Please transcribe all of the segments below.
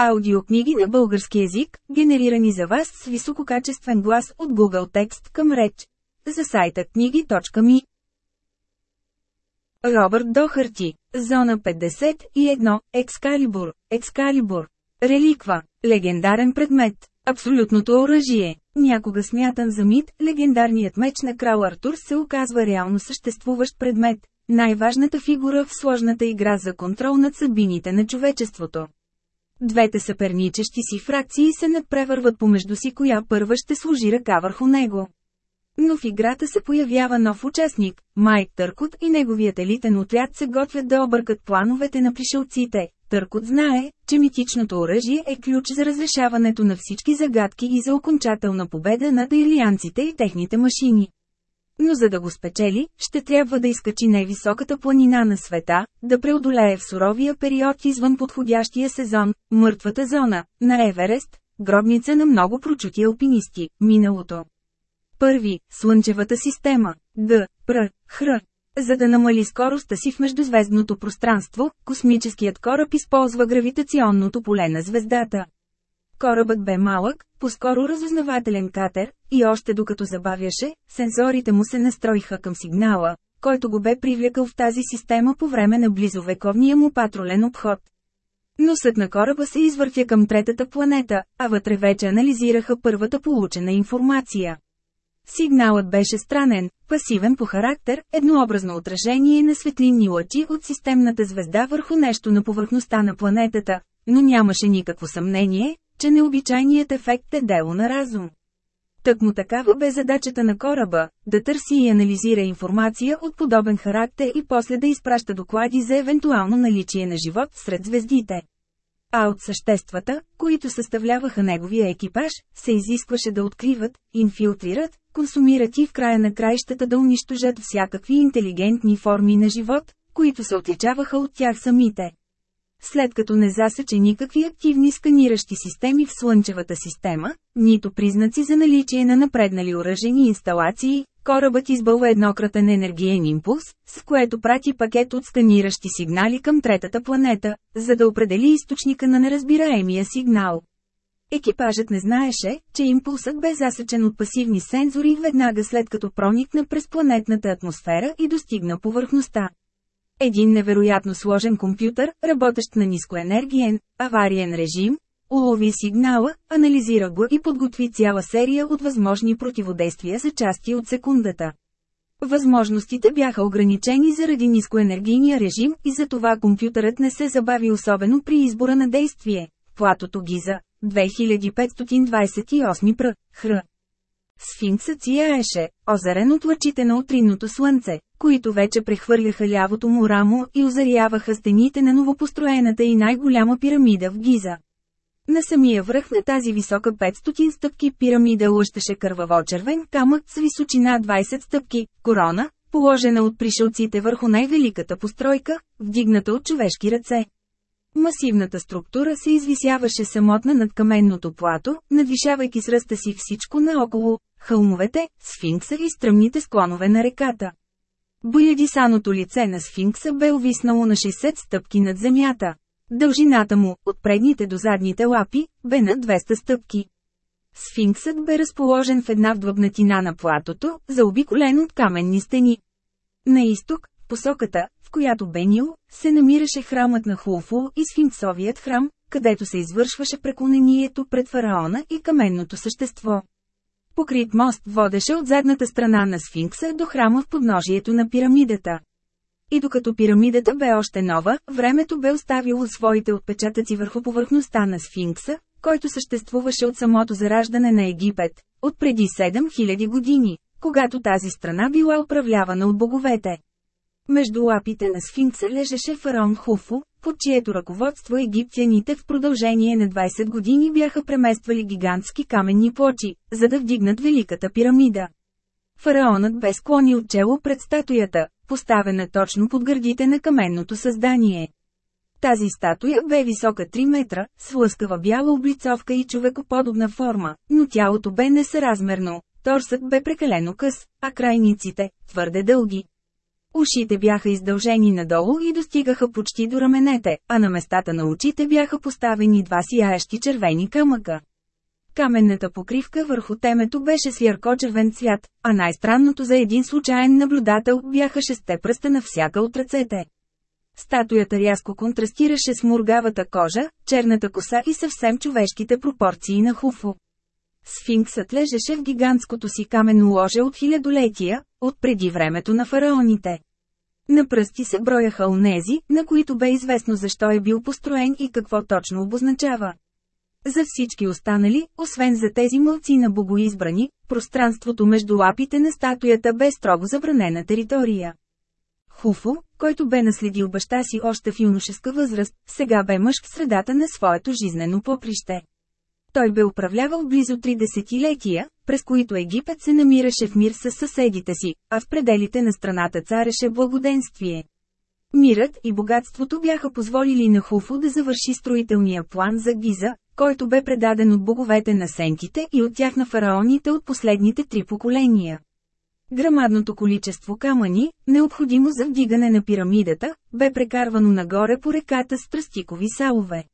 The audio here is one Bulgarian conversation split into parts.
Аудиокниги на български език, генерирани за вас с висококачествен глас от Google Текст към реч. За сайта книги.ми Робърт Дохарти, Зона 51, Екскалибур, Екскалибур. Реликва, легендарен предмет, абсолютното оръжие. Някога смятан за мит, легендарният меч на крал Артур се оказва реално съществуващ предмет, най-важната фигура в сложната игра за контрол над събините на човечеството. Двете съперничещи си фракции се надпревърват помежду си коя първа ще служи ръка върху него. Но в играта се появява нов участник, Майк Търкот и неговият елитен отряд се готвят да объркат плановете на пришелците. Търкот знае, че митичното оръжие е ключ за разрешаването на всички загадки и за окончателна победа над илианците и техните машини. Но за да го спечели, ще трябва да изкачи най-високата планина на света, да преодолее в суровия период извън подходящия сезон, мъртвата зона, на Еверест, гробница на много прочути алпинисти, миналото. Първи – Слънчевата система, Г, Пр, Хр. За да намали скоростта си в междузвездното пространство, космическият кораб използва гравитационното поле на звездата. Корабът бе малък, по-скоро разузнавателен катер, и още докато забавяше, сензорите му се настроиха към сигнала, който го бе привлекал в тази система по време на близовековния му патрулен обход. Носът на кораба се извъртя към третата планета, а вътре вече анализираха първата получена информация. Сигналът беше странен, пасивен по характер, еднообразно отражение на светлинни лъчи от системната звезда върху нещо на повърхността на планетата, но нямаше никакво съмнение, че необичайният ефект е дело на разум. Тък му такава бе задачата на кораба – да търси и анализира информация от подобен характер и после да изпраща доклади за евентуално наличие на живот сред звездите. А от съществата, които съставляваха неговия екипаж, се изискваше да откриват, инфилтрират, консумират и в края на краищата да унищожат всякакви интелигентни форми на живот, които се отличаваха от тях самите. След като не засече никакви активни сканиращи системи в Слънчевата система, нито признаци за наличие на напреднали оръжени инсталации, корабът избълва еднократен енергиен импулс, с което прати пакет от сканиращи сигнали към третата планета, за да определи източника на неразбираемия сигнал. Екипажът не знаеше, че импулсът бе засечен от пасивни сензори веднага след като проникна през планетната атмосфера и достигна повърхността. Един невероятно сложен компютър, работещ на нискоенергиен, авариен режим, улови сигнала, анализира го и подготви цяла серия от възможни противодействия за части от секундата. Възможностите бяха ограничени заради нискоенергийния режим и затова компютърът не се забави особено при избора на действие. Платото Гиза, 2528 пр. Хр. Сфинксът сияеше, озарен от лъчите на утринното слънце, които вече прехвърляха лявото му рамо и озаряваха стените на новопостроената и най-голяма пирамида в Гиза. На самия връх на тази висока 500 стъпки пирамида лъщеше кърваво-червен камък с височина 20 стъпки, корона, положена от пришелците върху най-великата постройка, вдигната от човешки ръце. Масивната структура се извисяваше самотна над каменното плато, надвишавайки с ръста си всичко наоколо, хълмовете, сфинкса и стръмните склонове на реката. Боядисаното лице на сфинкса бе увиснало на 60 стъпки над земята. Дължината му, от предните до задните лапи, бе на 200 стъпки. Сфинксът бе разположен в една вдлъбнатина на платото, заобиколен от каменни стени. На изток, посоката, в която Бенил, се намираше храмът на Хуфу и сфинксовият храм, където се извършваше преклонението пред фараона и каменното същество. Покрит мост водеше от задната страна на сфинкса до храма в подножието на пирамидата. И докато пирамидата бе още нова, времето бе оставило своите отпечатъци върху повърхността на сфинкса, който съществуваше от самото зараждане на Египет, от преди 7000 години, когато тази страна била управлявана от боговете. Между лапите на сфинкса лежеше фараон Хуфу, под чието ръководство египтяните в продължение на 20 години бяха премествали гигантски каменни плочи, за да вдигнат Великата пирамида. Фараонът бе склонил чело пред статуята, поставена точно под гърдите на каменното създание. Тази статуя бе висока 3 метра, с лъскава бяла облицовка и човекоподобна форма, но тялото бе несъразмерно, торсът бе прекалено къс, а крайниците – твърде дълги. Ушите бяха издължени надолу и достигаха почти до раменете, а на местата на очите бяха поставени два сияещи червени камъка. Каменната покривка върху темето беше с ярко-червен цвят, а най-странното за един случайен наблюдател бяха шесте пръста на всяка от ръцете. Статуята рязко контрастираше с мургавата кожа, черната коса и съвсем човешките пропорции на Хуфо. Сфинксът лежеше в гигантското си каменно ложе от хилядолетия, от преди времето на фараоните. На пръсти се брояха онези, на които бе известно защо е бил построен и какво точно обозначава. За всички останали, освен за тези мълци на богоизбрани, пространството между лапите на статуята бе строго забранена територия. Хуфо, който бе наследил баща си още в юношеска възраст, сега бе мъж в средата на своето жизнено поприще. Той бе управлявал близо три десетилетия, през които Египет се намираше в мир с съседите си, а в пределите на страната цареше благоденствие. Мирът и богатството бяха позволили на Хуфо да завърши строителния план за Гиза, който бе предаден от боговете на сенките и от тях на фараоните от последните три поколения. Грамадното количество камъни, необходимо за вдигане на пирамидата, бе прекарвано нагоре по реката с тръстикови салове.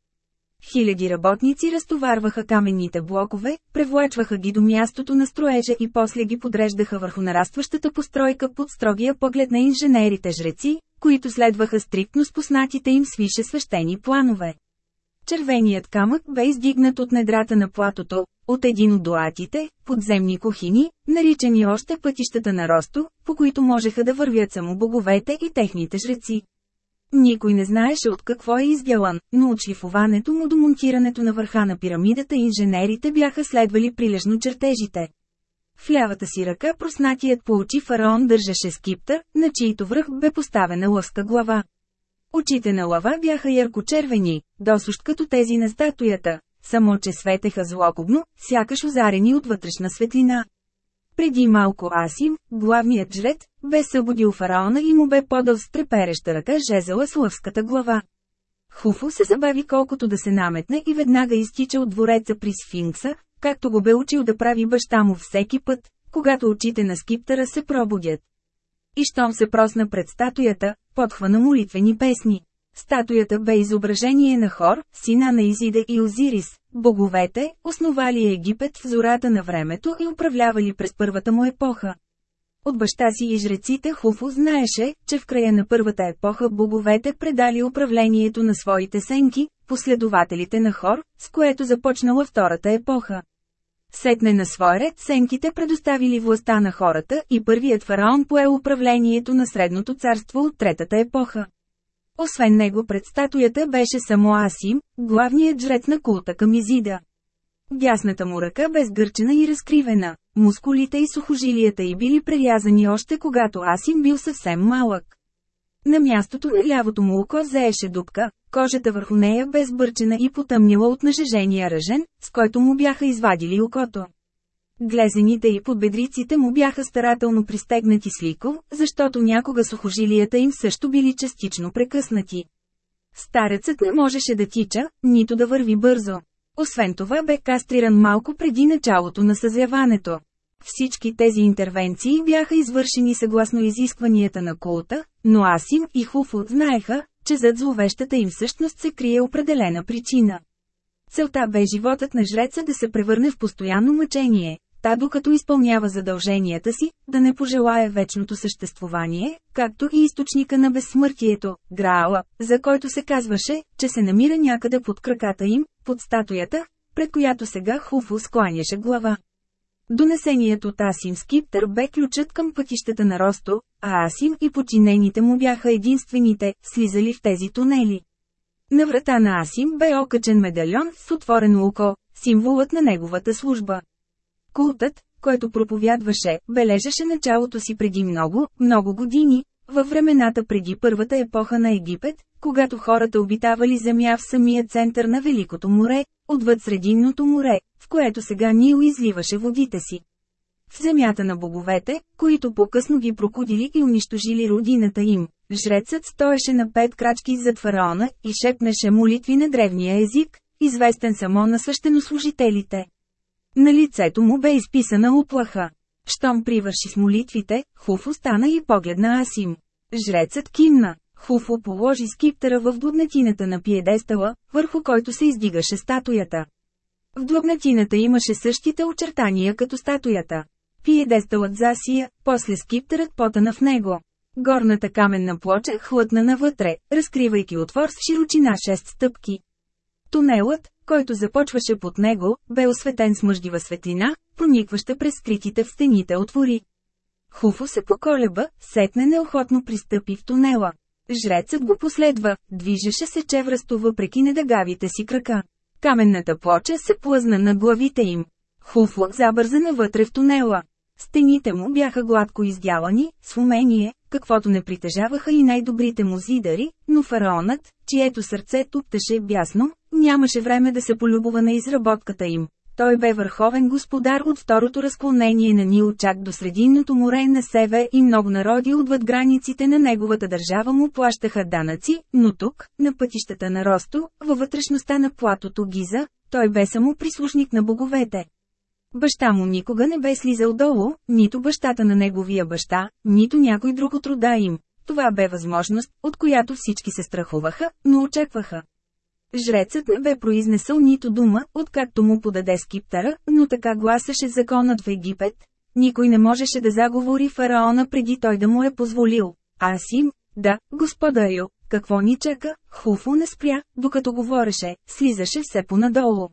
Хиляди работници разтоварваха каменните блокове, превлачваха ги до мястото на строежа и после ги подреждаха върху нарастващата постройка под строгия поглед на инженерите жреци, които следваха стриктно с поснатите им свише свещени планове. Червеният камък бе издигнат от недрата на платото, от един от дуатите, подземни кухини, наричани още пътищата на Росто, по които можеха да вървят само боговете и техните жреци. Никой не знаеше от какво е издялан, но от шлифоването му до монтирането на върха на пирамидата инженерите бяха следвали прилежно чертежите. В лявата си ръка проснатият по очи фараон държаше скиптър, на чието връх бе поставена лъска глава. Очите на лава бяха ярко-червени, досущ като тези на статуята, само че светеха злокобно, сякаш озарени от вътрешна светлина. Преди малко Асим, главният жрец, бе събудил фараона и му бе подал с трепереща ръка жезела с лъвската глава. Хуфо се забави колкото да се наметне и веднага изтича от двореца при сфинкса, както го бе учил да прави баща му всеки път, когато очите на скиптъра се пробудят. И щом се просна пред статуята, подхвана молитвени песни. Статуята бе изображение на Хор, сина на Изида и Озирис, боговете, основали Египет в зората на времето и управлявали през първата му епоха. От баща си и жреците Хуфо знаеше, че в края на първата епоха боговете предали управлението на своите сенки, последователите на Хор, с което започнала втората епоха. Сетне на свой ред сенките предоставили властта на хората и първият фараон пое управлението на Средното царство от третата епоха. Освен него пред статуята беше само Асим, главният жрец на култа към Изида. Дясната му ръка бе сгърчена и разкривена, мускулите и сухожилията й били прерязани още когато Асим бил съвсем малък. На мястото на лявото му око заеше дупка, кожата върху нея бе сбърчена и потъмнила от нажежения ръжен, с който му бяха извадили окото. Глезените и подбедриците му бяха старателно пристегнати с лико, защото някога сухожилията им също били частично прекъснати. Старецът не можеше да тича, нито да върви бързо. Освен това бе кастриран малко преди началото на съзяването. Всички тези интервенции бяха извършени съгласно изискванията на култа, но Асим и Хуфу знаеха, че зад зловещата им същност се крие определена причина. Целта бе животът на жреца да се превърне в постоянно мъчение, та докато изпълнява задълженията си, да не пожелая вечното съществувание, както и източника на безсмъртието, Граала, за който се казваше, че се намира някъде под краката им, под статуята, пред която сега Хуфу скланяше глава. Донесеният от Асим скиптър бе ключът към пътищата на Росто, а Асим и подчинените му бяха единствените, слизали в тези тунели. На врата на Асим бе окачен медальон с отворено око, символът на неговата служба. Култът, който проповядваше, бележеше началото си преди много, много години, във времената преди първата епоха на Египет, когато хората обитавали земя в самия център на Великото море, отвъд Срединното море, в което сега Нил изливаше водите си. В земята на боговете, които по-късно ги прокудили и унищожили родината им, жрецът стоеше на пет крачки зад фараона и шепнеше молитви на древния език, известен само на свещенослужителите. На лицето му бе изписана уплаха. Щом привърши с молитвите, Хуф остана и погледна Асим. Жрецът кимна. Хуфо положи скиптера в длъбнатината на пиедестала, върху който се издигаше статуята. В длъбнатината имаше същите очертания като статуята. Пиедесталът засия, после скиптерът потана в него. Горната каменна плоча хлътна навътре, разкривайки отвор с широчина 6 стъпки. Тунелът, който започваше под него, бе осветен с мъждива светлина, проникваща през скритите в стените отвори. Хуфо се поколеба, сетне неохотно пристъпи в тунела. Жрецът го последва, движеше се чевръсто въпреки недагавите си крака. Каменната плоча се плъзна над главите им. Хуфо забърза навътре в тунела. Стените му бяха гладко издялани, с умение, каквото не притежаваха и най-добрите му зидари, но фараонът, чието сърце туптеше бясно, нямаше време да се полюбува на изработката им. Той бе върховен господар от второто разклонение на Нил чак до Срединното море на север и много народи отвъд границите на неговата държава му плащаха данъци, но тук, на пътищата на Росто, във вътрешността на платото Гиза, той бе само прислушник на боговете. Баща му никога не бе слизал долу, нито бащата на неговия баща, нито някой друг от рода им. Това бе възможност, от която всички се страхуваха, но очакваха. Жрецът не бе произнесъл нито дума, откакто му подаде скиптара, но така гласеше законът в Египет. Никой не можеше да заговори фараона преди той да му е позволил. Асим, да, господарю, какво ни чака? Хуфо не спря, докато говореше, слизаше все понадолу.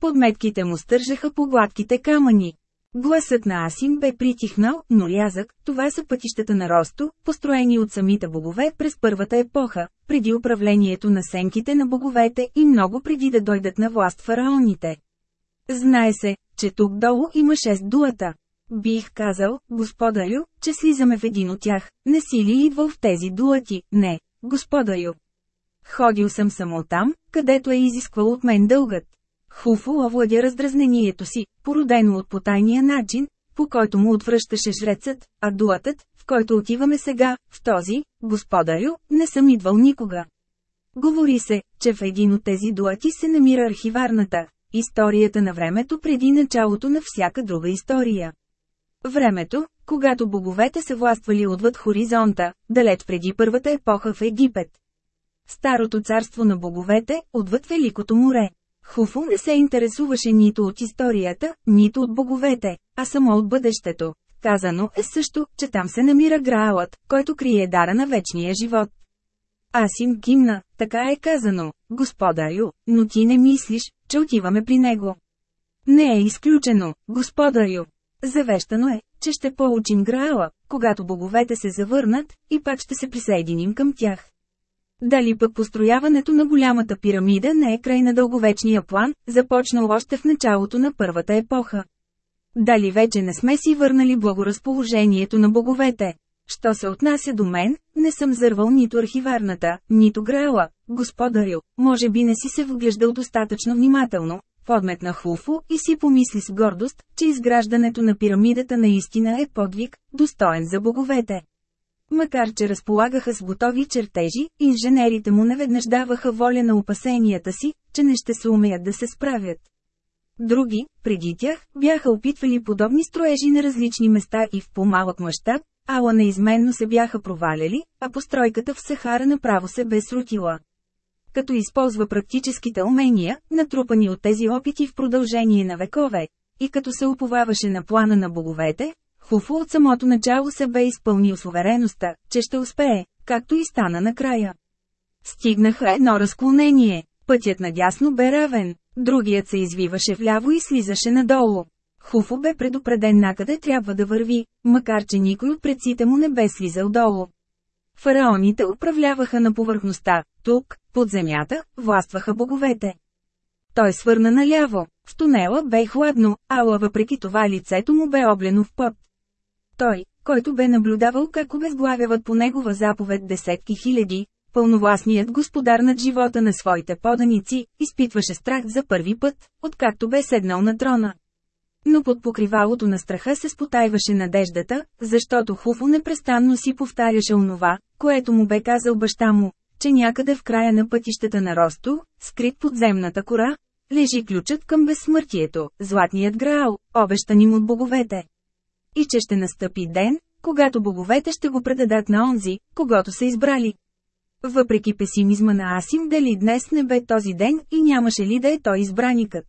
Подметките му стържаха по гладките камъни. Гласът на Асим бе притихнал, но рязък, това са пътищата на Росто, построени от самите богове през първата епоха, преди управлението на сенките на боговете и много преди да дойдат на власт фараоните. Знае се, че тук долу има шест дуата. Бих казал, господарю, че слизаме в един от тях. Не си ли идвал в тези дуати? Не, господарю. Ходил съм само там, където е изисквал от мен дългът. Хуфо овладя раздразнението си, породено от потайния начин, по който му отвръщаше жрецът, а дуатът, в който отиваме сега, в този, господарю, не съм идвал никога. Говори се, че в един от тези дуати се намира архиварната, историята на времето преди началото на всяка друга история. Времето, когато боговете се властвали отвъд хоризонта, далеч преди първата епоха в Египет. Старото царство на боговете, отвъд Великото море. Хуфу не се интересуваше нито от историята, нито от боговете, а само от бъдещето. Казано е също, че там се намира Граалът, който крие дара на вечния живот. Аз им кимна, така е казано, господарю, но ти не мислиш, че отиваме при него. Не е изключено, господарю. Завещано е, че ще получим Граала, когато боговете се завърнат, и пак ще се присъединим към тях. Дали пък построяването на голямата пирамида не е край на дълговечния план, започнал още в началото на първата епоха? Дали вече не сме си върнали благоразположението на боговете? Що се отнася до мен, не съм зървал нито архиварната, нито грела, господарю, може би не си се вглеждал достатъчно внимателно, подметна Хуфо и си помисли с гордост, че изграждането на пирамидата наистина е подвиг, достоен за боговете. Макар че разполагаха с готови чертежи, инженерите му неведнъж даваха воля на опасенията си, че не ще се умеят да се справят. Други, преди тях, бяха опитвали подобни строежи на различни места и в по-малък мащаб, ала неизменно се бяха проваляли, а постройката в Сахара направо се бе срутила. Като използва практическите умения, натрупани от тези опити в продължение на векове, и като се уповаваше на плана на боговете, Хуфу от самото начало се бе изпълнил с увереността, че ще успее, както и стана накрая. Стигнаха едно разклонение. Пътят надясно бе равен, другият се извиваше вляво и слизаше надолу. Хуфо бе предупреден накъде трябва да върви, макар че никой от предците му не бе слизал долу. Фараоните управляваха на повърхността, тук, под земята, властваха боговете. Той свърна наляво, в тунела бе хладно, ала въпреки това лицето му бе облено в път. Той, който бе наблюдавал как обезглавяват по негова заповед десетки хиляди, пълновластният господар над живота на своите поданици, изпитваше страх за първи път, откакто бе седнал на трона. Но под покривалото на страха се спотайваше надеждата, защото Хуфо непрестанно си повтаряше онова, което му бе казал баща му, че някъде в края на пътищата на Росто, скрит под земната кора, лежи ключът към безсмъртието, златният граал, обещан им от боговете. И че ще настъпи ден, когато боговете ще го предадат на онзи, когато са избрали. Въпреки песимизма на Асим дали днес не бе този ден и нямаше ли да е той избраникът.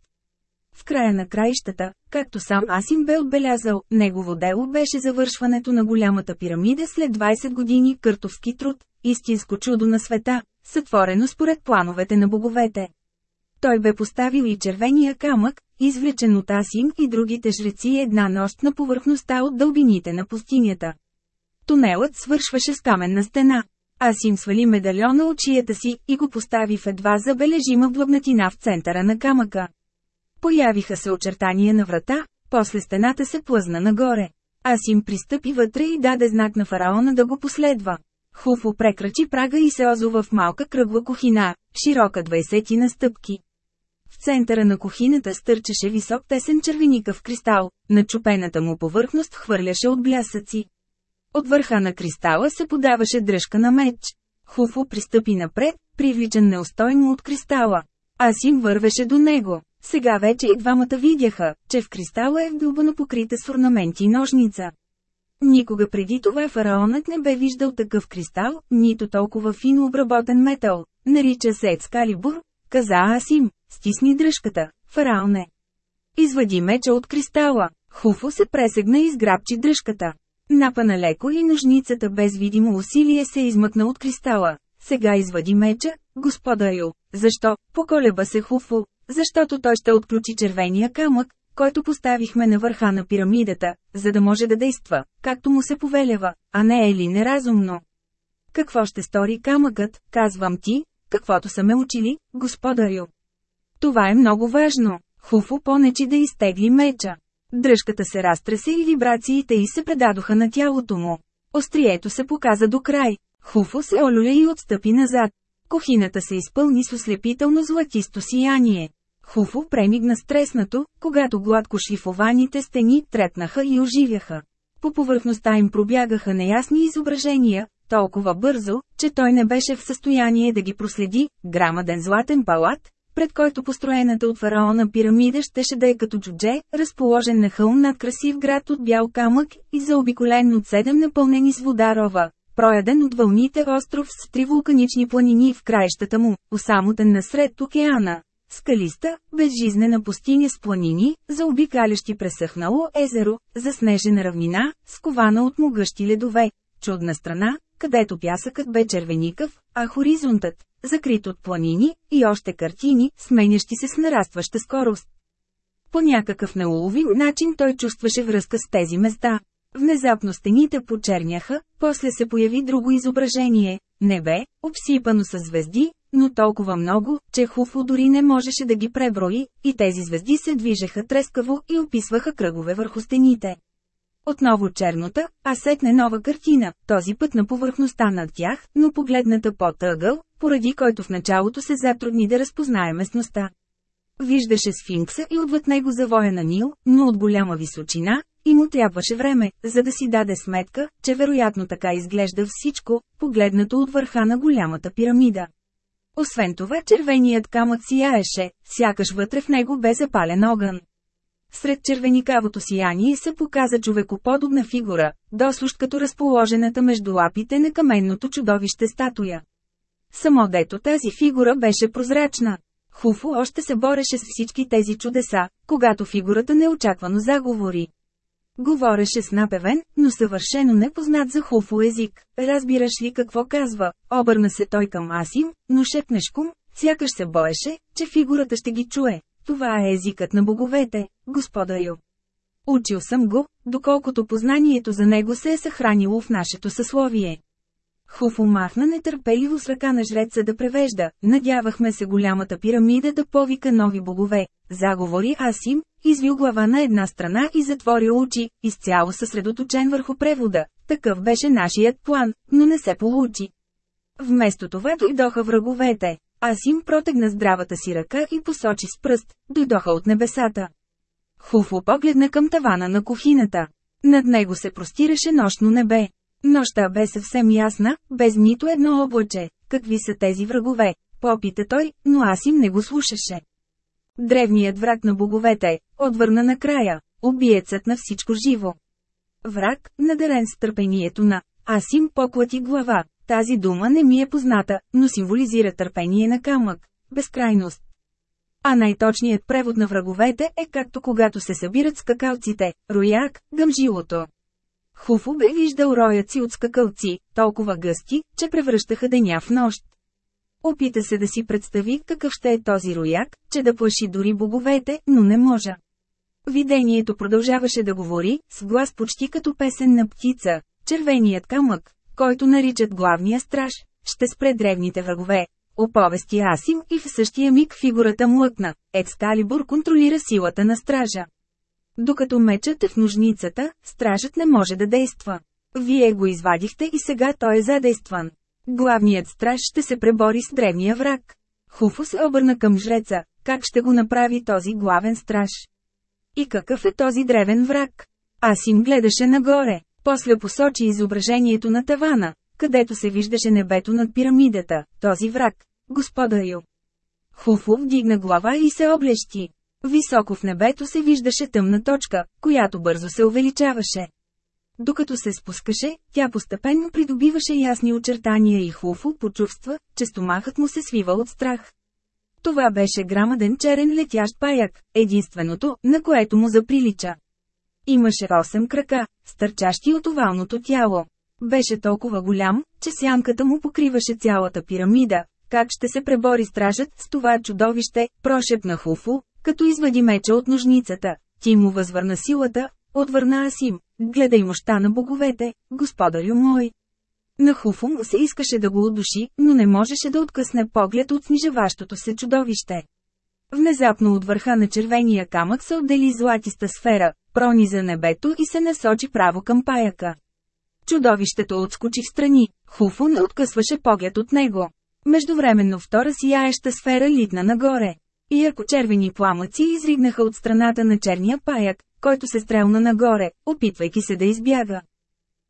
В края на краищата, както сам Асим бе отбелязал, негово дело беше завършването на голямата пирамида след 20 години къртовски труд, истинско чудо на света, сътворено според плановете на боговете. Той бе поставил и червения камък, извлечен от Асим и другите жреци една нощ на повърхността от дълбините на пустинята. Тунелът свършваше с каменна стена. Асим свали медальона от шията си и го постави в едва забележима блъбнатина в центъра на камъка. Появиха се очертания на врата, после стената се плъзна нагоре. Асим пристъпи вътре и даде знак на фараона да го последва. Хуфо прекрачи прага и се озова в малка кръгла кухина, широка 20 на стъпки. В центъра на кухината стърчеше висок тесен червеникъв кристал, на чупената му повърхност хвърляше от блясъци. От върха на кристала се подаваше дръжка на меч. Хуфо пристъпи напред, привличан неустойно от кристала. Асим вървеше до него. Сега вече и двамата видяха, че в кристала е вдълбано покрита с орнаменти и ножница. Никога преди това фараонът не бе виждал такъв кристал, нито толкова фино обработен метал. Нарича се Ецкалибур, каза Асим, стисни дръжката, фараоне. Извади меча от кристала. Хуфо се пресегна и сграбчи дръжката. Напана леко и ножницата без видимо усилие се измъкна от кристала. Сега извади меча, господарю. Защо? Поколеба се Хуфо. Защото той ще отключи червения камък, който поставихме на върха на пирамидата, за да може да действа, както му се повелява, а не е ли неразумно. Какво ще стори камъкът, казвам ти, каквото са ме учили, господарю. Това е много важно. Хуфо понечи да изтегли меча. Дръжката се разтресе и вибрациите й се предадоха на тялото му. Острието се показа до край. Хуфо се олюля и отстъпи назад. Кухината се изпълни с ослепително златисто сияние. Хуфо премигна стреснато, когато гладко шлифованите стени трепнаха и оживяха. По повърхността им пробягаха неясни изображения, толкова бързо, че той не беше в състояние да ги проследи, грамаден златен палат, пред който построената от фараона пирамида щеше да е като джудже, разположен на хълм над красив град от бял камък и заобиколен от седем напълнени с вода рова, прояден от вълните остров с три вулканични планини в краищата му, осамотен насред океана. Скалиста, безжизнена пустиня с планини, заобикалящи пресъхнало езеро, заснежена равнина, скована от могъщи ледове, чудна страна, където пясъкът бе червеникъв, а хоризонтът, закрит от планини, и още картини, сменящи се с нарастваща скорост. По някакъв неуловим начин той чувстваше връзка с тези места. Внезапно стените почерняха, после се появи друго изображение – небе, обсипано с звезди, но толкова много, че Хуфо дори не можеше да ги преброи, и тези звезди се движеха трескаво и описваха кръгове върху стените. Отново чернота, а сетне нова картина, този път на повърхността над тях, но погледната под ъгъл, поради който в началото се затрудни да разпознае местността. Виждаше сфинкса и отвъд него завоя на Нил, но от голяма височина, и му трябваше време, за да си даде сметка, че вероятно така изглежда всичко, погледнато от върха на голямата пирамида. Освен това червеният камък сияеше, сякаш вътре в него бе запален огън. Сред червеникавото сияние се показа човекоподобна фигура, дослущ като разположената между лапите на каменното чудовище статуя. Само дето тази фигура беше прозрачна. Хуфо още се бореше с всички тези чудеса, когато фигурата неочаквано заговори. Говореше с напевен, но съвършено непознат за Хуфо език. Разбираш ли какво казва? Обърна се той към Асим, но шепнешком, сякаш се боеше, че фигурата ще ги чуе. Това е езикът на боговете, господарю. Учил съм го, доколкото познанието за него се е съхранило в нашето съсловие. Хуфо махна нетърпеливо с ръка на жреца да превежда, надявахме се голямата пирамида да повика нови богове. Заговори Асим, извил глава на една страна и затвори очи, изцяло съсредоточен върху превода. Такъв беше нашият план, но не се получи. Вместо това дойдоха враговете. Асим протегна здравата си ръка и посочи с пръст, дойдоха от небесата. Хуфо погледна към тавана на кухината. Над него се простираше нощно небе. Нощта бе съвсем ясна, без нито едно облаче. Какви са тези врагове? Попита той, но аз им не го слушаше. Древният враг на боговете, отвърна накрая, убиецът на всичко живо. Враг, надарен с търпението на Асим поклати глава. Тази дума не ми е позната, но символизира търпение на камък. Безкрайност. А най-точният превод на враговете е както когато се събират скакалците, рояк, гъмжилото. Хуфо бе виждал рояци от скакалци, толкова гъсти, че превръщаха деня в нощ. Опита се да си представи какъв ще е този рояк, че да плаши дори боговете, но не може. Видението продължаваше да говори, с глас почти като песен на птица. Червеният камък, който наричат главния страж, ще спре древните врагове. Оповести Асим и в същия миг фигурата млъкна. Екскалибур контролира силата на стража. Докато мечът е в ножницата, стражът не може да действа. Вие го извадихте и сега той е задействан. Главният страж ще се пребори с древния враг. Хуфо се обърна към жреца. Как ще го направи този главен страж? И какъв е този древен враг? Асим гледаше нагоре. После посочи изображението на тавана, където се виждаше небето над пирамидата, този враг, господарю. Хуфу вдигна глава и се облещи. Високо в небето се виждаше тъмна точка, която бързо се увеличаваше. Докато се спускаше, тя постепенно придобиваше ясни очертания и Хуфу почувства, че стомахът му се свива от страх. Това беше грамаден черен летящ паяк, единственото, на което му заприлича. Имаше 8 крака, стърчащи от овалното тяло. Беше толкова голям, че сянката му покриваше цялата пирамида. Как ще се пребори стражът с това чудовище, прошепна Хуфу, като извади меча от ножницата. Ти му възвърна силата, отвърна Асим. Гледай мощта на боговете, господарю мой. На Хуфу му се искаше да го удуши, но не можеше да откъсне поглед от снижаващото се чудовище. Внезапно от върха на червения камък се отдели златиста сфера, прониза небето и се насочи право към паяка. Чудовището отскочи в страни, Хуфу не откъсваше поглед от него. Междувременно втора сияеща сфера литна нагоре. И ако червени пламъци изригнаха от страната на черния паяк, който се стрелна нагоре, опитвайки се да избяга.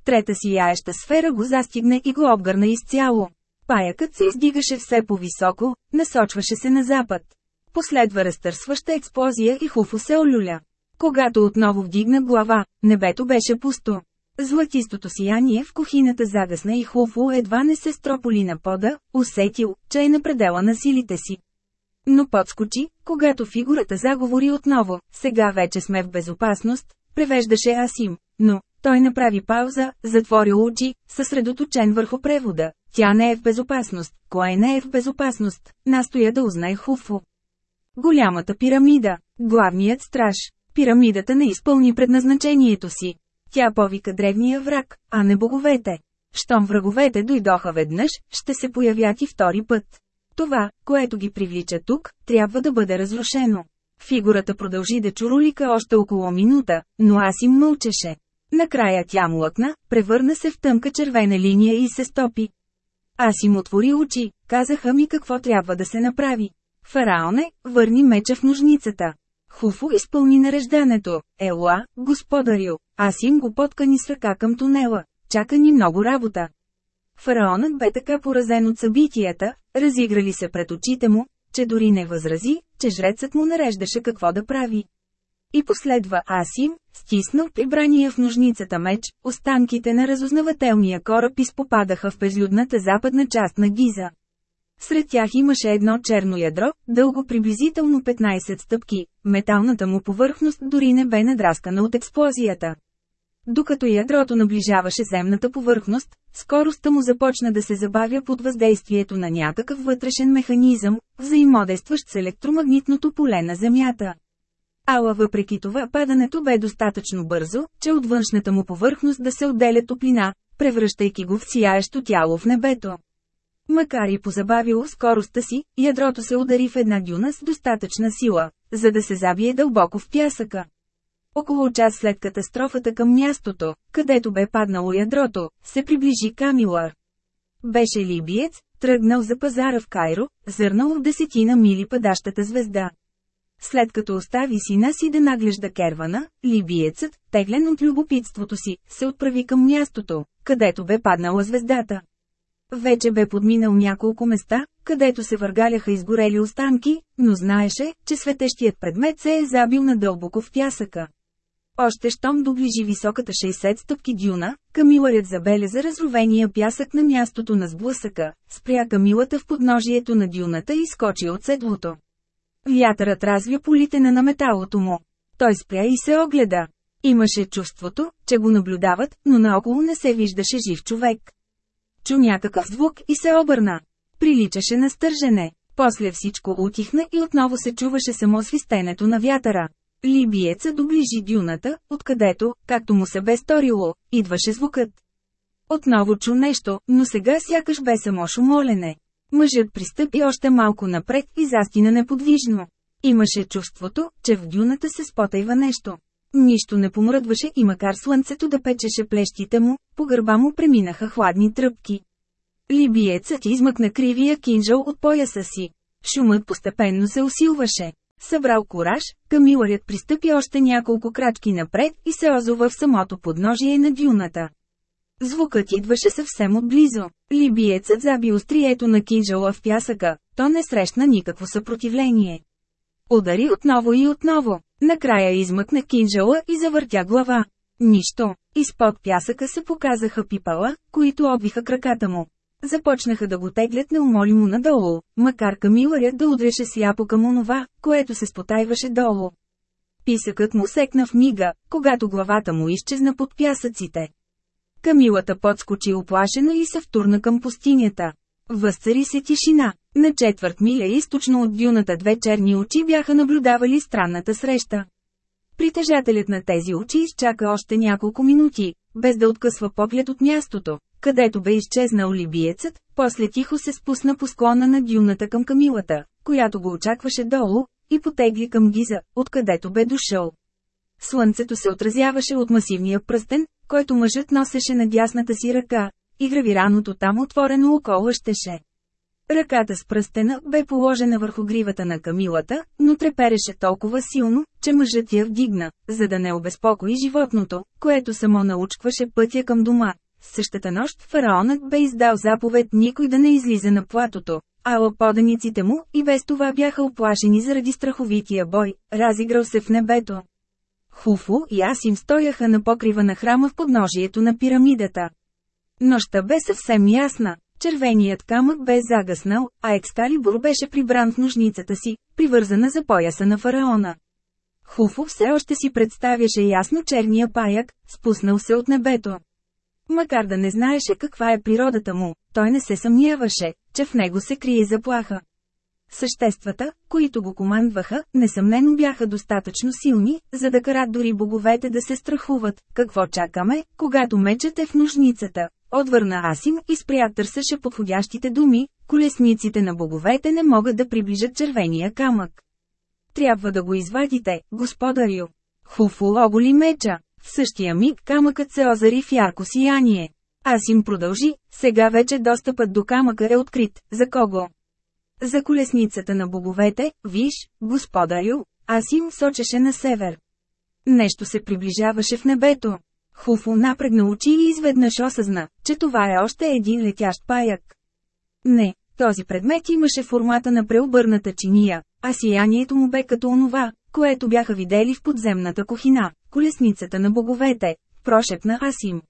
Трета сияеща сфера го застигне и го обгърна изцяло. Паякът се издигаше все по-високо, насочваше се на запад. Последва разтърсваща експлозия и Хуфо се олюля. Когато отново вдигна глава, небето беше пусто. Златистото сияние в кухината загасна и Хуфу едва не се строполи на пода, усетил, че е на предела на силите си. Но подскочи, когато фигурата заговори отново, сега вече сме в безопасност, превеждаше Асим, но, той направи пауза, затвори очи, съсредоточен върху превода. Тя не е в безопасност, кое не е в безопасност, настоя да узнае Хуфу. Голямата пирамида, главният страж, пирамидата не изпълни предназначението си. Тя повика древния враг, а не боговете. Щом враговете дойдоха веднъж, ще се появят и втори път. Това, което ги привлича тук, трябва да бъде разрушено. Фигурата продължи да чурулика още около минута, но аз им мълчеше. Накрая тя млъкна, превърна се в тънка червена линия и се стопи. Аз им отвори очи, казаха ми какво трябва да се направи. Фараоне, върни меча в ножницата. Хуфу изпълни нареждането. Ела, господарю, аз им го поткани с ръка към тунела. Чака ни много работа. Фараонът бе така поразен от събитията, разиграли се пред очите му, че дори не възрази, че жрецът му нареждаше какво да прави. И последва Асим, стиснал прибрания в ножницата меч, останките на разузнавателния кораб изпопадаха в безлюдната западна част на Гиза. Сред тях имаше едно черно ядро, дълго приблизително 15 стъпки, металната му повърхност дори не бе надраскана от експлозията. Докато ядрото наближаваше земната повърхност, скоростта му започна да се забавя под въздействието на някакъв вътрешен механизъм, взаимодействащ с електромагнитното поле на Земята. Ала въпреки това падането бе достатъчно бързо, че от външната му повърхност да се отделя топлина, превръщайки го в сияещо тяло в небето. Макар и позабавило скоростта си, ядрото се удари в една дюна с достатъчна сила, за да се забие дълбоко в пясъка. Около час след катастрофата към мястото, където бе паднало ядрото, се приближи Камилар. Беше либиец, тръгнал за пазара в Кайро, зърнал в десетина мили падащата звезда. След като остави сина си да наглежда кервана, либиецът, теглен от любопитството си, се отправи към мястото, където бе паднала звездата. Вече бе подминал няколко места, където се въргаляха изгорели останки, но знаеше, че светещият предмет се е забил надълбоко в пясъка. Още щом доближи високата 60 стъпки дюна, камиларят забеляза разровения пясък на мястото на сблъсъка, спря камилата в подножието на дюната и скочи от седлото. Вятърът развя полите на наметалото му. Той спря и се огледа. Имаше чувството, че го наблюдават, но наоколо не се виждаше жив човек. Чу някакъв звук и се обърна. Приличаше на стържене. После всичко утихна и отново се чуваше само свистенето на вятъра. Либиеца доближи дюната, откъдето, както му се бе сторило, идваше звукът. Отново чу нещо, но сега сякаш бе само шумолене. Мъжът пристъпи още малко напред и застина неподвижно. Имаше чувството, че в дюната се спотайва нещо. Нищо не помръдваше и макар слънцето да печеше плещите му, по гърба му преминаха хладни тръпки. Либиецът измъкна кривия кинжал от пояса си. Шумът постепенно се усилваше. Събрал кураж, камиларят пристъпи още няколко крачки напред и се озова в самото подножие на дюната. Звукът идваше съвсем отблизо. Либиецът заби острието на кинжала в пясъка, то не срещна никакво съпротивление. Удари отново и отново. Накрая измъкна кинжала и завъртя глава. Нищо. Изпод пясъка се показаха пипала, които обвиха краката му. Започнаха да го теглят неумолимо надолу, макар камиларят да удряше сляпо към онова, което се спотайваше долу. Писъкът му секна в мига, когато главата му изчезна под пясъците. Камилата подскочи оплашено и се втурна към пустинята. Възцари се тишина. На четвърт миля източно от дюната две черни очи бяха наблюдавали странната среща. Притежателят на тези очи изчака още няколко минути, без да откъсва поглед от мястото, където бе изчезнал либиецът, после тихо се спусна по склона на дюната към камилата, която го очакваше долу, и потегли към гиза, откъдето бе дошъл. Слънцето се отразяваше от масивния пръстен, който мъжът носеше на дясната си ръка, и гравираното там отворено око лъщеше. Ръката с пръстена бе положена върху гривата на камилата, но трепереше толкова силно, че мъжът я вдигна, за да не обезпокои животното, което само научкваше пътя към дома. Същата нощ фараонът бе издал заповед никой да не излиза на платото, а лаподаниците му и без това бяха оплашени заради страховития бой, разиграл се в небето. Хуфу и Асим стояха на покрива на храма в подножието на пирамидата. Нощта бе съвсем ясна. Червеният камък бе загаснал, а Екскалибур беше прибран в ножницата си, привързана за пояса на фараона. Хуфу все още си представяше ясно черния паяк, спуснал се от небето. Макар да не знаеше каква е природата му, той не се съмняваше, че в него се крие заплаха. Съществата, които го командваха, несъмнено бяха достатъчно силни, за да карат дори боговете да се страхуват. Какво чакаме, когато мечът е в ножницата? Отвърна Асим и спря търсеше подходящите думи, колесниците на боговете не могат да приближат червения камък. Трябва да го извадите, господарю. Хуфу оголи меча. В същия миг камъкът се озари в ярко сияние. Асим продължи, сега вече достъпът до камъка е открит. За кого? За колесницата на боговете, виж, господарю, Асим сочеше на север. Нещо се приближаваше в небето. Хуфу напрегна очи и изведнъж осъзна, че това е още един летящ паяк. Не, този предмет имаше формата на преобърната чиния, а сиянието му бе като онова, което бяха видели в подземната кухина, колесницата на боговете, прошепна Асим.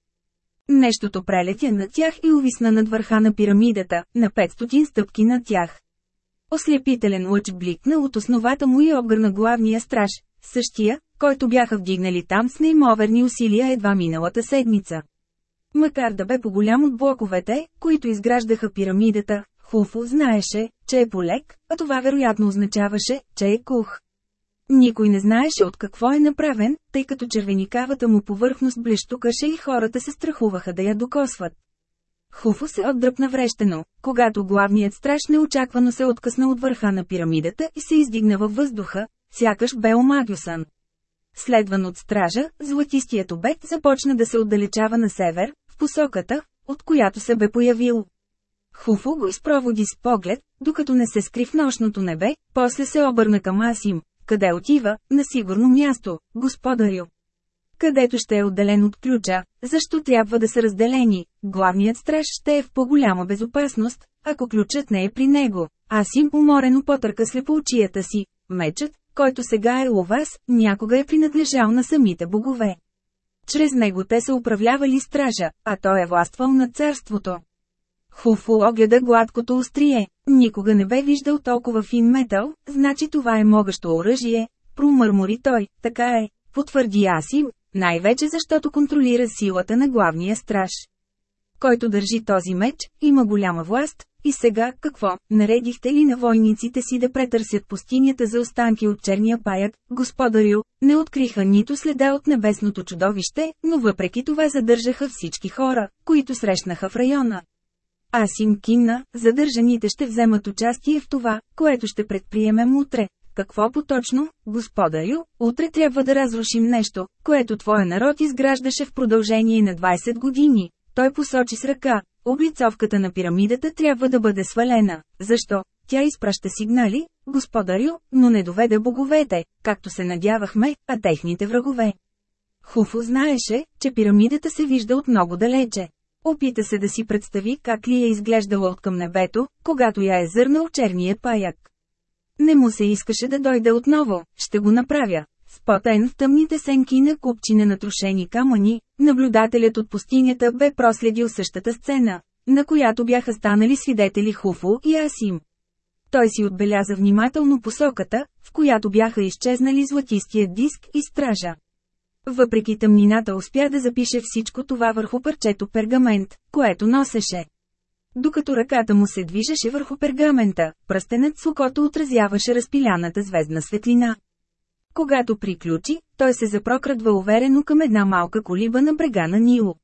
Нещото прелетя над тях и увисна над върха на пирамидата, на 500 стъпки над тях. Ослепителен лъч бликна от основата му и обгърна главния страж, същия, който бяха вдигнали там с неимоверни усилия едва миналата седмица. Макар да бе по-голям от блоковете, които изграждаха пирамидата, Хуфу знаеше, че е полек, а това вероятно означаваше, че е кух. Никой не знаеше от какво е направен, тъй като червеникавата му повърхност блещукаше и хората се страхуваха да я докосват. Хуфо се отдръпна врещено, когато главният страж неочаквано се откъсна от върха на пирамидата и се издигна във въздуха, сякаш бе омагюсан. Следван от стража, златистият обект започна да се отдалечава на север, в посоката, от която се бе появил. Хуфо го изпроводи с поглед, докато не се скри в нощното небе, после се обърна към Асим. Къде отива? На сигурно място, господарю. Където ще е отделен от ключа, защо трябва да са разделени? Главният страж ще е в по-голяма безопасност, ако ключът не е при него. Асим уморено потърка слепоочията си. Мечът, който сега е у вас, някога е принадлежал на самите богове. Чрез него те са управлявали стража, а той е властвал над царството. Хуфу огледа гладкото острие. Никога не бе виждал толкова фин метал, значи това е могащо оръжие. Промърмори той, така е, потвърди Асим, най-вече защото контролира силата на главния страж. Който държи този меч, има голяма власт, и сега, какво, наредихте ли на войниците си да претърсят пустинята за останки от черния паяк, господарю, не откриха нито следа от небесното чудовище, но въпреки това задържаха всички хора, които срещнаха в района. Аз им кимна, задържаните ще вземат участие в това, което ще предприемем утре. Какво поточно, господарю, утре трябва да разрушим нещо, което твоя народ изграждаше в продължение на 20 години. Той посочи с ръка, облицовката на пирамидата трябва да бъде свалена. Защо? Тя изпраща сигнали, господарю, но не доведе боговете, както се надявахме, а техните врагове. Хуфо знаеше, че пирамидата се вижда от много далече. Опита се да си представи как ли е изглеждала от към небето, когато я е зърнал черния паяк. Не му се искаше да дойде отново, ще го направя. Спотен в тъмните сенки на купчина на трошени камъни, наблюдателят от пустинята бе проследил същата сцена, на която бяха станали свидетели Хуфу и Асим. Той си отбеляза внимателно посоката, в която бяха изчезнали златистия диск и стража. Въпреки тъмнината успя да запише всичко това върху парчето пергамент, което носеше. Докато ръката му се движеше върху пергамента, пръстенът с окото отразяваше разпиляната звездна светлина. Когато приключи, той се запрокрадва уверено към една малка колиба на брега на Нило.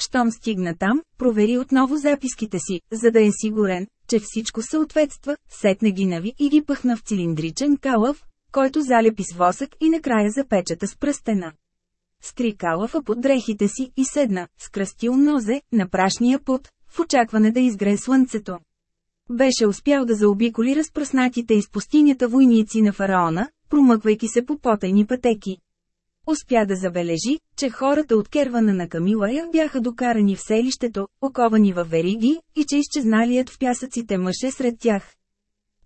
Щом стигна там, провери отново записките си, за да е сигурен, че всичко съответства, сетне ги нави и ги пъхна в цилиндричен калъв, който залепи с восък и накрая запечата с пръстена. Скри калъфа под дрехите си и седна, скръстил нозе, на прашния пот, в очакване да изгре слънцето. Беше успял да заобиколи разпръснатите из пустинята войници на фараона, промъквайки се по потайни пътеки. Успя да забележи, че хората от кервана на Камилая бяха докарани в селището, оковани във вериги, и че изчезналият в пясъците мъж е сред тях.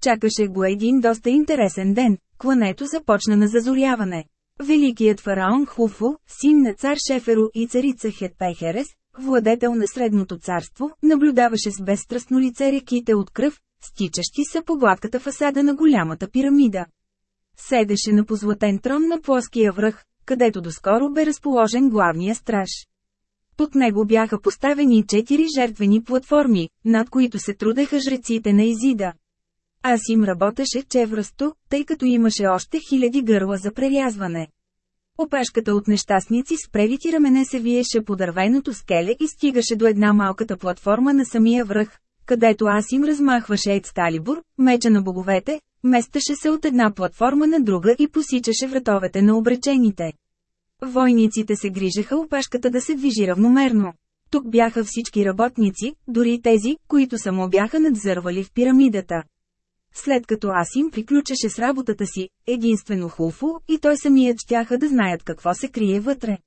Чакаше го един доста интересен ден, клането започна на зазоряване. Великият фараон Хуфу, син на цар Шеферо и царица Хетпехерес, владетел на Средното царство, наблюдаваше с безстрастно лице реките от кръв, стичащи се по гладката фасада на голямата пирамида. Седеше на позлатен трон на плоския връх, където доскоро бе разположен главния страж. Под него бяха поставени четири жертвени платформи, над които се трудеха жреците на Изида. Аз им работеше чевръсто, тъй като имаше още хиляди гърла за прерязване. Опашката от нещастници с прелити рамене се виеше по дървеното скеле и стигаше до една малката платформа на самия връх, където аз им размахваше Ецкалибур, меча на боговете, местеше се от една платформа на друга и посичаше вратовете на обречените. Войниците се грижеха опашката да се движи равномерно. Тук бяха всички работници, дори тези, които само бяха надзървали в пирамидата. След като аз им приключеше с работата си, единствено Хуфу и той самият щяха да знаят какво се крие вътре.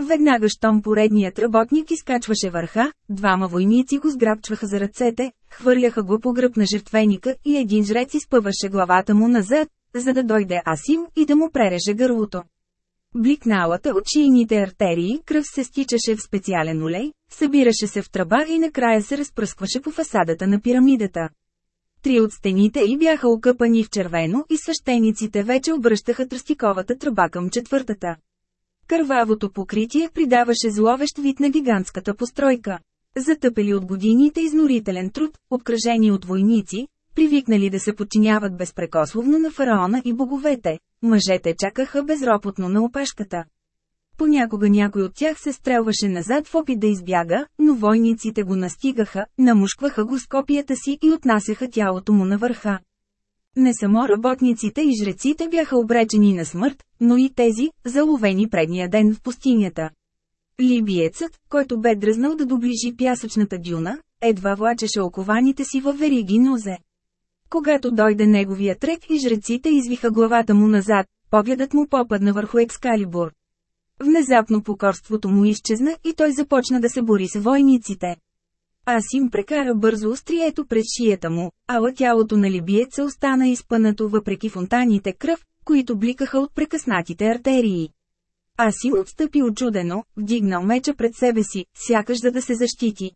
Веднага щом поредният работник изкачваше върха, двама войници го сграбчваха за ръцете, хвърляха го по гръб на жертвеника и един жрец изпъваше главата му назад, за да дойде Асим и да му пререже гърлото. Бликналата от шийните артерии кръв се стичаше в специален олей, събираше се в тръба и накрая се разпръскваше по фасадата на пирамидата. Три от стените й бяха окъпани в червено и свещениците вече обръщаха тръстиковата тръба към четвъртата. Кървавото покритие придаваше зловещ вид на гигантската постройка. Затъпели от годините изнорителен труд, обкръжени от войници, привикнали да се подчиняват безпрекословно на фараона и боговете, мъжете чакаха безропотно на опешката. Понякога някой от тях се стрелваше назад в опит да избяга, но войниците го настигаха, намушкваха го с копията си и отнасяха тялото му на върха. Не само работниците и жреците бяха обречени на смърт, но и тези, заловени предния ден в пустинята. Либиецът, който бе дръзнал да доближи пясъчната дюна, едва влачеше окованите си във вериги нозе. Когато дойде неговия трек и жреците извиха главата му назад, погледът му попадна върху Екскалибур. Внезапно покорството му изчезна и той започна да се бори с войниците. Аз им прекара бързо острието пред шията му, ала тялото на либиеца остана изпънато въпреки фонтаните кръв, които бликаха от прекъснатите артерии. Асим отстъпи очудено, вдигнал меча пред себе си, сякаш за да се защити.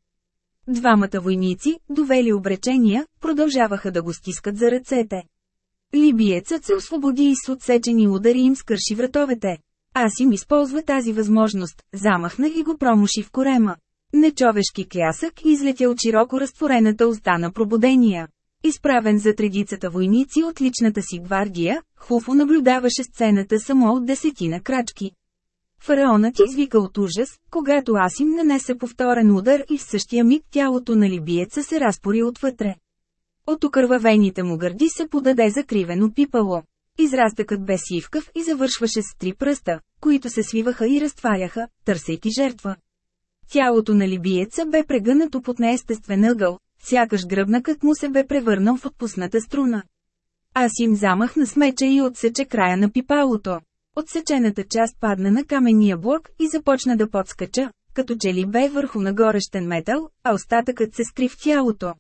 Двамата войници, довели обречения, продължаваха да го стискат за ръцете. Либиецът се освободи и с отсечени удари им скърши вратовете. Асим използва тази възможност, замахна и го промуши в корема. Нечовешки клясък излетя от широко разтворената уста на пробудения. Изправен за редицата войници от личната си гвардия, Хуфо наблюдаваше сцената само от десетина крачки. Фараонът извика от ужас, когато Асим нанесе повторен удар и в същия миг тялото на либиеца се разпори отвътре. От окървавените му гърди се подаде закривено пипало. Израстъкът бе сивкав и завършваше с три пръста, които се свиваха и разтваряха, търсейки жертва. Тялото на либиеца бе прегънато под неестествен ъгъл, сякаш гръбнакът му се бе превърнал в отпусната струна. Асим замахна с меча и отсече края на пипалото. Отсечената част падна на каменния блок и започна да подскача, като че ли бе върху на горещен метал, а остатъкът се скри в тялото.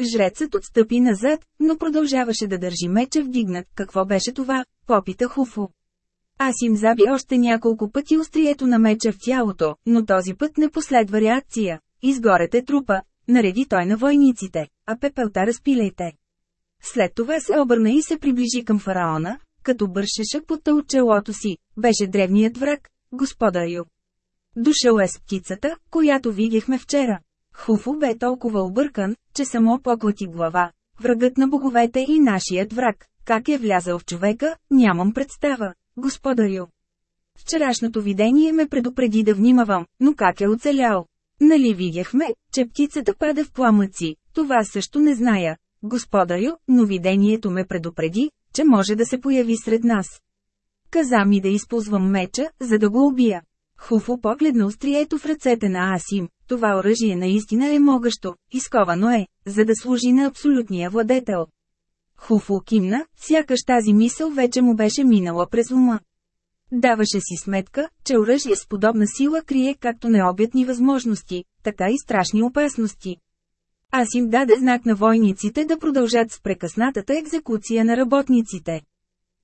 Жрецът отстъпи назад, но продължаваше да държи меча вдигнат. Какво беше това? Попита Хуфо. Аз им заби още няколко пъти острието на меча в тялото, но този път не последва реакция. Изгорете трупа, нареди той на войниците, а пепелта разпилейте. След това се обърна и се приближи към фараона, като бършеше по челото си, беше древният враг, господарю. Дошъл е с птицата, която видяхме вчера. Хуфу бе толкова объркан, че само поклати глава. Врагът на боговете и нашият враг. Как е влязъл в човека, нямам представа, господарю. Вчерашното видение ме предупреди да внимавам, но как е оцелял? Нали видяхме, че птицата пада в пламъци, това също не зная, господарю, но видението ме предупреди, че може да се появи сред нас. Каза ми да използвам меча, за да го убия. Хуфо погледна острието в ръцете на Асим. Това оръжие наистина е могащо, изковано е, за да служи на абсолютния владетел. Хуфо кимна, сякаш тази мисъл вече му беше минала през ума. Даваше си сметка, че оръжие с подобна сила крие както необятни възможности, така и страшни опасности. Аз им даде знак на войниците да продължат с прекъснатата екзекуция на работниците.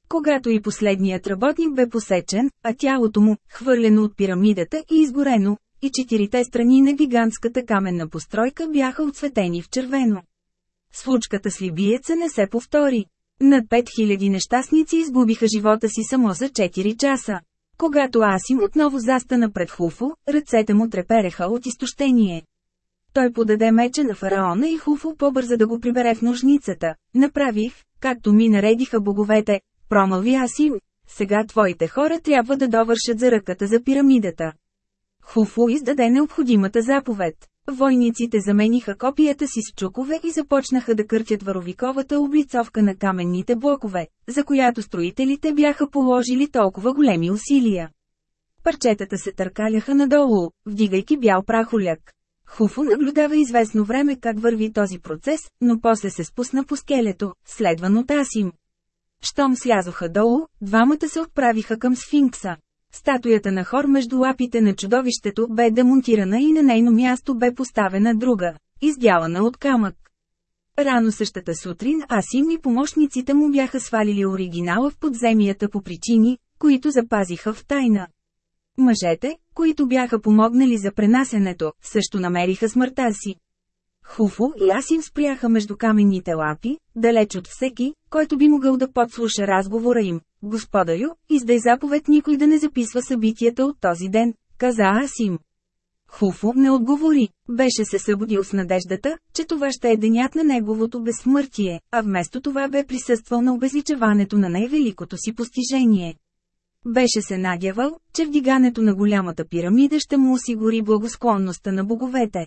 Когато и последният работник бе посечен, а тялото му, хвърлено от пирамидата и изгорено, и четирите страни на гигантската каменна постройка бяха отсветени в червено. Случката с либиеца не се повтори. Над 5000 нещастници изгубиха живота си само за 4 часа. Когато Асим отново застана пред Хуфо, ръцете му трепереха от изтощение. Той подаде меча на фараона и Хуфо побърза да го прибере в ножницата. Направих, както ми наредиха боговете, промълви Асим. Сега твоите хора трябва да довършат за ръката за пирамидата. Хуфу издаде необходимата заповед. Войниците замениха копията си с чукове и започнаха да къртят варовиковата облицовка на каменните блокове, за която строителите бяха положили толкова големи усилия. Парчетата се търкаляха надолу, вдигайки бял прахоляк. Хуфу наблюдава известно време как върви този процес, но после се спусна по скелето, следван от Асим. Щом слязоха долу, двамата се отправиха към сфинкса. Статуята на хор между лапите на чудовището бе демонтирана и на нейно място бе поставена друга, издялана от камък. Рано същата сутрин Асим и помощниците му бяха свалили оригинала в подземията по причини, които запазиха в тайна. Мъжете, които бяха помогнали за пренасенето, също намериха смъртта си. Хуфо и Асим спряха между каменните лапи, далеч от всеки, който би могъл да подслуша разговора им. Господарю, издай заповед никой да не записва събитията от този ден, каза Асим. Хуфо не отговори, беше се събудил с надеждата, че това ще е денят на неговото безсмъртие, а вместо това бе присъствал на обезличаването на най-великото си постижение. Беше се надявал, че вдигането на голямата пирамида ще му осигури благосклонността на боговете.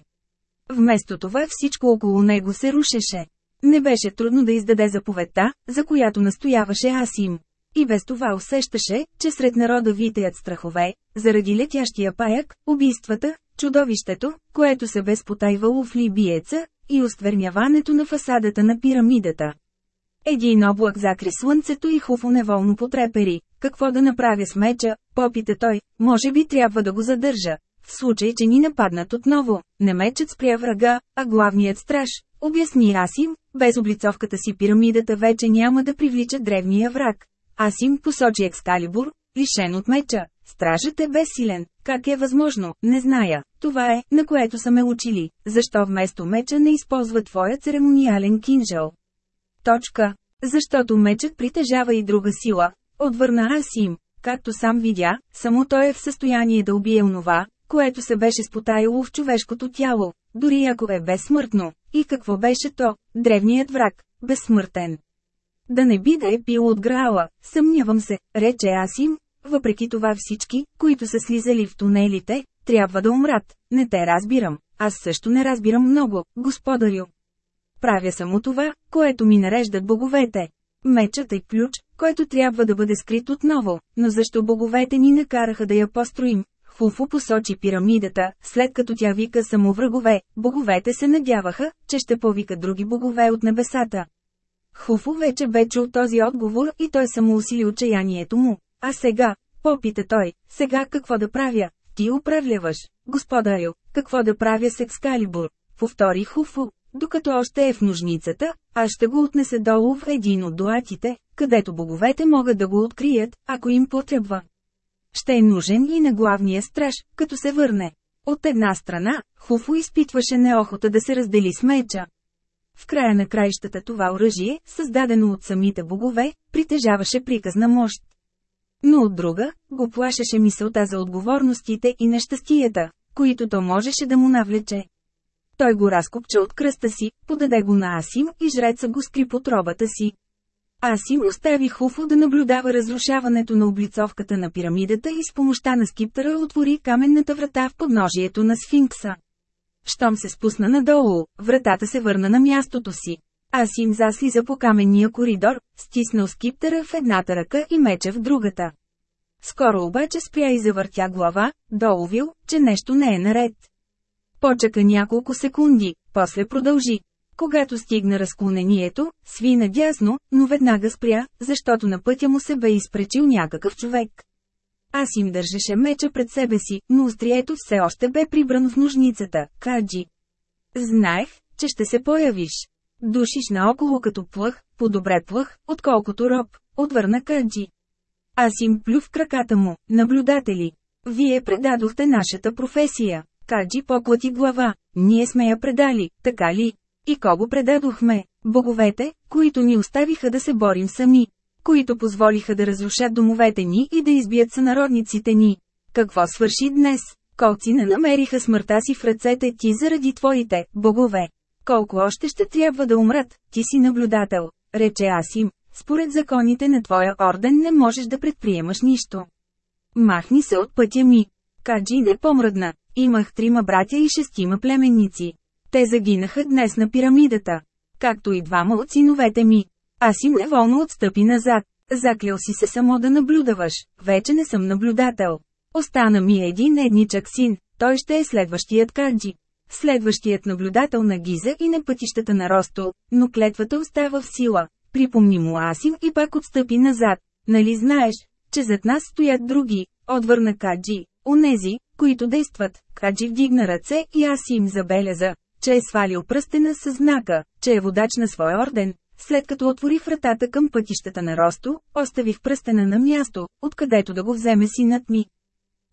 Вместо това всичко около него се рушеше. Не беше трудно да издаде заповедта, за която настояваше Асим. И без това усещаше, че сред народа витеят страхове, заради летящия паяк, убийствата, чудовището, което се безпотайвало в Либиеца, и оскверняването на фасадата на пирамидата. Един облак закри слънцето и Хуфо неволно потрепери. Какво да направя с меча, попита той, може би трябва да го задържа. В случай, че ни нападнат отново, не мечът спря врага, а главният страж, обясни Асим, без облицовката си пирамидата вече няма да привлича древния враг. Аз им посочи Екскалибур, лишен от меча. Стражът е безсилен. Как е възможно? Не зная. Това е, на което са ме учили. Защо вместо меча не използва твоя церемониален кинжал? Точка. Защото мечът притежава и друга сила. Отвърна Асим. Както сам видя, само той е в състояние да убие онова, което се беше спотаяло в човешкото тяло, дори ако е безсмъртно. И какво беше то? Древният враг, безсмъртен. Да не би да е пил от грала, съмнявам се, рече Асим, въпреки това всички, които са слизали в тунелите, трябва да умрат. Не те разбирам, аз също не разбирам много, господарю. Правя само това, което ми нареждат боговете. Мечът е ключ, който трябва да бъде скрит отново, но защо боговете ни накараха да я построим? Фуфу посочи пирамидата, след като тя вика само врагове, боговете се надяваха, че ще повика други богове от небесата. Хуфу вече бе чул този отговор и той само усили отчаянието му. А сега, попита той, сега какво да правя? Ти управляваш, господарю, какво да правя с Екскалибур? Повтори Хуфу, докато още е в ножницата, аз ще го отнесе долу в един от дуатите, където боговете могат да го открият, ако им потребва. Ще е нужен и на главния страж, като се върне. От една страна, Хуфу изпитваше неохота да се раздели с меча. В края на краищата това оръжие, създадено от самите богове, притежаваше приказна мощ. Но от друга, го плашеше мисълта за отговорностите и нещастията, които то можеше да му навлече. Той го разкопча от кръста си, подаде го на Асим и жреца го скри под робата си. Асим остави Хуфо да наблюдава разрушаването на облицовката на пирамидата и с помощта на скиптъра отвори каменната врата в подножието на сфинкса. Щом се спусна надолу, вратата се върна на мястото си. Асим заслиза по каменния коридор, стиснал скиптера в едната ръка и меча в другата. Скоро обаче спря и завъртя глава, доловил, че нещо не е наред. Почака няколко секунди, после продължи. Когато стигна разклонението, сви надясно, но веднага спря, защото на пътя му се бе изпречил някакъв човек. Аз им държеше меча пред себе си, но острието все още бе прибрано в ножницата, Каджи. Знаех, че ще се появиш. Душиш наоколо като плъх, по-добре плъх, отколкото роб, отвърна Каджи. Аз им плю в краката му, наблюдатели. Вие предадохте нашата професия. Каджи поклати глава. Ние сме я предали, така ли? И кого предадохме? Боговете, които ни оставиха да се борим сами. Които позволиха да разрушат домовете ни и да избият сънародниците ни. Какво свърши днес? Колци не намериха смъртта си в ръцете ти заради твоите богове. Колко още ще трябва да умрат, ти си наблюдател, рече Асим. Според законите на твоя орден не можеш да предприемаш нищо. Махни се от пътя ми. Каджи не помръдна. Имах трима братя и шестима племенници. Те загинаха днес на пирамидата. Както и двама от синовете ми. Аз им неволно отстъпи назад. Заклял си се само да наблюдаваш. Вече не съм наблюдател. Остана ми един едничък син. Той ще е следващият Каджи. Следващият наблюдател на Гиза и на пътищата на Ростол, но клетвата остава в сила. Припомни му Асим и пак отстъпи назад. Нали знаеш, че зад нас стоят други, отвърна Каджи, онези, които действат. Каджи вдигна ръце и Асим забеляза, че е свалил пръстена със знака, че е водач на своя орден. След като отвори вратата към пътищата на Росто, оставих пръстена на място, откъдето да го вземе синът ми.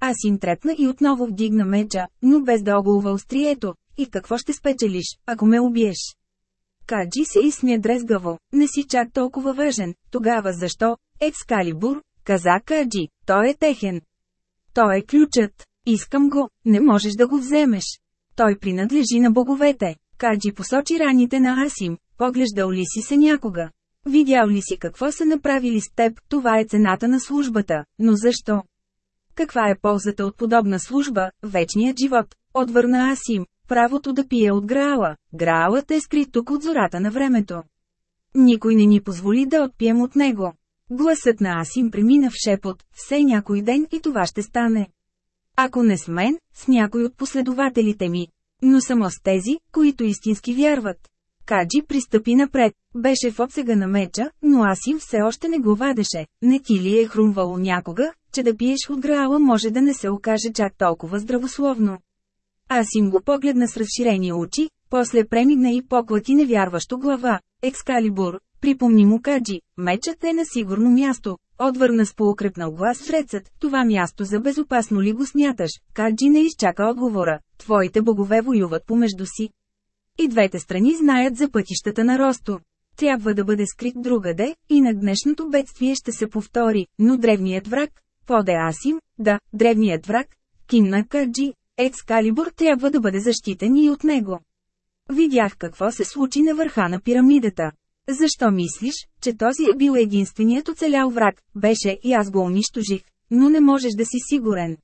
Аз им трепна и отново вдигна меча, но без да оголва острието. И какво ще спечелиш, ако ме убиеш? Каджи се изсмя дрезгаво, не си чак толкова важен, тогава защо? Екскалибур, каза Каджи, той е техен. Той е ключът, искам го, не можеш да го вземеш. Той принадлежи на боговете. Каджи посочи раните на Асим, поглеждал ли си се някога? Видял ли си какво са направили с теб, това е цената на службата, но защо? Каква е ползата от подобна служба, вечният живот? Отвърна Асим, правото да пие от Граала. Граалът е скрит тук от зората на времето. Никой не ни позволи да отпием от него. Гласът на Асим премина в шепот, все някой ден и това ще стане. Ако не с мен, с някой от последователите ми. Но само с тези, които истински вярват. Каджи пристъпи напред, беше в обсега на меча, но Асим все още не го вадеше. Не ти ли е хрумвало някога, че да пиеш от грала може да не се окаже чак толкова здравословно. Асим го погледна с разширени очи, после премигна и поклати невярващо глава. Екскалибур, припомни му Каджи, мечът е на сигурно място, отвърна с поукрепнал глас жрецът, това място за безопасно ли го смяташ? Каджи не изчака отговора, твоите богове воюват помежду си. И двете страни знаят за пътищата на Росто. Трябва да бъде скрит другаде, и на днешното бедствие ще се повтори, но древният враг, поде Асим, да, древният враг, кимна Каджи, Екскалибур трябва да бъде защитен и от него. Видях какво се случи на върха на пирамидата. Защо мислиш, че този е бил единственият оцелял враг, беше и аз го унищожих, но не можеш да си сигурен.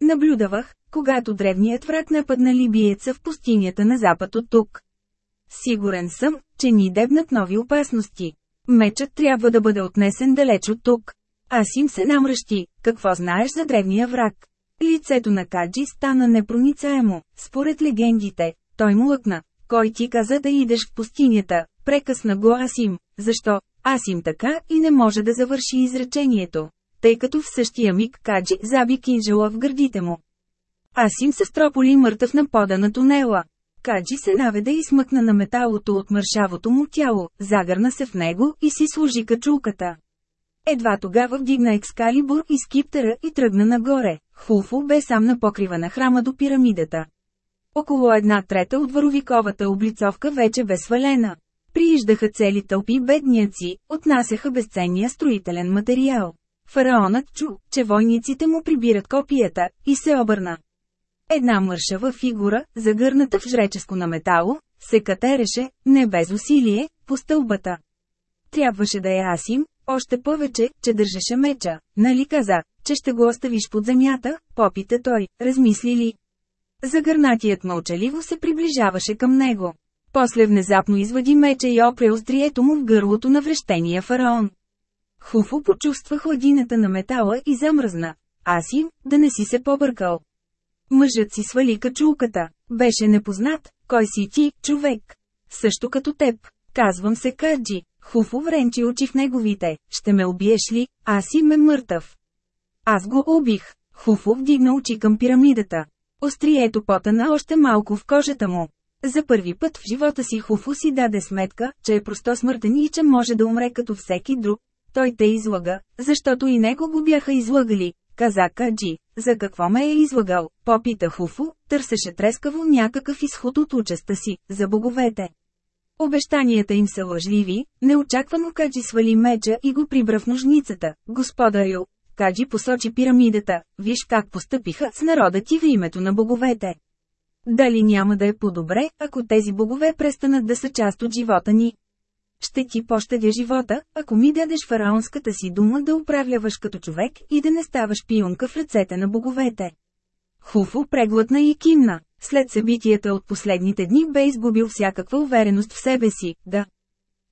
Наблюдавах, когато древният враг нападна либиеца в пустинята на запад от тук. Сигурен съм, че ни дебнат нови опасности. Мечът трябва да бъде отнесен далеч от тук. Аз им се намръщи, какво знаеш за древния враг? Лицето на Каджи стана непроницаемо, според легендите. Той му лъкна. Кой ти каза да идеш в пустинята? Прекъсна го Асим. Защо? Асим така и не може да завърши изречението. Тъй като в същия миг Каджи заби кинжала в гърдите му. Асим се строполи мъртъв на пода на тунела. Каджи се наведе и смъкна на металото от мършавото му тяло, загърна се в него и си служи качулката. Едва тогава вдигна екскалибур и скиптера и тръгна нагоре. Хуфу бе сам на покрива на храма до пирамидата. Около една трета от варовиковата облицовка вече бе свалена. Прииждаха цели тълпи бедняци, отнасяха безценния строителен материал. Фараонът чу, че войниците му прибират копията, и се обърна. Една мършава фигура, загърната в жреческо на метало, се катереше, не без усилие, по стълбата. Трябваше да е Асим, още повече, че държеше меча, нали каза, че ще го оставиш под земята, попита той, размисли ли. Загърнатият мълчаливо се приближаваше към него. После внезапно извади меча и опре острието му в гърлото на врещения фараон. Хуфо почувства хладината на метала и замръзна. Асим, да не си се побъркал. Мъжът си свали качулката. Беше непознат, кой си ти, човек. Също като теб. Казвам се Каджи. Хуфо вренчи очи в неговите. Ще ме убиеш ли? Аз си ме мъртъв. Аз го убих. Хуфо вдигна очи към пирамидата. Острието потана още малко в кожата му. За първи път в живота си Хуфу си даде сметка, че е просто смъртен и че може да умре като всеки друг. Той те излага, защото и него го бяха излагали, каза Каджи. За какво ме е излагал? Попита Хуфу, търсеше трескаво някакъв изход от участа си, за боговете. Обещанията им са лъжливи, неочаквано Каджи свали меча и го прибра в ножницата. Господарю, Каджи посочи пирамидата, виж как постъпиха с народа ти в името на боговете. Дали няма да е по-добре, ако тези богове престанат да са част от живота ни? Ще ти пощадя живота, ако ми дадеш фараонската си дума да управляваш като човек и да не ставаш пионка в ръцете на боговете. Хуфо преглътна и кимна. След събитията от последните дни бе изгубил всякаква увереност в себе си, да.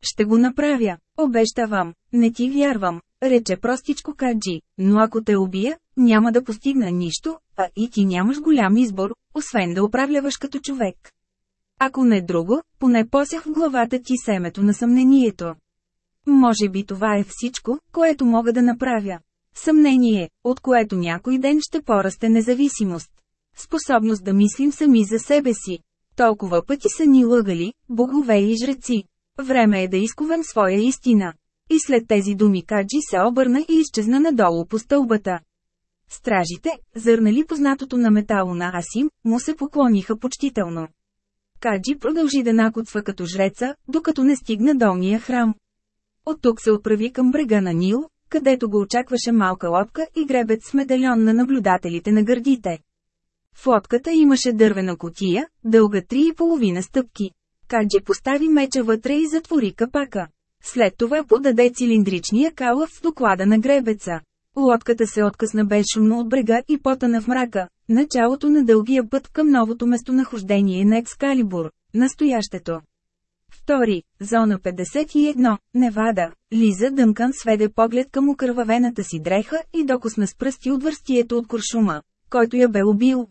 Ще го направя, обещавам, не ти вярвам, рече простичко Каджи, но ако те убия, няма да постигна нищо, а и ти нямаш голям избор, освен да управляваш като човек. Ако не друго, поне посях в главата ти семето на съмнението. Може би това е всичко, което мога да направя. Съмнение, от което някой ден ще порасте независимост. Способност да мислим сами за себе си. Толкова пъти са ни лъгали, богове и жреци. Време е да изковем своя истина. И след тези думи Каджи се обърна и изчезна надолу по стълбата. Стражите, зърнали познатото на метало на Асим, му се поклониха почтително. Каджи продължи да накотва като жреца, докато не стигна долния храм. От тук се отправи към брега на Нил, където го очакваше малка лодка и гребец с медальон на наблюдателите на гърдите. В лодката имаше дървена котия, дълга три и половина стъпки. Каджи постави меча вътре и затвори капака. След това подаде цилиндричния калъв в доклада на гребеца. Лодката се откъсна безшумно от брега и потана в мрака, началото на дългия път към новото местонахождение на Екскалибур, настоящето. Втори, зона 51, Невада, Лиза Дънкан сведе поглед към окървавената си дреха и докосна с пръсти от върстието от куршума, който я бе убил.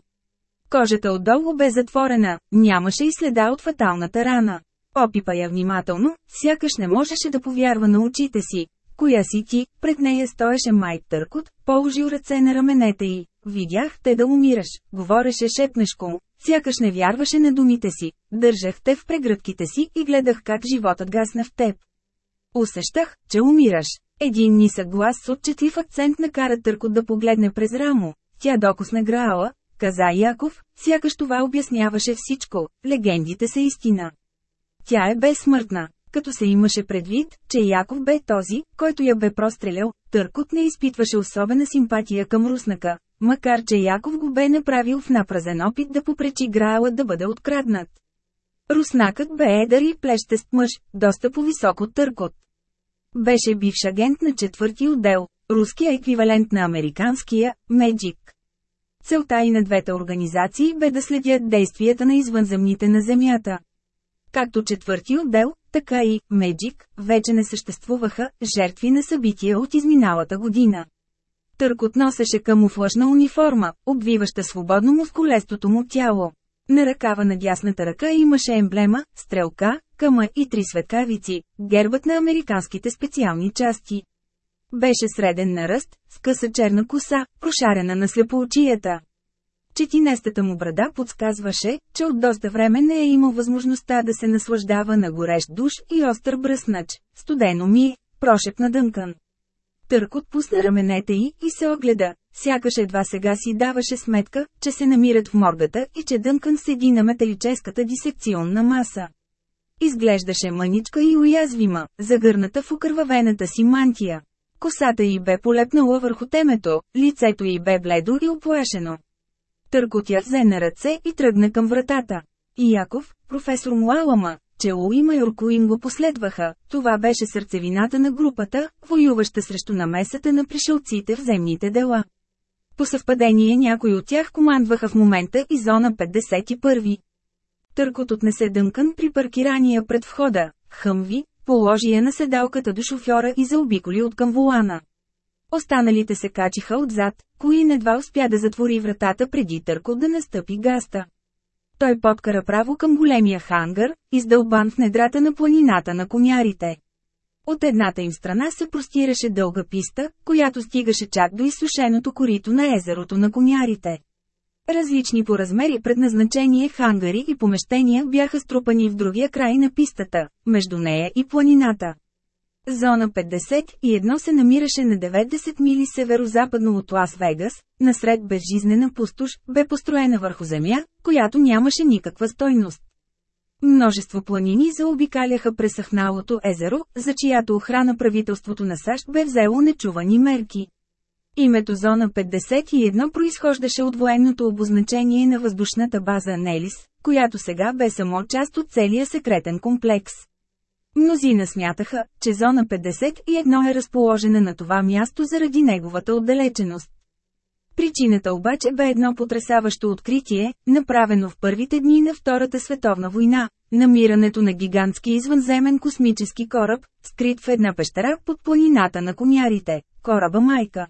Кожата отдолу бе затворена, нямаше и следа от фаталната рана. Опипа я внимателно, сякаш не можеше да повярва на очите си. Коя си ти? Пред нея стоеше Майк Търкот, положил ръце на раменете й. Видях те да умираш, говореше шепнешко. Сякаш не вярваше на думите си. Държах те в прегръдките си и гледах как животът гасна в теб. Усещах, че умираш. Един нисък глас с отчетлив акцент накара Търкот да погледне през рамо. Тя докосна Граала, каза Яков, сякаш това обясняваше всичко, легендите са истина. Тя е безсмъртна. Като се имаше предвид, че Яков бе този, който я бе прострелял, Търкот не изпитваше особена симпатия към руснака, макар че Яков го бе направил в напразен опит да попречи Граала да бъде откраднат. Руснакът бе едър и плещест мъж, доста по-висок от Търкот. Беше бивш агент на четвърти отдел, руския еквивалент на американския, Меджик. Целта и на двете организации бе да следят действията на извънземните на Земята. Както четвърти отдел, така и Меджик вече не съществуваха жертви на събития от изминалата година. Търкот носеше камуфлажна униформа, обвиваща свободно мускулестото му тяло. На ръкава на дясната ръка имаше емблема, стрелка, кама и три светкавици, гербът на американските специални части. Беше среден на ръст, с къса черна коса, прошарена на слепоочията. Четинестата му брада подсказваше, че от доста време не е имал възможността да се наслаждава на горещ душ и остър бръснач. Студено ми, прошепна Дънкан. Търк отпусна раменете й и се огледа, сякаш едва сега си даваше сметка, че се намират в моргата и че Дънкан седи на металическата дисекционна маса. Изглеждаше мъничка и уязвима, загърната в окървавената си мантия. Косата й бе полепнала върху темето, лицето й бе бледо и оплашено. Търкотя взе на ръце и тръгна към вратата. И Яков, професор Муалама, Чело и майор Куин го последваха, това беше сърцевината на групата, воюваща срещу намесата на пришелците в земните дела. По съвпадение някои от тях командваха в момента и зона 51. Търкот отнесе Дънкън при паркирания пред входа, хъмви, положи я на седалката до шофьора и заобиколи от към волана. Останалите се качиха отзад, Куин едва успя да затвори вратата преди Търкот да настъпи гаста. Той подкара право към големия хангар, издълбан в недрата на планината на конярите. От едната им страна се простираше дълга писта, която стигаше чак до изсушеното корито на езерото на конярите. Различни по размери предназначение хангари и помещения бяха струпани в другия край на пистата, между нея и планината. Зона 51 се намираше на 90 мили северо-западно от Лас-Вегас, насред безжизнена пустош, бе построена върху земя, която нямаше никаква стойност. Множество планини заобикаляха пресъхналото езеро, за чиято охрана правителството на САЩ бе взело нечувани мерки. Името Зона 51 произхождаше от военното обозначение на въздушната база Нелис, която сега бе само част от целия секретен комплекс. Мнозина смятаха, че зона 51 е разположена на това място заради неговата отдалеченост. Причината обаче бе едно потрясаващо откритие, направено в първите дни на Втората световна война – намирането на гигантски извънземен космически кораб, скрит в една пещера под планината на конярите – кораба Майка.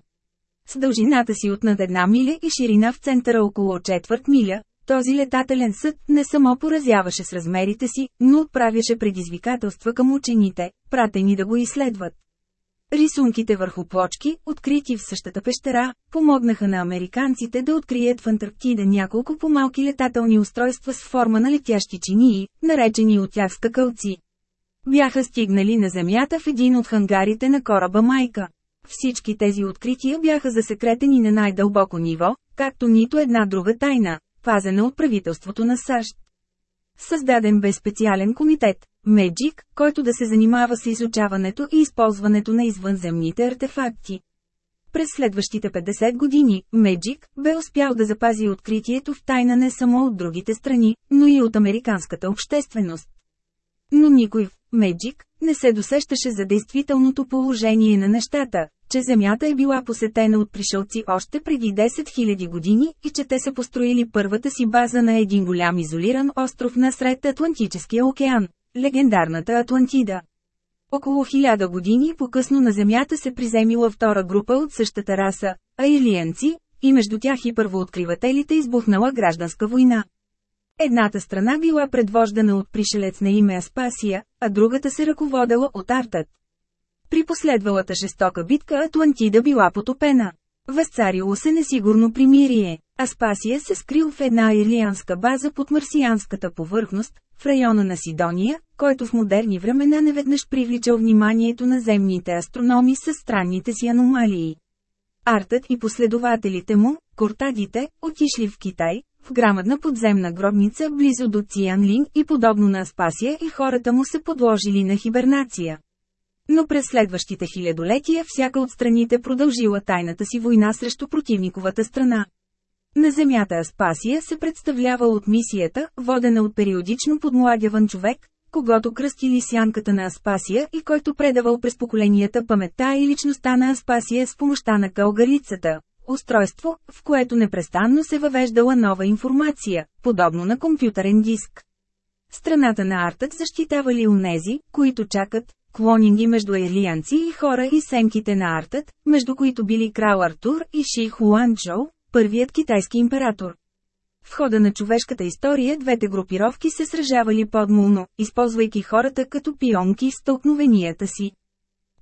С дължината си от над една миля и ширина в центъра около четвърт миля, този летателен съд не само поразяваше с размерите си, но отправяше предизвикателства към учените, пратени да го изследват. Рисунките върху плочки, открити в същата пещера, помогнаха на американците да открият в Антарктида няколко по-малки летателни устройства с форма на летящи чинии, наречени от тях скакалци. Бяха стигнали на земята в един от хангарите на кораба Майка. Всички тези открития бяха засекретени на най-дълбоко ниво, както нито една друга тайна, пазена от правителството на САЩ. Създаден бе специален комитет, Меджик, който да се занимава с изучаването и използването на извънземните артефакти. През следващите 50 години, Меджик бе успял да запази откритието в тайна не само от другите страни, но и от американската общественост. Но никой в Меджик не се досещаше за действителното положение на нещата, че Земята е била посетена от пришелци още преди 10 000 години и че те са построили първата си база на един голям изолиран остров насред Атлантическия океан – легендарната Атлантида. Около хиляда години по-късно на Земята се приземила втора група от същата раса – аилиенци, и между тях и първооткривателите избухнала гражданска война. Едната страна била предвождана от пришелец на име Аспасия, а другата се ръководела от Артът. При последвалата жестока битка Атлантида била потопена. Възцарило се несигурно примирие. Аспасия се скрил в една ирлианска база под марсианската повърхност, в района на Сидония, който в модерни времена неведнъж привличал вниманието на земните астрономи с странните си аномалии. Артът и последователите му, кортадите, отишли в Китай, в грамадна подземна гробница близо до Цианлин и подобно на Аспасия и хората му се подложили на хибернация. Но през следващите хилядолетия всяка от страните продължила тайната си война срещу противниковата страна. На Земята Аспасия се представлява от мисията, водена от периодично подмладяван човек, когато кръстили сянката на Аспасия и който предавал през поколенията паметта и личността на Аспасия с помощта на калгарицата. Устройство, в което непрестанно се въвеждала нова информация, подобно на компютърен диск. Страната на артът защитавали унези, които чакат, клонинги между елианци и хора и семките на артът, между които били крал Артур и Ши Хуанчжоу, първият китайски император. В хода на човешката история двете групировки се сражавали подмулно, използвайки хората като пионки в стълкновенията си.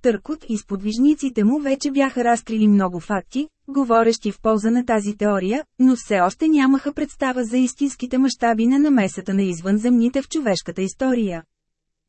Търкот и сподвижниците му вече бяха разкрили много факти, говорещи в полза на тази теория, но все още нямаха представа за истинските мащаби на намесата на извънземните в човешката история.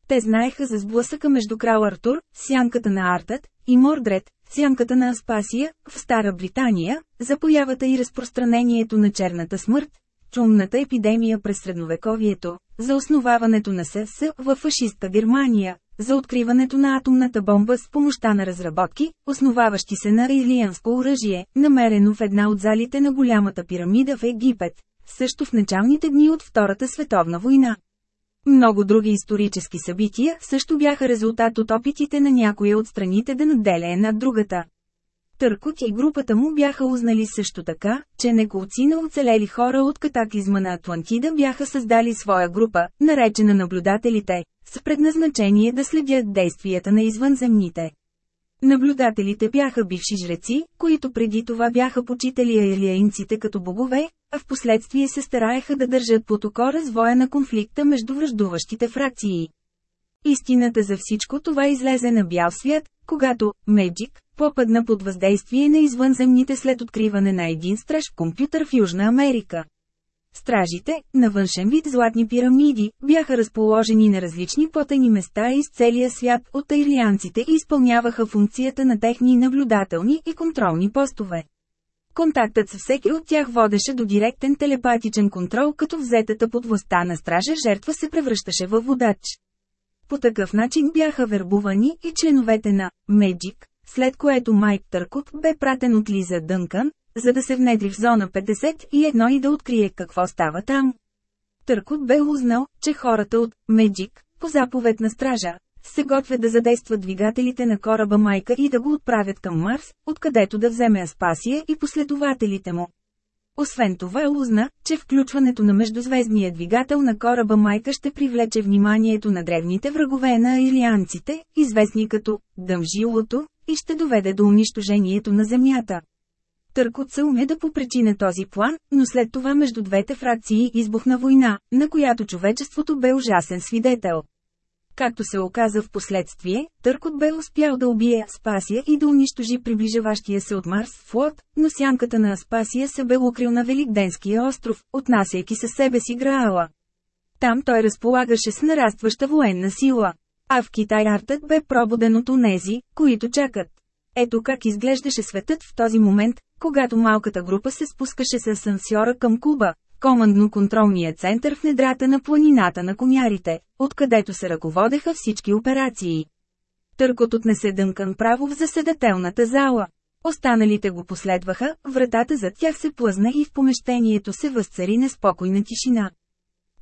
Те знаеха за сблъсъка между крал Артур, сянката на Артът, и Мордред, сянката на Аспасия, в Стара Британия, за появата и разпространението на черната смърт, чумната епидемия през средновековието, за основаването на СС в фашистка Германия, за откриването на атомната бомба с помощта на разработки, основаващи се на рилианско оръжие, намерено в една от залите на голямата пирамида в Египет, също в началните дни от Втората световна война. Много други исторически събития също бяха резултат от опитите на някоя от страните да наделя една другата. Търкот и групата му бяха узнали също така, че неколци на оцелели хора от катаклизма на Атлантида бяха създали своя група, наречена наблюдателите, с предназначение да следят действията на извънземните. Наблюдателите бяха бивши жреци, които преди това бяха почитали аилиаинците като богове, а в последствие се стараеха да държат под око развоя на конфликта между връждуващите фракции. Истината за всичко това излезе на бял свят, когато Меджик попадна под въздействие на извънземните след откриване на един страж компютър в Южна Америка. Стражите, на външен вид златни пирамиди, бяха разположени на различни потайни места из целия свят от айлианците и изпълняваха функцията на техни наблюдателни и контролни постове. Контактът с всеки от тях водеше до директен телепатичен контрол, като взетата под властта на стража жертва се превръщаше във водач. По такъв начин бяха вербувани и членовете на «Меджик», след което Майк Търкот бе пратен от Лиза Дънкан, за да се внедри в зона 51 и да открие какво става там. Търкот бе узнал, че хората от «Меджик», по заповед на стража, се готвят да задействат двигателите на кораба Майка и да го отправят към Марс, откъдето да вземе Аспасия и последователите му. Освен това узна, че включването на междузвездния двигател на кораба Майка ще привлече вниманието на древните врагове на илианците, известни като «дъмжилото», и ще доведе до унищожението на Земята. Търкот се уме да попречи този план, но след това между двете фракции избухна война, на която човечеството бе ужасен свидетел. Както се оказа в последствие, Търкот бе успял да убие Аспасия и да унищожи приближаващия се от Марс флот, но сянката на Аспасия се бе укрил на Великденския остров, отнасяйки със себе си Граала. Там той разполагаше с нарастваща военна сила. А в Китай артът бе пробуден от онези, които чакат. Ето как изглеждаше светът в този момент, когато малката група се спускаше с асансьора към Куба, командно-контролния център в недрата на планината на конярите, откъдето се ръководеха всички операции. Търкот отнесе Дънкан право в заседателната зала. Останалите го последваха, вратата зад тях се плъзна и в помещението се възцари неспокойна тишина.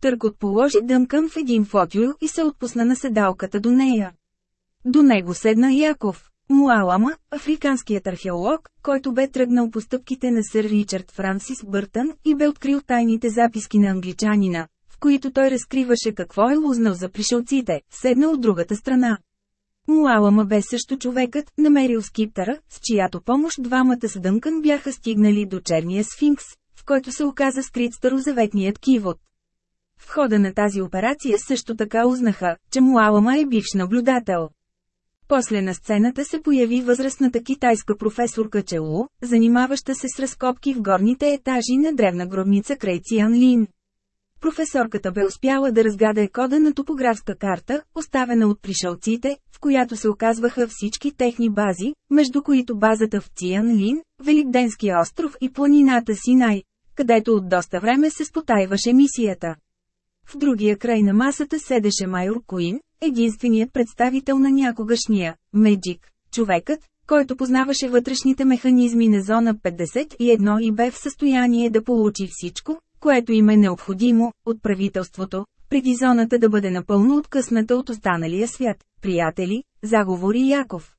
Търкот положи Дънкан в един фотюл и се отпусна на седалката до нея. До него седна Яков. Муалама, африканският археолог, който бе тръгнал по стъпките на сър Ричард Франсис Бъртън и бе открил тайните записки на англичанина, в които той разкриваше какво е узнал за пришелците, седна от другата страна. Муалама бе също човекът, намерил скиптъра, с чиято помощ двамата с Дънкън бяха стигнали до черния сфинкс, в който се оказа скрит старозаветният кивот. В хода на тази операция също така узнаха, че Муалама е бивш наблюдател. После на сцената се появи възрастната китайска професорка Челу, занимаваща се с разкопки в горните етажи на древна гробница край Циан Лин. професорката бе успяла да разгадае кода на топографска карта, оставена от пришелците, в която се оказваха всички техни бази, между които базата в Циан Лин, Великденския остров и планината Синай, където от доста време се спотайваше мисията. В другия край на масата седеше майор Куин, единственият представител на някогашния «Меджик», човекът, който познаваше вътрешните механизми на зона 51 и бе в състояние да получи всичко, което им е необходимо, от правителството, преди зоната да бъде напълно откъсната от останалия свят. Приятели, заговори Яков.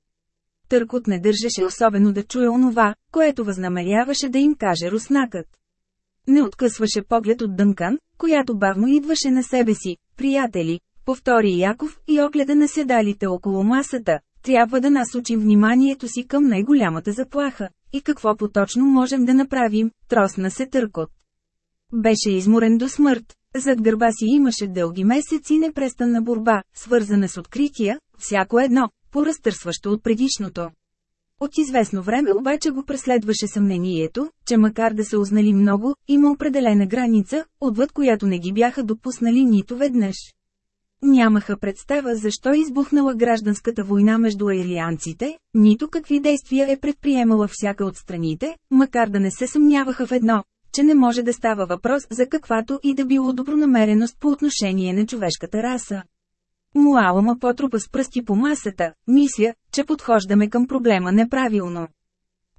Търкот не държеше особено да чуе онова, което възнамеряваше да им каже руснакът. Не откъсваше поглед от Дънкан, която бавно идваше на себе си. Приятели, повтори Яков и огледа на седалите около масата, трябва да насочим вниманието си към най-голямата заплаха. И какво поточно можем да направим, тросна се търкот. Беше изморен до смърт. Зад гърба си имаше дълги месеци непрестанна борба, свързана с открития, всяко едно, поразтърсващо от предишното. От известно време обаче го преследваше съмнението, че макар да са узнали много, има определена граница, отвъд която не ги бяха допуснали нито веднъж. Нямаха представа защо избухнала гражданската война между аирианците, нито какви действия е предприемала всяка от страните, макар да не се съмняваха в едно, че не може да става въпрос за каквато и да било добронамереност по отношение на човешката раса. Муалама потрупа с пръсти по масата, мисля, че подхождаме към проблема неправилно.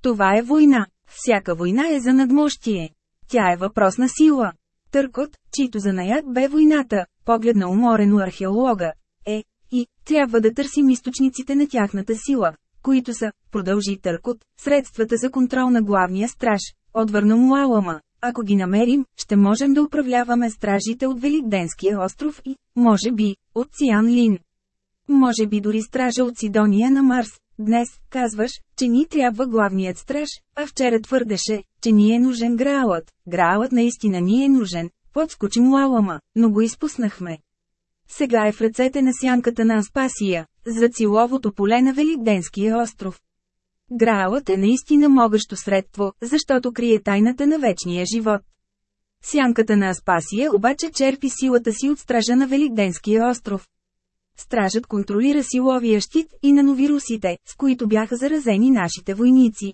Това е война. Всяка война е за надмощие. Тя е въпрос на сила. Търкот, чийто занаят бе войната, погледна уморено археолога, е, и, трябва да търсим източниците на тяхната сила, които са, продължи Търкот, средствата за контрол на главния страж, отвърна Муалама. Ако ги намерим, ще можем да управляваме стражите от Великденския остров и, може би, от Циан Лин. Може би дори стража от Сидония на Марс. Днес, казваш, че ни трябва главният страж, а вчера твърдеше, че ни е нужен Граалът. Граалът наистина ни е нужен, подскочи Муалама, но го изпуснахме. Сега е в ръцете на сянката на Аспасия, за циловото поле на Великденския остров. Граалът е наистина могъщо средство, защото крие тайната на вечния живот. Сянката на Аспасия обаче черпи силата си от стража на Великденския остров. Стражът контролира силовия щит и нановирусите, с които бяха заразени нашите войници.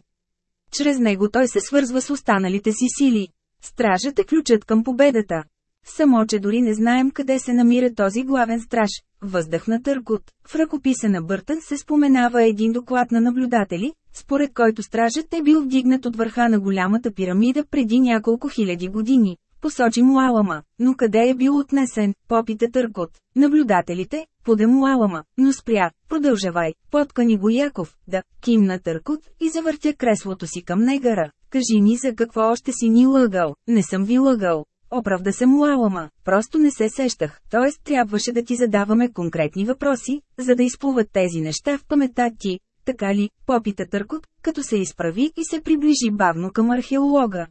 Чрез него той се свързва с останалите си сили. Стражът е ключът към победата. Само, че дори не знаем къде се намира този главен страж. Въздъх на Търкот. В ръкописа на Бъртън се споменава един доклад на наблюдатели, според който стражът е бил вдигнат от върха на голямата пирамида преди няколко хиляди години. Посочи Муалама, но къде е бил отнесен, попита Търкот. Наблюдателите, поде Муалама, но спря, продължавай, поткани го Яков, да, кимна Търкот и завъртя креслото си към негара. Кажи ни за какво още си ни лъгал, не съм ви лъгал. Оправда се Муалама, просто не се сещах, т.е. трябваше да ти задаваме конкретни въпроси, за да изплуват тези неща в паметта ти, така ли, попита Търкот, като се изправи и се приближи бавно към археолога.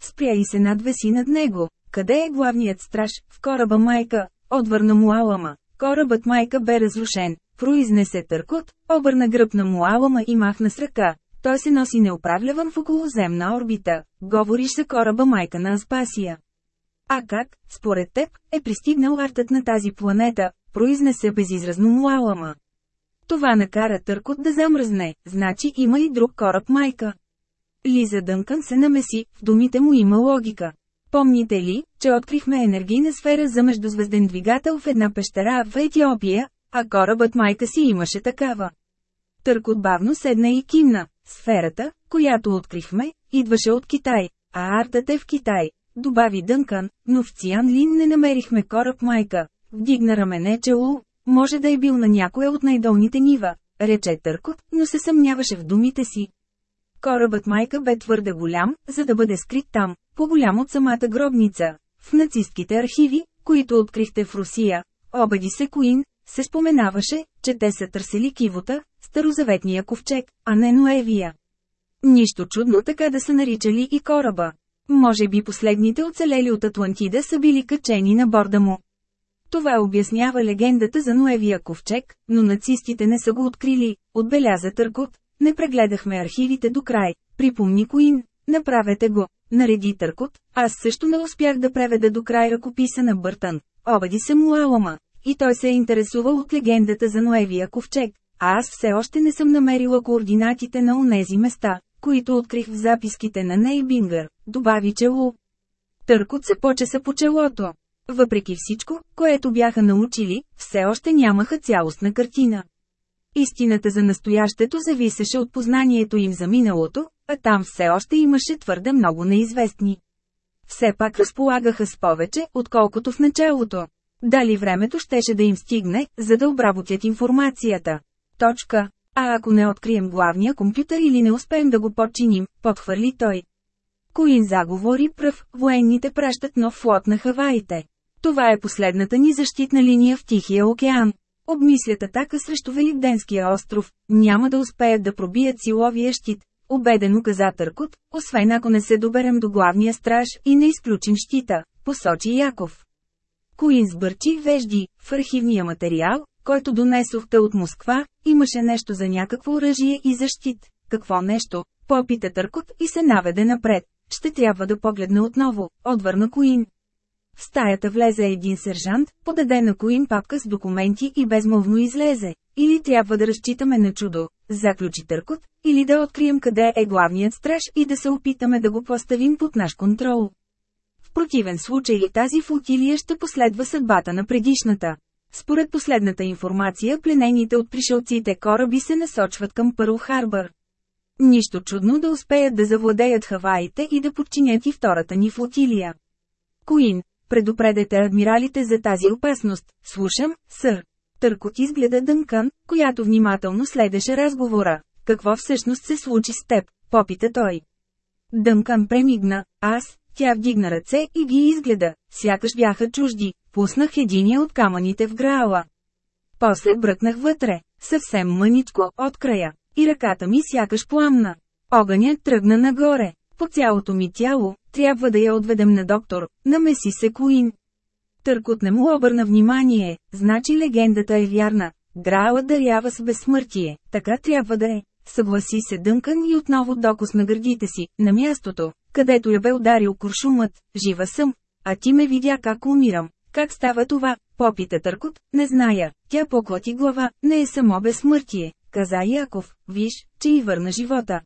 Спря и се надвеси над него. Къде е главният страж? В кораба майка, отвърна Муалама. Корабът майка бе разрушен. Произнесе Търкот, обърна гръб на Муалама и махна с ръка. Той се носи неуправляван в околоземна орбита. Говориш за кораба майка на Аспасия. А как, според теб, е пристигнал артът на тази планета, произнесе безизразно Муалама. Това накара Търкот да замръзне, значи има и друг кораб майка. Лиза Дънкън се намеси, в думите му има логика. Помните ли, че открихме енергийна сфера за междузвезден двигател в една пещера в Етиопия, а корабът майка си имаше такава? Търкот бавно седна и кимна. Сферата, която открихме, идваше от Китай, а артът е в Китай, добави Дънкан, но в Циан Лин не намерихме кораб майка. Вдигна рамене чело, може да е бил на някоя от най-долните нива, рече Търкот, но се съмняваше в думите си. Корабът майка бе твърде голям, за да бъде скрит там, по-голям от самата гробница. В нацистките архиви, които открихте в Русия, обади се Куин, се споменаваше, че те са търсили кивота, старозаветния ковчег, а не Ноевия. Нищо чудно така да са наричали и кораба. Може би последните оцелели от Атлантида са били качени на борда му. Това обяснява легендата за Ноевия ковчег, но нацистите не са го открили, отбеляза Търкот. Не прегледахме архивите до край, припомни Коин, направете го, нареди Търкот, аз също не успях да преведа до край ръкописа на Бъртън. Обади се му Алама. И той се е интересувал от легендата за Ноевия ковчег. А аз все още не съм намерила координатите на онези места, които открих в записките на Нейбингър, добави чело. Търкот се почеса по челото. Въпреки всичко, което бяха научили, все още нямаха цялостна картина. Истината за настоящето зависеше от познанието им за миналото, а там все още имаше твърде много неизвестни. Все пак разполагаха с повече, отколкото в началото. Дали времето щеше да им стигне, за да обработят информацията. Точка. А ако не открием главния компютър или не успеем да го подчиним, подхвърли той. Коин заговори пръв, военните пращат нов флот на Хаваите. Това е последната ни защитна линия в Тихия океан. Обмислят атака срещу Великденския остров, няма да успеят да пробият силовия щит, Обедено каза Търкот, освен ако не се доберем до главния страж и не изключим щита, посочи Яков. Коин сбърчи вежди, в архивния материал, който донесохте от Москва, имаше нещо за някакво оръжие и защит. Какво нещо? Попита Търкот и се наведе напред. Ще трябва да погледна отново, отвърна Коин. В стаята влезе един сержант, подаде на Коин папка с документи и безмолвно излезе. Или трябва да разчитаме на чудо, заключи Търкот, или да открием къде е главният страж и да се опитаме да го поставим под наш контрол. В противен случай тази флотилия ще последва съдбата на предишната. Според последната информация пленените от пришелците кораби се насочват към Пърл Харбър. Нищо чудно да успеят да завладеят Хаваите и да подчинят и втората ни флотилия. Коин, предупредете адмиралите за тази опасност, слушам, сър. Търкот изгледа Дънкан, която внимателно следеше разговора. Какво всъщност се случи с теб? Попита той. Дънкан премигна, аз, тя вдигна ръце и ги изгледа, сякаш бяха чужди, пуснах единия от камъните в граала. После бръкнах вътре, съвсем мъничко, от края, и ръката ми сякаш пламна. Огънят тръгна нагоре, по цялото ми тяло, трябва да я отведем на доктор, намеси се Куин. Търкот не му обърна внимание, значи легендата е вярна. Граала дарява с безсмъртие, така трябва да е. Съгласи се Дънкан и отново докосна гърдите си, на мястото, където я бе ударил куршумът, жива съм, а ти ме видя как умирам. Как става това? Попита Търкот, не зная. Тя поклати глава, не е само безсмъртие, каза Яков, виж, че и върна живота.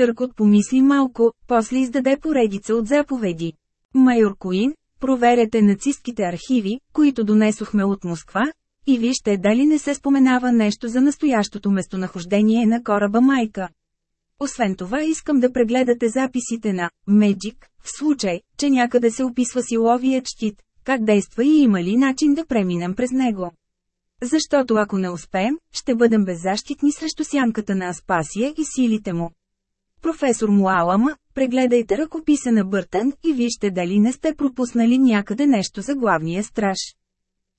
Търкот помисли малко, после издаде поредица от заповеди. Майор Коин, проверете нацистките архиви, които донесохме от Москва, и вижте дали не се споменава нещо за настоящото местонахождение на кораба Майка. Освен това искам да прегледате записите на Magic, в случай, че някъде се описва силовият щит, как действа и има ли начин да преминем през него. Защото ако не успеем, ще бъдем беззащитни срещу сянката на Аспасия и силите му. Професор Муалама, прегледайте ръкописа на Бъртън и вижте дали не сте пропуснали някъде нещо за главния страж.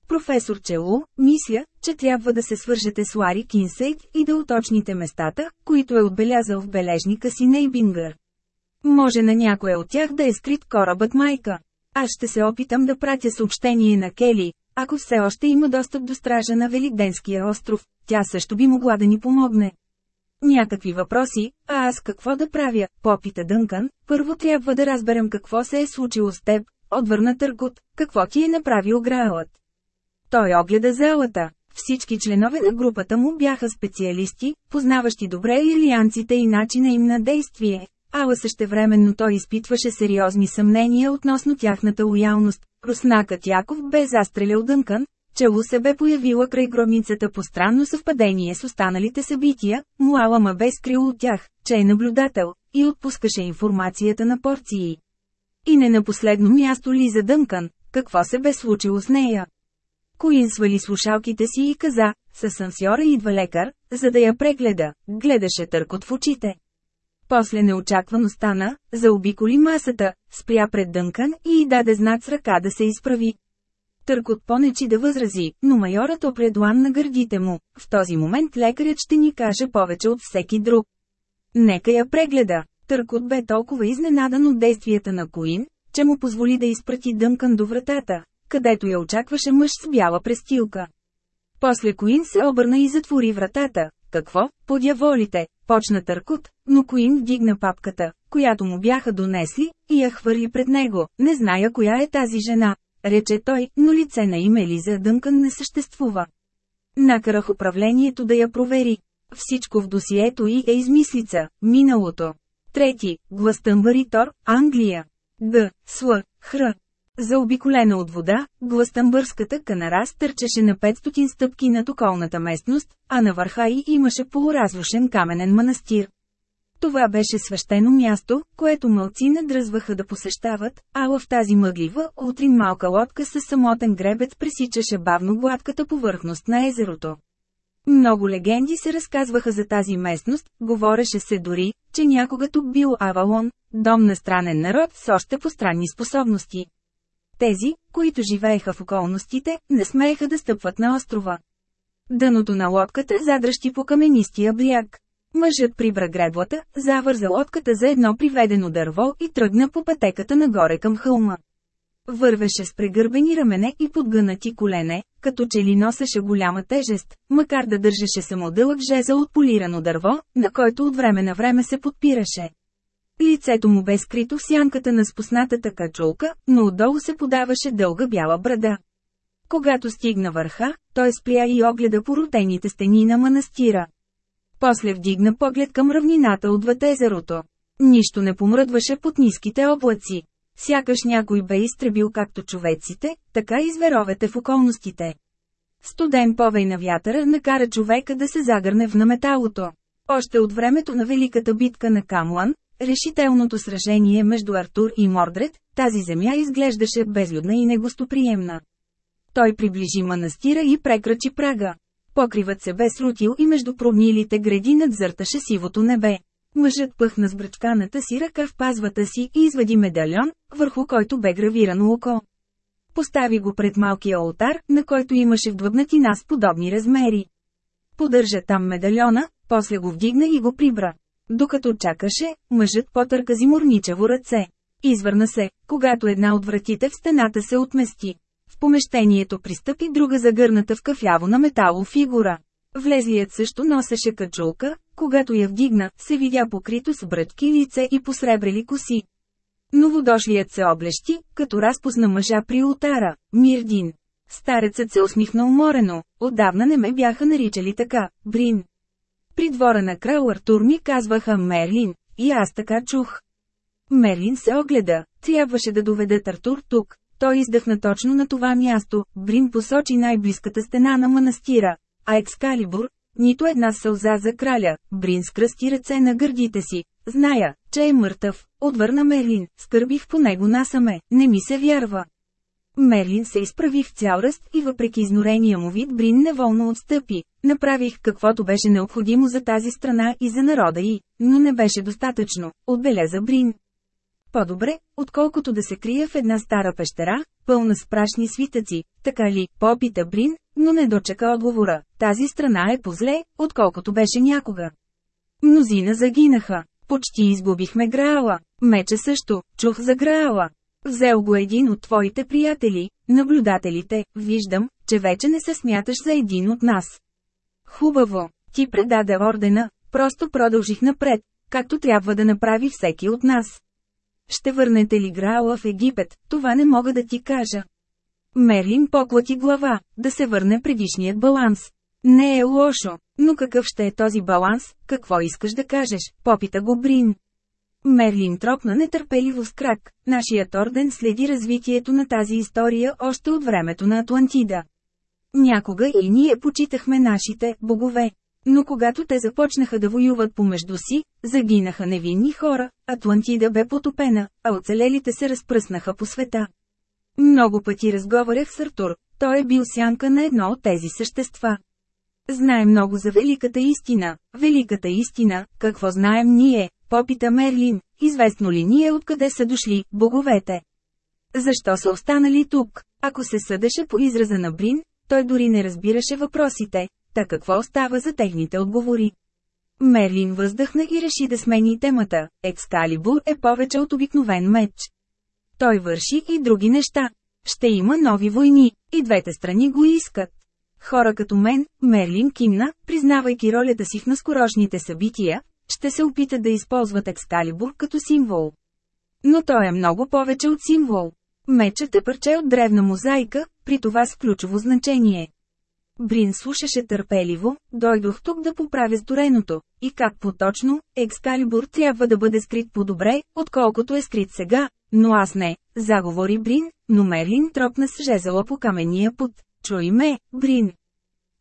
Професор Челу, мисля, че трябва да се свържете с Лари Кинсейт и да уточните местата, които е отбелязал в бележника си Нейбингър. Може на някоя от тях да е скрит корабът Майка. Аз ще се опитам да пратя съобщение на Кели, ако все още има достъп до стража на Великденския остров, тя също би могла да ни помогне. Някакви въпроси, а аз какво да правя, попита Дънкан, първо трябва да разберем какво се е случило с теб, отвърна Търкот, какво ти е направил Граалът. Той огледа залата. Всички членове на групата му бяха специалисти, познаващи добре илианците и начина им на действие. Ала същевременно той изпитваше сериозни съмнения относно тяхната лоялност. Руснакът Яков бе застрелял Дънкан, Челу се бе появила край гробницата по странно съвпадение с останалите събития, Муалама бе скрил от тях, че е наблюдател, и отпускаше информацията на порции. И не на последно място ли за Дънкан, какво се бе случило с нея. Коин свали слушалките си и каза, с асансьора идва лекар, за да я прегледа, гледаше търкот в очите. После неочаквано стана, заобиколи масата, спря пред Дънкан и й даде знак с ръка да се изправи. Търкот понечи да възрази, но майорът опре длан на гърдите му. В този момент лекарят ще ни каже повече от всеки друг. Нека я прегледа. Търкот бе толкова изненадан от действията на Коин, че му позволи да изпрати Дънкан до вратата, където я очакваше мъж с бяла престилка. После Коин се обърна и затвори вратата. Какво, подяволите, почна търкот, но Куин вдигна папката, която му бяха донесли, и я хвърли пред него. Не зная коя е тази жена, рече той, но лице на име Лиза Дънкън не съществува. Накарах управлението да я провери. Всичко в досието и е измислица, миналото. Трети, гластъмбаритор, Англия. Г. Сл. Хр. Заобиколена от вода, гластъмбърската канара стърчеше на 500 стъпки над околната местност, а на върха й имаше полуразрушен каменен манастир. Това беше свещено място, което мълци не дръзваха да посещават, а в тази мъглива, утрин малка лодка с самотен гребец пресичаше бавно гладката повърхност на езерото. Много легенди се разказваха за тази местност, говореше се дори, че някога тук бил Авалон, дом на странен народ с още постранни способности. Тези, които живееха в околностите, не смееха да стъпват на острова. Дъното на лодката задръщи по каменистия бряг. Мъжът прибра греблата, завърза лодката за едно приведено дърво и тръгна по пътеката нагоре към хълма. Вървеше с прегърбени рамене и подгънати колене, като че ли носеше голяма тежест, макар да държеше само дълъг жезъл от полирано дърво, на който от време на време се подпираше. Лицето му бе скрито в сянката на спуснатата качулка, но отдолу се подаваше дълга бяла брада. Когато стигна върха, той спря и огледа поротените стени на манастира. После вдигна поглед към равнината отвъд езерото. Нищо не помръдваше под ниските облаци. Сякаш някой бе изтребил както човеците, така и зверовете в околностите. Студен повей на вятъра накара човека да се загърне в наметалото. Още от времето на Великата битка на Камлан, решителното сражение между Артур и Мордред, тази земя изглеждаше безлюдна и негостоприемна. Той приближи манастира и прекрачи прага. Покривът се бе срутил и между прогнилите гради надзърташе сивото небе. Мъжът пъхна с бръчканата си ръка в пазвата си и извади медальон, върху който бе гравирано око. Постави го пред малкия алтар, на който имаше вдлъбнати нас подобни размери. Подържа там медальона, после го вдигна и го прибра. Докато чакаше, мъжът потърка зиморничево ръце. Извърна се, когато една от вратите в стената се отмести. Помещението пристъпи друга загърната в кафяво на метало фигура. Влезлият също носеше качулка, когато я вдигна, се видя покрито с бръчки лице и посребрели коси. Новодошлият се облещи, като разпозна мъжа при ултара, Мирдин. Старецът се усмихна уморено, отдавна не ме бяха наричали така, Брин. При двора на крал Артур ми казваха Мерлин, и аз така чух. Мерлин се огледа, трябваше да доведат Артур тук. Той издъхна точно на това място, Брин посочи най-близката стена на манастира, а Екскалибур, нито една сълза за краля, Брин скръсти ръце на гърдите си. Зная, че е мъртъв, отвърна Мерлин, скърбих по него насаме, не ми се вярва. Мерлин се изправи в цял ръст и въпреки изнорения му вид Брин неволно отстъпи. Направих каквото беше необходимо за тази страна и за народа й, но не беше достатъчно, отбеляза Брин. По-добре, отколкото да се крия в една стара пещера, пълна с прашни свитъци, така ли, попита Брин, но не дочека отговора. Тази страна е позле, отколкото беше някога. Мнозина загинаха. Почти изгубихме Граала. Мече също, чух за Граала. Взел го един от твоите приятели, наблюдателите, виждам, че вече не се смяташ за един от нас. Хубаво, ти предаде ордена, просто продължих напред, както трябва да направи всеки от нас. Ще върнете ли Граала в Египет, това не мога да ти кажа. Мерлин поклати глава, да се върне предишният баланс. Не е лошо, но какъв ще е този баланс, какво искаш да кажеш, попита го Брин. Мерлин тропна нетърпеливо с крак. Нашият орден следи развитието на тази история още от времето на Атлантида. Някога и ние почитахме нашите богове. Но когато те започнаха да воюват помежду си, загинаха невинни хора, Атлантида бе потопена, а оцелелите се разпръснаха по света. Много пъти разговарях с Артур, той е бил сянка на едно от тези същества. Знае много за великата истина. Великата истина, какво знаем ние, попита Мерлин, известно ли ни е откъде са дошли боговете? Защо са останали тук? Ако се съдеше по израза на Брин, той дори не разбираше въпросите, та какво остава за техните отговори. Мерлин въздъхна и реши да смени темата. Екскалибур е повече от обикновен меч. Той върши и други неща. Ще има нови войни, и двете страни го искат. Хора като мен, Мерлин кимна, признавайки ролята си в наскорошните събития, ще се опитат да използват Екскалибур като символ. Но той е много повече от символ. Мечът е парче от древна мозайка, при това с ключово значение. Брин слушаше търпеливо, дойдох тук да поправя стореното, и как по-точно, Екскалибур трябва да бъде скрит по-добре, отколкото е скрит сега, но аз не, заговори Брин, но Мерлин тропна с жезела по камения пут. Чуй ме, Брин.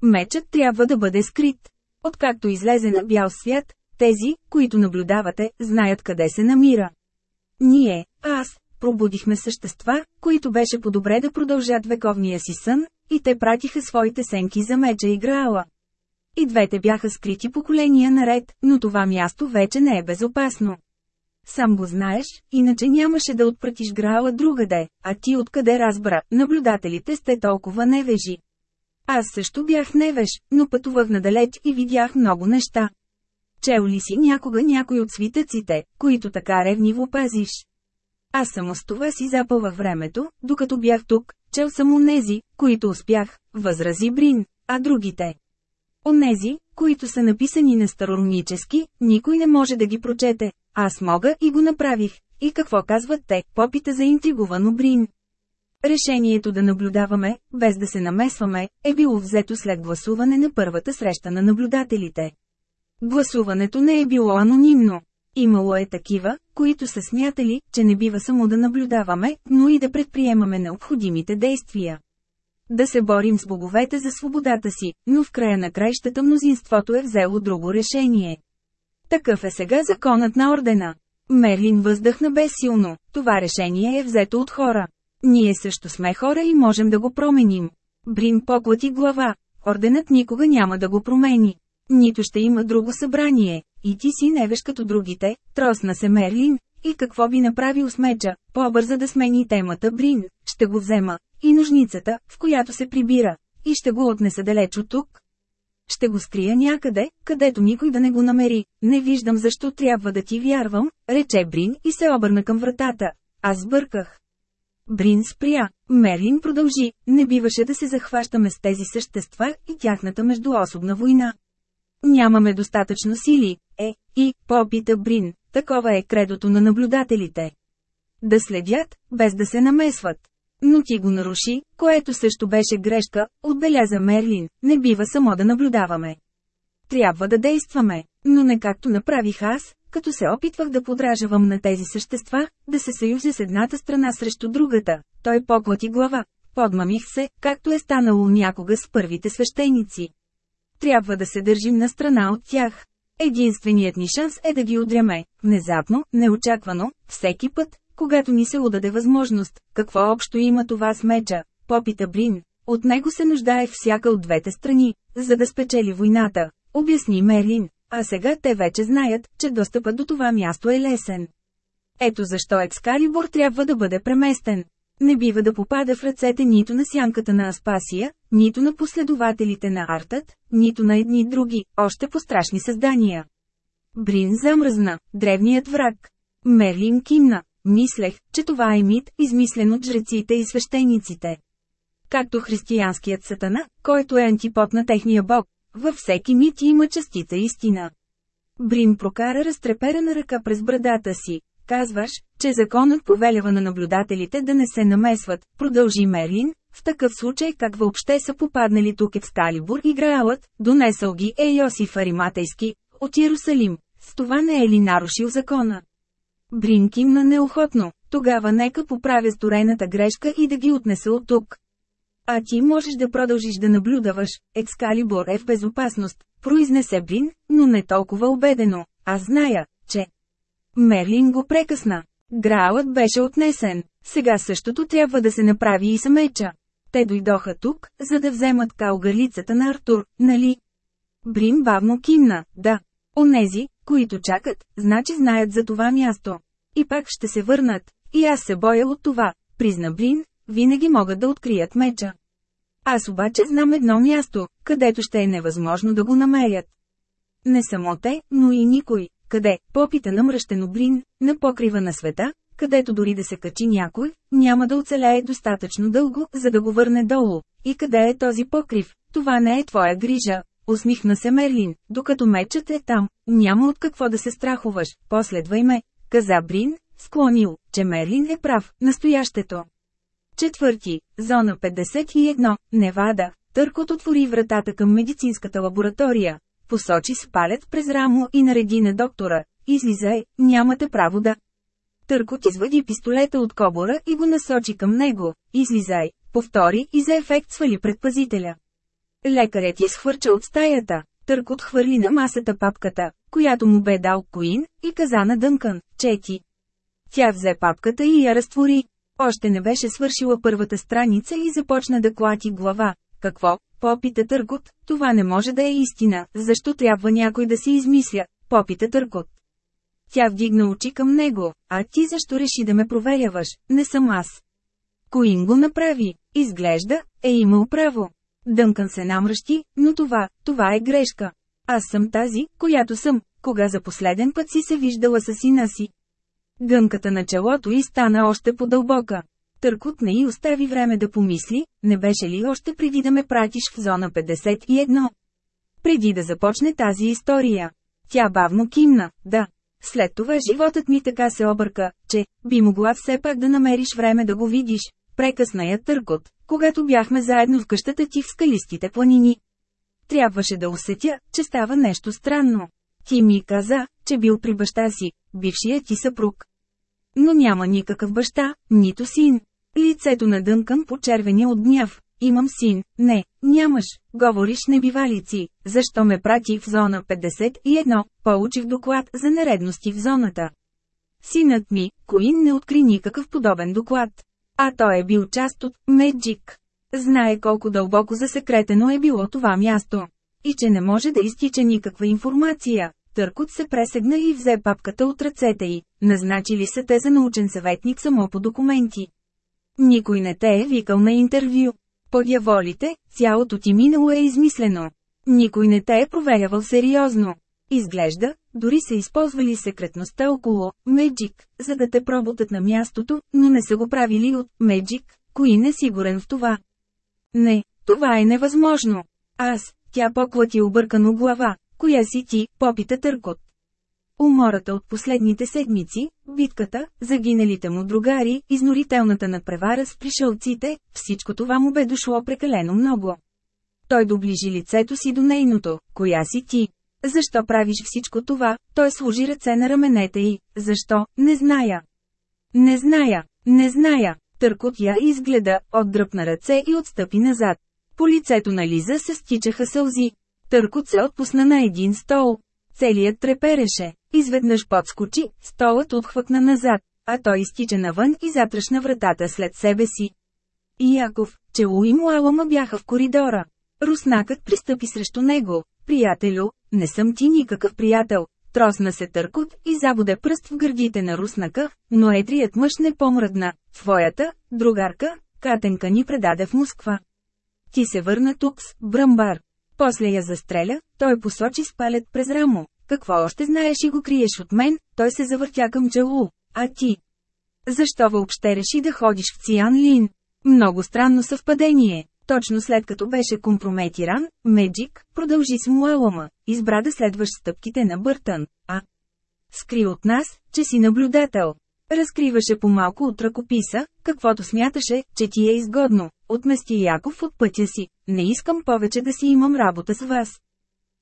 Мечът трябва да бъде скрит. Откакто излезе на бял свят, тези, които наблюдавате, знаят къде се намира. Ние, аз, пробудихме същества, които беше по-добре да продължат вековния си сън, и те пратиха своите сенки за меча и Граала. И двете бяха скрити поколения наред, но това място вече не е безопасно. Сам го знаеш, иначе нямаше да отпратиш Граала другаде, а ти откъде разбра, наблюдателите сте толкова невежи. Аз също бях невеж, но пътувах надалеч и видях много неща. Чел ли си някога някой от свитъците, които така ревниво пазиш? Аз само с това си запълвах времето, докато бях тук, чел съм онези, които успях, възрази Брин, а другите. Онези, които са написани на старорунически, никой не може да ги прочете, аз мога и го направих. И какво казват те, попита за интригувано Брин. Решението да наблюдаваме, без да се намесваме, е било взето след гласуване на първата среща на наблюдателите. Гласуването не е било анонимно. Имало е такива, които са смятали, че не бива само да наблюдаваме, но и да предприемаме необходимите действия. Да се борим с боговете за свободата си, но в края на краищата мнозинството е взело друго решение. Такъв е сега законът на ордена. Мерлин въздъхна безсилно, това решение е взето от хора. Ние също сме хора и можем да го променим. Брин поклати глава. Орденът никога няма да го промени. Нито ще има друго събрание. И ти си невеш като другите, тросна се Мерлин. И какво би направил с меча, по-бърза да смени темата Брин, ще го взема. И ножницата, в която се прибира. И ще го отнеса далеч от тук. Ще го скрия някъде, където никой да не го намери. Не виждам защо трябва да ти вярвам, рече Брин и се обърна към вратата. Аз сбърках. Брин спря. Мерлин продължи, не биваше да се захващаме с тези същества и тяхната междуособна война. Нямаме достатъчно сили, е, и, попита Брин, такова е кредото на наблюдателите. Да следят, без да се намесват. Но ти го наруши, което също беше грешка, отбеляза Мерлин, не бива само да наблюдаваме. Трябва да действаме, но не както направих аз, като се опитвах да подражавам на тези същества, да се съюзя с едната страна срещу другата. Той поклати глава. Подмамих се, както е станало някога с първите свещеници. Трябва да се държим на страна от тях. Единственият ни шанс е да ги удряме, внезапно, неочаквано, всеки път, когато ни се удаде възможност. Какво общо има това с меча? Попита Брин. От него се нуждае всяка от двете страни, за да спечели войната, обясни Мерлин. А сега те вече знаят, че достъпът до това място е лесен. Ето защо Екскалибур трябва да бъде преместен. Не бива да попада в ръцете нито на сянката на Аспасия, нито на последователите на Артът, нито на едни други, още по-страшни създания. Брин замръзна, древният враг. Мерлин кимна. Мислех, че това е мит, измислен от жреците и свещениците. Както християнският сатана, който е антипод на техния бог, във всеки мит има частица истина. Брин прокара разтреперена ръка през брадата си. Казваш, че законът повелява на наблюдателите да не се намесват, продължи Мерлин, в такъв случай как въобще са попаднали тук Екскалибур и Граалът, донесъл ги е Йосиф Ариматейски, от Иерусалим. С това не е ли нарушил закона? Брин кимна неохотно, тогава нека поправя сторената грешка и да ги отнеса от тук. А ти можеш да продължиш да наблюдаваш, Екскалибур е в безопасност, произнесе Брин, но не толкова убедено. Аз зная, че... Мерлин го прекъсна. Граалът беше отнесен. Сега същото трябва да се направи и с меча. Те дойдоха тук, за да вземат калгалицата на Артур, нали? Брин бавно кимна, да. Онези, които чакат, значи знаят за това място. И пак ще се върнат. И аз се боя от това, призна Брин, винаги могат да открият меча. Аз обаче знам едно място, където ще е невъзможно да го намерят. Не само те, но и никой. Къде? Попита намръщено Брин, на покрива на света, където дори да се качи някой, няма да оцеляе достатъчно дълго, за да го върне долу. И къде е този покрив? това не е твоя грижа. Усмихна се Мерлин, докато мечът е там, няма от какво да се страхуваш, последвай ме, каза Брин, склонил, че Мерлин е прав, настоящето. Четвърти, зона 51, Невада, Търкот отвори вратата към медицинската лаборатория. Посочи с палец през рамо и нареди на доктора. Излизай, нямате право да. Търкот извади пистолета от кобора и го насочи към него. Излизай, повтори и за ефект свали предпазителя. Лекарят изхвърча от стаята. Търкот хвърли на масата папката, която му бе дал Коин, и каза на Дънкън, чети. Тя взе папката и я разтвори. Още не беше свършила първата страница и започна да клати глава. Какво? Попита Търкот, това не може да е истина, защо трябва някой да си измисля, попита Търкот. Тя вдигна очи към него, а ти защо реши да ме проверяваш, не съм аз. Коин го направи, изглежда, е имал право. Дънкан се намръщи, но това, това е грешка. Аз съм тази, която съм, кога за последен път си се виждала с сина си. Гънката на челото й стана още по-дълбока. Търкот не й остави време да помисли, не беше ли още преди да ме пратиш в зона 51. Преди да започне тази история. Тя бавно кимна, да. След това животът ми така се обърка, че, би могла все пак да намериш време да го видиш. Прекъсна я търкот, когато бяхме заедно в къщата ти в скалистите планини. Трябваше да усетя, че става нещо странно. Ти ми каза, че бил при баща си, бившия ти съпруг. Но няма никакъв баща, нито син. Лицето на Дънкън почервения от гняв. Имам син. Не, нямаш. Говориш небивалици. Защо ме прати в зона 51? Получих доклад за нередности в зоната. Синът ми, Коин не откри никакъв подобен доклад. А той е бил част от Меджик. Знае колко дълбоко засекретено е било това място. И че не може да изтича никаква информация. Търкот се пресегна и взе папката от ръцете й. Назначили се те за научен съветник само по документи. Никой не те е викал на интервю. Подяволите, цялото ти минало е измислено. Никой не те е проверявал сериозно. Изглежда, дори са използвали секретността около Меджик, за да те пробутат на мястото, но не са го правили от Меджик, кои не сигурен в това. Не, това е невъзможно. Аз, тя поклати объркано глава, коя си ти, попита Търкот. Умората от последните седмици, битката, загиналите му другари, изнорителната надпревара с пришълците, всичко това му бе дошло прекалено много. Той доближи лицето си до нейното, коя си ти? Защо правиш всичко това? Той служи ръце на раменете й. Защо? Не зная. Не зная, не зная. Търкот я изгледа, отдръпна ръце и отстъпи назад. По лицето на Лиза се стичаха сълзи. Търкот се отпусна на един стол. Целият трепереше. Изведнъж подскочи, столът отхвъкна назад, а той изтича навън и затръшна вратата след себе си. И Яков, че и Муалама бяха в коридора. Руснакът пристъпи срещу него. Приятелю, не съм ти никакъв приятел. Тросна се търкот и забуде пръст в гърдите на руснака, но едрият мъж не помръдна. Твоята, другарка, Катенка ни предаде в Москва. Ти се върна тук с Бръмбар. После я застреля, той посочи с палет през рамо. Какво още знаеш и го криеш от мен, той се завъртя към Джалу. А ти? Защо въобще реши да ходиш в Циан Лин? Много странно съвпадение. Точно след като беше компрометиран, Меджик продължи с Муалама, избра да следваш стъпките на Бъртън, а скри от нас, че си наблюдател. Разкриваше по-малко от ръкописа, каквото смяташе, че ти е изгодно. Отмести Яков от пътя си. Не искам повече да си имам работа с вас.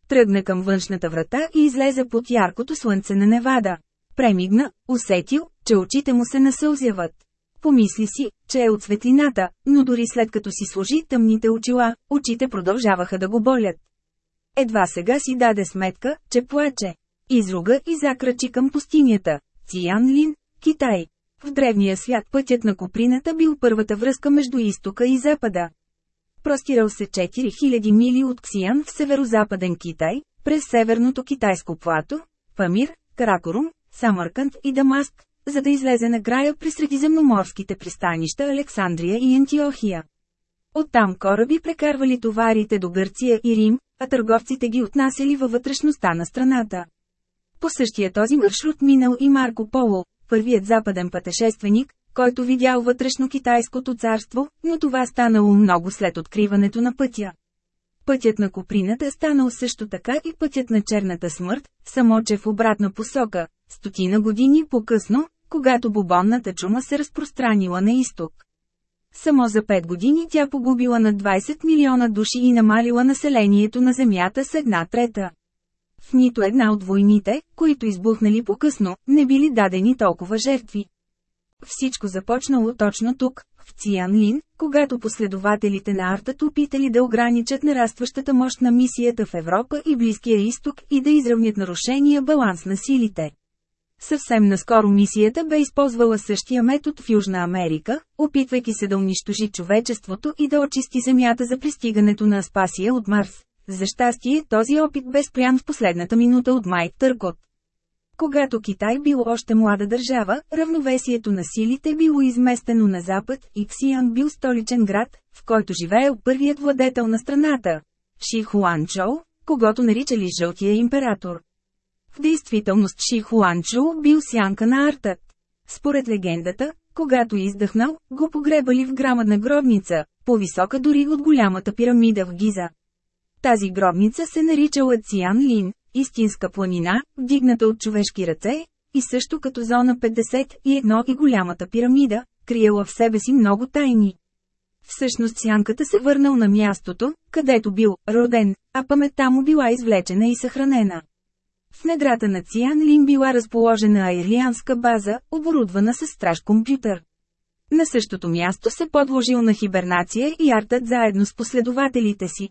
Тръгна към външната врата и излезе под яркото слънце на Невада. Премигна, усетил, че очите му се насълзяват. Помисли си, че е от светлината, но дори след като си сложи тъмните очила, очите продължаваха да го болят. Едва сега си даде сметка, че плаче. Изруга и закрачи към пустинята. Цианлин, Китай. В древния свят пътят на Куприната бил първата връзка между изтока и запада. Простирал се 4000 мили от Ксиян в северо-западен Китай, през северното китайско плато, Памир, Каракорум, Самарканд и Дамаск, за да излезе накрая при средиземноморските пристанища Александрия и Антиохия. Оттам кораби прекарвали товарите до Гърция и Рим, а търговците ги отнасяли във вътрешността на страната. По същия този маршрут минал и Марко Поло, първият западен пътешественик, който видял вътрешно китайското царство, но това станало много след откриването на пътя. Пътят на Коприната станал също така и пътят на черната смърт, само че в обратна посока, стотина години по-късно, когато бубонната чума се разпространила на изток. Само за 5 години тя погубила на 20 милиона души и намалила населението на Земята с една трета. В нито една от войните, които избухнали по-късно, не били дадени толкова жертви. Всичко започнало точно тук, в Цианлин, когато последователите на артът опитали да ограничат нарастващата мощ на мисията в Европа и Близкия изток и да изравнят нарушения баланс на силите. Съвсем наскоро мисията бе използвала същия метод в Южна Америка, опитвайки се да унищожи човечеството и да очисти Земята за пристигането на Аспасия от Марс. За щастие, този опит бе спрян в последната минута от Майк Търкот. Когато Китай бил още млада държава, равновесието на силите било изместено на запад и Ксиян бил столичен град, в който живеел първият владетел на страната – Ши Хуанчоу, когато наричали Жълтия император. В действителност Ши Хуанчоу бил сянка на артът. Според легендата, когато издъхнал, го погребали в грамадна гробница, по-висока дори от голямата пирамида в Гиза. Тази гробница се наричала Циан Лин, истинска планина, вдигната от човешки ръце, и също като зона 51 и голямата пирамида, криела в себе си много тайни. Всъщност сянката се върнал на мястото, където бил роден, а паметта му била извлечена и съхранена. В недрата на Циан Лин била разположена аирлианска база, оборудвана с страж компютър. На същото място се подложил на хибернация и артът заедно с последователите си.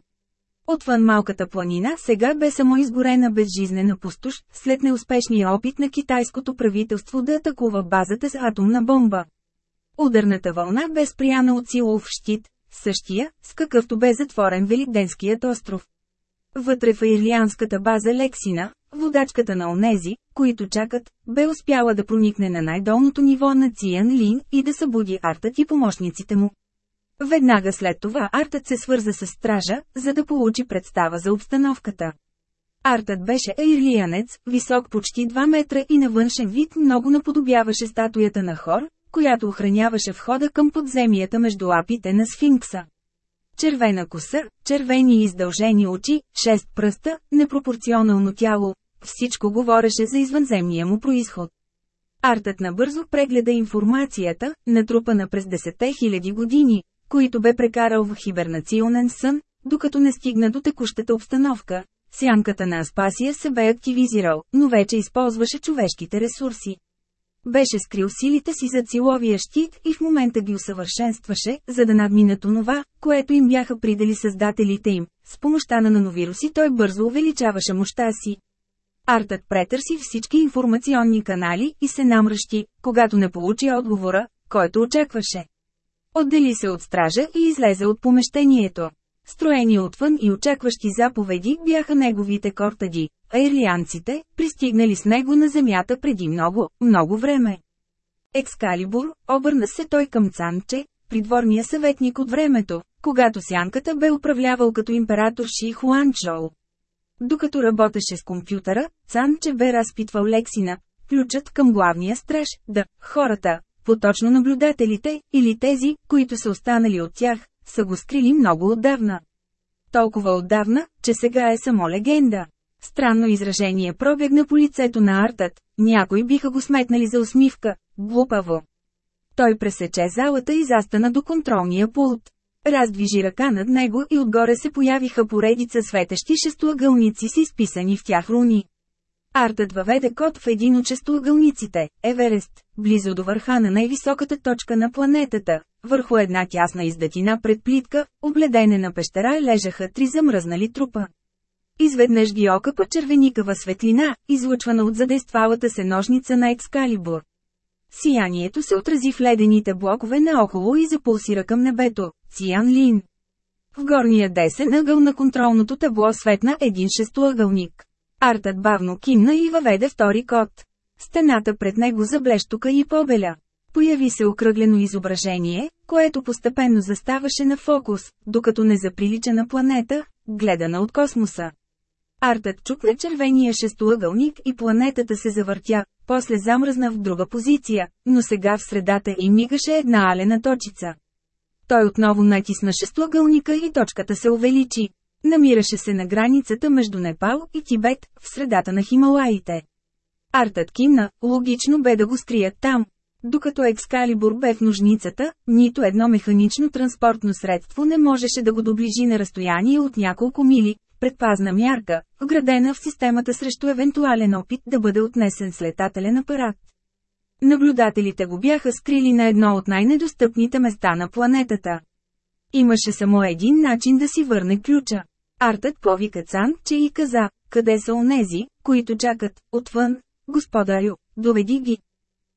Отвън малката планина сега бе само изгорена безжизнена пустош, след неуспешния опит на китайското правителство да атакува базата с атомна бомба. Ударната вълна бе спряна от силов щит, същия, с какъвто бе затворен Великденският остров. Вътре в ирлианската база Лексина, водачката на онези, които чакат, бе успяла да проникне на най-долното ниво на Циан Лин и да събуди артът и помощниците му. Веднага след това Артът се свърза с стража, за да получи представа за обстановката. Артът беше аирлиянец, висок почти 2 метра и на външен вид много наподобяваше статуята на хор, която охраняваше входа към подземията между лапите на сфинкса. Червена коса, червени издължени очи, шест пръста, непропорционално тяло, всичко говореше за извънземния му происход. Артът набързо прегледа информацията, натрупана през десете хиляди години, които бе прекарал в хибернационен сън, докато не стигна до текущата обстановка. Сянката на Аспасия се бе активизирал, но вече използваше човешките ресурси. Беше скрил силите си за силовия щит и в момента ги усъвършенстваше, за да надминат онова, което им бяха придали създателите им. С помощта на нановируси той бързо увеличаваше мощта си. Артът претърси всички информационни канали и се намръщи, когато не получи отговора, който очакваше. Отдели се от стража и излезе от помещението. Строени отвън и очакващи заповеди бяха неговите кортади, а ирлианците, пристигнали с него на земята преди много, много време. Екскалибур, обърна се той към Цанче, придворния съветник от времето, когато сянката бе управлявал като император Ши Хуанчжоу. Докато работеше с компютъра, Цанче бе разпитвал Лексина, ключът към главния страж, да, хората, поточно наблюдателите, или тези, които са останали от тях, са го скрили много отдавна. Толкова отдавна, че сега е само легенда. Странно изражение пробегна по лицето на Артът, някои биха го сметнали за усмивка, глупаво. Той пресече залата и застана до контролния пулт. Раздвижи ръка над него и отгоре се появиха поредица светещи шестоъгълници с изписани в тях руни. Артът въведе код в един от шестоъгълниците – Еверест, близо до върха на най-високата точка на планетата. Върху една тясна издатина пред плитка, обледенена пещера лежаха три замръзнали трупа. Изведнъж ги окъпа червеникава светлина, излъчвана от задействалата се ножница на Екскалибур. Сиянието се отрази в ледените блокове наоколо и запулсира към небето. Циан Лин. В горния десен ъгъл на контролното табло светна един шестоъгълник. Артът бавно кимна и въведе втори код. Стената пред него заблещука и побеля. Появи се окръглено изображение, което постепенно заставаше на фокус, докато не заприлича на планета, гледана от космоса. Артът чукна червения шестоъгълник и планетата се завъртя, после замръзна в друга позиция, но сега в средата им мигаше една алена точица. Той отново натисна шестоъгълника и точката се увеличи. Намираше се на границата между Непал и Тибет, в средата на Хималаите. Артът кимна, логично бе да го скрият там. Докато Екскалибур бе в ножницата, нито едно механично транспортно средство не можеше да го доближи на разстояние от няколко мили, предпазна мярка, вградена в системата срещу евентуален опит да бъде отнесен с летателен апарат. Наблюдателите го бяха скрили на едно от най-недостъпните места на планетата. Имаше само един начин да си върне ключа. Артът повика Цан, че и каза, къде са онези, които чакат, отвън, господарю, доведи ги.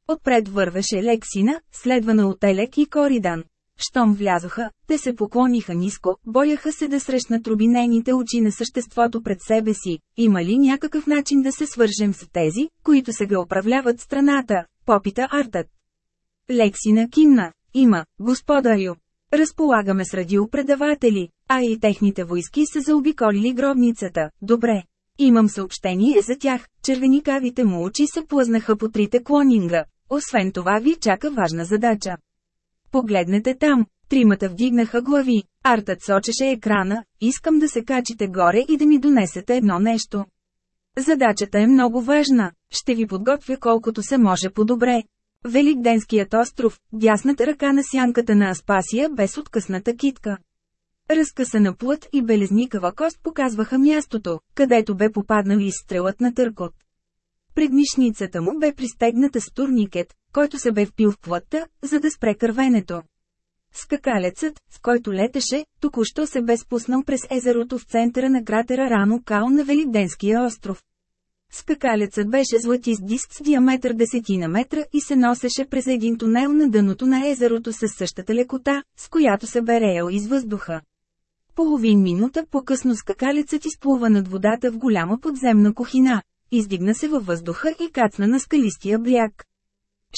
Отпред вървеше Лексина, следвана от Елек и Коридан. Щом влязоха, те се поклониха ниско, бояха се да срещнат рубинените очи на съществото пред себе си. Има ли някакъв начин да се свържем с тези, които сега управляват страната? Попита Артът. Лексина кимна. Има, господарю. Разполагаме с радиопредаватели, а и техните войски са заобиколили гробницата. Добре. Имам съобщение за тях. Червеникавите му очи се плъзнаха по трите клонинга. Освен това ви чака важна задача. Погледнете там. Тримата вдигнаха глави. Артът сочеше екрана. Искам да се качите горе и да ми донесете едно нещо. Задачата е много важна. Ще ви подготвя колкото се може по-добре. Великденският остров, дясната ръка на сянката на Аспасия без откъсната китка. Разкъсана плът и белезникава кост показваха мястото, където бе попаднал изстрелът на търкот. Преднишницата му бе пристегната с турникет, който се бе впил в плътта, за да спре кървенето. Скакалецът, с който летеше, току-що се бе спуснал през езерото в центъра на кратера Рано Као на Великденския остров. Скакалецът беше златист диск с диаметър десетина метра и се носеше през един тунел на дъното на езерото със същата лекота, с която се бе реял из въздуха. Половин минута по-късно скакалецът изплува над водата в голяма подземна кухина. Издигна се във въздуха и кацна на скалистия бряг.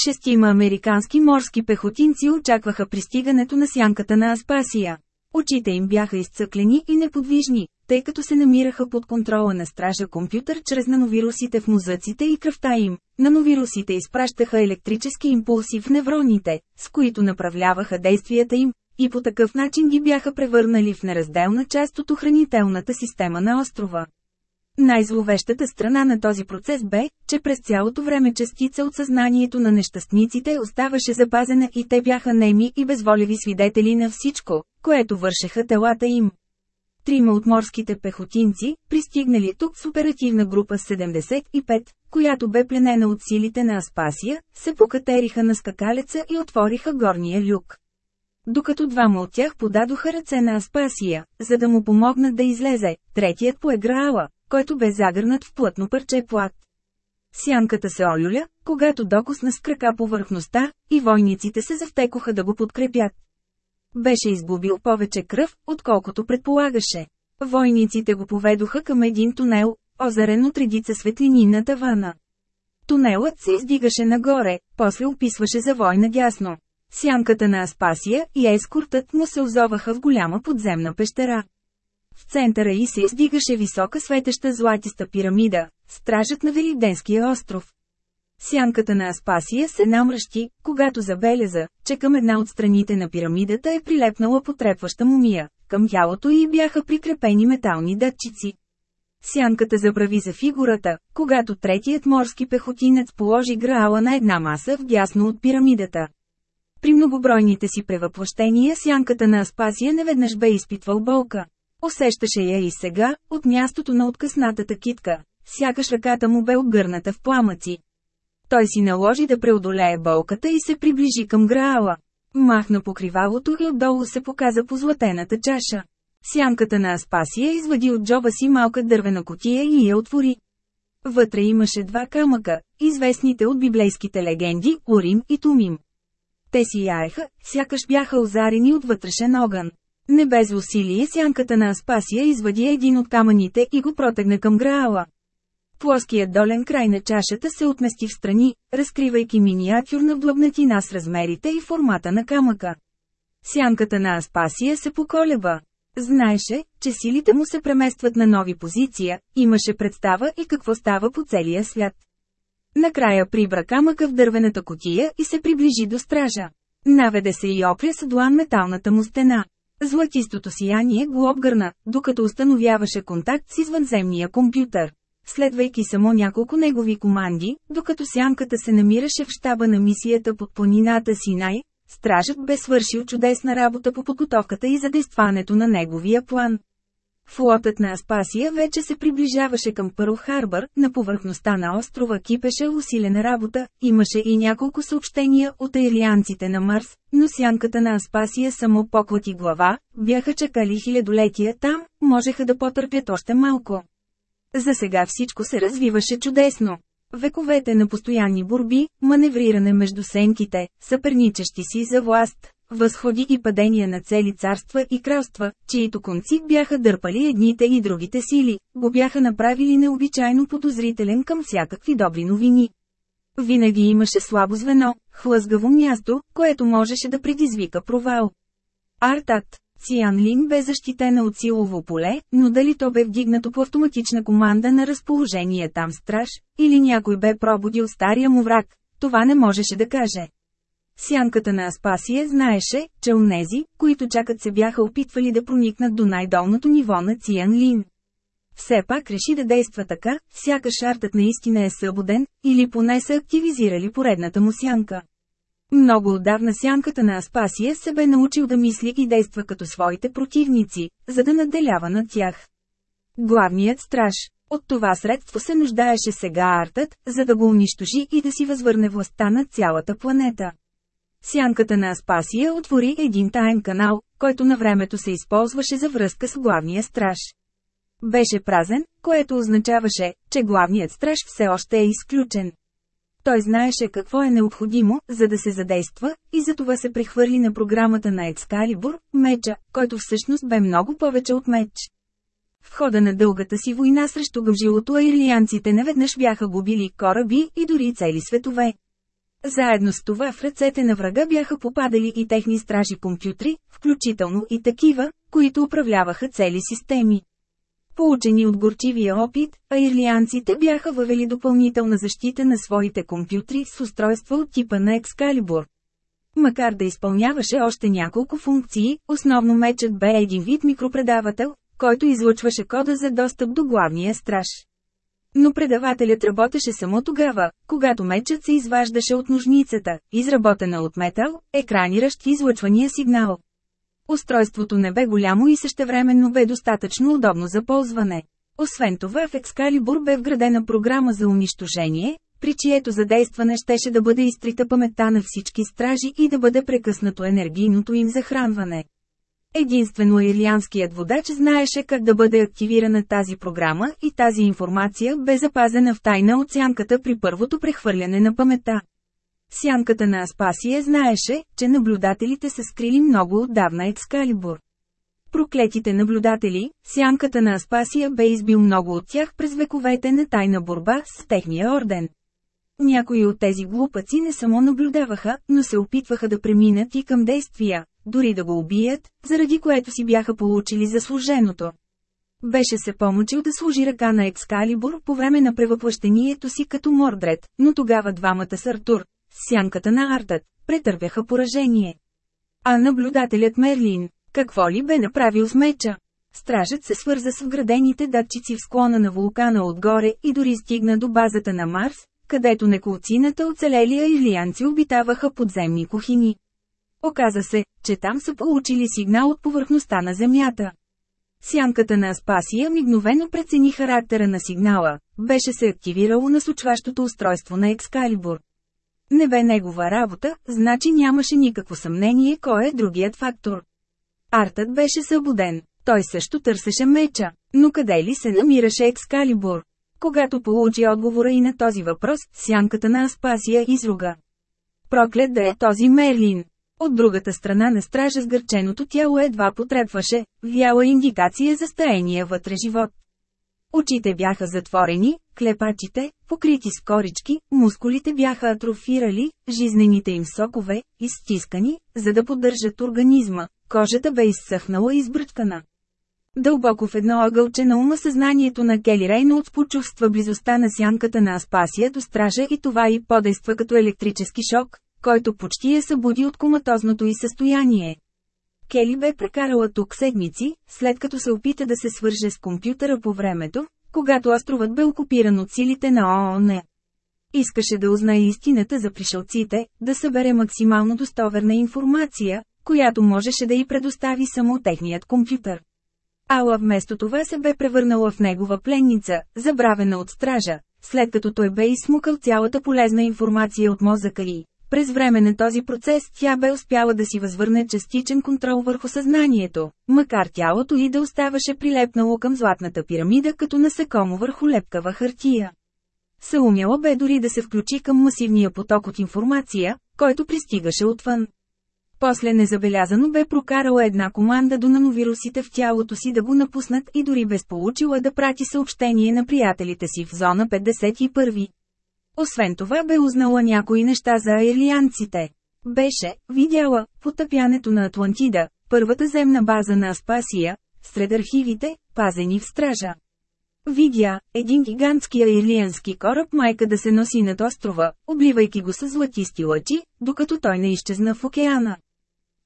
Шестима американски морски пехотинци очакваха пристигането на сянката на Аспасия. Очите им бяха изцъклени и неподвижни, тъй като се намираха под контрола на стража компютър чрез нановирусите в мозъците и кръвта им. Нановирусите изпращаха електрически импулси в невроните, с които направляваха действията им, и по такъв начин ги бяха превърнали в неразделна част от охранителната система на острова. Най-зловещата страна на този процес бе, че през цялото време частица от съзнанието на нещастниците оставаше запазена и те бяха неми и безволеви свидетели на всичко, което вършеха телата им. Трима от морските пехотинци, пристигнали тук с оперативна група 75, която бе пленена от силите на Аспасия, се покатериха на скакалеца и отвориха горния люк. Докато двама от тях подадоха ръце на Аспасия, за да му помогнат да излезе, третият поеграала, който бе загърнат в плътно парче плат. Сянката се олюля, когато докосна с крака повърхността, и войниците се завтекоха да го подкрепят. Беше изгубил повече кръв, отколкото предполагаше. Войниците го поведоха към един тунел, озарен от редица светлини на тавана. Тунелът се издигаше нагоре, после описваше завой надясно. Сянката на Аспасия и ескортът му се озоваха в голяма подземна пещера. В центъра й се издигаше висока светеща златиста пирамида, стражът на Велиденския остров. Сянката на Аспасия се намръщи, когато забеляза, че към една от страните на пирамидата е прилепнала потрепваща мумия. Към тялото й бяха прикрепени метални датчици. Сянката забрави за фигурата, когато третият морски пехотинец положи граала на една маса вдясно от пирамидата. При многобройните си превъплъщения сянката на Аспасия неведнъж бе изпитвал болка. Усещаше я и сега, от мястото на откъснатата китка. Сякаш ръката му бе обгърната в пламъци. Той си наложи да преодолее болката и се приближи към Граала. Махна покривалото и отдолу се показа по златената чаша. Сянката на Аспасия извади от джоба си малка дървена котия и я отвори. Вътре имаше два камъка, известните от библейските легенди, Урим и Тумим. Те си яеха, сякаш бяха озарени от вътрешен огън. Не без усилие сянката на Аспасия извади един от камъните и го протегна към Граала. Плоският долен край на чашата се отмести в страни, разкривайки миниатюрна блъбнатина с размерите и формата на камъка. Сянката на Аспасия се поколеба. Знаеше, че силите му се преместват на нови позиция, имаше представа и какво става по целия свят. Накрая прибра камъка в дървената котия и се приближи до стража. Наведе се и опря с длан металната му стена. Златистото сияние го обгърна, докато установяваше контакт с извънземния компютър. Следвайки само няколко негови команди, докато сянката се намираше в щаба на мисията под планината Синай, стражът бе свършил чудесна работа по подготовката и задействането на неговия план. Флотът на Аспасия вече се приближаваше към Пърл Харбър, на повърхността на острова кипеше усилена работа, имаше и няколко съобщения от аирианците на Марс, но сянката на Аспасия само поклати глава, бяха чакали хилядолетия там, можеха да потърпят още малко. За сега всичко се развиваше чудесно. Вековете на постоянни борби, маневриране между сенките, съперничещи си за власт, възходи и падения на цели царства и кралства, чието конци бяха дърпали едните и другите сили, го бяха направили необичайно подозрителен към всякакви добри новини. Винаги имаше слабо звено, хлъзгаво място, което можеше да предизвика провал. Артат, Циан Лин бе защитена от силово поле, но дали то бе вдигнато по автоматична команда на разположение там страж, или някой бе пробудил стария му враг, това не можеше да каже. Сянката на Аспасия знаеше, че онези, които чакат се бяха опитвали да проникнат до най-долното ниво на Циан Лин. Все пак реши да действа така, сякаш артът наистина е събуден, или поне са активизирали поредната му сянка. Много отдавна сянката на Аспасия се бе научил да мисли и действа като своите противници, за да наделява над тях. Главният страж. От това средство се нуждаеше сега артът, за да го унищожи и да си възвърне властта на цялата планета. Сянката на Аспасия отвори един таен канал, който на времето се използваше за връзка с главния страж. Беше празен, което означаваше, че главният страж все още е изключен. Той знаеше какво е необходимо, за да се задейства, и затова се прехвърли на програмата на Екскалибур, меча, който всъщност бе много повече от меч. В хода на дългата си война срещу гъвжилото аирлианците неведнъж бяха губили кораби и дори цели светове. Заедно с това в ръцете на врага бяха попадали и техни стражи компютри, включително и такива, които управляваха цели системи. Получени от горчивия опит, аирлианците бяха въвели допълнителна защита на своите компютри с устройства от типа на Excalibur. Макар да изпълняваше още няколко функции, основно мечът бе един вид микропредавател, който излъчваше кода за достъп до главния страж. Но предавателят работеше само тогава, когато мечът се изваждаше от ножницата, изработена от метал, екраниращ излъчвания сигнал. Устройството не бе голямо и същевременно бе достатъчно удобно за ползване. Освен това в Екскалибур бе вградена програма за унищожение, при чието задействане щеше да бъде изтрита паметта на всички стражи и да бъде прекъснато енергийното им захранване. Единствено ирлианският водач знаеше как да бъде активирана тази програма и тази информация бе запазена в тайна от сянката при първото прехвърляне на памета. Сянката на Аспасия знаеше, че наблюдателите са скрили много отдавна Екскалибур. Проклетите наблюдатели, сянката на Аспасия бе избил много от тях през вековете на тайна борба с техния орден. Някои от тези глупаци не само наблюдаваха, но се опитваха да преминат и към действия, дори да го убият, заради което си бяха получили заслуженото. Беше се помочил да служи ръка на Екскалибур по време на превъплъщението си като Мордред, но тогава двамата с Артур, сянката на Артът, претърпяха поражение. А наблюдателят Мерлин, какво ли бе направил с меча? Стражът се свърза с вградените датчици в склона на вулкана отгоре и дори стигна до базата на Марс, където неколцината оцелелия илианци обитаваха подземни кухини. Оказа се, че там са получили сигнал от повърхността на Земята. Сянката на Аспасия мигновено прецени характера на сигнала, беше се активирало насочващото устройство на Екскалибур. Не бе негова работа, значи нямаше никакво съмнение кой е другият фактор. Артът беше събуден, той също търсеше меча, но къде ли се намираше Екскалибур? Когато получи отговора и на този въпрос, сянката на Аспасия изруга. Проклет да е този Мерлин. От другата страна на стража с гърченото тяло едва потребваше, вяла индикация за стаения вътре живот. Очите бяха затворени, клепачите, покрити с корички, мускулите бяха атрофирали, жизнените им сокове, изстискани, за да поддържат организма, кожата бе изсъхнала и избръчкана. Дълбоко в едно ъгълче на ума съзнанието на Кели Рейнолдс почувства близостта на сянката на Аспасия до стража и това и подейства като електрически шок, който почти е събуди от коматозното и състояние. Кели бе прекарала тук седмици, след като се опита да се свърже с компютъра по времето, когато островът бе окупиран от силите на ООН. Искаше да узнае истината за пришелците, да събере максимално достоверна информация, която можеше да й предостави само техният компютър. Ала вместо това се бе превърнала в негова пленница, забравена от стража, след като той бе изсмукал цялата полезна информация от мозъка й. През време на този процес тя бе успяла да си възвърне частичен контрол върху съзнанието, макар тялото й да оставаше прилепнало към златната пирамида като насекомо върху лепкава хартия. Съумяла бе дори да се включи към масивния поток от информация, който пристигаше отвън. После незабелязано бе прокарала една команда до нановирусите в тялото си да го напуснат и дори без получила да прати съобщение на приятелите си в зона 51. Освен това бе узнала някои неща за аерлианците. Беше видяла потъпянето на Атлантида, първата земна база на Аспасия, сред архивите, пазени в стража. Видя един гигантски аирлиански кораб майка да се носи над острова, обливайки го с златисти лъчи, докато той не изчезна в океана.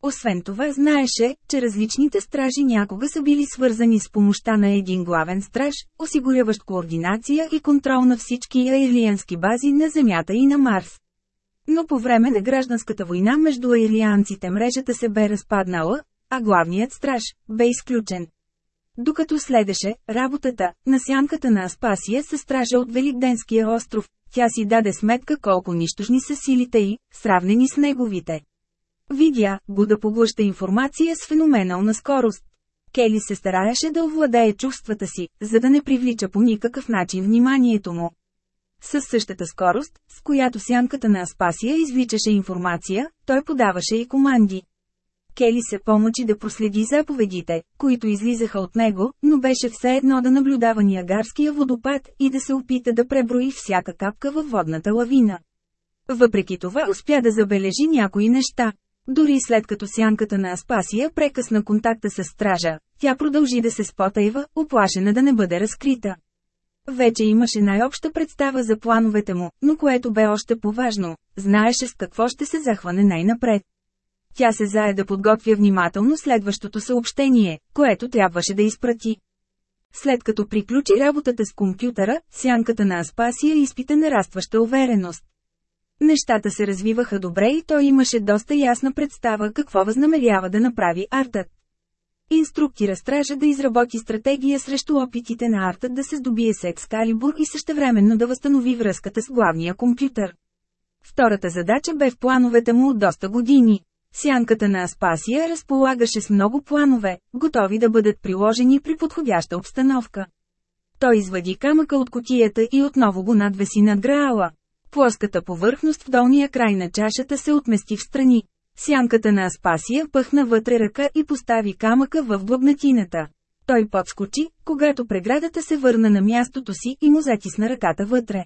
Освен това знаеше, че различните стражи някога са били свързани с помощта на един главен страж, осигуряващ координация и контрол на всички аирлиански бази на Земята и на Марс. Но по време на гражданската война между аирлианците мрежата се бе разпаднала, а главният страж бе изключен. Докато следеше работата на сянката на Аспасия с стража от Великденския остров, тя си даде сметка колко нищожни са силите й, сравнени с неговите. Видя го да поглъща информация с феноменална скорост. Кели се стараеше да овладее чувствата си, за да не привлича по никакъв начин вниманието му. Със същата скорост, с която сянката на Аспасия извличаше информация, той подаваше и команди. Кели се помъчи да проследи заповедите, които излизаха от него, но беше все едно да наблюдава Ниагарския водопад и да се опита да преброи всяка капка във водната лавина. Въпреки това успя да забележи някои неща. Дори след като сянката на Аспасия прекъсна контакта с стража, тя продължи да се спотайва, оплашена да не бъде разкрита. Вече имаше най-обща представа за плановете му, но което бе още по-важно, знаеше с какво ще се захване най-напред. Тя се зае да подготвя внимателно следващото съобщение, което трябваше да изпрати. След като приключи работата с компютъра, сянката на Аспасия изпита нарастваща увереност. Нещата се развиваха добре и той имаше доста ясна представа какво възнамерява да направи Артът. Инструктира стража да изработи стратегия срещу опитите на Артът да се здобие с Екскалибур и същевременно да възстанови връзката с главния компютър. Втората задача бе в плановете му от доста години. Сянката на Аспасия разполагаше с много планове, готови да бъдат приложени при подходяща обстановка. Той извади камъка от котията и отново го надвеси над Граала. Плоската повърхност в долния край на чашата се отмести в страни. Сянката на Аспасия пъхна вътре ръка и постави камъка в блъбнатината. Той подскочи, когато преградата се върна на мястото си и му затисна ръката вътре.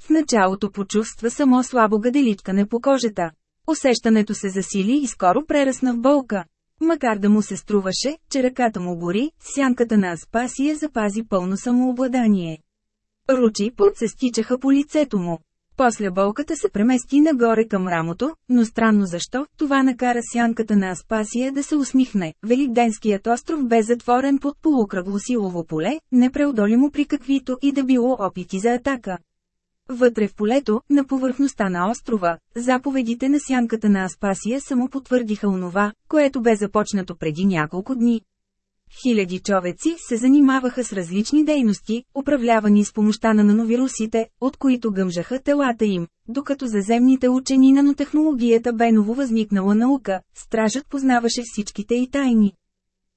В началото почувства само слабо гаделичкане по кожата. Усещането се засили и скоро прерасна в болка. Макар да му се струваше, че ръката му гори, сянката на Аспасия запази пълно самообладание. Ручи пот се стичаха по лицето му. После болката се премести нагоре към рамото, но странно защо, това накара сянката на Аспасия да се усмихне. Великденският остров бе затворен под полукръгло силово поле, непреодолимо при каквито и да било опити за атака. Вътре в полето, на повърхността на острова, заповедите на сянката на Аспасия само потвърдиха онова, което бе започнато преди няколко дни. Хиляди човеци се занимаваха с различни дейности, управлявани с помощта на нановирусите, от които гъмжаха телата им, докато заземните учени нанотехнологията бе ново възникнала наука, стражът познаваше всичките и тайни.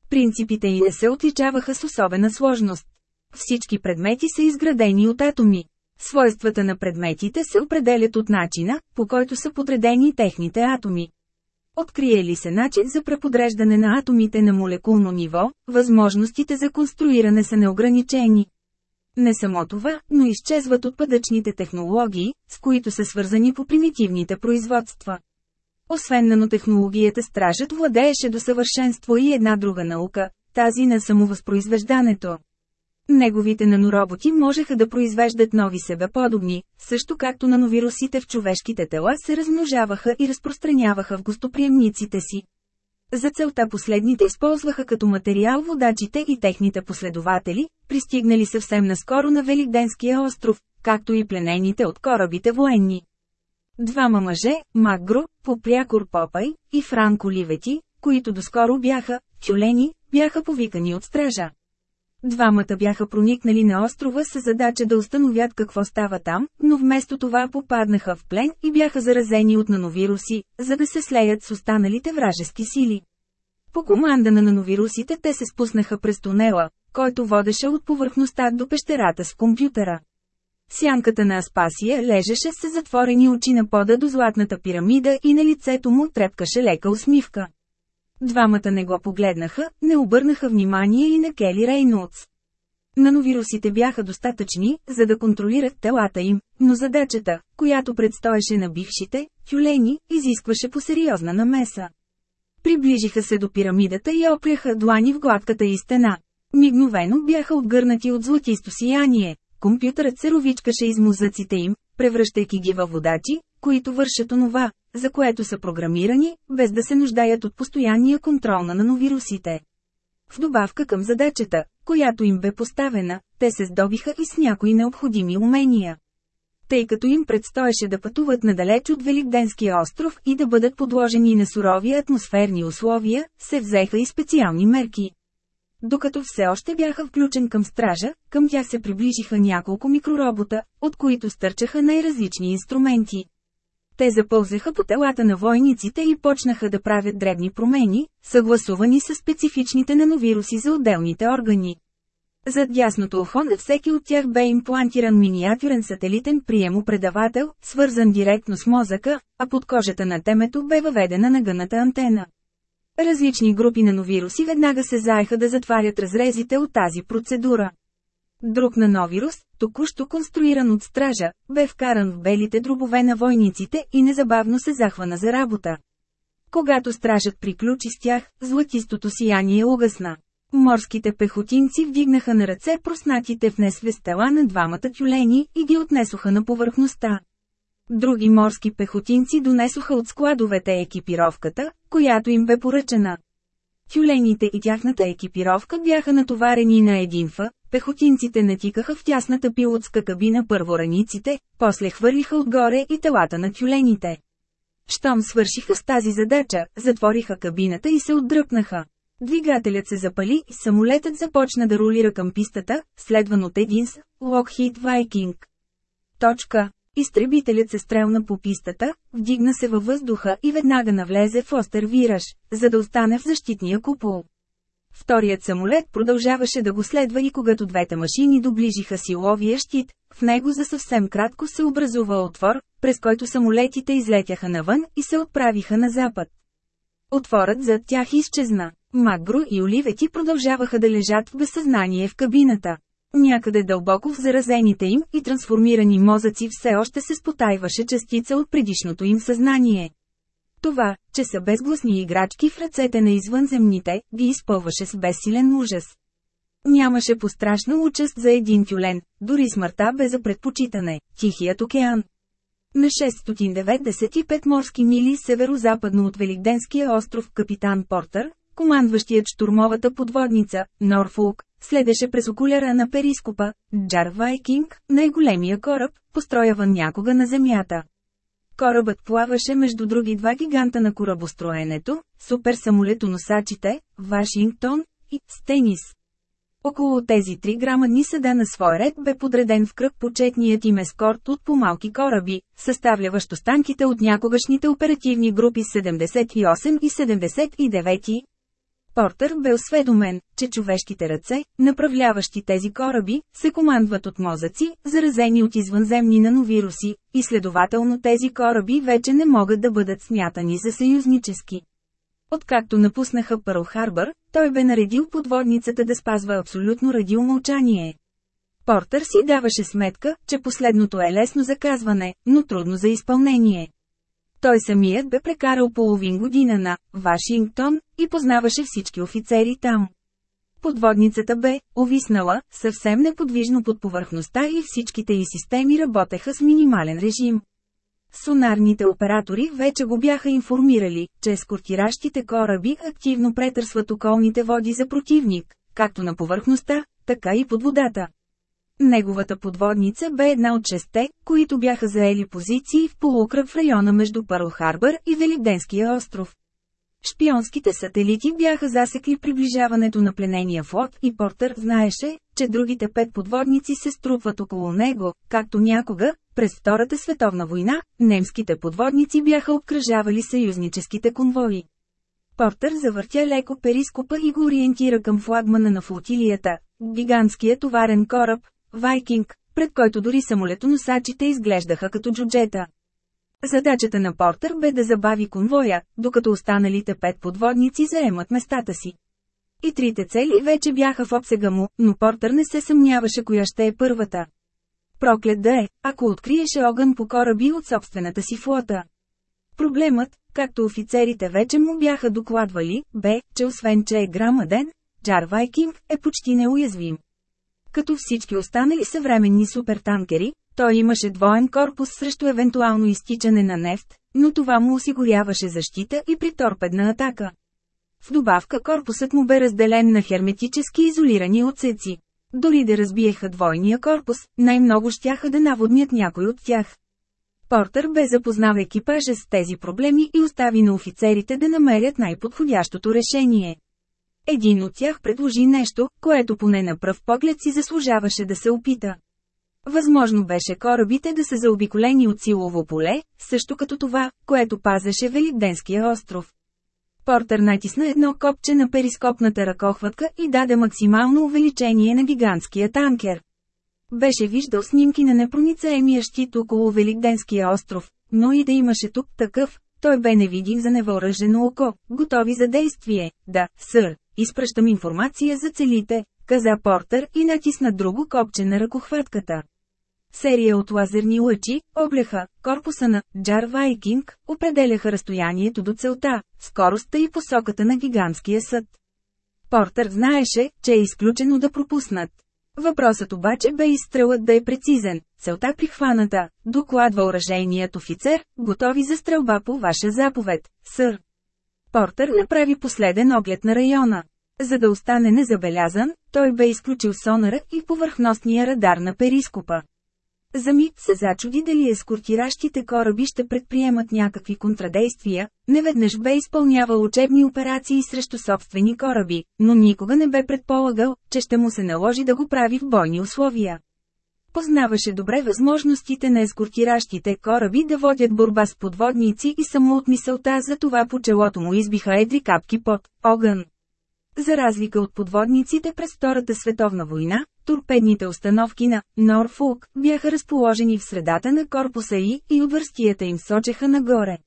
Принципите й не се отличаваха с особена сложност. Всички предмети са изградени от атоми. Свойствата на предметите се определят от начина, по който са подредени техните атоми. Открие ли се начин за преподреждане на атомите на молекулно ниво, възможностите за конструиране са неограничени. Не само това, но изчезват отпадъчните технологии, с които са свързани по примитивните производства. Освен нанотехнологията стражът владееше до съвършенство и една друга наука, тази на самовъзпроизвеждането. Неговите нанороботи можеха да произвеждат нови себе подобни, също както нановирусите в човешките тела се размножаваха и разпространяваха в гостоприемниците си. За целта последните използваха като материал водачите и техните последователи, пристигнали съвсем наскоро на Великденския остров, както и пленените от корабите военни. Двама мъже, Макгро, Попрякор Попай и Франко Ливети, които доскоро бяха тюлени, бяха повикани от стража. Двамата бяха проникнали на острова с задача да установят какво става там, но вместо това попаднаха в плен и бяха заразени от нановируси, за да се слеят с останалите вражески сили. По команда на нановирусите те се спуснаха през тунела, който водеше от повърхността до пещерата с компютъра. Сянката на Аспасия лежеше с затворени очи на пода до златната пирамида и на лицето му трепкаше лека усмивка. Двамата не го погледнаха, не обърнаха внимание и на Кели Рейнолдс. Нановирусите бяха достатъчни, за да контролират телата им, но задачата, която предстоеше на бившите, тюлени, изискваше по-сериозна намеса. Приближиха се до пирамидата и опряха длани в гладката и стена. Мигновено бяха отгърнати от златисто сияние. Компютърът се ровичкаше из мозъците им, превръщайки ги във водачи, които вършат онова, за което са програмирани, без да се нуждаят от постоянния контрол на нановирусите. В добавка към задачата, която им бе поставена, те се здобиха и с някои необходими умения. Тъй като им предстоеше да пътуват надалеч от Великденския остров и да бъдат подложени на сурови атмосферни условия, се взеха и специални мерки. Докато все още бяха включен към стража, към тях се приближиха няколко микроробота, от които стърчаха най-различни инструменти. Те запълзаха по телата на войниците и почнаха да правят дребни промени, съгласувани с специфичните нановируси за отделните органи. Зад дясното ухо на всеки от тях бе имплантиран миниатюрен сателитен приемопредавател, свързан директно с мозъка, а под кожата на темето бе въведена нагъната антена. Различни групи нановируси веднага се заеха да затварят разрезите от тази процедура. Друг нановирус, току-що конструиран от стража, бе вкаран в белите дробове на войниците и незабавно се захвана за работа. Когато стражът приключи с тях, златистото сияние угасна. Морските пехотинци вдигнаха на ръце проснатите в несвестела на двамата тюлени и ги отнесоха на повърхността. Други морски пехотинци донесоха от складовете екипировката, която им бе поръчена. Тюлените и тяхната екипировка бяха натоварени на един фа, пехотинците натикаха в тясната пилотска кабина първо раниците, после хвърлиха отгоре и телата на тюлените. Щом свършиха с тази задача, затвориха кабината и се отдръпнаха. Двигателят се запали и самолетът започна да рулира към пистата, следван от един с Lockheed Viking. Точка. Изтребителят се стрелна по пистата, вдигна се във въздуха и веднага навлезе в остър вираж, за да остане в защитния купол. Вторият самолет продължаваше да го следва и когато двете машини доближиха силовия щит, в него за съвсем кратко се образува отвор, през който самолетите излетяха навън и се отправиха на запад. Отворът зад тях изчезна. Макгро и Оливети продължаваха да лежат в безсъзнание в кабината. Някъде дълбоко в заразените им и трансформирани мозъци все още се спотайваше частица от предишното им съзнание. Това, че са безгласни играчки в ръцете на извънземните, ги изпълваше с безсилен ужас. Нямаше пострашна участ за един тюлен, дори смъртта бе за предпочитане – Тихият океан. На 695 морски мили северо-западно от Великденския остров Капитан Портър, командващият штурмовата подводница, Норфолк, следеше през окуляра на перископа, Джар Вайкинг, най-големия кораб, построяван някога на Земята. Корабът плаваше между други два гиганта на корабостроенето, суперсамолетоносачите, Вашингтон и Стенис. Около тези три грамадни съда на свой ред бе подреден в кръг почетният им ескорт от по-малки кораби, съставляващ останките от някогашните оперативни групи 78 и 79. Портър бе осведомен, че човешките ръце, направляващи тези кораби, се командват от мозъци, заразени от извънземни нановируси, и следователно тези кораби вече не могат да бъдат смятани за съюзнически. Откакто напуснаха Пърл Харбър, той бе наредил подводницата да спазва абсолютно радиомълчание. Портър си даваше сметка, че последното е лесно за казване, но трудно за изпълнение. Той самият бе прекарал половин година на Вашингтон и познаваше всички офицери там. Подводницата бе увиснала, съвсем неподвижно под повърхността и всичките й системи работеха с минимален режим. Сонарните оператори вече го бяха информирали, че ескортиращите кораби активно претърсват околните води за противник, както на повърхността, така и под водата. Неговата подводница бе една от шесте, които бяха заели позиции в полукръг в района между Пърл Харбър и Великденския остров. Шпионските сателити бяха засекли приближаването на пленения флот и Портър знаеше, че другите пет подводници се струпват около него, както някога, през Втората световна война, немските подводници бяха обкръжавали съюзническите конвои. Портър завъртя леко перископа и го ориентира към флагмана на флотилията, гигантския товарен кораб, Вайкинг, пред който дори самолетоносачите изглеждаха като джуджета. Задачата на Портър бе да забави конвоя, докато останалите пет подводници заемат местата си. И трите цели вече бяха в обсега му, но Портър не се съмняваше коя ще е първата. Проклет да е, ако откриеше огън по кораби от собствената си флота. Проблемът, както офицерите вече му бяха докладвали, бе, че освен че е грамаден, Джар Вайкинг е почти неуязвим. Като всички останали съвременни супертанкери, той имаше двоен корпус срещу евентуално изтичане на нефт, но това му осигуряваше защита и при торпедна атака. В добавка корпусът му бе разделен на херметически изолирани отсеци. Дори да разбиеха двойния корпус, най-много щяха да наводнят някой от тях. Портър бе запознал екипажа с тези проблеми и остави на офицерите да намерят най-подходящото решение. Един от тях предложи нещо, което поне на пръв поглед си заслужаваше да се опита. Възможно беше корабите да са заобиколени от силово поле, също като това, което пазеше Великденския остров. Портър натисна едно копче на перископната ръкохватка и даде максимално увеличение на гигантския танкер. Беше виждал снимки на непроницаемия щит около Великденския остров, но и да имаше тук такъв, той бе невидим за невъоръжено око, готови за действие. Да, сър, изпращам информация за целите, каза Портър и натисна друго копче на ръкохватката. Серия от лазерни лъчи, облеха, корпуса на Джар Вайкинг, определяха разстоянието до целта, скоростта и посоката на гигантския съд. Портър знаеше, че е изключено да пропуснат. Въпросът обаче бе изстрелът да е прецизен, целта прихваната, докладва оръжейният офицер, готови за стрелба по ваша заповед, сър. Портър направи последен оглед на района. За да остане незабелязан, той бе изключил сонара и повърхностния радар на перископа. За миг се зачуди дали ескортиращите кораби ще предприемат някакви контрадействия, неведнъж бе изпълнявал учебни операции срещу собствени кораби, но никога не бе предполагал, че ще му се наложи да го прави в бойни условия. Познаваше добре възможностите на ескортиращите кораби да водят борба с подводници и само от мисълта за това по челото му избиха едри капки под огън. За разлика от подводниците през Втората световна война, торпедните установки на Норфолк бяха разположени в средата на корпуса и, и отвърстията им сочеха нагоре.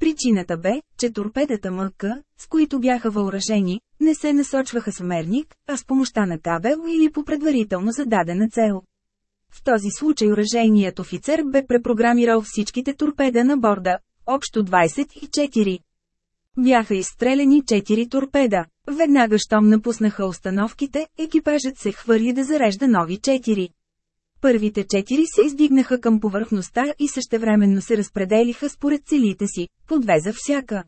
Причината бе, че торпедата МК, с които бяха въоръжени, не се насочваха с мерник, а с помощта на кабел или по предварително зададена цел. В този случай оръжейният офицер бе препрограмирал всичките торпеда на борда, общо 24. Бяха изстреляни 4 торпеда. Веднага щом напуснаха установките, екипажът се хвърли да зарежда нови 4. Първите четири се издигнаха към повърхността и същевременно се разпределиха според целите си, по две за всяка.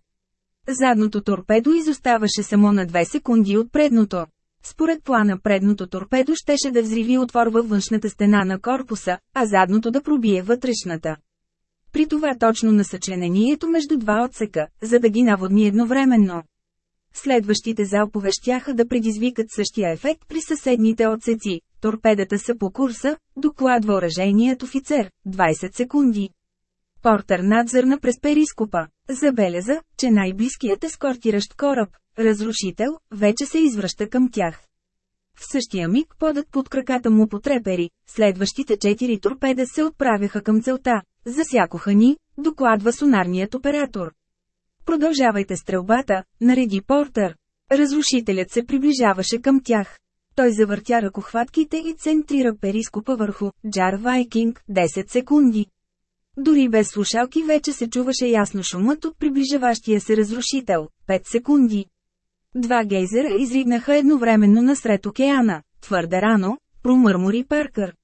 Задното торпедо изоставаше само на 2 секунди от предното. Според плана предното торпедо щеше да взриви отвор във външната стена на корпуса, а задното да пробие вътрешната. При това точно на съчленението между два отсека, за да ги наводни едновременно. Следващите залпове щяха да предизвикат същия ефект при съседните отсеци. Торпедата са по курса, докладва оръжейният офицер, 20 секунди. Портър надзърна през перископа. Забеляза, че най-близкият ескортиращ кораб, разрушител, вече се извръща към тях. В същия миг подът под краката му потрепери, следващите четири торпеда се отправяха към целта. Засякоха ни, докладва сонарният оператор. Продължавайте стрелбата, нареди Портър. Разрушителят се приближаваше към тях. Той завъртя ръкохватките и центрира перископа върху Джар Вайкинг 10 секунди. Дори без слушалки вече се чуваше ясно шумът от приближаващия се разрушител. 5 секунди. Два гейзера изригнаха едновременно насред океана. Твърде рано, промърмори Паркър.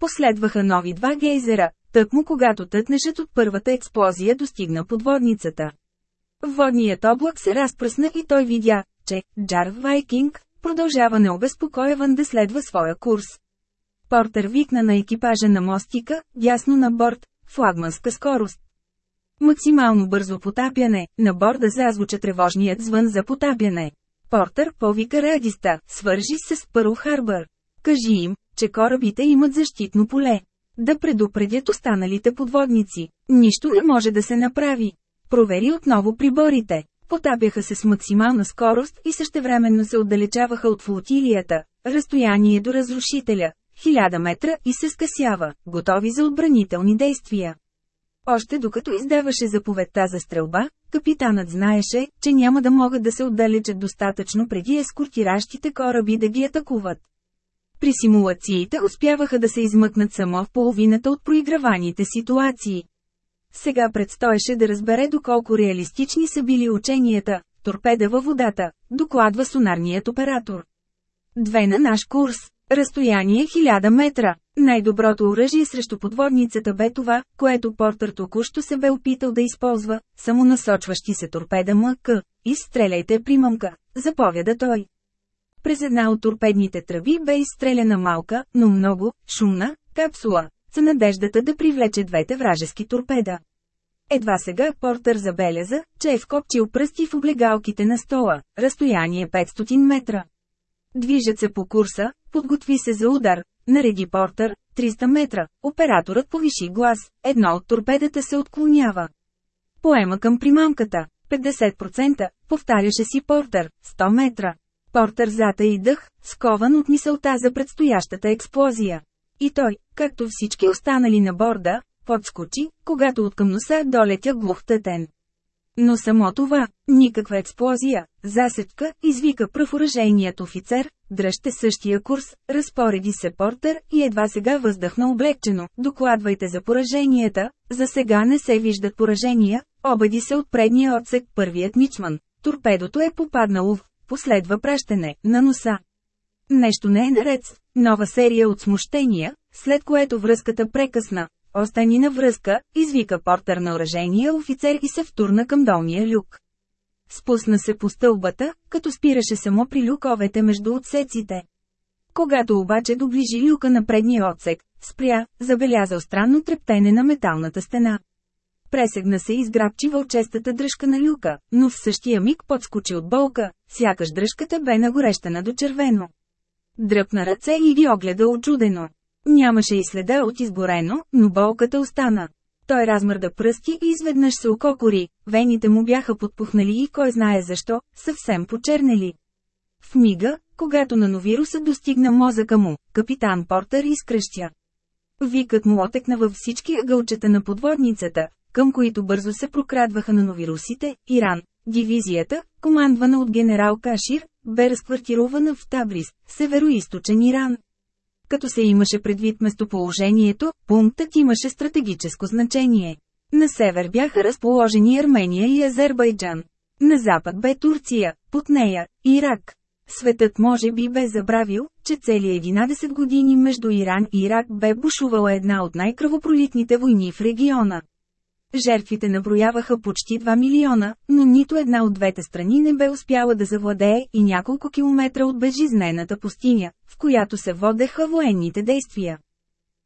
Последваха нови два гейзера, тъкмо когато тътнешът от първата експлозия достигна подводницата. Водният облак се разпръсна и той видя, че Джар Вайкинг продължава необезпокояван да следва своя курс. Портер викна на екипажа на мостика, дясно на борт, флагманска скорост. Максимално бързо потапяне, на борда зазвуча тревожният звън за потапяне. Портер повика радиста, свържи се с Пърл Харбър. Кажи им, че корабите имат защитно поле. Да предупредят останалите подводници. Нищо не може да се направи. Провери отново приборите. Потапяха се с максимална скорост и същевременно се отдалечаваха от флотилията. Разстояние до разрушителя – 1000 метра и се скъсява, готови за отбранителни действия. Още докато издаваше заповедта за стрелба, капитанът знаеше, че няма да могат да се отдалечат достатъчно преди ескортиращите кораби да ги атакуват. При симулациите успяваха да се измъкнат само в половината от проиграваните ситуации. Сега предстоеше да разбере доколко реалистични са били ученията, торпеда във водата, докладва сонарният оператор. Две на наш курс, разстояние 1000 метра. Най-доброто оръжие срещу подводницата бе това, което Портър току-що се бе опитал да използва, само насочващи се торпеда МК. Изстреляйте примъмка, заповяда той. През една от торпедните тръби бе изстреляна малка, но много, шумна, капсула, за надеждата да привлече двете вражески торпеда. Едва сега Портър забеляза, че е вкопчил пръсти в облегалките на стола, разстояние 500 метра. Движат се по курса, подготви се за удар, нареди Портър, 300 метра, операторът повиши глас, едно от торпедата се отклонява. Поема към примамката, 50%, повтаряше си Портър, 100 метра. Портър зата и дъх, скован от мисълта за предстоящата експлозия. И той, както всички останали на борда, подскочи, когато от към носа долетя глух тътен. Но само това, никаква експлозия, засечка, извика пръворъжейният офицер, дръжте същия курс, разпореди се Портер и едва сега въздъхна облегчено, докладвайте за пораженията, за сега не се виждат поражения, обади се от предния отсек първият мичман. Торпедото е попаднало в последва пращане на носа. Нещо не е наред, нова серия от смущения, след което връзката прекъсна. Остани на връзка, извика портер на оръжения офицер и се втурна към долния люк. Спусна се по стълбата, като спираше само при люковете между отсеците. Когато обаче доближи люка на предния отсек, спря, забелязал странно трептене на металната стена. Пресегна се и изграбчи вълчестата дръжка на люка, но в същия миг подскочи от болка, сякаш дръжката бе нагорещена до червено. Дръпна ръце и ги огледа очудено. Нямаше и следа от изгорено, но болката остана. Той размърда пръсти и изведнъж се ококори, вените му бяха подпухнали и кой знае защо, съвсем почернели. В мига, когато на новируса достигна мозъка му, капитан Портър изкръщя. Викът му отекна във всички ъгълчета на подводницата, към които бързо се прокрадваха на новирусите, Иран. Дивизията, командвана от генерал Кашир, бе разквартирована в Табрис, североизточен Иран. Като се имаше предвид местоположението, пунктът имаше стратегическо значение. На север бяха разположени Армения и Азербайджан. На запад бе Турция, под нея – Ирак. Светът може би бе забравил, че цели 11 години между Иран и Ирак бе бушувала една от най-кръвопролитните войни в региона. Жертвите наброяваха почти 2 милиона, но нито една от двете страни не бе успяла да завладее и няколко километра от безжизнената пустиня, в която се водеха военните действия.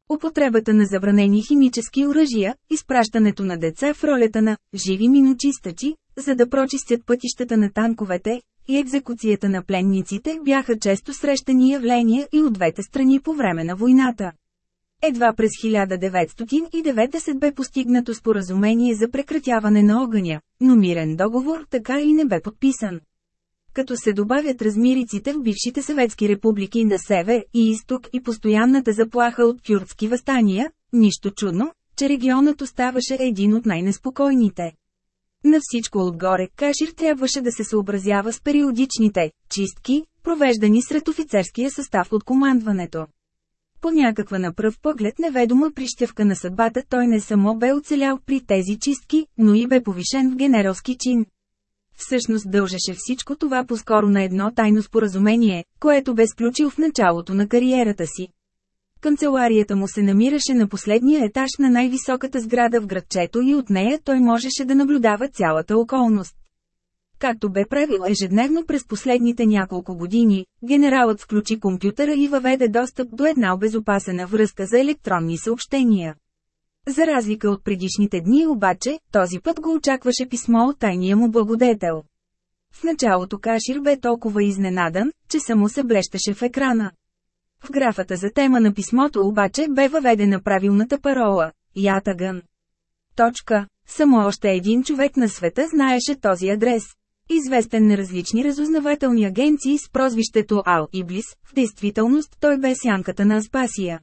Употребата на забранени химически оръжия, изпращането на деца в ролята на «живи миночистачи», за да прочистят пътищата на танковете, и екзекуцията на пленниците бяха често срещани явления и от двете страни по време на войната. Едва през 1990 бе постигнато споразумение за прекратяване на огъня, но мирен договор така и не бе подписан. Като се добавят размириците в бившите съветски републики на север и изток и постоянната заплаха от кюрдски възстания, нищо чудно, че регионът оставаше един от най-неспокойните. На всичко отгоре Кашир трябваше да се съобразява с периодичните чистки, провеждани сред офицерския състав от командването. По някаква на пръв поглед неведома прищявка на съдбата той не само бе оцелял при тези чистки, но и бе повишен в генералски чин. Всъщност дължеше всичко това по-скоро на едно тайно споразумение, което бе сключил в началото на кариерата си. Канцеларията му се намираше на последния етаж на най-високата сграда в градчето и от нея той можеше да наблюдава цялата околност. Както бе правил ежедневно през последните няколко години, генералът включи компютъра и въведе достъп до една обезопасена връзка за електронни съобщения. За разлика от предишните дни обаче, този път го очакваше писмо от тайния му благодетел. В началото Кашир бе толкова изненадан, че само се блещеше в екрана. В графата за тема на писмото обаче бе въведена правилната парола – Ятаган. Точка. Само още един човек на света знаеше този адрес. Известен на различни разузнавателни агенции с прозвището Ал Иблис, в действителност той бе сянката на Аспасия.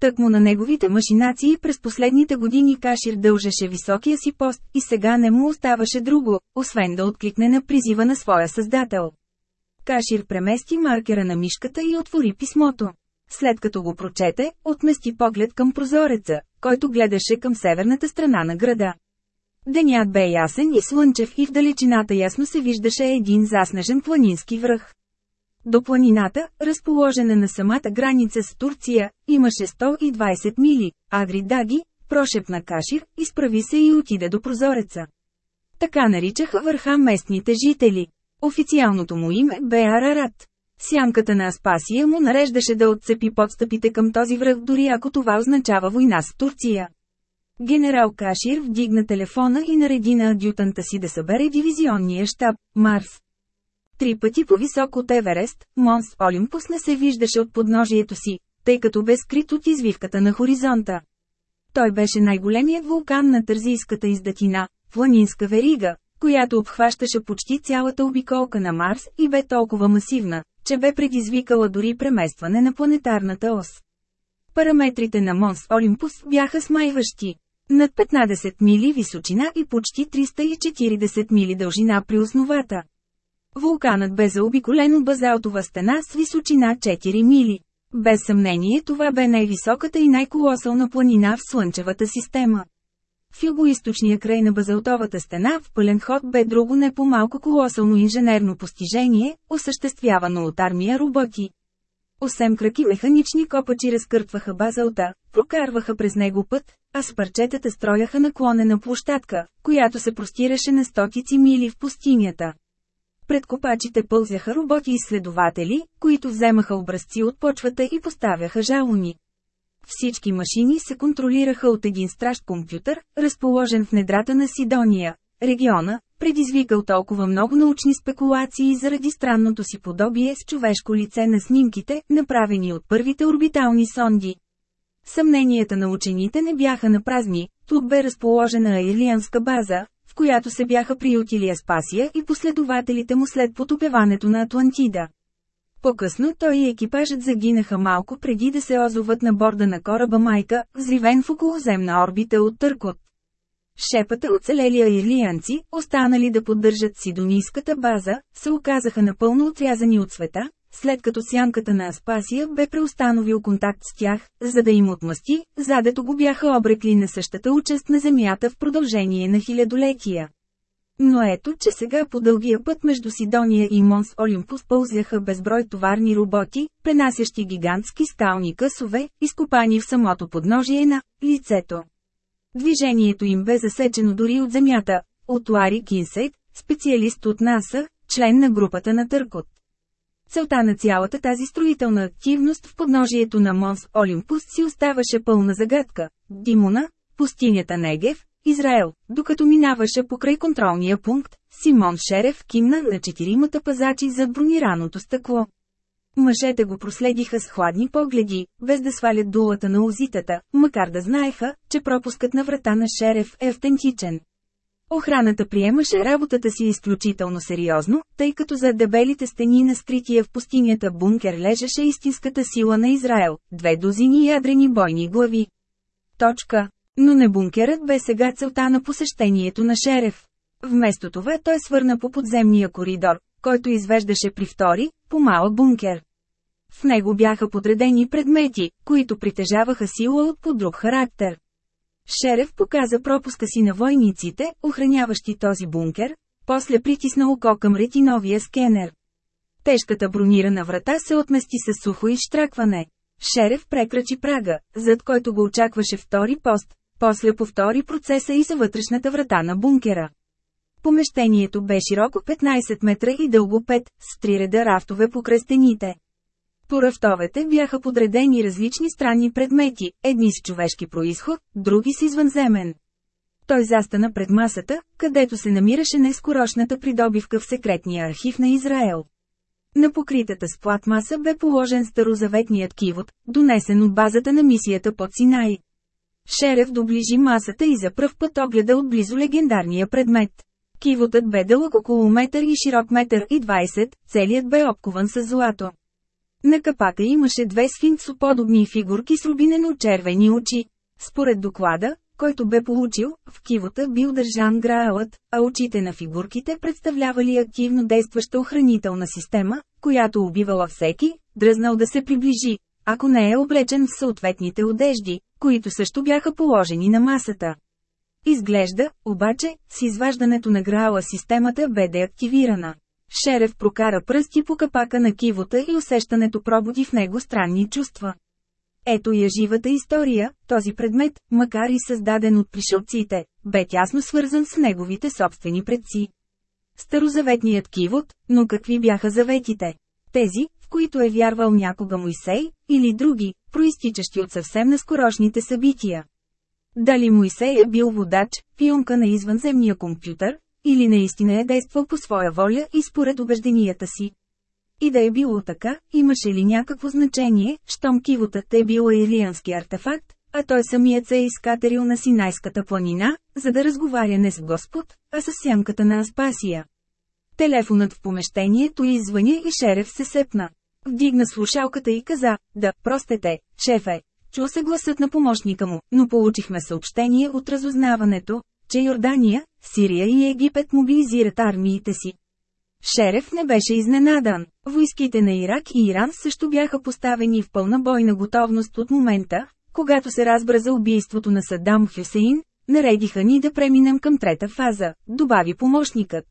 Тъкмо на неговите машинации през последните години Кашир дължеше високия си пост и сега не му оставаше друго, освен да откликне на призива на своя създател. Кашир премести маркера на мишката и отвори писмото. След като го прочете, отмести поглед към прозореца, който гледаше към северната страна на града. Денят бе ясен и слънчев и в далечината ясно се виждаше един заснежен планински връх. До планината, разположена на самата граница с Турция, имаше 120 мили, Адри Даги, прошепна Кашир, изправи се и отиде до прозореца. Така наричаха върха местните жители. Официалното му име бе Арарат. Сянката на Аспасия му нареждаше да отцепи подстъпите към този връх дори ако това означава война с Турция. Генерал Кашир вдигна телефона и нареди на адютанта си да събере дивизионния щаб, Марс. Три пъти по-висок от Еверест, Монс Олимпус не се виждаше от подножието си, тъй като бе скрит от извивката на хоризонта. Той беше най-големият вулкан на Тързийската издатина, планинска верига, която обхващаше почти цялата обиколка на Марс и бе толкова масивна, че бе предизвикала дори преместване на планетарната ос. Параметрите на Монс Олимпус бяха смайващи. Над 15 мили височина и почти 340 мили дължина при основата. Вулканът бе заобиколен от базалтова стена с височина 4 мили. Без съмнение това бе най-високата и най-колосална планина в Слънчевата система. В югоисточния край на базалтовата стена в пълен ход бе друго не по-малко колосално инженерно постижение, осъществявано от армия роботи. Осем краки механични копачи разкъртваха базалта, прокарваха през него път, а с парчетата строяха наклонена площадка, която се простираше на стотици мили в пустинята. Пред копачите пълзяха роботи-изследователи, които вземаха образци от почвата и поставяха жалони. Всички машини се контролираха от един страшт компютър, разположен в недрата на Сидония, региона, предизвикал толкова много научни спекулации заради странното си подобие с човешко лице на снимките, направени от първите орбитални сонди. Съмненията на учените не бяха на празни, тук бе разположена аирлианска база, в която се бяха приютили Аспасия и последователите му след потопеването на Атлантида. По-късно той и екипажът загинаха малко преди да се озоват на борда на кораба Майка, взривен в околоземна орбита от Търкот. Шепата оцелели аирлианци, останали да поддържат сидонийската база, се оказаха напълно отрязани от света, след като сянката на Аспасия бе преустановил контакт с тях, за да им отмъсти, задето го бяха обрекли на същата участ на Земята в продължение на хилядолетия. Но ето, че сега по дългия път между Сидония и Монс Олимпус пълзяха безброй товарни роботи, пренасящи гигантски скални късове, изкопани в самото подножие на лицето. Движението им бе засечено дори от земята, от Лари Кинсейт, специалист от НАСА, член на групата на Търкот. Целта на цялата тази строителна активност в подножието на Монс Олимпус си оставаше пълна загадка. Димона, пустинята Негев, Израел, докато минаваше покрай контролния пункт, Симон Шерев кимна на четиримата пазачи зад бронираното стъкло. Мъжете го проследиха с хладни погледи, без да свалят дулата на узитата, макар да знаеха, че пропускът на врата на Шерев е автентичен. Охраната приемаше работата си изключително сериозно, тъй като за дебелите стени на скрития в пустинята бункер лежеше истинската сила на Израел – две дозини ядрени бойни глави. Точка. Но не бункерът бе сега целта на посещението на Шерев. Вместо това той свърна по подземния коридор, който извеждаше при втори, по-малък бункер. В него бяха подредени предмети, които притежаваха сила от подруг характер. Шерев показа пропуска си на войниците, охраняващи този бункер, после притисна око към ретиновия скенер. Тежката бронирана врата се отмести с сухо изштракване. Шерев прекрачи прага, зад който го очакваше втори пост, после повтори процеса и за вътрешната врата на бункера. Помещението бе широко 15 метра и дълго 5, с три реда рафтове по кръстените. По рафтовете бяха подредени различни странни предмети, едни с човешки происход, други с извънземен. Той застана пред масата, където се намираше нескорошната придобивка в секретния архив на Израел. На покритата с платмаса бе положен старозаветният кивот, донесен от базата на мисията под Синай. Шерев доближи масата и за пръв път огледа отблизо легендарния предмет. Кивотът бе дълъг около метър и широк метър и 20, целият бе обкован с злато. На капака имаше две сфинксоподобни фигурки с рубинено-червени очи. Според доклада, който бе получил, в кивота бил държан граалът, а очите на фигурките представлявали активно действаща охранителна система, която убивала всеки, дръзнал да се приближи, ако не е облечен в съответните одежди, които също бяха положени на масата. Изглежда, обаче, с изваждането на граала системата бе деактивирана. Шерев прокара пръсти по капака на кивота и усещането пробуди в него странни чувства. Ето я живата история, този предмет, макар и създаден от пришелците, бе тясно свързан с неговите собствени предци. Старозаветният кивот, но какви бяха заветите? Тези, в които е вярвал някога Моисей, или други, проистичащи от съвсем наскорошните събития. Дали Моисей е бил водач, пионка на извънземния компютър, или наистина е действал по своя воля и според убежденията си. И да е било така, имаше ли някакво значение, щом кивотът е бил ириански артефакт, а той самият се е изкатерил на Синайската планина, за да разговаря не с Господ, а с сянката на Аспасия. Телефонът в помещението извъня и Шерев се сепна. Вдигна слушалката и каза, да, простете, шефе. Чу се гласът на помощника му, но получихме съобщение от разузнаването, че Йордания, Сирия и Египет мобилизират армиите си. Шереф не беше изненадан. Войските на Ирак и Иран също бяха поставени в пълна бойна готовност от момента, когато се разбра за убийството на Садам Хюсеин, наредиха ни да преминем към трета фаза, добави помощникът.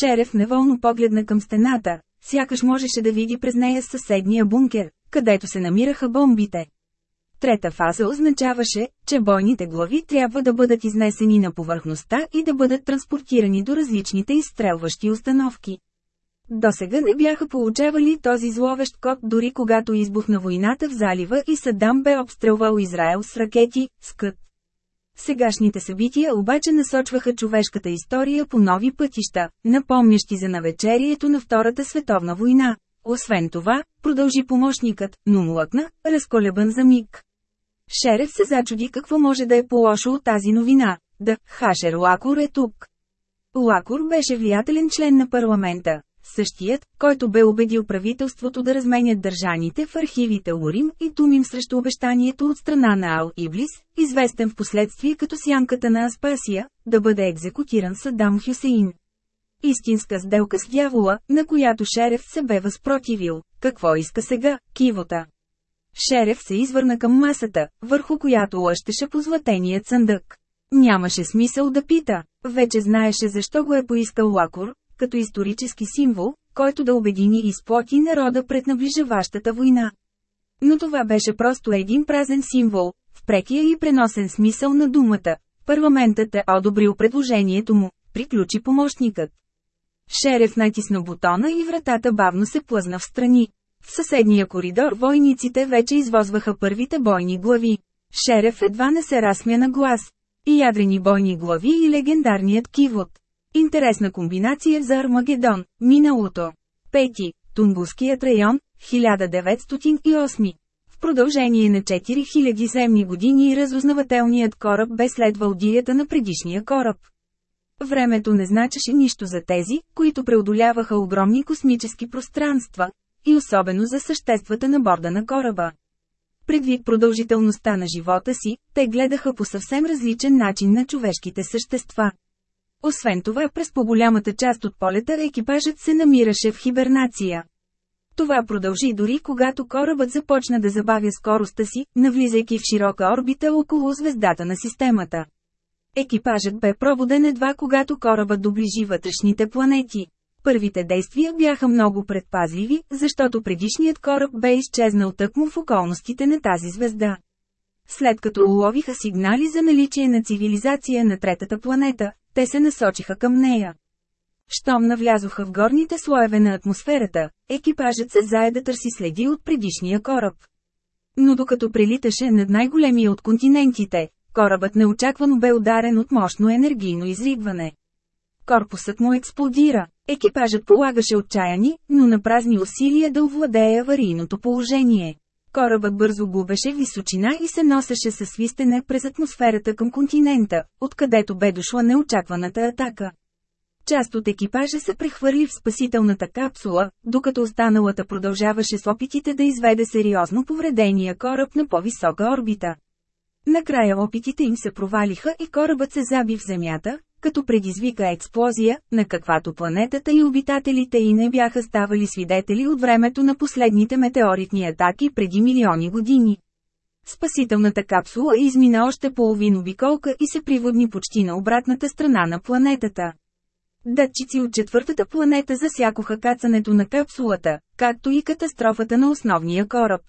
Шереф неволно погледна към стената, сякаш можеше да види през нея съседния бункер, където се намираха бомбите. Трета фаза означаваше, че бойните глави трябва да бъдат изнесени на повърхността и да бъдат транспортирани до различните изстрелващи установки. До сега не бяха получавали този зловещ код дори когато избухна войната в залива и Садам бе обстрелвал Израел с ракети, скът. Сегашните събития обаче насочваха човешката история по нови пътища, напомнящи за навечерието на Втората световна война. Освен това, продължи помощникът, но млъкна, разколебан за миг. Шерев се зачуди какво може да е по-лошо от тази новина. Да, Хашер Лакур е тук. Лакур беше влиятелен член на парламента. Същият, който бе убедил правителството да разменят държаните в архивите Урим и Тумим срещу обещанието от страна на Ал Иблис, известен в последствие като сянката на Аспасия, да бъде екзекутиран Садам Хюсеин. Истинска сделка с дявола, на която Шерев се бе възпротивил. Какво иска сега, кивота? Шерев се извърна към масата, върху която лъщеше позлатеният съндък. Нямаше смисъл да пита. Вече знаеше защо го е поискал Лакур, като исторически символ, който да обедини и сплоти народа пред наближаващата война. Но това беше просто един празен символ, в прекия и преносен смисъл на думата. Парламентът е одобрил предложението му, приключи помощникът. Шерев натисна бутона и вратата бавно се плъзна в страни. В съседния коридор войниците вече извозваха първите бойни глави. Шереф едва не се разсмя на глас. И ядрени бойни глави и легендарният кивот. Интересна комбинация за Армагедон, миналото. Пети, Тунгуският район, 1908. В продължение на 4000 земни години разузнавателният кораб бе следвал дията на предишния кораб. Времето не значеше нищо за тези, които преодоляваха огромни космически пространства, и особено за съществата на борда на кораба. Предвид продължителността на живота си, те гледаха по съвсем различен начин на човешките същества. Освен това през по-голямата част от полета екипажът се намираше в хибернация. Това продължи дори когато корабът започна да забавя скоростта си, навлизайки в широка орбита около звездата на системата. Екипажът бе пробуден едва когато корабът доближи вътрешните планети. Първите действия бяха много предпазливи, защото предишният кораб бе изчезнал тъкмо в околностите на тази звезда. След като уловиха сигнали за наличие на цивилизация на третата планета, те се насочиха към нея. Щом навлязоха в горните слоеве на атмосферата, екипажът се зае да търси следи от предишния кораб. Но докато прелиташе над най-големия от континентите, корабът неочаквано бе ударен от мощно енергийно изригване. Корпусът му експлодира. Екипажът полагаше отчаяни, но на празни усилия да овладее аварийното положение. Корабът бързо губеше височина и се носеше със свистене през атмосферата към континента, откъдето бе дошла неочакваната атака. Част от екипажа се прехвърли в спасителната капсула, докато останалата продължаваше с опитите да изведе сериозно повредения кораб на по-висока орбита. Накрая опитите им се провалиха и корабът се заби в земята, като предизвика експлозия, на каквато планетата и обитателите и не бяха ставали свидетели от времето на последните метеоритни атаки преди милиони години. Спасителната капсула измина още половин обиколка и се приводни почти на обратната страна на планетата. Датчици от четвъртата планета засякоха кацането на капсулата, както и катастрофата на основния кораб.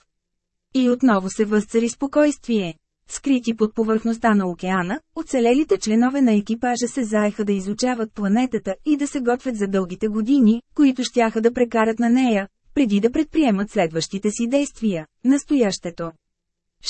И отново се възцари спокойствие. Скрити под повърхността на океана, оцелелите членове на екипажа се заеха да изучават планетата и да се готвят за дългите години, които щяха да прекарат на нея, преди да предприемат следващите си действия – настоящето.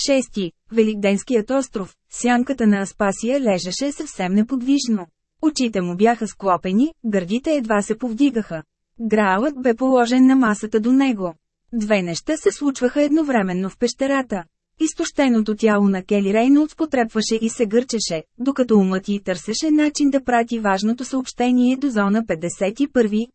Шести, Великденският остров, сянката на Аспасия лежеше съвсем неподвижно. Очите му бяха склопени, гърдите едва се повдигаха. Граалът бе положен на масата до него. Две неща се случваха едновременно в пещерата. Изтощеното тяло на Кели Рейнолдс потрепваше и се гърчеше, докато умът й търсеше начин да прати важното съобщение до зона 51.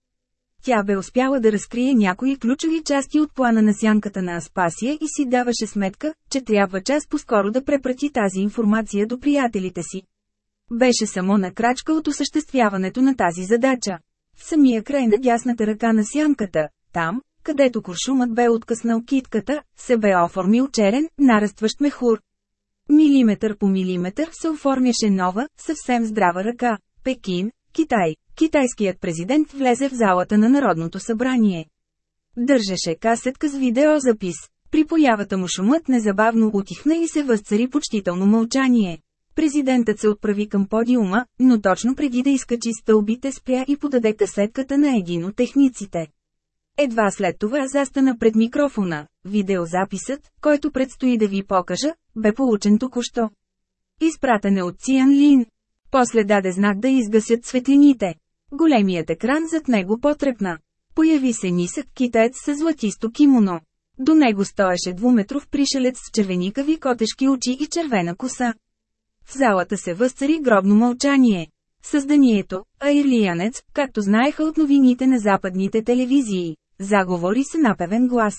Тя бе успяла да разкрие някои ключови части от плана на сянката на Аспасия и си даваше сметка, че трябва час по-скоро да препрати тази информация до приятелите си. Беше само на крачка от осъществяването на тази задача. В самия край на дясната ръка на сянката, там, където куршумът бе откъснал китката, се бе оформил черен, нарастващ мехур. Милиметър по милиметър се оформяше нова, съвсем здрава ръка. Пекин, Китай. Китайският президент влезе в залата на Народното събрание. Държеше касетка с видеозапис. При появата му шумът незабавно утихна и се възцари почтително мълчание. Президентът се отправи към подиума, но точно преди да изкачи стълбите спря и подаде касетката на един от техниците. Едва след това застана пред микрофона. Видеозаписът, който предстои да ви покажа, бе получен току-що. Изпратен е от Циан Лин. После даде знак да изгасят светлините. Големият екран зад него потрепна. Появи се нисък китаец с златисто кимоно. До него стоеше двуметров пришелец с червеникави котешки очи и червена коса. В залата се възцари гробно мълчание. Създанието, Айрлиянец, както знаеха от новините на западните телевизии, заговори с напевен глас.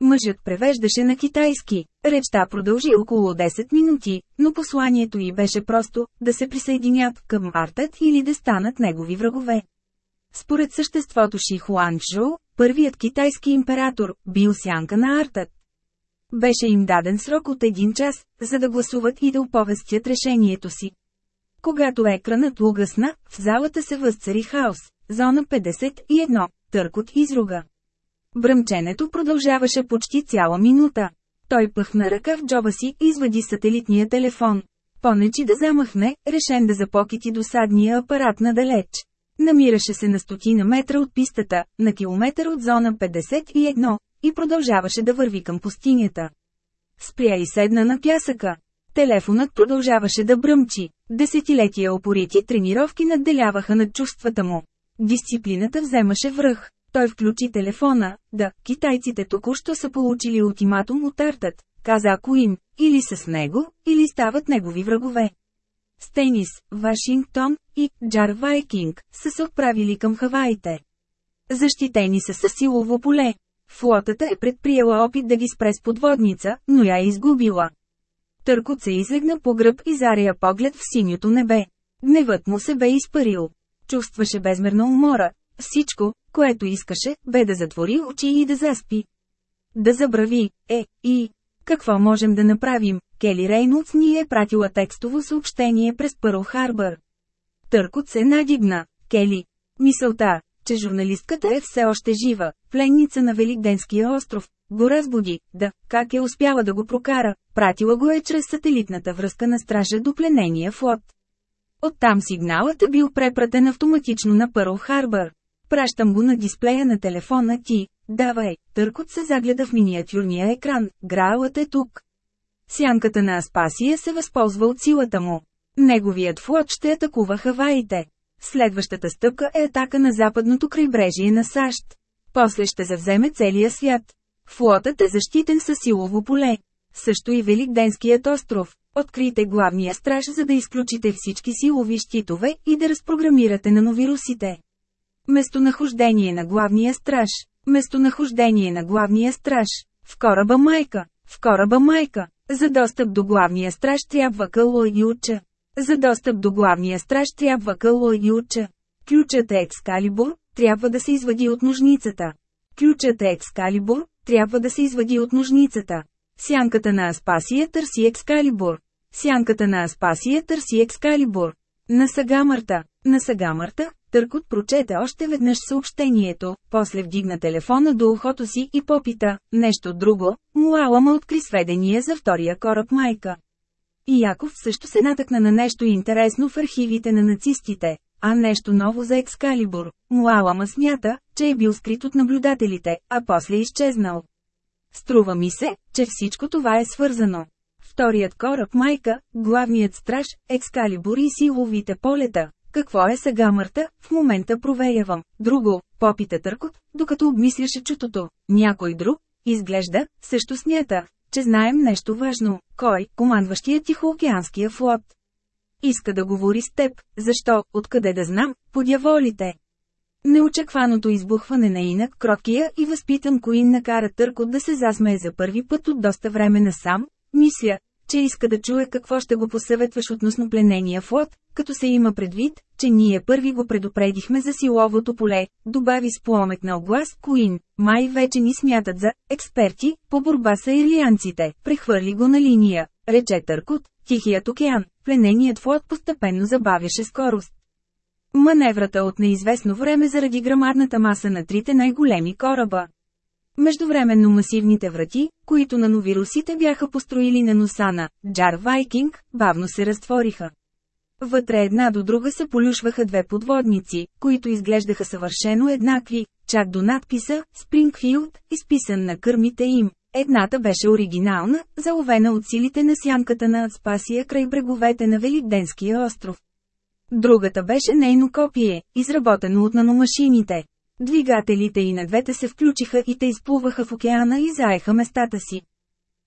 Мъжът превеждаше на китайски. Речта продължи около 10 минути, но посланието й беше просто – да се присъединят към Артът или да станат негови врагове. Според съществото Ши Хуанчжоу, първият китайски император, бил сянка на Артът. Беше им даден срок от един час, за да гласуват и да оповестят решението си. Когато екранът угасна, в залата се възцари хаос. Зона 51. Търкот изруга. Бръмченето продължаваше почти цяла минута. Той пъхна ръка в джоба си и извади сателитния телефон. Понечи да замахне, решен да запокити досадния апарат надалеч. Намираше се на стотина метра от пистата, на километър от зона 51, и продължаваше да върви към пустинята. Спря и седна на пясъка. Телефонът продължаваше да бръмчи. Десетилетия опорити тренировки надделяваха над чувствата му. Дисциплината вземаше връх. Той включи телефона, да, китайците току-що са получили ултиматум от Артът, каза ако им, или с него, или стават негови врагове. Стейнис, Вашингтон и Джар Вайкинг са се отправили към Хаваите. Защитени са със силово поле. Флотата е предприела опит да ги спре с подводница, но я е изгубила. Търкот се излегна по гръб и заря поглед в синьото небе. Гневът му се бе изпарил. Чувстваше безмерна умора. Всичко, което искаше, бе да затвори очи и да заспи. Да забрави, е, и... Какво можем да направим? Кели Рейнолдс ни е пратила текстово съобщение през Пърл Харбър. Търкот се надигна. Кели. Мисълта, че журналистката е все още жива, пленница на Великденския остров. Го разбуди, да, как е успяла да го прокара, пратила го е чрез сателитната връзка на стража до пленения флот. Оттам сигналът е бил препратен автоматично на Пърл Харбър. Пращам го на дисплея на телефона ти, давай, търкот се загледа в миниатюрния екран, граалът е тук. Сянката на Аспасия се възползва от силата му. Неговият флот ще атакува Хаваите. Следващата стъпка е атака на западното крайбрежие на САЩ. После ще завземе целия свят. Флотът е защитен със силово поле. Също и Великденският остров. Открийте главния страж за да изключите всички силови щитове и да разпрограмирате на новирусите. Местонахождение на главния страж. Местонахождение на главния страж. В кораба майка. В кораба майка. За достъп до главния страж трябва къло и уча. За достъп до главния страж трябва къло и уча. Ключът е екскалибур, трябва да се извади от ножницата. Ключът е екскалибур, трябва да се извади от ножницата. Сянката на Аспасия търси екскалибур. Сянката на Аспасия търси екскалибур. На Сагамарта. На Сагамарта, Търкот прочете още веднъж съобщението, после вдигна телефона до ухото си и попита, нещо друго, Муалама откри сведения за втория кораб майка. И Яков също се натъкна на нещо интересно в архивите на нацистите, а нещо ново за Екскалибур. Муалама смята, че е бил скрит от наблюдателите, а после изчезнал. Струва ми се, че всичко това е свързано. Вторият кораб майка, главният страж, Екскалибур и силовите полета. Какво е сега мърта, в момента проверявам. Друго, попита Търкот, докато обмисляше чутото. Някой друг, изглежда, също смята, че знаем нещо важно. Кой, командващия Тихоокеанския флот? Иска да говори с теб, защо, откъде да знам, подяволите. Неочакваното избухване на инак кроткия и възпитан Коин накара Търкот да се засмее за първи път от доста време насам, мисля, че иска да чуе какво ще го посъветваш относно пленения флот, като се има предвид, че ние първи го предупредихме за силовото поле, добави с пломек на оглас Куин. Май вече ни смятат за експерти по борба с ирлианците, прехвърли го на линия, рече Търкот, Тихият океан, плененият флот постепенно забавяше скорост. Маневрата от неизвестно време заради грамадната маса на трите най-големи кораба. Междувременно масивните врати, които на новирусите бяха построили на носа на Джар Вайкинг, бавно се разтвориха. Вътре една до друга се полюшваха две подводници, които изглеждаха съвършено еднакви, чак до надписа «Спрингфилд», изписан на кърмите им. Едната беше оригинална, заловена от силите на сянката на Аспасия край бреговете на Великденския остров. Другата беше нейно копие, изработено от наномашините. Двигателите и на двете се включиха и те изплуваха в океана и заеха местата си.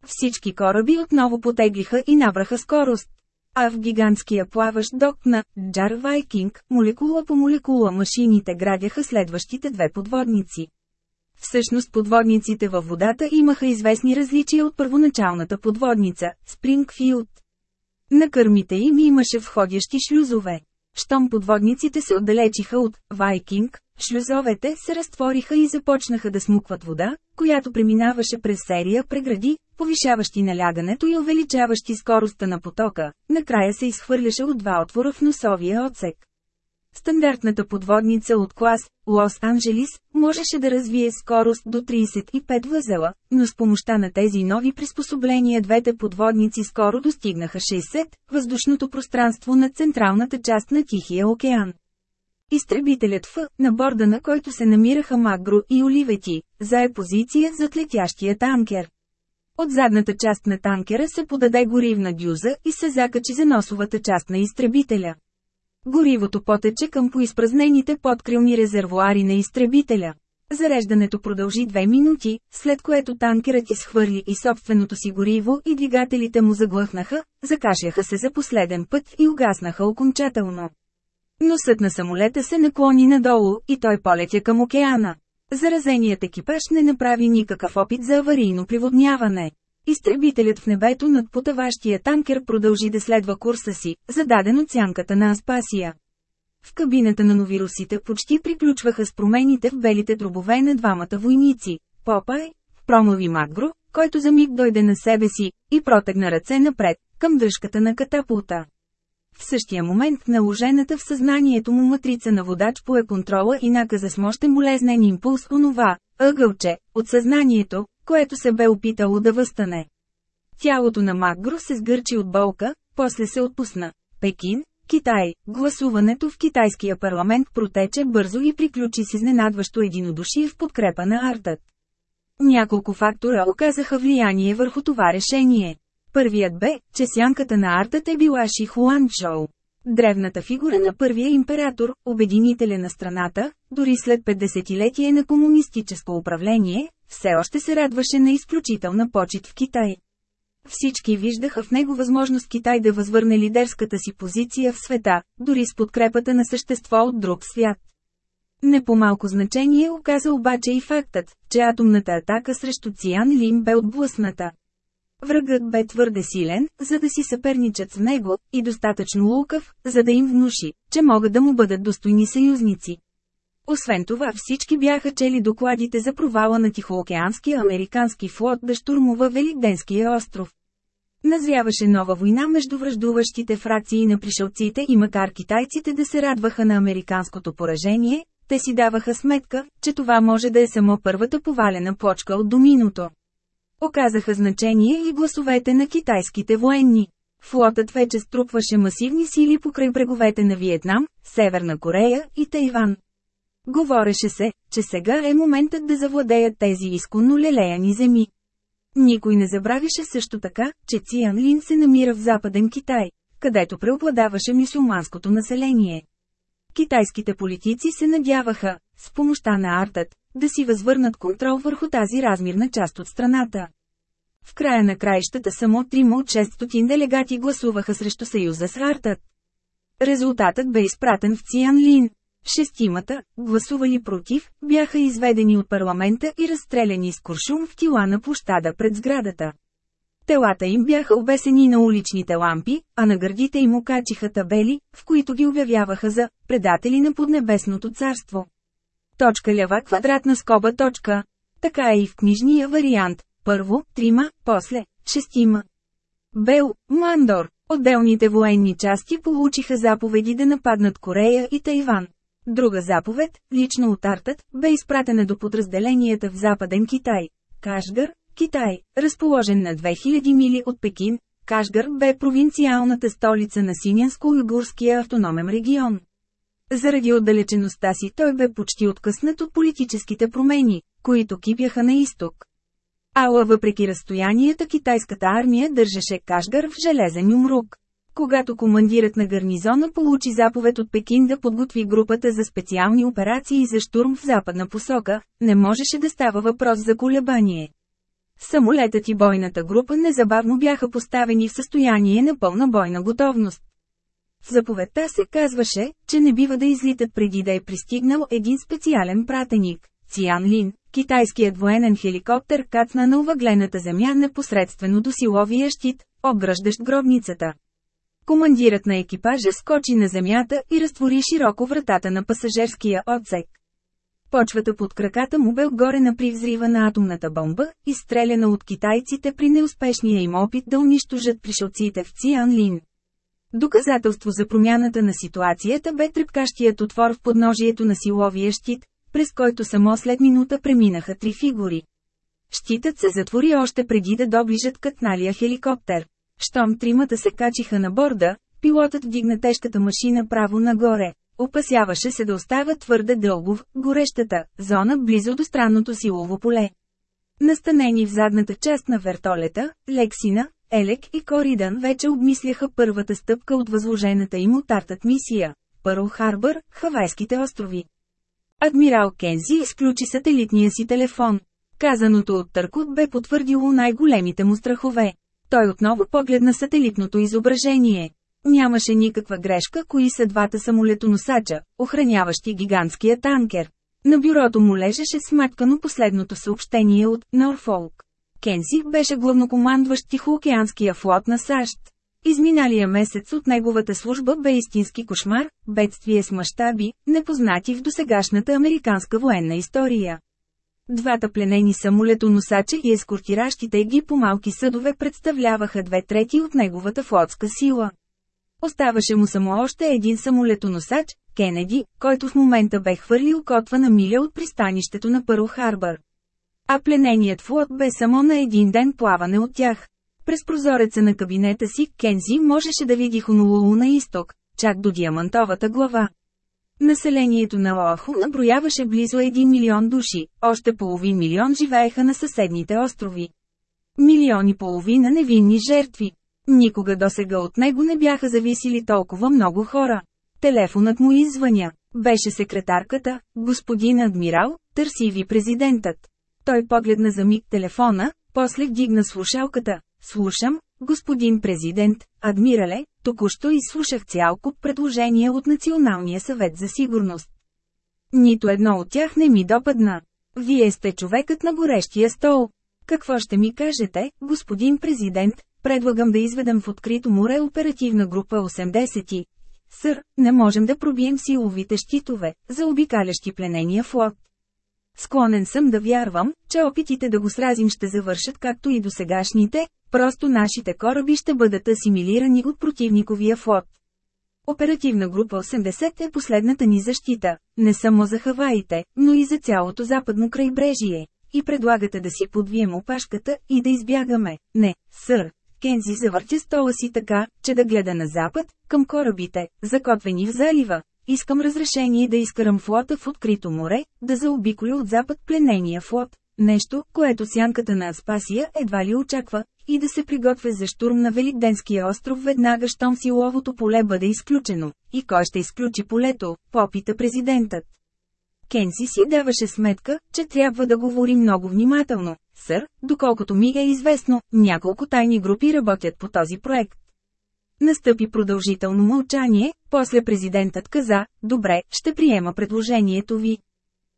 Всички кораби отново потеглиха и набраха скорост. А в гигантския плаващ док на Джар Вайкинг, молекула по молекула машините градяха следващите две подводници. Всъщност подводниците във водата имаха известни различия от първоначалната подводница – Спрингфилд. На кърмите им имаше входящи шлюзове. Щом подводниците се отдалечиха от Вайкинг, шлюзовете се разтвориха и започнаха да смукват вода, която преминаваше през серия прегради, повишаващи налягането и увеличаващи скоростта на потока, накрая се изхвърляше от два отвора в носовия отсек. Стандартната подводница от клас Лос-Анджелис можеше да развие скорост до 35 възела, но с помощта на тези нови приспособления двете подводници скоро достигнаха 60 въздушното пространство на централната част на Тихия океан. Изтребителят Ф, на борда на който се намираха Магро и Оливети, зае позиция зад летящия танкер. От задната част на танкера се подаде горивна дюза и се закачи за носовата част на изтребителя. Горивото потече към поизпразнените подкрилни резервуари на изтребителя. Зареждането продължи две минути, след което танкерът изхвърли и собственото си гориво и двигателите му заглъхнаха, закашляха се за последен път и угаснаха окончателно. Носът на самолета се наклони надолу и той полетя към океана. Заразеният екипаж не направи никакъв опит за аварийно приводняване. Изтребителят в небето над потаващия танкер продължи да следва курса си, зададен от сянката на Аспасия. В кабината на новирусите почти приключваха с промените в белите дробове на двамата войници. Попай, промови Макгро, който за миг дойде на себе си, и протегна ръце напред, към дръжката на катапулта. В същия момент наложената в съзнанието му матрица на водач пое контрола и наказа с мощен болезнен импулс онова, ъгълче, от съзнанието, което се бе опитало да възстане. Тялото на Макгро се сгърчи от болка, после се отпусна. Пекин, Китай. Гласуването в китайския парламент протече бързо и приключи с изненадващо единодушие в подкрепа на артът. Няколко фактора оказаха влияние върху това решение. Първият бе, че сянката на артът е била Ши Хуанчжоу. Древната фигура на първия император, обединителя на страната, дори след 50-летие на комунистическо управление, все още се радваше на изключителна почет в Китай. Всички виждаха в него възможност Китай да възвърне лидерската си позиция в света, дори с подкрепата на същество от друг свят. Не по-малко значение оказа обаче и фактът, че атомната атака срещу Циан Лин бе отблъсната. Врагът бе твърде силен, за да си съперничат с него, и достатъчно лукав, за да им внуши, че могат да му бъдат достойни съюзници. Освен това всички бяха чели докладите за провала на Тихоокеанския американски флот да штурмува Великденския остров. Назряваше нова война между връждуващите фракции на пришелците и макар китайците да се радваха на американското поражение, те си даваха сметка, че това може да е само първата повалена плочка от доминото. Оказаха значение и гласовете на китайските военни. Флотът вече струпваше масивни сили покрай бреговете на Виетнам, Северна Корея и Тайван. Говореше се, че сега е моментът да завладеят тези изконно лелеяни земи. Никой не забравяше също така, че Циан Лин се намира в Западен Китай, където преобладаваше мюсюлманското население. Китайските политици се надяваха, с помощта на артът, да си възвърнат контрол върху тази размирна част от страната. В края на краищата само трима от 600 делегати гласуваха срещу съюза с артът. Резултатът бе изпратен в Циан Лин. Шестимата, гласували против, бяха изведени от парламента и разстреляни с куршум в тила на площада пред сградата. Телата им бяха обесени на уличните лампи, а на гърдите им окачиха табели, в които ги обявяваха за «предатели на поднебесното царство». Точка лява квадратна скоба точка. Така е и в книжния вариант. Първо, трима, после, шестима. Бел, Мандор, отделните военни части получиха заповеди да нападнат Корея и Тайван. Друга заповед, лично от Артът, бе изпратена до подразделенията в Западен Китай. Кашгар, Китай, разположен на 2000 мили от Пекин, Кашгар бе провинциалната столица на Синянско-Югурския автономен регион. Заради отдалечеността си той бе почти откъснат от политическите промени, които кипяха на изток. Ала въпреки разстоянията китайската армия държеше Кашгар в железен умрук. Когато командирът на гарнизона получи заповед от Пекин да подготви групата за специални операции за штурм в западна посока, не можеше да става въпрос за колебание. Самолетът и бойната група незабавно бяха поставени в състояние на пълна бойна готовност. В заповедта се казваше, че не бива да излитат преди да е пристигнал един специален пратеник – Циан Лин, китайският военен хеликоптер кацна на увъглената земя непосредствено до силовия щит, обграждащ гробницата. Командирът на екипажа скочи на земята и разтвори широко вратата на пасажирския отсек. Почвата под краката му бе отгорена при взрива на атомната бомба, изстреляна от китайците при неуспешния им опит да унищожат пришелците в Циан Лин. Доказателство за промяната на ситуацията бе трепкащият отвор в подножието на силовия щит, през който само след минута преминаха три фигури. Щитът се затвори още преди да доближат катналия хеликоптер. Щом тримата се качиха на борда, пилотът вдигна тежката машина право нагоре. Опасяваше се да остава твърде дълго в горещата зона близо до странното силово поле. Настанени в задната част на вертолета, Лексина, Елек и Коридан вече обмисляха първата стъпка от възложената им от Артът мисия – Пърл Харбър, Хавайските острови. Адмирал Кензи изключи сателитния си телефон. Казаното от Търкот бе потвърдило най-големите му страхове. Той отново погледна сателитното изображение. Нямаше никаква грешка кои са двата самолетоносача, охраняващи гигантския танкер. На бюрото му лежеше сматкано последното съобщение от Норфолк. Кенси беше главнокомандващ Тихоокеанския флот на САЩ. Изминалия месец от неговата служба бе истински кошмар, бедствие с мащаби, непознати в досегашната американска военна история. Двата пленени самолетоносача и ескортиращите ги по малки съдове представляваха две трети от неговата флотска сила. Оставаше му само още един самолетоносач, Кенеди, който в момента бе хвърлил котва на миля от пристанището на Пърл Харбър. А плененият флот бе само на един ден плаване от тях. През прозореца на кабинета си, Кензи можеше да види Хонолулу на изток, чак до диамантовата глава. Населението на Оаху наброяваше близо 1 милион души, още половин милион живееха на съседните острови. Милион и половина невинни жертви. Никога досега от него не бяха зависили толкова много хора. Телефонът му извъня. Беше секретарката, господин адмирал, търси ви президентът. Той погледна за миг телефона, после вдигна слушалката. Слушам, господин президент, адмирале, току-що изслушах цял куп предложения от Националния съвет за сигурност. Нито едно от тях не ми допадна. Вие сте човекът на горещия стол. Какво ще ми кажете, господин президент, предлагам да изведам в открито море оперативна група 80. Сър, не можем да пробием силовите щитове, за обикалящи пленения флот. Склонен съм да вярвам, че опитите да го сразим ще завършат както и досегашните, просто нашите кораби ще бъдат асимилирани от противниковия флот. Оперативна група 80 е последната ни защита, не само за Хаваите, но и за цялото западно крайбрежие. И предлагате да си подвием опашката и да избягаме. Не, сър. Кензи завъртя стола си така, че да гледа на запад, към корабите, закотвени в залива. Искам разрешение да изкарам флота в открито море, да заобиколя от запад пленения флот. Нещо, което сянката на Аспасия едва ли очаква, и да се приготвя за штурм на Великденския остров веднага щом силовото поле бъде изключено. И кой ще изключи полето, попита президентът. Кенси си даваше сметка, че трябва да говори много внимателно. Сър, доколкото ми е известно, няколко тайни групи работят по този проект. Настъпи продължително мълчание, после президентът каза, добре, ще приема предложението ви.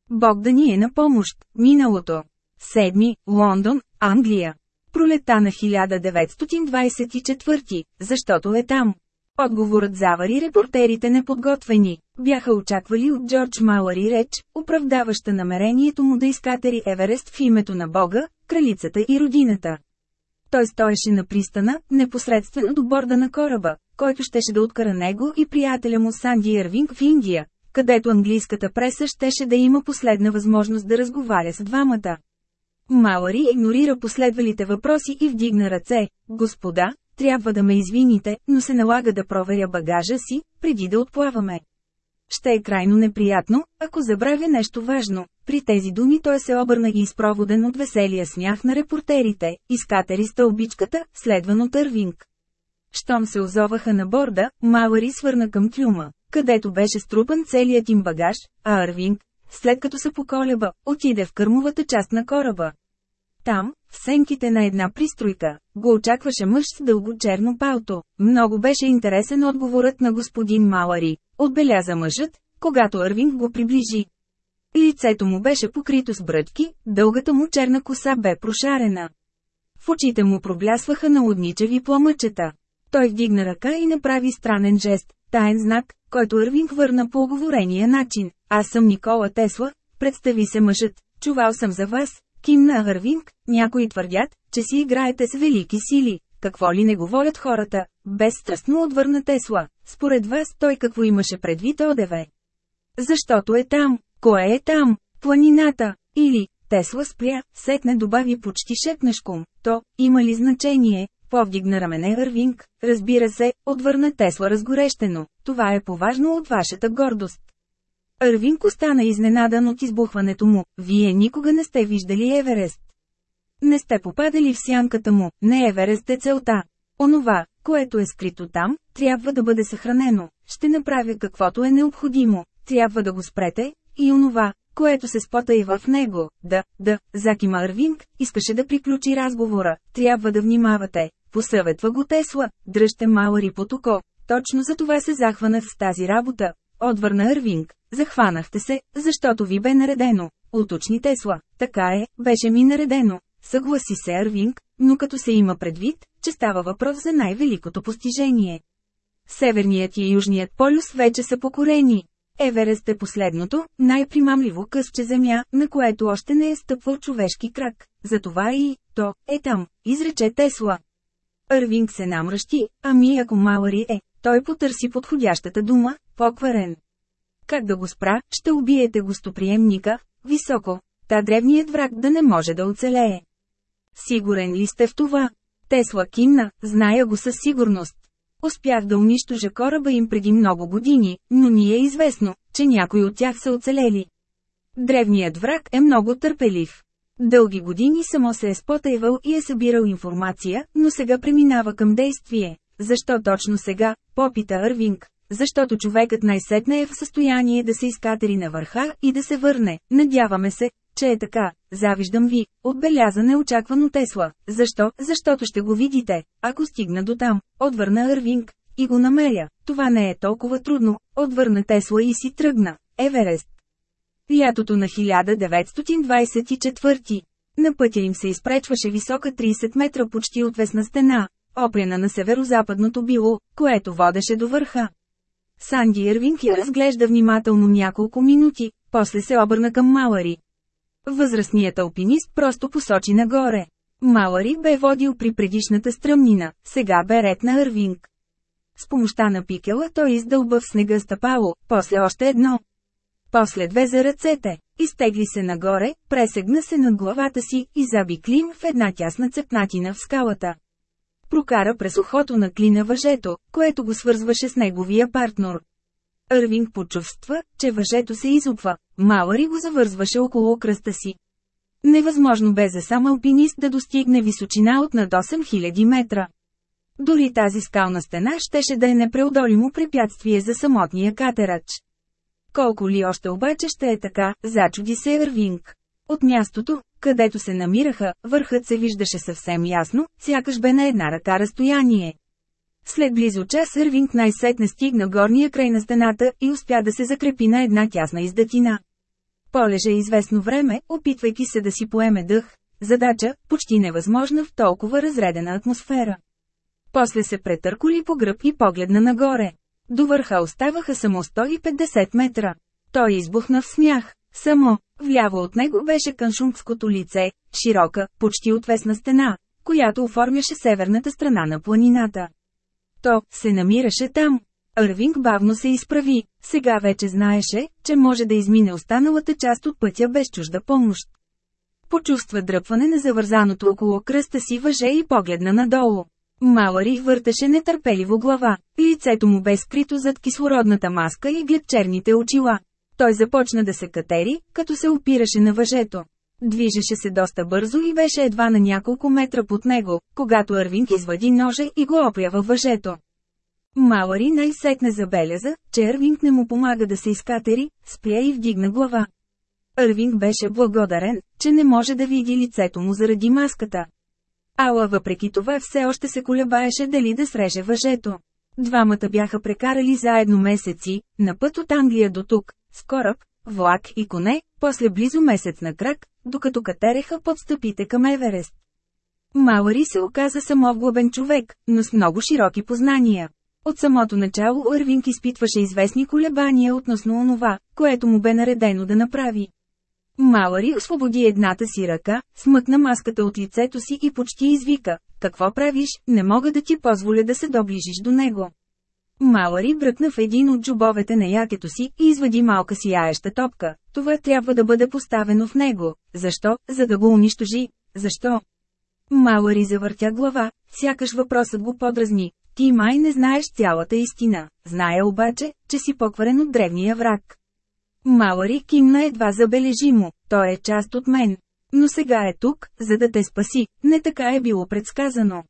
Бог да ни е на помощ, миналото. Седми, Лондон, Англия. Пролета на 1924, защото е там. Отговорът завари репортерите неподготвени. Бяха очаквали от Джордж Мауари реч, оправдаваща намерението му да изкатери Еверест в името на Бога, кралицата и родината. Той стоеше на пристана, непосредствено до борда на кораба, който щеше да откара него и приятеля му Санди Ирвинг в Индия, където английската преса щеше да има последна възможност да разговаря с двамата. Мауари игнорира последвалите въпроси и вдигна ръце. Господа, трябва да ме извините, но се налага да проверя багажа си, преди да отплаваме. Ще е крайно неприятно, ако забравя нещо важно. При тези думи той се обърна и изпроводен от веселия смях на репортерите, изкатери стълбичката, следван отЪрвинг. Щом се озоваха на борда, Мауари свърна към клюма, където беше струпан целият им багаж, а Арвинг, след като се поколеба, отиде в кърмовата част на кораба. Там, в сенките на една пристройка, го очакваше мъж с дълго черно палто. Много беше интересен отговорът на господин Малари, отбеляза мъжът, когато Арвин го приближи. Лицето му беше покрито с бръчки, дългата му черна коса бе прошарена. В очите му проблясваха на удничеви пламъчета. Той вдигна ръка и направи странен жест, таен знак, който Арвин върна по оговорения начин. Аз съм Никола Тесла, представи се мъжът, чувал съм за вас, Кимна Хървинг, някои твърдят, че си играете с велики сили. Какво ли не говорят хората? Безстрастно отвърна Тесла. Според вас той какво имаше предвид одеве? Защото е там. Кое е там? Планината. Или, Тесла спря, сетне добави почти шепнешком. То, има ли значение? Повдигна рамене Хървинг. Разбира се, отвърна Тесла разгорещено. Това е поважно от вашата гордост. Арвинко стана изненадан от избухването му. Вие никога не сте виждали Еверест. Не сте попадали в сянката му, не Еверест е целта. Онова, което е скрито там, трябва да бъде съхранено. Ще направя каквото е необходимо. Трябва да го спрете, и онова, което се спота и в него. Да, да, Закима Арвинг, искаше да приключи разговора. Трябва да внимавате. Посъветва го Тесла, дръжте Мауари под око. Точно за това се захванах с тази работа. Отвърна Арвинг. Захванахте се, защото ви бе наредено. Уточни Тесла. Така е, беше ми наредено. Съгласи се Арвинг, но като се има предвид, че става въпрос за най-великото постижение. Северният и южният полюс вече са покорени. Еверест е последното, най-примамливо късче земя, на което още не е стъпвал човешки крак. Затова и то е там, изрече Тесла. Арвинг се намръщи, ами ако Малари е, Той потърси подходящата дума – покварен. Как да го спра, ще убиете гостоприемника, високо, та древният враг да не може да оцелее. Сигурен ли сте в това? Тесла кимна, зная го със сигурност. Успях да унищожа кораба им преди много години, но ни е известно, че някои от тях са оцелели. Древният враг е много търпелив. Дълги години само се е спотайвал и е събирал информация, но сега преминава към действие. Защо точно сега, попита Арвинг, защото човекът най-сетне е в състояние да се изкатери на върха и да се върне. Надяваме се, че е така. Завиждам ви, отбеляза неочаквано Тесла. Защо? Защото ще го видите, ако стигна до там. Отвърна Арвинг. И го намеря. Това не е толкова трудно. Отвърна Тесла и си тръгна. Еверест. Лятото на 1924. На пътя им се изпречваше висока 30 метра почти отвесна стена, опрена на северо-западното било, което водеше до върха. Санди Ирвинг я разглежда внимателно няколко минути, после се обърна към Малари. Възрастният алпинист просто посочи нагоре. Малари бе водил при предишната стръмнина, сега бе ред на Ирвинг. С помощта на пикела той издълба в снега стъпало, после още едно. После две за ръцете. Изтегли се нагоре, пресегна се над главата си и заби клин в една тясна цепнатина в скалата. Прокара през ухото на клина въжето, което го свързваше с неговия партньор.Ървинг почувства, че въжето се изупва, Малари го завързваше около кръста си. Невъзможно бе за сам алпинист да достигне височина от над 8000 метра. Дори тази скална стена щеше да е непреодолимо препятствие за самотния катерач. Колко ли още обаче ще е така, зачуди се Ервинг. От мястото, където се намираха, върхът се виждаше съвсем ясно, сякаш бе на една ръка разстояние. След близо час Ервинг най-сетне стигна горния край на стената и успя да се закрепи на една тясна издатина. Полежа известно време, опитвайки се да си поеме дъх, задача, почти невъзможна в толкова разредена атмосфера. После се претърколи по гръб и погледна нагоре. До върха оставаха само 150 метра. Той избухна в смях. Само, вляво от него беше каншунгското лице, широка, почти отвесна стена, която оформяше северната страна на планината. То се намираше там. Арвинг бавно се изправи, сега вече знаеше, че може да измине останалата част от пътя без чужда помощ. Почувства дръпване на завързаното около кръста си въже и погледна надолу. Малари върташе нетърпеливо глава. Лицето му бе скрито зад кислородната маска и гледчерните очила. Той започна да се катери, като се опираше на въжето. Движеше се доста бързо и беше едва на няколко метра под него, когато Арвинг извади ножа и го опря във въжето. Малари най-сетне забеляза, че Арвинг не му помага да се изкатери, спря и вдигна глава. Арвинг беше благодарен, че не може да види лицето му заради маската. Ала въпреки това все още се колебаеше дали да среже въжето. Двамата бяха прекарали заедно месеци, на път от Англия до тук, с кораб, влак и коне, после близо месец на крак, докато катереха под стъпите към Еверест. Малари се оказа самовглъбен човек, но с много широки познания. От самото начало Орвинг изпитваше известни колебания относно онова, което му бе наредено да направи. Малари освободи едната си ръка, смъкна маската от лицето си и почти извика, какво правиш, не мога да ти позволя да се доближиш до него. Малари бръкна в един от джобовете на якето си и извади малка сияеща топка. Това трябва да бъде поставено в него. Защо? За да го унищожи. Защо? Малари завъртя глава, сякаш въпросът го подразни. Ти май не знаеш цялата истина. Зная обаче, че си покварен от древния враг. Малари кимна едва забележимо, той е част от мен. Но сега е тук, за да те спаси, не така е било предсказано.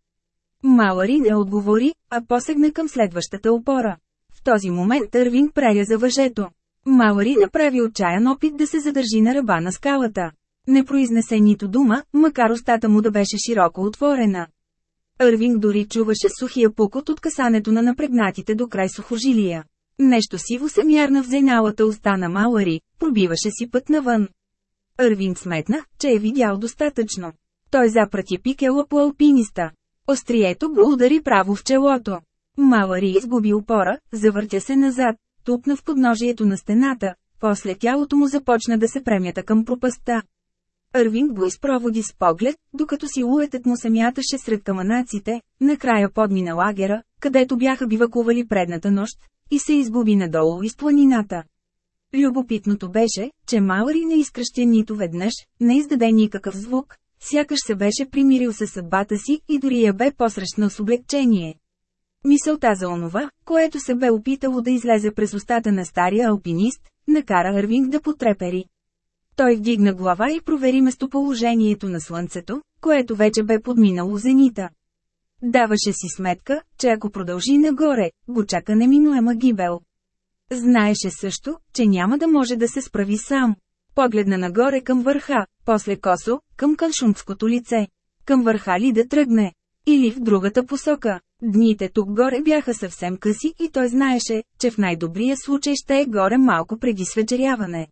Малари не отговори, а посегна към следващата опора. В този момент Тървинг преряза въжето. Малари направи отчаян опит да се задържи на ръба на скалата. Не произнесе нито дума, макар устата му да беше широко отворена.Ървинг дори чуваше сухия пукот от касането на напрегнатите до край сухожилия. Нещо сиво се мярна в зейналата уста на Малари, пробиваше си път навън.Ървин сметна, че е видял достатъчно. Той запрати пикела по алпиниста. Острието го удари право в челото. Малари изгуби опора, завъртя се назад, тупна в подножието на стената, после тялото му започна да се премята към пропаста. Ървинг го изпроводи с поглед, докато силуетът му се мяташе сред каманаците, накрая подмина лагера, където бяха бивакували предната нощ, и се изгуби надолу из планината. Любопитното беше, че Маури не изкръщя нито веднъж, не издаде никакъв звук, сякаш се беше примирил със съдбата си и дори я бе посрещнал с облегчение. Мисълта за онова, което се бе опитало да излезе през устата на стария алпинист, накара Арвинг да потрепери. Той вдигна глава и провери местоположението на слънцето, което вече бе подминало зенита. Даваше си сметка, че ако продължи нагоре, го чака неминуема гибел. Знаеше също, че няма да може да се справи сам. Погледна нагоре към върха, после косо, към каншунското лице. Към върха ли да тръгне? Или в другата посока? Дните тук горе бяха съвсем къси и той знаеше, че в най-добрия случай ще е горе малко преди свечеряване.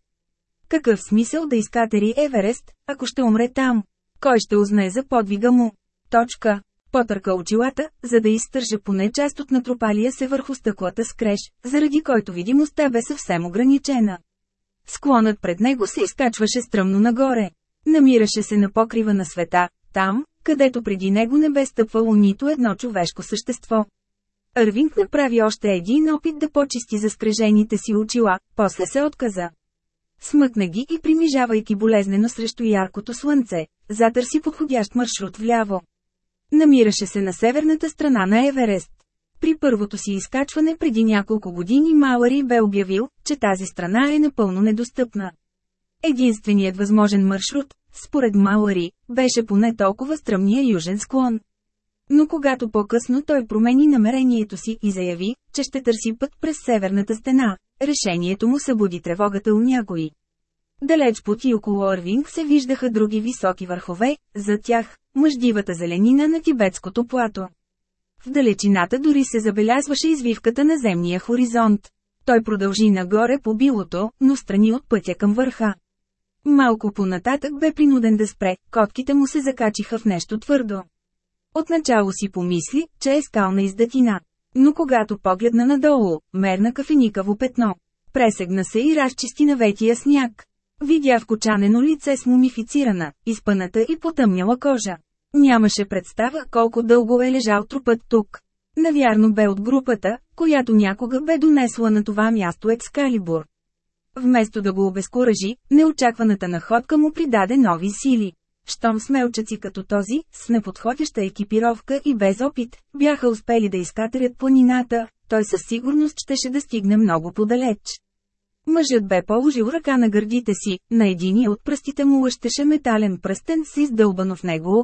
Какъв смисъл да изкатери Еверест, ако ще умре там? Кой ще узнае за подвига му? Точка. Потърка очилата, за да изтържа поне част от натрупалия се върху стъклата скреж, заради който видимостта бе съвсем ограничена. Склонът пред него се изкачваше стръмно нагоре. Намираше се на покрива на света, там, където преди него не бе стъпвало нито едно човешко същество.Ървинг направи още един опит да почисти заскрежените си очила, после се отказа. Смъкна ги и примижавайки болезнено срещу яркото слънце, затърси подходящ маршрут вляво. Намираше се на северната страна на Еверест. При първото си изкачване преди няколко години Мауари бе обявил, че тази страна е напълно недостъпна. Единственият възможен маршрут, според Мауари, беше поне толкова стръмния южен склон. Но когато по-късно той промени намерението си и заяви, че ще търси път през северната стена, решението му събуди тревогата у някои. Далеч по и около Орвинг се виждаха други високи върхове, за тях – мъждивата зеленина на тибетското плато. В далечината дори се забелязваше извивката на земния хоризонт. Той продължи нагоре по билото, но страни от пътя към върха. Малко понататък бе принуден да спре, котките му се закачиха в нещо твърдо. Отначало си помисли, че е скална издатина. Но когато погледна надолу, мерна кафеникаво петно. Пресегна се и разчисти на ветия сняг. Видя вкочанено лице с мумифицирана, изпъната и потъмняла кожа. Нямаше представа колко дълго е лежал трупът тук. Навярно бе от групата, която някога бе донесла на това място Екскалибур. Вместо да го обезкуражи, неочакваната находка му придаде нови сили. Щом смелчаци като този, с неподходяща екипировка и без опит, бяха успели да изкатерят планината, той със сигурност щеше да стигне много подалеч. Мъжът бе положил ръка на гърдите си, на единия от пръстите му лъщеше метален пръстен с издълбано в него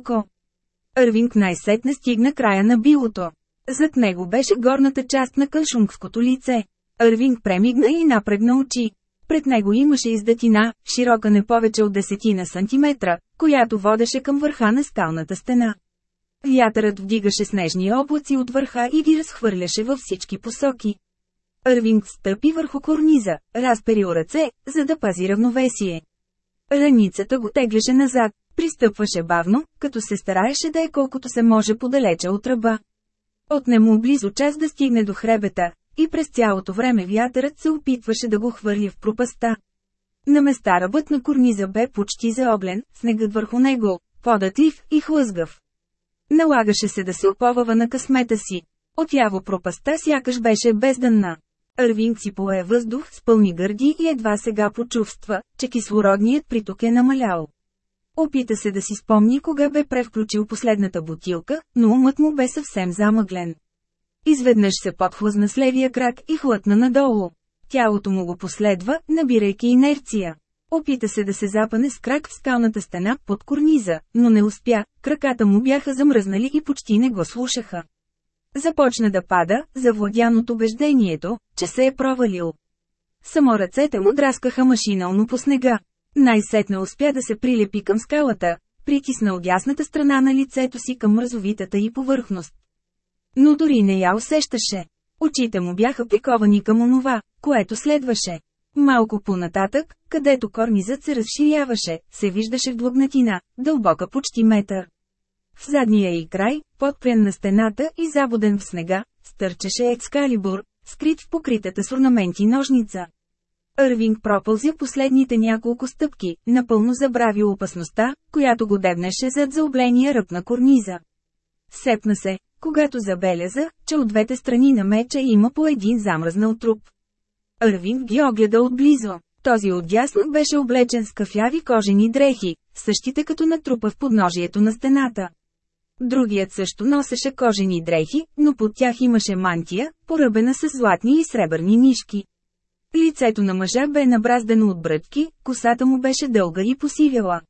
око.Ървинг най-сетне стигна края на билото. Зад него беше горната част на каншунгското лице.Ървинг премигна и напрегна очи. Пред него имаше издатина, широка не повече от десетина сантиметра, която водеше към върха на скалната стена. Вятърът вдигаше снежни облаци от върха и ги разхвърляше във всички посоки.Ървинг стъпи върху корниза, разпери ръце, за да пази равновесие. Раницата го теглеше назад, пристъпваше бавно, като се стараеше да е колкото се може подалече от ръба. Отне му близо час да стигне до хребета, и през цялото време вятърът се опитваше да го хвърли в пропаста. На места ръбът на корниза бе почти заоблен, снегът върху него, податлив и хлъзгав. Налагаше се да се оповава на късмета си. Отяво пропаста сякаш беше бездънна.Ървинг си пое въздух с пълни гърди и едва сега почувства, че кислородният приток е намалял. Опита се да си спомни кога бе превключил последната бутилка, но умът му бе съвсем замъглен. Изведнъж се подхлъзна с левия крак и хлътна надолу. Тялото му го последва, набирайки инерция. Опита се да се запане с крак в скалната стена под корниза, но не успя, краката му бяха замръзнали и почти не го слушаха. Започна да пада, завладян от убеждението, че се е провалил. Само ръцете му драскаха машинално по снега. Най-сетне успя да се прилепи към скалата, притисна от ясната страна на лицето си към мразовитата и повърхност. Но дори не я усещаше. Очите му бяха приковани към онова, което следваше. Малко по-нататък, където корнизът се разширяваше, се виждаше в длъбнатина, дълбока почти метър. В задния и край, подпрен на стената и забуден в снега, стърчеше екскалибур, скрит в покритата с орнаменти ножница. Ървинг пропълзя последните няколко стъпки, напълно забрави опасността, която го дебнеше зад заобления ръб на корниза. Сепна се, когато забеляза, че от двете страни на меча има по един замръзнал труп.Ървинг ги огледа отблизо. Този отдясно беше облечен с кафяви кожени дрехи, същите като на трупа в подножието на стената. Другият също носеше кожени дрехи, но под тях имаше мантия, поръбена с златни и сребърни нишки. Лицето на мъжа бе набраздено от брътки, косата му беше дълга и посивяла.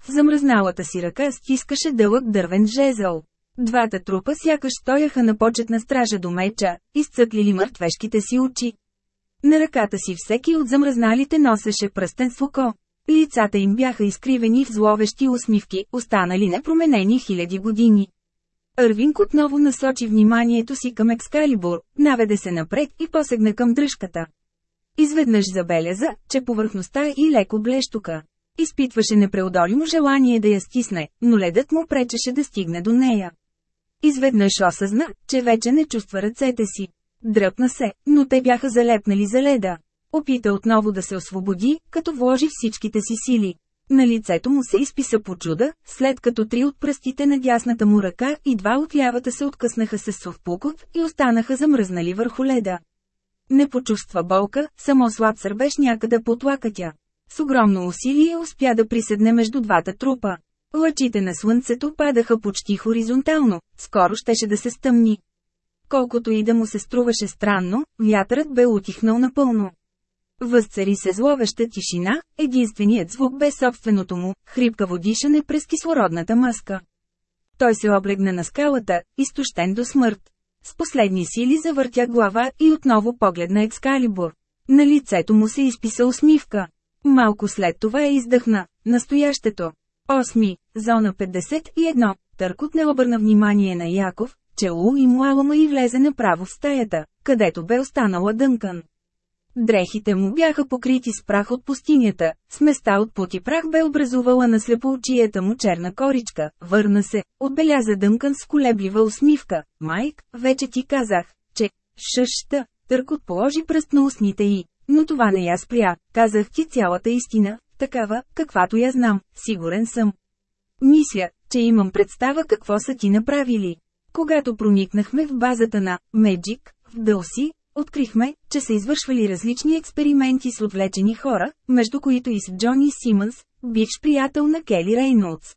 В замръзналата си ръка стискаше дълъг дървен жезъл. Двата трупа сякаш стояха на почетна стража до меча, изцъклили мъртвешките си очи. На ръката си всеки от замръзналите носеше пръстен с око. Лицата им бяха изкривени в зловещи усмивки, останали непроменени хиляди години.Ървинг отново насочи вниманието си към Екскалибур, наведе се напред и посегна към дръжката. Изведнъж забеляза, че повърхността е и леко блещука. Изпитваше непреодолимо желание да я стисне, но ледът му пречеше да стигне до нея. Изведнъж осъзна, че вече не чувства ръцете си. Дръпна се, но те бяха залепнали за леда. Опита отново да се освободи, като вложи всичките си сили. На лицето му се изписа по чуда, след като три от пръстите на дясната му ръка и два от лявата се откъснаха с сух пукот и останаха замръзнали върху леда. Не почувства болка, само слаб сърбеж някъде под лакътя. С огромно усилие успя да приседне между двата трупа. Лъчите на слънцето падаха почти хоризонтално, скоро щеше да се стъмни. Колкото и да му се струваше странно, вятърът бе утихнал напълно. Възцари се зловеща тишина, единственият звук бе собственото му, хрипкаво дишане през кислородната маска. Той се облегна на скалата, изтощен до смърт. С последни сили завъртя глава и отново погледна Екскалибур. На лицето му се изписа усмивка. Малко след това е издъхна. Настоящето. Осми, зона 51. Търкот не обърна внимание на Яков, че Лу и Муалама и влезе направо в стаята, където бе останала Дънкан. Дрехите му бяха покрити с прах от пустинята, с места от пути прах бе образувала на слепоочията му черна коричка, върна се, отбеляза Дънкан с колеблива усмивка. Майк, вече ти казах, че шъща, търкот положи пръст на устните й. Но това не я спря, казах ти цялата истина, такава, каквато я знам, сигурен съм. Мисля, че имам представа какво са ти направили. Когато проникнахме в базата на Magic, в Дълси, открихме, че са извършвали различни експерименти с отвлечени хора, между които и с Джони Симънс, бивш приятел на Кели Рейнолдс.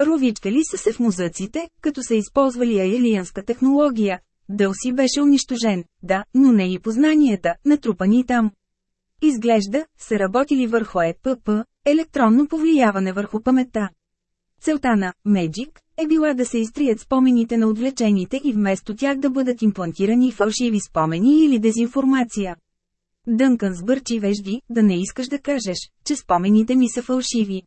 Ровичкали са се в музъците, като са използвали аелианска технология. Дълси беше унищожен, да, но не и познанията, натрупани там. Изглежда, са работили върху ЕПП, електронно повлияване върху паметта. Целта на Magic е била да се изтрият спомените на отвлечените и вместо тях да бъдат имплантирани фалшиви спомени или дезинформация. Дънкан сбърчи вежди, да не искаш да кажеш, че спомените ми са фалшиви.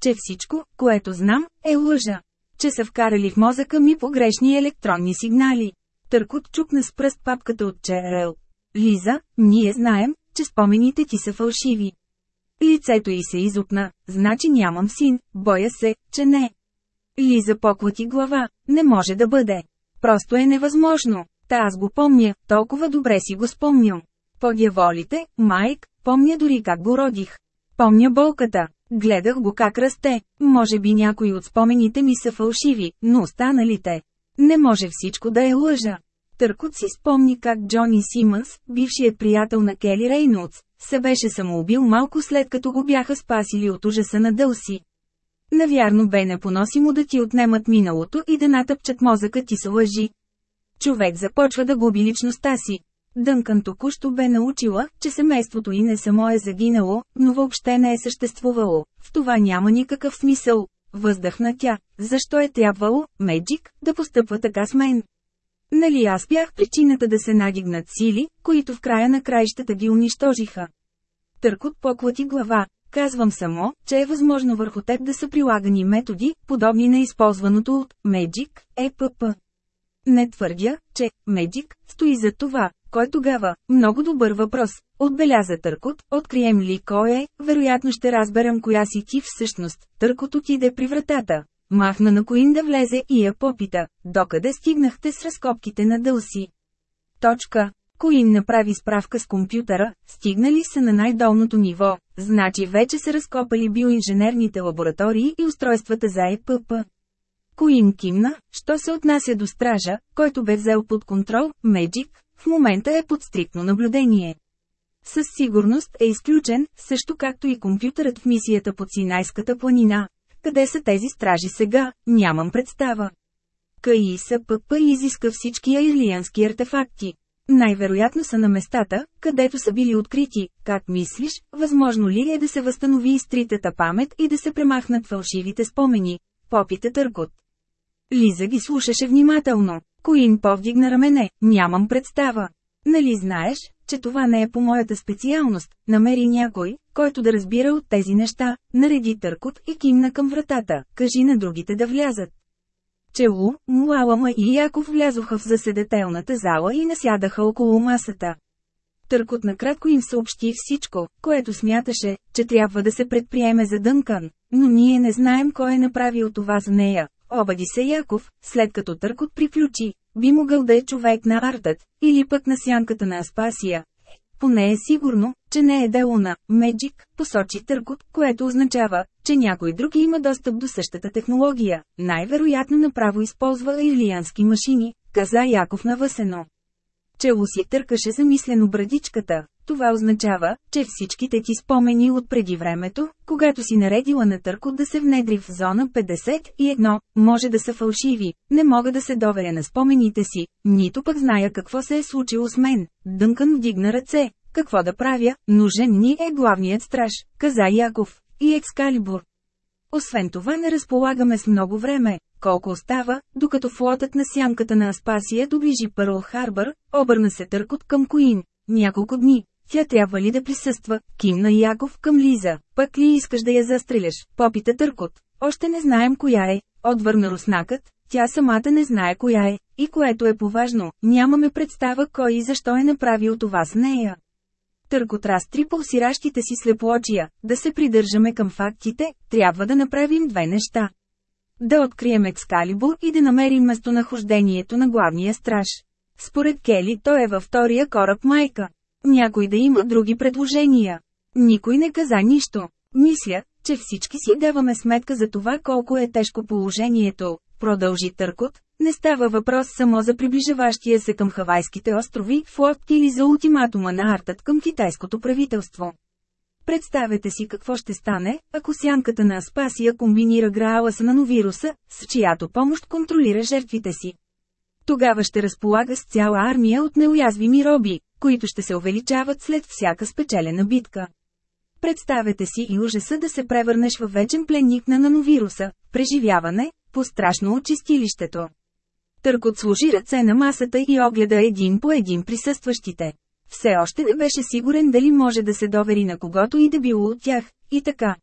Че всичко, което знам, е лъжа. Че са вкарали в мозъка ми погрешни електронни сигнали. Търкот чукна с пръст папката от ЧРЛ. Лиза, ние знаем, че спомените ти са фалшиви. Лицето й се изопна, значи нямам син, боя се, че не. Лиза поклати глава, не може да бъде. Просто е невъзможно. Та аз го помня, толкова добре си го спомням. Подяволите, Майк, помня дори как го родих. Помня болката. Гледах го как расте. Може би някои от спомените ми са фалшиви, но останалите. Не може всичко да е лъжа. Търкот си спомни как Джони Симънс, бившият приятел на Кели Рейнолдс, се беше самоубил малко след като го бяха спасили от ужаса на Дълси. Навярно бе непоносимо да ти отнемат миналото и да натъпчат мозъка ти с лъжи. Човек започва да губи личността си. Дънкан току-що бе научила, че семейството и не само е загинало, но въобще не е съществувало. В това няма никакъв смисъл. Въздъхна тя. Защо е трябвало, Меджик, да постъпва така с мен? Нали аз бях причината да се надигнат сили, които в края на краищата ги унищожиха. Търкот поклати глава. Казвам само, че е възможно върху теб да са прилагани методи, подобни на използваното от Magic, EPP. Не твърдя, че Magic стои за това, кой тогава? Много добър въпрос. Отбеляза Търкот, открием ли кой е, вероятно ще разберем коя си ти всъщност. Търкот отиде при вратата. Махна на Коин да влезе и я попита, докъде стигнахте с разкопките на Дълси. Точка. Коин направи справка с компютъра, стигнали са на най-долното ниво, значи вече са разкопали биоинженерните лаборатории и устройствата за ЕПП. Коин кимна, що се отнася до стража, който бе взел под контрол, Меджик, в момента е под стриктно наблюдение. Със сигурност е изключен, също както и компютърът в мисията под Синайската планина. Къде са тези стражи сега, нямам представа. КИСПП изиска всички аирлиански артефакти. Най-вероятно са на местата, където са били открити. Как мислиш, възможно ли е да се възстанови изтритата памет и да се премахнат фалшивите спомени? Попита Търкот. Лиза ги слушаше внимателно. Коин повдигна рамене, нямам представа. Нали знаеш, че това не е по моята специалност, намери някой, който да разбира от тези неща, нареди търкот и кимна към вратата, кажи на другите да влязат. Челу, Муалама и Яков влязоха в заседателната зала и насядаха около масата. Търкот накратко им съобщи всичко, което смяташе, че трябва да се предприеме за Дънкан, но ние не знаем кой е направил това за нея. Обади се Яков, след като Търкот приключи, би могъл да е човек на артът, или пък на сянката на Аспасия. Поне е сигурно, че не е дело на Меджик, посочи Търкот, което означава, че някой друг има достъп до същата технология. Най-вероятно направо използва ирлиански машини, каза Яков навъсено. Чело си търкаше замислено брадичката. Това означава, че всичките ти спомени от преди времето, когато си наредила на търко да се внедри в зона 51, може да са фалшиви, не мога да се доверя на спомените си, нито пък зная какво се е случило с мен. Дънкан вдигна ръце. Какво да правя, нужен ни е главният страж, каза Яков. И Екскалибур. Освен това не разполагаме с много време, колко остава, докато флотът на сянката на Аспасия доближи Пърл Харбър, обърна се търкот към Коин. Няколко дни. Тя трябва ли да присъства? Кимна Яков към Лиза. Пък ли искаш да я застреляш? Попита търкот. Още не знаем коя е. Отвърна руснакът. Тя самата не знае коя е. И което е поважно, нямаме представа кой и защо е направил това с нея. Търкот разтри пулсиращите си слепоочия, да се придържаме към фактите, трябва да направим две неща. Да открием Екскалибур и да намерим местонахождението на главния страж. Според Кели той е във втория кораб майка. Някой да има други предложения. Никой не каза нищо. Мисля, че всички си даваме сметка за това колко е тежко положението, продължи Търкот. Не става въпрос само за приближаващия се към Хавайските острови флот или за ултиматума на артът към китайското правителство. Представете си какво ще стане, ако сянката на Аспасия комбинира граала с нановируса, с чиято помощ контролира жертвите си. Тогава ще разполага с цяла армия от неуязвими роби, които ще се увеличават след всяка спечелена битка. Представете си и ужаса да се превърнеш в вечен пленник на нановируса, преживяване, по страшно от чистилището. Търкот сложи ръце на масата и огледа един по един присъстващите. Все още не беше сигурен дали може да се довери на когото и да било от тях, и така.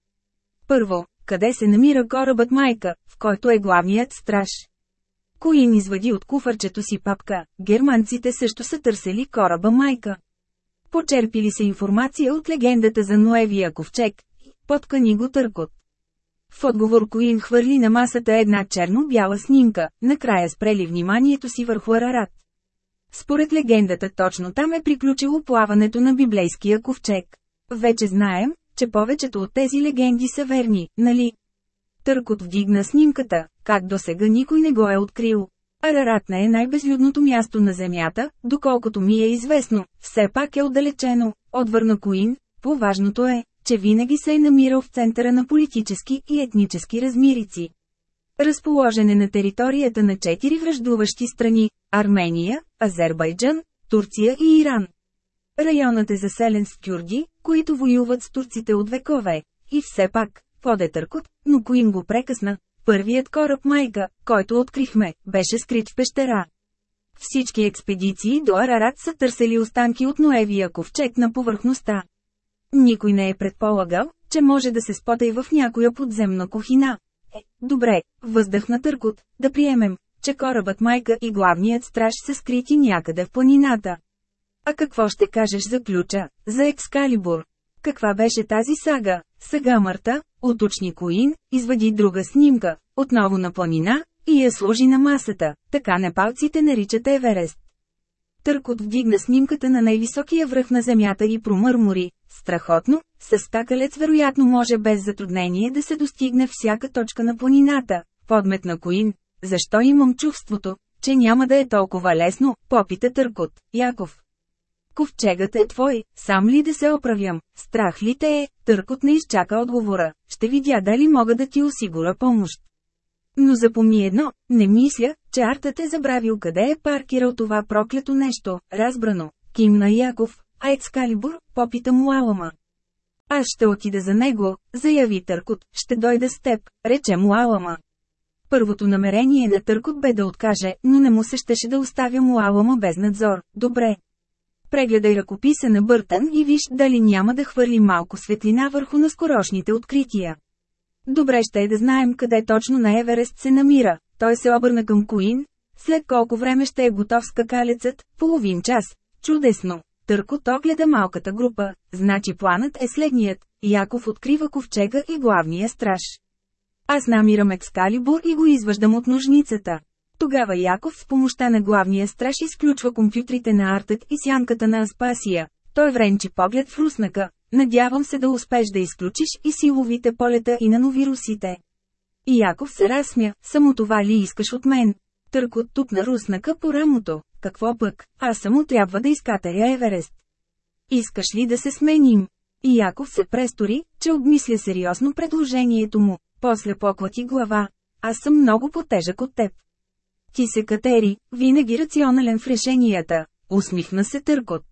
Първо, къде се намира корабът майка, в който е главният страж? Коин извади от куфарчето си папка, германците също са търсили кораба майка. Почерпили се информация от легендата за Ноевия ковчег, поткани го търкот. В отговор Коин хвърли на масата една черно-бяла снимка, накрая спрели вниманието си върху Арарат. Според легендата точно там е приключило плаването на библейския ковчег. Вече знаем, че повечето от тези легенди са верни, нали? Търкот вдигна снимката, как до сега никой не го е открил. Арарат не е най-безлюдното място на Земята, доколкото ми е известно, все пак е отдалечено, отвърна Коин, по-важното е, че винаги се е намирал в центъра на политически и етнически размирици. Разположен е на територията на четири връждуващи страни – Армения, Азербайджан, Турция и Иран. Районът е заселен с кюрди, които воюват с турците от векове. И все пак, поде търкот, но Коин го прекъсна. Първият кораб Майка, който открихме, беше скрит в пещера. Всички експедиции до Арарат са търсили останки от Ноевия ковчег на повърхността. Никой не е предполагал, че може да се спота и в някоя подземна кухина. Е, добре, въздъхна търкот, да приемем, че корабът майка и главният страж са скрити някъде в планината. А какво ще кажеш за ключа, за Екскалибур? Каква беше тази сага? Сега Марта, уточни Коин, извади друга снимка, отново на планина, и я сложи на масата, така непалците наричат Еверест. Търкот вдигна снимката на най-високия връх на земята и промърмори. Страхотно, с скакалец вероятно може без затруднение да се достигне всяка точка на планината. Подмет на Коин. Защо имам чувството, че няма да е толкова лесно, попита Търкот, Яков. Ковчегът е твой, сам ли да се оправям, страх ли те е, Търкот не изчака отговора, ще видя дали мога да ти осигуря помощ. Но запомни едно, не мисля, че Артът е забравил къде е паркирал това проклето нещо, разбрано. Кимна Яков, а Ецкалибур, попита му Алама. Аз ще отида за него, заяви Търкот, ще дойда с теб, рече му. Първото намерение на Търкот бе да откаже, но не му се щеше да оставя му Алама без надзор. Добре. Прегледай ръкописа на Бъртън и виж дали няма да хвърли малко светлина върху наскорошните открития. Добре ще е да знаем къде точно на Еверест се намира. Той се обърна към Куин. След колко време ще е готов скакалецът? Половин час. Чудесно. Търкот огледа малката група. Значи планът е следният. Яков открива ковчега и главния страж. Аз намирам екскалибур и го изваждам от ножницата. Тогава Яков с помощта на главния страж изключва компютрите на Артът и сянката на Аспасия. Той вренчи поглед в руснака. Надявам се да успеш да изключиш и силовите полета и на новирусите. И Яков се разсмя, само това ли искаш от мен? Търкот тупна руснака по рамото. Какво пък, аз само трябва да изкатаря Еверест. Искаш ли да се сменим? И Яков се престори, че обмисля сериозно предложението му. После поклати глава. Аз съм много по-тежък от теб. Ти се катери, винаги рационален в решенията. Усмихна се Търкот.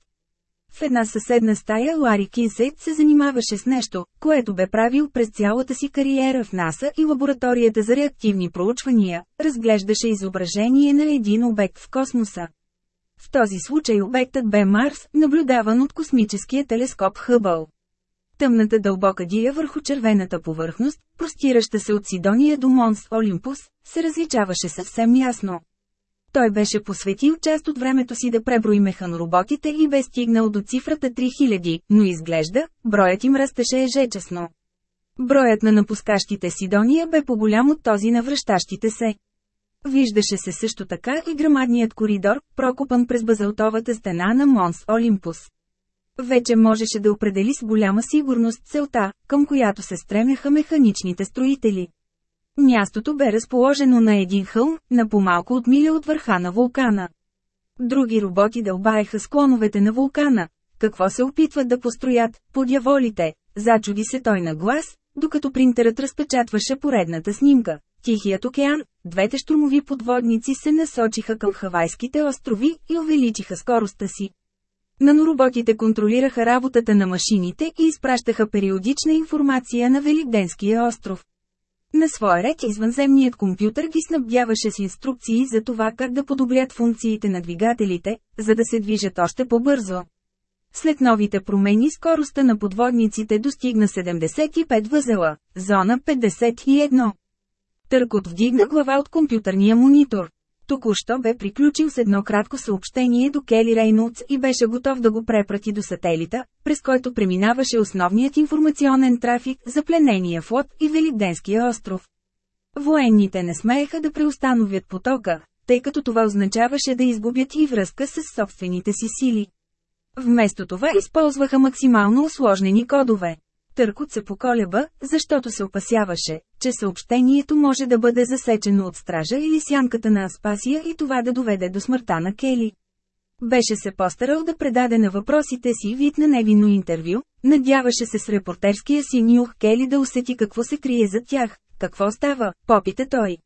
В една съседна стая Лари Кинсейт се занимаваше с нещо, което бе правил през цялата си кариера в НАСА и лабораторията за реактивни проучвания, разглеждаше изображение на един обект в космоса. В този случай обектът бе Марс, наблюдаван от космическия телескоп Хъбъл. Тъмната дълбока дия върху червената повърхност, простираща се от Сидония до Монс Олимпус, се различаваше съвсем ясно. Той беше посветил част от времето си да преброи механороботите и бе стигнал до цифрата 3000, но изглежда, броят им растеше ежечесно. Броят на напускащите Сидония бе по-голям от този на връщащите се. Виждаше се също така и грамадният коридор, прокопан през базалтовата стена на Монс Олимпус. Вече можеше да определи с голяма сигурност целта, към която се стремяха механичните строители. Мястото бе разположено на един хълм, на по-малко от миля от върха на вулкана. Други роботи дълбаеха склоновете на вулкана. Какво се опитват да построят, подяволите? Зачуди се той на глас, докато принтерът разпечатваше поредната снимка. Тихият океан, двете штурмови подводници се насочиха към Хавайските острови и увеличиха скоростта си. Нанороботите контролираха работата на машините и изпращаха периодична информация на Великденския остров. На своя ред извънземният компютър ги снабдяваше с инструкции за това как да подобрят функциите на двигателите, за да се движат още по-бързо. След новите промени скоростта на подводниците достигна 75 възела, зона 51. Търкот вдигна глава от компютърния монитор. Току-що бе приключил с едно кратко съобщение до Кели Рейнолдс и беше готов да го препрати до сателита, през който преминаваше основният информационен трафик за пленения флот и Великденския остров. Военните не смееха да преустановят потока, тъй като това означаваше да изгубят и връзка с собствените си сили. Вместо това използваха максимално осложнени кодове. Търкот се поколеба, защото се опасяваше, че съобщението може да бъде засечено от стража или сянката на Аспасия и това да доведе до смъртта на Кели. Беше се постарал да предаде на въпросите си вид на невинно интервю, надяваше се с репортерския си нюх Кели да усети какво се крие за тях. Какво става, попита той.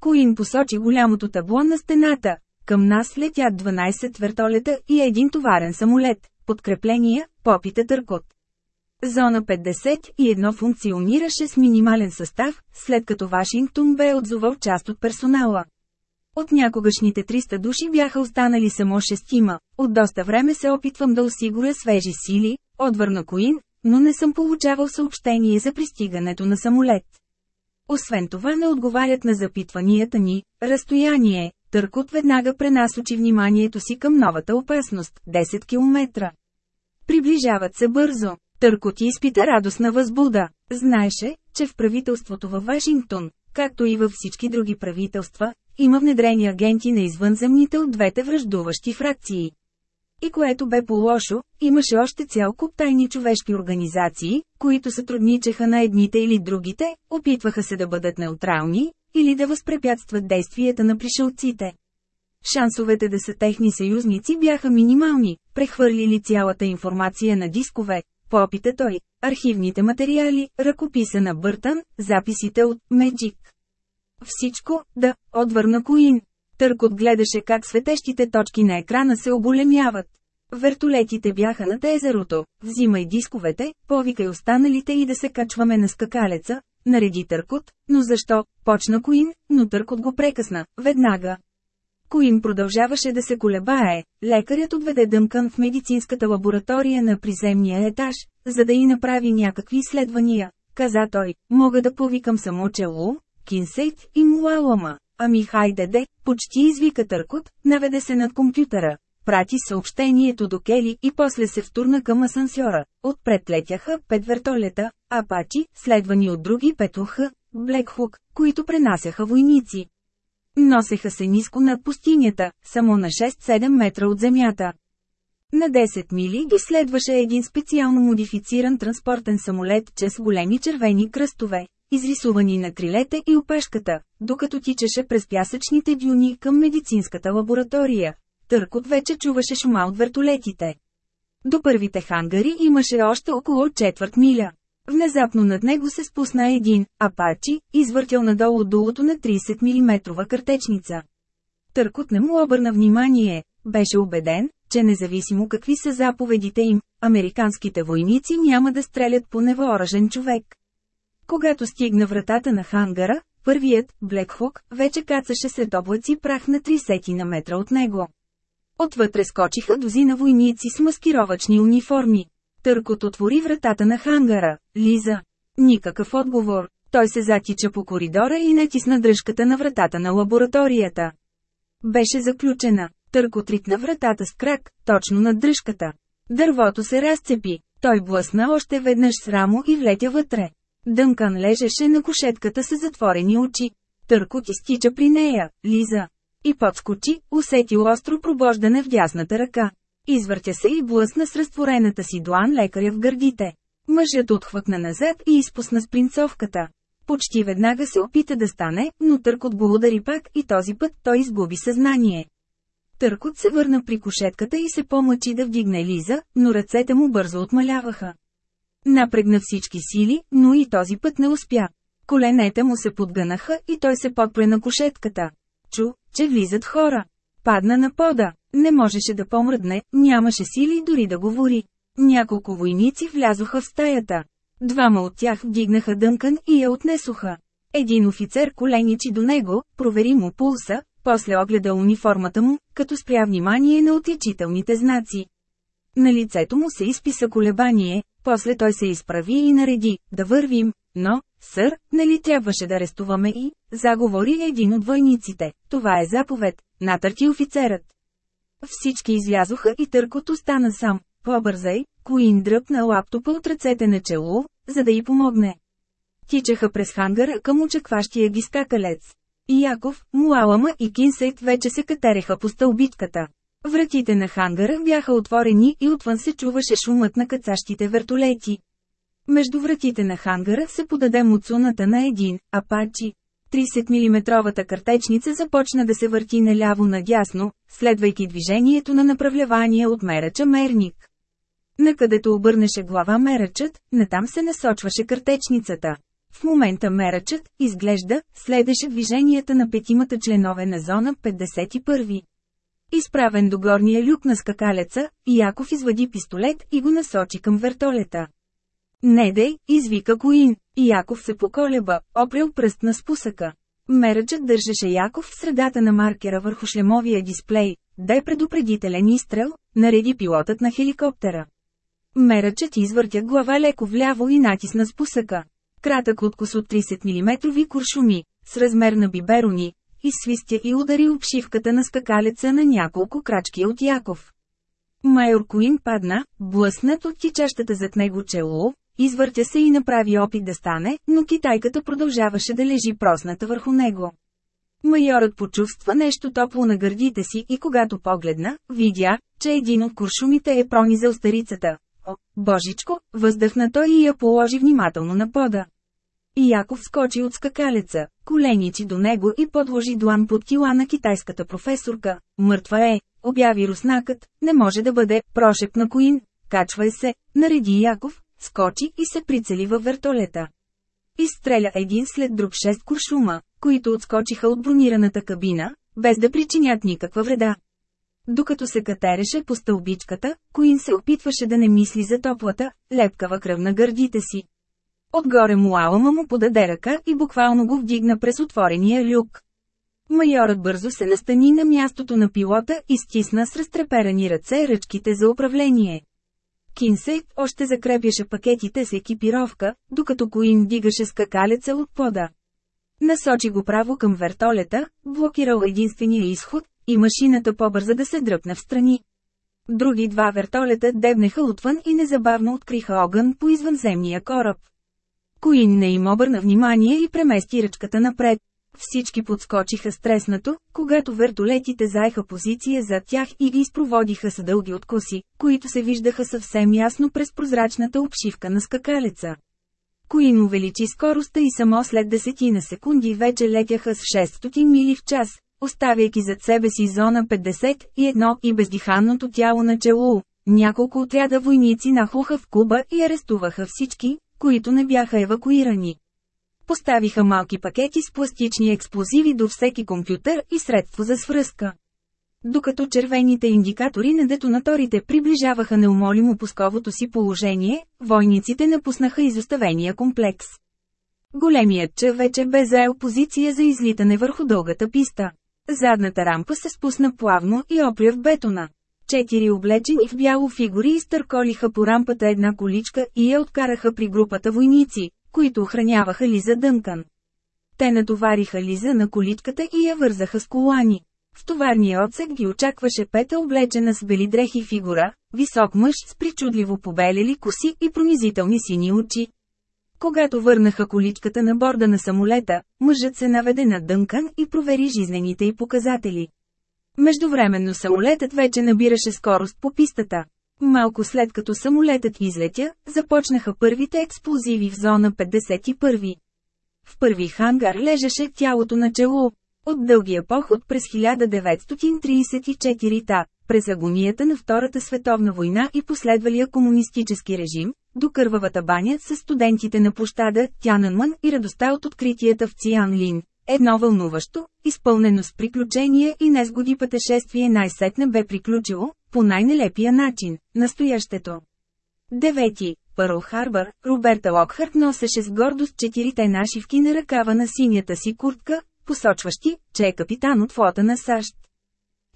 Коин посочи голямото табло на стената. Към нас летят 12 вертолета и един товарен самолет. Подкрепления, попита Търкот. Зона 51 функционираше с минимален състав, след като Вашингтон бе отзовал част от персонала. От някогашните 300 души бяха останали само шестима. От доста време се опитвам да осигуря свежи сили, отвърна Коин, но не съм получавал съобщение за пристигането на самолет. Освен това не отговарят на запитванията ни, разстояние, Търкот веднага пренасочи вниманието си към новата опасност – 10 км. Приближават се бързо. Търкот изпита радостна възбуда. Знаеше, че в правителството във Вашингтон, както и във всички други правителства, има внедрени агенти на извънземните от двете връждуващи фракции. И което бе по-лошо, имаше още цял куп тайни човешки организации, които сътрудничаха на едните или другите, опитваха се да бъдат неутрални, или да възпрепятстват действията на пришелците. Шансовете да са техни съюзници бяха минимални, прехвърлили цялата информация на дискове, по опита той, архивните материали, ръкописа на Бъртън, записите от «Меджик». Всичко, да, отвърна Коин. Търкот гледаше как светещите точки на екрана се оболемяват. Вертолетите бяха над езерото, взимай дисковете, повикай останалите и да се качваме на скакалеца, нареди Търкот, но защо, почна Коин, но Търкот го прекъсна, веднага. Коин продължаваше да се колебае, лекарят отведе Дъмкан в медицинската лаборатория на приземния етаж, за да й направи някакви изследвания. Каза той, мога да повикам само Челу, Кинсейт и Муалама. Ами хайде де, почти извика Търкот, наведе се над компютъра. Прати съобщението до Кели и после се втурна към асансьора. Отпред летяха пет вертолета, апачи, следвани от други петуха, Блекхук, които пренасяха войници. Носеха се ниско над пустинята, само на 6-7 метра от земята. На 10 мили ги следваше един специално модифициран транспортен самолет чрез големи червени кръстове, изрисувани на крилете и опешката, докато тичаше през пясъчните дюни към медицинската лаборатория. Търкот вече чуваше шума от вертолетите. До първите хангари имаше още около четвърт миля. Внезапно над него се спусна един апачи, извъртял надолу дулото на 30 мм картечница. Търкот не му обърна внимание, беше убеден, че независимо какви са заповедите им, американските войници няма да стрелят по невооръжен човек. Когато стигна вратата на хангара, първият, Блекхок, вече кацаше след облаци прах на 30 на метра от него. Отвътре скочиха дозина войници с маскировачни униформи. Търкот отвори вратата на хангара. Лиза. Никакъв отговор. Той се затича по коридора и натисна дръжката на вратата на лабораторията. Беше заключена. Търкот ритна вратата с крак, точно над дръжката. Дървото се разцепи. Той блъсна още веднъж с рамо и влетя вътре. Дънкан лежеше на кошетката с затворени очи. Търкот изтича при нея, Лиза. И подскочи, усетил остро пробождане в дясната ръка. Извъртя се и блъсна с разтворената си длан лекаря в гърдите. Мъжът отхвъкна назад и изпусна спринцовката. Почти веднага се опита да стане, но Търкот го удари пак и този път той изгуби съзнание. Търкот се върна при кошетката и се помъчи да вдигне Лиза, но ръцете му бързо отмаляваха. Напрегна всички сили, но и този път не успя. Коленете му се подгънаха и той се подпре на кошетката. Чу, че влизат хора. Падна на пода. Не можеше да помръдне, нямаше сили дори да говори. Няколко войници влязоха в стаята. Двама от тях вдигнаха дънкан и я отнесоха. Един офицер коленичи до него, провери му пулса, после огледа униформата му, като спря внимание на отличителните знаци. На лицето му се изписа колебание, после той се изправи и нареди, да вървим, но, сър, нали трябваше да арестуваме и, заговори един от войниците, това е заповед, натърти офицерът. Всички излязоха и търкото стана сам. Побързай, Коин дръпна лаптопа от ръцете на чело, за да й помогне. Тичаха през хангара към очакващия ги скакалец. Яков, Муалама и Кинсейт вече се катереха по стълбичката. Вратите на хангара бяха отворени и отвън се чуваше шумът на кацащите вертолети. Между вратите на хангара се подаде муцуната на един, апачи. 30-мм картечница започна да се върти наляво-надясно, следвайки движението на направлявания от мерача мерник. Накъдето обърнеше глава мерачът, натам се насочваше картечницата. В момента мерачът, изглежда, следеше движенията на петимата членове на зона 51. Изправен до горния люк на скакалеца, Яков извади пистолет и го насочи към вертолета. Не дей, извика Коин. Яков се поколеба, опрял пръст на спусъка. Мерачът държеше Яков в средата на маркера върху шлемовия дисплей. Дай предупредителен изстрел, нареди пилотът на хеликоптера. Мерачът извъртя глава леко вляво и натисна спусъка. Кратък откус от 30 мм куршуми, с размер на биберони, изсвистя и удари обшивката на скакалеца на няколко крачки от Яков. Майор Куин падна, блъснат от тичащата зад него чело, Извъртя се и направи опит да стане, но китайката продължаваше да лежи просната върху него. Майорът почувства нещо топло на гърдите си и когато погледна, видя, че един от куршумите е пронизал старицата. О, божичко, въздъхна той и я положи внимателно на пода. И Яков скочи от скакалеца, коленичи до него и подложи длан под кила на китайската професорка. Мъртва е, обяви руснакът, не може да бъде, прошепна Коин. Качвай се, нареди Яков, скочи и се прицели във вертолета. Изстреля един след друг шест куршума, които отскочиха от бронираната кабина, без да причинят никаква вреда. Докато се катереше по стълбичката, Коин се опитваше да не мисли за топлата, лепкава кръв на гърдите си. Отгоре Муалама му подаде ръка и буквално го вдигна през отворения люк. Майорът бързо се настани на мястото на пилота и стисна с разтреперани ръце ръчките за управление. Кинсей още закрепяше пакетите с екипировка, докато Коин дигаше скакалеца от пода. Насочи го право към вертолета, блокирал единствения изход, и машината побърза да се дръпне в страни. Други два вертолета дебнеха отвън и незабавно откриха огън по извънземния кораб. Коин не им обърна внимание и премести ръчката напред. Всички подскочиха стреснато, когато вертолетите заеха позиция зад тях и ги изпроводиха с дълги откоси, които се виждаха съвсем ясно през прозрачната обшивка на скакалеца. Коин увеличи скоростта и само след десетина секунди вече летяха с 600 мили в час, оставяйки зад себе си зона 51 и бездиханното тяло на Челу. Няколко отряда войници нахлуха в Куба и арестуваха всички, които не бяха евакуирани. Поставиха малки пакети с пластични експлозиви до всеки компютър и средство за свръзка. Докато червените индикатори на детонаторите приближаваха неумолимо пусковото си положение, войниците напуснаха изоставения комплекс. Големият че вече бе заел позиция за излитане върху дългата писта. Задната рампа се спусна плавно и опря в бетона. Четири облечени в бяло фигури изтърколиха по рампата една количка и я откараха при групата войници, които охраняваха Лиза Дънкан. Те натовариха Лиза на количката и я вързаха с колани. В товарния отсек ги очакваше пета облечена с бели дрехи фигура, висок мъж с причудливо побелели коси и пронизителни сини очи. Когато върнаха количката на борда на самолета, мъжът се наведе на Дънкан и провери жизнените й показатели. Междувременно самолетът вече набираше скорост по пистата. Малко след като самолетът излетя, започнаха първите експлозиви в зона 51. В първи хангар лежеше тялото на чело. От дългия поход през 1934 та, през агонията на Втората световна война и последвалия комунистически режим, до кървавата баня с студентите на площада Тянанман и радостта от откритията в Циан Лин. Едно вълнуващо, изпълнено с приключения и незгоди пътешествие най-сетне бе приключило, по най-нелепия начин, настоящето. Девети. Пърл Харбър, Роберта Локхарт носеше с гордост четирите нашивки на ръкава на синята си куртка, посочващи, че е капитан от флота на САЩ.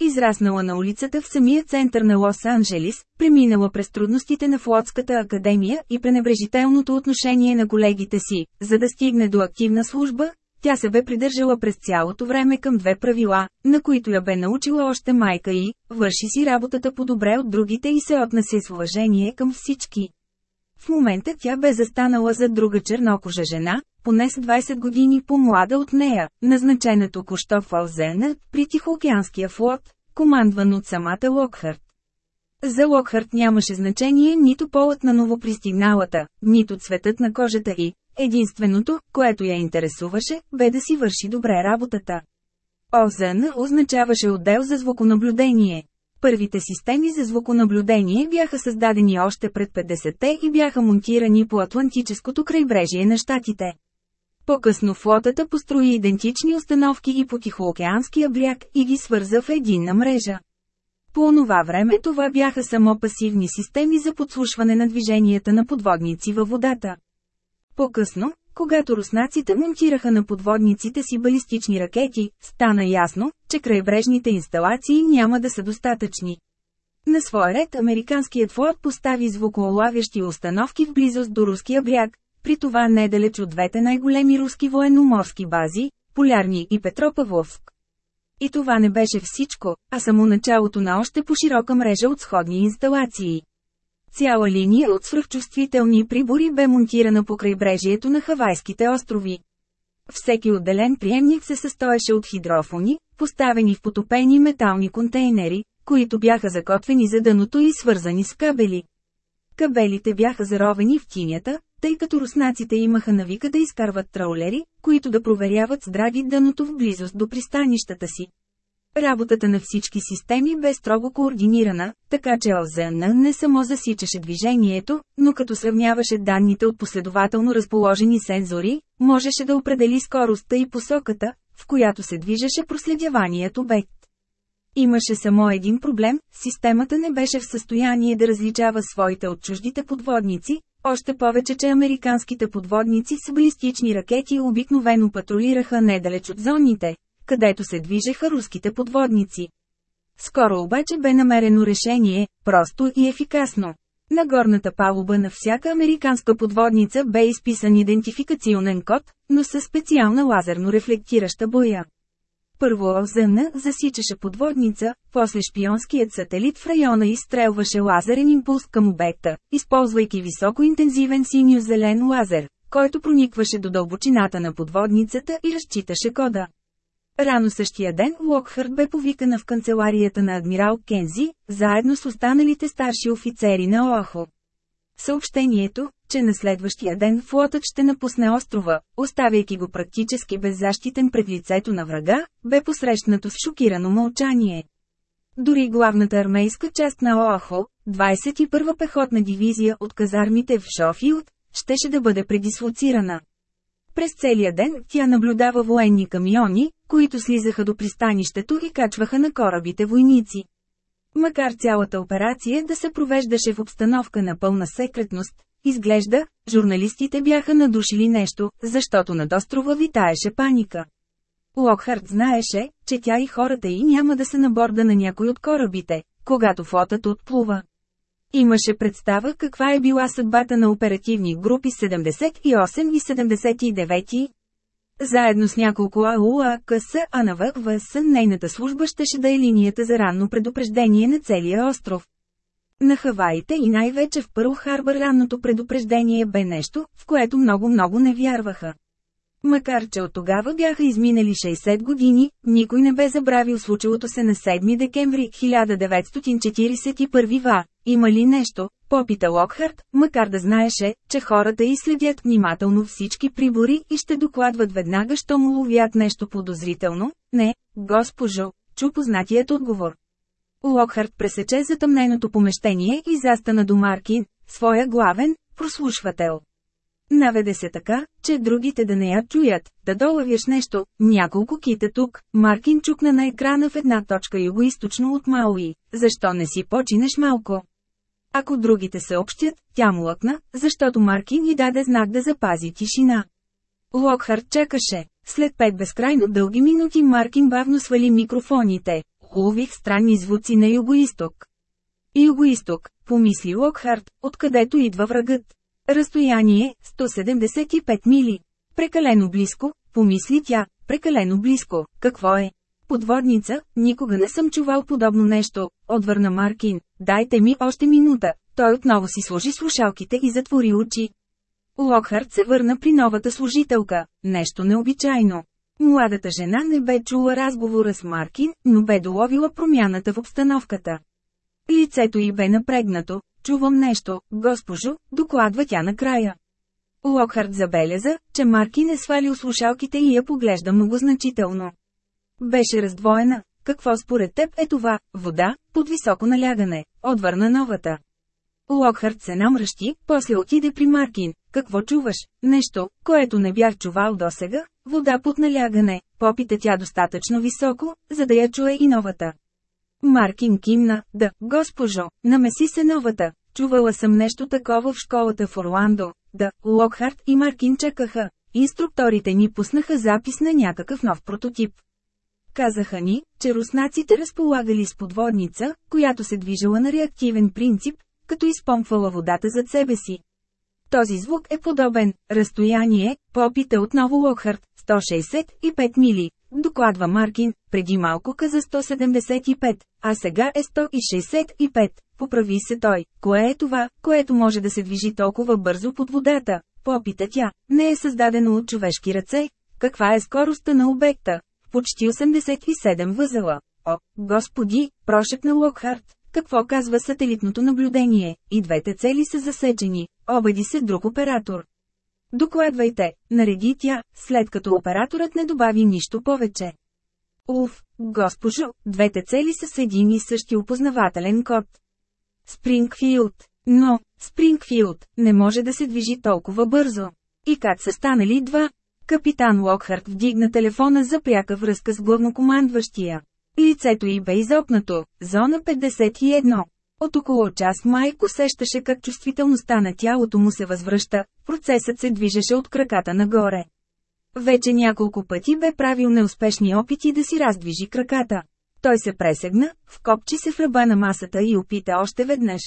Израснала на улицата в самия център на Лос-Анджелис, преминала през трудностите на флотската академия и пренебрежителното отношение на колегите си, за да стигне до активна служба, тя се бе придържала през цялото време към две правила, на които я бе научила още майка и, върши си работата по-добре от другите и се отнася с уважение към всички. В момента тя бе застанала за друга чернокожа жена, поне с 20 години по-млада от нея, назначена току-що в Алзена, при Тихоокеанския флот, командван от самата Локхарт. За Локхарт нямаше значение нито полът на новопристигналата, нито цветът на кожата и, единственото, което я интересуваше, бе да си върши добре работата. ОЗН означаваше отдел за звуконаблюдение. Първите системи за звуконаблюдение бяха създадени още пред 50-те и бяха монтирани по Атлантическото крайбрежие на щатите. По-късно флотата построи идентични установки и по Тихоокеанския бряг и ги свърза в единна мрежа. По онова време това бяха само пасивни системи за подслушване на движенията на подводници във водата. По-късно, когато руснаците монтираха на подводниците си балистични ракети, стана ясно, че крайбрежните инсталации няма да са достатъчни. На свой ред американският флот постави звукоолавящи установки в близост до руския бряг, при това недалеч от двете най-големи руски военноморски бази, Полярни и Петропавловск. И това не беше всичко, а само началото на още по-широка мрежа от сходни инсталации. Цяла линия от свръхчувствителни прибори бе монтирана по крайбрежието на Хавайските острови. Всеки отделен приемник се състоеше от хидрофони, поставени в потопени метални контейнери, които бяха закотвени за дъното и свързани с кабели. Кабелите бяха заровени в тинята, тъй като руснаците имаха навика да изкарват траулери, които да проверяват здрави дъното в близост до пристанищата си. Работата на всички системи бе строго координирана, така че ОЗН не само засичаше движението, но като сравняваше данните от последователно разположени сензори, можеше да определи скоростта и посоката, в която се движеше проследяваният обект. Имаше само един проблем – системата не беше в състояние да различава своите от чуждите подводници, още повече, че американските подводници с балистични ракети обикновено патрулираха недалеч от зоните, където се движеха руските подводници. Скоро обаче бе намерено решение, просто и ефикасно. На горната палуба на всяка американска подводница бе изписан идентификационен код, но със специална лазерно рефлектираща боя. Първо ОЗН засичаше подводница, после шпионският сателит в района изстрелваше лазерен импулс към обекта, използвайки високоинтензивен синьо-зелен лазер, който проникваше до дълбочината на подводницата и разчиташе кода. Рано същия ден Локхард бе повикана в канцеларията на адмирал Кензи, заедно с останалите старши офицери на ОАХО. Съобщението, че на следващия ден флотът ще напусне острова, оставяйки го практически беззащитен пред лицето на врага, бе посрещнато с шокирано мълчание. Дори главната армейска част на ОАХО, 21 пехотна дивизия от казармите в Шофилд, щеше да бъде предислоцирана. През целия ден тя наблюдава военни камиони, които слизаха до пристанището и качваха на корабите войници. Макар цялата операция да се провеждаше в обстановка на пълна секретност, изглежда, журналистите бяха надушили нещо, защото над острова витаеше паника. Локхард знаеше, че тя и хората й няма да са на борда на някой от корабите, когато флотът отплува. Имаше представа каква е била съдбата на оперативни групи 78 и 79. Заедно с няколко АУАКС, а на ВВС нейната служба щеше да е линията за ранно предупреждение на целия остров. На Хаваите и най-вече в Пърл Харбър ранното предупреждение бе нещо, в което много-много не вярваха. Макар че от тогава бяха изминали 60 години, никой не бе забравил случилото се на 7 декември 1941 ва. Има ли нещо, попита Локхарт, макар да знаеше, че хората изследят внимателно всички прибори и ще докладват веднага, що му ловят нещо подозрително? Не, госпожо, чу познатият отговор. Локхарт пресече затъмненото помещение и застана до Маркин, своя главен, прослушвател. Наведе се така, че другите да не я чуят, да долавяш нещо, няколко кита тук, Маркин чукна на екрана в една точка югоисточно от Мауи, защо не си починеш малко? Ако другите съобщят, тя му лъкна, защото Маркин ни даде знак да запази тишина. Локхард чакаше. След пет безкрайно дълги минути Маркин бавно свали микрофоните. Улових странни звуци на югоисток. Югоисток, помисли Локхард, откъдето идва врагът. Разстояние – 175 мили. Прекалено близко, помисли тя, прекалено близко, какво е? Подводница, никога не съм чувал подобно нещо, отвърна Маркин, дайте ми още минута. Той отново си сложи слушалките и затвори очи. Локхард се върна при новата служителка, нещо необичайно. Младата жена не бе чула разговора с Маркин, но бе доловила промяната в обстановката. Лицето й бе напрегнато, Чувам нещо, госпожо, докладва тя накрая. Локхард забеляза, че Марки не свалил слушалките и я поглежда многозначително. Беше раздвоена. Какво според теб е това? Вода, под високо налягане, отвърна новата. Локхард се намръщи, после отиде при Маркин. Какво чуваш? Нещо, което не бях чувал досега? Вода под налягане, попита тя достатъчно високо, за да я чуе и новата. Маркин кимна, да, госпожо, намеси се новата. Чувала съм нещо такова в школата в Орландо. Да, Локхарт и Маркин чакаха. Инструкторите ни пуснаха запис на някакъв нов прототип. Казаха ни, че руснаците разполагали с подводница, която се движала на реактивен принцип, като изпомпвала водата зад себе си. Този звук е подобен. Разстояние, попита отново Локхарт, 165 мили, Докладва Маркин, преди малко каза 175, а сега е 165. Поправи се той. Кое е това, което може да се движи толкова бързо под водата? Попита тя. Не е създадено от човешки ръце. каква е скоростта на обекта? Почти 87 възела. О, господи, прошепна Локхарт. Какво казва сателитното наблюдение? И двете цели са засечени. Обади се друг оператор. Докладвайте, нареди тя, след като операторът не добави нищо повече. Уф, госпожо, двете цели са с един и същи опознавателен код. Спрингфилд. Но, Спрингфилд, не може да се движи толкова бързо. И как са станали два? Капитан Локхарт вдигна телефона за пряка връзка с главнокомандващия. Лицето й бе изопнато, зона 51. От около час Майк усещаше как чувствителността на тялото му се възвръща, процесът се движеше от краката нагоре. Вече няколко пъти бе правил неуспешни опити да си раздвижи краката. Той се пресегна, вкопчи се в ръба на масата и опита още веднъж.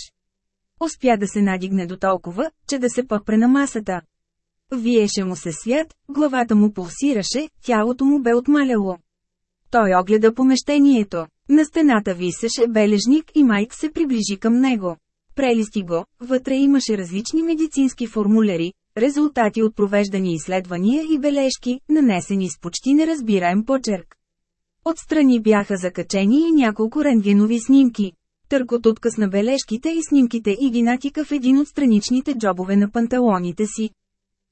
Успя да се надигне до толкова, че да се подпре на масата. Виеше му се свят, главата му пулсираше, тялото му бе отмаляло. Той огледа помещението. На стената висеше бележник и Майк се приближи към него. Прелисти го, вътре имаше различни медицински формуляри, резултати от провеждани изследвания и бележки, нанесени с почти неразбираем почерк. Отстрани бяха закачени и няколко рентгенови снимки. Търкот откъсна бележките и снимките и ги натика в един от страничните джобове на панталоните си.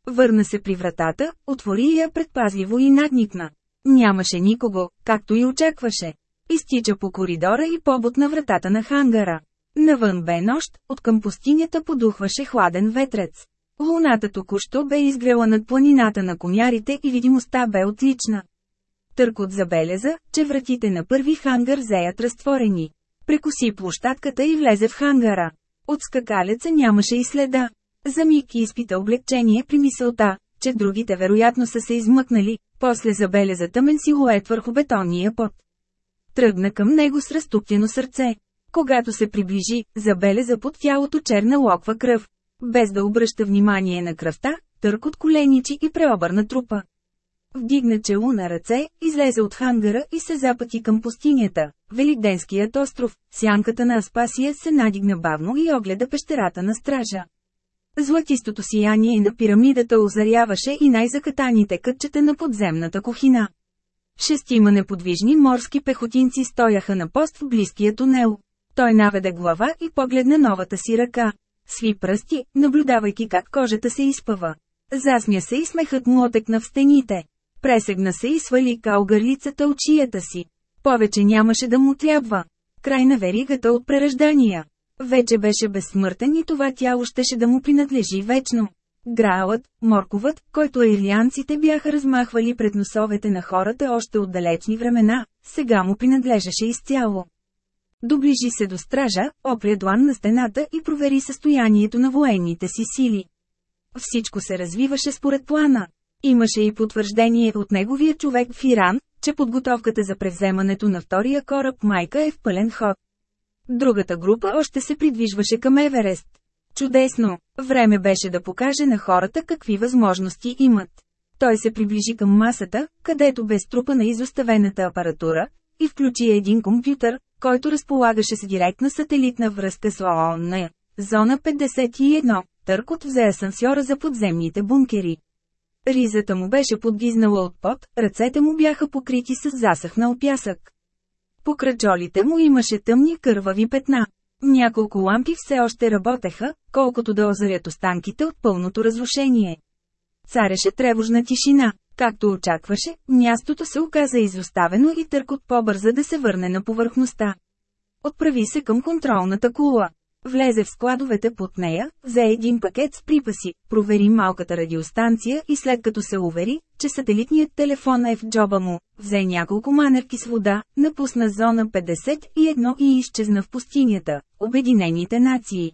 Върна се при вратата, отвори я предпазливо и надникна. Нямаше никого, както и очакваше. Изтича по коридора и побут на вратата на хангара. Навън бе нощ, от към пустинята подухваше хладен ветрец. Луната току-що бе изгрела над планината на комярите и видимостта бе отлична. Търкот забеляза, че вратите на първи хангар зеят разтворени. Прекоси площадката и влезе в хангара. От скакалеца нямаше и следа. За миг изпита облегчение при мисълта, че другите вероятно са се измъкнали, после забеляза тъмен силует върху бетонния пот. Тръгна към него с разтуптено сърце. Когато се приближи, забеляза под тялото черна локва кръв. Без да обръща внимание на кръвта, търк от коленичи и преобърна трупа. Вдигна чело на ръце, излезе от хангара и се запъти към пустинята. Великденският остров, сянката на Аспасия се надигна бавно и огледа пещерата на стража. Златистото сияние на пирамидата озаряваше и най-закатаните кътчета на подземната кухина. Шестима неподвижни морски пехотинци стояха на пост в близкия тунел. Той наведе глава и погледна новата си ръка. Сви пръсти, наблюдавайки как кожата се изпъва. Засмя се и смехът му отекна в стените. Пресегна се и свали калгърлицата от шията си. Повече нямаше да му трябва. Край на веригата от прераждания. Вече беше безсмъртен и това тяло щеше да му принадлежи вечно. Граалът, морковът, който ирлианците бяха размахвали пред носовете на хората още от далечни времена, сега му принадлежеше изцяло. Доближи се до стража, опря длан на стената и провери състоянието на военните си сили. Всичко се развиваше според плана. Имаше и потвърждение от неговия човек в Иран, че подготовката за превземането на втория кораб Майка е в пълен ход. Другата група още се придвижваше към Еверест. Чудесно! Време беше да покаже на хората какви възможности имат. Той се приближи към масата, където бе струпана изоставената апаратура, и включи един компютър, който разполагаше с директна сателитна връзка с ООН. Зона 51. Търкот взе асансьора за подземните бункери. Ризата му беше подгизнала от пот, ръцете му бяха покрити с засъхнал пясък. По кръчолите му имаше тъмни кървави петна. Няколко лампи все още работеха, колкото да озарят останките от пълното разрушение. Цареше тревожна тишина. Както очакваше, мястото се оказа изоставено и търкот по-бърза да се върне на повърхността. Отправи се към контролната кула. Влезе в складовете под нея, взе един пакет с припаси, провери малката радиостанция и след като се увери, че сателитният телефон е в джоба му, взе няколко манерки с вода, напусна зона 51 и изчезна в пустинята, Обединените нации.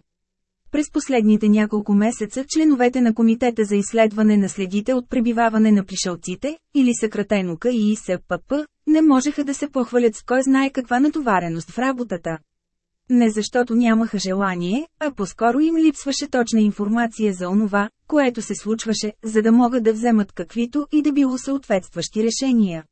През последните няколко месеца членовете на Комитета за изследване на следите от пребиваване на пришелците, или съкратено КИСПП, не можеха да се похвалят с кой знае каква натовареност в работата. Не защото нямаха желание, а по-скоро им липсваше точна информация за онова, което се случваше, за да могат да вземат каквито и да било съответстващи решения.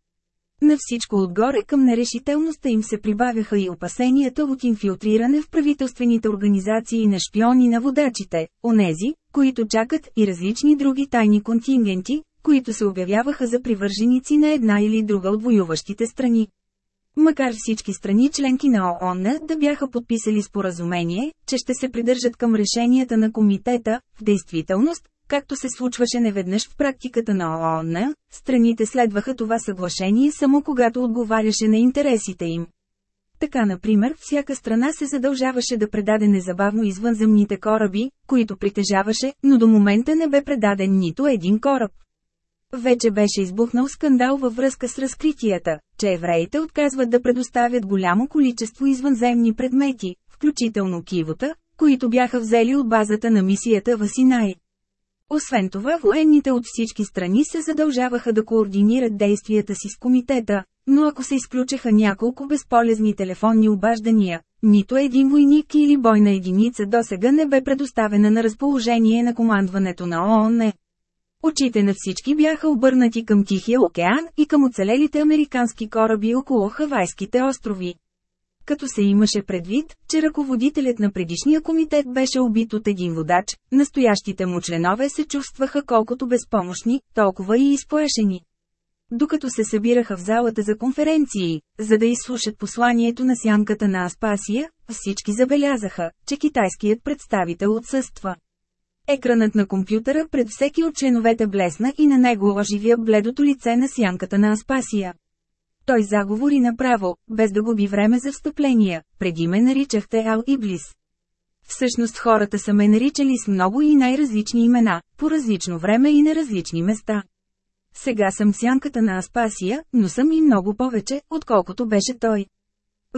На всичко отгоре към нерешителността им се прибавяха и опасенията от инфилтриране в правителствените организации на шпиони на водачите, онези, които чакат и различни други тайни контингенти, които се обявяваха за привърженици на една или друга от воюващите страни. Макар всички страни членки на ООН да бяха подписали споразумение, че ще се придържат към решенията на комитета, в действителност, както се случваше неведнъж в практиката на ООН, страните следваха това съглашение само когато отговаряше на интересите им. Така например, всяка страна се задължаваше да предаде незабавно извънземните кораби, които притежаваше, но до момента не бе предаден нито един кораб. Вече беше избухнал скандал във връзка с разкритията, че евреите отказват да предоставят голямо количество извънземни предмети, включително кивота, които бяха взели от базата на мисията в Синай. Освен това военните от всички страни се задължаваха да координират действията си с комитета, но ако се изключеха няколко безполезни телефонни обаждания, нито един войник или бойна единица досега не бе предоставена на разположение на командването на ООН. Очите на всички бяха обърнати към Тихия океан и към оцелелите американски кораби около Хавайските острови. Като се имаше предвид, че ръководителят на предишния комитет беше убит от един водач, настоящите му членове се чувстваха колкото безпомощни, толкова и изплашени. Докато се събираха в залата за конференции, за да изслушат посланието на сянката на Аспасия, всички забелязаха, че китайският представител отсъства. Екранът на компютъра пред всеки от членовете блесна и на него оживя бледото лице на сянката на Аспасия. Той заговори направо, без да губи време за встъпления, преди ме наричахте Ал Иблис. Всъщност хората са ме наричали с много и най-различни имена, по различно време и на различни места. Сега съм сянката на Аспасия, но съм и много повече, отколкото беше той.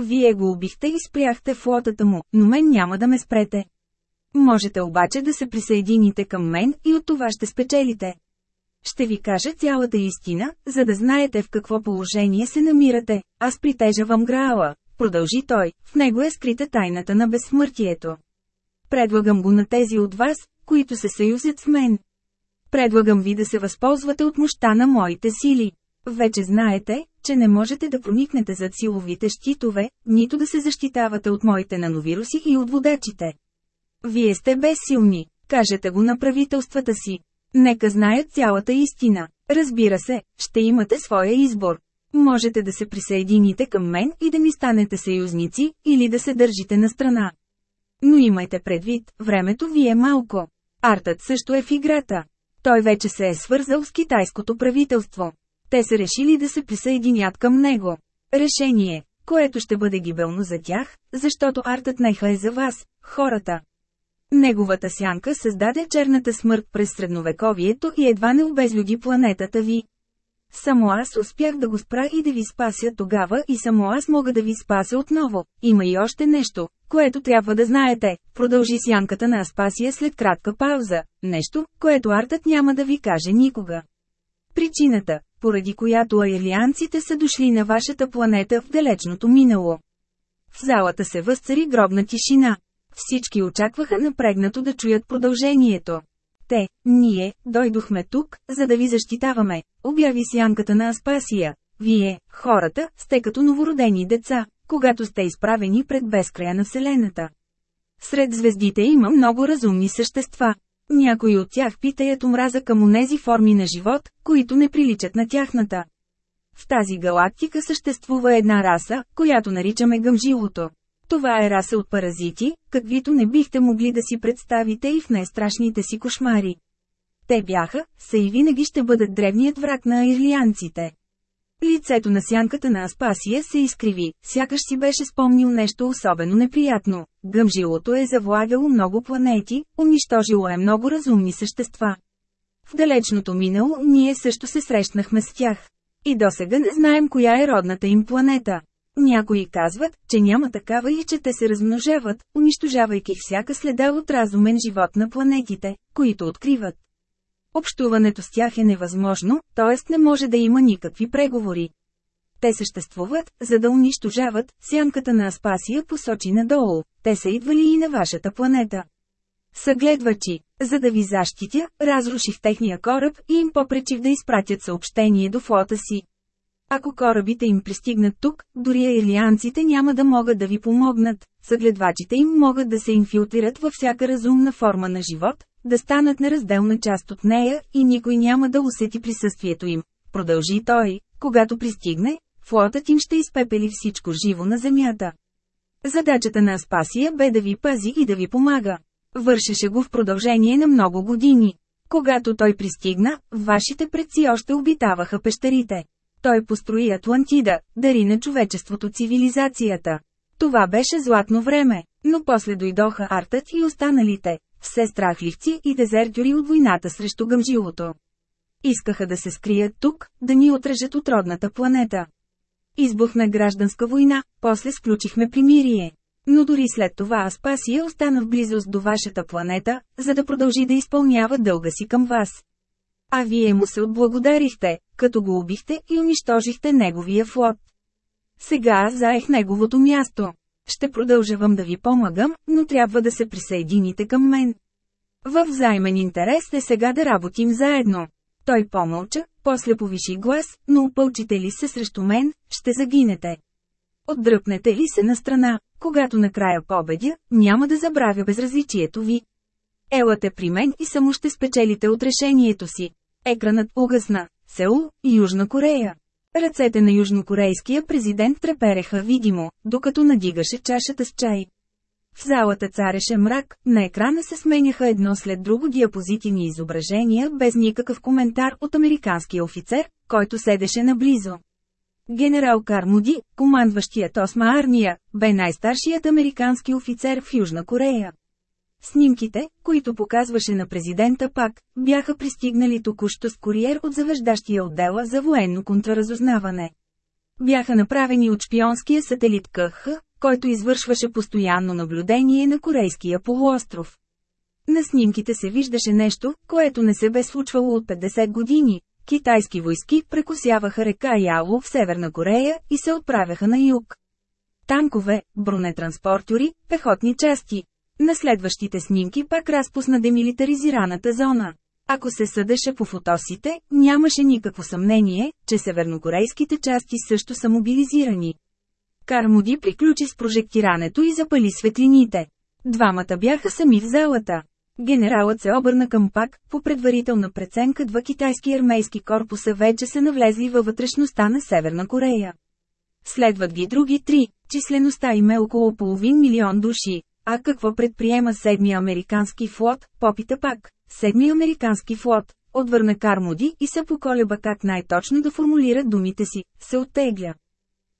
Вие го убихте и спряхте флотата му, но мен няма да ме спрете. Можете обаче да се присъедините към мен и от това ще спечелите. Ще ви кажа цялата истина, за да знаете в какво положение се намирате. Аз притежавам Граала, продължи той, в него е скрита тайната на безсмъртието. Предлагам го на тези от вас, които се съюзят с мен. Предлагам ви да се възползвате от мощта на моите сили. Вече знаете, че не можете да проникнете зад силовите щитове, нито да се защитавате от моите нановируси и от водачите. Вие сте безсилни, кажете го на правителствата си. Нека знаят цялата истина. Разбира се, ще имате своя избор. Можете да се присъедините към мен и да ми станете съюзници, или да се държите на страна. Но имайте предвид, времето ви е малко. Артът също е в играта. Той вече се е свързал с китайското правителство. Те са решили да се присъединят към него. Решение, което ще бъде гибелно за тях, защото артът неха е за вас, хората. Неговата сянка създаде черната смърт през средновековието и едва не обезлюди планетата ви. Само аз успях да го спра и да ви спася тогава и само аз мога да ви спася отново. Има и още нещо, което трябва да знаете, продължи сянката на Аспасия след кратка пауза. Нещо, което артът няма да ви каже никога. Причината, поради която аелианците са дошли на вашата планета в далечното минало. В залата се възцари гробна тишина. Всички очакваха напрегнато да чуят продължението. Те, ние, дойдохме тук, за да ви защитаваме, обяви сянката на Аспасия. Вие, хората, сте като новородени деца, когато сте изправени пред безкрая на Вселената. Сред звездите има много разумни същества. Някои от тях питаят омраза към онези форми на живот, които не приличат на тяхната. В тази галактика съществува една раса, която наричаме гъмжилото. Това е раса от паразити, каквито не бихте могли да си представите и в най-страшните си кошмари. Те бяха, са и винаги ще бъдат древният враг на ирлианците. Лицето на сянката на Аспасия се изкриви, сякаш си беше спомнил нещо особено неприятно. Гъмжилото е завладяло много планети, унищожило е много разумни същества. В далечното минало ние също се срещнахме с тях. И досега не знаем коя е родната им планета. Някои казват, че няма такава и че те се размножават, унищожавайки всяка следа от разумен живот на планетите, които откриват. Общуването с тях е невъзможно, т.е. не може да има никакви преговори. Те съществуват, за да унищожават, сянката на Аспасия посочи надолу, те са идвали и на вашата планета. Съгледвачи, за да ви защитя, разруших техния кораб и им попречих да изпратят съобщение до флота си. Ако корабите им пристигнат тук, дори елианците няма да могат да ви помогнат, съгледвачите им могат да се инфилтрират във всяка разумна форма на живот, да станат неразделна част от нея и никой няма да усети присъствието им. Продължи той, когато пристигне, флотът им ще изпепели всичко живо на земята. Задачата на Аспасия бе да ви пази и да ви помага. Вършеше го в продължение на много години. Когато той пристигна, вашите предци още обитаваха пещерите. Той построи Атлантида, дари на човечеството цивилизацията. Това беше златно време, но после дойдоха Артът и останалите, все страхливци и дезертюри от войната срещу гъмжилото. Искаха да се скрият тук, да ни отрежат от родната планета. Избухна гражданска война, после сключихме примирие. Но дори след това Аспасия остана в близост до вашата планета, за да продължи да изпълнява дълга си към вас. А вие му се отблагодарихте, като го убихте и унищожихте неговия флот. Сега аз заех неговото място. Ще продължавам да ви помагам, но трябва да се присъедините към мен. Във взаимен интерес е сега да работим заедно. Той помълча, после повиши глас, но опълчите ли се срещу мен, ще загинете. Отдръпнете ли се на страна, когато накрая победя, няма да забравя безразличието ви. Елате при мен и само ще спечелите от решението си. Екранът угасна. Сеул, Южна Корея. Ръцете на южнокорейския президент трепереха видимо, докато надигаше чашата с чай. В залата цареше мрак, на екрана се сменяха едно след друго диапозитивни изображения без никакъв коментар от американския офицер, който седеше наблизо. Генерал Кармуди, командващият 8 армия, бе най-старшият американски офицер в Южна Корея. Снимките, които показваше на президента пак, бяха пристигнали току-що с куриер от завеждащия отдела за военно контраразузнаване. Бяха направени от шпионския сателит КХ, който извършваше постоянно наблюдение на Корейския полуостров. На снимките се виждаше нещо, което не се бе случвало от 50 години. Китайски войски прекусяваха река Яло в Северна Корея и се отправяха на юг. Танкове, бронетранспортери, пехотни части, на следващите снимки пак разпусна демилитаризираната зона. Ако се съдеше по фотосите, нямаше никакво съмнение, че севернокорейските части също са мобилизирани. Кармуди приключи с прожектирането и запали светлините. Двамата бяха сами в залата. Генералът се обърна към пак, по предварителна преценка два китайски армейски корпуса вече са навлезли във вътрешността на Северна Корея. Следват ги други три, числеността им е около половин милион души, а какво предприема седмия американски флот, попита пак. Седми американски флот, отвърна Кармуди и се поколеба как най-точно да формулира думите си, се оттегля.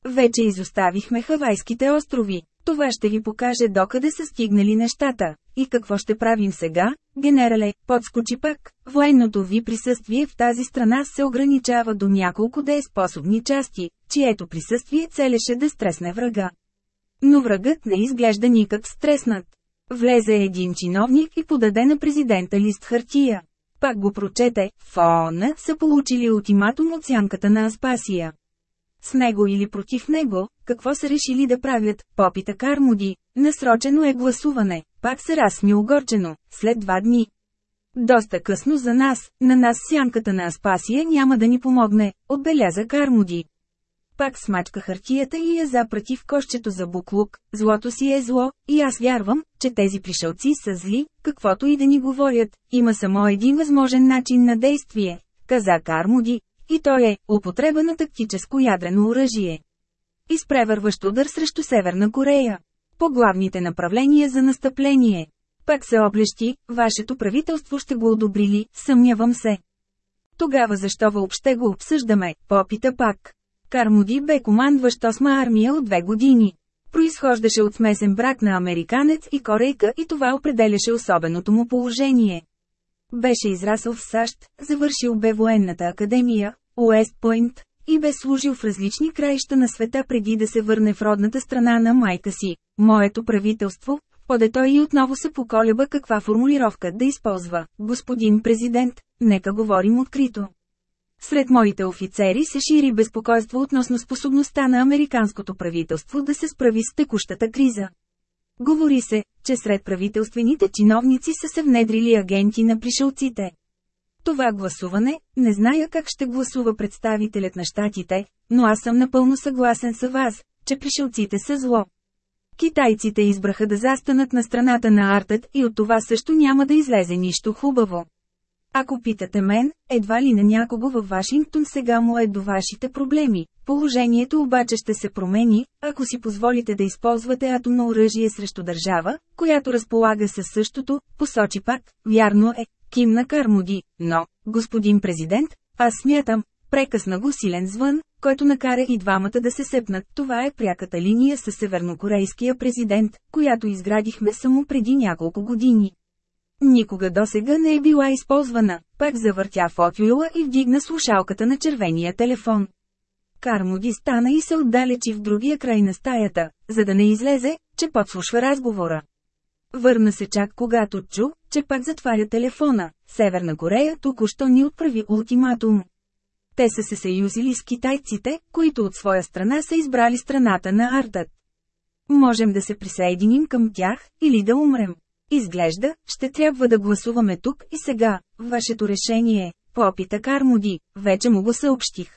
Вече изоставихме Хавайските острови. Това ще ви покаже докъде са стигнали нещата. И какво ще правим сега, генерале, подскочи пак. Военното ви присъствие в тази страна се ограничава до няколко дееспособни части, чието присъствие целеше да стресне врага. Но врагът не изглежда никак стреснат. Влезе един чиновник и подаде на президента лист хартия. Пак го прочете, в ООН са получили ултиматум от сянката на Аспасия. С него или против него, какво са решили да правят, попита Кармуди, насрочено е гласуване, пак се разсми огорчено, след два дни. Доста късно за нас, на нас сянката на Аспасия няма да ни помогне, отбеляза Кармуди. Пак смачка хартията и я запрати в кошчето за буклук, злото си е зло, и аз вярвам, че тези пришелци са зли, каквото и да ни говорят, има само един възможен начин на действие, каза Кармуди, и той е употреба на тактическо ядрено оръжие. Изпревърващ удар срещу Северна Корея. По главните направления за настъпление. Пак се облещи, вашето правителство ще го одобрили, съмнявам се. Тогава защо въобще го обсъждаме, попита пак. Кармуди бе командващ 8 армия от две години. Произхождаше от смесен брак на американец и корейка и това определяше особеното му положение. Беше израсъл в САЩ, завършил бе военната академия, Уест Пойнт, и бе служил в различни краища на света преди да се върне в родната страна на майка си. Моето правителство, поде той и отново се поколеба каква формулировка да използва. Господин президент, нека говорим открито. Сред моите офицери се шири безпокойство относно способността на американското правителство да се справи с текущата криза. Говори се, че сред правителствените чиновници са се внедрили агенти на пришелците. Това гласуване, не зная как ще гласува представителят на щатите, но аз съм напълно съгласен с вас, че пришелците са зло. Китайците избраха да застанат на страната на артът и от това също няма да излезе нищо хубаво. Ако питате мен, едва ли на някого във Вашингтон сега му е до вашите проблеми. Положението обаче ще се промени, ако си позволите да използвате атомно оръжие срещу държава, която разполага със същото, посочи пак, вярно е, кимна Кармоди, но, господин президент, аз смятам, прекъсна го силен звън, който накара и двамата да се сепнат. Това е пряката линия с севернокорейския президент, която изградихме само преди няколко години. Никога досега не е била използвана, пак завъртя фотюила и вдигна слушалката на червения телефон. Кармоди стана и се отдалечи в другия край на стаята, за да не излезе, че подслушва разговора. Върна се чак когато чу, че пак затваря телефона. Северна Корея току-що ни отправи ултиматум. Те са се съюзили с китайците, които от своя страна са избрали страната на Артът. Можем да се присъединим към тях, или да умрем. Изглежда, ще трябва да гласуваме тук и сега. Вашето решение, попита Кармоди, вече му го съобщих.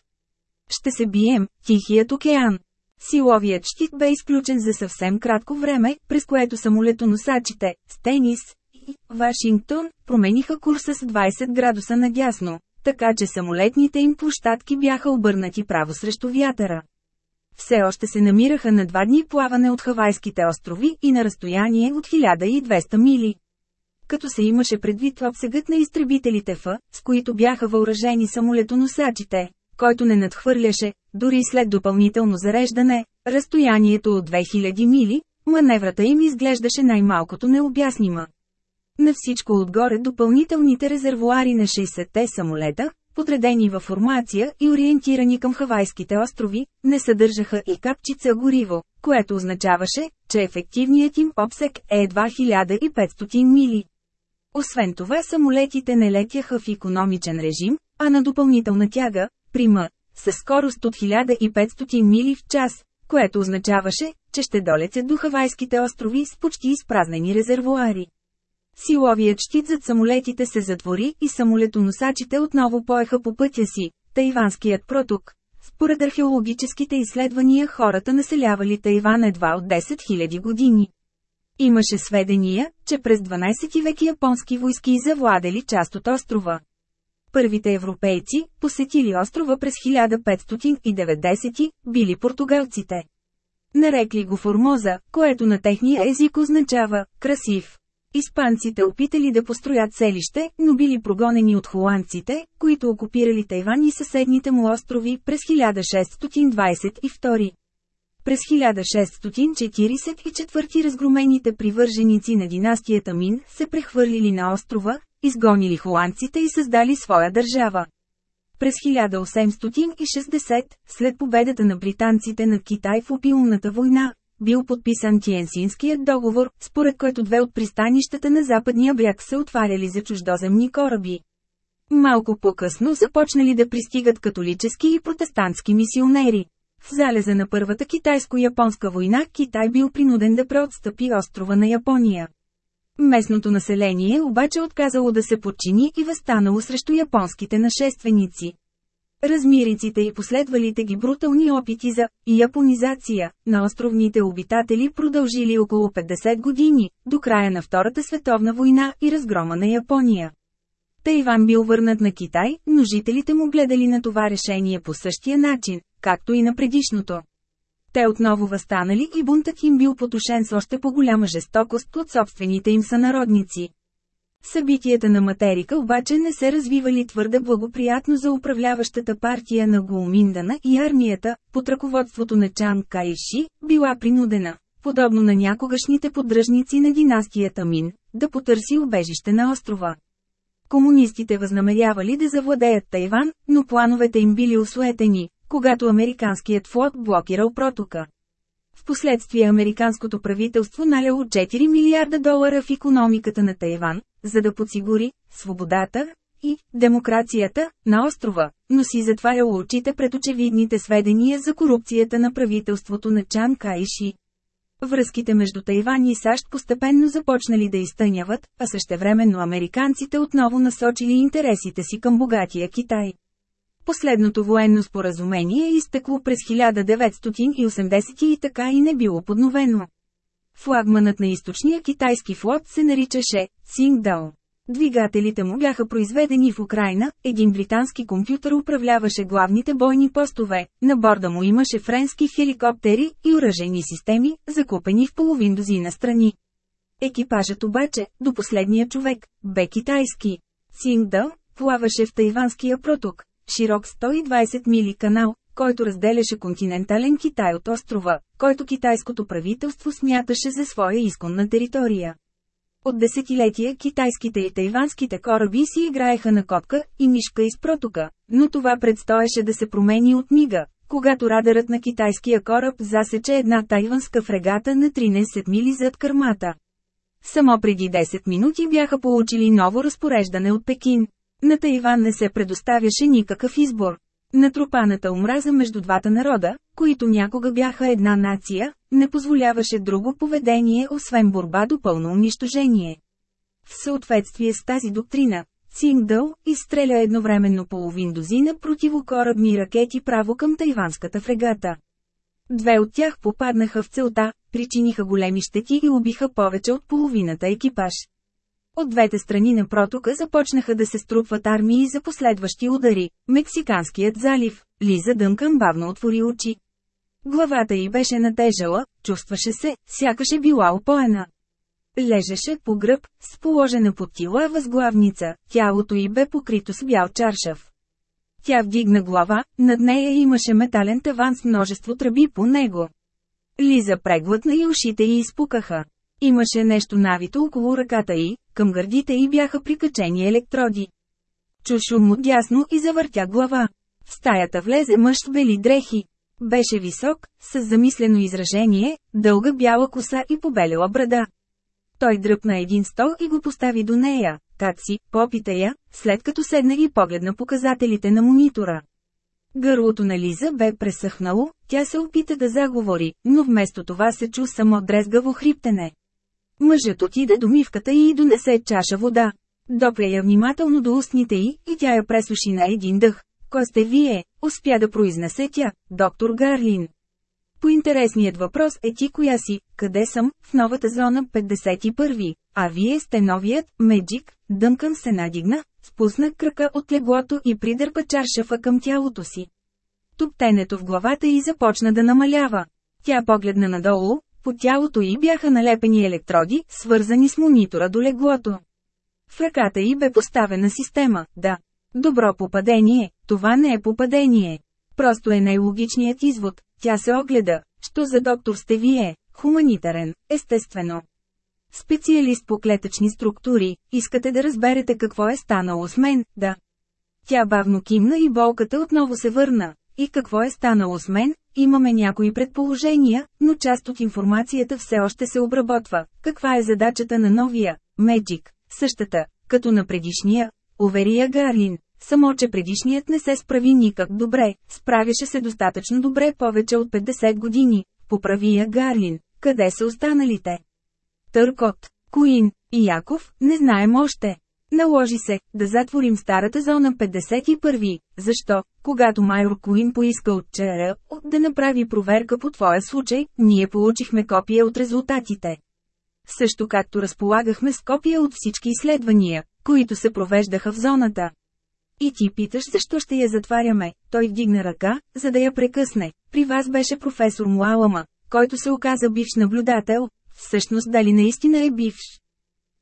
Ще се бием, Тихият океан. Силовият щит бе изключен за съвсем кратко време, през което самолетоносачите, Стенис и Вашингтон, промениха курса с 20 градуса надясно, така че самолетните им площадки бяха обърнати право срещу вятъра. Все още се намираха на два дни плаване от Хавайските острови и на разстояние от 1200 мили. Като се имаше предвид обсегът на изтребителите Ф, с които бяха въоръжени самолетоносачите, който не надхвърляше, дори след допълнително зареждане, разстоянието от 2000 мили, маневрата им изглеждаше най-малкото необяснима. На всичко отгоре допълнителните резервуари на 60-те самолета, подредени във формация и ориентирани към Хавайските острови, не съдържаха и капчица гориво, което означаваше, че ефективният им обсек е едва 1500 мили. Освен това самолетите не летяха в економичен режим, а на допълнителна тяга, прима, със скорост от 1500 мили в час, което означаваше, че ще долетят до Хавайските острови с почти изпразнени резервуари. Силовият щит зад самолетите се затвори и самолетоносачите отново поеха по пътя си. Тайванският проток. Според археологическите изследвания хората населявали Тайван едва от 10 000 години. Имаше сведения, че през 12 век японски войски завладели част от острова. Първите европейци, посетили острова през 1590, били португалците. Нарекли го Формоза, което на техния език означава «красив». Испанците опитали да построят селище, но били прогонени от холандците, които окупирали Тайван и съседните му острови през 1622. През 1644 разгромените привърженици на династията Мин се прехвърлили на острова, изгонили холандците и създали своя държава. През 1860, след победата на британците над Китай в опилната война, бил подписан Тиенсинският договор, според който две от пристанищата на западния бряг се отваряли за чуждоземни кораби. Малко по-късно започнали да пристигат католически и протестантски мисионери. В залеза на Първата китайско-японска война Китай бил принуден да преотстъпи острова на Япония. Местното население обаче отказало да се подчини и възстанало срещу японските нашественици. Размириците и последвалите ги брутални опити за японизация на островните обитатели продължили около 50 години, до края на Втората световна война и разгрома на Япония. Тайван бил върнат на Китай, но жителите му гледали на това решение по същия начин, както и на предишното. Те отново възстанали и бунтът им бил потушен с още по-голяма жестокост от собствените им сънародници. Събитията на материка обаче не се развивали твърде благоприятно за управляващата партия на Гуоминдана и армията, под ръководството на Чан Кайши, била принудена, подобно на някогашните поддръжници на династията Мин, да потърси убежище на острова. Комунистите възнамерявали да завладеят Тайван, но плановете им били осуетени, когато американският флот блокирал протока. Впоследствие американското правителство наляло 4 милиарда долара в економиката на Тайван, за да подсигури свободата и демокрацията на острова, но си затваряло очите пред очевидните сведения за корупцията на правителството на Чан Кайши. Връзките между Тайван и САЩ постепенно започнали да изтъняват, а същевременно американците отново насочили интересите си към богатия Китай. Последното военно споразумение е изтекло през 1980 и така и не било подновено. Флагманът на източния китайски флот се наричаше Цингдао. Двигателите му бяха произведени в Украина, един британски компютър управляваше главните бойни постове, на борда му имаше френски хеликоптери и уражени системи, закупени в половин дозина страни. Екипажът обаче, до последния човек, бе китайски. Цингдъл плаваше в Тайванския проток, широк 120 мили канал, който разделяше континентален Китай от острова, който китайското правителство смяташе за своя изконна територия. От десетилетия китайските и тайванските кораби си играеха на котка и мишка из протока, но това предстоеше да се промени от мига, когато радарът на китайския кораб засече една тайванска фрегата на 13 мили зад кърмата. Само преди 10 минути бяха получили ново разпореждане от Пекин. На Тайван не се предоставяше никакъв избор. Натрупаната омраза между двата народа, които някога бяха една нация, не позволяваше друго поведение освен борба до пълно унищожение. В съответствие с тази доктрина, Цингдъл изстреля едновременно половин дозина противокорабни ракети право към тайванската фрегата. Две от тях попаднаха в целта, причиниха големи щети и убиха повече от половината екипаж. От двете страни на протока започнаха да се струпват армии за последващи удари. Мексиканският залив, Лиза Дънкан бавно отвори очи. Главата й беше натежала, чувстваше се, сякаш е била опоена. Лежеше по гръб, с положена под тила възглавница, тялото й бе покрито с бял чаршав. Тя вдигна глава, над нея имаше метален таван с множество тръби по него. Лиза преглътна и ушите й изпукаха. Имаше нещо навито около ръката й, към гърдите й бяха прикачени електроди. Чу шум от дясно и завъртя глава. В стаята влезе мъж в бели дрехи. Беше висок, с замислено изражение, дълга бяла коса и побелела брада. Той дръпна един стол и го постави до нея. Как си, попита я, след като седна и погледна показателите на монитора. Гърлото на Лиза бе пресъхнало, тя се опита да заговори, но вместо това се чу само дрезгаво хриптене. Мъжът отиде до мивката и донесе чаша вода. Допля я внимателно до устните й, и тя я пресуши на един дъх. Кой сте вие? Успя да произнесе тя, доктор Гарлин. Поинтересният въпрос е ти коя си, къде съм, в новата зона 51, а вие сте новият, Меджик, Дъмкън се надигна, спусна кръка от леглото и придърпа чаршафа към тялото си. Топтенето в главата й започна да намалява. Тя погледна надолу, по тялото й бяха налепени електроди, свързани с монитора до леглото. В ръката й бе поставена система, да. Добро попадение, това не е попадение. Просто е най-логичният извод. Тя се огледа. Що за доктор сте вие? Хуманитарен, естествено. Специалист по клетъчни структури, искате да разберете какво е станало с мен, да. Тя бавно кимна и болката отново се върна. И какво е станало с мен? Имаме някои предположения, но част от информацията все още се обработва. Каква е задачата на новия, Меджик? Същата, като на предишния, увери я Гарлин. Само, че предишният не се справи никак добре, справяше се достатъчно добре повече от 50 години. Поправи я Гарлин. Къде са останалите? Търкот, Куин и Яков, не знаем още. Наложи се, да затворим старата зона 51. Защо, когато Майор Куин поиска от ЧР, да направи проверка по твоя случай, ние получихме копия от резултатите. Също както разполагахме с копия от всички изследвания, които се провеждаха в зоната. И ти питаш защо ще я затваряме, той вдигна ръка, за да я прекъсне. При вас беше професор Муалама, който се оказа бивш наблюдател, всъщност дали наистина е бивш.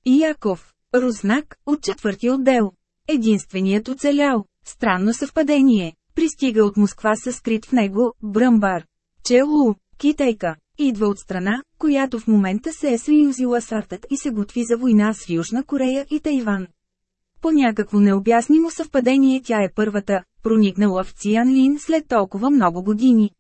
И Яков, Руснак, от четвърти отдел. Единственият оцелял. Странно съвпадение. Пристига от Москва със скрит в него, Бръмбар. Челу, китайка. Идва от страна, която в момента се е съюзила с Артът и се готви за война с Южна Корея и Тайван. По някакво необяснимо съвпадение тя е първата, проникнала в Лин след толкова много години.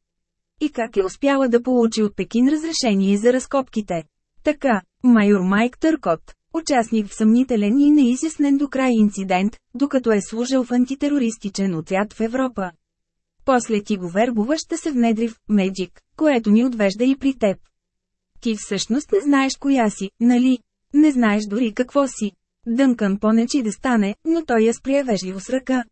И как е успяла да получи от Пекин разрешение за разкопките? Така, майор Майк Търкот, Участник в съмнителен и неизяснен до край инцидент, докато е служил в антитерористичен отряд в Европа. После ти го вербуваш да се внедри в «Меджик», което ни отвежда и при теб. Ти всъщност не знаеш коя си, нали? Не знаеш дори какво си. Дънкан понечи да стане, но той я сприе вежливо с ръка.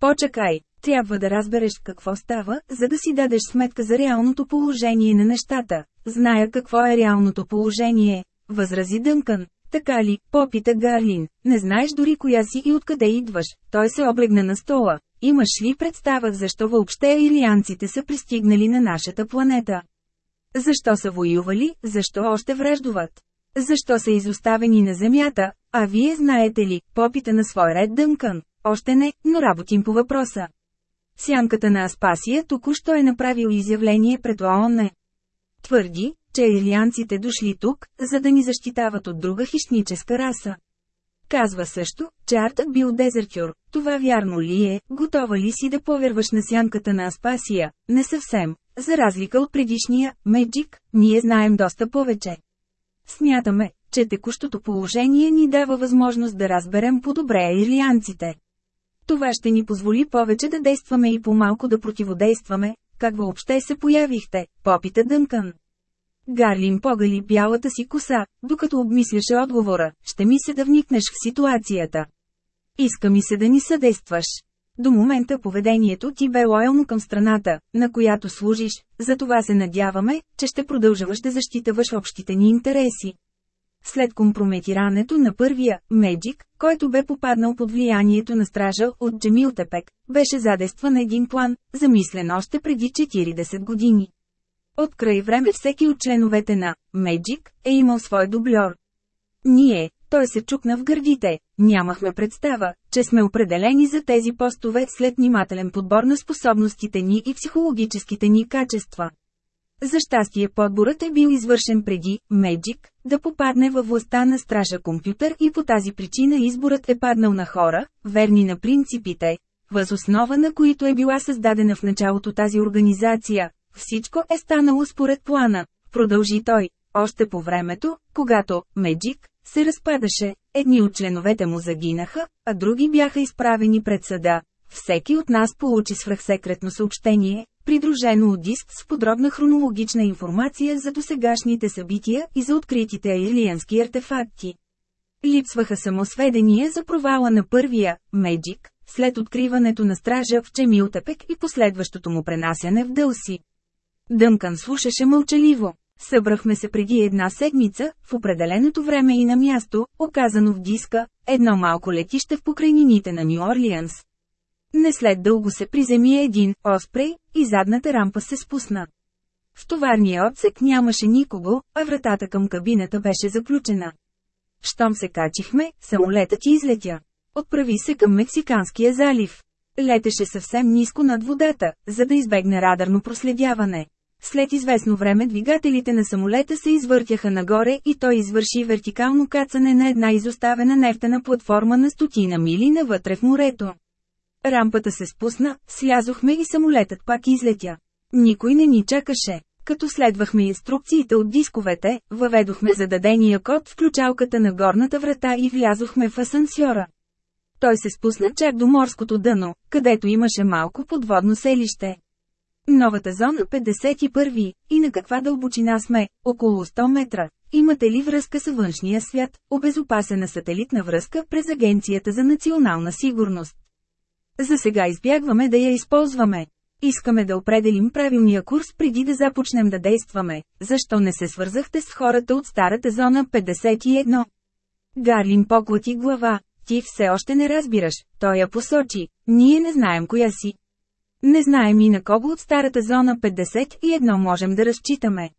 Почакай, Трябва да разбереш какво става, за да си дадеш сметка за реалното положение на нещата. Зная какво е реалното положение, възрази Дънкън. Така ли, попита Гарлин, не знаеш дори коя си и откъде идваш, той се облегна на стола. Имаш ли представа защо въобще ирианците са пристигнали на нашата планета? Защо са воювали, защо още вреждуват? Защо са изоставени на Земята, а вие знаете ли, попита на свой ред Дънкън? Още не, но работим по въпроса. Сянката на Аспасия току-що е направил изявление пред ООН. Твърди, че ирианците дошли тук, за да ни защитават от друга хищническа раса. Казва също, че Артък бил дезертюр. Това вярно ли е? Готова ли си да повярваш на сянката на Аспасия? Не съвсем. За разлика от предишния, Меджик, ние знаем доста повече. Смятаме, че текущото положение ни дава възможност да разберем по-добре ирлианците. Това ще ни позволи повече да действаме и по-малко да противодействаме, как въобще се появихте, попита Дънкън. Гарлин погали бялата си коса, докато обмисляше отговора, ще ми се да вникнеш в ситуацията. Иска ми се да ни съдействаш. До момента поведението ти бе лоялно към страната, на която служиш, затова се надяваме, че ще продължаваш да защитаваш общите ни интереси. След компрометирането на първия, Меджик, който бе попаднал под влиянието на стража от Джемилтепек, беше задействан един план, замислен още преди 40 години. От край време всеки от членовете на Меджик е имал свой дубльор. Ние, той се чукна в гърдите, нямахме представа, че сме определени за тези постове след внимателен подбор на способностите ни и психологическите ни качества. За щастие подборът е бил извършен преди Меджик да попадне във властта на стража компютър и по тази причина изборът е паднал на хора, верни на принципите, въз основа на които е била създадена в началото тази организация. Всичко е станало според плана, продължи той. Още по времето, когато Меджик се разпадаше, едни от членовете му загинаха, а други бяха изправени пред съда. Всеки от нас получи свръхсекретно съобщение, придружено от диск с подробна хронологична информация за досегашните събития и за откритите аирлиански артефакти. Липсваха само сведения за провала на първия, Меджик, след откриването на стража в Чемилтепек и последващото му пренасяне в Дълси. Дъмкан слушаше мълчаливо. Събрахме се преди една седмица, в определеното време и на място, оказано в диска, едно малко летище в покрайнините на Нью Орлианс. Не след дълго се приземи един Оспрей и задната рампа се спусна. В товарния отсек нямаше никого, а вратата към кабината беше заключена. Щом се качихме, самолетът ти излетя. Отправи се към Мексиканския залив. Летеше съвсем ниско над водата, за да избегне радарно проследяване. След известно време двигателите на самолета се извъртяха нагоре и той извърши вертикално кацане на една изоставена нефтена платформа на стотина мили навътре в морето. Рампата се спусна, слязохме и самолетът пак излетя. Никой не ни чакаше. Като следвахме инструкциите от дисковете, въведохме зададения код в ключалката на горната врата и влязохме в асансьора. Той се спусна чак до морското дъно, където имаше малко подводно селище. Новата зона 51. И на каква дълбочина сме? Около 100 метра. Имате ли връзка с външния свят? Обезопасена сателитна връзка през Агенцията за национална сигурност. За сега избягваме да я използваме. Искаме да определим правилния курс преди да започнем да действаме. Защо не се свързахте с хората от старата зона 51? Гарлин поклати глава. Ти все още не разбираш, той я посочи. Ние не знаем коя си. Не знаем и на кого от старата зона 51 можем да разчитаме.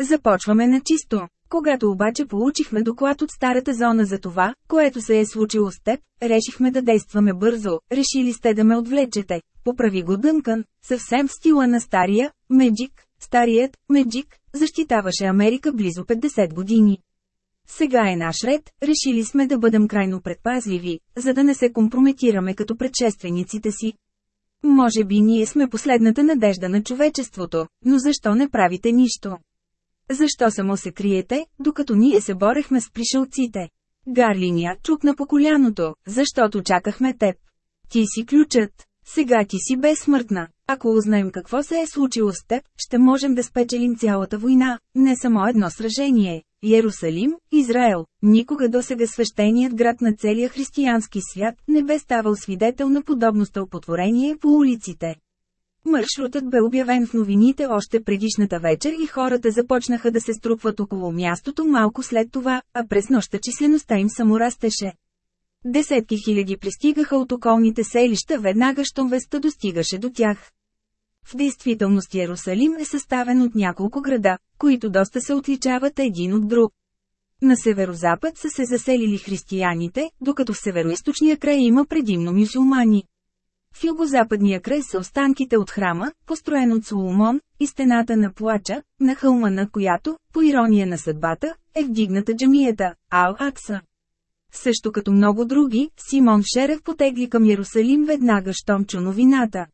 Започваме на чисто. Когато обаче получихме доклад от старата зона за това, което се е случило с теб, решихме да действаме бързо, решили сте да ме отвлечете. Поправи го Дънкън, съвсем в стила на стария, Меджик. Старият, Меджик, защитаваше Америка близо 50 години. Сега е наш ред, решили сме да бъдем крайно предпазливи, за да не се компрометираме като предшествениците си. Може би ние сме последната надежда на човечеството, но защо не правите нищо? Защо само се криете, докато ние се борехме с пришелците? Гарлиня чукна по коляното, защото чакахме теб. Ти си ключът. Сега ти си безсмъртна. Ако узнаем какво се е случило с теб, ще можем да спечелим цялата война, не само едно сражение. Иерусалим, Израел, никога досега свещеният град на целия християнски свят не бе ставал свидетел на подобно стълпотворение по улиците. Маршрутът бе обявен в новините още предишната вечер и хората започнаха да се струпват около мястото малко след това, а през нощта числеността им само растеше. Десетки хиляди пристигаха от околните селища веднага, щом веста достигаше до тях. В действителност Иерусалим е съставен от няколко града, които доста се отличават един от друг. На северозапад са се заселили християните, докато в североисточния край има предимно мюсюлмани. В югозападния край са останките от храма, построен от Соломон, и стената на плача, на хълма на която, по ирония на съдбата, е вдигната джамията, Ал-Акса. Също като много други, Симон Шерев потегли към Иерусалим веднага щом чу новината.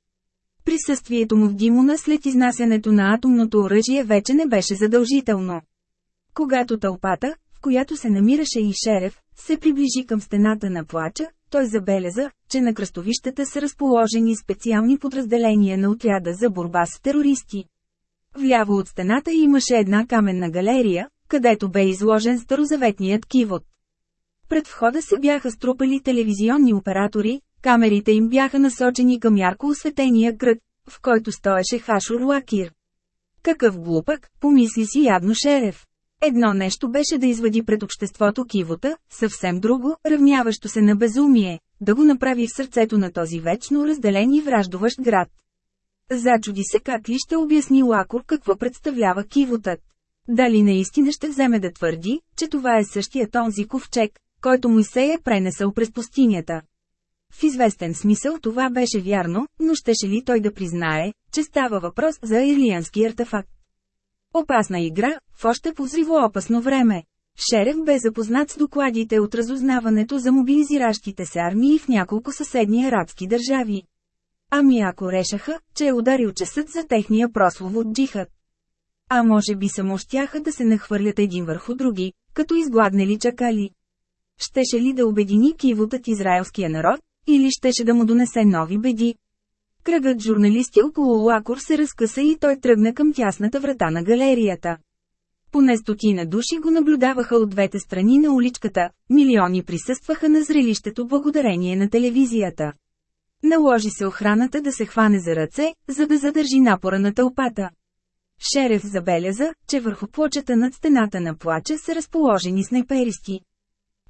Присъствието му в Димона след изнасянето на атомното оръжие вече не беше задължително. Когато тълпата, в която се намираше и Шерев, се приближи към стената на плача, той забеляза, че на кръстовищата са разположени специални подразделения на отряда за борба с терористи. Вляво от стената имаше една каменна галерия, където бе изложен старозаветният кивот. Пред входа се бяха струпали телевизионни оператори, камерите им бяха насочени към ярко осветения кръг, в който стоеше Хашур Лакир. Какъв глупък, помисли си ядно Шерев. Едно нещо беше да извади пред обществото кивота, съвсем друго, равняващо се на безумие, да го направи в сърцето на този вечно разделен и враждуващ град. Зачуди се как ли ще обясни Лакур какво представлява кивотът. Дали наистина ще вземе да твърди, че това е същият онзи ковчег, който Мойсей е пренесъл през пустинята. В известен смисъл това беше вярно, но щеше ли той да признае, че става въпрос за ирлиански артефакт? Опасна игра, в още по опасно време. Шерев бе запознат с докладите от разузнаването за мобилизиращите се армии в няколко съседни арабски държави. Ами ако решаха, че е ударил часът за техния прослов от джихад. А може би само щяха да се нахвърлят един върху други, като изгладнели чакали. Щеше ли да обедини кивотът израелския народ, или щеше да му донесе нови беди? Кръгът журналисти около Лакур се разкъса и той тръгна към тясната врата на галерията. Поне стотина души го наблюдаваха от двете страни на уличката, милиони присъстваха на зрелището благодарение на телевизията. Наложи се охраната да се хване за ръце, за да задържи напора на тълпата. Шерев забеляза, че върху плочата над стената на плача са разположени снайперисти.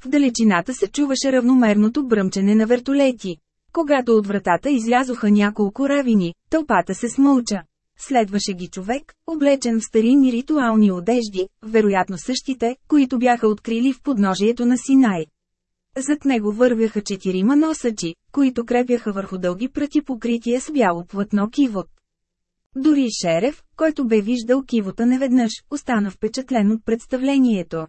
В далечината се чуваше равномерното бръмчене на вертолети. Когато от вратата излязоха няколко равини, тълпата се смълча. Следваше ги човек, облечен в старинни ритуални одежди, вероятно същите, които бяха открили в подножието на Синай. Зад него вървяха четирима носачи, които крепяха върху дълги пръти покрития с бяло платно кивот. Дори Шерев, който бе виждал кивота неведнъж, остана впечатлен от представлението.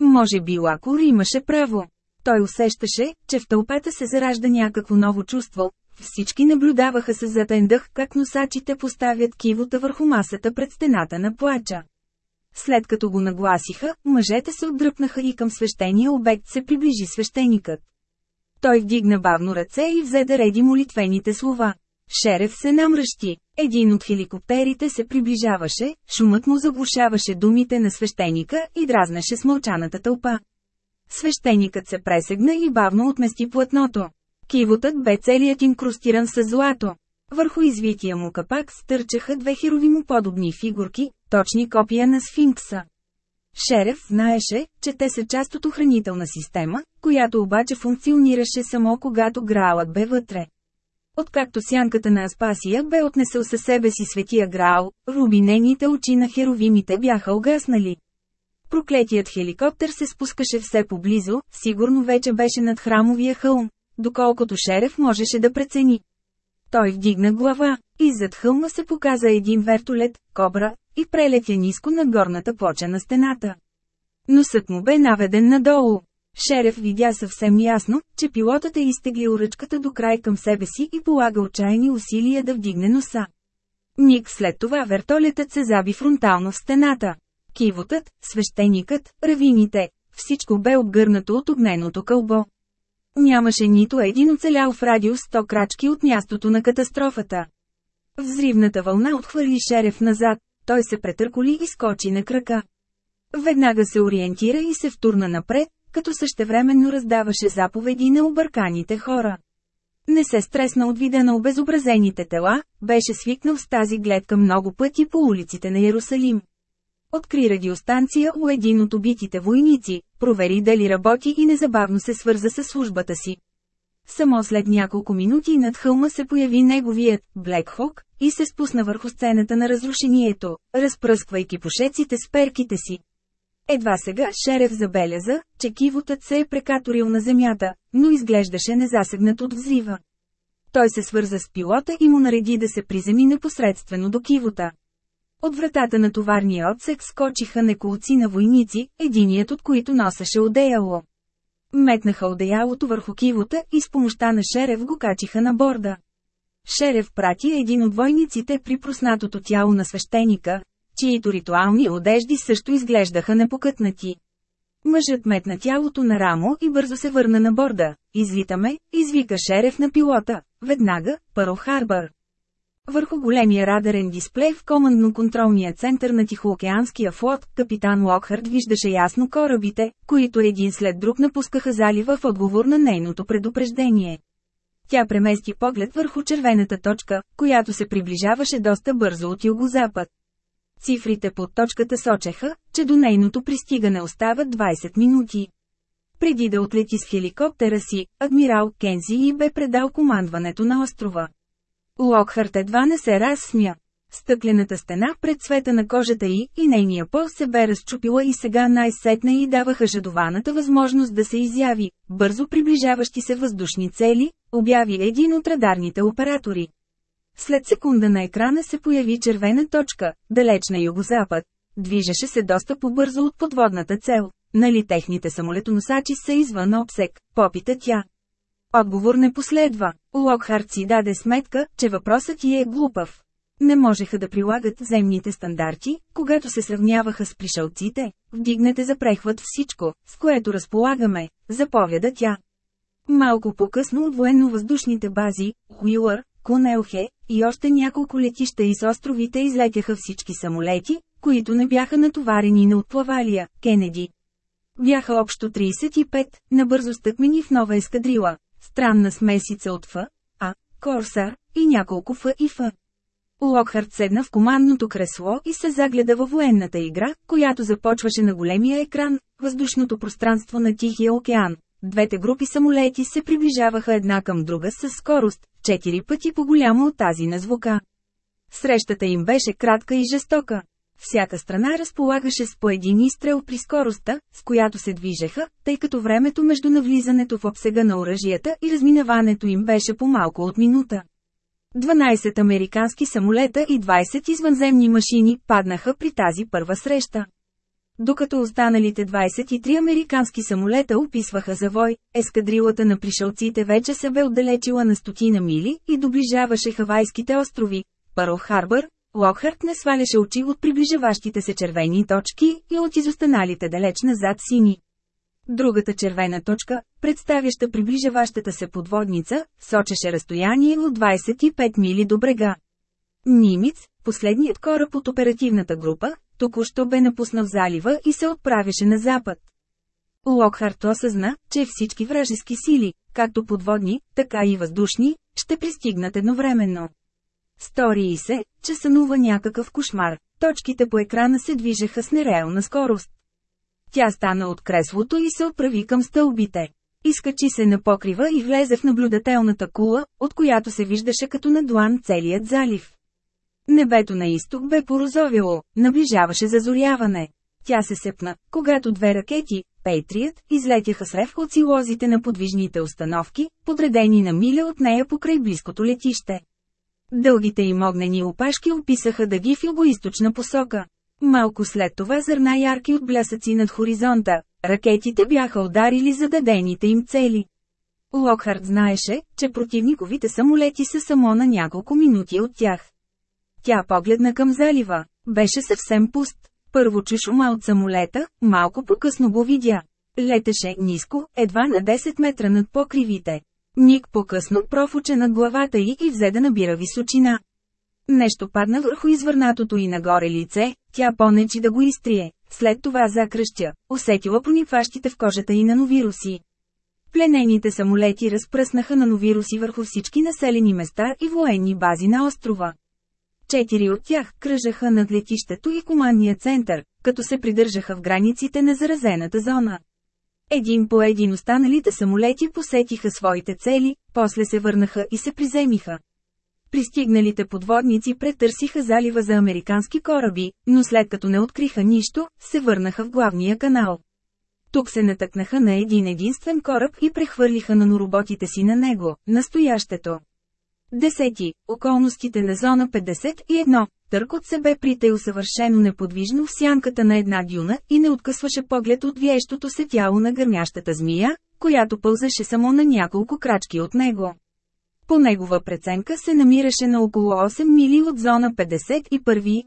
Може би Лакур имаше право. Той усещаше, че в тълпата се заражда някакво ново чувство. Всички наблюдаваха с затен дъх как носачите поставят кивота върху масата пред стената на плача. След като го нагласиха, мъжете се отдръпнаха и към свещения обект се приближи свещеникът. Той вдигна бавно ръце и взе да реди молитвените слова. Шерев се намръщи. Един от хеликоптерите се приближаваше, шумът му заглушаваше думите на свещеника и дразнеше с мълчаната тълпа. Свещеникът се пресегна и бавно отмести платното. Кивотът бе целият инкрустиран с злато. Върху извития му капак стърчаха две херовимо подобни фигурки, точни копия на сфинкса. Шерев знаеше, че те са част от охранителна система, която обаче функционираше само когато Граалът бе вътре. Откакто сянката на Аспасия бе отнесъл със себе си светия Граал, рубинените очи на херовимите бяха огаснали. Проклетият хеликоптер се спускаше все поблизо, сигурно вече беше над храмовия хълм, доколкото Шерев можеше да прецени. Той вдигна глава, и зад хълма се показа един вертолет, кобра, и прелетя ниско над горната плоча на стената. Носът му бе наведен надолу. Шерев видя съвсем ясно, че пилотът е изтеглил ръчката до край към себе си и полага отчаяни усилия да вдигне носа. Ник след това вертолетът се заби фронтално в стената. Кивотът, свещеникът, равините, всичко бе обгърнато от огненото кълбо. Нямаше нито един оцелял в радиус 100 крачки от мястото на катастрофата. Взривната вълна отхвърли Шерев назад, той се претърколи и скочи на крака. Веднага се ориентира и се втурна напред, като същевременно раздаваше заповеди на обърканите хора. Не се стресна от вида на обезобразените тела, беше свикнал с тази гледка много пъти по улиците на Иерусалим. Откри радиостанция у един от убитите войници, провери дали работи и незабавно се свърза с службата си. Само след няколко минути над хълма се появи неговият Блекхок и се спусна върху сцената на разрушението, разпръсквайки пушеците с перките си. Едва сега Шерев забеляза, че кивотът се е прекаторил на земята, но изглеждаше незасегнат от взрива. Той се свърза с пилота и му нареди да се приземи непосредствено до кивота. От вратата на товарния отсек скочиха неколци на войници, единият от които носеше одеяло. Метнаха одеялото върху кивота и с помощта на Шерев го качиха на борда. Шерев прати един от войниците при проснатото тяло на свещеника, чието ритуални одежди също изглеждаха непокътнати. Мъжът метна тялото на рамо и бързо се върна на борда. Извитаме, извика шереф на пилота, веднага, Пърл Харбър. Върху големия радарен дисплей в командно-контролния център на Тихоокеанския флот, капитан Локхард виждаше ясно корабите, които един след друг напускаха залива в отговор на нейното предупреждение. Тя премести поглед върху червената точка, която се приближаваше доста бързо от югозапад. Цифрите под точката сочеха, че до нейното пристигане остават 20 минути. Преди да отлети с хеликоптера си, адмирал Кензи и бе предал командването на острова. Локхарт едва не се разсмя. Стъклената стена пред цвета на кожата й и нейния пол се бе разчупила и сега най-сетна й даваха жадованата възможност да се изяви, бързо приближаващи се въздушни цели, обяви един от радарните оператори. След секунда на екрана се появи червена точка, далеч на югозапад. Движеше се доста по-бързо от подводната цел. Нали техните самолетоносачи са извън обсек, попита тя. Отговор не последва. Локхард си даде сметка, че въпросът ти е глупав. Не можеха да прилагат земните стандарти, когато се сравняваха с пришълците. Вдигнете за прехват всичко, с което разполагаме, заповяда тя. Малко по-късно от военно-въздушните бази, Хуилър, Конелхе, и още няколко летища из островите излетяха всички самолети, които не бяха натоварени на отплавалия, Кенеди. Бяха общо 35, набързо стъкмени в нова ескадрила, странна смесица от Ф, А, Корсар и няколко Ф и Ф. Локхард седна в командното кресло и се загледа във военната игра, която започваше на големия екран, въздушното пространство на Тихия океан. Двете групи самолети се приближаваха една към друга с скорост, четири пъти по-голяма от тази на звука. Срещата им беше кратка и жестока. Всяка страна разполагаше с по един изстрел при скоростта, с която се движеха, тъй като времето между навлизането в обсега на оръжията и разминаването им беше по-малко от минута. 12 американски самолета и 20 извънземни машини паднаха при тази първа среща. Докато останалите 23 американски самолета описваха завой, ескадрилата на пришелците вече се бе отдалечила на стотина мили и доближаваше Хавайските острови. Пърл Харбър, Локхарт не сваляше очи от приближаващите се червени точки и от изостаналите далеч назад сини. Другата червена точка, представяща приближаващата се подводница, сочеше разстояние от 25 мили до брега. Нимиц, последният кораб от оперативната група, току-що бе напуснал залива и се отправяше на запад. Локхарт осъзна, че всички вражески сили, както подводни, така и въздушни, ще пристигнат едновременно. Стори и се, че сънува някакъв кошмар, точките по екрана се движеха с нереална скорост. Тя стана от креслото и се отправи към стълбите. Изкачи се на покрива и влезе в наблюдателната кула, от която се виждаше като на длан целият залив. Небето на изток бе порозовило, наближаваше зазоряване. Тя се сепна, когато две ракети, Пейтрият, излетяха с рев от силозите на подвижните установки, подредени на миля от нея покрай близкото летище. Дългите им огнени опашки описаха дъги в югоисточна посока. Малко след това зърна ярки от блясъци над хоризонта, ракетите бяха ударили зададените им цели. Локхард знаеше, че противниковите самолети са само на няколко минути от тях. Тя погледна към залива. Беше съвсем пуст. Първо чу шума от самолета, малко по-късно го видя. Летеше ниско, едва на 10 метра над покривите. Ник по-късно профуче над главата й и взе да набира височина. Нещо падна върху извърнатото и нагоре лице, тя понечи да го изтрие. след това закръщя, усетила проникващите в кожата и нановируси. Пленените самолети разпръснаха нановируси върху всички населени места и военни бази на острова. Четири от тях кръжаха над летището и командния център, като се придържаха в границите на заразената зона. Един по един останалите самолети посетиха своите цели, после се върнаха и се приземиха. Пристигналите подводници претърсиха залива за американски кораби, но след като не откриха нищо, се върнаха в главния канал. Тук се натъкнаха на един единствен кораб и прехвърлиха нанороботите си на него, настоящето. Десети. Околностите на зона 51. Търкот се бе притеил съвършено неподвижно в сянката на една дюна и не откъсваше поглед от виещото се тяло на гърмящата змия, която пълзаше само на няколко крачки от него. По негова преценка се намираше на около 8 мили от зона 51.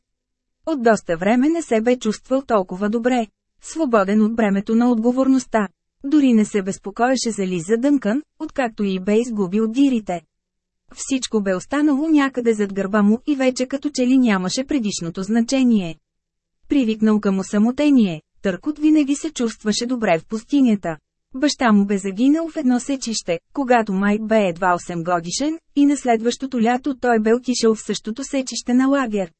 От доста време не се бе чувствал толкова добре. Свободен от бремето на отговорността. Дори не се безпокоеше за Лиза Дънкън, откакто и бе изгубил дирите. Всичко бе останало някъде зад гърба му и вече като че ли нямаше предишното значение. Привикнал към самотение, Търкот винаги се чувстваше добре в пустинята. Баща му бе загинал в едно сечище, когато Майк бе едва 8 годишен, и на следващото лято той бе отишъл в същото сечище на лагер.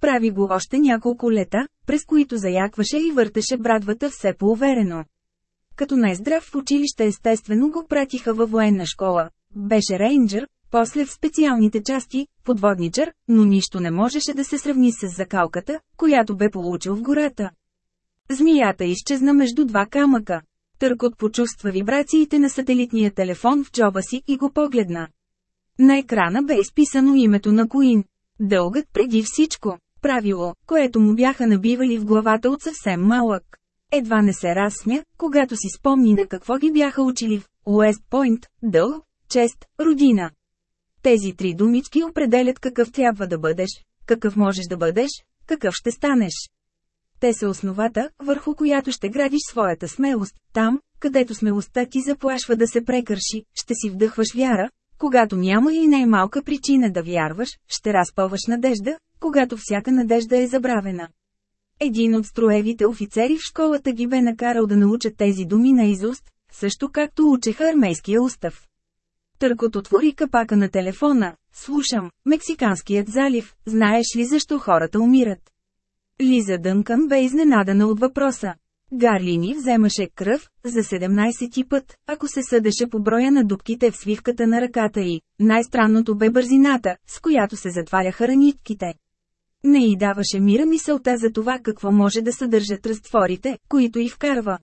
Прави го още няколко лета, през които заякваше и въртеше брадвата все по-уверено. Като най-здрав в училище естествено го пратиха във военна школа. Беше рейнджер, после в специалните части, подводничър, но нищо не можеше да се сравни с закалката, която бе получил в гората. Змията изчезна между два камъка. Търкот почувства вибрациите на сателитния телефон в джоба си и го погледна. На екрана бе изписано името на Коин. Дългът преди всичко. Правило, което му бяха набивали в главата от съвсем малък. Едва не се разсмя, когато си спомни на какво ги бяха учили в Уест Пойнт, дълг, чест, родина. Тези три думички определят какъв трябва да бъдеш, какъв можеш да бъдеш, какъв ще станеш. Те са основата, върху която ще градиш своята смелост. Там, където смелостта ти заплашва да се прекърши, ще си вдъхваш вяра, когато няма и най-малка причина да вярваш, ще разпълваш надежда, когато всяка надежда е забравена. Един от строевите офицери в школата ги бе накарал да научат тези думи на изуст, също както учеха армейския устав. Търкот отвори капака на телефона. Слушам, Мексиканският залив, знаеш ли защо хората умират? Лиза Дънкън бе изненадана от въпроса. Гарлини вземаше кръв, за 17 път, ако се съдеше по броя на дубките в свивката на ръката й. Най-странното бе бързината, с която се затваряха ранитките. Не й даваше мира мисълта за това какво може да съдържат разтворите, които й вкарва.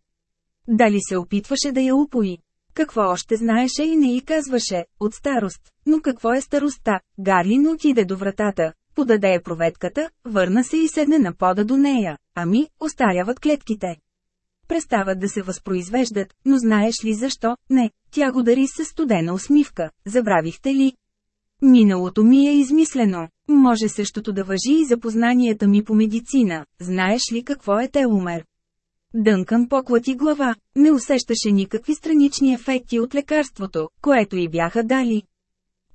Дали се опитваше да я упои? Какво още знаеше и не й казваше, от старост. Но какво е старостта? Гарлин отиде до вратата, подаде я проветката, върна се и седне на пода до нея. Ами, остаряват клетките. Престават да се възпроизвеждат, но знаеш ли защо? Не, тя го дари със студена усмивка. Забравихте ли? Миналото ми е измислено. Може същото да въжи и за познанията ми по медицина. Знаеш ли какво е теломер? Дънкан поклати глава, не усещаше никакви странични ефекти от лекарството, което й бяха дали.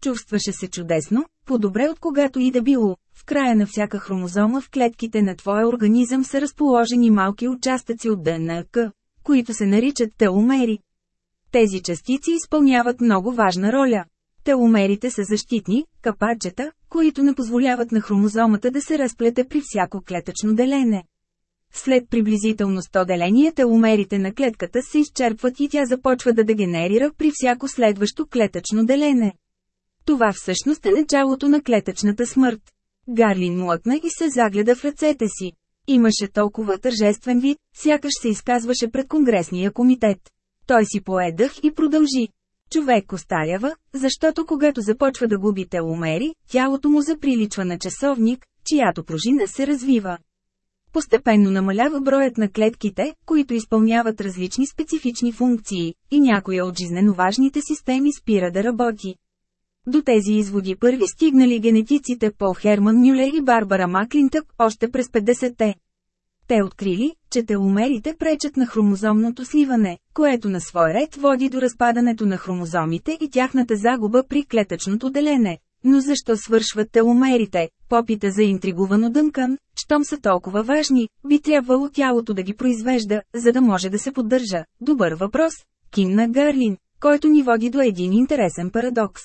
Чувстваше се чудесно, по-добре от когато и да било. В края на всяка хромозома в клетките на твоя организъм са разположени малки участъци от ДНК, които се наричат теломери. Тези частици изпълняват много важна роля. Теломерите са защитни, капачета, които не позволяват на хромозомата да се разплете при всяко клетъчно делене. След приблизително 100 деления теломерите на клетката се изчерпват и тя започва да дегенерира при всяко следващо клетъчно делене. Това всъщност е началото на клетъчната смърт. Гарлин млъкна и се загледа в ръцете си. Имаше толкова тържествен вид, сякаш се изказваше пред Конгресния комитет. Той си поедах и продължи. Човек остарява, защото когато започва да губи теломери, тялото му заприличва на часовник, чиято пружина се развива. Постепенно намалява броят на клетките, които изпълняват различни специфични функции, и някоя от жизнено важните системи спира да работи. До тези изводи първи стигнали генетиците Пол Херман Мюлер и Барбара Маклинтък още през 50-те. Те открили, че теломерите пречат на хромозомното сливане, което на свой ред води до разпадането на хромозомите и тяхната загуба при клетъчното делене. Но защо свършват теломерите? Попита за интригувано Дънкан, щом са толкова важни, би трябвало тялото да ги произвежда, за да може да се поддържа. Добър въпрос, кимна Гарлин, който ни води до един интересен парадокс.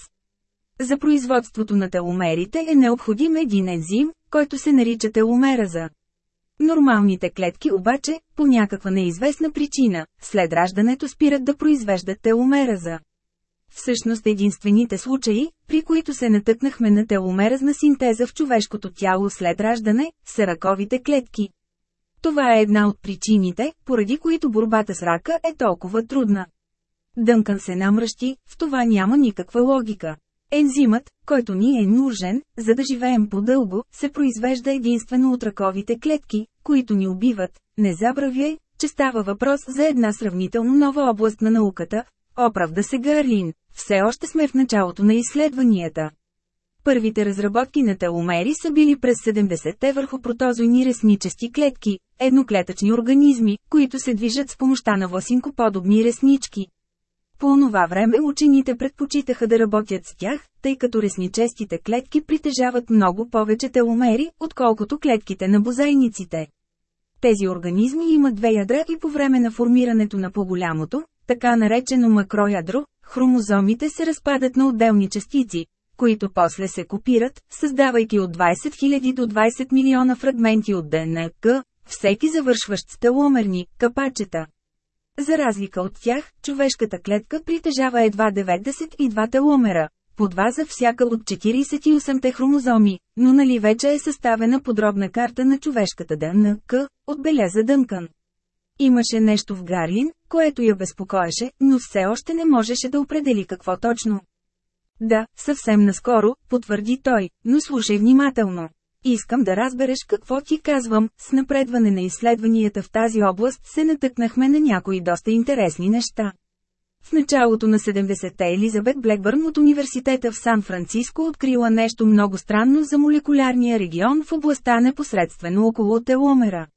За производството на теломерите е необходим един ензим, който се нарича теломераза. Нормалните клетки обаче, по някаква неизвестна причина, след раждането спират да произвеждат теломераза. Всъщност единствените случаи, при които се натъкнахме на теломеразна синтеза в човешкото тяло след раждане, са раковите клетки. Това е една от причините, поради които борбата с рака е толкова трудна. Дънкан се намръщи, в това няма никаква логика. Ензимът, който ни е нужен, за да живеем по-дълго, се произвежда единствено от раковите клетки, които ни убиват. Не забравяй, че става въпрос за една сравнително нова област на науката. Оправда се Гарлин. Все още сме в началото на изследванията. Първите разработки на теломери са били през 70-те върху протозойни ресничести клетки, едноклетъчни организми, които се движат с помощта на власинкоподобни реснички. По онова време учените предпочитаха да работят с тях, тъй като ресничестите клетки притежават много повече теломери, отколкото клетките на бозайниците. Тези организми имат две ядра и по време на формирането на по-голямото, така наречено макроядро, хромозомите се разпадат на отделни частици, които после се копират, създавайки от 20 000 до 20 милиона фрагменти от ДНК, всеки завършващ с теломерни капачета. За разлика от тях, човешката клетка притежава едва 92 теломера, по два за всяка от 48-те хромозоми, но нали вече е съставена подробна карта на човешката ДНК, отбеляза Дънкън. Имаше нещо в Гарлин, което я безпокоеше, но все още не можеше да определи какво точно. Да, съвсем наскоро, потвърди той, но слушай внимателно. Искам да разбереш какво ти казвам, с напредване на изследванията в тази област се натъкнахме на някои доста интересни неща. В началото на 70-те Елизабет Блекбърн от университета в Сан-Франциско открила нещо много странно за молекулярния регион в областта непосредствено около теломера.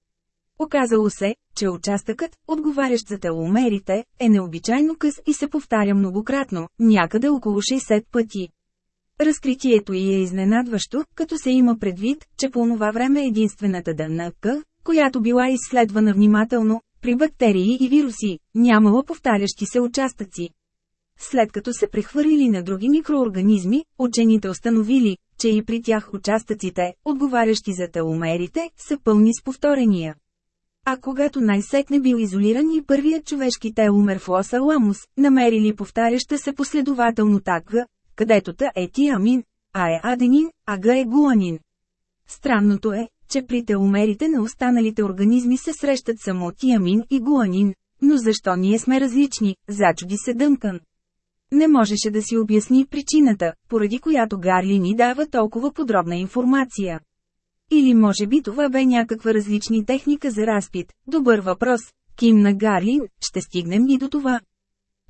Оказало се, че участъкът, отговарящ за теломерите, е необичайно къс и се повтаря многократно, някъде около 60 пъти. Разкритието й е изненадващо, като се има предвид, че по това време единствената ДНК, която била изследвана внимателно, при бактерии и вируси, нямала повтарящи се участъци. След като се прехвърлили на други микроорганизми, учените установили, че и при тях участъците, отговарящи за теломерите, са пълни с повторения. А когато най-сетне бил изолиран и първият човешки теломер в Лос Аламус, намерили повтаряща се последователно така, където та е тиамин, а е аденин, а г е гуанин. Странното е, че при теломерите на останалите организми се срещат само тиамин и гуанин, но защо ние сме различни, зачуди се Дънкън. Не можеше да си обясни причината, поради която Гарли ни дава толкова подробна информация. Или може би това бе някаква различни техника за разпит. Добър въпрос. Ким на Гарлин, ще стигнем и до това.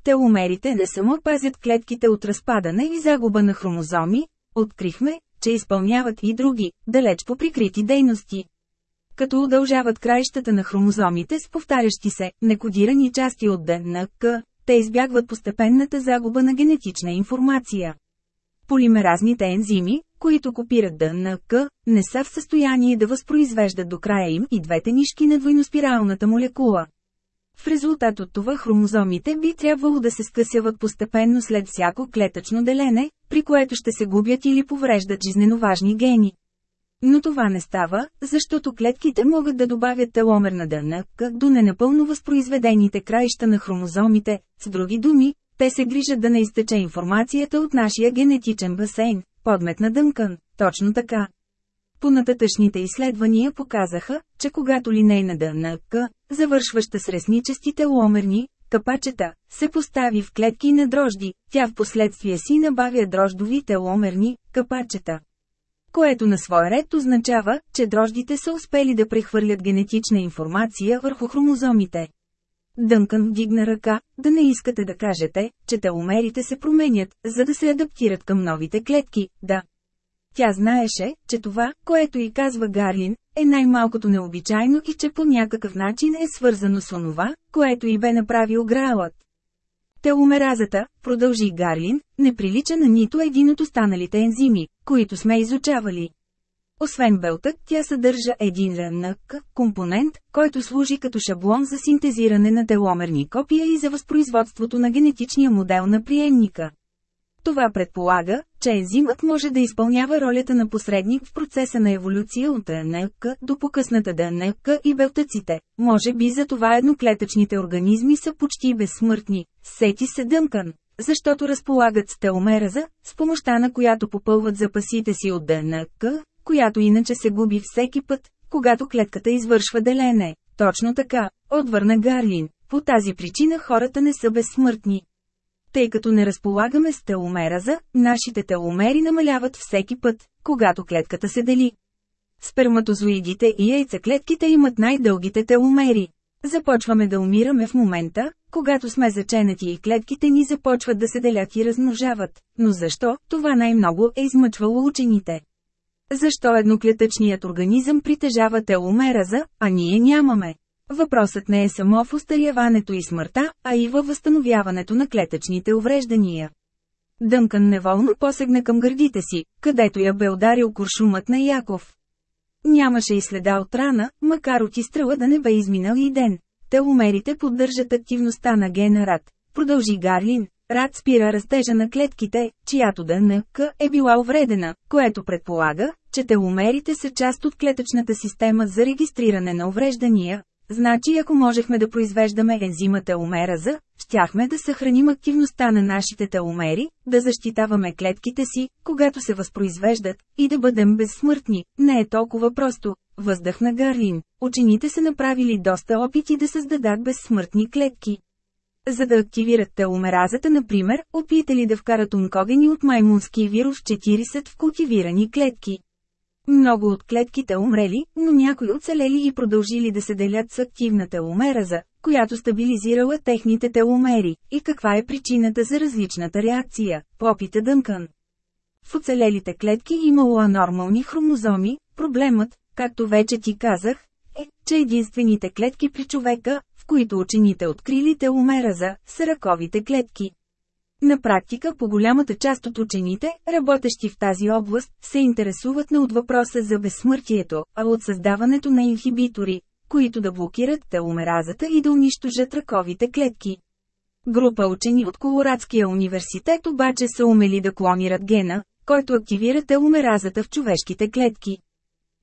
Теломерите не само пазят клетките от разпадане и загуба на хромозоми, открихме, че изпълняват и други, далеч по прикрити дейности. Като удължават краищата на хромозомите с повтарящи се, некодирани части от ДНК, те избягват постепенната загуба на генетична информация. Полимеразните ензими, които копират ДНК, не са в състояние да възпроизвеждат до края им и двете нишки на двойноспиралната молекула. В резултат от това хромозомите би трябвало да се скъсяват постепенно след всяко клетъчно делене, при което ще се губят или повреждат жизненоважни гени. Но това не става, защото клетките могат да добавят теломер на ДНК до ненапълно възпроизведените краища на хромозомите, с други думи, те се грижат да не изтече информацията от нашия генетичен басейн, подмет на Дънкън, точно така. Понататъчните изследвания показаха, че когато линейна ДНК, завършваща с ресничестите ломерни, капачета, се постави в клетки на дрожди, тя в последствие си набавя дрождовите ломерни капачета. Което на свой ред означава, че дрождите са успели да прехвърлят генетична информация върху хромозомите. Дънкън вдигна ръка, да не искате да кажете, че теломерите се променят, за да се адаптират към новите клетки, да. Тя знаеше, че това, което й казва Гарлин, е най-малкото необичайно и че по някакъв начин е свързано с онова, което й бе направил Граалът. Теломеразата, продължи Гарлин, не прилича на нито един от останалите ензими, които сме изучавали. Освен белтък, тя съдържа един РНК компонент, който служи като шаблон за синтезиране на теломерни копия и за възпроизводството на генетичния модел на приемника. Това предполага, че ензимът може да изпълнява ролята на посредник в процеса на еволюция от ДНК до покъсната ДНК и белтъците. Може би за това едноклетъчните организми са почти безсмъртни, сети се дъмкан, защото разполагат с теломераза, с помощта на която попълват запасите си от ДНК, която иначе се губи всеки път, когато клетката извършва делене. Точно така, отвърна Гарлин. По тази причина хората не са безсмъртни. Тъй като не разполагаме с теломераза, нашите теломери намаляват всеки път, когато клетката се дели. Сперматозоидите и яйцеклетките имат най-дългите теломери. Започваме да умираме в момента, когато сме заченати и клетките ни започват да се делят и размножават. Но защо, това най-много е измъчвало учените. Защо едноклетъчният организъм притежава теломераза, а ние нямаме? Въпросът не е само в устаряването и смъртта, а и във възстановяването на клетъчните увреждания. Дънкан неволно посегна към гърдите си, където я бе ударил куршумът на Яков. Нямаше и следа от рана, макар от изстрела да не бе изминал и ден. Теломерите поддържат активността на гена РАД, продължи Гарлин. РАД спира растежа на клетките, чиято ДНК е била увредена, което предполага, че теломерите са част от клетъчната система за регистриране на увреждания, Значи ако можехме да произвеждаме ензима теломераза, щяхме да съхраним активността на нашите теломери, да защитаваме клетките си, когато се възпроизвеждат, и да бъдем безсмъртни. Не е толкова просто. Въздъхна Гарлин. Учените са направили доста опити да създадат безсмъртни клетки. За да активират теломеразата, например, опитали да вкарат онкогени от маймунски вирус 40 в култивирани клетки. Много от клетките умрели, но някои оцелели и продължили да се делят с активна теломераза, която стабилизирала техните теломери. И каква е причината за различната реакция? Попита Дънкън. В оцелелите клетки имало анормални хромозоми, проблемът, както вече ти казах, е, че единствените клетки при човека, които учените открили теломераза, са ръковите клетки. На практика по голямата част от учените, работещи в тази област, се интересуват не от въпроса за безсмъртието, а от създаването на инхибитори, които да блокират теломеразата и да унищожат ръковите клетки. Група учени от Колорадския университет обаче са умели да клонират гена, който активира теломеразата в човешките клетки.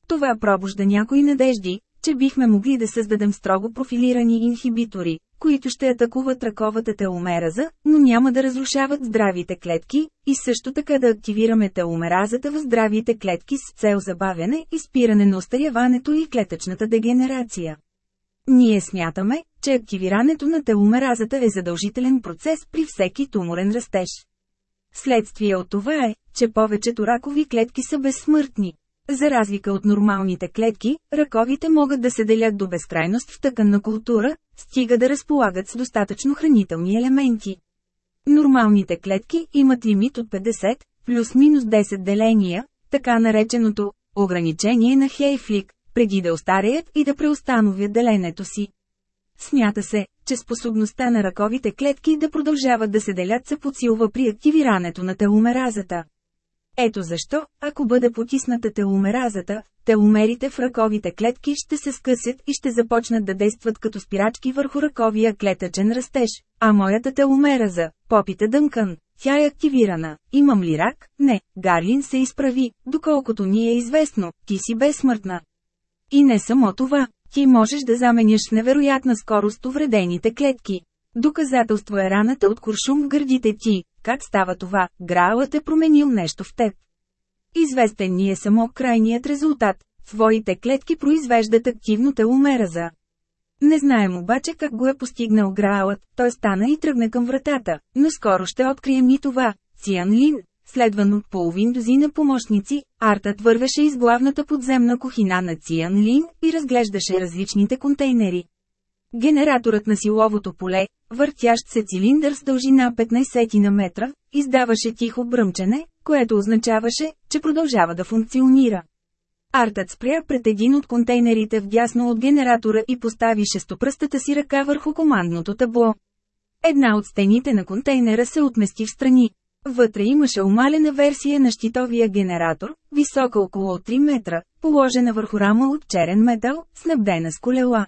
Това пробужда някои надежди, че бихме могли да създадем строго профилирани инхибитори, които ще атакуват ръковата теломераза, но няма да разрушават здравите клетки, и също така да активираме теломеразата в здравите клетки с цел забавяне и спиране на остаряването и клетъчната дегенерация. Ние смятаме, че активирането на теломеразата е задължителен процес при всеки туморен растеж. Следствие от това е, че повечето ракови клетки са безсмъртни. За разлика от нормалните клетки, ръковите могат да се делят до безкрайност в тъканна култура, стига да разполагат с достатъчно хранителни елементи. Нормалните клетки имат лимит от 50, плюс-минус 10 деления, така нареченото ограничение на Хейфлик, преди да остареят и да преустановят деленето си. Смята се, че способността на ръковите клетки да продължават да се делят се подсилва при активирането на теломеразата. Ето защо, ако бъде потисната теломеразата, теломерите в ръковите клетки ще се скъсят и ще започнат да действат като спирачки върху ръковия клетъчен растеж. А моята теломераза, попита Дънкън, тя е активирана. Имам ли рак? Не, Гарлин се изправи, доколкото ни е известно, ти си безсмъртна. И не само това, ти можеш да заменяш с невероятна скорост увредените клетки. Доказателство е раната от куршум в гърдите ти, как става това, Граалът е променил нещо в теб. Известен ни е само крайният резултат. Твоите клетки произвеждат активно теломераза. Не знаем обаче как го е постигнал Граалът, той стана и тръгна към вратата, но скоро ще открием и това. Циан Лин, следван от половин дозина помощници, Артът вървеше из главната подземна кухина на Циан Лин и разглеждаше различните контейнери. Генераторът на силовото поле, въртящ се цилиндър с дължина 15 на метра, издаваше тихо бръмчене, което означаваше, че продължава да функционира. Артът спря пред един от контейнерите вдясно от генератора и постави шестопръстата си ръка върху командното табло. Една от стените на контейнера се отмести в страни. Вътре имаше омалена версия на щитовия генератор, висока около 3 метра, положена върху рама от черен метал, снабдена с колела.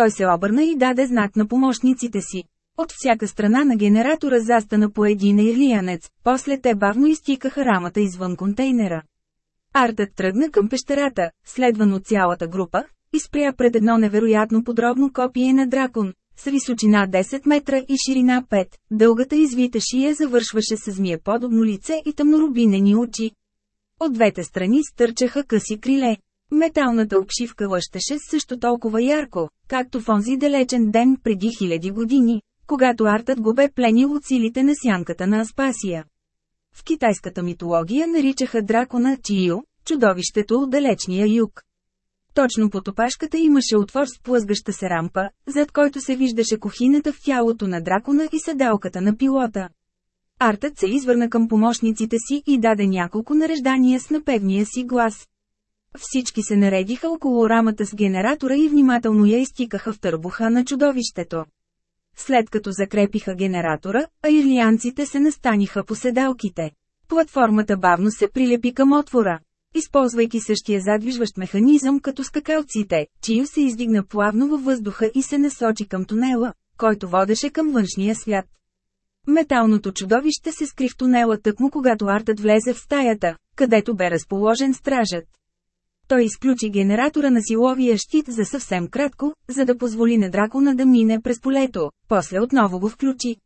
Той се обърна и даде знак на помощниците си. От всяка страна на генератора застана по един ирлиянец, после те бавно изтикаха рамата извън контейнера. Артът тръгна към пещерата, следван от цялата група, и спря пред едно невероятно подробно копие на дракон, с височина 10 метра и ширина 5, дългата извита шия завършваше с змия подобно лице и тъмнорубинени очи. От двете страни стърчаха къси криле. Металната обшивка лъщеше също толкова ярко, както в онзи далечен ден преди хиляди години, когато артът го бе пленил от силите на сянката на Аспасия. В китайската митология наричаха дракона Чио, чудовището от далечния юг. Точно под опашката имаше отвор с плъзгаща се рампа, зад който се виждаше кухината в тялото на дракона и седалката на пилота. Артът се извърна към помощниците си и даде няколко нареждания с напевния си глас. Всички се наредиха около рамата с генератора и внимателно я изтикаха в търбуха на чудовището. След като закрепиха генератора, аирлианците се настаниха по седалките. Платформата бавно се прилепи към отвора. Използвайки същия задвижващ механизъм като скакалците, Чио се издигна плавно във въздуха и се насочи към тунела, който водеше към външния свят. Металното чудовище се скри в тунела тъкмо когато артът влезе в стаята, където бе разположен стражът. Той изключи генератора на силовия щит за съвсем кратко, за да позволи на дракона да мине през полето, после отново го включи.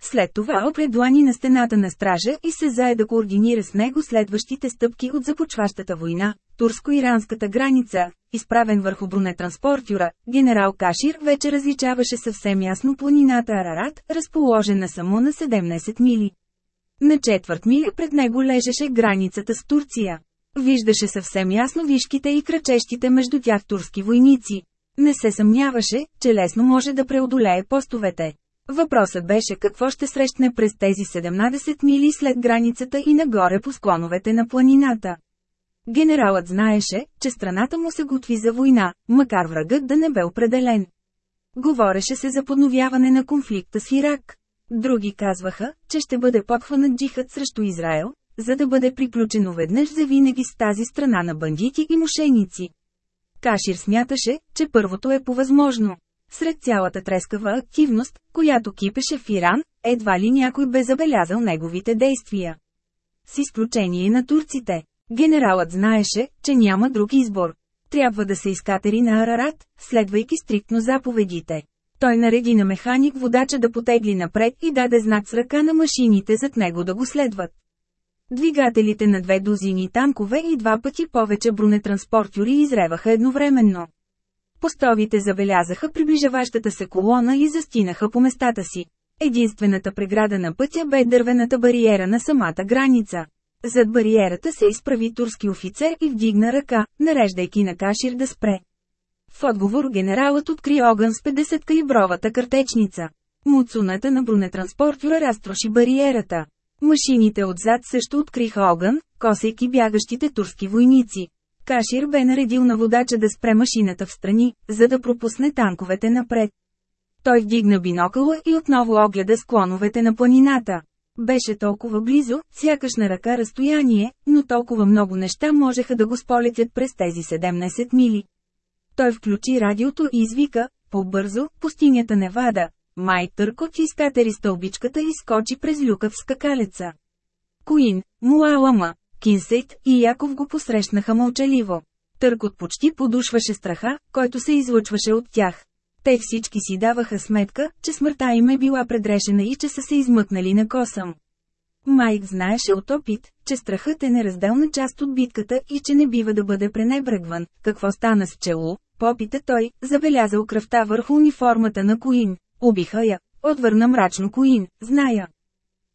След това опре длани на стената на стража и се зае да координира с него следващите стъпки от започващата война, турско-иранската граница, изправен върху бронетранспортюра, генерал Кашир вече различаваше съвсем ясно планината Арарат, разположена само на 17 мили. На четвърт миля пред него лежеше границата с Турция. Виждаше съвсем ясно вишките и крачещите между тях турски войници. Не се съмняваше, че лесно може да преодолее постовете. Въпросът беше какво ще срещне през тези 17 мили след границата и нагоре по склоновете на планината. Генералът знаеше, че страната му се готви за война, макар врагът да не бе определен. Говореше се за подновяване на конфликта с Ирак. Други казваха, че ще бъде подхванат джихът срещу Израел, за да бъде приключено веднъж за винаги с тази страна на бандити и мошеници. Кашир смяташе, че първото е повъзможно. Сред цялата трескава активност, която кипеше в Иран, едва ли някой бе забелязал неговите действия. С изключение на турците. Генералът знаеше, че няма друг избор. Трябва да се изкатери на Арарат, следвайки стриктно заповедите. Той нареди на механик водача да потегли напред и даде знак с ръка на машините зад него да го следват. Двигателите на две дозини танкове и два пъти повече бронетранспортюри изреваха едновременно. Постовите забелязаха приближаващата се колона и застинаха по местата си. Единствената преграда на пътя бе дървената бариера на самата граница. Зад бариерата се изправи турски офицер и вдигна ръка, нареждайки на Кашир да спре. В отговор генералът откри огън с 50 калибровата картечница. Муцуната на бронетранспортера разтроши бариерата. Машините отзад също откриха огън, косейки бягащите турски войници. Кашир бе наредил на водача да спре машината в страни, за да пропусне танковете напред. Той вдигна бинокъла и отново огледа склоновете на планината. Беше толкова близо, сякаш на ръка разстояние, но толкова много неща можеха да го сполетят през тези 17 мили. Той включи радиото и извика, по-бързо, пустинята Невада. Май търкот изкатери стълбичката и скочи през люка в скакалеца. Куин, Муалама, Кинсейт и Яков го посрещнаха мълчаливо. Търкот почти подушваше страха, който се излъчваше от тях. Те всички си даваха сметка, че смъртта им е била предрешена и че са се измъкнали на косъм. Майк знаеше от опит, че страхът е неразделна част от битката и че не бива да бъде пренебрегван. Какво стана с чело? Попита той, забелязал кръвта върху униформата на Коин. Убиха я, отвърна мрачно Коин, зная.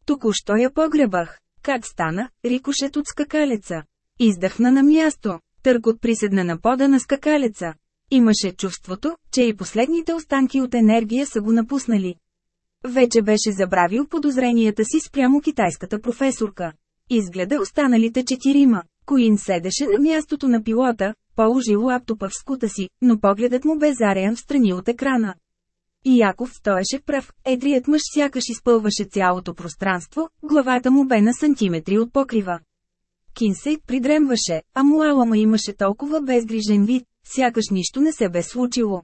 Току-що я погребах. Как стана, рикошет от скакалеца. Издъхна на място. Търкот приседна на пода на скакалеца. Имаше чувството, че и последните останки от енергия са го напуснали. Вече беше забравил подозренията си спрямо китайската професорка. Изгледа останалите четирима. Коин седеше на мястото на пилота, положил лаптопа в скута си, но погледът му бе зареян в страни от екрана. И Яков стоеше прав, едрият мъж сякаш изпълваше цялото пространство, главата му бе на сантиметри от покрива. Кинсейт придремваше, а Муалама имаше толкова безгрижен вид, сякаш нищо не се бе случило.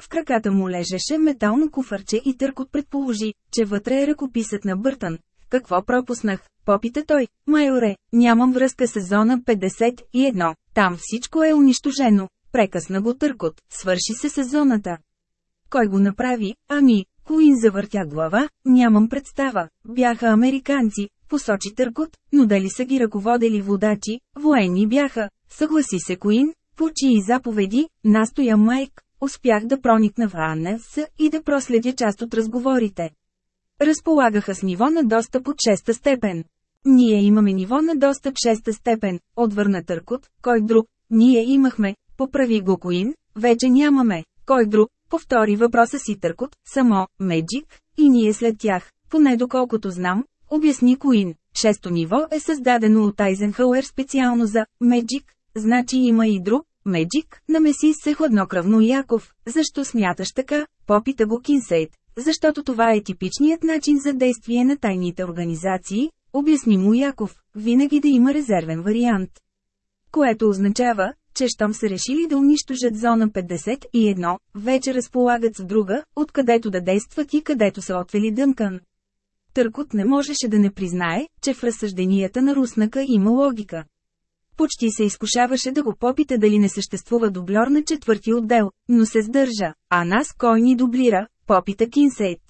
В краката му лежеше метално куфарче и Търкот предположи, че вътре е ръкописът на Бъртън. Какво пропуснах? Попита той. Майоре, нямам връзка с зона 51, там всичко е унищожено. Прекъсна го Търкот, свърши се с зоната. Кой го направи? Ами, Куин завъртя глава, нямам представа. Бяха американци, посочи Търкот, но дали са ги ръководели водачи, военни бяха. Съгласи се Куин, по чии заповеди, настоя Майк, успях да проникна в АНС и да проследя част от разговорите. Разполагаха с ниво на достъп от шеста степен. Ние имаме ниво на достъп шеста степен, отвърна Търкот, кой друг, ние имахме, поправи го Куин, вече нямаме, кой друг, повтори въпроса си Търкот, само, Меджик, и ние след тях, поне доколкото знам, обясни Куин. Шесто ниво е създадено от Айзенхауер специално за Меджик, значи има и друг, Меджик, намеси се хладнокръвно Яков. Защо смяташ така? Попита го Кинсейт. Защото това е типичният начин за действие на тайните организации, обясни му Яков, винаги да има резервен вариант. Което означава, че щом са решили да унищожат зона 51, вече разполагат с друга, откъдето да действат и където са отвели Дънкан. Търкот не можеше да не признае, че в разсъжденията на Руснака има логика. Почти се изкушаваше да го попита дали не съществува дублер на четвърти отдел, но се сдържа, а нас кой ни дублира, попита Кинсейт.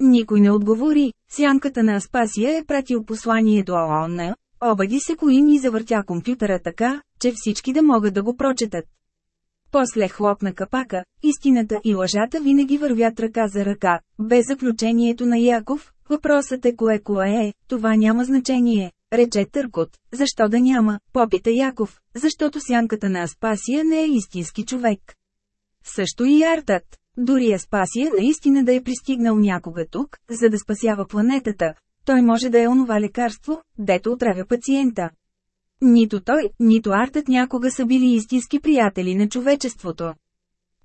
Никой не отговори, сянката на Аспасия е пратил послание до ООН, обади се Коин и завъртя компютъра така, че всички да могат да го прочетат. После хлопна капака, истината и лъжата винаги вървят ръка за ръка, без заключението на Яков, въпросът е кое кое е, това няма значение, рече Търкот. Защо да няма, попита Яков, защото сянката на Аспасия не е истински човек. Също и Артът. Дори Аспасия наистина да е пристигнал някога тук, за да спасява планетата, той може да е онова лекарство, дето отравя пациента. Нито той, нито Артът някога са били истински приятели на човечеството.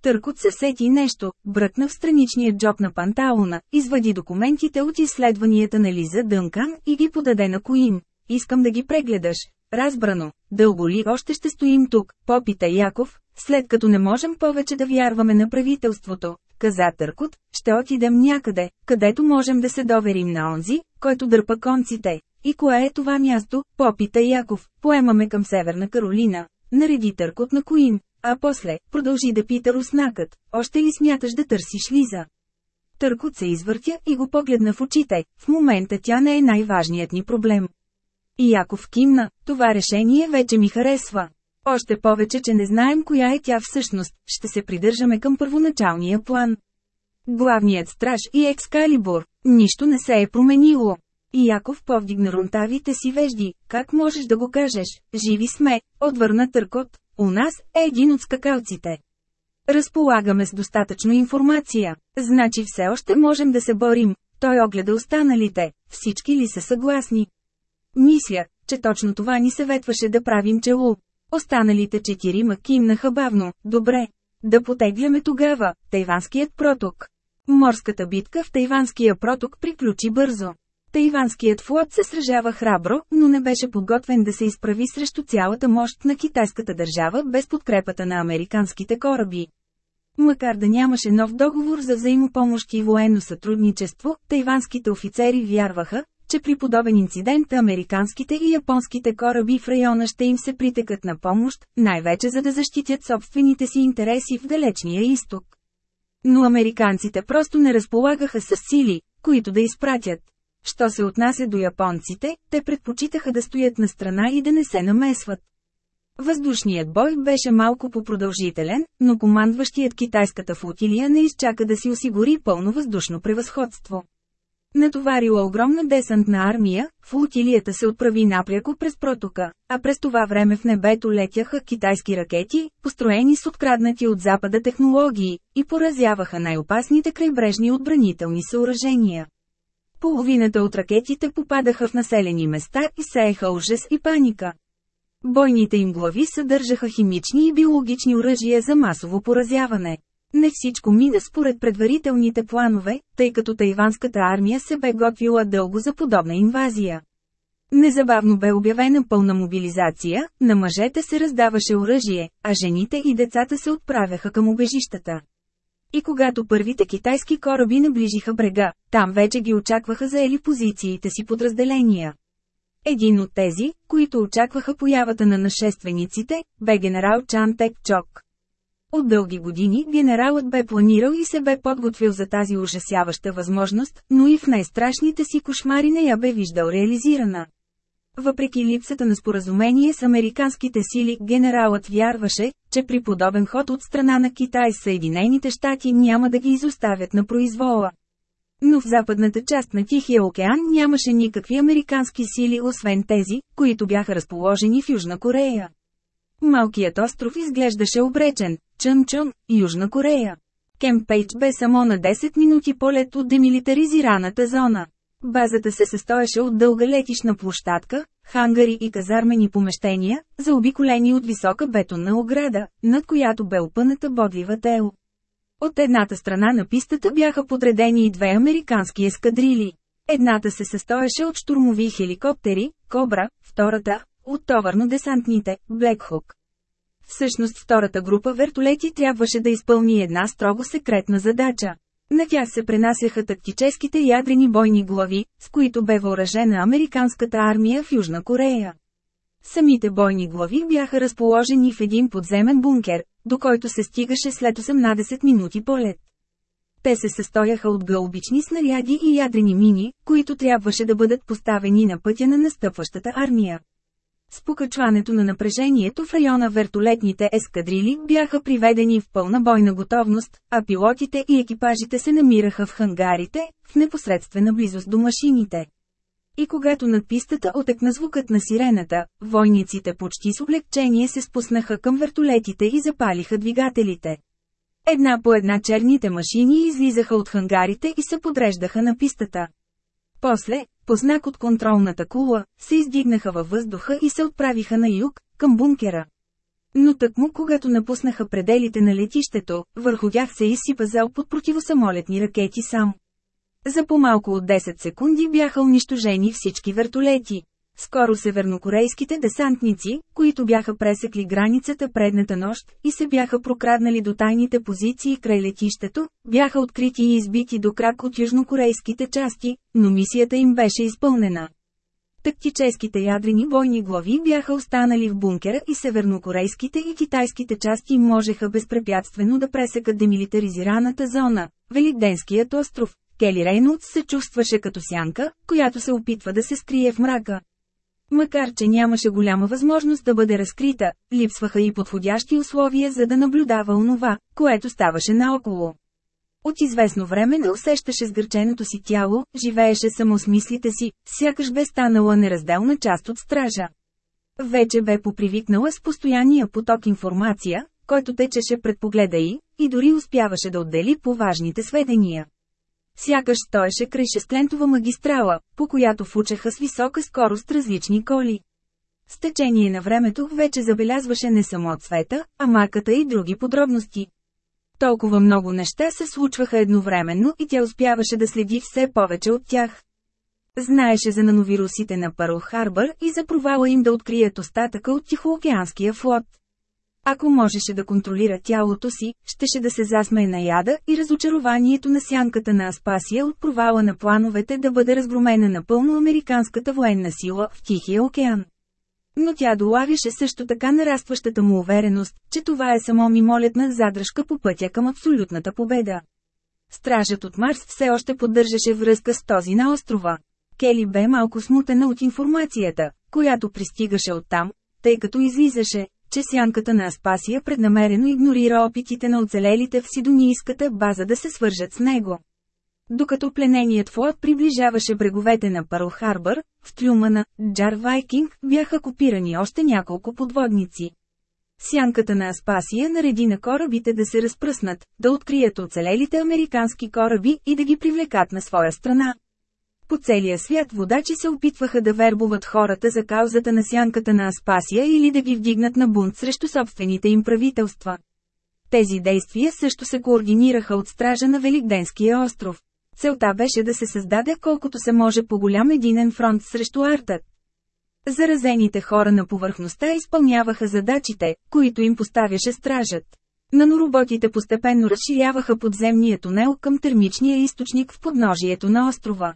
Търкот се сети нещо, бръкна в страничния джоб на панталона, извади документите от изследванията на Лиза Дънкан и ги подаде на Коин. Искам да ги прегледаш. Разбрано, дълго ли още ще стоим тук, попита Яков, след като не можем повече да вярваме на правителството, каза Търкот, ще отидем някъде, където можем да се доверим на онзи, който дърпа конците. И кое е това място? Попита Яков. Поемаме към Северна Каролина. Нареди Търкот на Коин. А после, продължи да пита руснакът, още ли смяташ да търсиш Лиза? Търкот се извъртя и го погледна в очите. В момента тя не е най-важният ни проблем. И Яков кимна, това решение вече ми харесва. Още повече, че не знаем коя е тя всъщност, ще се придържаме към първоначалния план. Главният страж и екскалибур, нищо не се е променило. И Яков повдигна рунтавите си вежди, как можеш да го кажеш, живи сме, отвърна Търкот, у нас е един от скакалците. Разполагаме с достатъчно информация, значи все още можем да се борим. Той огледа останалите, всички ли са съгласни? Мисля, че точно това ни съветваше да правим челу. Останалите четирима кимнаха бавно, добре. Да потегляме тогава, Тайванският проток. Морската битка в Тайванския проток приключи бързо. Тайванският флот се сражава храбро, но не беше подготвен да се изправи срещу цялата мощ на китайската държава без подкрепата на американските кораби. Макар да нямаше нов договор за взаимопомощ и военно сътрудничество, тайванските офицери вярваха, че при подобен инцидент американските и японските кораби в района ще им се притекат на помощ, най-вече за да защитят собствените си интереси в далечния изток. Но американците просто не разполагаха с сили, които да изпратят. Що се отнася до японците, те предпочитаха да стоят на страна и да не се намесват. Въздушният бой беше малко по-продължителен, но командващият китайската флотилия не изчака да си осигури пълно въздушно превъзходство. Натоварила огромна десантна армия, флотилията се отправи напряко през протока, а през това време в небето летяха китайски ракети, построени с откраднати от запада технологии, и поразяваха най-опасните крайбрежни отбранителни съоръжения. Половината от ракетите попадаха в населени места и сееха ужас и паника. Бойните им глави съдържаха химични и биологични оръжия за масово поразяване. Не всичко мина според предварителните планове, тъй като тайванската армия се бе готвила дълго за подобна инвазия. Незабавно бе обявена пълна мобилизация, на мъжете се раздаваше оръжие, а жените и децата се отправяха към убежищата. И когато първите китайски кораби наближиха брега, там вече ги очакваха заели позициите си подразделения. Един от тези, които очакваха появата на нашествениците, бе генерал Чан Тек Чок. От дълги години генералът бе планирал и се бе подготвил за тази ужасяваща възможност, но и в най-страшните си кошмари не я бе виждал реализирана. Въпреки липсата на споразумение с американските сили, генералът вярваше, че при подобен ход от страна на Китай Съединените щати няма да ги изоставят на произвола. Но в западната част на Тихия океан нямаше никакви американски сили освен тези, които бяха разположени в Южна Корея. Малкият остров изглеждаше обречен – Чънчон, Южна Корея. Кемпейдж бе само на 10 минути полет от демилитаризираната зона. Базата се състоеше от дълга летишна площадка, хангари и казармени помещения, заобиколени от висока бетонна ограда, над която бе опъната бодлива тел. От едната страна на пистата бяха подредени и две американски ескадрили. Едната се състоеше от штурмови хеликоптери, Кобра, втората – от товарно-десантните, Блекхук. Всъщност втората група вертолети трябваше да изпълни една строго секретна задача. На тях се пренасяха тактическите ядрени бойни глави, с които бе въоръжена американската армия в Южна Корея. Самите бойни глави бяха разположени в един подземен бункер, до който се стигаше след 18 минути полет. Те се състояха от гълбични снаряди и ядрени мини, които трябваше да бъдат поставени на пътя на настъпващата армия. С покачването на напрежението в района вертолетните ескадрили бяха приведени в пълна бойна готовност, а пилотите и екипажите се намираха в хангарите, в непосредствена близост до машините. И когато над пистата отекна звукът на сирената, войниците почти с облегчение се спуснаха към вертолетите и запалиха двигателите. Една по една черните машини излизаха от хангарите и се подреждаха на пистата. После, по знак от контролната кула, се издигнаха във въздуха и се отправиха на юг, към бункера. Но тъкмо когато напуснаха пределите на летището, върху тях се изсипа залп от противосамолетни ракети сам. За по-малко от 10 секунди бяха унищожени всички вертолети. Скоро севернокорейските десантници, които бяха пресекли границата предната нощ и се бяха прокраднали до тайните позиции край летището, бяха открити и избити до крак от южнокорейските части, но мисията им беше изпълнена. Тактическите ядрени бойни глави бяха останали в бункера и севернокорейските и китайските части можеха безпрепятствено да пресекат демилитаризираната зона, Великденският остров. Кели Рейнолдс се чувстваше като сянка, която се опитва да се скрие в мрака. Макар че нямаше голяма възможност да бъде разкрита, липсваха и подходящи условия за да наблюдава онова, което ставаше наоколо. От известно време не усещаше сгърченото си тяло, живееше само с мислите си, сякаш бе станала неразделна част от стража. Вече бе попривикнала с постоянния поток информация, който течеше пред погледа й, и дори успяваше да отдели по важните сведения. Сякаш стоеше край шестлентова магистрала, по която фучеха с висока скорост различни коли. С течение на времето вече забелязваше не само цвета, а марката и други подробности. Толкова много неща се случваха едновременно и тя успяваше да следи все повече от тях. Знаеше за нановирусите на Пърл Харбър и за провала им да открият остатъка от Тихоокеанския флот. Ако можеше да контролира тялото си, щеше да се засмее на яда и разочарованието на сянката на Аспасия от провала на плановете да бъде разгромена напълно американската военна сила в Тихия океан. Но тя долавяше също така нарастващата му увереност, че това е само мимолетна задръжка по пътя към абсолютната победа. Стражът от Марс все още поддържаше връзка с този на острова. Кели бе малко смутена от информацията, която пристигаше оттам, тъй като излизаше, че сянката на Аспасия преднамерено игнорира опитите на оцелелите в сидонийската база да се свържат с него. Докато плененият флот приближаваше бреговете на Пърл Харбър, в трюма на Джар Вайкинг бяха копирани още няколко подводници. Сянката на Аспасия нареди на корабите да се разпръснат, да открият оцелелите американски кораби и да ги привлекат на своя страна. По целия свят водачи се опитваха да вербуват хората за каузата на сянката на Аспасия или да ги вдигнат на бунт срещу собствените им правителства. Тези действия също се координираха от стража на Великденския остров. Целта беше да се създаде колкото се може по-голям единен фронт срещу Артът. Заразените хора на повърхността изпълняваха задачите, които им поставяше стражът. Нанороботите постепенно разширяваха подземния тунел към термичния източник в подножието на острова.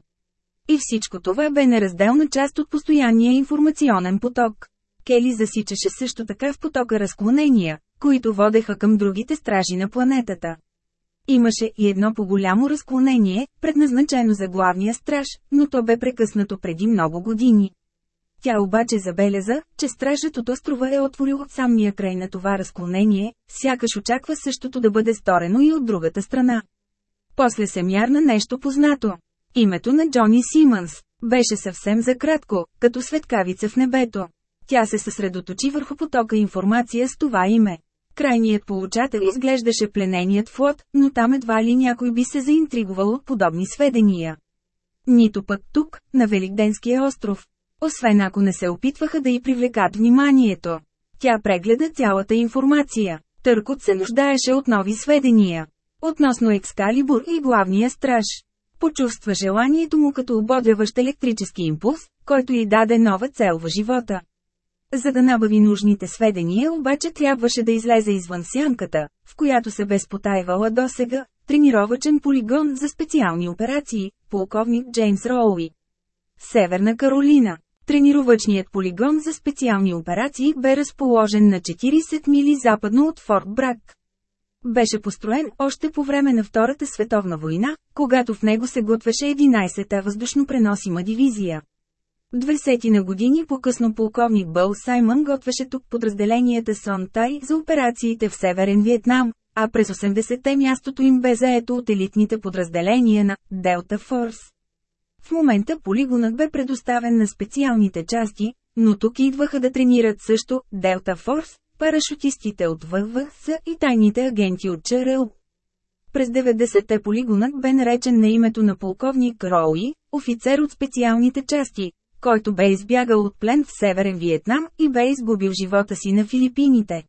И всичко това бе неразделна част от постоянния информационен поток. Кели засичаше също така в потока разклонения, които водеха към другите стражи на планетата. Имаше и едно по-голямо разклонение, предназначено за главния страж, но то бе прекъснато преди много години. Тя обаче забеляза, че стражът от острова е отворил от самия край на това разклонение, сякаш очаква същото да бъде сторено и от другата страна. После се мярна нещо познато. Името на Джони Симънс беше съвсем за кратко, като светкавица в небето. Тя се съсредоточи върху потока информация с това име. Крайният получател изглеждаше плененият флот, но там едва ли някой би се заинтригувал от подобни сведения. Нито пък тук, на Великденския остров. Освен ако не се опитваха да й привлекат вниманието. Тя прегледа цялата информация. Търкот се нуждаеше от нови сведения. Относно Екскалибур и главния страж. Почувства желанието му като ободряващ електрически импулс, който й даде нова цел в живота. За да набави нужните сведения обаче трябваше да излезе извън сянката, в която се бе спотайвала досега, тренировачен полигон за специални операции, полковник Джеймс Роуи. Северна Каролина. Тренировъчният полигон за специални операции бе разположен на 40 мили западно от Форт Брак. Беше построен още по време на Втората световна война, когато в него се готвеше 11-та въздушно преносима дивизия. Двесети на години по-късно полковник Бъл Саймън готвеше тук подразделенията Сонтай за операциите в Северен Виетнам, а през 80-те мястото им бе заето от елитните подразделения на Делта Форс. В момента полигонът бе предоставен на специалните части, но тук идваха да тренират също Делта Форс, парашутистите от ВВС и тайните агенти от ЧРУ. През 90-те полигонът бе наречен на името на полковник Роуи, офицер от специалните части, който бе избягал от плен в Северен Виетнам и бе изгубил живота си на Филипините.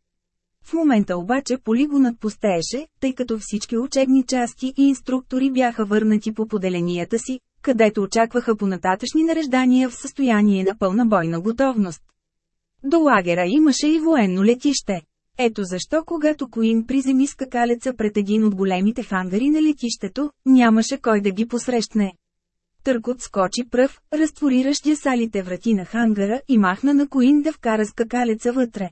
В момента обаче полигонът пустееше, тъй като всички учебни части и инструктори бяха върнати по поделенията си, където очакваха понататъчни нареждания в състояние на пълна бойна готовност. До лагера имаше и военно летище. Ето защо когато Коин приземи скакалеца пред един от големите хангари на летището, нямаше кой да ги посрещне. Търкот скочи пръв, разтвориращ ясалите врати на хангара и махна на Коин да вкара скакалеца вътре.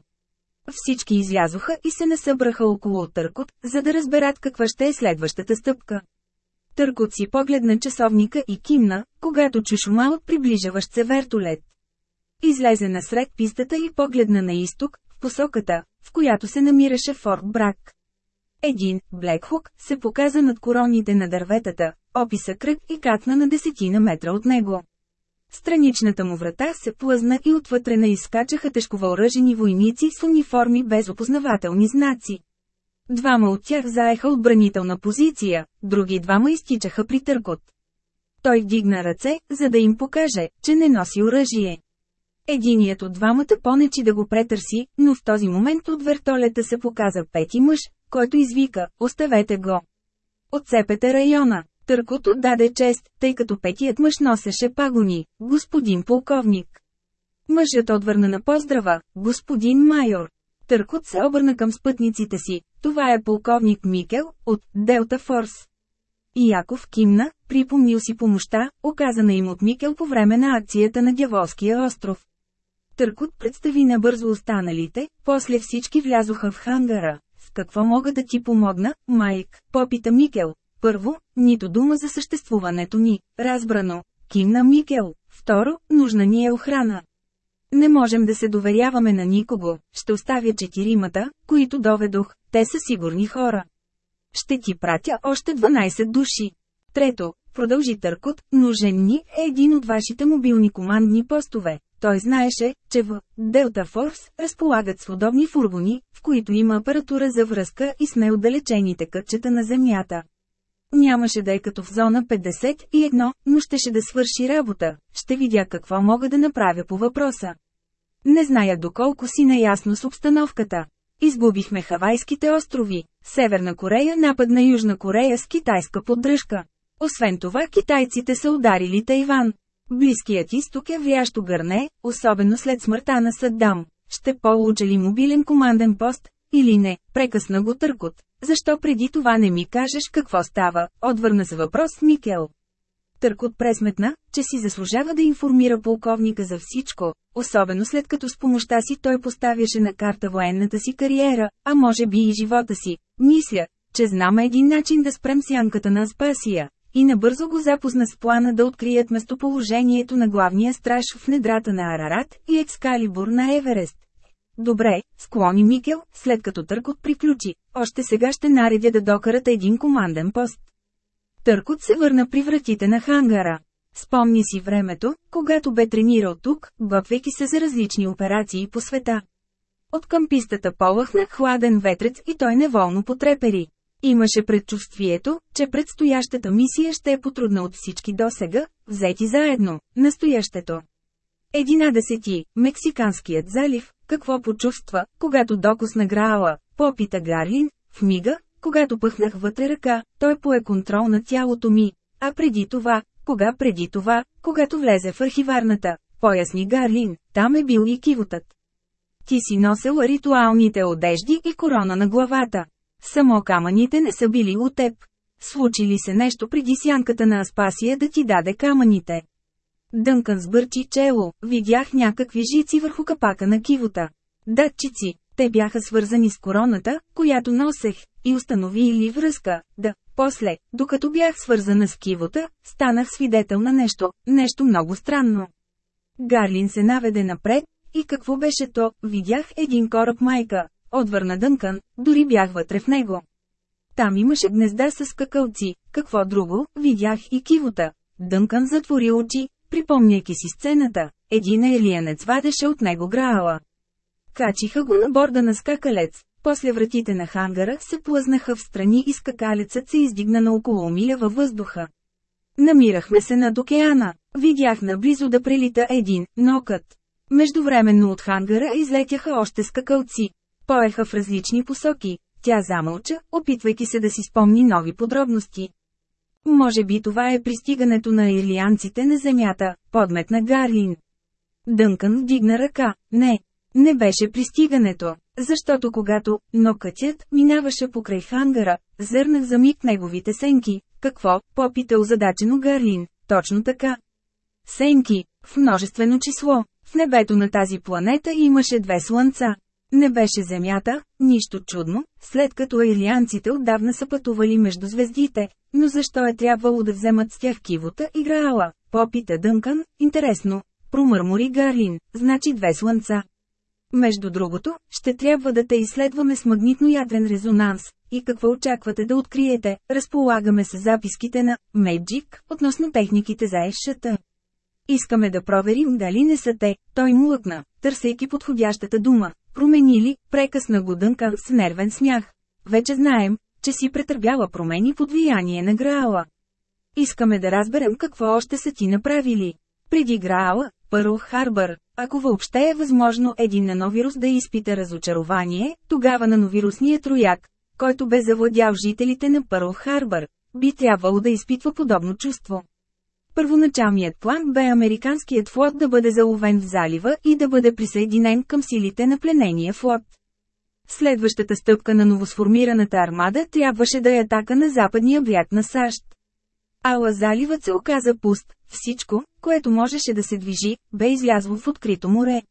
Всички излязоха и се насъбраха около Търкот, за да разберат каква ще е следващата стъпка. Търкот си погледна часовника и кимна, когато чу шума от приближаващ се вертолет. Излезе насред пистата и погледна на изток, в посоката, в която се намираше Форт Брак. Един, Блекхук, се показа над короните на дърветата, описа кръг и катна на десетина метра от него. Страничната му врата се плъзна и отвътре на изкачаха тежковъоръжени войници с униформи без опознавателни знаци. Двама от тях заеха отбранителна позиция, други двама изтичаха при търкот. Той вдигна ръце, за да им покаже, че не носи оръжие. Единият от двамата понечи да го претърси, но в този момент от вертолета се показа пети мъж, който извика «Оставете го!» Отцепете района. Търкот отдаде чест, тъй като петият мъж носеше пагони, господин полковник. Мъжът отвърна на поздрава, господин майор. Търкот се обърна към спътниците си, това е полковник Микел, от Делта Форс. И Яков кимна, припомнил си помощта, оказана им от Микел по време на акцията на Дяволския остров. Търкот представи набързо останалите, после всички влязоха в хангара. С какво мога да ти помогна, Майк? Попита Микел. Първо, нито дума за съществуването ни, разбрано. Кимна Микел. Второ, нужна ни е охрана. Не можем да се доверяваме на никого, ще оставя четиримата, които доведох, те са сигурни хора. Ще ти пратя още 12 души. Трето, продължи Търкот, нужен ни е един от вашите мобилни командни постове. Той знаеше, че в Delta Force разполагат с удобни фургони, в които има апаратура за връзка и с неотдалечените кътчета на Земята. Нямаше да е като в зона 51, но щеше да свърши работа. Ще видя какво мога да направя по въпроса. Не зная доколко си наясно с обстановката. Изгубихме Хавайските острови. Северна Корея нападна Южна Корея с китайска поддръжка. Освен това китайците са ударили Тайван. Близкият изток е врящо гърне, особено след смъртта на Саддам. Ще получа ли мобилен команден пост, или не, прекъсна го търкот. Защо преди това не ми кажеш какво става, отвърна с въпрос Микел. Търкот пресметна, че си заслужава да информира полковника за всичко, особено след като с помощта си той поставяше на карта военната си кариера, а може би и живота си. Мисля, че знам един начин да спрем сянката на Аспасия. И набързо го запозна с плана да открият местоположението на главния страж в недрата на Арарат и Екскалибур на Еверест. Добре, склони Микел, след като търкот приключи, още сега ще наредя да докарат един команден пост. Търкот се върна при вратите на хангара. Спомни си времето, когато бе тренирал тук, готвейки се за различни операции по света. От към пистата полъхна хладен ветрец и той неволно потрепери. Имаше предчувствието, че предстоящата мисия ще е потрудна от всички досега, взети заедно, настоящето. Единадесети, Мексиканският залив, какво почувства, когато докосна Граала, попита Гарлин, в мига, когато пъхнах вътре ръка, той пое контрол на тялото ми. А преди това, кога преди това, когато влезе в архиварната, поясни Гарлин, там е бил и кивотът. Ти си носел ритуалните одежди и корона на главата. Само камъните не са били от теб. Случи ли се нещо преди сянката на Аспасия да ти даде камъните? Дънкан сбърчи чело, видях някакви жици върху капака на кивота. Датчици, те бяха свързани с короната, която носех, и установи или връзка, да, после, докато бях свързана с кивота, станах свидетел на нещо, нещо много странно. Гарлин се наведе напред, и какво беше то, видях един кораб майка, отвърна Дънкан, дори бях вътре в него. Там имаше гнезда с скакалци, какво друго, видях и кивота. Дънкан затвори очи, припомняйки си сцената, един елиянец вадеше от него граала. Качиха го на борда на скакалец, после вратите на хангара се плъзнаха в страни и скакалецът се издигна на около миля във въздуха. Намирахме се над океана. Видях наблизо да прелита един, нокът. Междувременно от хангара излетяха още скакалци. Поеха в различни посоки. Тя замълча, опитвайки се да си спомни нови подробности. Може би това е пристигането на ирлианците на земята, подметна Гарлин. Дънкън вдигна ръка. Не, не беше пристигането, защото когато нокътят минаваше покрай хангара, зърнах за миг неговите сенки. Какво? Попитал задачено Гарлин. Точно така. Сенки, в множествено число. В небето на тази планета имаше две слънца. Не беше Земята, нищо чудно, след като аилианците отдавна са пътували между звездите, но защо е трябвало да вземат с тях кивота и Граала? Попита Дънкан, интересно, промърмори Гарлин, значи две слънца. Между другото, ще трябва да те изследваме с магнитно-ядрен резонанс. И какво очаквате да откриете? Разполагаме с записките на Magic относно техниките за ешата. Искаме да проверим дали не са те, той му лъкна, търсейки подходящата дума. Променили, прекъсна го Дънкан с нервен смях. Вече знаем, че си претърпяла промени под влияние на Граала. Искаме да разберем какво още са ти направили. Преди Граала, Пърл Харбър, ако въобще е възможно един нановирус да изпита разочарование, тогава нановирусният трояк, който бе завладял жителите на Пърл Харбър, би трябвало да изпитва подобно чувство. Първоначалният план бе американският флот да бъде заловен в залива и да бъде присъединен към силите на пленения флот. Следващата стъпка на новосформираната армада трябваше да е атака на западния бряг на САЩ. Ала заливът се оказа пуст, всичко, което можеше да се движи, бе излязло в открито море.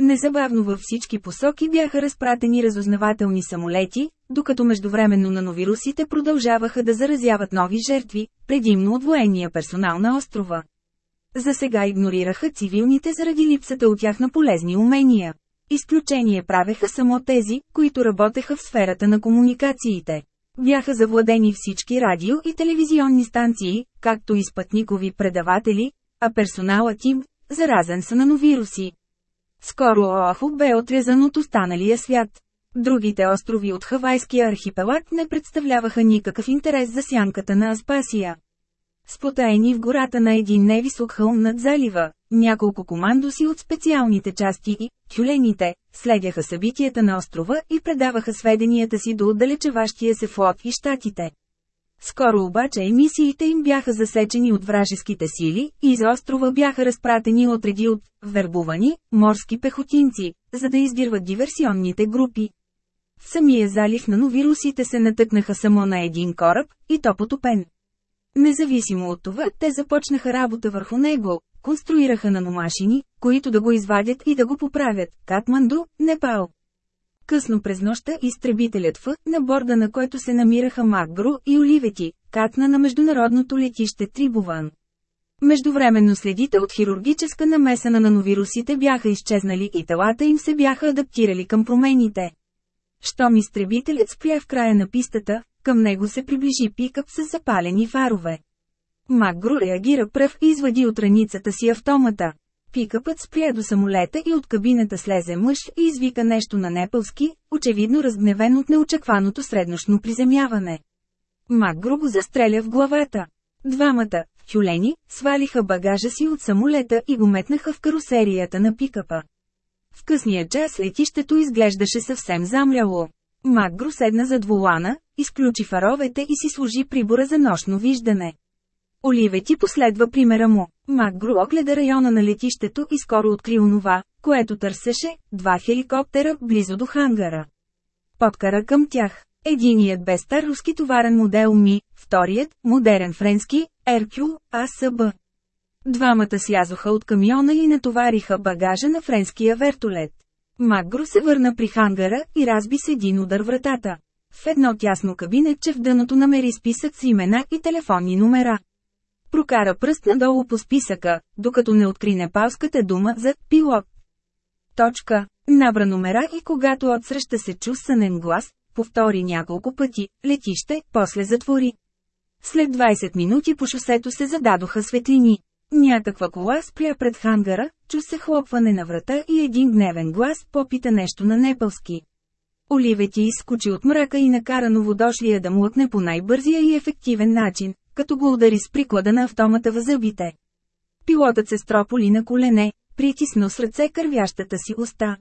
Незабавно във всички посоки бяха разпратени разузнавателни самолети, докато междувременно на новирусите продължаваха да заразяват нови жертви, предимно от военния персонал на острова. За сега игнорираха цивилните заради липсата от тях на полезни умения. Изключение правеха само тези, които работеха в сферата на комуникациите. Бяха завладени всички радио и телевизионни станции, както и спътникови предаватели, а персоналът им, заразен са на новируси. Скоро Оаху бе отрезан от останалия свят. Другите острови от Хавайския архипелаг не представляваха никакъв интерес за сянката на Аспасия. Спотаени в гората на един невисок хълм над залива, няколко командоси от специалните части и тюлените следяха събитията на острова и предаваха сведенията си до отдалечаващия се флот и щатите. Скоро обаче емисиите им бяха засечени от вражеските сили и из острова бяха разпратени отреди от вербувани морски пехотинци, за да издирват диверсионните групи. В самия залив на новирусите се натъкнаха само на един кораб, и то потопен. Независимо от това, те започнаха работа върху него, конструираха наномашини, които да го извадят и да го поправят. Катманду, Непал. Късно през нощта изтребителят Ф, на борда на който се намираха Макгру и Оливети, катна на международното летище Трибован. Междувременно следите от хирургическа намеса на нановирусите бяха изчезнали и телата им се бяха адаптирали към промените. Щом изтребителят спря в края на пистата, към него се приближи пикъп с запалени фарове. Макгру реагира пръв и извади от раницата си автомата. Пикъпът спря до самолета и от кабината слезе мъж и извика нещо на непълски, очевидно разгневен от неочакваното среднощно приземяване. Макгру го застреля в главата. Двамата, тюлени, свалиха багажа си от самолета и го метнаха в карусерията на пикъпа. В късния час летището изглеждаше съвсем замряло. Макгру седна зад волана, изключи фаровете и си служи прибора за нощно виждане. Оливети последва примера му. Макгру огледа района на летището и скоро откри онова, което търсеше – два хеликоптера близо до хангара. Подкара към тях. Единият бе стар руски товарен модел Ми, вторият – модерен френски, Еркюл, АСБ. Двамата слязоха от камиона и натовариха багажа на френския вертолет. Макгру се върна при хангара и разби с един удар вратата. В едно тясно кабинетче в дъното намери списък с имена и телефонни номера. Прокара пръст надолу по списъка, докато не откри непалската дума за «пилот». Точка. Набра номера и когато отсреща се чу сънен глас, повтори няколко пъти, летище, после затвори. След 20 минути по шосето се зададоха светлини. Някаква кола спря пред хангара, чу се хлопване на врата и един гневен глас попита нещо на непълски. Оливети изскочи от мрака и накара новодошлия да млъкне по най-бързия и ефективен начин, като го удари с приклада на автомата в зъбите. Пилотът се строполи на колене, притиснал с ръце кървящата си уста.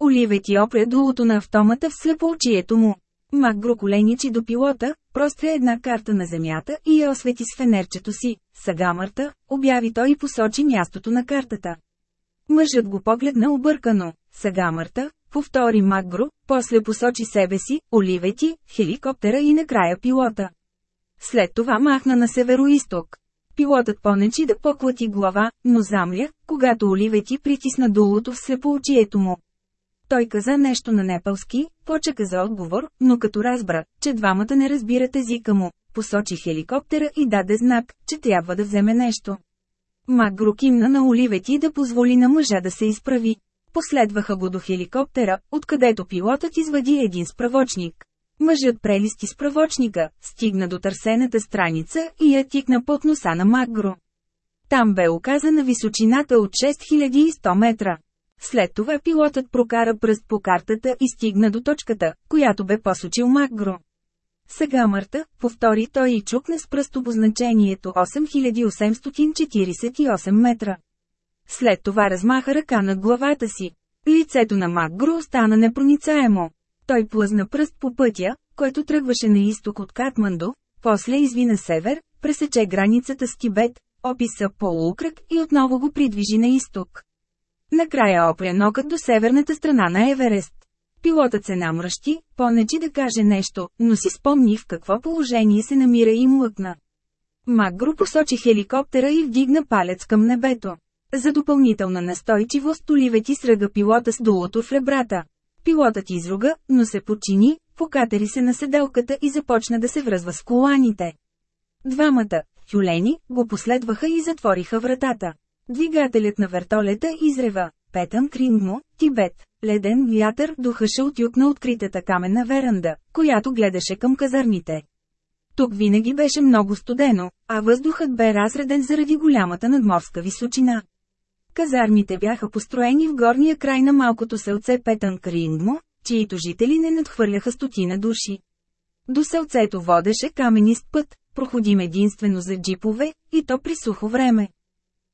Оливети опря дулото на автомата в слепоочието му. Мак коленичи до пилота, простря една карта на земята и я освети с фенерчето си. Сагамърта, обяви той и посочи мястото на картата. Мъжът го погледна объркано. Сагамърта, повтори Макгру, после посочи себе си, оливети, хеликоптера и накрая пилота. След това махна на североисток. Пилотът понечи да поклати глава, но замля, когато Оливети притисна дулото в слепоочието му. Той каза нещо на непалски, почека за отговор, но като разбра, че двамата не разбират езика му, посочи хеликоптера и даде знак, че трябва да вземе нещо. Макгру кимна на Оливети да позволи на мъжа да се изправи. Последваха го до хеликоптера, откъдето пилотът извади един справочник. Мъжът прелисти справочника, стигна до търсената страница и я тикна под носа на Макгро. Там бе оказана височината от 6100 метра. След това пилотът прокара пръст по картата и стигна до точката, която бе посочил Макгро. Сега мърта, повтори той и чукна с пръст обозначението 8848 метра. След това размаха ръка над главата си. Лицето на Макгро остана непроницаемо. Той плъзна пръст по пътя, който тръгваше на изток от Катманду, после изви на север, пресече границата с Тибет, описа полукръг и отново го придвижи на изток. Накрая опря нокът до северната страна на Еверест. Пилотът се намръщи, понечи да каже нещо, но си спомни в какво положение се намира и млъкна. Макгру посочи хеликоптера и вдигна палец към небето. За допълнителна настойчивост Оливети сръга пилота с дулото в ребрата. Пилотът изруга, но се подчини, покатери се на седелката и започна да се връзва с коланите. Двамата, тюлени, го последваха и затвориха вратата. Двигателят на вертолета изрева. Петън Крингмо, Тибет. Леден вятър духаше от юг на откритата каменна веранда, която гледаше към казармите. Тук винаги беше много студено, а въздухът бе разреден заради голямата надморска височина. Казармите бяха построени в горния край на малкото селце Петън Крингмо, чието жители не надхвърляха стотина души. До селцето водеше каменист път, проходим единствено за джипове, и то при сухо време.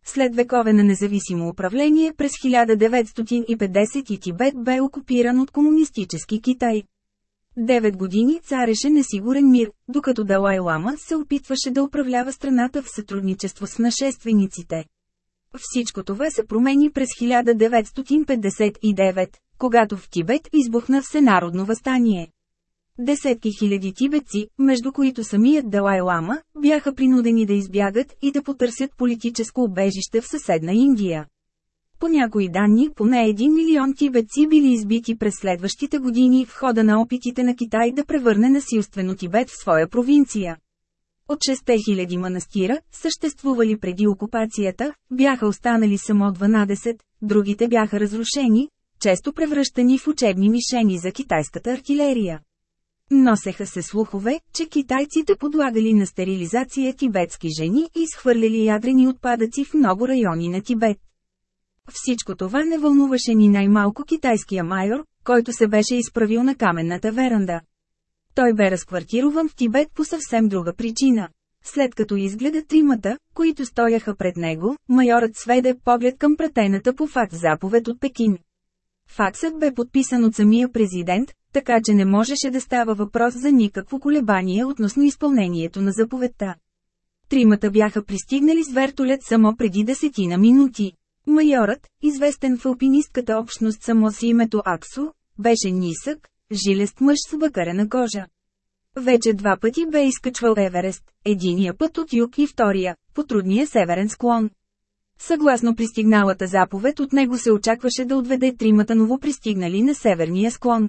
След векове на независимо управление през 1950 Тибет бе окупиран от комунистически Китай. Девет години цареше несигурен мир, докато Далай Лама се опитваше да управлява страната в сътрудничество с нашествениците. Всичко това се промени през 1959, когато в Тибет избухна всенародно възстание. Десетки хиляди тибетци, между които самият Далай Лама, бяха принудени да избягат и да потърсят политическо убежище в съседна Индия. По някои данни, поне 1 милион тибетци били избити през следващите години в хода на опитите на Китай да превърне насилствено Тибет в своя провинция. От 6000 манастира, съществували преди окупацията, бяха останали само 12, другите бяха разрушени, често превръщани в учебни мишени за китайската артилерия. Носеха се слухове, че китайците подлагали на стерилизация тибетски жени и изхвърляли ядрени отпадъци в много райони на Тибет. Всичко това не вълнуваше ни най-малко китайския майор, който се беше изправил на каменната веранда. Той бе разквартирован в Тибет по съвсем друга причина. След като изгледа тримата, които стояха пред него, майорът сведе поглед към пратената по факт заповед от Пекин. Факсът бе подписан от самия президент, така че не можеше да става въпрос за никакво колебание относно изпълнението на заповедта. Тримата бяха пристигнали с вертолет само преди десетина минути. Майорът, известен в алпинистката общност само с името Аксо, беше нисък, жилест мъж с бъкарена кожа. Вече два пъти бе изкачвал Еверест, единия път от юг и втория, по трудния северен склон. Съгласно пристигналата заповед от него се очакваше да отведе тримата новопристигнали на северния склон.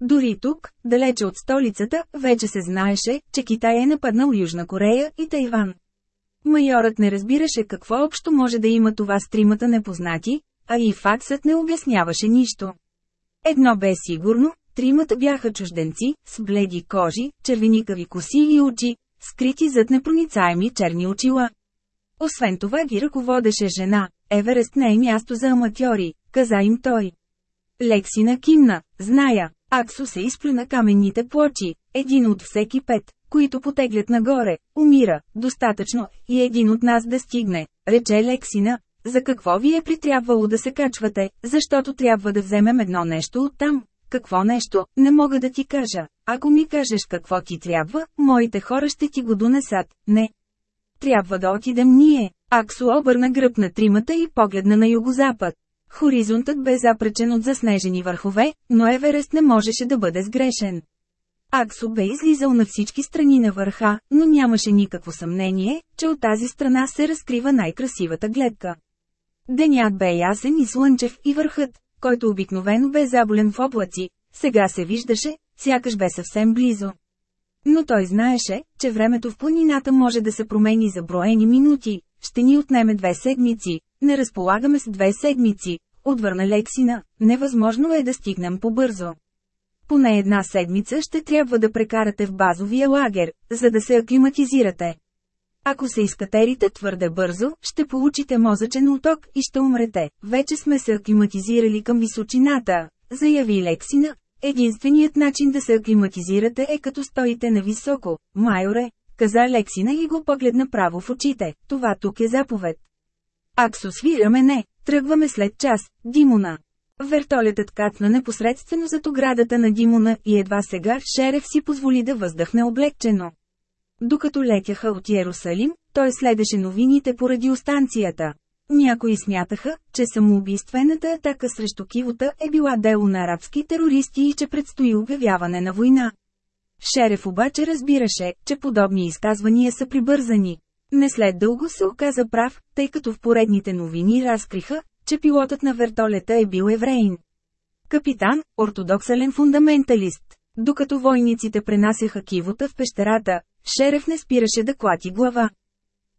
Дори тук, далече от столицата, вече се знаеше, че Китай е нападнал Южна Корея и Тайван. Майорът не разбираше какво общо може да има това с тримата непознати, а и факсът не обясняваше нищо. Едно бе сигурно, тримата бяха чужденци, с бледи кожи, червеникави коси и очи, скрити зад непроницаеми черни очила. Освен това ги ръководеше жена, Еверест не е място за аматьори, каза им той. Лексина кимна, зная, Аксо се изплю на каменните плочи, един от всеки пет, които потеглят нагоре, умира, достатъчно, и един от нас да стигне, рече Лексина. За какво ви е притрябвало да се качвате, защото трябва да вземем едно нещо оттам? Какво нещо, не мога да ти кажа. Ако ми кажеш какво ти трябва, моите хора ще ти го донесат. Не. Трябва да отидем ние. Аксо обърна гръб на тримата и погледна на югозапад. Хоризонтът бе запречен от заснежени върхове, но Еверест не можеше да бъде сгрешен. Аксо бе излизал на всички страни на върха, но нямаше никакво съмнение, че от тази страна се разкрива най-красивата гледка. Денят бе ясен и слънчев и върхът, който обикновено бе заболен в облаци, сега се виждаше, сякаш бе съвсем близо. Но той знаеше, че времето в планината може да се промени за броени минути, ще ни отнеме две седмици, не разполагаме с две седмици, отвърна Лексина, невъзможно е да стигнем побързо. Поне една седмица ще трябва да прекарате в базовия лагер, за да се аклиматизирате. Ако се изкатерите твърде бързо, ще получите мозъчен уток и ще умрете. Вече сме се аклиматизирали към височината, заяви Лексина. Единственият начин да се аклиматизирате е като стоите на високо, майоре, каза Лексина и го погледна право в очите. Това тук е заповед. Аксо свираме не, тръгваме след час, Димона. Вертолетът катна непосредствено зад оградата на Димона и едва сега Шерев си позволи да въздъхне облегчено. Докато летяха от Иерусалим, той следеше новините по радиостанцията. Някои смятаха, че самоубийствената атака срещу Кивота е била дело на арабски терористи и че предстои обявяване на война. Шерев обаче разбираше, че подобни изказвания са прибързани. Не след дълго се оказа прав, тъй като в поредните новини разкриха, че пилотът на вертолета е бил евреин. Капитан, ортодоксален фундаменталист. Докато войниците пренасяха кивота в пещерата, Шерев не спираше да клати глава.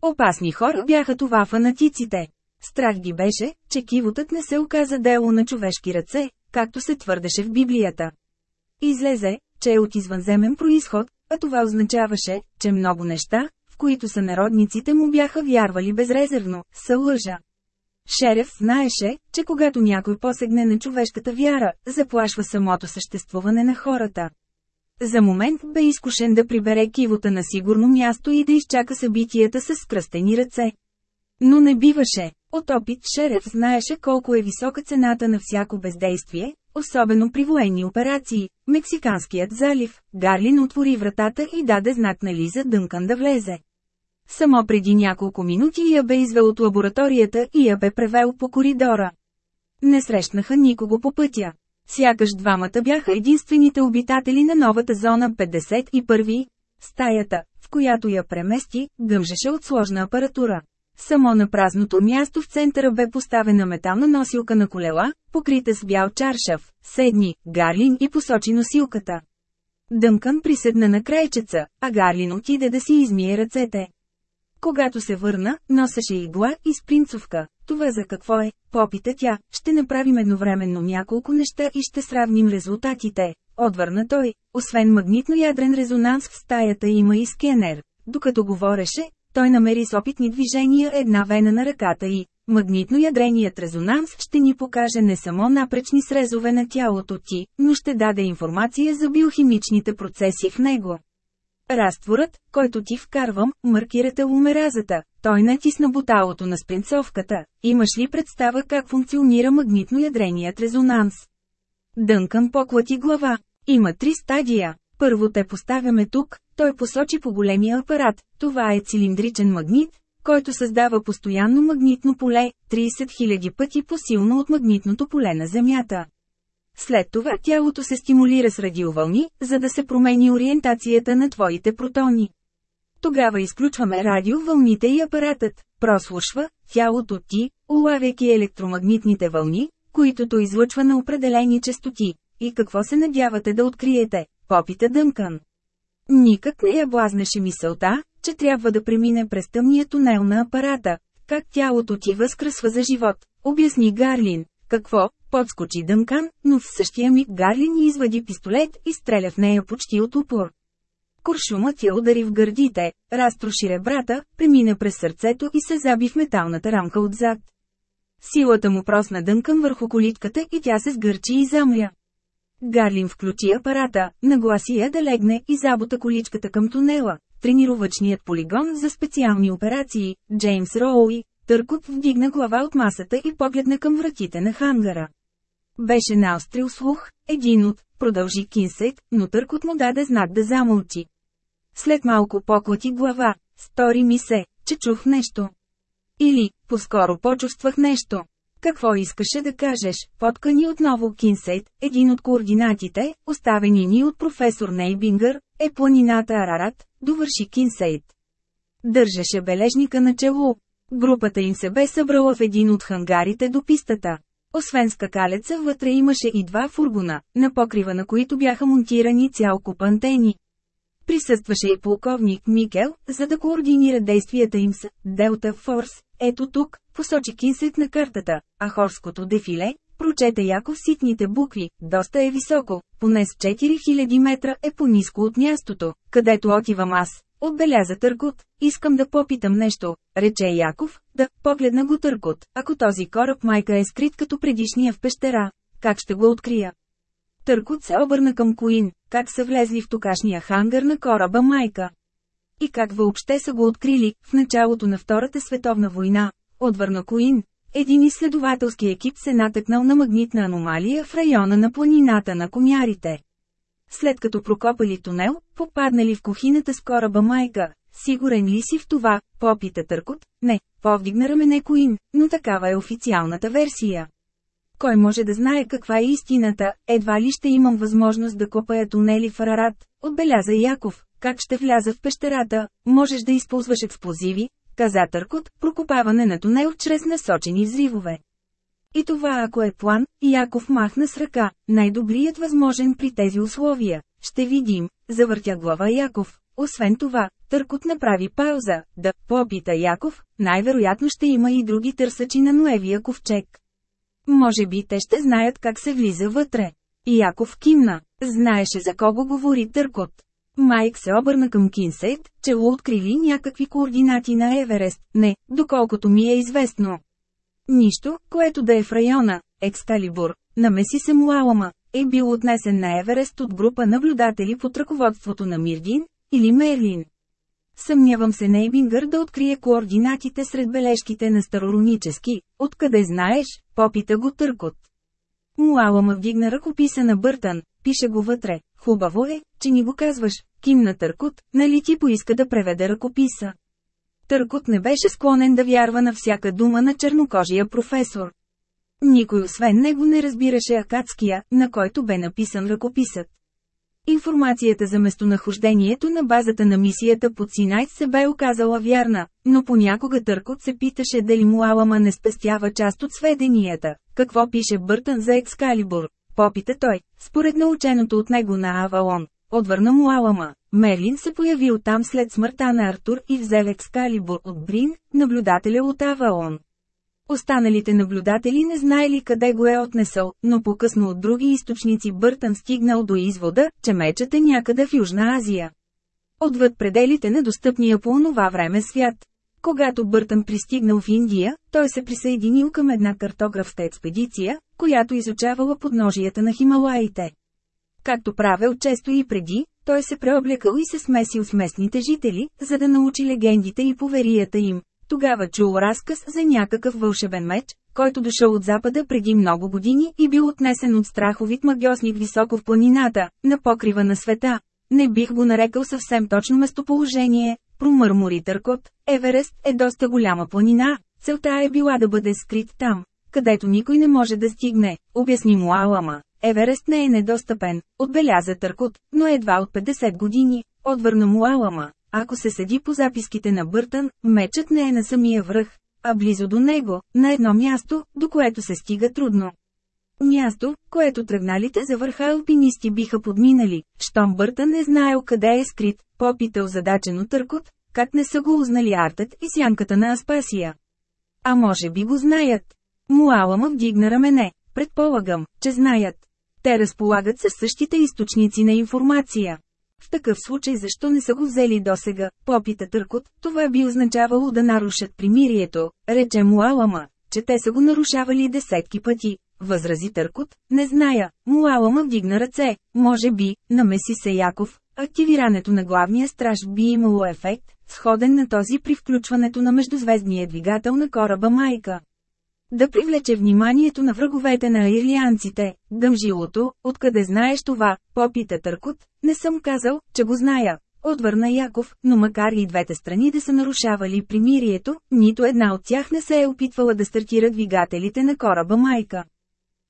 Опасни хора бяха това фанатиците. Страх ги беше, че кивотът не се оказа дело на човешки ръце, както се твърдеше в Библията. Излезе, че е от извънземен происход, а това означаваше, че много неща, в които са народниците му бяха вярвали безрезервно, са лъжа. Шерев знаеше, че когато някой посегне на човешката вяра, заплашва самото съществуване на хората. За момент бе изкушен да прибере кивота на сигурно място и да изчака събитията с скръстени ръце. Но не биваше. От опит Шереф знаеше колко е висока цената на всяко бездействие, особено при военни операции. Мексиканският залив, Гарлин отвори вратата и даде знак на Лиза Дънкан да влезе. Само преди няколко минути я бе извел от лабораторията и я бе превел по коридора. Не срещнаха никого по пътя. Сякаш двамата бяха единствените обитатели на новата зона 51. Стаята, в която я премести, гъмжеше от сложна апаратура. Само на празното място в центъра бе поставена метална носилка на колела, покрита с бял чаршав, седни, Гарлин и посочи носилката. Дъмкан приседна на крайчеца, а Гарлин отиде да си измие ръцете. Когато се върна, носеше игла и спринцовка. Това за какво е? Попита тя. Ще направим едновременно няколко неща и ще сравним резултатите. Отвърна той. Освен магнитно-ядрен резонанс в стаята има и скенер. Докато говореше, той намери с опитни движения една вена на ръката и магнитно-ядреният резонанс ще ни покаже не само напречни срезове на тялото ти, но ще даде информация за биохимичните процеси в него. Разтворът, който ти вкарвам, маркира теломеразата. Той натисна буталото на спринцовката. Имаш ли представа как функционира магнитно-ядреният резонанс? Дънкан поклати глава. Има три стадия. Първо те поставяме тук, той посочи по големия апарат. Това е цилиндричен магнит, който създава постоянно магнитно поле, 30 000 пъти по-силно от магнитното поле на Земята. След това тялото се стимулира с радиовълни, за да се промени ориентацията на твоите протони. Тогава изключваме радиовълните и апаратът, прослушва, тялото ти, улавяйки електромагнитните вълни, които то излъчва на определени частоти. И какво се надявате да откриете? Попита Дъмкан. Никак не я блазнеше мисълта, че трябва да премине през тъмния тунел на апарата. Как тялото ти възкръсва за живот, обясни Гарлин. Какво, Подскочи Дънкан, но в същия миг Гарлин извади пистолет и стреля в нея почти от упор. Куршумът я удари в гърдите, разтроши ребрата, премина през сърцето и се заби в металната рамка отзад. Силата му просна Дънкан върху колитката и тя се сгърчи и замря. Гарлин включи апарата, нагласи я да легне и забота количката към тунела. Тренировъчният полигон за специални операции, Джеймс Роуи, Търкот вдигна глава от масата и погледна към вратите на хангара. Беше наострил слух, един от, продължи Кинсейт, но търкот му даде знак да замълчи. След малко поклати глава, стори ми се, че чух нещо. Или, по-скоро почувствах нещо. Какво искаше да кажеш, поткани отново Кинсейт, един от координатите, оставени ни от професор Нейбингър, е планината Арарат, довърши Кинсейт. Държеше бележника на чело. Групата им се бе събрала в един от хангарите до пистата. Освен скакалеца вътре имаше и два фургона, на покрива на които бяха монтирани цял куп антени. Присъстваше и полковник Микел, за да координира действията им с Делта Форс. Ето тук, посочи Кинсет на картата, а хорското дефиле, прочете яко ситните букви, доста е високо, поне с 4000 метра е по-низко от мястото, където отивам аз. Отбеляза Търкот, искам да попитам нещо, рече Яков, да, погледна го Търкот, ако този кораб майка е скрит като предишния в пещера, как ще го открия? Търкот се обърна към Коин, как са влезли в токашния хангар на кораба майка. И как въобще са го открили, в началото на Втората световна война, отвърна Коин. Един изследователски екип се натъкнал на магнитна аномалия в района на планината на комярите. След като прокопали тунел, попаднали в кухината с кораба майка. Сигурен ли си в това, попита Търкот? Не, повдигна рамене Коин, но такава е официалната версия. Кой може да знае каква е истината, едва ли ще имам възможност да копая тунели в Арарат, отбеляза Яков. Как ще вляза в пещерата, можеш да използваш експлозиви, каза Търкот, прокопаване на тунел чрез насочени взривове. И това ако е план, Яков махна с ръка, най-добрият възможен при тези условия. Ще видим, завъртя глава Яков. Освен това, Търкот направи пауза, да попита Яков, най-вероятно ще има и други търсачи на Ноевия ковчег. Може би те ще знаят как се влиза вътре. Яков кимна, знаеше за кого говори Търкот. Майк се обърна към Кинсейт, че открили някакви координати на Еверест, не, доколкото ми е известно. Нищо, което да е в района, Екскалибур, намеси се Муалама. е бил отнесен на Еверест от група наблюдатели под ръководството на Мирдин, или Мерлин. Съмнявам се Нейбингър да открие координатите сред бележките на староронически, откъде знаеш, попита го търкот. Муалама вдигна ръкописа на Бъртън, пише го вътре. Хубаво е, че ни го казваш, кимна Търкот, нали ти поиска да преведе ръкописа. Търкот не беше склонен да вярва на всяка дума на чернокожия професор. Никой освен него не разбираше акадския, на който бе написан ръкописът. Информацията за местонахождението на базата на мисията под Синайт се бе оказала вярна, но понякога Търкот се питаше дали Муалама не спестява част от сведенията. Какво пише Бъртън за Екскалибур? Попита той, според наученото от него на Авалон. Отвърна Муалама. Мерлин се появи оттам след смъртта на Артур и взе Екскалибур от Брин, наблюдателя от Авалон. Останалите наблюдатели не знаели къде го е отнесъл, но по-късно от други източници Бъртън стигнал до извода, че мечът е някъде в Южна Азия. Отвъд пределите на достъпния по онова време свят. Когато Бъртън пристигнал в Индия, той се присъединил към една картографска експедиция, която изучавала подножията на Хималаите. Както правил често и преди, той се преоблекал и се смесил с местните жители, за да научи легендите и поверията им, тогава чул разказ за някакъв вълшебен меч, който дошъл от запада преди много години и бил отнесен от страховит магиосник високо в планината, на покрива на света. Не бих го нарекал съвсем точно местоположение, промърмори Търкот. Еверест е доста голяма планина, целта е била да бъде скрит там, където никой не може да стигне, обясни му Алама. Еверест не е недостъпен, отбеляза Търкот, но едва от 50 години, отвърна му Алама. Ако се седи по записките на Бъртън, мечът не е на самия връх, а близо до него, на едно място, до което се стига трудно. Място, което тръгналите за върха алпинисти биха подминали, щом Бъртън не знаел къде е скрит, попитал задачено търкот, как не са го узнали артът и сянката на Аспасия. А може би го знаят. Муалама вдигна рамене, предполагам, че знаят. Те разполагат със същите източници на информация. В такъв случай защо не са го взели досега, попита Търкот, това би означавало да нарушат примирието, рече Муалама, че те са го нарушавали десетки пъти. Възрази Търкот, не зная, Муалама вдигна ръце, може би, намеси се Яков, активирането на главния страж би имало ефект, сходен на този при включването на междузвездния двигател на кораба Майка да привлече вниманието на враговете на ирлианците. Гъмжилото, откъде знаеш това, попита Търкот, не съм казал, че го зная. Отвърна Яков, но макар и двете страни да са нарушавали примирието, нито една от тях не се е опитвала да стартира двигателите на кораба Майка.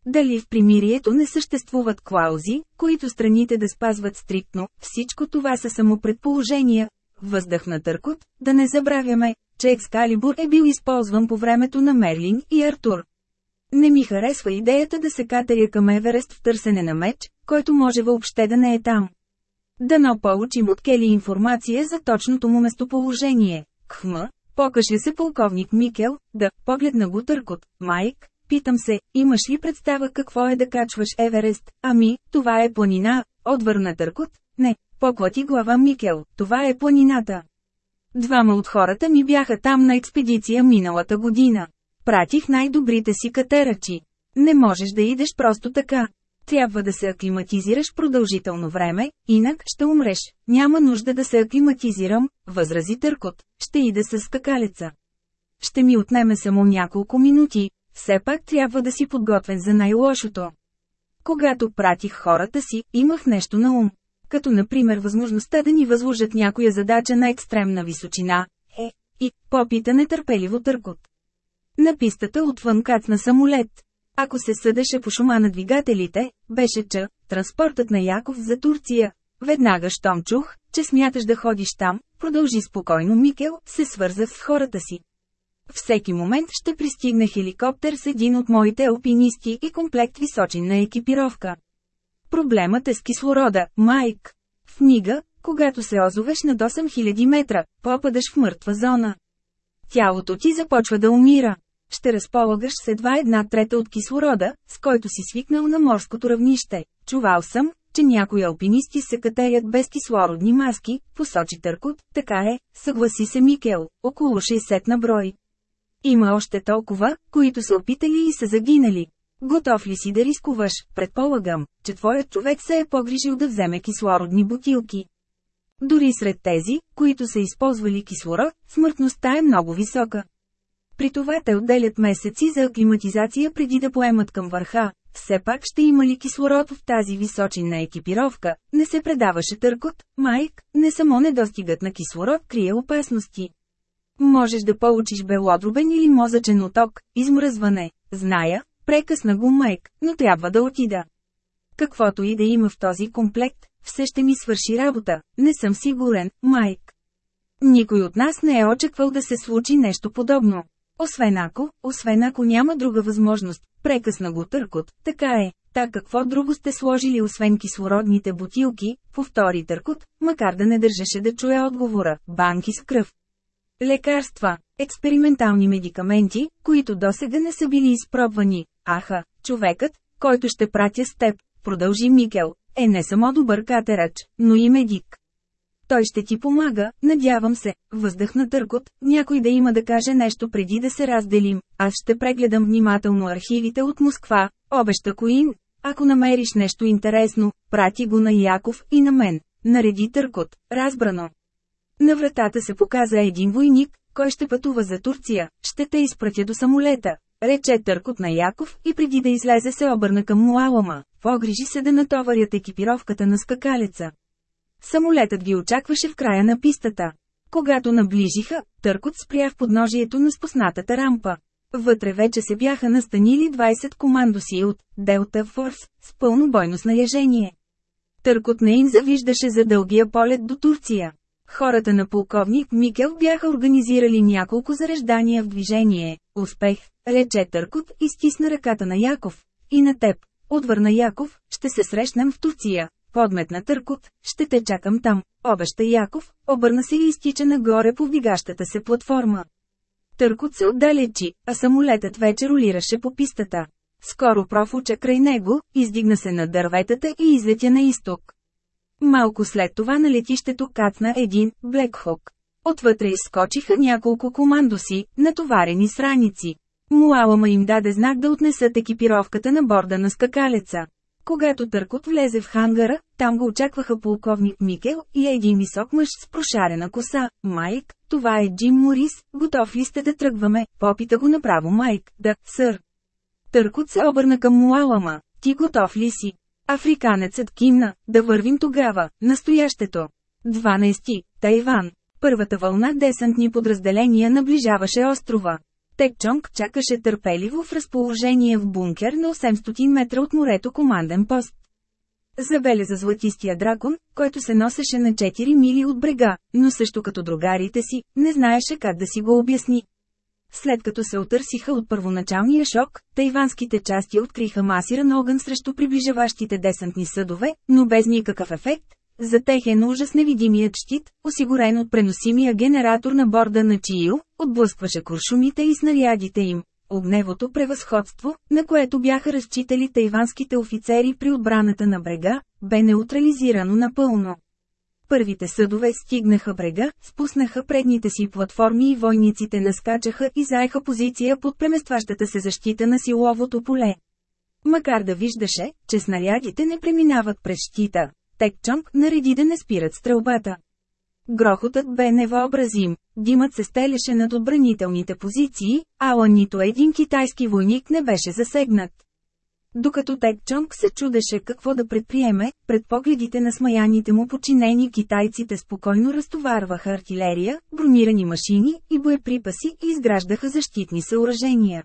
Дали в примирието не съществуват клаузи, които страните да спазват стриктно, всичко това са само предположения. Въздъхна Търкот, да не забравяме, че Екскалибур е бил използван по времето на Мерлин и Артур. Не ми харесва идеята да се катеря към Еверест в търсене на меч, който може въобще да не е там. Дано получим от Кели информация за точното му местоположение. Кхма, покаже се полковник Микел, да, погледна го търкот. Майк, питам се, имаш ли представа какво е да качваш Еверест? Ами, това е планина, отвърна търкот. Не, поклати глава Микел, това е планината. Двама от хората ми бяха там на експедиция миналата година. Пратих най-добрите си катерачи. Не можеш да идеш просто така. Трябва да се аклиматизираш продължително време, инак ще умреш. Няма нужда да се аклиматизирам, възрази Търкот, ще ида с скакалеца. Ще ми отнеме само няколко минути, все пак трябва да си подготвен за най-лошото. Когато пратих хората си, имах нещо на ум като например възможността да ни възложат някоя задача на екстремна височина, е, и, попита нетърпеливо търкот. На пистата отвън кацна самолет. Ако се съдеше по шума на двигателите, беше че, транспортът на Яков за Турция. Веднага щом чух, че смяташ да ходиш там, продължи спокойно Микел, се свързах с хората си. Всеки момент ще пристигне хеликоптер с един от моите алпинисти и комплект височинна екипировка. Проблемът е с кислорода, Майк. В книга, когато се озовеш над 8000 метра, попадаш в мъртва зона. Тялото ти започва да умира. Ще разполагаш с едва една трета от кислорода, с който си свикнал на морското равнище. Чувал съм, че някои алпинисти се катерят без кислородни маски, посочи Търкот, така е, съгласи се Микел, около 60 на брой. Има още толкова, които са опитали и са загинали. Готов ли си да рискуваш? Предполагам, че твоят човек се е погрижил да вземе кислородни бутилки. Дори сред тези, които са използвали кислород, смъртността е много висока. При това те отделят месеци за аклиматизация преди да поемат към върха. Все пак ще има ли кислород в тази височинна екипировка? Не се предаваше търкот, майк, не само недостигът на кислород крие опасности. Можеш да получиш белодробен или мозъчен оток, измръзване. Зная, прекъсна го майк, но трябва да отида. Каквото и да има в този комплект, все ще ми свърши работа, не съм сигурен, майк. Никой от нас не е очаквал да се случи нещо подобно. Освен ако, освен ако няма друга възможност, прекъсна го търкот, така е, так какво друго сте сложили освен кислородните бутилки, повтори търкот, макар да не държеше да чуе отговора, банки с кръв. Лекарства, експериментални медикаменти, които досега не са били изпробвани. Аха, човекът, който ще пратя с теб, продължи Микел, е не само добър катерач, но и медик. Той ще ти помага, надявам се, въздъхна търкот, някой да има да каже нещо преди да се разделим, аз ще прегледам внимателно архивите от Москва, обеща Коин. Ако намериш нещо интересно, прати го на Яков и на мен. Нареди търкот, разбрано. На вратата се показа един войник, кой ще пътува за Турция, ще те изпратя до самолета. Рече търкот на Яков и преди да излезе се обърна към Муалама, погрижи се да натоварят екипировката на скакалеца. Самолетът ги очакваше в края на пистата. Когато наближиха, търкот спря в подножието на спуснатата рампа. Вътре вече се бяха настанили 20 командоси от Delta Force с пълно бойно снаряжение. Търкот не им завиждаше за дългия полет до Турция. Хората на полковник Микел бяха организирали няколко зареждания в движение. Успех, рече Търкот и стисна ръката на Яков. И на теб, отвърна Яков, ще се срещнем в Турция. Подметна Търкот, ще те чакам там, обеща Яков, обърна се и изтича нагоре по вдигащата се платформа. Търкот се отдалечи, а самолетът вече ролираше по пистата. Скоро профуча край него, издигна се над дърветата и излетя на изток. Малко след това на летището кацна един Блекхок. Отвътре изскочиха няколко командоси, натоварени с раници. Муалама им даде знак да отнесат екипировката на борда на скакалеца. Когато Търкот влезе в хангара, там го очакваха полковник Микел и един висок мъж с прошарена коса. Майк, това е Джим Морис, готов ли сте да тръгваме? Попита го направо Майк, да, сър. Търкот се обърна към Муалама. Ти готов ли си? Африканецът кимна, да вървим тогава, настоящето. 12. Тайван. Първата вълна десантни подразделения наближаваше острова. Тек Чонг чакаше търпеливо в разположение в бункер на 800 метра от морето команден пост. Забеляза златистия дракон, който се носеше на 4 мили от брега, но също като другарите си, не знаеше как да си го обясни. След като се отърсиха от първоначалния шок, тайванските части откриха масиран огън срещу приближаващите десантни съдове, но без никакъв ефект. За техен ужас невидимият щит, осигурен от преносимия генератор на борда на Чиил, отблъскваше куршумите и снарядите им. Огневото превъзходство, на което бяха разчитали тайванските офицери при отбраната на брега, бе неутрализирано напълно. Първите съдове стигнаха брега, спуснаха предните си платформи и войниците наскачаха и заеха позиция под преместващата се защита на силовото поле. Макар да виждаше, че снарядите не преминават през щита, Текчонг нареди да не спират стрелбата. Грохотът бе невъобразим, димът се стелеше над отбранителните позиции, ала нито един китайски войник не беше засегнат. Докато Тек Чонг се чудеше какво да предприеме, пред погледите на смаяните му подчинени китайците спокойно разтоварваха артилерия, бронирани машини и боеприпаси и изграждаха защитни съоръжения.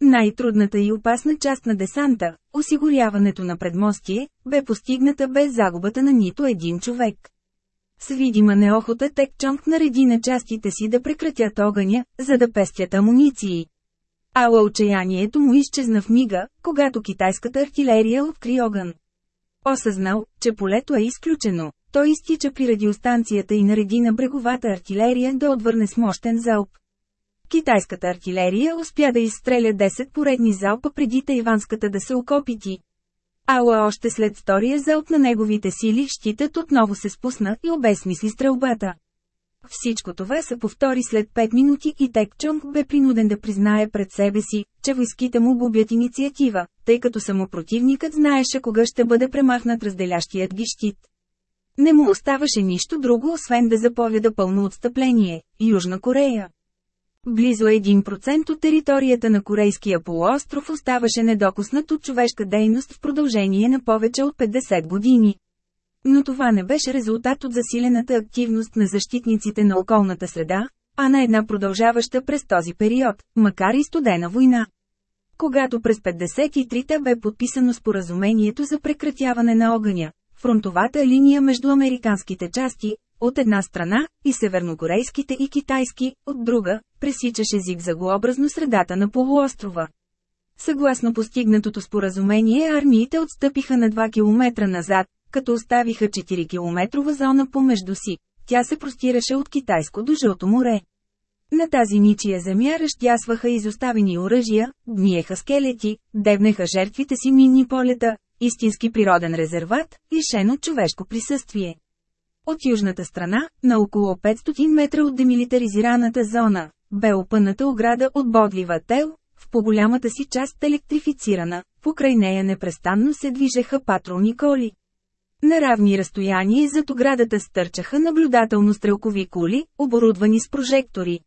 Най-трудната и опасна част на десанта, осигуряването на предмостие, бе постигната без загубата на нито един човек. С видима неохота Тек Чонг нареди на частите си да прекратят огъня, за да пестят амуниции. Ала отчаянието му изчезна в мига, когато китайската артилерия откри огън. Осъзнал, че полето е изключено, той изтича при радиостанцията и нареди на бреговата артилерия да отвърне с мощен залп. Китайската артилерия успя да изстреля 10 поредни залпа преди тайванската да се окопити. Ала още след втория залп на неговите сили щитът отново се спусна и обесмисли стрелбата. Всичко това се повтори след 5 минути и Тек Чонг бе принуден да признае пред себе си, че войските му губят инициатива, тъй като самопротивникът знаеше кога ще бъде премахнат разделящият ги щит. Не му оставаше нищо друго освен да заповяда пълно отстъпление – Южна Корея. Близо 1% от територията на Корейския полуостров оставаше недокоснат от човешка дейност в продължение на повече от 50 години. Но това не беше резултат от засилената активност на защитниците на околната среда, а на една продължаваща през този период, макар и студена война. Когато през 53-та бе подписано споразумението за прекратяване на огъня, фронтовата линия между американските части, от една страна, и севернокорейските и китайски, от друга, пресичаше зигзагообразно средата на полуострова. Съгласно постигнатото споразумение армиите отстъпиха на 2 км назад, като оставиха 4 километрова зона помежду си. Тя се простираше от Китайско до Жълто море. На тази ничия земя разтясваха изоставени оръжия, гниеха скелети, дебнеха жертвите си минни полета, истински природен резерват, лишен от човешко присъствие. От южната страна, на около 500 метра от демилитаризираната зона, бе опъната ограда от бодлива тел, в по-голямата си част електрифицирана, покрай нея непрестанно се движеха патрулни коли. На равни разстояние зад оградата стърчаха наблюдателно-стрелкови кули, оборудвани с прожектори.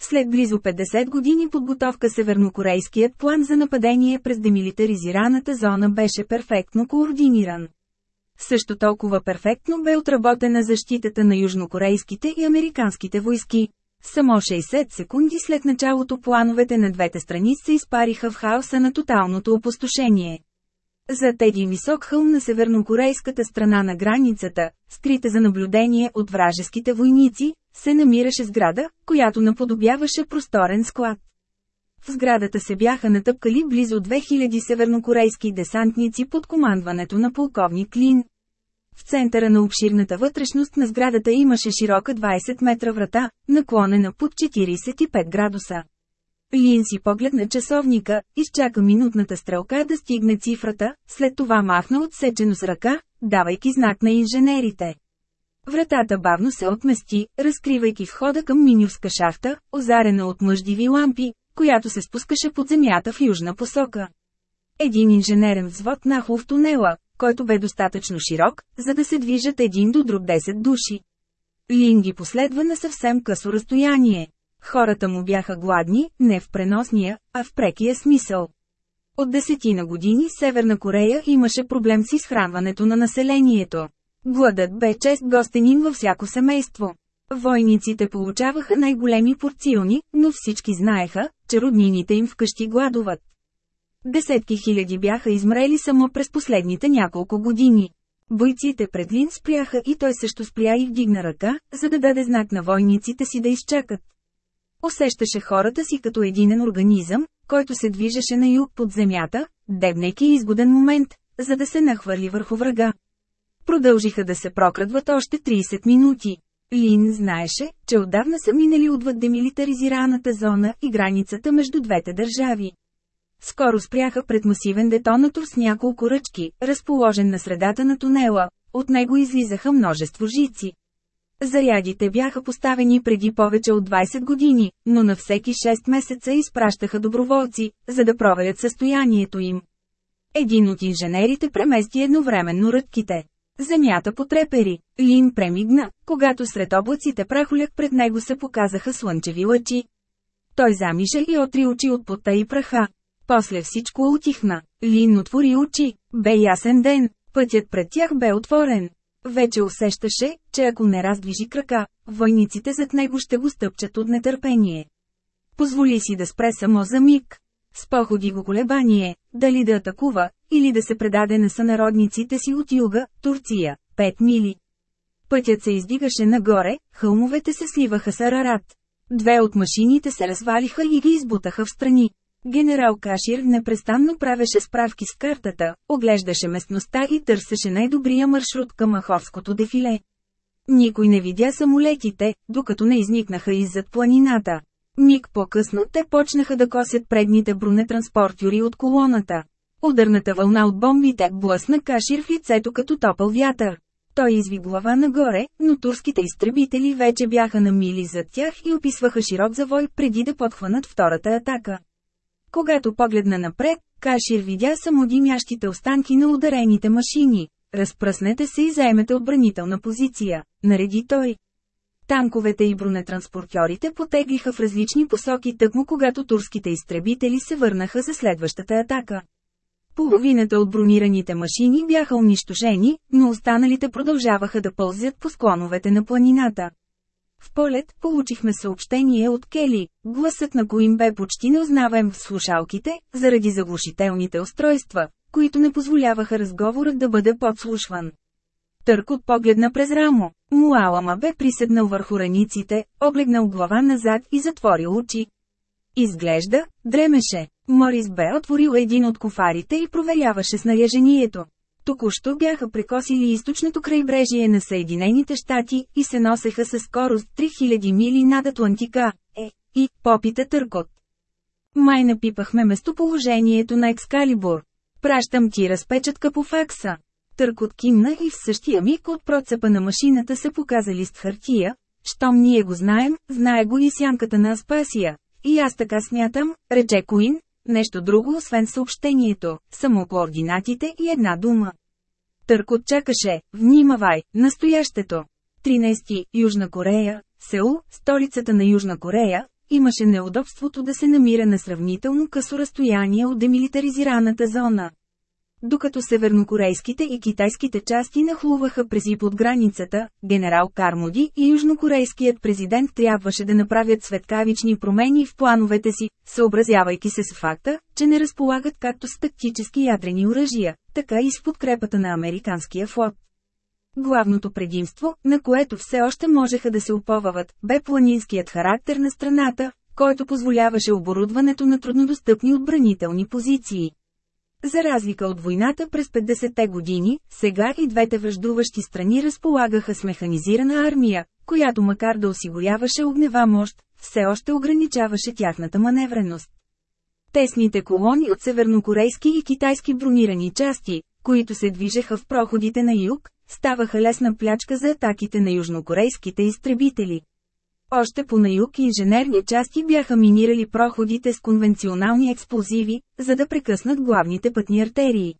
След близо 50 години подготовка севернокорейският план за нападение през демилитаризираната зона беше перфектно координиран. Също толкова перфектно бе отработена защитата на южнокорейските и американските войски. Само 60 секунди след началото плановете на двете страни се изпариха в хаоса на тоталното опустошение. Зад един висок хълм на севернокорейската страна на границата, скрита за наблюдение от вражеските войници, се намираше сграда, която наподобяваше просторен склад. В сградата се бяха натъпкали близо 2000 севернокорейски десантници под командването на полковник Лин. В центъра на обширната вътрешност на сградата имаше широка 20 метра врата, наклонена под 45 градуса. Лин си погледна часовника, изчака минутната стрелка да стигне цифрата, след това махна отсечено с ръка, давайки знак на инженерите. Вратата бавно се отмести, разкривайки входа към минюрска шахта, озарена от мъждиви лампи, която се спускаше под земята в южна посока. Един инженерен взвод нахло в тунела, който бе достатъчно широк, за да се движат един до друг 10 души. Лин ги последва на съвсем късо разстояние. Хората му бяха гладни, не в преносния, а в прекия смисъл. От десетина години Северна Корея имаше проблем с изхранването на населението. Гладът бе чест гостенин във всяко семейство. Войниците получаваха най-големи порциони, но всички знаеха, че роднините им вкъщи гладуват. Десетки хиляди бяха измрели само през последните няколко години. Бойците пред Лин спряха и той също спря и вдигна ръка, за да даде знак на войниците си да изчакат. Усещаше хората си като единен организъм, който се движеше на юг под земята, дебнейки изгоден момент, за да се нахвърли върху врага. Продължиха да се прокрадват още 30 минути. Лин знаеше, че отдавна са минали отвъд демилитаризираната зона и границата между двете държави. Скоро спряха пред масивен детонатор с няколко ръчки, разположен на средата на тунела. От него излизаха множество жици. Зарядите бяха поставени преди повече от 20 години, но на всеки 6 месеца изпращаха доброволци, за да проверят състоянието им. Един от инженерите премести едновременно ръдките. Земята потрепери. Лин премигна, когато сред облаците прахоляк пред него се показаха слънчеви лъчи. Той замиша и отри очи от пота и праха. После всичко отихна. Лин отвори очи. Бе ясен ден. Пътят пред тях бе отворен. Вече усещаше, че ако не раздвижи крака, войниците зад него ще го стъпчат от нетърпение. Позволи си да спре само за миг. Споходи го колебание, дали да атакува, или да се предаде на сънародниците си от юга, Турция, 5 мили. Пътят се издигаше нагоре, хълмовете се сливаха с Арарат. Две от машините се развалиха и ги избутаха в страни. Генерал Кашир непрестанно правеше справки с картата, оглеждаше местността и търсеше най-добрия маршрут към Маховското дефиле. Никой не видя самолетите, докато не изникнаха иззад планината. Миг по-късно те почнаха да косят предните бронетранспортюри от колоната. Ударната вълна от бомбите блъсна Кашир в лицето като топъл вятър. Той изви глава нагоре, но турските изтребители вече бяха на мили зад тях и описваха широк завой преди да подхванат втората атака. Когато погледна напред, Кашир видя само димящите останки на ударените машини. Разпръснете се и заемете отбранителна позиция, нареди той. Танковете и бронетранспортьорите потеглиха в различни посоки тъкмо когато турските изтребители се върнаха за следващата атака. Половината от бронираните машини бяха унищожени, но останалите продължаваха да пълзят по склоновете на планината. В полет получихме съобщение от Кели, гласът на коим бе почти неузнаваем в слушалките, заради заглушителните устройства, които не позволяваха разговорът да бъде подслушван. Търкот погледна през рамо. Муалама бе приседнал върху раниците, облегнал глава назад и затворил очи. Изглежда, дремеше. Морис бе отворил един от кофарите и проверяваше снаряжението. Току-що бяха прекосили източното крайбрежие на Съединените щати и се носеха със скорост 3000 мили над Атлантика. Е, и, попита Търкот. Май напипахме местоположението на Екскалибур. Пращам ти разпечатка по факса. Търкот кимна и в същия миг от процепа на машината се показа лист хартия. Щом ние го знаем, знае го и сянката на Аспасия. И аз така смятам, рече Куин, нещо друго освен съобщението, само координатите и една дума. Търкот чакаше, внимавай, настоящето. 13. Южна Корея, Сеул, столицата на Южна Корея, имаше неудобството да се намира на сравнително късо разстояние от демилитаризираната зона. Докато севернокорейските и китайските части нахлуваха през и под границата, генерал Кармоди и южнокорейският президент трябваше да направят светкавични промени в плановете си, съобразявайки се с факта, че не разполагат както с тактически ядрени оръжия, така и с подкрепата на американския флот. Главното предимство, на което все още можеха да се уповават, бе планинският характер на страната, който позволяваше оборудването на труднодостъпни отбранителни позиции. За разлика от войната през 50-те години, сега и двете връждуващи страни разполагаха с механизирана армия, която макар да осигуряваше огнева мощ, все още ограничаваше тяхната маневреност. Тесните колони от севернокорейски и китайски бронирани части, които се движеха в проходите на юг, ставаха лесна плячка за атаките на южнокорейските изтребители. Още по на юг инженерни части бяха минирали проходите с конвенционални експлозиви, за да прекъснат главните пътни артерии.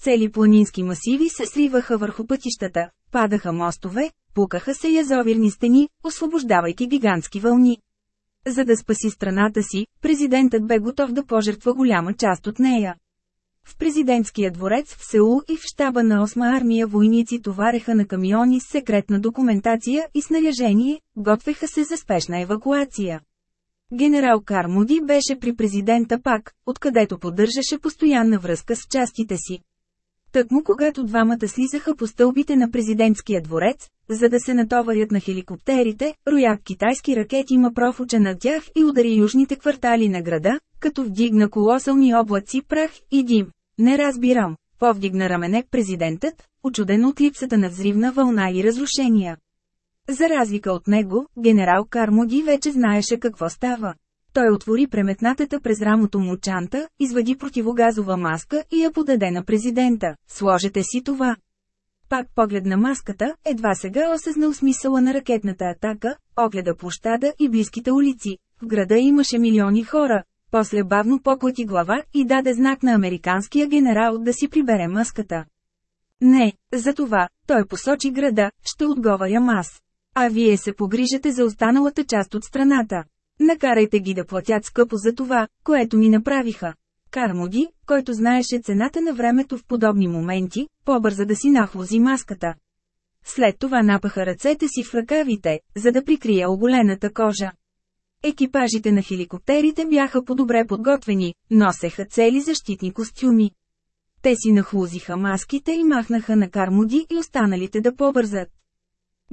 Цели планински масиви се сриваха върху пътищата, падаха мостове, пукаха се язовирни стени, освобождавайки гигантски вълни. За да спаси страната си, президентът бе готов да пожертва голяма част от нея. В президентския дворец в Сеул и в щаба на 8 армия войници товареха на камиони с секретна документация и снаряжение, готвеха се за спешна евакуация. Генерал Кармуди беше при президента пак, откъдето поддържаше постоянна връзка с частите си. Тъкмо когато двамата слизаха по стълбите на президентския дворец, за да се натоварят на хеликоптерите, рояк китайски ракети има профуча над тях и удари южните квартали на града, като вдигна колосални облаци прах и дим. Не разбирам, повдигна рамене президентът, очуден от липсата на взривна вълна и разрушения. За разлика от него, генерал Кармоди вече знаеше какво става. Той отвори преметнатата през рамото му чанта, извади противогазова маска и я подаде на президента. Сложете си това. Пак поглед на маската, едва сега осъзнал смисъла на ракетната атака, огледа площада и близките улици. В града имаше милиони хора. После бавно поклати глава и даде знак на американския генерал да си прибере маската. Не, за това, той посочи града, ще отговарям аз. А вие се погрижате за останалата част от страната. Накарайте ги да платят скъпо за това, което ми направиха. Кармоди, който знаеше цената на времето в подобни моменти, по-бърза да си нахлози маската. След това напаха ръцете си в ръкавите, за да прикрие оголената кожа. Екипажите на хеликоптерите бяха по-добре подготвени, носеха цели защитни костюми. Те си нахлузиха маските и махнаха на Кармоди и останалите да побързат.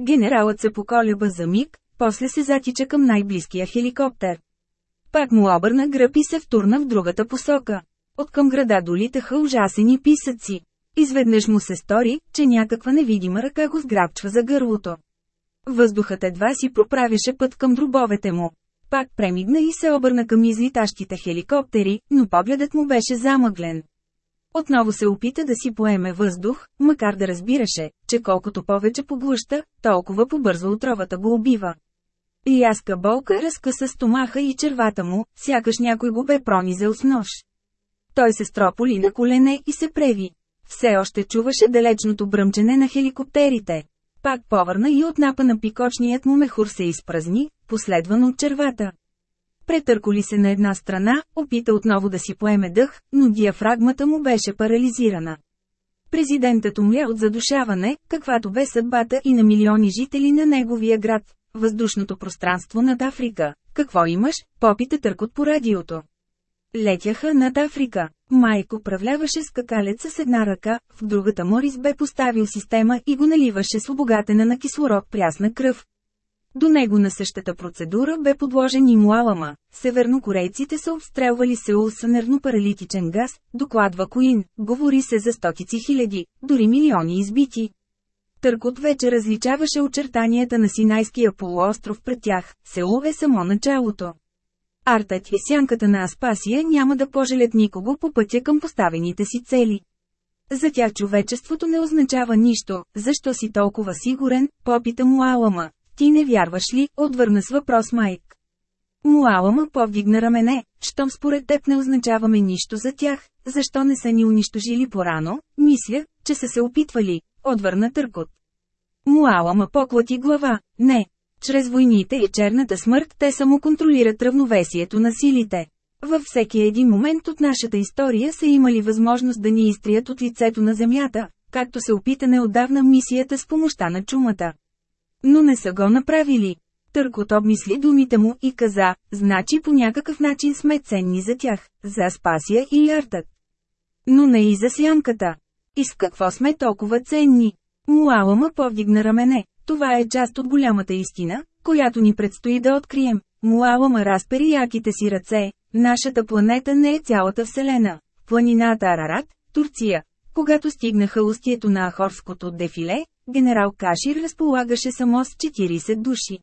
Генералът се поколеба за миг, после се затича към най-близкия хеликоптер. Пак му обърна гръб и се втурна в другата посока. От към града долитаха ужасени писъци. Изведнъж му се стори, че някаква невидима ръка го сграбчва за гърлото. Въздухът едва си проправяше път към дробовете му. Пак премигна и се обърна към излитащите хеликоптери, но погледът му беше замъглен. Отново се опита да си поеме въздух, макар да разбираше, че колкото повече поглъща, толкова побързо отровата го убива. Яска болка разкъса стомаха и червата му, сякаш някой го бе пронизел с нож. Той се строполи на колене и се преви. Все още чуваше далечното бръмчене на хеликоптерите. Пак повърна и от напа на пикочният му мехур се изпразни, последван от червата. Претърколи се на една страна, опита отново да си поеме дъх, но диафрагмата му беше парализирана. Президентът умря от задушаване, каквато бе съдбата и на милиони жители на неговия град, въздушното пространство над Африка. Какво имаш? Попите търкот по радиото. Летяха над Африка. Майк управляваше скакалеца с една ръка, в другата Морис бе поставил система и го наливаше с обогатена на кислород прясна кръв. До него на същата процедура бе подложен и муалама. Севернокорейците са обстрелвали Сеул с нервно-паралитичен газ, докладва Коин, говори се за стотици хиляди, дори милиони избити. Търкот вече различаваше очертанията на Синайския полуостров пред тях, Сеул е само началото. Артът и сянката на Аспасия няма да пожалят никого по пътя към поставените си цели. За тях човечеството не означава нищо, защо си толкова сигурен, попита му Алама. Ти не вярваш ли, отвърна с въпрос Майк. Муалама повдигна рамене, щом според теб не означаваме нищо за тях, защо не са ни унищожили порано, мисля, че са се опитвали, отвърна Търкот. Муалама поклати глава, не, чрез войните и черната смърт те само контролират равновесието на силите. Във всеки един момент от нашата история са имали възможност да ни изтрият от лицето на земята, както се опита неотдавна мисията с помощта на чумата. Но не са го направили. Търкот обмисли думите му и каза, значи по някакъв начин сме ценни за тях, за Спасия и Яртът. Но не и за сянката. И с какво сме толкова ценни? Муалама повдигна рамене. Това е част от голямата истина, която ни предстои да открием. Муалама разпери яките си ръце. Нашата планета не е цялата Вселена. Планината Арарат, Турция. Когато стигнаха устието на Ахорското дефиле, генерал Кашир разполагаше само с 40 души.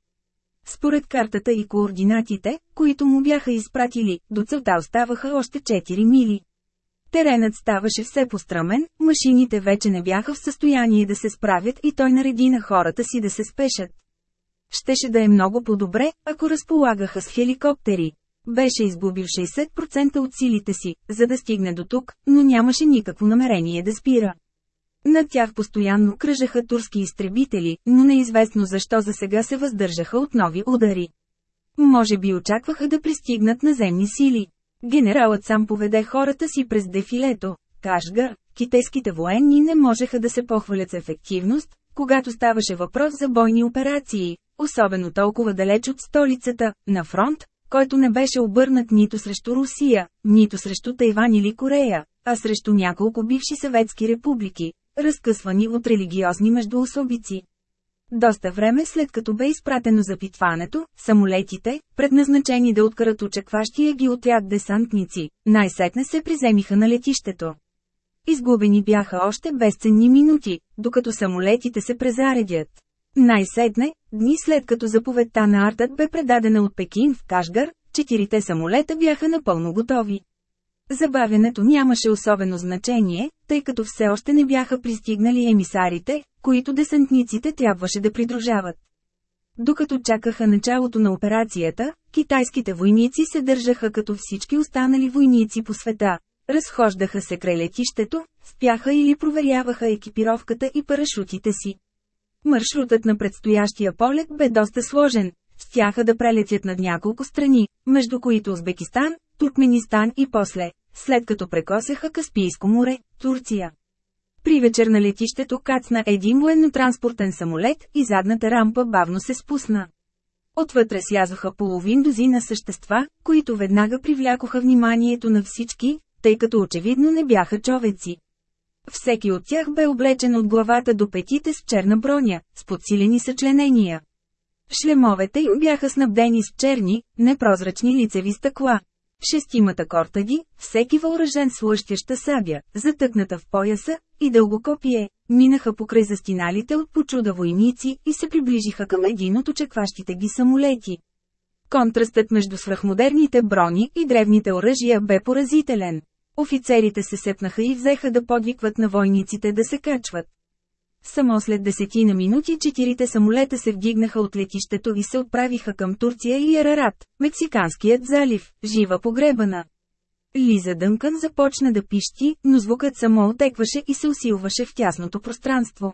Според картата и координатите, които му бяха изпратили, до целта оставаха още 4 мили. Теренът ставаше все пострамен, машините вече не бяха в състояние да се справят и той нареди на хората си да се спешат. Щеше да е много по-добре, ако разполагаха с хеликоптери. Беше изгубил 60% от силите си, за да стигне до тук, но нямаше никакво намерение да спира. Над тях постоянно кръжаха турски изтребители, но неизвестно защо за сега се въздържаха от нови удари. Може би очакваха да пристигнат наземни сили. Генералът сам поведе хората си през дефилето. Кашгар, китайските военни не можеха да се похвалят с ефективност, когато ставаше въпрос за бойни операции, особено толкова далеч от столицата, на фронт, който не беше обърнат нито срещу Русия, нито срещу Тайван или Корея, а срещу няколко бивши съветски републики, разкъсвани от религиозни междуособици. Доста време след като бе изпратено запитването, самолетите, предназначени да откарат очакващия ги отряд десантници, най-сетне се приземиха на летището. Изгубени бяха още безценни минути, докато самолетите се презаредят. Най-сетне, дни след като заповедта на Артът бе предадена от Пекин в Кашгар, четирите самолета бяха напълно готови. Забавянето нямаше особено значение, тъй като все още не бяха пристигнали емисарите, които десантниците трябваше да придружават. Докато чакаха началото на операцията, китайските войници се държаха като всички останали войници по света. Разхождаха се край летището, спяха или проверяваха екипировката и парашутите си. Маршрутът на предстоящия полет бе доста сложен. Щяха да прелетят над няколко страни, между които Узбекистан, Туркменистан и после, след като прекосяха Каспийско море, Турция. При вечер на летището кацна един военно-транспортен самолет и задната рампа бавно се спусна. Отвътре слязоха половин дозина същества, които веднага привлякоха вниманието на всички, тъй като очевидно не бяха човеци. Всеки от тях бе облечен от главата до петите с черна броня, с подсилени съчленения. Шлемовете им бяха снабдени с черни, непрозрачни лицеви стъкла. Шестимата кортаги, всеки въоръжен с лъщяща сабя, затъкната в пояса, и дългокопие, минаха покрай застиналите от почуда войници и се приближиха към един от очекващите ги самолети. Контрастът между свръхмодерните брони и древните оръжия бе поразителен. Офицерите се сепнаха и взеха да подвикват на войниците да се качват. Само след десетина минути четирите самолета се вдигнаха от летището и се отправиха към Турция и Арарат, Мексиканският залив, жива погребана. Лиза Дънкън започна да пищи, но звукът само отекваше и се усилваше в тясното пространство.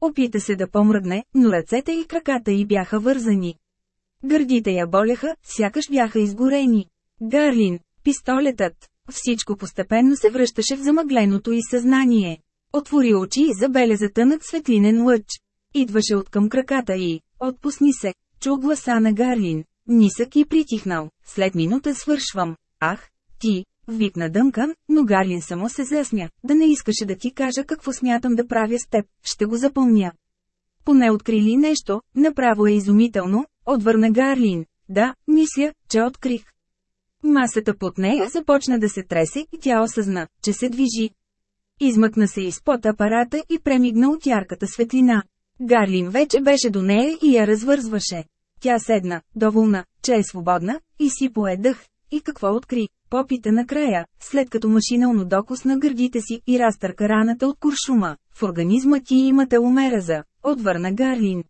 Опита се да помръдне, но ръцете и краката й бяха вързани. Гърдите я боляха, сякаш бяха изгорени. Гарлин, пистолетът, всичко постепенно се връщаше в замъгленото й съзнание. Отвори очи и забеля затънат светлинен лъч. Идваше от към краката й. Отпусни се. Чу гласа на Гарлин. Нисък и притихнал. След минута свършвам. Ах, ти, викна Дънкан, но Гарлин само се засмя. Да не искаше да ти кажа какво смятам да правя с теб, ще го запълня. Поне откри ли нещо, направо е изумително, отвърна Гарлин. Да, мисля, че открих. Масата под нея започна да се тресе и тя осъзна, че се движи. Измъкна се изпод апарата и премигна от ярката светлина. Гарлин вече беше до нея и я развързваше. Тя седна, доволна, че е свободна, и си поедах. И какво откри? Попита накрая, след като машинално докосна гърдите си и разтърка раната от куршума. В организма ти има теломераза, отвърна Гарлин.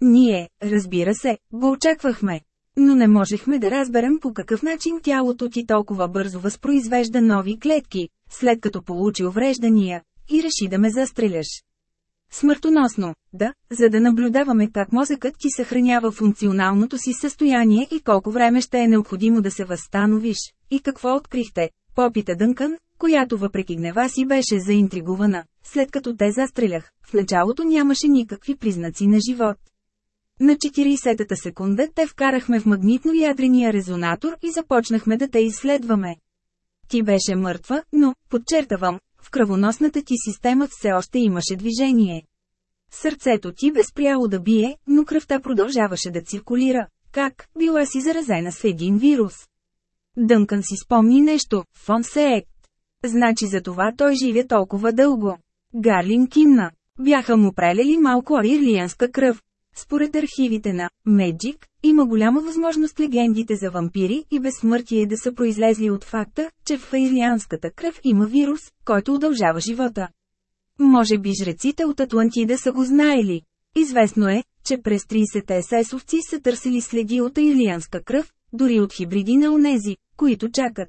Ние, разбира се, го очаквахме. Но не можехме да разберем по какъв начин тялото ти толкова бързо възпроизвежда нови клетки, след като получи увреждания, и реши да ме застреляш. Смъртоносно, да, за да наблюдаваме как мозъкът ти съхранява функционалното си състояние и колко време ще е необходимо да се възстановиш. И какво открихте? Попита Дънкън, която въпреки гнева си беше заинтригувана, след като те застрелях. В началото нямаше никакви признаци на живот. На 40-та секунда те вкарахме в магнитно-ядрения резонатор и започнахме да те изследваме. Ти беше мъртва, но, подчертавам, в кръвоносната ти система все още имаше движение. Сърцето ти бе спряло да бие, но кръвта продължаваше да циркулира. Как? Била си заразена с един вирус. Дънкан си спомни нещо, фон Сеект. Значи за това той живе толкова дълго. Гарлин кимна. Бяха му прелели малко ирлиянска кръв, според архивите на Magic, има голяма възможност легендите за вампири и безсмъртие да са произлезли от факта, че в фаирлианската кръв има вирус, който удължава живота. Може би жреците от Атлантида са го знаели. Известно е, че през 30-те есесовци са търсили следи от аилианска кръв, дори от хибриди на онези, които чакат.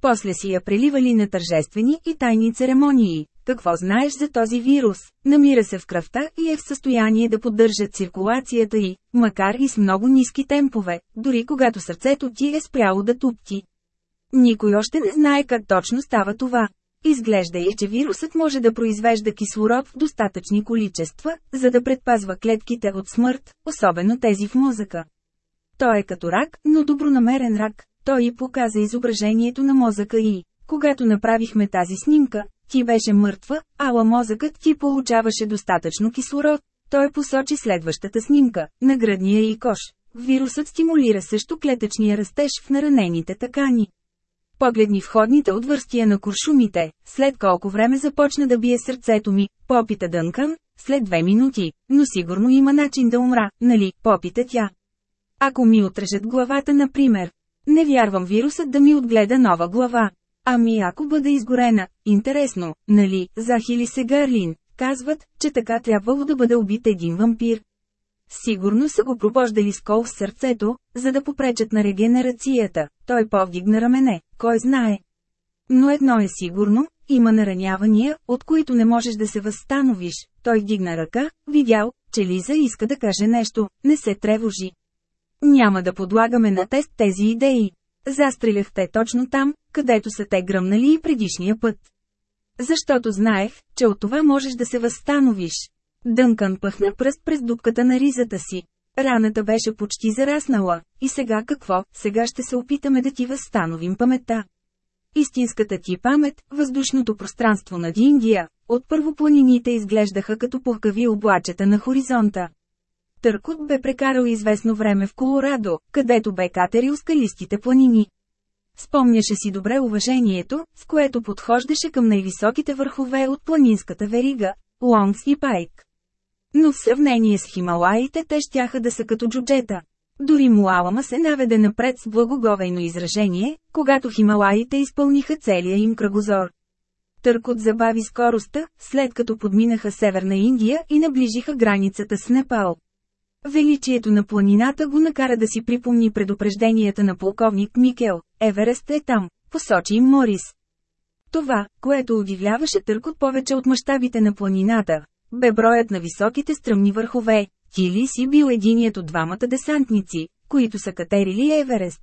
После си я преливали на тържествени и тайни церемонии. Какво знаеш за този вирус? Намира се в кръвта и е в състояние да поддържа циркулацията й, макар и с много ниски темпове, дори когато сърцето ти е спряло да тупти. Никой още не знае как точно става това. Изглежда и, че вирусът може да произвежда кислород в достатъчни количества, за да предпазва клетките от смърт, особено тези в мозъка. Той е като рак, но добронамерен рак. Той и показа изображението на мозъка и, когато направихме тази снимка, ти беше мъртва, ала мозъкът ти получаваше достатъчно кислород. Той посочи следващата снимка, на гръдния и кош. Вирусът стимулира също клетъчния растеж в наранените такани. Погледни входните отвърстия на куршумите, след колко време започна да бие сърцето ми, попита Дънкан, след две минути, но сигурно има начин да умра, нали, попита тя. Ако ми отрежат главата, например. Не вярвам вирусът да ми отгледа нова глава. Ами ако бъда изгорена, интересно, нали, захили се Гарлин, казват, че така трябвало да бъде убит един вампир. Сигурно са го пробождали с кол в сърцето, за да попречат на регенерацията. Той повдигна рамене, кой знае. Но едно е сигурно, има наранявания, от които не можеш да се възстановиш. Той вдигна ръка, видял, че Лиза иска да каже нещо, не се тревожи. Няма да подлагаме на тест тези идеи. Застреляхте точно там, където са те гръмнали и предишния път. Защото знаех, че от това можеш да се възстановиш. Дънкан пъхна пръст през дупката на ризата си. Раната беше почти зараснала. И сега какво? Сега ще се опитаме да ти възстановим паметта. Истинската ти памет, въздушното пространство над Индия, от първо планините изглеждаха като пухкави облачета на хоризонта. Търкот бе прекарал известно време в Колорадо, където бе катерил скалистите планини. Спомняше си добре уважението, с което подхождаше към най-високите върхове от планинската верига, Лонгс и Пайк. Но в сравнение с Хималаите те щяха да са като джуджета. Дори Муалама се наведе напред с благоговейно изражение, когато Хималаите изпълниха целия им кръгозор. Търкот забави скоростта, след като подминаха Северна Индия и наближиха границата с Непал. Величието на планината го накара да си припомни предупрежденията на полковник Микел, Еверест е там, посочи Морис. Това, което удивляваше Търкот повече от мащабите на планината, бе броят на високите стръмни върхове. Тили си бил единият от двамата десантници, които са катерили Еверест.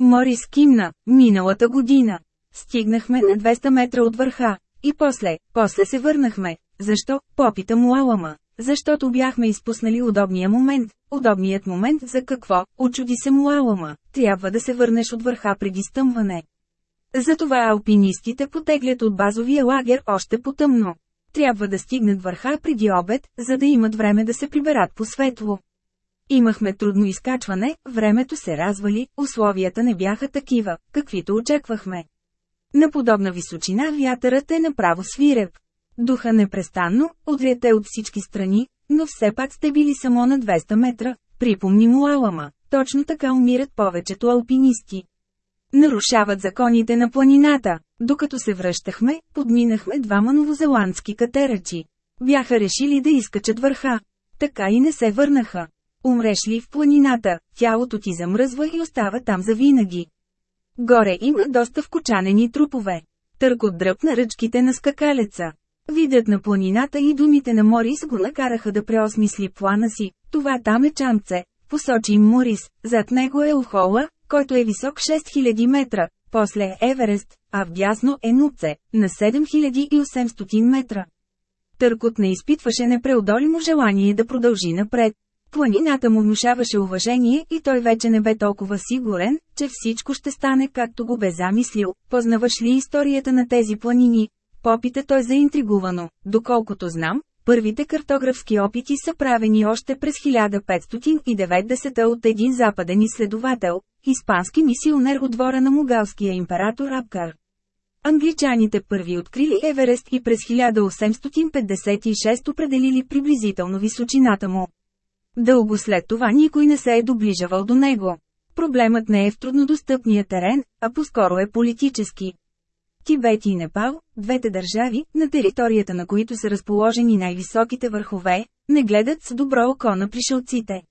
Морис кимна, миналата година. Стигнахме на 200 метра от върха. И после, после се върнахме. Защо? Попита му Алама. Защото бяхме изпуснали удобния момент. Удобният момент за какво? Очуди се му Алама. Трябва да се върнеш от върха преди стъмване. Затова алпинистите потеглят от базовия лагер още по-тъмно. Трябва да стигнат върха преди обед, за да имат време да се приберат по светло. Имахме трудно изкачване, времето се развали, условията не бяха такива, каквито очаквахме. На подобна височина вятърът е направо свиреп. Духа непрестанно, отряте от всички страни, но все пак сте били само на 200 метра, припомни му Алама. Точно така умират повечето алпинисти. Нарушават законите на планината. Докато се връщахме, подминахме двама новозеландски катерачи. Бяха решили да изкачат върха. Така и не се върнаха. Умреш ли в планината, тялото ти замръзва и остава там завинаги. Горе има доста вкочанени трупове. Търкот дръпна ръчките на скакалеца. Видът на планината и думите на Морис го накараха да преосмисли плана си. Това там е чамце, посочи им Морис, зад него е Охола, който е висок 6000 метра, после е Еверест, а вдясно е Нуце, на 7800 метра. Търкот не изпитваше непреодолимо желание да продължи напред. Планината му внушаваше уважение и той вече не бе толкова сигурен, че всичко ще стане както го бе замислил. Познаваш ли историята на тези планини? Попита той заинтригувано. Доколкото знам, първите картографски опити са правени още през 1590 от един западен изследовател, испански мисионер от двора на мугалския император Абкар. Англичаните първи открили Еверест и през 1856 определили приблизително височината му. Дълго след това никой не се е доближавал до него. Проблемът не е в труднодостъпния терен, а по-скоро е политически. Тибет и Непал, двете държави, на територията на които са разположени най-високите върхове, не гледат с добро око на пришелците.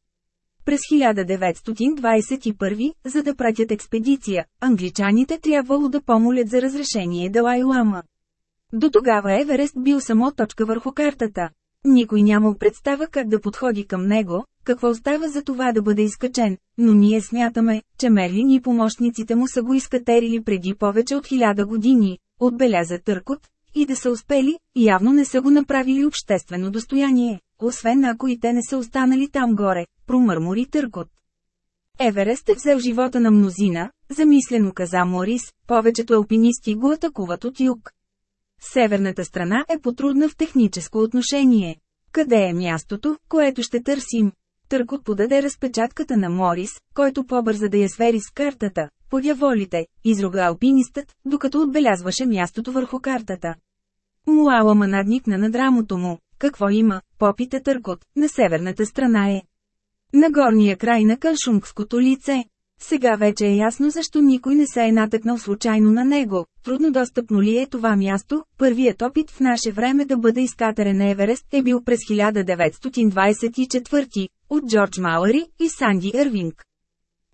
През 1921, за да пратят експедиция, англичаните трябвало да помолят за разрешение Далай Лама. До тогава Еверест бил само точка върху картата. Никой нямал представа как да подходи към него, какво остава за това да бъде изкачен, но ние смятаме, че Мерлин и помощниците му са го изкатерили преди повече от хиляда години, отбеляза Търкот, и да са успели, явно не са го направили обществено достояние, освен ако и те не са останали там горе, промърмори Търкот. Еверест е взел живота на мнозина, замислено каза Морис, повечето алпинисти го атакуват от юг. Северната страна е потрудна в техническо отношение. Къде е мястото, което ще търсим? Търкот подаде разпечатката на Морис, който побърза да я свери с картата. Подяволите, изрога алпинистът, докато отбелязваше мястото върху картата. Муалама надникна над рамото му. Какво има, попита Търкот, на северната страна е. На горния край на Каншунгското лице. Сега вече е ясно защо никой не се е натъкнал случайно на него. Трудно достъпно ли е това място? Първият опит в наше време да бъде изкатерен Еверест е бил през 1924, от Джордж Мауъри и Санди Ервинг.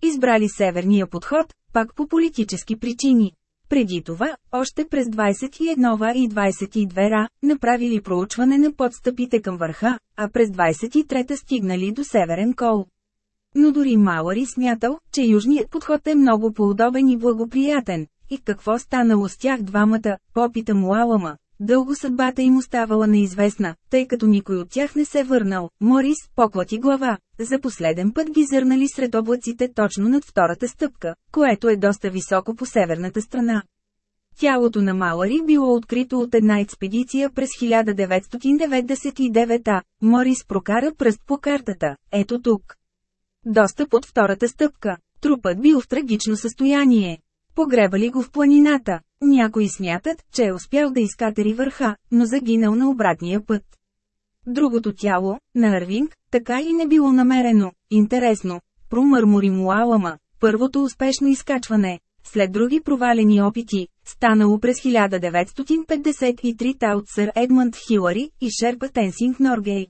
Избрали северния подход, пак по политически причини. Преди това, още през 21 и 22 ра, направили проучване на подстъпите към върха, а през 23 стигнали до Северен кол. Но дори Мауари смятал, че южният подход е много по-удобен и благоприятен. И какво станало с тях двамата, попита му Алама. Дълго съдбата им оставала неизвестна, тъй като никой от тях не се върнал. Морис поклати глава. За последен път ги зърнали сред облаците точно над втората стъпка, което е доста високо по северната страна. Тялото на Малари било открито от една експедиция през 1999 Морис прокара пръст по картата. Ето тук. Доста под втората стъпка. Трупът бил в трагично състояние. Погребали го в планината. Някои смятат, че е успял да изкатери върха, но загинал на обратния път. Другото тяло, на Арвинг, така и не било намерено. Интересно, промърмори му Алама, първото успешно изкачване, след други провалени опити, станало през 1953 та от сър Едмънд Хилари и Шерпа Тенсинг Норгей.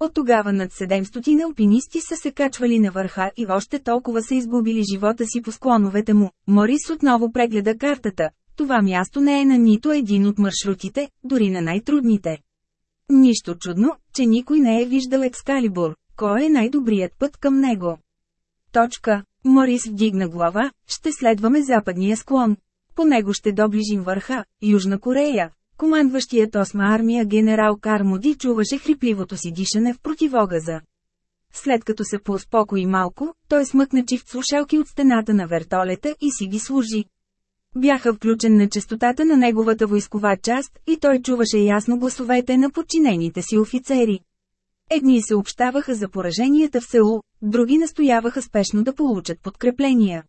От тогава над 700 алпинисти са се качвали на върха и още толкова са изгубили живота си по склоновете му. Морис отново прегледа картата. Това място не е на нито един от маршрутите, дори на най-трудните. Нищо чудно, че никой не е виждал Екскалибур. Кой е най-добрият път към него? Точка. Морис вдигна глава, ще следваме западния склон. По него ще доближим върха, Южна Корея. Командващият 8 армия генерал Кармоди чуваше хрипливото си дишане в противогаза. След като се поуспокои малко, той смъкна чифт слушалки от стената на вертолета и си ги служи. Бяха включен на частотата на неговата войскова част и той чуваше ясно гласовете на подчинените си офицери. Едни се общаваха за пораженията в село, други настояваха спешно да получат подкрепления.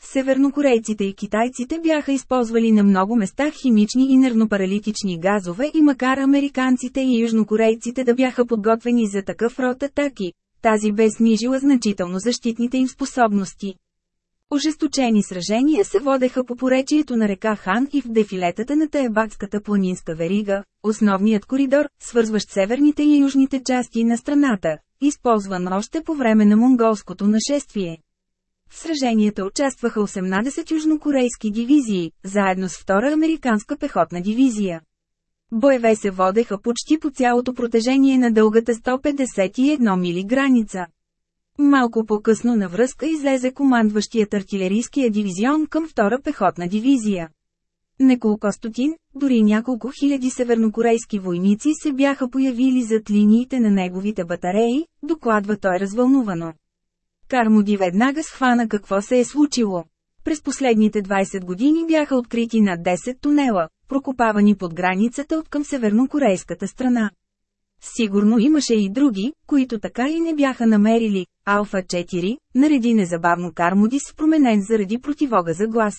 Севернокорейците и китайците бяха използвали на много места химични и нервнопаралитични газове и макар американците и южнокорейците да бяха подготвени за такъв род атаки, тази бе снижила значително защитните им способности. Ожесточени сражения се водеха по поречието на река Хан и в дефилетата на Таебакската планинска верига, основният коридор, свързващ северните и южните части на страната, използван още по време на монголското нашествие. В сраженията участваха 18 южнокорейски дивизии, заедно с втора американска пехотна дивизия. Боеве се водеха почти по цялото протежение на дългата 151 мили граница. Малко по-късно на връзка излезе командващият артилерийския дивизион към втора пехотна дивизия. Неколко стотин, дори няколко хиляди севернокорейски войници се бяха появили зад линиите на неговите батареи, докладва той развълнувано. Кармоди веднага схвана какво се е случило. През последните 20 години бяха открити над 10 тунела, прокопавани под границата от към севернокорейската страна. Сигурно имаше и други, които така и не бяха намерили. Алфа 4, нареди незабавно Кармоди с променен заради противога за глас.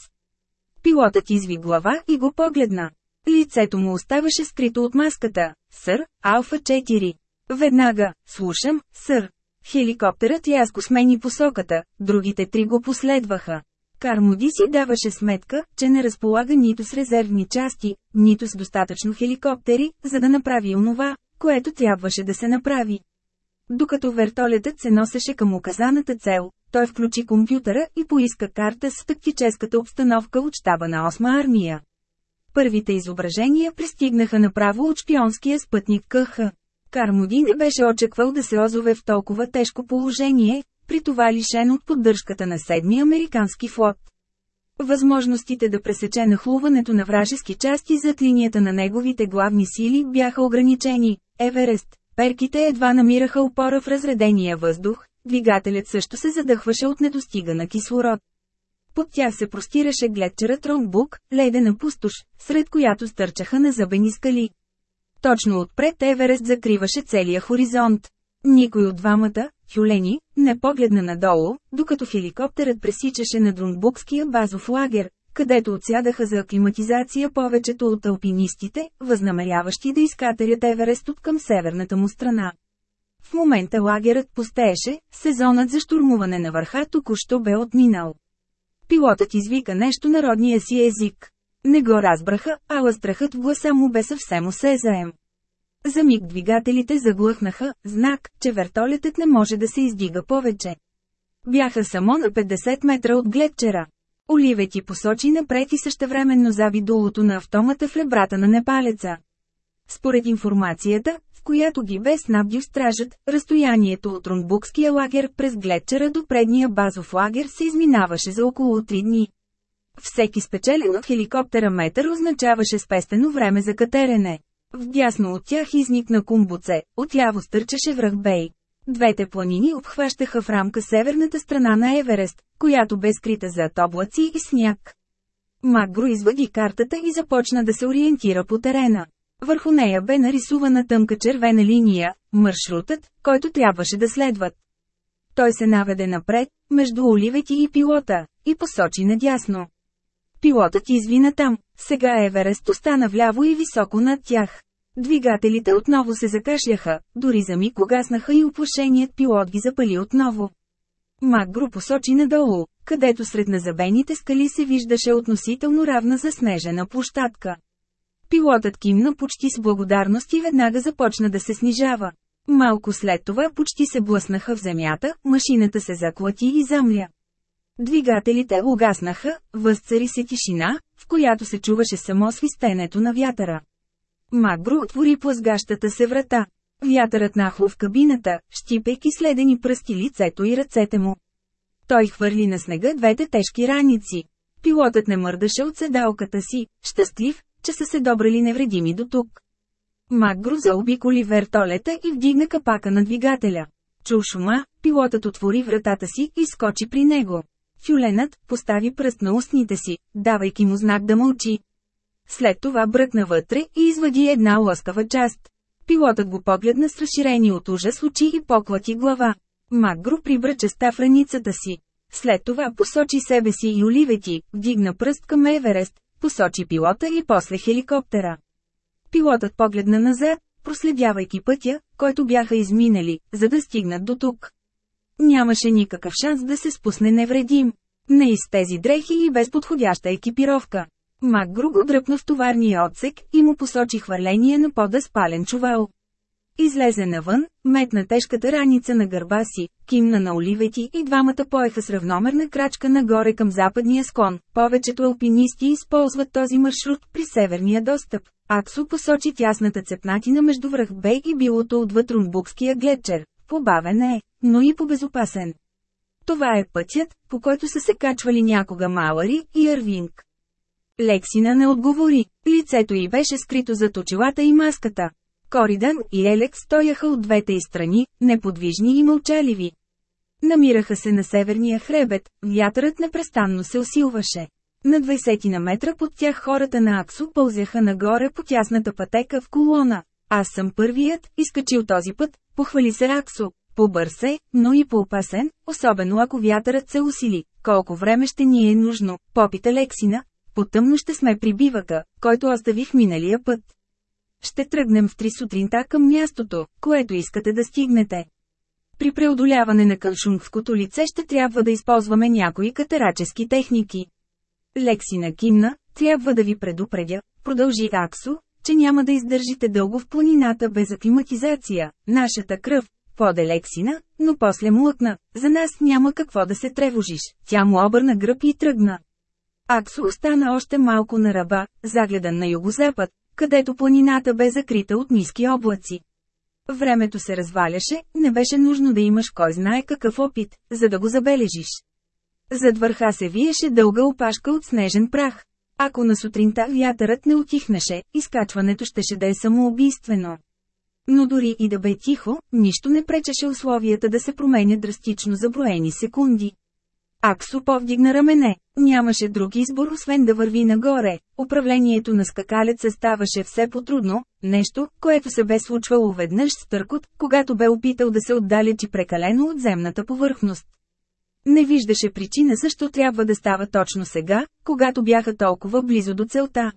Пилотът изви глава и го погледна. Лицето му оставаше скрито от маската. Сър, Алфа 4. Веднага, слушам, сър. Хеликоптерът яско смени посоката, другите три го последваха. Кармоди си даваше сметка, че не разполага нито с резервни части, нито с достатъчно хеликоптери, за да направи онова, което трябваше да се направи. Докато вертолетът се носеше към указаната цел, той включи компютъра и поиска карта с тактическата обстановка от щаба на 8 армия. Първите изображения пристигнаха направо от шпионския спътник КХ. Кармоди не беше очаквал да се озове в толкова тежко положение, при това лишен от поддръжката на седми американски флот. Възможностите да пресече нахлуването на вражески части зад линията на неговите главни сили бяха ограничени. Еверест, перките едва намираха опора в разредения въздух, двигателят също се задъхваше от недостига на кислород. Под тях се простираше гледчерът Ромбук, ледена пустош, сред която стърчаха на зъбени скали. Точно отпред Еверест закриваше целия хоризонт. Никой от двамата, тюлени, не погледна надолу, докато хеликоптерът пресичаше на Друнбукския базов лагер, където отсядаха за аклиматизация повечето от алпинистите, възнамеряващи да изкатарят Еверест от към северната му страна. В момента лагерът постееше, сезонът за штурмуване на върха току-що бе отминал. Пилотът извика нещо народния си език. Не го разбраха, ала страхът в гласа му бе съвсем осезаем. За миг двигателите заглъхнаха, знак, че вертолетът не може да се издига повече. Бяха само на 50 метра от гледчера. Оливети посочи напред и същевременно заби дулото на автомата в лебрата на непалеца. Според информацията, в която ги бе снабдил стражът, разстоянието от Рунбукския лагер през гледчера до предния базов лагер се изминаваше за около 3 дни. Всеки спечелен от хеликоптера метър означаваше спестено време за катерене. Вдясно от тях изникна Кумбуце, отляво стърчеше връх Бей. Двете планини обхващаха в рамка северната страна на Еверест, която бе скрита зад облаци и сняг. Макгро извади картата и започна да се ориентира по терена. Върху нея бе нарисувана тъмка червена линия, маршрутът, който трябваше да следват. Той се наведе напред, между оливети и пилота, и посочи надясно. Пилотът извина там, сега Еверест остана вляво и високо над тях. Двигателите отново се закашляха, дори за миг угаснаха и оплашеният пилот ги запали отново. Макгро посочи надолу, където сред назабените скали се виждаше относително равна заснежена площадка. Пилотът кимна почти с благодарност и веднага започна да се снижава. Малко след това почти се блъснаха в земята, машината се заклати и замля. Двигателите угаснаха, възцари се тишина, в която се чуваше само свистенето на вятъра. Макбро отвори плъзгащата се врата. Вятърът нахло в кабината, щипейки следени пръсти лицето и ръцете му. Той хвърли на снега двете тежки раници. Пилотът не мърдаше от седалката си, щастлив, че са се добрали невредими до тук. Макгро заобиколи вертолета и вдигна капака на двигателя. Чул шума, пилотът отвори вратата си и скочи при него. Тюленът постави пръст на устните си, давайки му знак да мълчи. След това бръкна вътре и извади една лъскава част. Пилотът го погледна с разширени от ужас очи и поклати глава. Макгро прибра частта в раницата си. След това посочи себе си и оливети, вдигна пръст към Еверест, посочи пилота и после хеликоптера. Пилотът погледна назад, проследявайки пътя, който бяха изминали, за да стигнат до тук. Нямаше никакъв шанс да се спусне невредим. Не из тези дрехи и без подходяща екипировка. Мак грубо дръпна в товарния отсек и му посочи хвърление на пода спален чувал. Излезе навън, метна тежката раница на гърба си, кимна на оливети и двамата поеха с равномерна крачка нагоре към западния склон. Повечето алпинисти използват този маршрут при северния достъп. Аксо посочи тясната цепнатина между връх Бей и билото от Вътрунбукския гледчер. Побавен е, но и побезопасен. Това е пътят, по който са се качвали някога Малари и Арвинг. Лексина не отговори, лицето й беше скрито зад очилата и маската. Коридан и Елекс стояха от двете и страни, неподвижни и мълчаливи. Намираха се на северния хребет, вятърът непрестанно се усилваше. На 20 на метра под тях хората на Аксо пълзяха нагоре по тясната пътека в колона. Аз съм първият, изкачил този път, похвали се Аксо. Побърз е, но и поопасен, особено ако вятърът се усили. Колко време ще ни е нужно, попита Лексина. Потъмно ще сме при бивака, който оставих миналия път. Ще тръгнем в три сутринта към мястото, което искате да стигнете. При преодоляване на каншунгското лице ще трябва да използваме някои катерачески техники. Лексина кимна, трябва да ви предупредя, продължи Аксо, че няма да издържите дълго в планината без аклиматизация, нашата кръв, поде Лексина, но после млъкна, за нас няма какво да се тревожиш, тя му обърна гръб и тръгна. Аксо остана още малко на ръба, загледан на югозапад, където планината бе закрита от ниски облаци. Времето се разваляше, не беше нужно да имаш кой знае какъв опит, за да го забележиш. Зад върха се виеше дълга опашка от снежен прах. Ако на сутринта вятърът не отихнеше, изкачването щеше да е самоубийствено. Но дори и да бе тихо, нищо не пречеше условията да се променят драстично за броени секунди. Аксо повдигна рамене. Нямаше друг избор освен да върви нагоре. Управлението на скакалеца ставаше все по-трудно, нещо, което се бе случвало веднъж с търкот, когато бе опитал да се отдалечи прекалено от земната повърхност. Не виждаше причина защо трябва да става точно сега, когато бяха толкова близо до целта.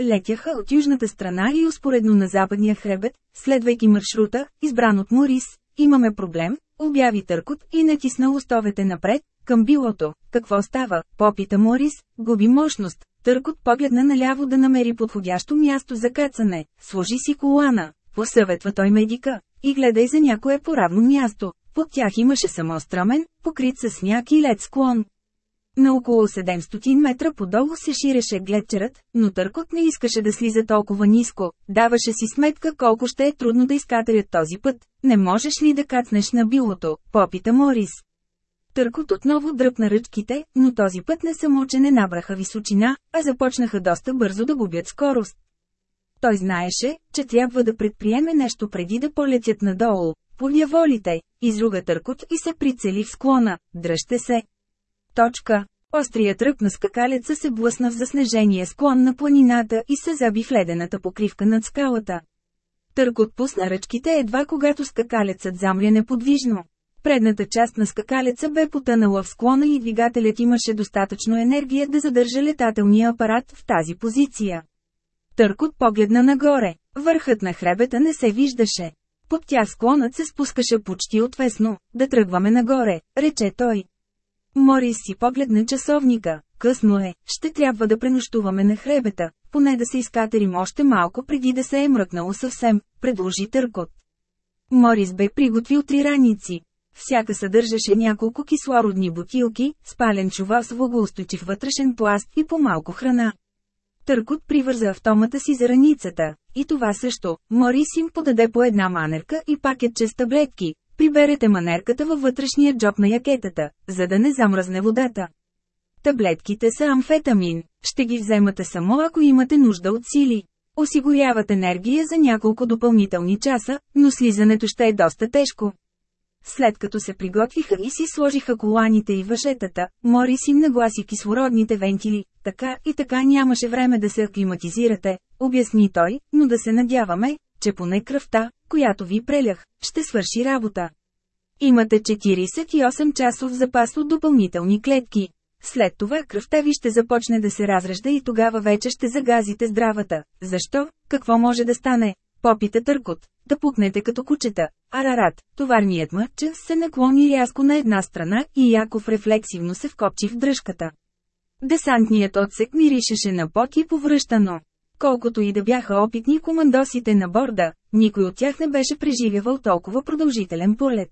Летяха от южната страна и успоредно на западния хребет, следвайки маршрута, избран от Морис. Имаме проблем, обяви Търкот и натисна лостовете напред, към билото. Какво става? Попита Морис, губи мощност. Търкот погледна наляво да намери подходящо място за кацане. Сложи си колана. Посъветва той медика. И гледай за някое поравно място. Под тях имаше само стръмен, покрит с сняг и лед склон. На около 700 метра подолу се ширеше гледчерът, но Търкот не искаше да слиза толкова ниско. Даваше си сметка колко ще е трудно да изкатарят този път. Не можеш ли да кацнеш на билото? Попита Морис. Търкот отново дръпна ръчките, но този път не само, че не набраха височина, а започнаха доста бързо да губят скорост. Той знаеше, че трябва да предприеме нещо преди да полетят надолу. Повяволите, изруга Търкот и се прицели в склона, дръжте се. Точка. Острият ръб на скакалеца се блъсна в заснежения склон на планината и се заби в ледената покривка над скалата. Търкот пусна ръчките едва когато скакалецът замря неподвижно. Предната част на скакалеца бе потънала в склона и двигателят имаше достатъчно енергия да задържа летателния апарат в тази позиция. Търкот погледна нагоре. Върхът на хребета не се виждаше. Под тях склонът се спускаше почти отвесно, да тръгваме нагоре, рече той. Морис си погледна часовника, късно е, ще трябва да пренощуваме на хребета, поне да се изкатерим още малко преди да се е мръкнало съвсем, предложи Търкот. Морис бе приготвил три раници. Всяка съдържаше няколко кислородни бутилки, спален чувал с влагоустойчив вътрешен пласт и по-малко храна. Търкот привърза автомата си за раницата. И това също, Морис им подаде по една манерка и пакетче с таблетки. Приберете манерката във вътрешния джоб на якетата, за да не замръзне водата. Таблетките са амфетамин. Ще ги вземате само ако имате нужда от сили. Осигуряват енергия за няколко допълнителни часа, но слизането ще е доста тежко. След като се приготвиха и си сложиха коланите и въжетата, Морис им нагласи кислородните вентили, така и така нямаше време да се аклиматизирате, обясни той, но да се надяваме, че поне кръвта, която ви прелях, ще свърши работа. Имате 48 часов запас от допълнителни клетки. След това кръвта ви ще започне да се разрежда и тогава вече ще загазите здравата. Защо? Какво може да стане? Попита търкот. Да пукнете като кучета. Арарат, товарният мъча се наклони рязко на една страна и Яков рефлексивно се вкопчи в дръжката. Десантният отсек миришеше на пот и повръщано. Колкото и да бяха опитни командосите на борда, никой от тях не беше преживявал толкова продължителен полет.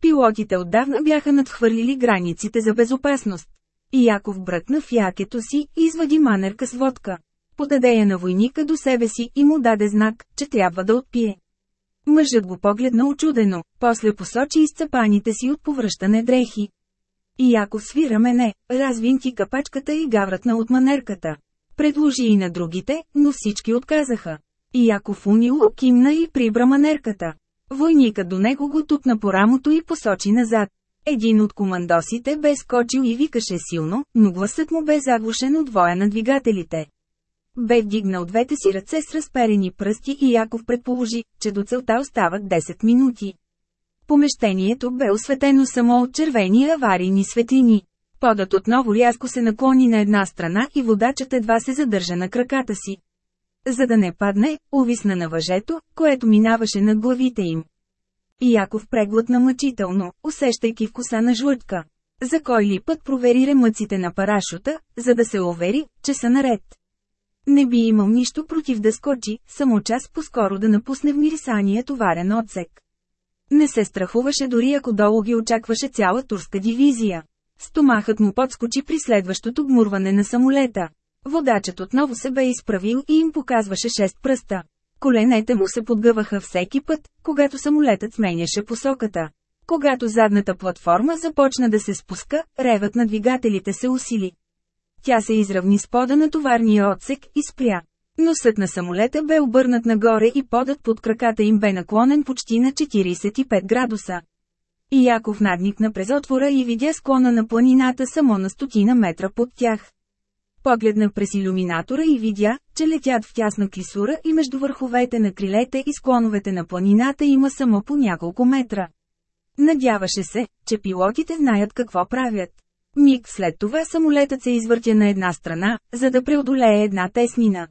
Пилотите отдавна бяха надхвърлили границите за безопасност. И Яков бръкна в якето си и извади манерка с водка. Подаде я на войника до себе си и му даде знак, че трябва да отпие. Мъжът го погледна очудено, после посочи изцапаните си от повръщане дрехи. И Яков свира мене, развинти капачката и гавратна от манерката. Предложи и на другите, но всички отказаха. И Яков унило кимна и прибра манерката. Войника до него го тупна по рамото и посочи назад. Един от командосите бе скочил и викаше силно, но гласът му бе заглушен от воя на двигателите. Бе вдигнал двете си ръце с разперени пръсти и Яков предположи, че до целта остават 10 минути. Помещението бе осветено само от червени аварийни светлини. Подът отново рязко се наклони на една страна и водачът едва се задържа на краката си. За да не падне, увисна на въжето, което минаваше над главите им. И Яков преглътна мъчително, усещайки вкуса на жлъчка. За кой ли път провери ремъците на парашута, за да се увери, че са наред. Не би имал нищо против да скочи, само час по-скоро да напусне в мирисания товарен отсек. Не се страхуваше дори ако долу ги очакваше цяла турска дивизия. Стомахът му подскочи при следващото гмурване на самолета. Водачът отново се бе изправил и им показваше шест пръста. Коленете му се подгъваха всеки път, когато самолетът сменяше посоката. Когато задната платформа започна да се спуска, ревът на двигателите се усили. Тя се изравни с пода на товарния отсек и спря. Носът на самолета бе обърнат нагоре и подът под краката им бе наклонен почти на 45 градуса. И Яков надникна през отвора и видя склона на планината само на стотина метра под тях. Погледна през иллюминатора и видя, че летят в тясна клисура и между върховете на крилете и склоновете на планината има само по няколко метра. Надяваше се, че пилотите знаят какво правят. Миг след това самолетът се извъртя на една страна, за да преодолее една теснина.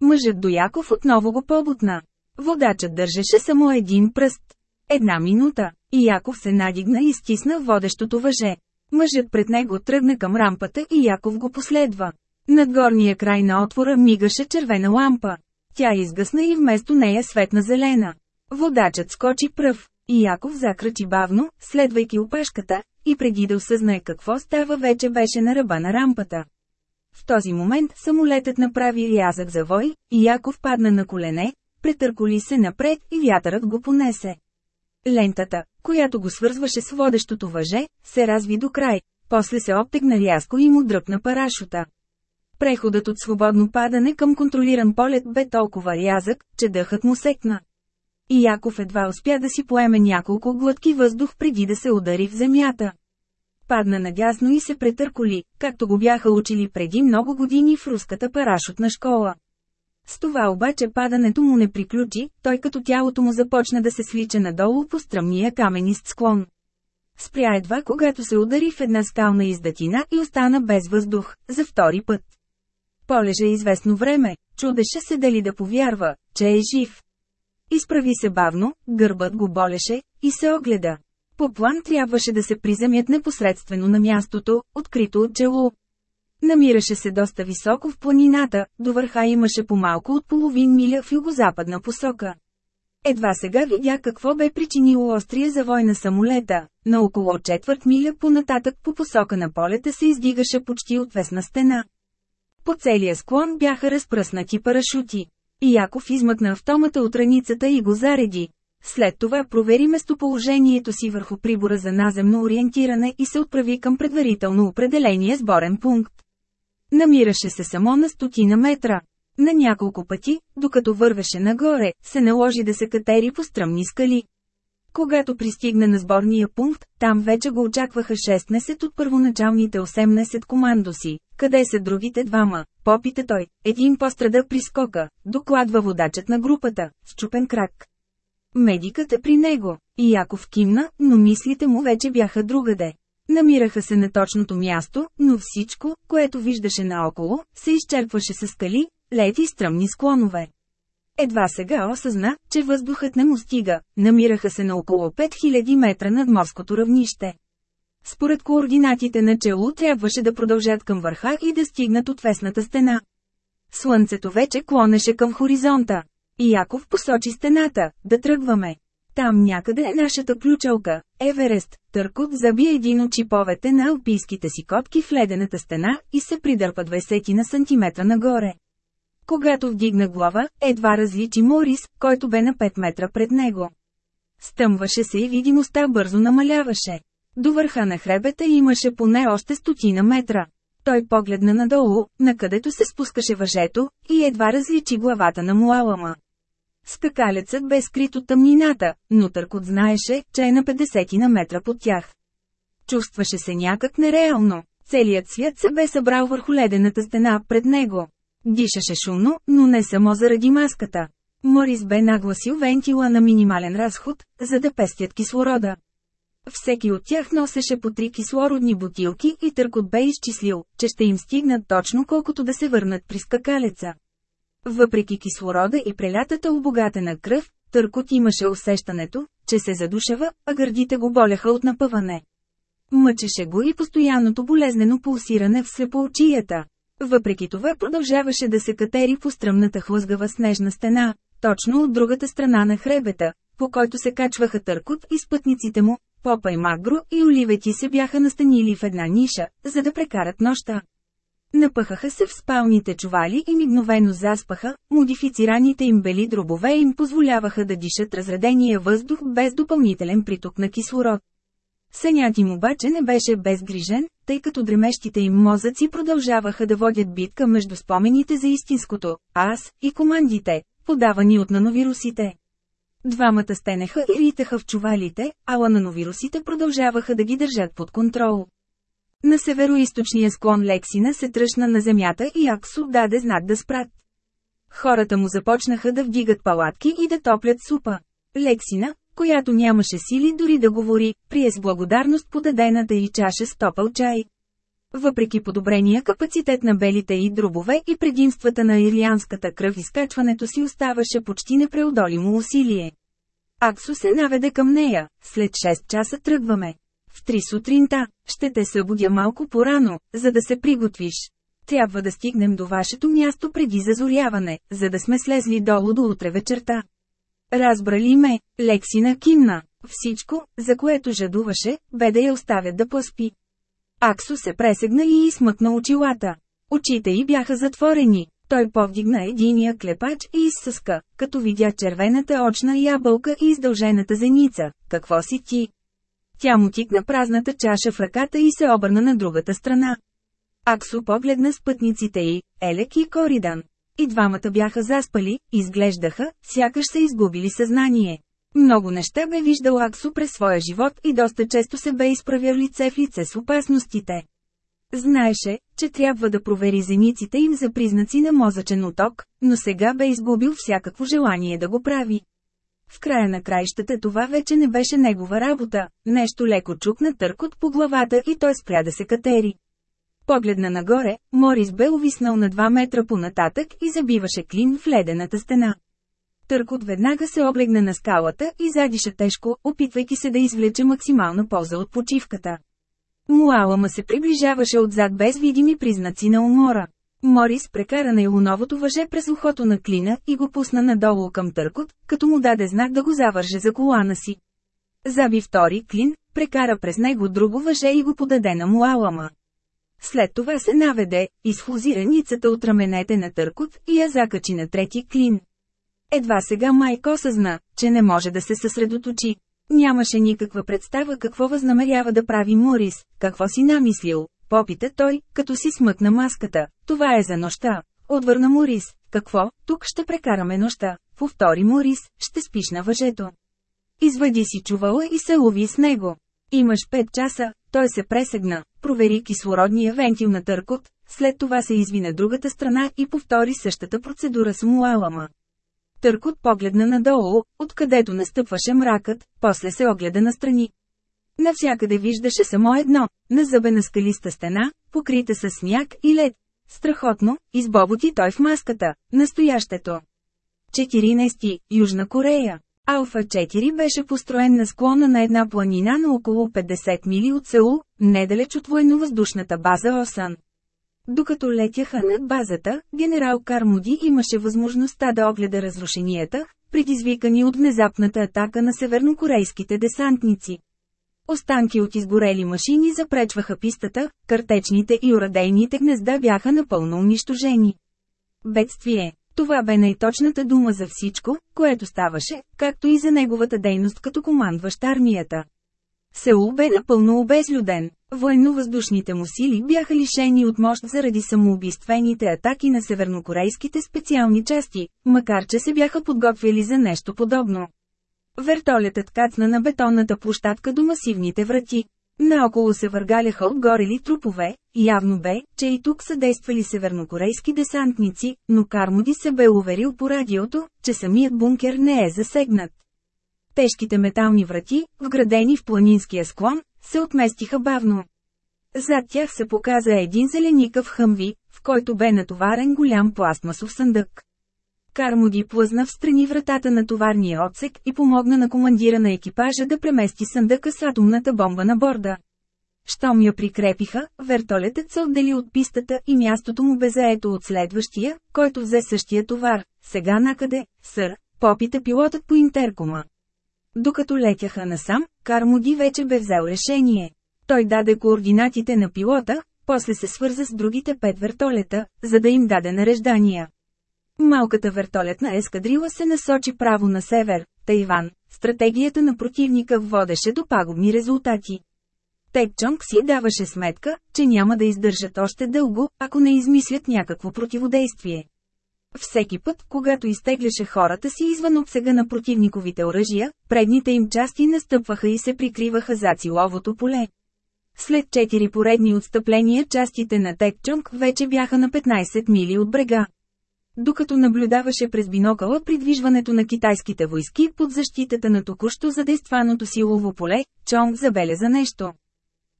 Мъжът до Яков отново го побутна. Водачът държеше само един пръст. Една минута, и Яков се надигна и стисна водещото въже. Мъжът пред него тръгна към рампата и Яков го последва. Над горния край на отвора мигаше червена лампа. Тя изгъсна и вместо нея светна зелена. Водачът скочи пръв. И Яков закрачи бавно, следвайки опашката, и преди да осъзнае какво става вече беше на ръба на рампата. В този момент самолетът направи рязък завой, и Яков падна на колене, претърколи се напред и вятърът го понесе. Лентата, която го свързваше с водещото въже, се разви до край, после се обтегна рязко и му дръпна парашута. Преходът от свободно падане към контролиран полет бе толкова рязък, че дъхът му секна. И Яков едва успя да си поеме няколко глътки въздух преди да се удари в земята. Падна надясно и се претърколи, както го бяха учили преди много години в руската парашутна школа. С това обаче падането му не приключи, той като тялото му започна да се свича надолу по стръмния каменист склон. Спря едва когато се удари в една скална издатина и остана без въздух, за втори път. Полежа известно време, чудеше се дали да повярва, че е жив. Изправи се бавно, гърбът го болеше, и се огледа. По план трябваше да се приземят непосредствено на мястото, открито от чело. Намираше се доста високо в планината, до върха имаше по-малко от половин миля в югозападна посока. Едва сега видя какво бе причинило острия завой на самолета. На около четвърт миля по-нататък по посока на полета се издигаше почти отвесна стена. По целия склон бяха разпръснати парашути. И Яков измъкна автомата от раницата и го зареди. След това провери местоположението си върху прибора за наземно ориентиране и се отправи към предварително определения сборен пункт. Намираше се само на стотина метра. На няколко пъти, докато вървеше нагоре, се наложи да се катери по стръмни скали. Когато пристигна на сборния пункт, там вече го очакваха 16 от първоначалните 18 командоси. Къде са другите двама? Попита той. Един пострада при скока, докладва водачът на групата, с чупен крак. Медикът е при него. И Яков кимна, но мислите му вече бяха другаде. Намираха се на точното място, но всичко, което виждаше наоколо, се изчерпваше с скали, лед и стръмни склонове. Едва сега осъзна, че въздухът не му стига, намираха се на около 5000 метра над морското равнище. Според координатите на чело трябваше да продължат към върха и да стигнат отвесната стена. Слънцето вече клонеше към хоризонта. И Яков посочи стената, да тръгваме. Там някъде е нашата ключалка, Еверест. Търкот заби един от чиповете на алпийските си котки в ледената стена и се придърпа 20 на сантиметра нагоре. Когато вдигна глава, едва различи Морис, който бе на 5 метра пред него. Стъмваше се и видимостта бързо намаляваше. До върха на хребета имаше поне още стотина метра. Той погледна надолу, накъдето се спускаше въжето, и едва различи главата на Муалама. Скакалецът бе скрит от тъмнината, но Търкот знаеше, че е на 50 на метра под тях. Чувстваше се някак нереално. Целият свят се бе събрал върху ледената стена пред него. Дишаше шумно, но не само заради маската. Морис бе нагласил вентила на минимален разход, за да пестят кислорода. Всеки от тях носеше по три кислородни бутилки и Търкот бе изчислил, че ще им стигнат точно колкото да се върнат при скакалеца. Въпреки кислорода и прелятата обогатена кръв, Търкот имаше усещането, че се задушава, а гърдите го боляха от напъване. Мъчеше го и постоянното болезнено пулсиране в слепоочията. Въпреки това продължаваше да се катери по стръмната хлъзгава снежна стена, точно от другата страна на хребета, по който се качваха Търкот и спътниците му, Попа и Магро и Оливети се бяха настанили в една ниша, за да прекарат нощта. Напъхаха се в спалните чували и мигновено заспаха, модифицираните им бели дробове им позволяваха да дишат разредения въздух без допълнителен приток на кислород. Сънят им обаче не беше безгрижен, тъй като дремещите им мозъци продължаваха да водят битка между спомените за истинското, аз и командите, подавани от нановирусите. Двамата стенеха и ритаха в чувалите, ала нановирусите продължаваха да ги държат под контрол. На североисточния склон Лексина се тръщна на земята и Аксо даде знак да спрат. Хората му започнаха да вдигат палатки и да топлят супа. Лексина, която нямаше сили дори да говори, прие с благодарност подадената и чаша с топъл чай. Въпреки подобрения капацитет на белите и дробове и предимствата на ирлианската кръв изкачването си оставаше почти непреодолимо усилие. Аксо се наведе към нея, след 6 часа тръгваме. В 3 сутринта, ще те събудя малко порано, за да се приготвиш. Трябва да стигнем до вашето място преди зазоряване, за да сме слезли долу до утре вечерта. Разбрали ме, Лексина кимна. Всичко, за което жадуваше, бе да я оставят да поспи. Аксо се пресегна и измъкна очилата. Очите й бяха затворени. Той повдигна единия клепач и изсъска, като видя червената очна ябълка и издължената зеница. Какво си ти? Тя му тикна празната чаша в ръката и се обърна на другата страна. Аксо погледна спътниците й, Елек и Коридан. И двамата бяха заспали, изглеждаха, сякаш са изгубили съзнание. Много неща бе виждал Аксо през своя живот и доста често се бе изправял лице в лице с опасностите. Знаеше, че трябва да провери зениците им за признаци на мозъчен оток, но сега бе изгубил всякакво желание да го прави. В края на краищата това вече не беше негова работа, нещо леко чукна търкот по главата и той спря да се катери. Погледна нагоре, Морис бе увиснал на 2 метра понататък и забиваше клин в ледената стена. Търкот веднага се облегна на скалата и задиша тежко, опитвайки се да извлече максимална полза от почивката. Муалама се приближаваше отзад без видими признаци на умора. Морис прекара на илоновото въже през ухото на клина и го пусна надолу към Търкот, като му даде знак да го завърже за колана си. Заби втори клин, прекара през него друго въже и го подаде на Муалама. След това се наведе, изхлузи раницата от раменете на Търкот и я закачи на трети клин. Едва сега майко съзна, че не може да се съсредоточи. Нямаше никаква представа какво възнамерява да прави Морис, какво си намислил. Попита той, като си смъкна маската. Това е за нощта. Отвърна Морис. Какво? Тук ще прекараме нощта. Повтори Морис, ще спиш на въжето. Извади си чувала и се лови с него. Имаш 5 часа, той се пресегна, провери кислородния вентил на търкот, след това се изви на другата страна и повтори същата процедура с муалама. Търкот погледна надолу, откъдето настъпваше мракът, после се огледа настрани. Навсякъде виждаше само едно, на зъбена скалиста стена, покрита с сняг и лед. Страхотно, избоботи той в маската, настоящето. 14. Южна Корея Алфа 4 беше построен на склона на една планина на около 50 мили от Сеул, недалеч от военновъздушната база Осан. Докато летяха над базата, генерал Кармуди имаше възможността да огледа разрушенията, предизвикани от внезапната атака на севернокорейските десантници. Останки от изгорели машини запречваха пистата, картечните и урадейните гнезда бяха напълно унищожени. Бедствие. Това бе най-точната дума за всичко, което ставаше, както и за неговата дейност като командващ армията. Сеул бе напълно обезлюден. Военно-въздушните му сили бяха лишени от мощ заради самоубийствените атаки на севернокорейските специални части, макар че се бяха подготвили за нещо подобно. Вертолетът кацна на бетонната площадка до масивните врати. Наоколо се въргаляха отгорели трупове, явно бе, че и тук са действали севернокорейски десантници, но Кармоди се бе уверил по радиото, че самият бункер не е засегнат. Тежките метални врати, вградени в планинския склон, се отместиха бавно. Зад тях се показа един зеленикъв хъмви, в който бе натоварен голям пластмасов съндък. Кармоди плъзна в страни вратата на товарния отсек и помогна на командира на екипажа да премести съндъка с атомната бомба на борда. Щом я прикрепиха, вертолетът се отдели от пистата и мястото му бе заето от следващия, който взе същия товар. Сега накъде, сър, попита пилотът по интеркома. Докато летяха насам, Кармоди вече бе взел решение. Той даде координатите на пилота, после се свърза с другите пет вертолета, за да им даде нареждания. Малката вертолетна ескадрила се насочи право на север, Тайван. Стратегията на противника водеше до пагубни резултати. Текчонг си даваше сметка, че няма да издържат още дълго, ако не измислят някакво противодействие. Всеки път, когато изтегляше хората си извън обсега на противниковите оръжия, предните им части настъпваха и се прикриваха за циловото поле. След четири поредни отстъпления частите на Текчонг вече бяха на 15 мили от брега. Докато наблюдаваше през бинокъла придвижването на китайските войски под защитата на току-що задействаното силово поле, Чонг забеляза нещо.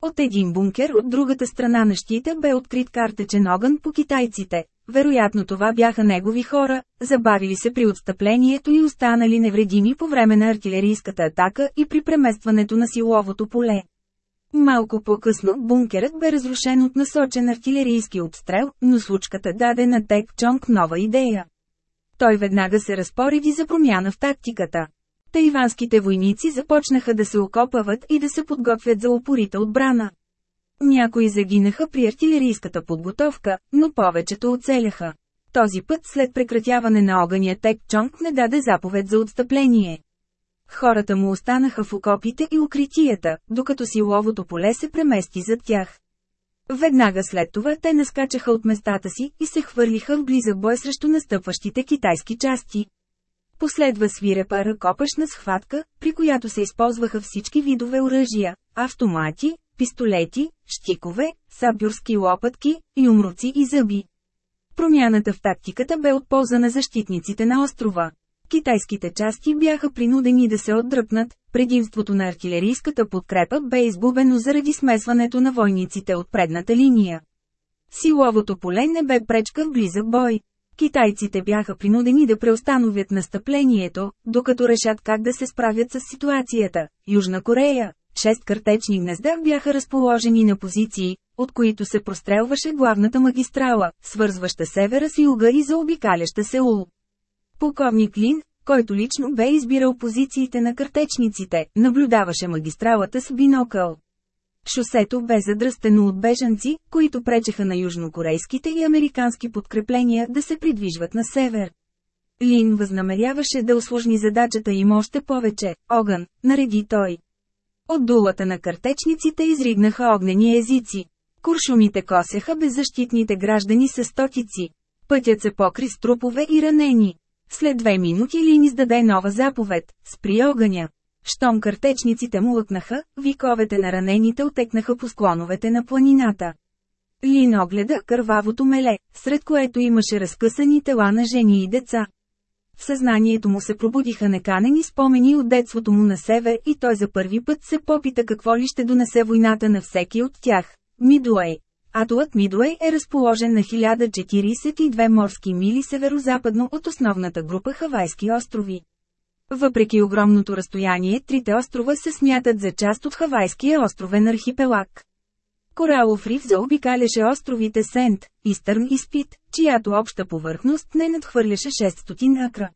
От един бункер от другата страна на щита бе открит картечен огън по китайците. Вероятно това бяха негови хора, забавили се при отстъплението и останали невредими по време на артилерийската атака и при преместването на силовото поле. Малко по-късно бункерът бе разрушен от насочен артилерийски обстрел, но случката даде на Тек Чонг нова идея. Той веднага се разпореди за промяна в тактиката. Тайванските войници започнаха да се окопават и да се подготвят за опорита отбрана. Някои загинаха при артилерийската подготовка, но повечето оцеляха. Този път след прекратяване на огъня Тек Чонг не даде заповед за отстъпление. Хората му останаха в окопите и укритията, докато силовото поле се премести зад тях. Веднага след това те наскачаха от местата си и се хвърлиха в близък бой срещу настъпващите китайски части. Последва свирепа ръкопашна схватка, при която се използваха всички видове оръжия – автомати, пистолети, щикове, сабюрски лопатки, юмруци и зъби. Промяната в тактиката бе от полза на защитниците на острова. Китайските части бяха принудени да се отдръпнат, предимството на артилерийската подкрепа бе изгубено заради смесването на войниците от предната линия. Силовото поле не бе пречка в близък бой. Китайците бяха принудени да преустановят настъплението, докато решат как да се справят с ситуацията. Южна Корея. Шест картечни гнезда бяха разположени на позиции, от които се прострелваше главната магистрала, свързваща севера с юга и заобикаляща Сеул. Полковник Лин, който лично бе избирал позициите на картечниците, наблюдаваше магистралата с бинокъл. Шосето бе задръстено от бежанци, които пречеха на южнокорейските и американски подкрепления да се придвижват на север. Лин възнамеряваше да осложни задачата им още повече. Огън, нареди той. От дулата на картечниците изригнаха огнени езици. Куршумите косеха беззащитните граждани с стотици. Пътят се покри с трупове и ранени. След две минути Лин издаде нова заповед – спри огъня. Щом картечниците му лъкнаха, виковете на ранените отекнаха по склоновете на планината. Лин огледа кървавото меле, сред което имаше разкъсани тела на жени и деца. В съзнанието му се пробудиха неканени спомени от детството му на север и той за първи път се попита какво ли ще донесе войната на всеки от тях. Мидуей. Атолът Мидуей е разположен на 1042 морски мили северо-западно от основната група Хавайски острови. Въпреки огромното разстояние, трите острова се смятат за част от Хавайския островен архипелаг. Коралов риф заобикаляше островите Сент, Истърн и Спит, чиято обща повърхност не надхвърляше 600 акра.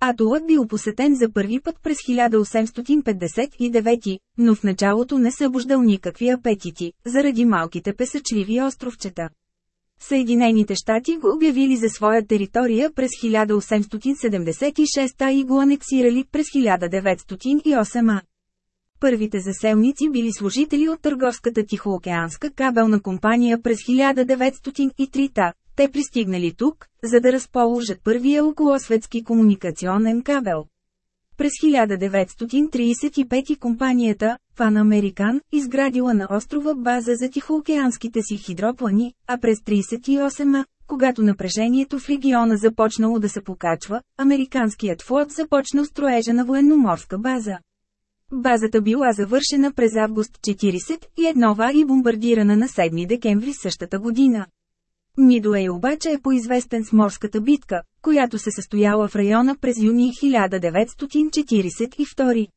Атолът бил посетен за първи път през 1859, но в началото не събуждал никакви апетити, заради малките песъчливи островчета. Съединените щати го обявили за своя територия през 1876 и го анексирали през 1908. Първите заселници били служители от търговската Тихоокеанска кабелна компания през 1903 те пристигнали тук, за да разположат първия околосветски комуникационен кабел. През 1935 компанията Pan American изградила на острова база за тихоокеанските си хидроплани, а през 1938 когато напрежението в региона започнало да се покачва, американският флот започнал строежа на военноморска база. Базата била завършена през август 41 и бомбардирана на 7 декември същата година. Мидуей обаче е поизвестен с морската битка, която се състояла в района през юни 1942.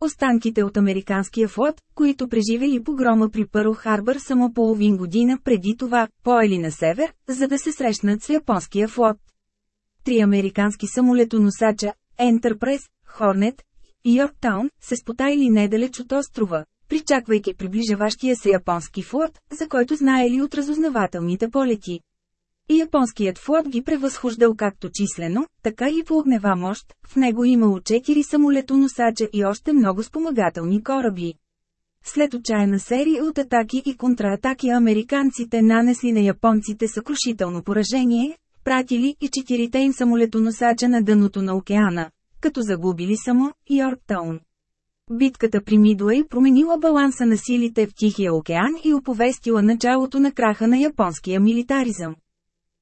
Останките от американския флот, които преживели погрома при Пърл Харбър само половин година преди това, поели на север, за да се срещнат с японския флот. Три американски самолетоносача, Enterprise, Hornet и Йорктаун, се спотайли недалеч от острова, причаквайки приближаващия се японски флот, за който знаели от разузнавателните полети. И японският флот ги превъзхождал както числено, така и по огнева мощ, в него имало 4 самолетоносача и още много спомагателни кораби. След отчаяна серия от атаки и контратаки американците нанесли на японците съкрушително поражение, пратили и четирите им самолетоносача на дъното на океана, като загубили само Йорктаун. Битката при Мидуей променила баланса на силите в Тихия океан и оповестила началото на краха на японския милитаризъм.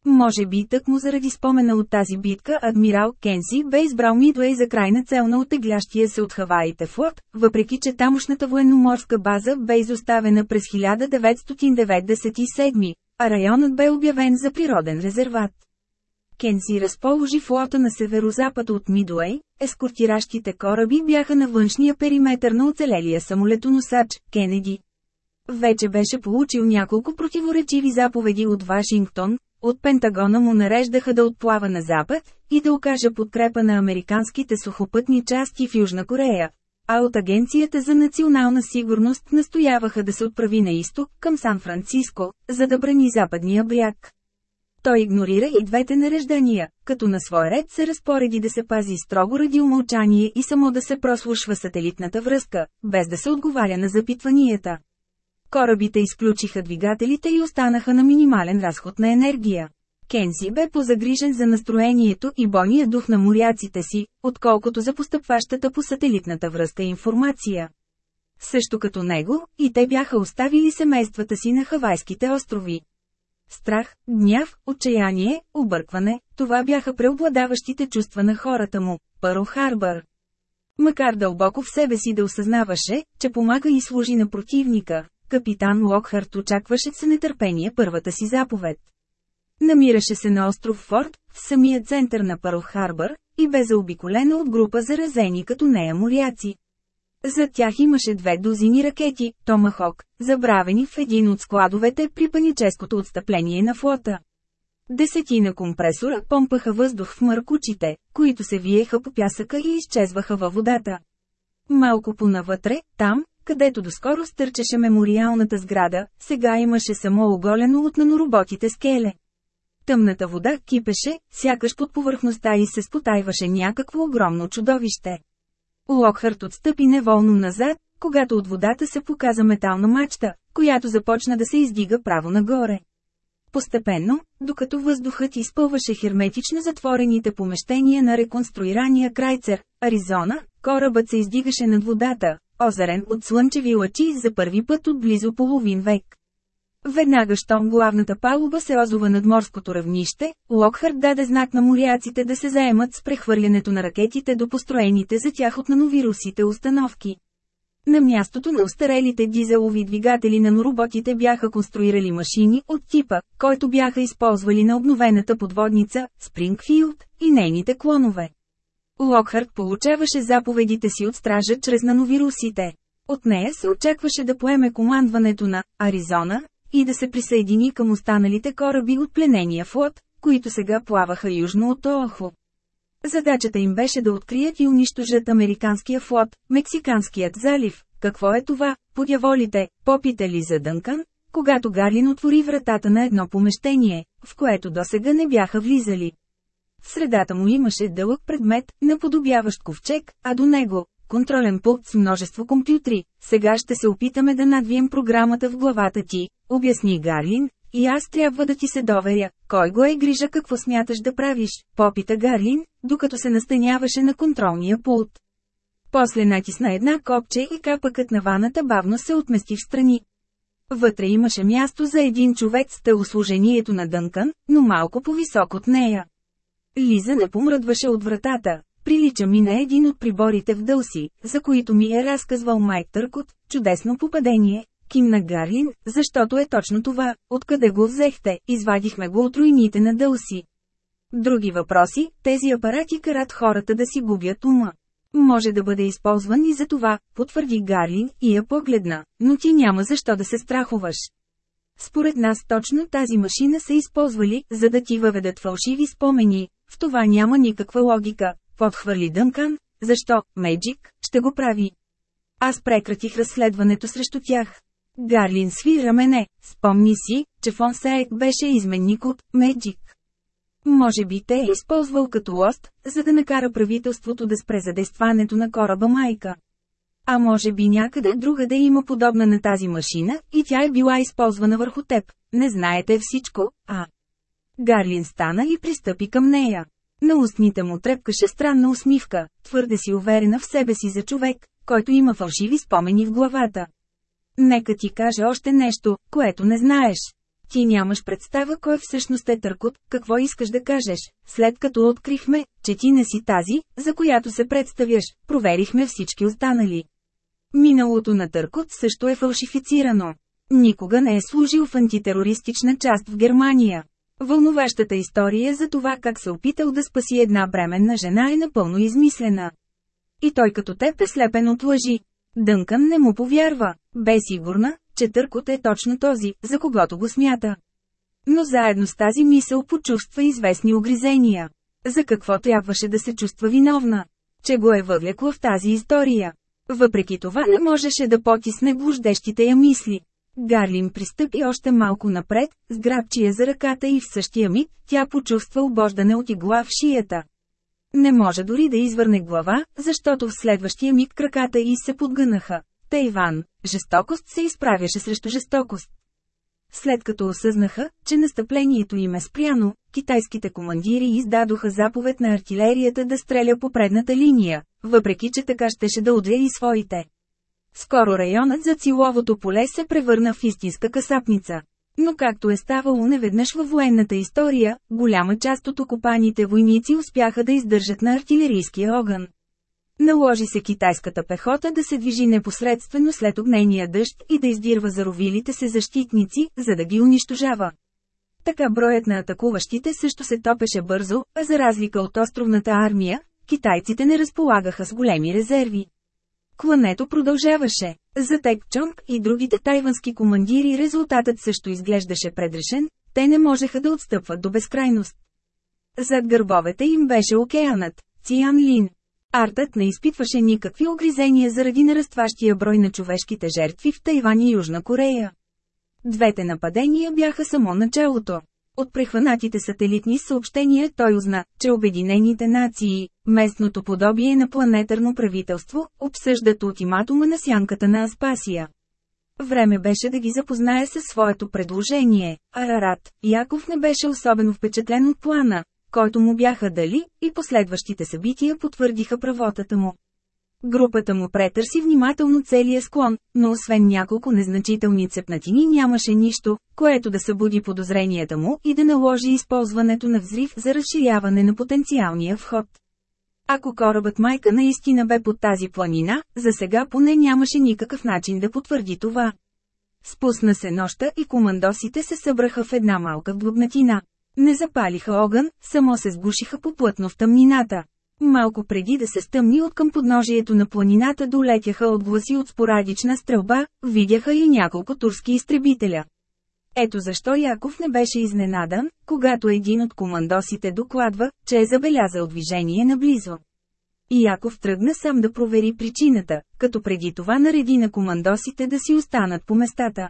Може би тък му заради спомена от тази битка адмирал Кенси бе избрал Мидуей за крайна цел на отеглящия се от Хаваите флот, въпреки че тамошната военноморска база бе изоставена през 1997, а районът бе обявен за природен резерват. Кенси разположи флота на северозапад от Мидуей, ескортиращите кораби бяха на външния периметър на оцелелия самолетоносач, Кенеди. Вече беше получил няколко противоречиви заповеди от Вашингтон, от Пентагона му нареждаха да отплава на запад и да окаже подкрепа на американските сухопътни части в Южна Корея, а от Агенцията за национална сигурност настояваха да се отправи на изток, към Сан-Франциско, за да брани западния бряг. Той игнорира и двете нареждания, като на свой ред се разпореди да се пази строго радиомълчание и само да се прослушва сателитната връзка, без да се отговаря на запитванията. Корабите изключиха двигателите и останаха на минимален разход на енергия. Кенси бе позагрижен за настроението и бойния дух на моряците си, отколкото за постъпващата по сателитната връзка информация. Също като него, и те бяха оставили семействата си на Хавайските острови. Страх, гняв, отчаяние, объркване – това бяха преобладаващите чувства на хората му, Пърл Харбър. Макар дълбоко в себе си да осъзнаваше, че помага и служи на противника, капитан Локхарт очакваше с нетърпение първата си заповед. Намираше се на остров Форт, в самия център на Пърл Харбър, и бе заобиколена от група заразени като нея моряци. За тях имаше две дозини ракети, Томахок, забравени в един от складовете при паническото отстъпление на флота. Десетина компресора помпаха въздух в мъркучите, които се виеха по пясъка и изчезваха във водата. Малко понавътре, там, където доскоро стърчеше мемориалната сграда, сега имаше само оголено от нанороботите скеле. Тъмната вода кипеше, сякаш под повърхността и се спотайваше някакво огромно чудовище. Локхарт отстъпи неволно назад, когато от водата се показа метална мачта, която започна да се издига право нагоре. Постепенно, докато въздухът изпълваше херметично затворените помещения на реконструирания крайцер, Аризона, корабът се издигаше над водата, озарен от слънчеви лъчи за първи път от близо половин век. Веднага щом главната палуба се озова над морското равнище, Локхард даде знак на моряците да се заемат с прехвърлянето на ракетите до построените за тях от нановирусите установки. На мястото на устарелите дизелови двигатели на нороботите бяха конструирали машини от типа, който бяха използвали на обновената подводница, Спрингфилд, и нейните клонове. Локхард получаваше заповедите си от стража чрез нановирусите. От нея се очакваше да поеме командването на Аризона и да се присъедини към останалите кораби от пленения флот, които сега плаваха южно от Оахо. Задачата им беше да открият и унищожат американския флот, Мексиканският залив. Какво е това, подяволите, попита ли за Дънкан, когато Гарлин отвори вратата на едно помещение, в което досега не бяха влизали. В средата му имаше дълъг предмет, наподобяващ ковчег, а до него – контролен пулт с множество компютри. Сега ще се опитаме да надвием програмата в главата ти, обясни Гарлин, и аз трябва да ти се доверя, кой го е грижа какво смяташ да правиш, попита Гарлин, докато се настаняваше на контролния пулт. После натисна една копче и капъкът на ваната бавно се отмести в страни. Вътре имаше място за един човек с телослужението на Дънкан, но малко по-висок от нея. Лиза не помръдваше от вратата. Прилича ми на един от приборите в Дълси, за които ми е разказвал Майк Търкот, чудесно попадение, кимна Гарлин, защото е точно това, откъде го взехте, извадихме го от руините на Дълси. Други въпроси, тези апарати карат хората да си губят ума. Може да бъде използван и за това, потвърди Гарлин и я погледна, но ти няма защо да се страхуваш. Според нас точно тази машина са използвали, за да ти въведат фалшиви спомени. В това няма никаква логика, подхвърли Дънкан. Защо, Мейджик, ще го прави? Аз прекратих разследването срещу тях. Гарлин сви рамене, спомни си, че Фонсейк беше изменник от Меджик. Може би те е използвал като лост, за да накара правителството да спре задействането на кораба Майка. А може би някъде друга да има подобна на тази машина, и тя е била използвана върху теб. Не знаете всичко, а... Гарлин стана и пристъпи към нея. На устните му трепкаше странна усмивка, твърде си уверена в себе си за човек, който има фалшиви спомени в главата. Нека ти кажа още нещо, което не знаеш. Ти нямаш представа кой всъщност е Търкот, какво искаш да кажеш, след като открихме, че ти не си тази, за която се представяш, проверихме всички останали. Миналото на Търкот също е фалшифицирано. Никога не е служил в антитерористична част в Германия. Вълнуващата история за това как се опитал да спаси една бременна жена е напълно измислена. И той като теб е слепен от лъжи. Дънкан не му повярва. Бе сигурна, че Търкот е точно този, за когото го смята. Но заедно с тази мисъл почувства известни огризения. За какво трябваше да се чувства виновна? Че го е въвлекла в тази история. Въпреки това не можеше да потисне блуждещите я мисли. Гарлин пристъпи още малко напред, сграбчи я за ръката и в същия миг, тя почувства обождане от игла в шията. Не може дори да извърне глава, защото в следващия миг краката й се подгънаха. Тайван, жестокост се изправяше срещу жестокост. След като осъзнаха, че настъплението им е спряно, китайските командири издадоха заповед на артилерията да стреля по предната линия, въпреки че така щеше да удря и своите. Скоро районът за Циловото поле се превърна в истинска касапница. Но както е ставало неведнъж във военната история, голяма част от окупаните войници успяха да издържат на артилерийския огън. Наложи се китайската пехота да се движи непосредствено след огнения дъжд и да издирва заровилите се защитници, за да ги унищожава. Така броят на атакуващите също се топеше бързо, а за разлика от островната армия, китайците не разполагаха с големи резерви. Клането продължаваше. За Тек Чонг и другите тайвански командири резултатът също изглеждаше предрешен, те не можеха да отстъпват до безкрайност. Зад гърбовете им беше океанът, Циан Лин. Артът не изпитваше никакви огризения заради нарастващия брой на човешките жертви в Тайван и Южна Корея. Двете нападения бяха само началото. От прехванатите сателитни съобщения той узна, че Обединените нации, местното подобие на планетарно правителство, обсъждат ултиматума на сянката на Аспасия. Време беше да ги запознае със своето предложение. Арарат, Яков не беше особено впечатлен от плана, който му бяха дали, и последващите събития потвърдиха правотата му. Групата му претърси внимателно целия склон, но освен няколко незначителни цепнатини нямаше нищо, което да събуди подозренията му и да наложи използването на взрив за разширяване на потенциалния вход. Ако корабът майка наистина бе под тази планина, за сега поне нямаше никакъв начин да потвърди това. Спусна се нощта и командосите се събраха в една малка вглъбнатина. Не запалиха огън, само се сгушиха поплътно в тъмнината. Малко преди да се стъмни от към подножието на планината долетяха отгласи от спорадична стрелба, видяха и няколко турски изтребителя. Ето защо Яков не беше изненадан, когато един от командосите докладва, че е забелязал движение наблизо. И Яков тръгна сам да провери причината, като преди това нареди на командосите да си останат по местата.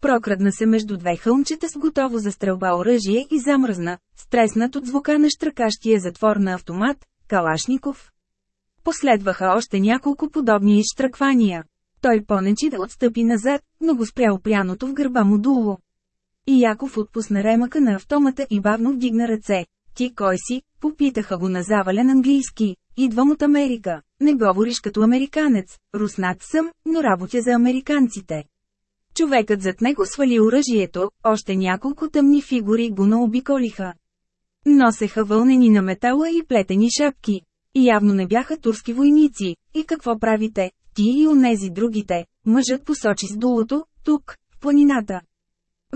Прокрадна се между две хълмчета с готово за стрелба оръжие и замръзна, стреснат от звука на штракащия затвор на автомат, Калашников. Последваха още няколко подобни изштраквания. Той понечи да отстъпи назад, но го спря опряното в гърба му дуло. И Яков отпусна ремъка на автомата и бавно вдигна ръце. Ти кой си? Попитаха го на завален английски. Идвам от Америка. Не говориш като американец. Руснат съм, но работя за американците. Човекът зад него свали оръжието, още няколко тъмни фигури го наобиколиха. Носеха вълнени на метала и плетени шапки. Явно не бяха турски войници. И какво правите, ти и онези другите? Мъжът посочи с дулото, тук, в планината.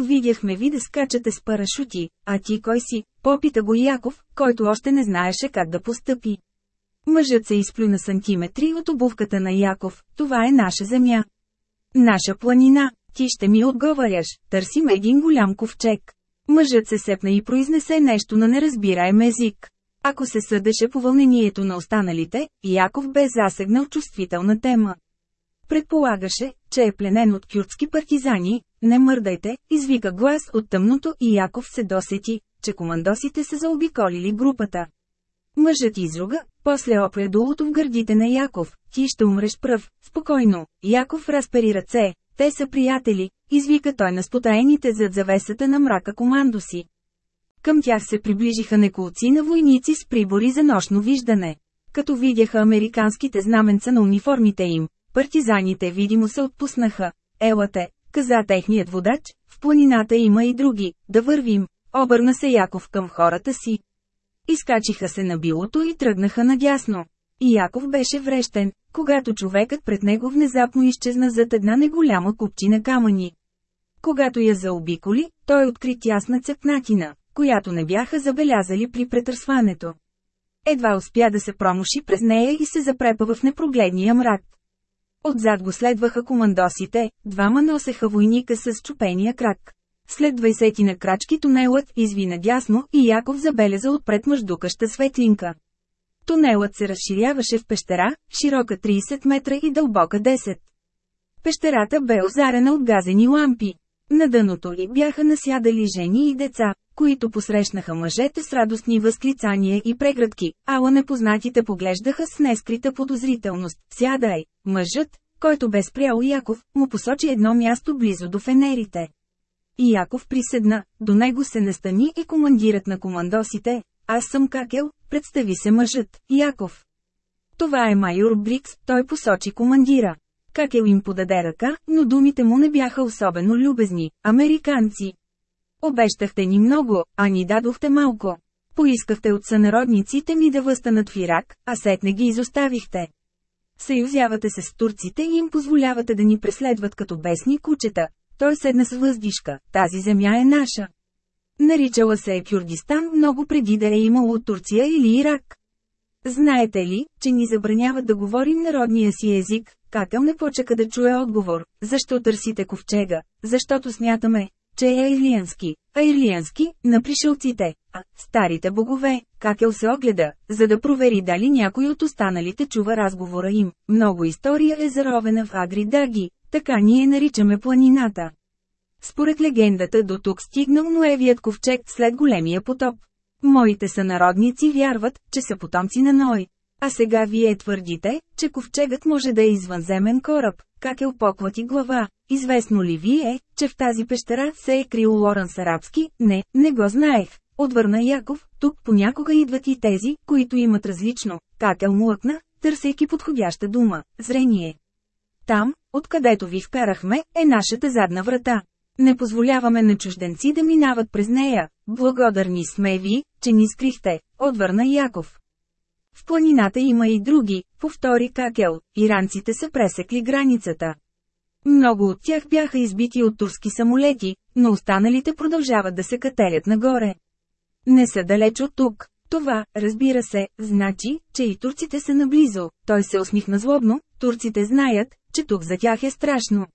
Видяхме ви да скачате с парашути, а ти кой си? Попита го Яков, който още не знаеше как да постъпи. Мъжът се изплю на сантиметри от обувката на Яков, това е наша земя. Наша планина, ти ще ми отговаряш, търсим един голям ковчег. Мъжът се сепна и произнесе нещо на неразбираем език. Ако се съдеше по вълнението на останалите, Яков бе засегнал чувствителна тема. Предполагаше, че е пленен от кюртски партизани, не мърдайте, извика глас от тъмното и Яков се досети, че командосите са заобиколили групата. Мъжът изруга, после опре дулото в гърдите на Яков, ти ще умреш пръв, спокойно, Яков разпери ръце, те са приятели, извика той на спотаените зад завесата на мрака командо си. Към тях се приближиха неколци на войници с прибори за нощно виждане. Като видяха американските знаменца на униформите им, партизаните видимо се отпуснаха. Елате, каза техният водач, в планината има и други, да вървим. Обърна се Яков към хората си. Изкачиха се на билото и тръгнаха надясно. И Яков беше врещен, когато човекът пред него внезапно изчезна зад една неголяма купчина камъни. Когато я заобиколи, той откри тясна цепнатина, която не бяха забелязали при претърсването. Едва успя да се промуши през нея и се запрепава в непрогледния мрак. Отзад го следваха командосите, двама носеха войника с чупения крак. След 20 на крачки тунелът изви надясно и Яков забеляза отпред мъждукаща светлинка. Тунелът се разширяваше в пещера, широка 30 метра и дълбока 10. Пещерата бе озарена от газени лампи. На дъното ли бяха насядали жени и деца, които посрещнаха мъжете с радостни възклицания и преградки, ала непознатите поглеждаха с нескрита подозрителност. Сядай, мъжът, който бе спрял Яков, му посочи едно място близо до фенерите. И Яков приседна, до него се настани и командират на командосите. Аз съм Какел, представи се мъжът, Яков. Това е майор Брикс, той посочи командира. Какел им подаде ръка, но думите му не бяха особено любезни. Американци. Обещахте ни много, а ни дадохте малко. Поискахте от сънародниците ми да възстанат в Ирак, а сетне ги изоставихте. Съюзявате се с турците и им позволявате да ни преследват като бесни кучета. Той седна с въздишка, тази земя е наша. Наричала се е Кюрдистан много преди да е имало Турция или Ирак. Знаете ли, че ни забраняват да говорим народния си език? Какъм не почека да чуе отговор. Защо търсите ковчега? Защото смятаме, че е ирлиянски, а ирлиянски, на пришелците, а старите богове, какел се огледа, за да провери дали някой от останалите чува разговора им. Много история е заровена в Агри Даги, така ние наричаме планината. Според легендата до тук стигнал Ноевият ковчег след големия потоп. Моите сънародници вярват, че са потомци на Ной. А сега вие твърдите, че ковчегът може да е извънземен кораб, как е опоклати глава. Известно ли ви е, че в тази пещера се е крил Лоренс Арабски? Не, не го знаех. Отвърна Яков, тук понякога идват и тези, които имат различно. Как е млъкна, търсейки подходяща дума, зрение. Там, откъдето ви вкарахме, е нашата задна врата. Не позволяваме на чужденци да минават през нея. Благодарни сме ви, че ни скрихте, отвърна Яков. В планината има и други, повтори Какел, иранците са пресекли границата. Много от тях бяха избити от турски самолети, но останалите продължават да се катерят нагоре. Не са далеч от тук. Това, разбира се, значи, че и турците са наблизо. Той се усмихна злобно, турците знаят, че тук за тях е страшно.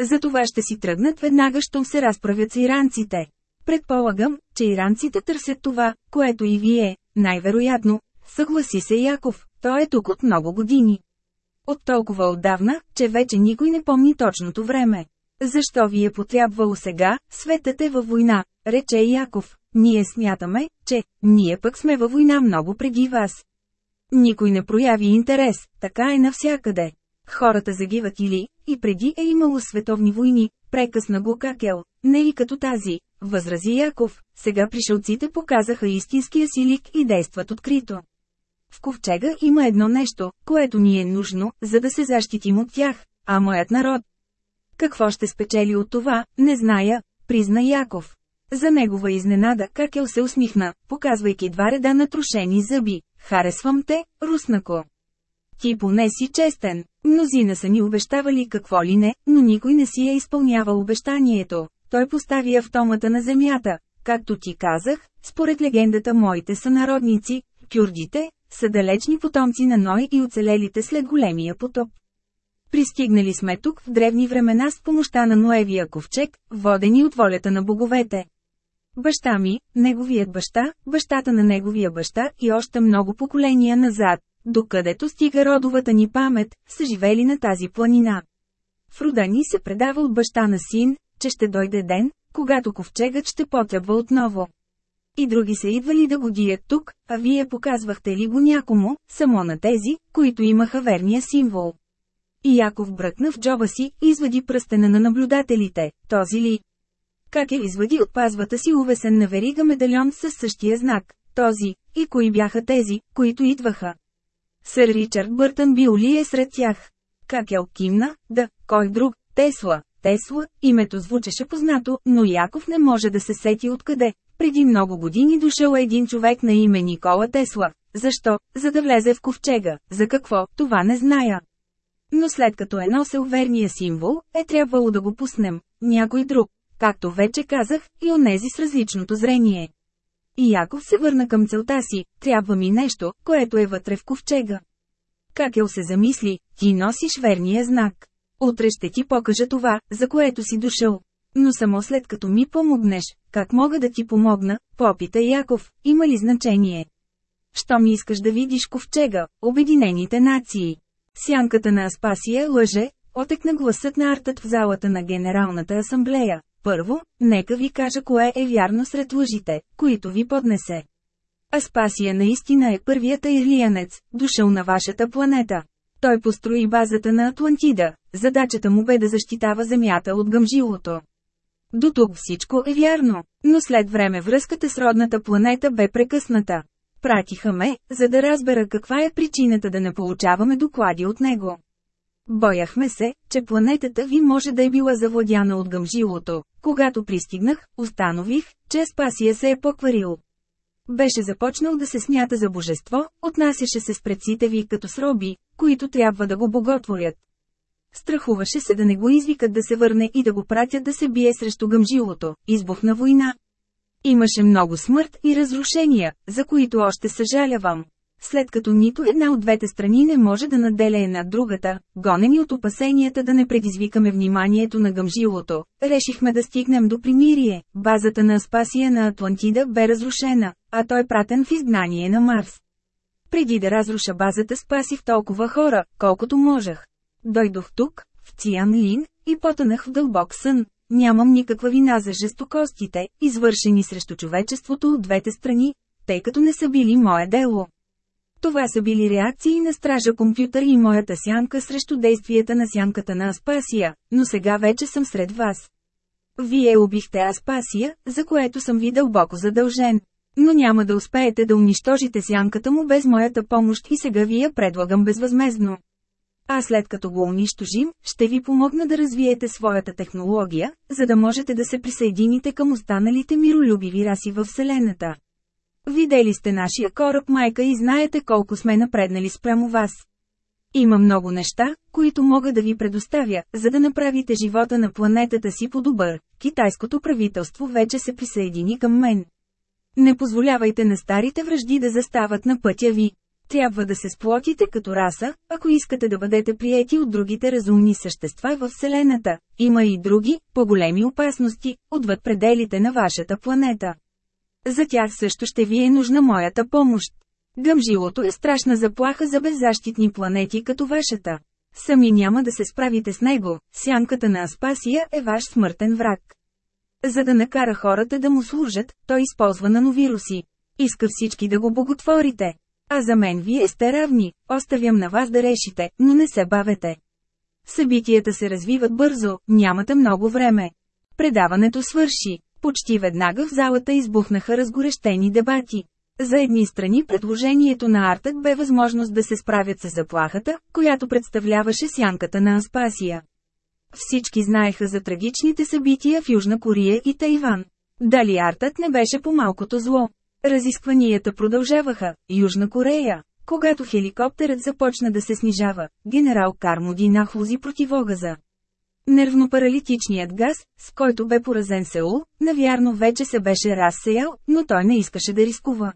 Затова ще си тръгнат веднага, щом се разправят с иранците. Предполагам, че иранците търсят това, което и вие, най-вероятно, съгласи се Яков, той е тук от много години. От толкова отдавна, че вече никой не помни точното време. Защо ви е потрябвало сега, светът е във война, рече Яков. Ние смятаме, че, ние пък сме във война много преди вас. Никой не прояви интерес, така е навсякъде. Хората загиват или, и преди е имало световни войни, прекъсна го Какел, не и като тази, възрази Яков, сега пришелците показаха истинския си лик и действат открито. В ковчега има едно нещо, което ни е нужно, за да се защитим от тях, а моят народ. Какво ще спечели от това, не зная, призна Яков. За негова изненада Какел се усмихна, показвайки два реда на трошени зъби. Харесвам те, Руснако. Ти поне си честен. Мнозина са ни обещавали какво ли не, но никой не си е изпълнявал обещанието. Той постави автомата на земята. Както ти казах, според легендата моите сънародници, кюрдите, са далечни потомци на Ной и оцелелите след големия потоп. Пристигнали сме тук в древни времена с помощта на Ноевия ковчег, водени от волята на боговете. Баща ми, неговият баща, бащата на неговия баща и още много поколения назад, докъдето стига родовата ни памет, са живели на тази планина. В рода ни се предава от баща на син, че ще дойде ден, когато ковчегът ще потребва отново. И други са идвали да го дият тук, а вие показвахте ли го някому, само на тези, които имаха верния символ. И Яков бръкна в джоба си извади пръстена на наблюдателите, този ли. Как е извади от пазвата си увесен на верига медальон с същия знак, този, и кои бяха тези, които идваха. Сър Ричард Бъртън бил ли е сред тях? Как е кимна, да, кой друг, Тесла, Тесла, името звучеше познато, но Яков не може да се сети откъде. Преди много години дошъл един човек на име Никола Тесла. Защо? За да влезе в ковчега. За какво? Това не зная. Но след като е носил верния символ, е трябвало да го пуснем. Някой друг. Както вече казах, и онези с различното зрение. И Яков се върна към целта си, трябва ми нещо, което е вътре в ковчега. Какел се замисли, ти носиш верния знак. Утре ще ти покажа това, за което си дошъл. Но само след като ми помогнеш, как мога да ти помогна, попита Яков, има ли значение? Що ми искаш да видиш ковчега, Обединените нации? Сянката на Аспасия лъже, отекна гласът на артът в залата на Генералната асамблея. Първо, нека ви кажа кое е вярно сред лъжите, които ви поднесе. Аспасия наистина е първият ирлиянец, дошъл на вашата планета. Той построи базата на Атлантида, задачата му бе да защитава Земята от гъмжилото. До тук всичко е вярно, но след време връзката с родната планета бе прекъсната. Пратиха ме, за да разбера каква е причината да не получаваме доклади от него. Бояхме се, че планетата ви може да е била завладяна от гъмжилото. Когато пристигнах, установих, че Спасия се е покварил. Беше започнал да се смята за божество, отнасяше се с предците ви като с роби, които трябва да го боготворят. Страхуваше се да не го извикат да се върне и да го пратят да се бие срещу гъмжилото, избухна война. Имаше много смърт и разрушения, за които още съжалявам. След като нито една от двете страни не може да наделее над другата, гонени от опасенията да не предизвикаме вниманието на гъмжилото, решихме да стигнем до примирие. Базата на Аспасия на Атлантида бе разрушена, а той пратен в изгнание на Марс. Преди да разруша базата спасих толкова хора, колкото можех. Дойдох тук, в Циан Лин, и потънах в дълбок сън. Нямам никаква вина за жестокостите, извършени срещу човечеството от двете страни, тъй като не са били мое дело. Това са били реакции на стража компютър и моята сянка срещу действията на сянката на Аспасия, но сега вече съм сред вас. Вие убихте Аспасия, за което съм ви дълбоко задължен. Но няма да успеете да унищожите сянката му без моята помощ и сега ви я предлагам безвъзмезно. А след като го унищожим, ще ви помогна да развиете своята технология, за да можете да се присъедините към останалите миролюбиви раси във Вселената. Видели сте нашия кораб майка и знаете колко сме напреднали спрямо вас. Има много неща, които мога да ви предоставя, за да направите живота на планетата си по-добър. Китайското правителство вече се присъедини към мен. Не позволявайте на старите връжди да застават на пътя ви. Трябва да се сплотите като раса, ако искате да бъдете приети от другите разумни същества във Вселената. Има и други, по-големи опасности, отвъд пределите на вашата планета. За тях също ще ви е нужна моята помощ. Гъмжилото е страшна заплаха за беззащитни планети като вашата. Сами няма да се справите с него, сянката на Аспасия е ваш смъртен враг. За да накара хората да му служат, той използва нановируси. Иска всички да го боготворите. А за мен вие сте равни, оставям на вас да решите, но не се бавете. Събитията се развиват бързо, нямате много време. Предаването свърши. Почти веднага в залата избухнаха разгорещени дебати. За едни страни предложението на Артък бе възможност да се справят с заплахата, която представляваше сянката на Аспасия. Всички знаеха за трагичните събития в Южна Корея и Тайван. Дали Артът не беше по-малкото зло? Разискванията продължаваха. Южна Корея. Когато хеликоптерът започна да се снижава, генерал Кармоди нахлузи противогаза. Нервно-паралитичният газ, с който бе поразен Сеул, навярно вече се беше разсеял, но той не искаше да рискува.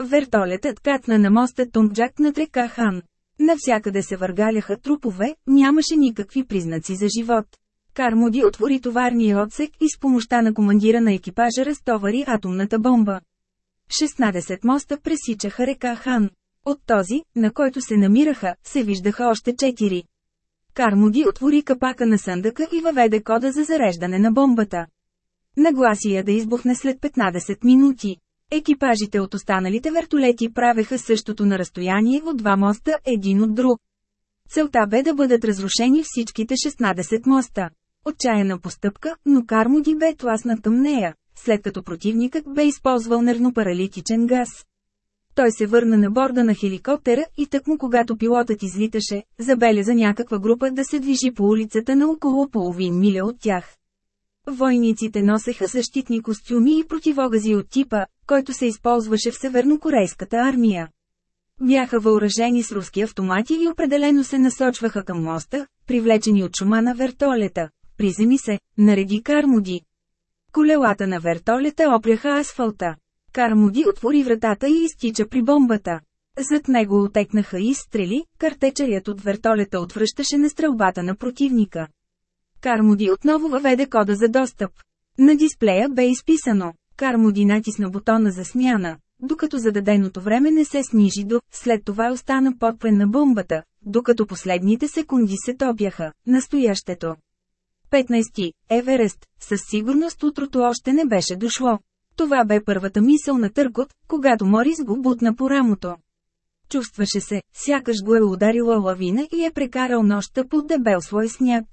Вертолетът катна на моста Тумджак над река Хан. Навсякъде се въргаляха трупове, нямаше никакви признаци за живот. Кармоди отвори товарния отсек и с помощта на командира на екипажа разтовари атомната бомба. 16 моста пресичаха река Хан. От този, на който се намираха, се виждаха още 4. Кармоди отвори капака на съндъка и въведе кода за зареждане на бомбата. Нагласи я да избухне след 15 минути. Екипажите от останалите вертолети правеха същото на разстояние от два моста един от друг. Целта бе да бъдат разрушени всичките 16 моста. Отчаяна постъпка, но Кармоди бе тласнат към нея, след като противникът бе използвал нервно-паралитичен газ. Той се върна на борда на хеликоптера и тъкмо когато пилотът излиташе, забеляза някаква група да се движи по улицата на около половин миля от тях. Войниците носеха защитни костюми и противогази от типа, който се използваше в севернокорейската армия. Бяха въоръжени с руски автомати и определено се насочваха към моста, привлечени от шума на вертолета. Приземи се, нареди Кармуди. Колелата на вертолета опряха асфалта. Кармуди отвори вратата и изтича при бомбата. Зад него отекнаха изстрели, картечарият от вертолета отвръщаше на стрелбата на противника. Кармуди отново въведе кода за достъп. На дисплея бе изписано. Кармуди натисна бутона за смяна, докато зададеното време не се снижи до, след това остана подпрен на бомбата, докато последните секунди се топяха, настоящето. 15. Еверест, със сигурност утрото още не беше дошло. Това бе първата мисъл на Търкот, когато Морис го бутна по рамото. Чувстваше се, сякаш го е ударила лавина и е прекарал нощта под дебел слой сняг.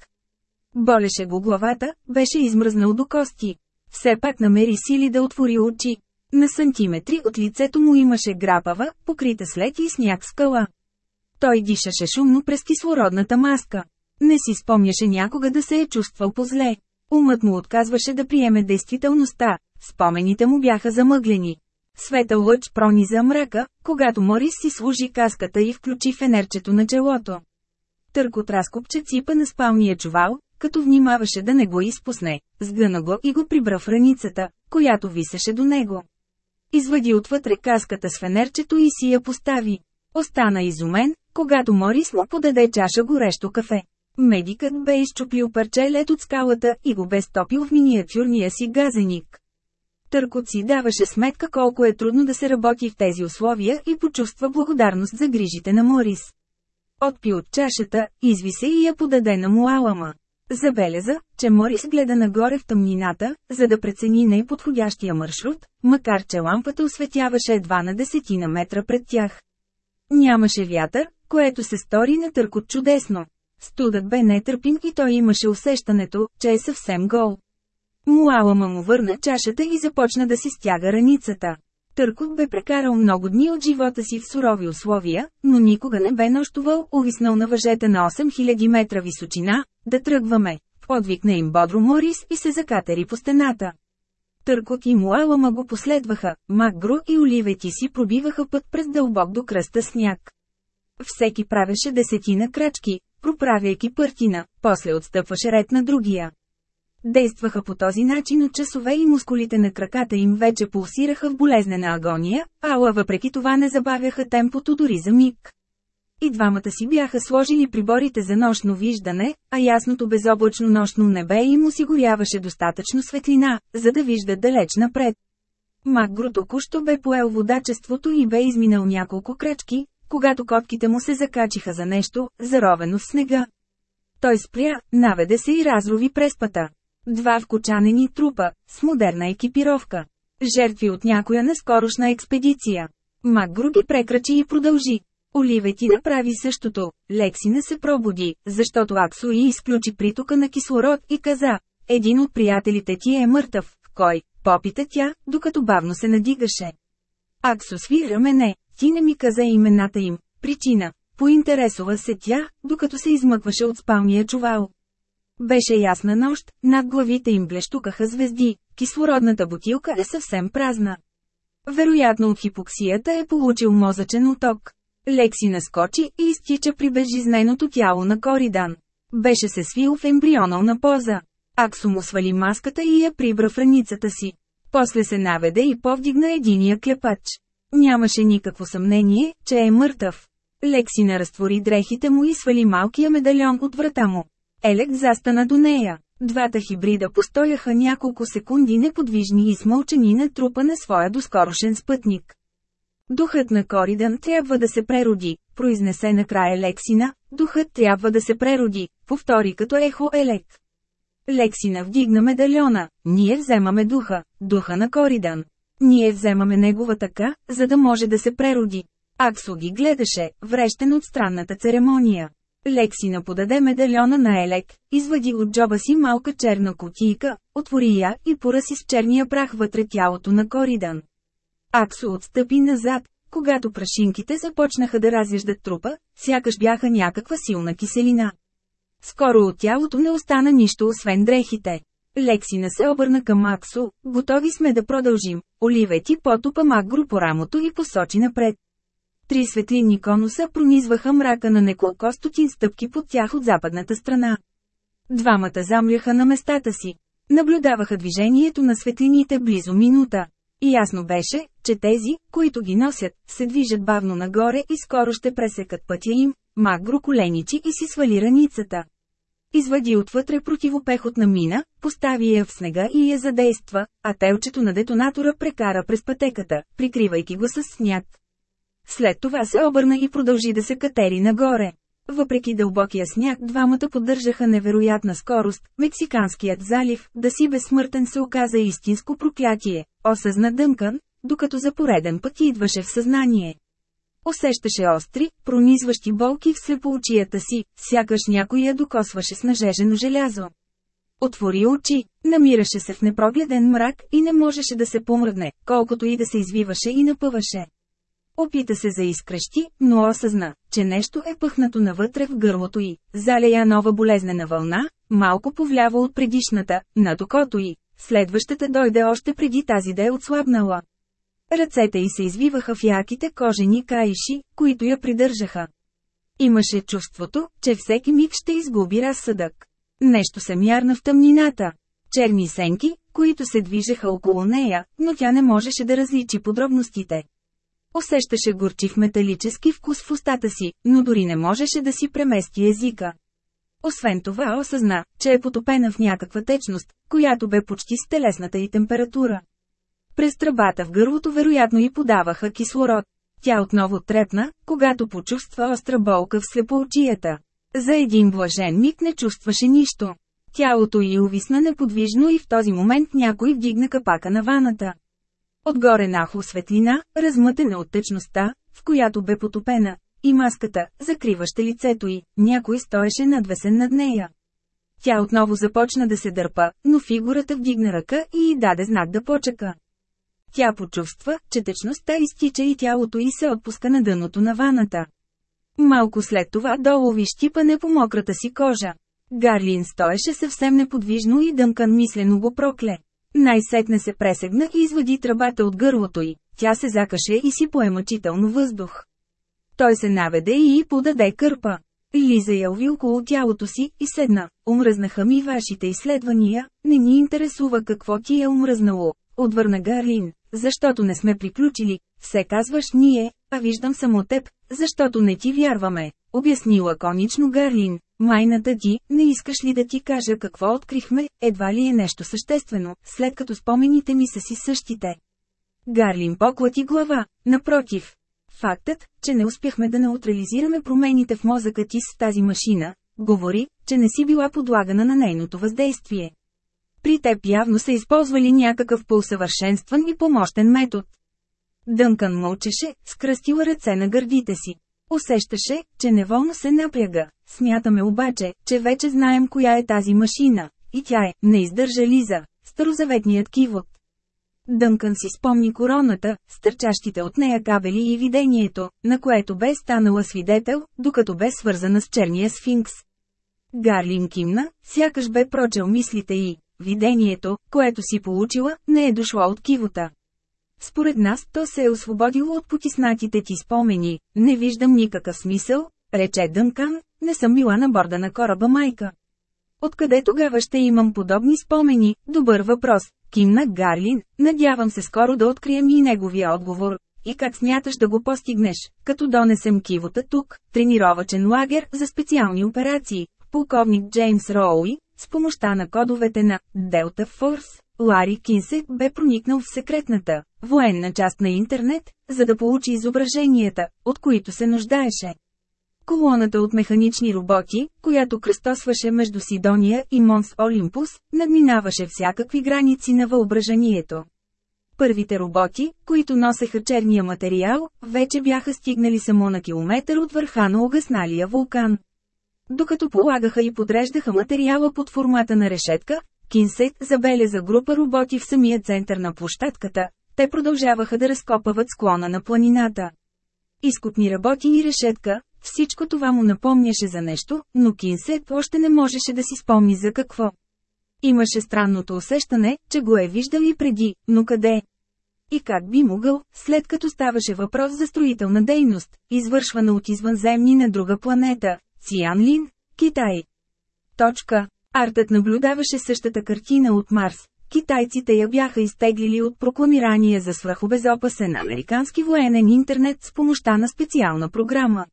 Болеше го главата, беше измръзнал до кости. Все пак намери сили да отвори очи. На сантиметри от лицето му имаше грапава, покрита след и сняг скала. Той дишаше шумно през кислородната маска. Не си спомняше някога да се е чувствал по-зле. Умът му отказваше да приеме действителността, спомените му бяха замъглени. Светъл лъч прониза мрака, когато Морис си служи каската и включи фенерчето на челото. Търкот разкопче ципа на спалния чувал, като внимаваше да не го изпусне, сгъна го и го прибра в раницата, която висеше до него. Извади отвътре каската с фенерчето и си я постави. Остана изумен, когато Морис му подаде чаша горещо кафе. Медикът бе изчупил парче лед от скалата и го бе стопил в миниатюрния си газеник. Търкот си даваше сметка колко е трудно да се работи в тези условия и почувства благодарност за грижите на Морис. Отпи от чашата, изви се и я подаде на Муалама. Забеляза, че Морис гледа нагоре в тъмнината, за да прецени най-подходящия маршрут, макар че лампата осветяваше едва на десетина метра пред тях. Нямаше вятър, което се стори на търкот чудесно. Студът бе нетърпим и той имаше усещането, че е съвсем гол. Муалама му върна чашата и започна да си стяга раницата. Търкот бе прекарал много дни от живота си в сурови условия, но никога не бе нощувал, увиснал на въжета на 8000 метра височина, да тръгваме. Подвикна им бодро Морис и се закатери по стената. Търкот и Муалама го последваха, Макгру и Оливети си пробиваха път през дълбок до кръста сняг. Всеки правеше десетина крачки, проправяйки пъртина, после отстъпваше ред на другия. Действаха по този начин от часове и мускулите на краката им вече пулсираха в болезнена агония, ала въпреки това не забавяха темпото дори за миг. И двамата си бяха сложили приборите за нощно виждане, а ясното безоблачно нощно небе им осигуряваше достатъчно светлина, за да виждат далеч напред. Макгро току-що бе поел водачеството и бе изминал няколко крачки, когато котките му се закачиха за нещо, заровено в снега. Той спря, наведе се и разрови преспата. Два вкочанени трупа, с модерна екипировка. Жертви от някоя нескорошна експедиция. Макгру ги прекрачи и продължи. Оливети направи същото. Лексина се пробуди, защото Аксо и изключи притока на кислород и каза, един от приятелите ти е мъртъв. Кой? Попита тя, докато бавно се надигаше. Аксо сви рамене, ти не ми каза имената им. Причина. Поинтересува се тя, докато се измъкваше от спалния чувал. Беше ясна нощ, над главите им блещукаха звезди, кислородната бутилка е съвсем празна. Вероятно от хипоксията е получил мозъчен оток. Лекси наскочи и изтича при безжизненото тяло на Коридан. Беше се свил в ембрионална поза. Аксо му свали маската и я прибра в раницата си. После се наведе и повдигна единия клепач. Нямаше никакво съмнение, че е мъртъв. Лекси не разтвори дрехите му и свали малкия медальон от врата му. Елек застана до нея. Двата хибрида постояха няколко секунди неподвижни и смълчени на трупа на своя доскорошен спътник. Духът на Коридан трябва да се прероди, произнесе накрая Лексина, духът трябва да се прероди, повтори като ехо Елек. Лексина вдигна медальона, ние вземаме духа, духа на Коридан. Ние вземаме негова така, за да може да се прероди. Аксо ги гледаше, врещен от странната церемония. Лексина подаде медальона на Елек, извади от джоба си малка черна кутийка, отвори я и пораси с черния прах вътре тялото на Коридан. Аксо отстъпи назад, когато прашинките започнаха да разяждат трупа, сякаш бяха някаква силна киселина. Скоро от тялото не остана нищо освен дрехите. Лексина се обърна към Аксо, готови сме да продължим. Оливети потупа Макгру по рамото и посочи напред. Три светлинни конуса пронизваха мрака на неколко стотин стъпки под тях от западната страна. Двамата замляха на местата си. Наблюдаваха движението на светлините близо минута. И ясно беше, че тези, които ги носят, се движат бавно нагоре и скоро ще пресекат пътя им, Макгро коленичи и си свали раницата. Извади отвътре противопехотна мина, постави я в снега и я задейства, а телчето на детонатора прекара през пътеката, прикривайки го с сняг. След това се обърна и продължи да се катери нагоре. Въпреки дълбокия сняг двамата поддържаха невероятна скорост, Мексиканският залив, да си безсмъртен се оказа истинско проклятие, осъзна Дънкан, докато за пореден път идваше в съзнание. Усещаше остри, пронизващи болки в слепоочията си, сякаш някой я докосваше с нажежено желязо. Отвори очи, намираше се в непрогледен мрак и не можеше да се помръдне, колкото и да се извиваше и напъваше. Опита се за изкрещи, но осъзна, че нещо е пъхнато навътре в гърлото й, залея нова болезнена вълна, малко повлява от предишната, над окото й. Следващата дойде още преди тази да е отслабнала. Ръцете й се извиваха в яките кожени каиши, които я придържаха. Имаше чувството, че всеки миг ще изгуби разсъдък. Нещо се мярна в тъмнината. Черни сенки, които се движеха около нея, но тя не можеше да различи подробностите. Усещаше горчив металически вкус в устата си, но дори не можеше да си премести езика. Освен това осъзна, че е потопена в някаква течност, която бе почти с телесната й температура. През тръбата в гърлото вероятно и подаваха кислород. Тя отново трепна, когато почувства остра болка в слепоочията. За един блажен миг не чувстваше нищо. Тялото й увисна неподвижно и в този момент някой вдигна капака на ваната. Отгоре нахло светлина, размътена от течността, в която бе потопена, и маската, закриваща лицето й, някой стоеше надвесен над нея. Тя отново започна да се дърпа, но фигурата вдигна ръка и й даде знак да почека. Тя почувства, че течността изтича и тялото й се отпуска на дъното на ваната. Малко след това долови щипане по мократа си кожа. Гарлин стоеше съвсем неподвижно и Дъмкан мислено го прокле. Най-сетне се пресегна и извади тръбата от гърлото й. Тя се закаше и си поемачително въздух. Той се наведе и й подаде кърпа. Лиза я уви около тялото си и седна. Умръзнаха ми вашите изследвания, не ни интересува какво ти е умръзнало. Отвърна Гарлин, защото не сме приключили, все казваш ние, а виждам само теб, защото не ти вярваме. Обясни лаконично Гарлин, майната ти, не искаш ли да ти кажа какво открихме, едва ли е нещо съществено, след като спомените ми са си същите. Гарлин поклати глава, напротив. Фактът, че не успяхме да неутрализираме промените в мозъка ти с тази машина, говори, че не си била подлагана на нейното въздействие. При теб явно са използвали някакъв по-усъвършенстван и помощен метод. Дънкан мълчеше, скръстила ръце на гърдите си. Усещаше, че неволно се напряга. Смятаме обаче, че вече знаем коя е тази машина. И тя е, не издържа Лиза, старозаветният кивот. Дънкан си спомни короната, стърчащите от нея кабели и видението, на което бе станала свидетел, докато бе свързана с черния сфинкс. Гарлин кимна, сякаш бе прочел мислите й. Видението, което си получила, не е дошло от кивота. Според нас то се е освободило от потиснатите ти спомени, не виждам никакъв смисъл, рече Дънкан, не съм била на борда на кораба майка. Откъде тогава ще имам подобни спомени? Добър въпрос. Кимна Гарлин, надявам се скоро да открием и неговия отговор. И как смяташ да го постигнеш, като донесем кивота тук, тренировачен лагер за специални операции, полковник Джеймс Роуи, с помощта на кодовете на Delta Force, Лари Кинсет бе проникнал в секретната, военна част на интернет, за да получи изображенията, от които се нуждаеше. Колоната от механични роботи, която кръстосваше между Сидония и Монс Олимпус, надминаваше всякакви граници на въображението. Първите роботи, които носеха черния материал, вече бяха стигнали само на километър от върха на огасналия вулкан. Докато полагаха и подреждаха материала под формата на решетка, Кинсет забеляза група роботи в самия център на площадката, те продължаваха да разкопават склона на планината. Изкупни работи и решетка, всичко това му напомняше за нещо, но Кинсет още не можеше да си спомни за какво. Имаше странното усещане, че го е виждал и преди, но къде? И как би могъл, след като ставаше въпрос за строителна дейност, извършвана от извънземни на друга планета, Цианлин, Китай. Точка. Артът наблюдаваше същата картина от Марс. Китайците я бяха изтеглили от прокламирания за свръхобезопасен американски военен интернет с помощта на специална програма.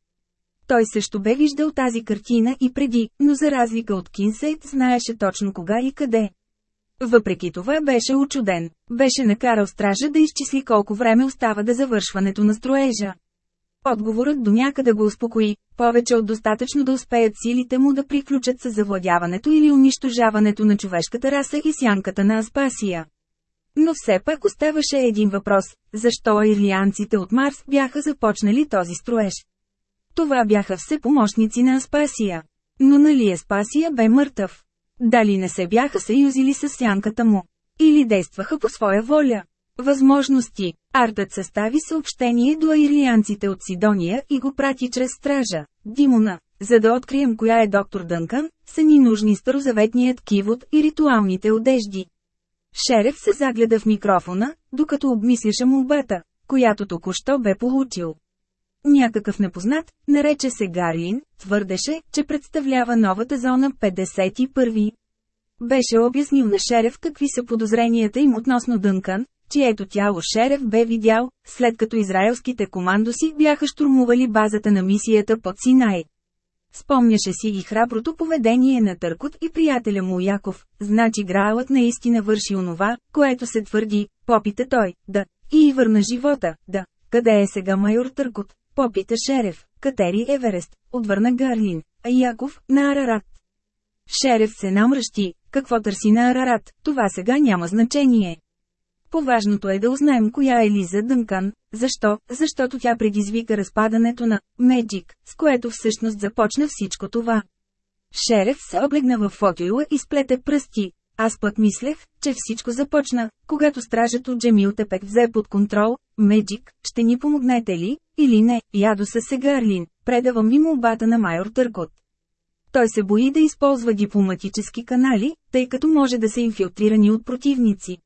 Той също бе виждал тази картина и преди, но за разлика от Кинсейт знаеше точно кога и къде. Въпреки това беше учуден. Беше накарал стража да изчисли колко време остава до завършването на строежа. Отговорът до някъде го успокои, повече от достатъчно да успеят силите му да приключат с завладяването или унищожаването на човешката раса и сянката на Аспасия. Но все пак оставаше един въпрос – защо ирлианците от Марс бяха започнали този строеж? Това бяха все помощници на Аспасия. Но нали Аспасия бе мъртъв? Дали не се бяха съюзили с сянката му? Или действаха по своя воля? Възможности. Артът състави съобщение до ирлианците от Сидония и го прати чрез стража, Димона. За да открием коя е доктор Дънкан, са ни нужни старозаветният кивот и ритуалните одежди. Шереф се загледа в микрофона, докато обмисляше молбата, която току-що бе получил. Някакъв непознат, нарече се Гарлин, твърдеше, че представлява новата зона 51. Беше обяснил на Шерев какви са подозренията им относно Дънкан, чието тяло Шерев бе видял, след като израелските командоси бяха штурмували базата на мисията под Синай. Спомняше си и храброто поведение на Търкот и приятеля му Яков, значи Граалът наистина върши онова, което се твърди, попита той, да, и върна живота, да. Къде е сега майор Търкот? Попита Шерев, Катери Еверест, отвърна Гарлин, а Яков, на Арарат. Шерев се намръщи, какво търси на Арарат, това сега няма значение. Поважното е да узнаем коя е Лиза Дънкан. Защо? Защото тя предизвика разпадането на Меджик, с което всъщност започна всичко това. Шерев се облегна в фотоила и сплете пръсти. Аз пък мислех, че всичко започна, когато стражът от Джемил Тепек взе под контрол. Меджик, ще ни помогнете ли, или не, ядоса се Гарлин, предавам ми молбата на майор Търкот. Той се бои да използва дипломатически канали, тъй като може да се инфилтрирани от противници.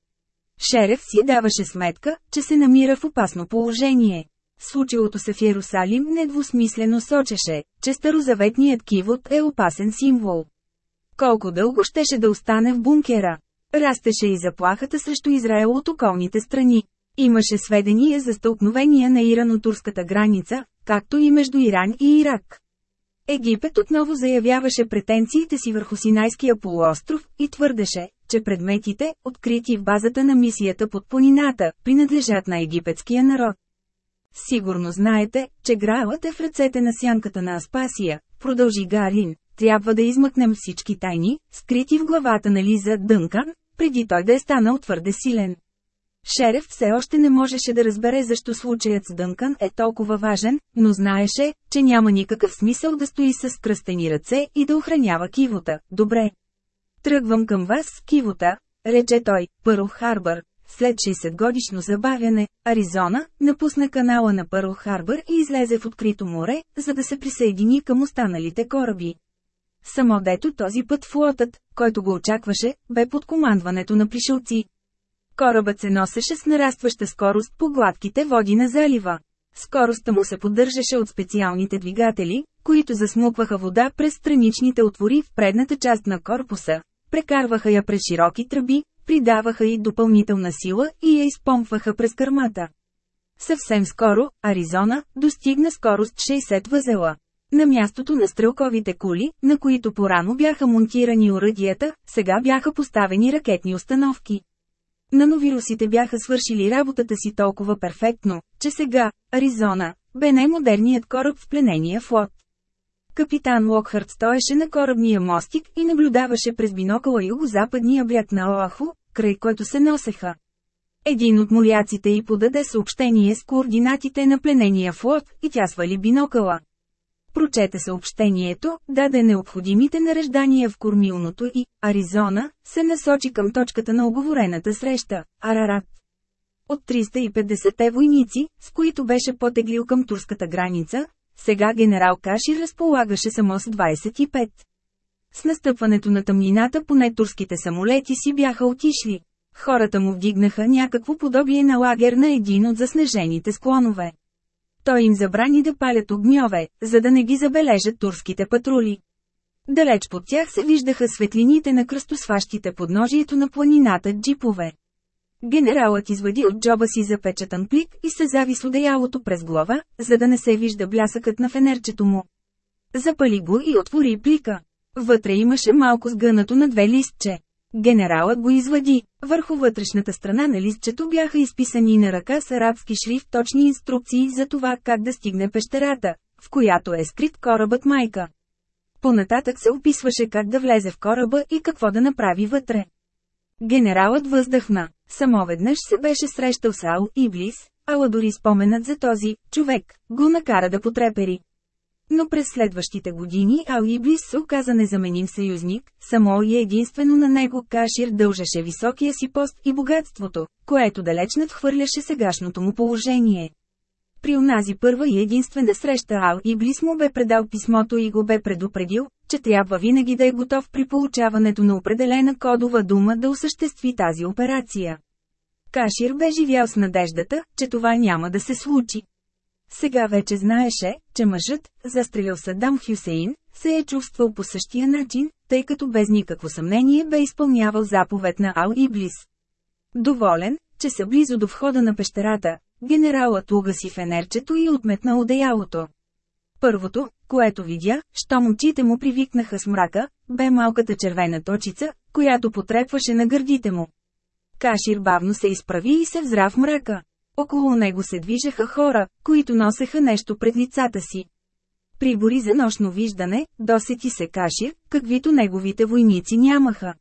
Шерев си даваше сметка, че се намира в опасно положение. Случилото се в Иерусалим недвусмислено сочеше, че старозаветният кивот е опасен символ. Колко дълго щеше да остане в бункера? Растеше и заплахата срещу Израел от околните страни. Имаше сведения за стълкновения на ирано-турската граница, както и между Иран и Ирак. Египет отново заявяваше претенциите си върху Синайския полуостров и твърдеше, че предметите, открити в базата на мисията под планината, принадлежат на египетския народ. Сигурно знаете, че Граалът е в ръцете на сянката на Аспасия, продължи Галин. Трябва да измъкнем всички тайни, скрити в главата на Лиза Дънкан, преди той да е станал твърде силен. Шерев все още не можеше да разбере защо случаят с Дънкан е толкова важен, но знаеше, че няма никакъв смисъл да стои с кръстени ръце и да охранява кивота. Добре. Тръгвам към вас, кивота, рече той, Пърл Харбър. След 60 годишно забавяне, Аризона напусна канала на Пърл Харбър и излезе в открито море, за да се присъедини към останалите кораби. Само дето този път флотът, който го очакваше, бе под командването на пришелци. Корабът се носеше с нарастваща скорост по гладките води на залива. Скоростта му се поддържаше от специалните двигатели, които засмукваха вода през страничните отвори в предната част на корпуса, прекарваха я през широки тръби, придаваха й допълнителна сила и я изпомпваха през кърмата. Съвсем скоро, Аризона, достигна скорост 60 възела. На мястото на стрелковите кули, на които порано бяха монтирани оръдията, сега бяха поставени ракетни установки. Нановирусите бяха свършили работата си толкова перфектно, че сега, Аризона, бе най-модерният кораб в пленения флот. Капитан Локхарт стоеше на корабния мостик и наблюдаваше през бинокъла юго-западния бряг на Оаху, край който се носеха. Един от моряците й подаде съобщение с координатите на пленения флот и тя свали бинокъла. Прочете съобщението, даде необходимите нареждания в кормилното и, Аризона, се насочи към точката на оговорената среща, Арарат. От 350-те войници, с които беше потеглил към турската граница, сега генерал Каши разполагаше само с 25. С настъпването на тъмнината поне турските самолети си бяха отишли. Хората му вдигнаха някакво подобие на лагер на един от заснежените склонове. Той им забрани да палят огньове, за да не ги забележат турските патрули. Далеч под тях се виждаха светлините на кръстосващите подножието на планината джипове. Генералът извади от джоба си запечатан плик и се зави с одеялото през глава, за да не се вижда блясъкът на фенерчето му. Запали го и отвори плика. Вътре имаше малко сгънато на две листче. Генералът го извади. Върху вътрешната страна на листчето бяха изписани на ръка с арабски шрифт точни инструкции за това как да стигне пещерата, в която е скрит корабът майка. Понататък се описваше как да влезе в кораба и какво да направи вътре. Генералът въздъхна. Само веднъж се беше срещал с Ал Иблис, ала дори споменът за този човек го накара да потрепери. Но през следващите години Ал Иблис се оказа незаменим съюзник, само и единствено на него Кашир дължеше високия си пост и богатството, което далеч надхвърляше сегашното му положение. При онази първа и единствена среща Ал Иблис му бе предал писмото и го бе предупредил, че трябва винаги да е готов при получаването на определена кодова дума да осъществи тази операция. Кашир бе живял с надеждата, че това няма да се случи. Сега вече знаеше, че мъжът, застрелял Садам Хюсеин, се е чувствал по същия начин, тъй като без никакво съмнение бе изпълнявал заповед на Ал Иблис. Доволен, че са близо до входа на пещерата, генералът угаси фенерчето и отметна одеялото. Първото, което видя, щом очите му привикнаха с мрака, бе малката червена точица, която потрепваше на гърдите му. Кашир бавно се изправи и се взра в мрака. Около него се движеха хора, които носеха нещо пред лицата си. Прибори за нощно виждане, досети се Кашир, каквито неговите войници нямаха.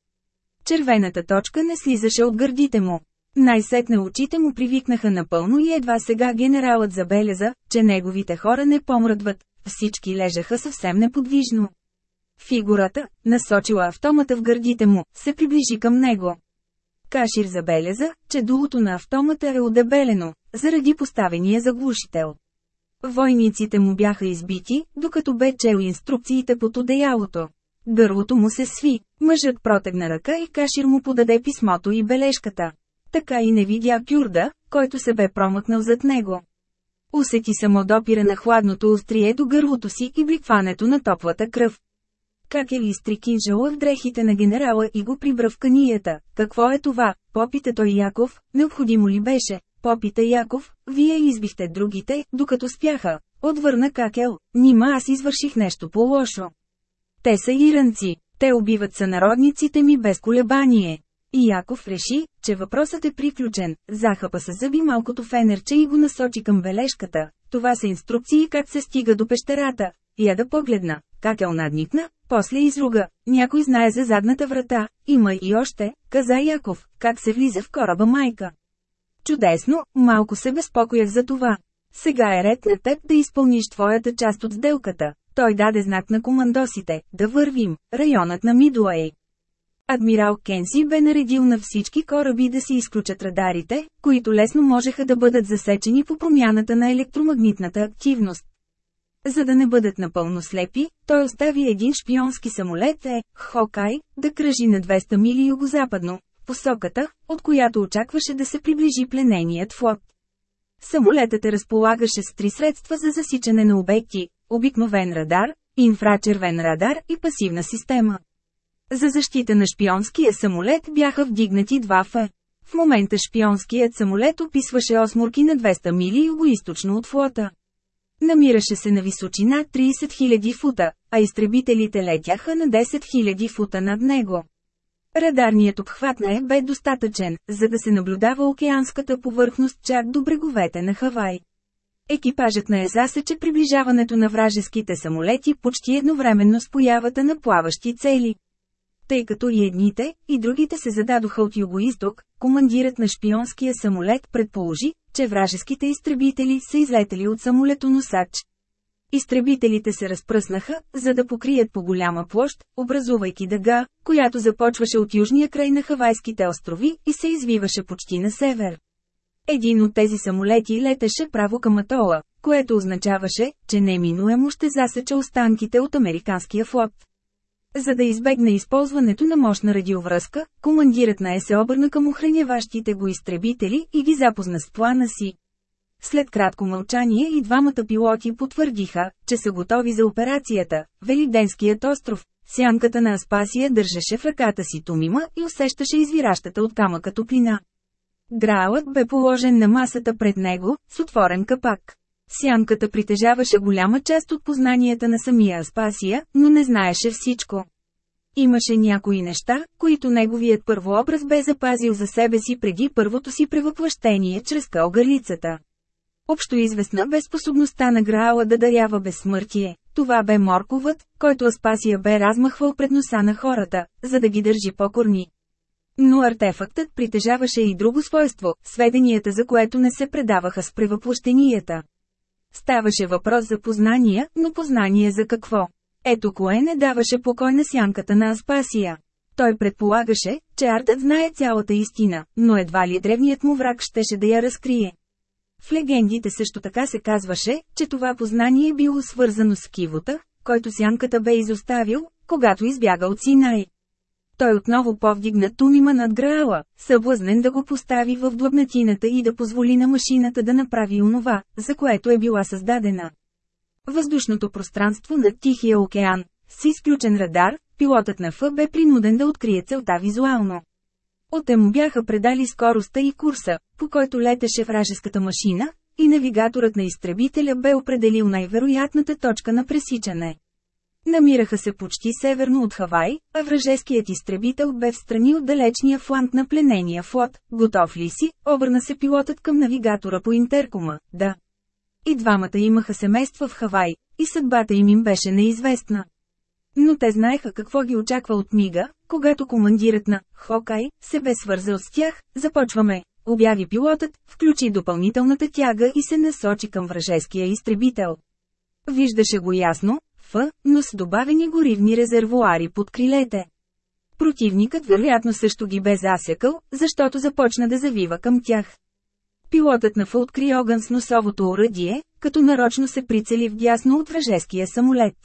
Червената точка не слизаше от гърдите му. Най-сетне очите му привикнаха напълно и едва сега генералът забеляза, че неговите хора не помръдват, всички лежаха съвсем неподвижно. Фигурата, насочила автомата в гърдите му, се приближи към него. Кашир забеляза, че дулото на автомата е удебелено, заради поставения заглушител. Войниците му бяха избити, докато бе чел инструкциите под одеялото. Гърлото му се сви, мъжът протегна ръка и Кашир му подаде писмото и бележката. Така и не видя Кюрда, който се бе промъкнал зад него. Усети само допира на хладното острие до гърлото си и бликването на топлата кръв. Как е ли изтри кинжала в дрехите на генерала и го прибра в канията? Какво е това? Попита той Яков, необходимо ли беше? Попита Яков, вие избихте другите, докато спяха. Отвърна Какел, нима аз извърших нещо по-лошо. Те са иранци, те убиват сънародниците ми без колебание. И Яков реши, че въпросът е приключен, захапа с зъби малкото фенерче и го насочи към бележката. Това са инструкции как се стига до пещерата. Я да погледна, как е надникна, после изруга. Някой знае за задната врата, има и още, каза Яков, как се влиза в кораба майка. Чудесно, малко се безпокоях за това. Сега е ред на теб да изпълниш твоята част от сделката. Той даде знак на командосите, да вървим, районът на Мидуей. Адмирал Кенси бе наредил на всички кораби да си изключат радарите, които лесно можеха да бъдат засечени по промяната на електромагнитната активност. За да не бъдат напълно слепи, той остави един шпионски самолет Е, Хокай, да кръжи на 200 мили югозападно, посоката, от която очакваше да се приближи плененият флот. Самолетът е разполагаше с три средства за засичане на обекти – обикновен радар, инфрачервен радар и пасивна система. За защита на шпионския самолет бяха вдигнати два Ф. В момента шпионският самолет описваше осморки на 200 мили югоисточно от флота. Намираше се на височина 30 000 фута, а изтребителите летяха на 10 000 фута над него. Радарният обхват на е бе достатъчен, за да се наблюдава океанската повърхност чак до бреговете на Хавай. Екипажът на е засече приближаването на вражеските самолети почти едновременно с появата на плаващи цели. Тъй като и едните, и другите се зададоха от югоисток, командирът на шпионския самолет предположи, че вражеските изтребители са излетели от самолетоносач. Изтребителите се разпръснаха, за да покрият по голяма площ, образувайки дъга, която започваше от южния край на Хавайските острови и се извиваше почти на север. Един от тези самолети летеше право към атола, което означаваше, че неминуемо ще засеча останките от американския флот. За да избегне използването на мощна радиовръзка, командирът на ЕС се обърна към охраняващите го изтребители и ги запозна с плана си. След кратко мълчание и двамата пилоти потвърдиха, че са готови за операцията. Велиденският остров, сянката на Аспасия държеше в ръката си Тумима и усещаше извиращата от камъка топлина. Граалът бе положен на масата пред него, с отворен капак. Сянката притежаваше голяма част от познанията на самия Аспасия, но не знаеше всичко. Имаше някои неща, които неговият първообраз бе запазил за себе си преди първото си превъплъщение чрез кългалицата. Общо известна бе способността на Граала да дарява безсмъртие. Това бе морковът, който Аспасия бе размахвал пред носа на хората, за да ги държи покорни. Но артефактът притежаваше и друго свойство, сведенията за което не се предаваха с превъплощенията. Ставаше въпрос за познания, но познание за какво? Ето кое не даваше покой на сянката на Аспасия. Той предполагаше, че Артът знае цялата истина, но едва ли древният му враг щеше да я разкрие. В легендите също така се казваше, че това познание било свързано с кивота, който сянката бе изоставил, когато избяга от Синай. Той отново повдигна Тумима над Граала, съблазнен да го постави в длъбнатината и да позволи на машината да направи онова, за което е била създадена. Въздушното пространство над Тихия океан, с изключен радар, пилотът на Ф бе принуден да открие целта визуално. Оте му бяха предали скоростта и курса, по който летеше вражеската машина, и навигаторът на изтребителя бе определил най-вероятната точка на пресичане. Намираха се почти северно от Хавай, а вражеският изтребител бе в страни от далечния фланг на пленения флот. Готов ли си? Обърна се пилотът към навигатора по интеркома. Да. И двамата имаха семейства в Хавай, и съдбата им им беше неизвестна. Но те знаеха какво ги очаква от мига, когато командирът на Хокай се бе свързал с тях, започваме, обяви пилотът, включи допълнителната тяга и се насочи към вражеския изтребител. Виждаше го ясно, Ф, но с добавени горивни резервуари под крилете. Противникът вероятно също ги бе засекал, защото започна да завива към тях. Пилотът на Ф откри огън с носовото оръдие, като нарочно се прицели вдясно от вражеския самолет.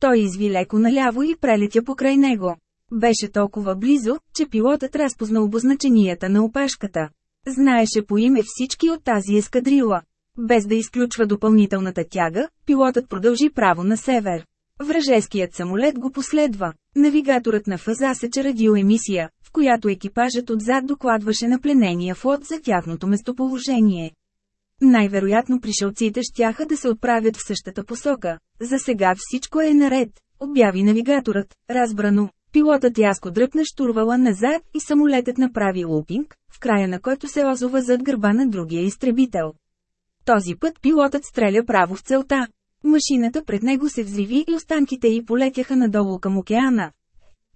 Той изви леко наляво и прелетя покрай него. Беше толкова близо, че пилотът разпозна обозначенията на опашката. Знаеше по име всички от тази ескадрила. Без да изключва допълнителната тяга, пилотът продължи право на север. Вражеският самолет го последва. Навигаторът на ФА засече радиоемисия, в която екипажът отзад докладваше на пленения флот за тяхното местоположение. Най-вероятно пришелците щяха да се отправят в същата посока. За сега всичко е наред, обяви навигаторът, разбрано. Пилотът яско дръпна штурвала назад и самолетът направи лупинг, в края на който се озова зад гърба на другия изтребител. Този път пилотът стреля право в целта. Машината пред него се взриви и останките й полетяха надолу към океана.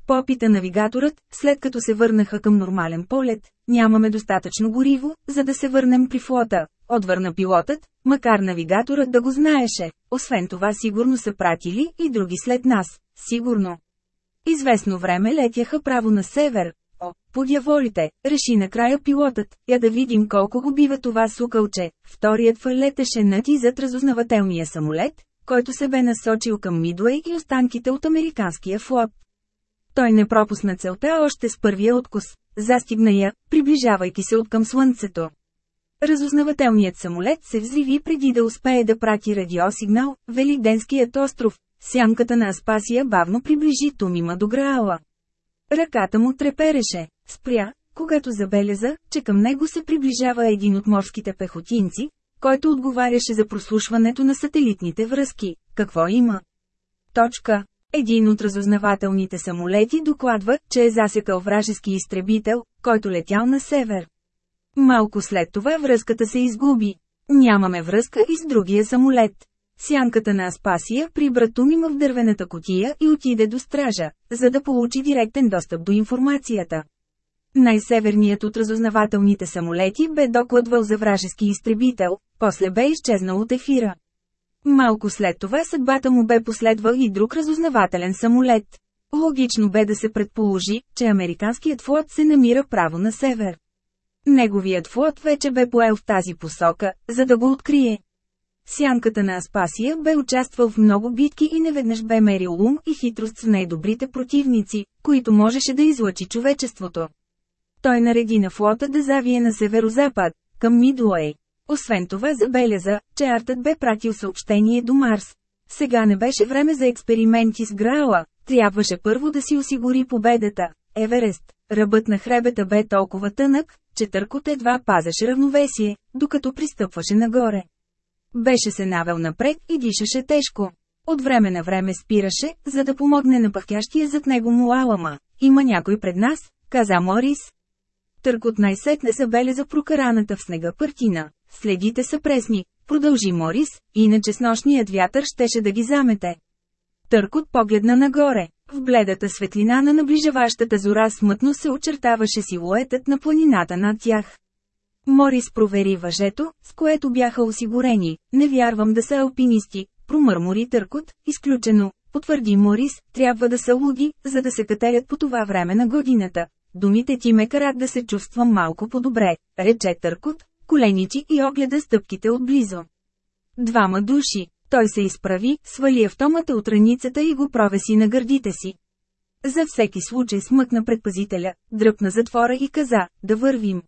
Попита навигаторът, след като се върнаха към нормален полет, нямаме достатъчно гориво, за да се върнем при флота, отвърна пилотът, макар навигаторът да го знаеше. Освен това сигурно са пратили и други след нас, сигурно. Известно време летяха право на север. О, подяволите, реши накрая пилотът, я да видим колко го бива това сукълче. Вторият фър летеше над и зад разузнавателния самолет, който се бе насочил към Мидуей и останките от американския флот. Той не пропусна целта още с първия откус. Застигна я, приближавайки се от към слънцето. Разузнавателният самолет се взриви преди да успее да прати радиосигнал, Великденският остров. Сянката на Аспасия бавно приближи Тумима до Граала. Ръката му трепереше, спря, когато забеляза, че към него се приближава един от морските пехотинци, който отговаряше за прослушването на сателитните връзки. Какво има? Точка. Един от разузнавателните самолети докладва, че е засекал вражески изтребител, който летял на север. Малко след това връзката се изгуби. Нямаме връзка и с другия самолет. Сянката на Аспасия прибра Тумима в дървената котия и отиде до стража, за да получи директен достъп до информацията. Най-северният от разузнавателните самолети бе докладвал за вражески изтребител, после бе изчезнал от ефира. Малко след това съдбата му бе последвал и друг разузнавателен самолет. Логично бе да се предположи, че американският флот се намира право на север. Неговият флот вече бе поел в тази посока, за да го открие. Сянката на Аспасия бе участвал в много битки и неведнъж бе мерил ум и хитрост с най-добрите противници, които можеше да излъчи човечеството. Той нареди на флота да завие на северозапад, към Мидуей. Освен това забеляза, че Артът бе пратил съобщение до Марс. Сега не беше време за експерименти с Граала, трябваше първо да си осигури победата. Еверест, ръбът на хребета бе толкова тънък, че търкот едва пазеше равновесие, докато пристъпваше нагоре. Беше се навел напред и дишаше тежко. От време на време спираше, за да помогне на пъхящия зад него Муалама. Има някой пред нас, каза Морис. Търкот най-сетне забеляза прокараната в снега партина. Следите са пресни, продължи Морис, иначе с нощният вятър щеше да ги замете. Търкот погледна нагоре. В бледата светлина на наближаващата зора смътно се очертаваше силуетът на планината над тях. Морис провери въжето, с което бяха осигурени. Не вярвам да са алпинисти, промърмори Търкот, изключено. Потвърди Морис, трябва да са луди, за да се катерят по това време на годината. Думите ти ме карат да се чувствам малко по-добре, рече Търкот, коленичи и огледа стъпките отблизо. Двама души. Той се изправи, свали автомата от раницата и го провеси на гърдите си. За всеки случай смъкна предпазителя, дръпна затвора и каза, да вървим.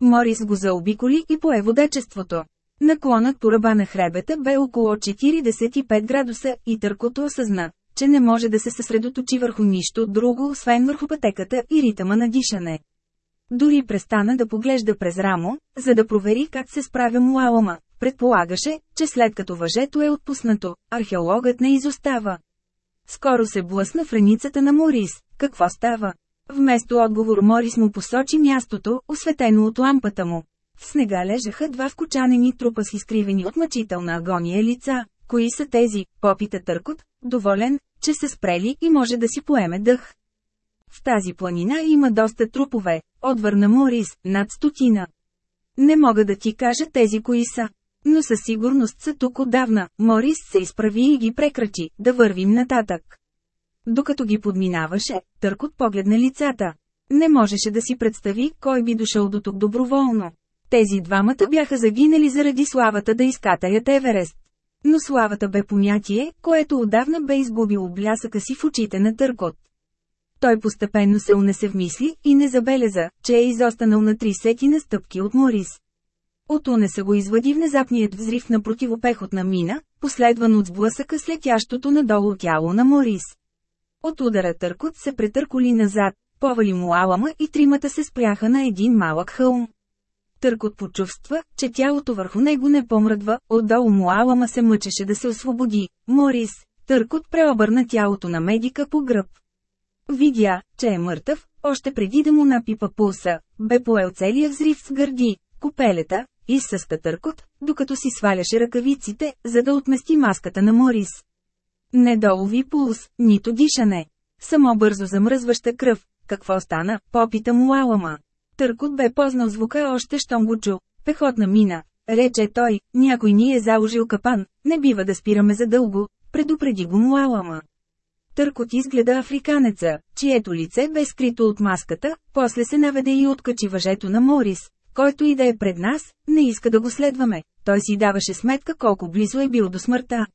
Морис го заобиколи и пое водачеството. Наклонът по ръба на хребета бе около 45 градуса и търкото осъзна, че не може да се съсредоточи върху нищо друго, освен върху пътеката и ритъма на дишане. Дори престана да поглежда през рамо, за да провери как се справя Муалама. Предполагаше, че след като въжето е отпуснато, археологът не изостава. Скоро се блъсна в раницата на Морис. Какво става? Вместо отговор Морис му посочи мястото, осветено от лампата му. В снега лежаха два вкочанени трупа с изкривени от мъчителна агония лица. Кои са тези? Попита Търкот, доволен, че са спрели и може да си поеме дъх. В тази планина има доста трупове, отвърна Морис, над стотина. Не мога да ти кажа тези кои са. Но със сигурност са тук отдавна, Морис се изправи и ги прекрачи, да вървим нататък. Докато ги подминаваше, Търкот погледна лицата. Не можеше да си представи, кой би дошъл до тук доброволно. Тези двамата бяха загинали заради славата да изкатаят Еверест. Но славата бе понятие, което отдавна бе изгубило блясъка си в очите на Търкот. Той постепенно се унесе в мисли и не забеляза, че е изостанал на три сети на стъпки от Морис. От унеса го извади внезапният взрив на противопехотна мина, последван от сблъсъка с летящото надолу тяло на Морис. От удара Търкот се претърколи назад, повали му алама и тримата се спряха на един малък хълм. Търкот почувства, че тялото върху него не помръдва, отдолу му алама се мъчеше да се освободи. Морис, Търкот преобърна тялото на медика по гръб. Видя, че е мъртъв, още преди да му напипа пулса, бе поел целия взрив с гърди, купелета, и с търкот, докато си сваляше ръкавиците, за да отмести маската на Морис. Не долови пулс, нито дишане. Само бързо замръзваща кръв. Какво стана, попита му Алама. Търкот бе познал звука още щом го чу. Пехотна мина. Рече той, някой ни е заложил капан, не бива да спираме задълго, предупреди го Муалама. Търкот изгледа африканеца, чието лице бе скрито от маската, после се наведе и откачи въжето на Морис, който и да е пред нас, не иска да го следваме. Той си даваше сметка колко близо е бил до смъртта.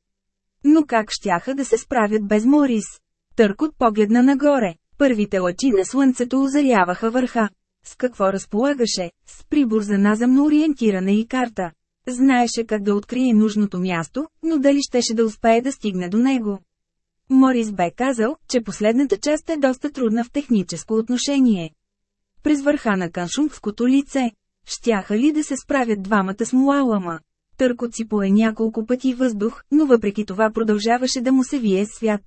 Но как щяха да се справят без Морис? Търкот погледна нагоре. Първите лъчи на слънцето озаряваха върха. С какво разполагаше? С прибор за наземно ориентиране и карта. Знаеше как да открие нужното място, но дали щеше да успее да стигне до него. Морис бе казал, че последната част е доста трудна в техническо отношение. През върха на каншунското лице. Щяха ли да се справят двамата с Муалама? Търкот пое няколко пъти въздух, но въпреки това продължаваше да му се вие свят.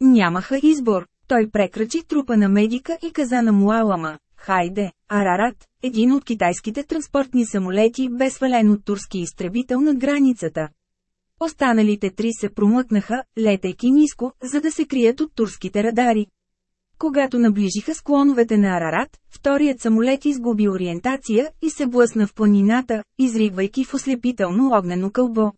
Нямаха избор. Той прекрачи трупа на медика и каза на Муалама, Хайде, Арарат, един от китайските транспортни самолети бе свален от турски изтребител над границата. Останалите три се промъкнаха, летейки ниско, за да се крият от турските радари. Когато наближиха склоновете на Арарат, вторият самолет изгуби ориентация и се блъсна в планината, изригвайки в ослепително огнено кълбо.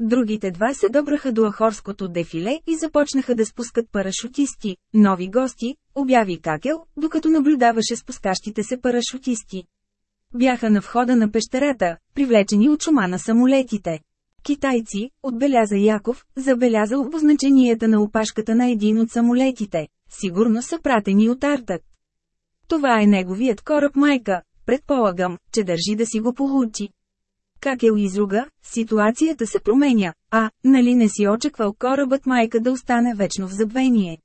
Другите два се добраха до Ахорското дефиле и започнаха да спускат парашутисти, нови гости, обяви Какел, докато наблюдаваше спускащите се парашутисти. Бяха на входа на пещерата, привлечени от шума на самолетите. Китайци, отбеляза Яков, забеляза обозначенията на опашката на един от самолетите. Сигурно са пратени от Артът. Това е неговият кораб майка, предполагам, че държи да си го получи. Как е изруга, ситуацията се променя, а, нали не си очаквал корабът майка да остане вечно в забвение.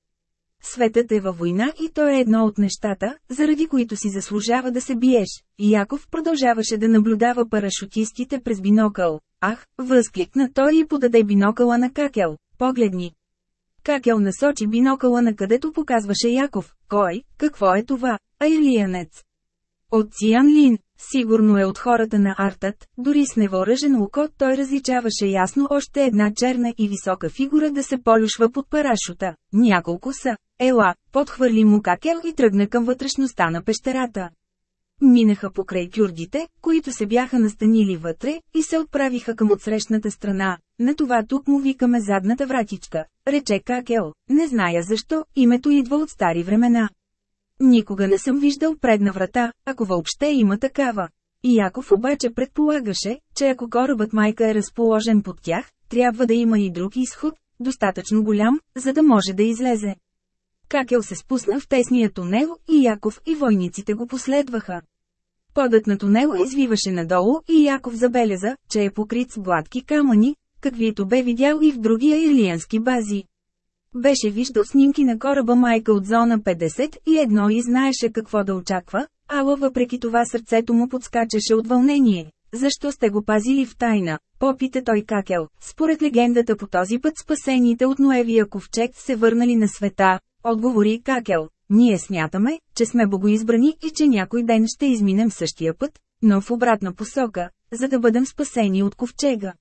Светът е във война и то е едно от нещата, заради които си заслужава да се биеш. И Яков продължаваше да наблюдава парашутистите през бинокъл. Ах, възкликна той и подаде бинокъла на Какел. Погледни. Какел насочи бинокъла на където показваше Яков. Кой, какво е това? Айлиянец. От Циан Лин, сигурно е от хората на Артът, дори с невооръжен око той различаваше ясно още една черна и висока фигура да се полюшва под парашута. Няколко са. Ела, подхвърли му какел и тръгна към вътрешността на пещерата. Минаха покрай кюрдите, които се бяха настанили вътре, и се отправиха към отсрещната страна. На това тук му викаме задната вратичка, рече Какел. Не зная защо, името идва от стари времена. Никога не съм виждал предна врата, ако въобще има такава. И Яков обаче предполагаше, че ако корабът майка е разположен под тях, трябва да има и друг изход, достатъчно голям, за да може да излезе. Какел се спусна в тесния тунел и Яков и войниците го последваха. Подът на тунела извиваше надолу и Яков забеляза, че е покрит с гладки камъни, каквито бе видял и в другия ирлиански бази. Беше виждал снимки на кораба майка от зона 51 и знаеше какво да очаква, ала въпреки това сърцето му подскачаше от вълнение. Защо сте го пазили в тайна? Попита той какел. Според легендата по този път спасените от Ноевия ковчег се върнали на света, отговори какел. Ние смятаме, че сме богоизбрани и че някой ден ще изминем същия път, но в обратна посока, за да бъдем спасени от ковчега.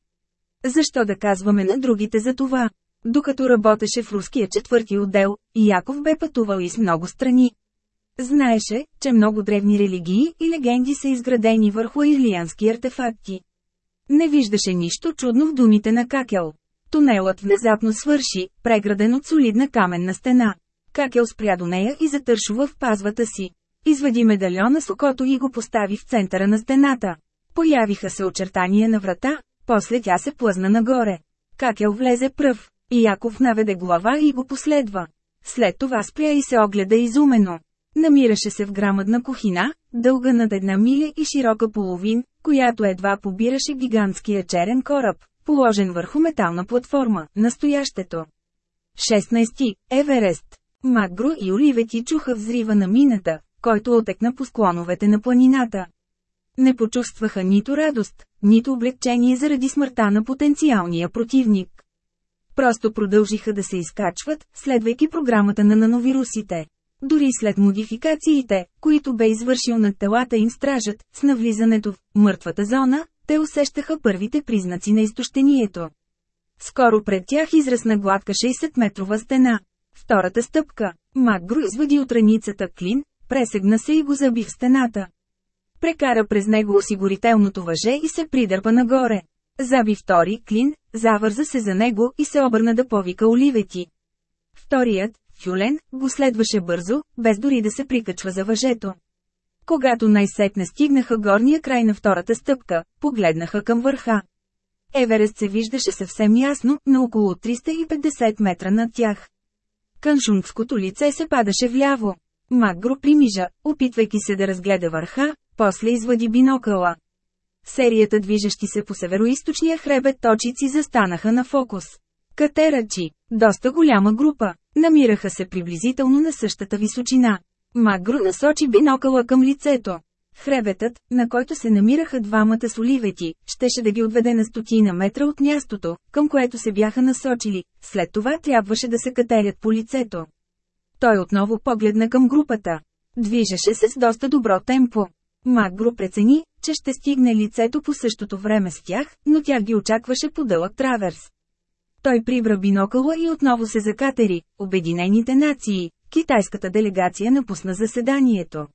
Защо да казваме на другите за това? Докато работеше в руския четвърти отдел, Яков бе пътувал и с много страни. Знаеше, че много древни религии и легенди са изградени върху ирлиански артефакти. Не виждаше нищо чудно в думите на Какел. Тунелът внезапно свърши, преграден от солидна каменна стена. Какел спря до нея и затършува в пазвата си. Извади медальона с окото и го постави в центъра на стената. Появиха се очертания на врата, после тя се плъзна нагоре. Какел влезе пръв, и Яков наведе глава и го последва. След това спря и се огледа изумено. Намираше се в грамадна кухина, дълга над една миля и широка половин, която едва побираше гигантския черен кораб, положен върху метална платформа, настоящето. 16. Еверест. Макгро и Оливети чуха взрива на мината, който отекна по склоновете на планината. Не почувстваха нито радост, нито облегчение заради смъртта на потенциалния противник. Просто продължиха да се изкачват, следвайки програмата на нановирусите. Дори след модификациите, които бе извършил над телата им стражът, с навлизането в мъртвата зона, те усещаха първите признаци на изтощението. Скоро пред тях израсна гладка 60-метрова стена. Втората стъпка. Макгро извади от раницата клин, пресегна се и го заби в стената. Прекара през него осигурителното въже и се придърпа нагоре. Заби втори клин, завърза се за него и се обърна да повика оливети. Вторият, Фюлен, го следваше бързо, без дори да се прикачва за въжето. Когато най-сетне стигнаха горния край на втората стъпка, погледнаха към върха. Еверест се виждаше съвсем ясно, на около 350 метра над тях. Каншунгското лице се падаше вляво. Макгро примижа, опитвайки се да разгледа върха, после извади бинокъла. Серията движещи се по североисточния хребет точици застанаха на фокус. Катерачи, доста голяма група, намираха се приблизително на същата височина. Макгро насочи бинокъла към лицето. Хребетът, на който се намираха двамата соливети, щеше да ги отведе на стотина метра от мястото, към което се бяха насочили, след това трябваше да се катерят по лицето. Той отново погледна към групата. Движеше се с доста добро темпо. Макгро прецени, че ще стигне лицето по същото време с тях, но тя ги очакваше по дълъг траверс. Той прибра бинокъла и отново се закатери. Обединените нации, китайската делегация напусна заседанието.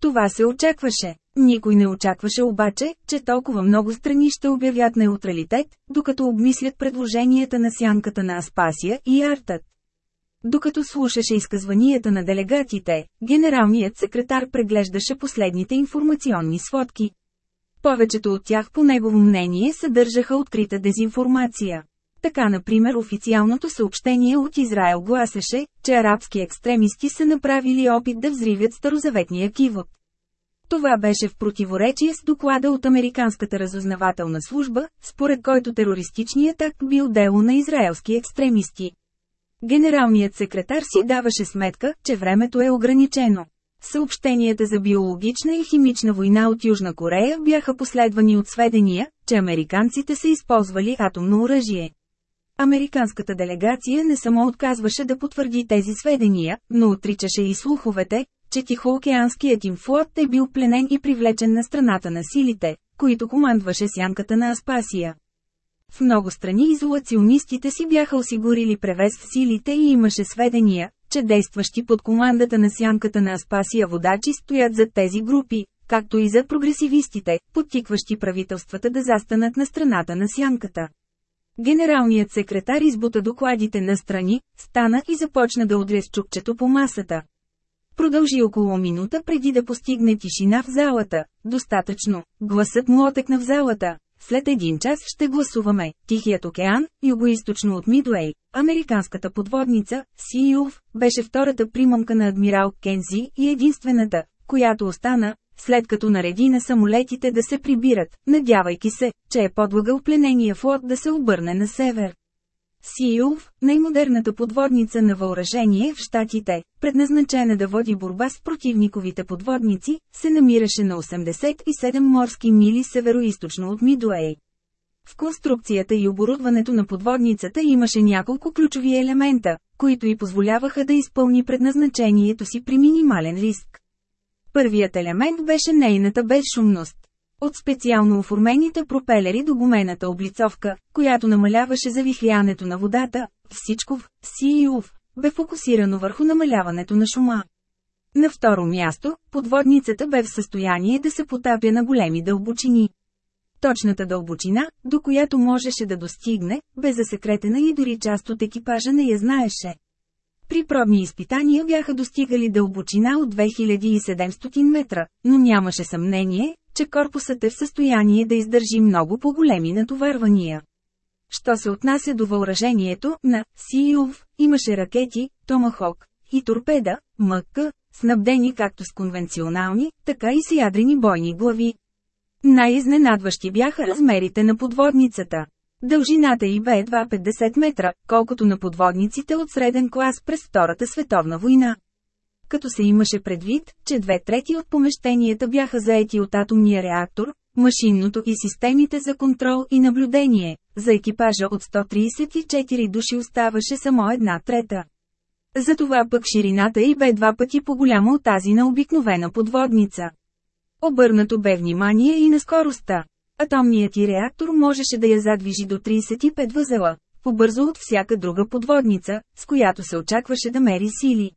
Това се очакваше. Никой не очакваше обаче, че толкова много страни ще обявят неутралитет, докато обмислят предложенията на сянката на Аспасия и Артът. Докато слушаше изказванията на делегатите, генералният секретар преглеждаше последните информационни сводки. Повечето от тях по негово мнение съдържаха открита дезинформация. Така например официалното съобщение от Израел гласеше, че арабски екстремисти са направили опит да взривят старозаветния кивот. Това беше в противоречие с доклада от Американската разузнавателна служба, според който терористичният акт бил дело на израелски екстремисти. Генералният секретар си даваше сметка, че времето е ограничено. Съобщенията за биологична и химична война от Южна Корея бяха последвани от сведения, че американците са използвали атомно оръжие. Американската делегация не само отказваше да потвърди тези сведения, но отричаше и слуховете, че Тихоокеанският им флот е бил пленен и привлечен на страната на силите, които командваше сянката на Аспасия. В много страни изолационистите си бяха осигурили превес в силите и имаше сведения, че действащи под командата на сянката на Аспасия водачи стоят зад тези групи, както и за прогресивистите, подтикващи правителствата да застанат на страната на сянката. Генералният секретар избута докладите на страни, стана и започна да удря с чукчето по масата. Продължи около минута преди да постигне тишина в залата. Достатъчно. Гласът му отекна в залата. След един час ще гласуваме. Тихият океан, югоизточно от Мидуей, американската подводница, Сиюв, беше втората примамка на адмирал Кензи и единствената, която остана, след като нареди на самолетите да се прибират, надявайки се, че е подлагал пленения флот да се обърне на север. Сиюв, най-модерната подводница на въоръжение в Штатите, предназначена да води борба с противниковите подводници, се намираше на 87 морски мили североизточно от Мидуей. В конструкцията и оборудването на подводницата имаше няколко ключови елемента, които й позволяваха да изпълни предназначението си при минимален риск. Първият елемент беше нейната безшумност. От специално оформените пропелери до гумената облицовка, която намаляваше завихрянето на водата, всичко в Сиюв бе фокусирано върху намаляването на шума. На второ място, подводницата бе в състояние да се потапя на големи дълбочини. Точната дълбочина, до която можеше да достигне, бе засекретена и дори част от екипажа не я знаеше. При пробни изпитания бяха достигали дълбочина от 2700 метра, но нямаше съмнение, че корпусът е в състояние да издържи много по-големи натоварвания. Що се отнася до въоръжението на Сиюв, имаше ракети, Томахок и торпеда, МК, снабдени както с конвенционални, така и с ядрени бойни глави. Най-изненадващи бяха размерите на подводницата. Дължината й бе едва 50 метра, колкото на подводниците от среден клас през Втората световна война. Като се имаше предвид, че две трети от помещенията бяха заети от атомния реактор, машинното и системите за контрол и наблюдение, за екипажа от 134 души оставаше само една трета. Затова пък ширината й бе два пъти по-голяма от тази на обикновена подводница. Обърнато бе внимание и на скоростта. Атомният и реактор можеше да я задвижи до 35 възела, по-бързо от всяка друга подводница, с която се очакваше да мери сили.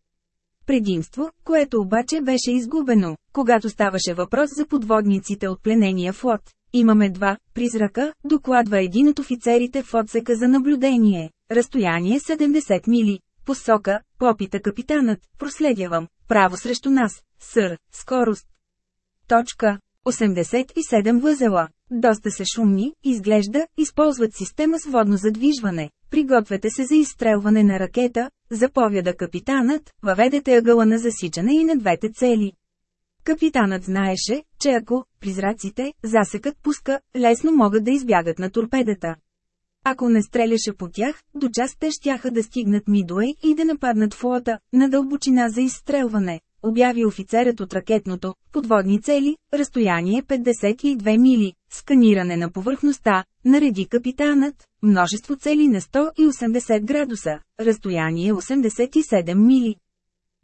Предимство, което обаче беше изгубено, когато ставаше въпрос за подводниците от пленения флот. Имаме два призрака, докладва един от офицерите в отсека за наблюдение. Разстояние 70 мили. Посока, попита капитанът, проследявам, право срещу нас, сър, скорост. Точка. 87 възела. Доста се шумни, изглежда, използват система с водно задвижване. Пригответе се за изстрелване на ракета, заповяда капитанът, въведете ъгъла на засичане и на двете цели. Капитанът знаеше, че ако призраците засекат пуска, лесно могат да избягат на торпедата. Ако не стреляше по тях, до час те щяха да стигнат Мидуей и да нападнат флота, на дълбочина за изстрелване, обяви офицерът от ракетното, подводни цели, разстояние 52 мили, сканиране на повърхността, нареди капитанът, множество цели на 180 градуса, разстояние 87 мили.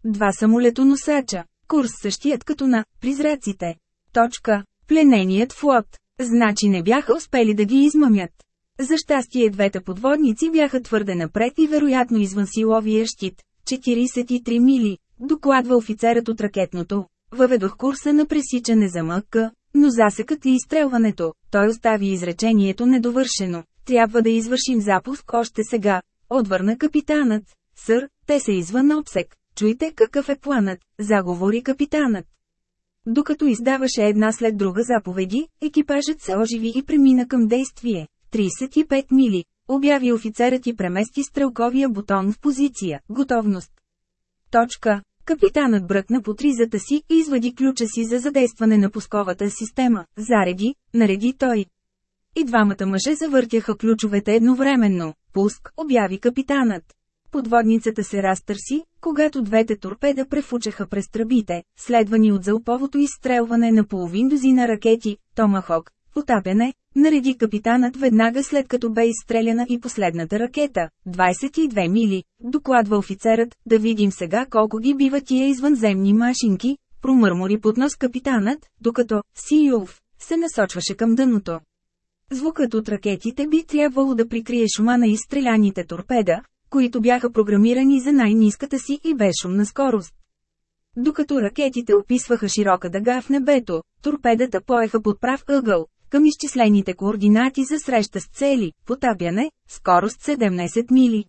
Два самолетоносача, курс същият като на призраците. Точка. Плененият флот. Значи не бяха успели да ги измамят. За щастие двете подводници бяха твърде напред и вероятно извън силовия щит. 43 мили, докладва офицерът от ракетното. Въведох курса на пресичане за МК, но засекът и изстрелването, той остави изречението недовършено. Трябва да извършим запуск още сега, отвърна капитанът. Сър, те са извън обсек. Чуйте какъв е планът, заговори капитанът. Докато издаваше една след друга заповеди, екипажът се оживи и премина към действие. 35 мили. Обяви офицерът и премести стрелковия бутон в позиция – готовност. Точка. Капитанът бръкна по тризата си и извади ключа си за задействане на пусковата система. Зареди, нареди той. И двамата мъже завъртяха ключовете едновременно. Пуск, обяви капитанът. Подводницата се разтърси, когато двете торпеда префучаха през тръбите, следвани от залповото изстрелване на половин дозина ракети, Томахок, потапяне, нареди капитанът веднага след като бе изстреляна и последната ракета, 22 мили, докладва офицерът, да видим сега колко ги бива тия извънземни машинки, промърмори под нос капитанът, докато Сиюв се насочваше към дъното. Звукът от ракетите би трябвало да прикрие шума на изстреляните торпеда, които бяха програмирани за най-низката си и безшумна скорост. Докато ракетите описваха широка дъга в небето, торпедата поеха под прав ъгъл, към изчислените координати за среща с цели, потапяне, скорост 17 мили.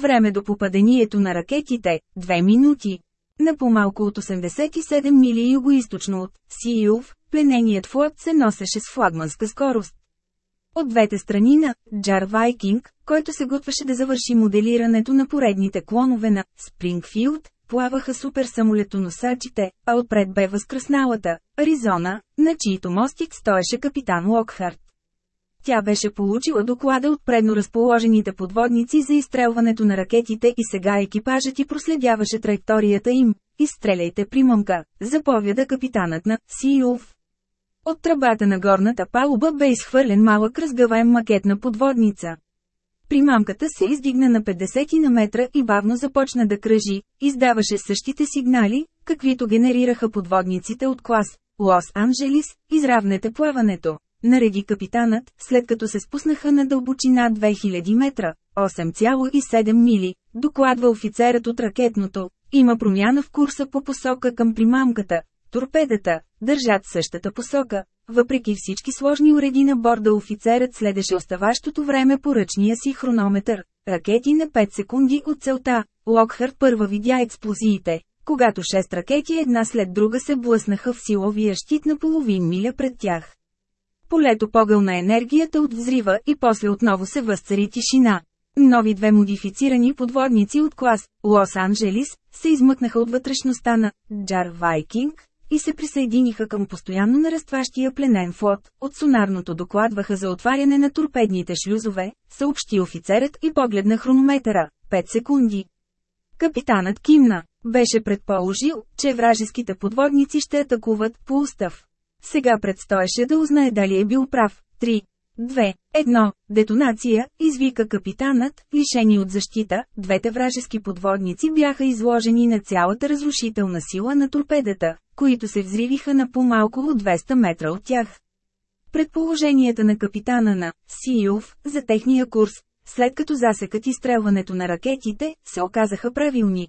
Време до попадението на ракетите – 2 минути. На по-малко от 87 мили югоисточно от Сиюв, плененият флот се носеше с флагманска скорост. От двете страни на Джар Вайкинг, който се готвеше да завърши моделирането на поредните клонове на Спрингфилд, плаваха суперсамолетоносачите, а отпред бе възкръсналата Аризона, на чието мостик стоеше капитан Локхарт. Тя беше получила доклада от предно разположените подводници за изстрелването на ракетите и сега екипажът и проследяваше траекторията им. Изстреляйте примъмка, заповяда капитанът на Сиюв. От тръбата на горната палуба бе изхвърлен малък разгъваем макет на подводница. Примамката се издигна на 50 на метра и бавно започна да кръжи, издаваше същите сигнали, каквито генерираха подводниците от клас Лос-Анджелис, изравнете плаването. Нареди капитанът, след като се спуснаха на дълбочина 2000 метра, 8,7 мили, докладва офицерът от ракетното. Има промяна в курса по посока към примамката. Торпедата, държат същата посока. Въпреки всички сложни уреди на борда офицерът следеше оставащото време по ръчния си хронометър. Ракети на 5 секунди от целта. Локхард първа видя експлозиите, когато 6 ракети една след друга се блъснаха в силовия щит на половин миля пред тях. Полето погълна енергията от взрива и после отново се възцари тишина. Нови две модифицирани подводници от клас Лос-Анджелис се измъкнаха от вътрешността на Джар Вайкинг и се присъединиха към постоянно нарастващия пленен флот. От сонарното докладваха за отваряне на торпедните шлюзове, съобщи офицерът и погледна хронометъра. 5 секунди. Капитанът кимна. Беше предположил, че вражеските подводници ще атакуват по устав. Сега предстоеше да узнае дали е бил прав. 3. 2. 1. Детонация, извика капитанът, лишени от защита, двете вражески подводници бяха изложени на цялата разрушителна сила на торпедата, които се взривиха на по-малко от 200 метра от тях. Предположенията на капитана на Сиюв за техния курс, след като засекат изстрелването на ракетите, се оказаха правилни.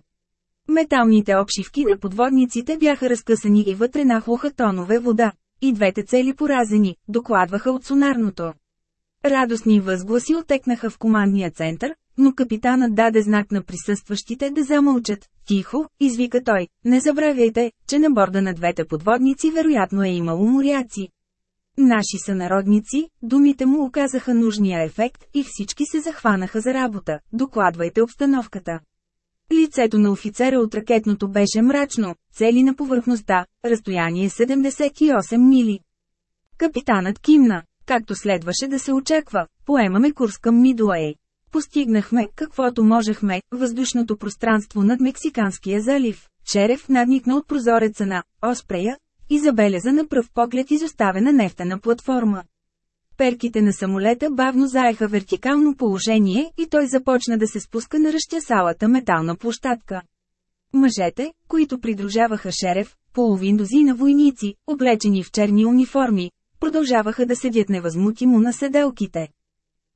Металните обшивки на подводниците бяха разкъсани и вътре нахлуха тонове вода. И двете цели поразени, докладваха от сонарното. Радостни възгласи отекнаха в командния център, но капитанът даде знак на присъстващите да замълчат. Тихо, извика той, не забравяйте, че на борда на двете подводници вероятно е имало моряци. Наши сънародници, думите му оказаха нужния ефект и всички се захванаха за работа. Докладвайте обстановката. Лицето на офицера от ракетното беше мрачно, цели на повърхността, разстояние 78 мили. Капитанът кимна, както следваше да се очаква, поемаме курс към Мидуей. Постигнахме, каквото можехме, въздушното пространство над Мексиканския залив. Черев надникна от прозореца на Оспрея и забеляза на пръв поглед изоставена нефтена платформа. Перките на самолета бавно заеха вертикално положение и той започна да се спуска на разчесалата метална площадка. Мъжете, които придружаваха Шерев, половин дозина войници, облечени в черни униформи, продължаваха да седят невъзмутимо на седелките.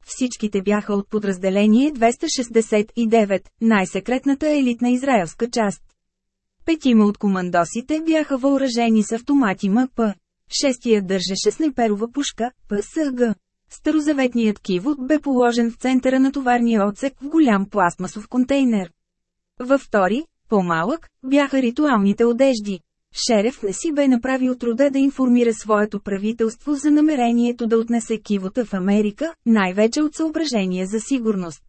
Всичките бяха от подразделение 269, най-секретната елитна израелска част. Петима от командосите бяха въоръжени с автомати МП. Шестият държеше снайперова пушка, ПСГ. Старозаветният кивот бе положен в центъра на товарния отсек в голям пластмасов контейнер. Във втори, по-малък, бяха ритуалните одежди. Шереф не си бе направил труда да информира своето правителство за намерението да отнесе кивота в Америка, най-вече от съображение за сигурност.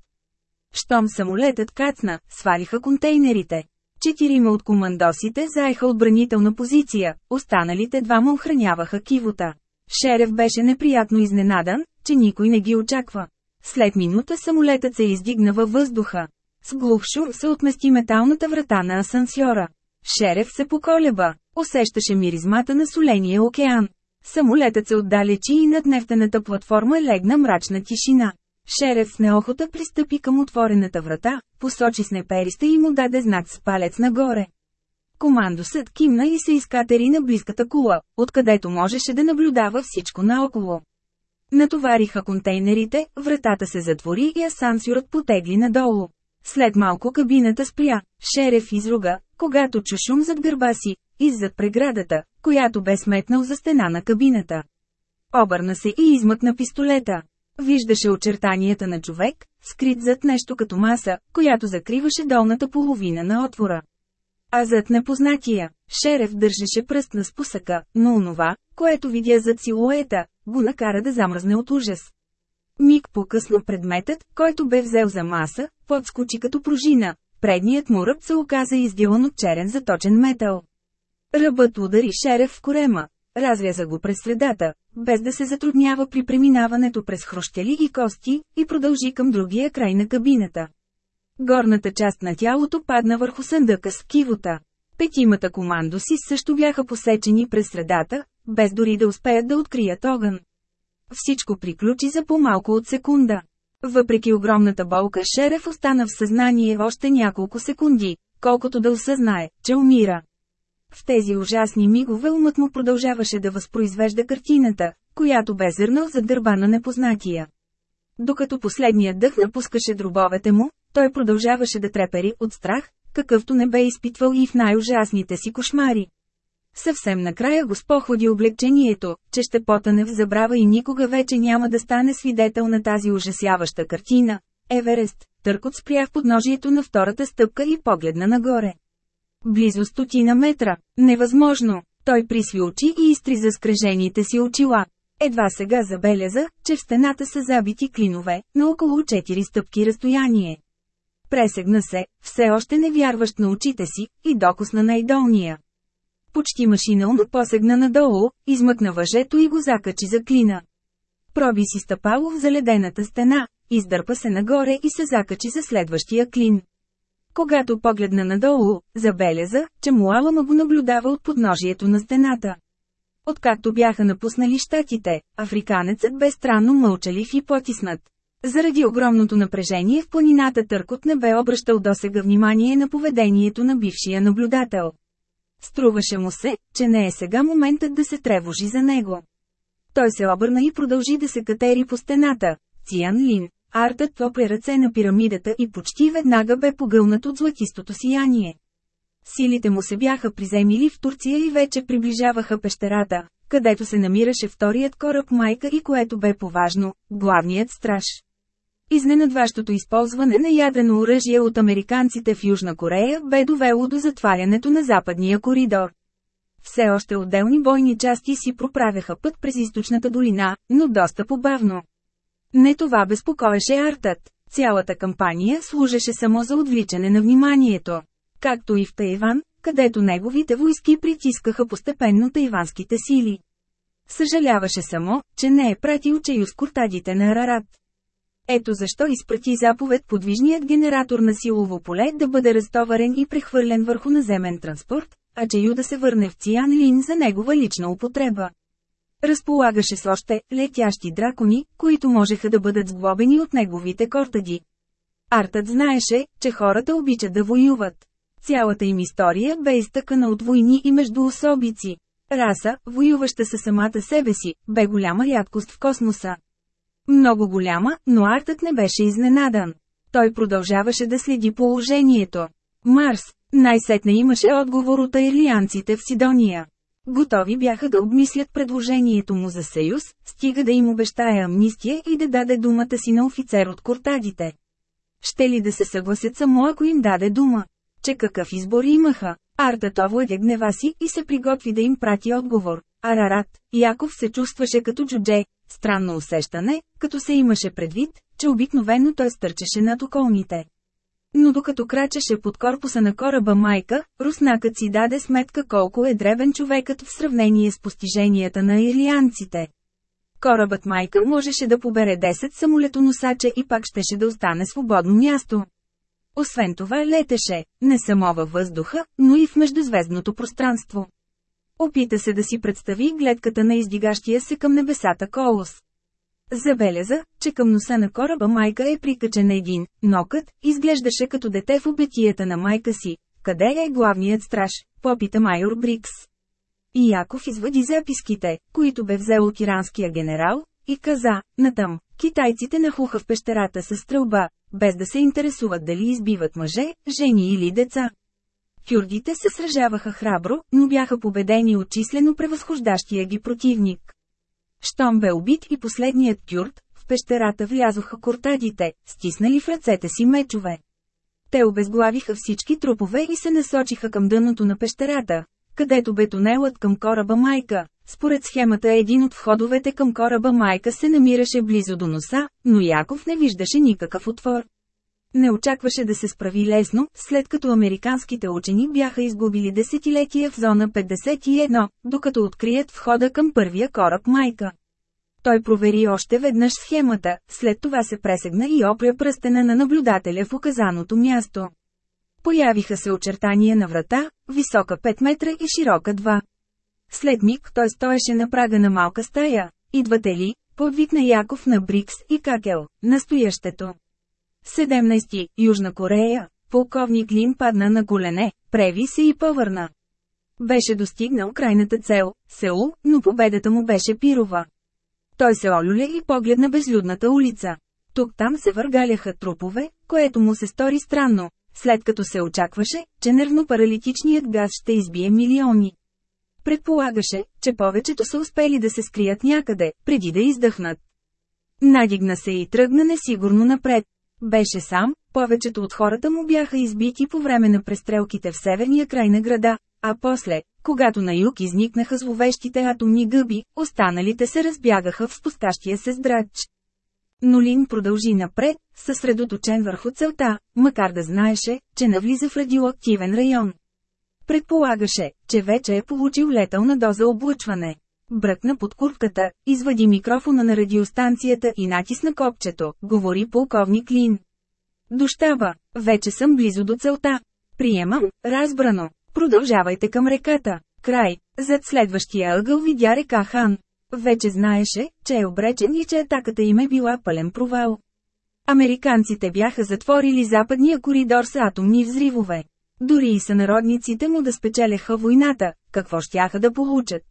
Щом самолетът кацна, свалиха контейнерите. Четирима от командосите заеха отбранителна позиция, останалите двама охраняваха кивота. Шереф беше неприятно изненадан, че никой не ги очаква. След минута самолетът се издигна във въздуха. С глух шум се отмести металната врата на асансьора. Шереф се поколеба, усещаше миризмата на соления океан. Самолетът се отдалечи и над нефтената платформа легна мрачна тишина. Шереф с неохота пристъпи към отворената врата, посочи снайпериста и му даде знак с палец нагоре. Командосът кимна и се изкатери на близката кула, откъдето можеше да наблюдава всичко наоколо. Натовариха контейнерите, вратата се затвори и асансюрът потегли надолу. След малко кабината спря. Шереф изруга, когато чу шум зад гърба си, иззад преградата, която бе сметнал за стена на кабината. Обърна се и измъкна пистолета. Виждаше очертанията на човек, скрит зад нещо като маса, която закриваше долната половина на отвора. А зад непознатия, Шереф държеше пръст на спусъка, но онова, което видя зад силуета, го накара да замръзне от ужас. Миг по-късно предметът, който бе взел за маса, подскочи като пружина. Предният му ръб се оказа издилан от черен заточен метал. Ръбът удари Шерев в корема. Разряза го през средата, без да се затруднява при преминаването през хрущели и кости, и продължи към другия край на кабината. Горната част на тялото падна върху съндъка с кивота. Петимата командоси също бяха посечени през средата, без дори да успеят да открият огън. Всичко приключи за по-малко от секунда. Въпреки огромната болка Шереф остана в съзнание още няколко секунди, колкото да осъзнае, че умира. В тези ужасни мигове умът му продължаваше да възпроизвежда картината, която бе зърнал зад гърба на непознатия. Докато последният дъх напускаше дробовете му, той продължаваше да трепери от страх, какъвто не бе изпитвал и в най-ужасните си кошмари. Съвсем накрая го споходи облегчението, че ще потане в забрава и никога вече няма да стане свидетел на тази ужасяваща картина. Еверест, търкот спря в подножието на втората стъпка и погледна нагоре. Близо стотина метра. Невъзможно. Той присви очи и изтри за скрежените си очила. Едва сега забеляза, че в стената са забити клинове, на около 4 стъпки разстояние. Пресегна се, все още не вярващ на очите си, и докосна най-долния. Почти машинално посегна надолу, измъкна въжето и го закачи за клина. Проби си стъпало в заледената стена, издърпа се нагоре и се закачи за следващия клин. Когато погледна надолу, забеляза, че Муалама го наблюдава от подножието на стената. Откакто бяха напуснали щатите, африканецът бе странно мълчалив и потиснат. Заради огромното напрежение в планината Търкот не бе обръщал досега внимание на поведението на бившия наблюдател. Струваше му се, че не е сега моментът да се тревожи за него. Той се обърна и продължи да се катери по стената. Циан Лин, артът топре ръце на пирамидата и почти веднага бе погълнат от златистото сияние. Силите му се бяха приземили в Турция и вече приближаваха пещерата, където се намираше вторият кораб майка и което бе поважно – главният страж. Изненадващото използване на ядрено оръжие от американците в Южна Корея бе довело до затварянето на западния коридор. Все още отделни бойни части си проправяха път през източната долина, но доста побавно. Не това безпокоеше артът. Цялата кампания служеше само за отвличане на вниманието. Както и в Тайван, където неговите войски притискаха постепенно тайванските сили. Съжаляваше само, че не е пратил чаю с куртадите на Арарат. Ето защо изпрати заповед подвижният генератор на силово поле да бъде разтоварен и прехвърлен върху наземен транспорт, а Чею да се върне в Циан Лин за негова лична употреба. Разполагаше с още летящи дракони, които можеха да бъдат сглобени от неговите кортади. Артът знаеше, че хората обичат да воюват. Цялата им история бе изтъкана от войни и между особици. Раса, воюваща със самата себе си, бе голяма рядкост в космоса. Много голяма, но артът не беше изненадан. Той продължаваше да следи положението. Марс, най-сетне имаше отговор от аирлианците в Сидония. Готови бяха да обмислят предложението му за съюз, стига да им обещая амнистия и да даде думата си на офицер от кортадите. Ще ли да се съгласят само ако им даде дума? Че какъв избор имаха? Артът овладя гнева си и се приготви да им прати отговор. Арарат, Яков се чувстваше като джудже, странно усещане, като се имаше предвид, че обикновено той стърчеше над околните. Но докато крачеше под корпуса на кораба майка, руснакът си даде сметка колко е дребен човекът в сравнение с постиженията на ирлианците. Корабът майка можеше да побере 10 самолетоносача и пак щеше да остане свободно място. Освен това летеше, не само във въздуха, но и в междузвездното пространство. Опита се да си представи гледката на издигащия се към небесата колос. Забеляза, че към носа на кораба майка е прикачен един нокът, изглеждаше като дете в обетията на майка си. Къде е главният страж? Попита майор Брикс. И Яков извади записките, които бе взел от иранския генерал, и каза, натъм, китайците нахуха в пещерата с стрелба, без да се интересуват дали избиват мъже, жени или деца. Кюрдите се сражаваха храбро, но бяха победени от числено превъзхождащия ги противник. Щом бе убит и последният кюрд, в пещерата влязоха кортадите, стиснали в ръцете си мечове. Те обезглавиха всички трупове и се насочиха към дъното на пещерата, където бе тунелът към кораба Майка. Според схемата един от входовете към кораба Майка се намираше близо до носа, но Яков не виждаше никакъв отвор. Не очакваше да се справи лесно, след като американските учени бяха изгубили десетилетия в зона 51, докато открият входа към първия кораб Майка. Той провери още веднъж схемата, след това се пресегна и опря пръстена на наблюдателя в указаното място. Появиха се очертания на врата, висока 5 метра и широка 2. След миг той стоеше на прага на малка стая. Идвате ли? Подвикна Яков на Брикс и Какел, настоящето. 17. Южна Корея. Полковник Лин падна на колене, преви се и повърна. Беше достигнал крайната цел – Сеул, но победата му беше пирова. Той се олюля и погледна безлюдната улица. Тук-там се въргаляха трупове, което му се стори странно, след като се очакваше, че нервно-паралитичният газ ще избие милиони. Предполагаше, че повечето са успели да се скрият някъде, преди да издъхнат. Надигна се и тръгна несигурно напред. Беше сам, повечето от хората му бяха избити по време на престрелките в северния край на града, а после, когато на юг изникнаха зловещите атомни гъби, останалите се разбягаха в спустащия се здрач. Но Лин продължи напред, съсредоточен върху целта, макар да знаеше, че навлиза в радиоактивен район. Предполагаше, че вече е получил летална доза облъчване. Бръкна под куртката, извади микрофона на радиостанцията и натисна копчето, говори полковник Лин. До щаба, вече съм близо до целта. Приемам, разбрано. Продължавайте към реката. Край, зад следващия ъгъл видя река Хан. Вече знаеше, че е обречен и че атаката им е била пълен провал. Американците бяха затворили западния коридор с атомни взривове. Дори и сънародниците му да спечелеха войната, какво щяха да получат.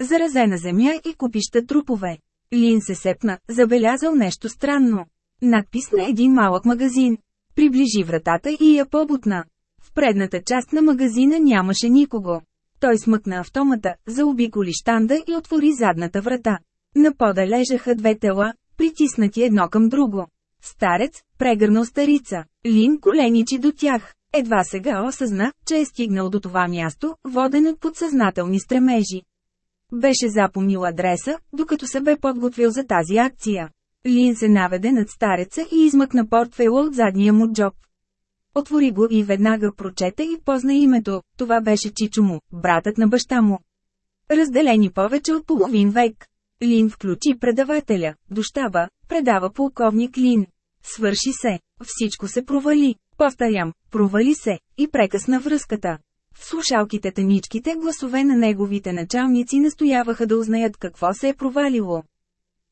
Заразена земя и купища трупове. Лин се сепна, забелязал нещо странно. Надпис на един малък магазин. Приближи вратата и я побутна. В предната част на магазина нямаше никого. Той смъкна автомата, заобиколи штанда и отвори задната врата. На пода лежаха две тела, притиснати едно към друго. Старец, прегърнал старица. Лин коленичи до тях. Едва сега осъзна, че е стигнал до това място, воден от подсъзнателни стремежи. Беше запомнил адреса, докато се бе подготвил за тази акция. Лин се наведе над стареца и измъкна портфейла от задния му джоб. Отвори го и веднага прочете и позна името, това беше Чичо му, братът на баща му. Разделени повече от половин век. Лин включи предавателя, до щаба, предава полковник Лин. Свърши се, всичко се провали, повторям, провали се, и прекъсна връзката. В слушалките тъничките гласове на неговите началници настояваха да узнаят какво се е провалило.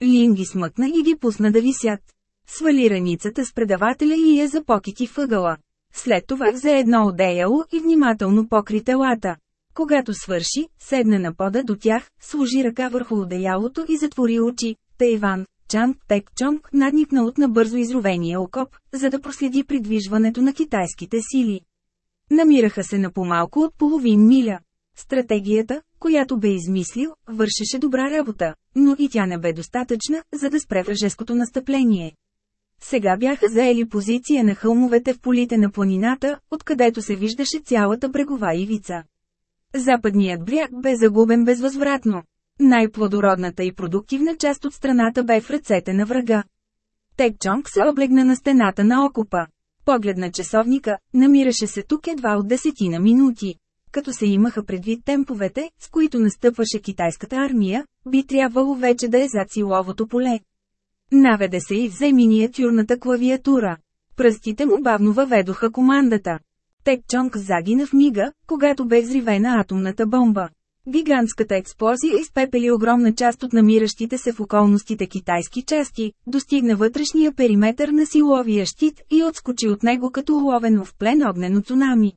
Лин ги смъкна и ги пусна да висят. Свали раницата с предавателя и я запокити въгъла. След това взе едно одеяло и внимателно покри телата. Когато свърши, седна на пода до тях, сложи ръка върху одеялото и затвори очи. Тайван, Чанг Тек Чонг надникна от набързо изровения окоп, за да проследи придвижването на китайските сили. Намираха се на по-малко от половин миля. Стратегията, която бе измислил, вършеше добра работа, но и тя не бе достатъчна, за да спре вражеското настъпление. Сега бяха заели позиция на хълмовете в полите на планината, откъдето се виждаше цялата брегова ивица. Западният бряг бе загубен безвъзвратно. Най-плодородната и продуктивна част от страната бе в ръцете на врага. Тек Чонг се облегна на стената на окупа. Поглед на часовника, намираше се тук едва от десетина минути. Като се имаха предвид темповете, с които настъпваше китайската армия, би трябвало вече да е зад силовото поле. Наведе се и взе миниатюрната клавиатура. Пръстите му бавно въведоха командата. Тек Чонг загина в мига, когато бе взривена атомната бомба. Гигантската експлозия изпепели огромна част от намиращите се в околностите китайски части, достигна вътрешния периметър на силовия щит и отскочи от него като уловено в плен огнено цунами.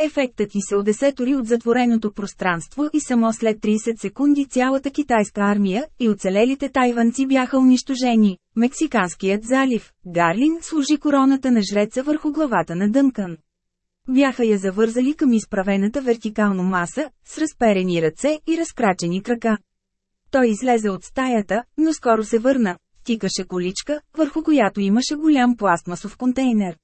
Ефектът и се одесетори от затвореното пространство и само след 30 секунди цялата китайска армия и оцелелите тайванци бяха унищожени. Мексиканският залив, Гарлин, служи короната на жреца върху главата на Дънкан. Бяха я завързали към изправената вертикално маса, с разперени ръце и разкрачени крака. Той излезе от стаята, но скоро се върна, тикаше количка, върху която имаше голям пластмасов контейнер.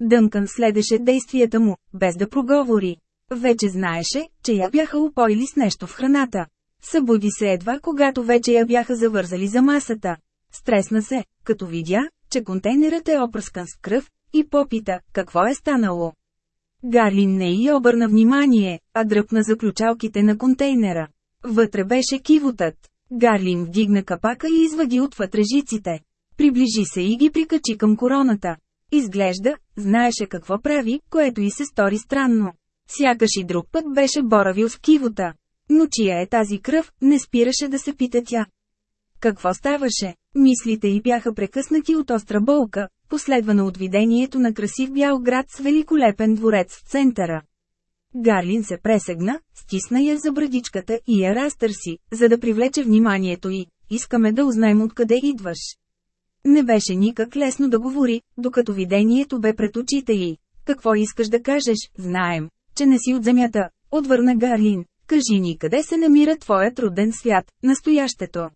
Дънкан следеше действията му, без да проговори. Вече знаеше, че я бяха упоили с нещо в храната. Събуди се едва когато вече я бяха завързали за масата. Стресна се, като видя, че контейнерът е опръскан с кръв, и попита, какво е станало. Гарлин не й обърна внимание, а дръпна заключалките на контейнера. Вътре беше кивотът. Гарлин вдигна капака и извади отвътре жиците. Приближи се и ги прикачи към короната. Изглежда, знаеше какво прави, което и се стори странно. Сякаш и друг път беше боравил с кивота. Но чия е тази кръв, не спираше да се пита тя. Какво ставаше? Мислите й бяха прекъснати от остра болка, последвана от видението на красив бял град с великолепен дворец в центъра. Гарлин се пресегна, стисна я за брадичката и я разтърси, за да привлече вниманието й. Искаме да узнаем откъде идваш. Не беше никак лесно да говори, докато видението бе пред очите й. Какво искаш да кажеш, знаем, че не си от земята, отвърна Гарлин. Кажи ни къде се намира твоят роден свят, настоящето.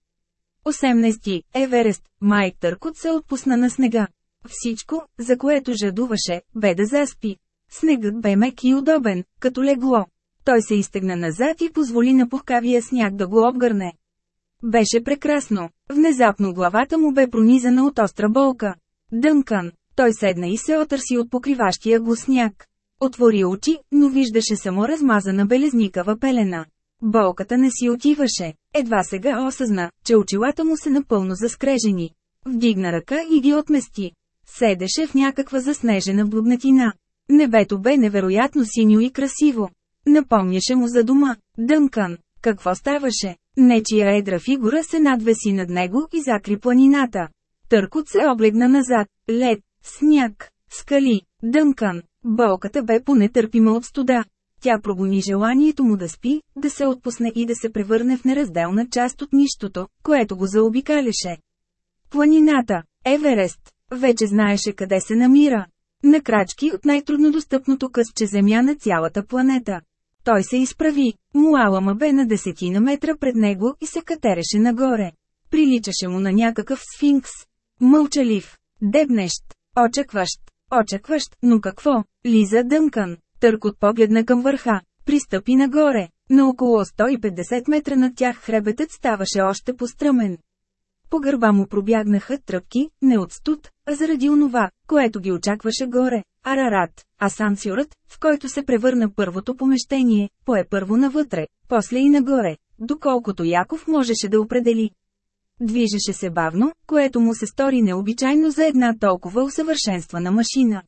18. Еверест, Майк Търкот се отпусна на снега. Всичко, за което жадуваше, бе да заспи. Снегът бе мек и удобен, като легло. Той се изтегна назад и позволи на пухкавия сняг да го обгърне. Беше прекрасно. Внезапно главата му бе пронизана от остра болка. Дънкан. Той седна и се отърси от покриващия го сняг. Отвори очи, но виждаше само размазана белезникава пелена. Болката не си отиваше. Едва сега осъзна, че очилата му са напълно заскрежени. Вдигна ръка и ги отмести. Седеше в някаква заснежена блуднатина. Небето бе невероятно синьо и красиво. Напомняше му за дома. Дънкан. Какво ставаше? Нечия едра фигура се надвеси над него и закри планината. Търкот се облегна назад. Лед, сняг, скали, дънкан. Болката бе понетърпима от студа. Тя прогони желанието му да спи, да се отпусне и да се превърне в неразделна част от нищото, което го заобикаляше. Планината, Еверест, вече знаеше къде се намира. На крачки от най-труднодостъпното късче земя на цялата планета. Той се изправи. Муалама бе на десетина метра пред него и се катереше нагоре. Приличаше му на някакъв сфинкс. Мълчалив, дебнещ, очакващ, очакващ, но какво? Лиза Дънкан. Търкот погледна към върха. Пристъпи нагоре. На около 150 метра над тях хребетът ставаше още постръмен. По гърба му пробягнаха тръпки, не от студ, а заради онова, което ги очакваше горе. Арарат, асансьорът, в който се превърна първото помещение, пое първо навътре, после и нагоре, доколкото Яков можеше да определи. Движеше се бавно, което му се стори необичайно за една толкова усъвършенствана машина.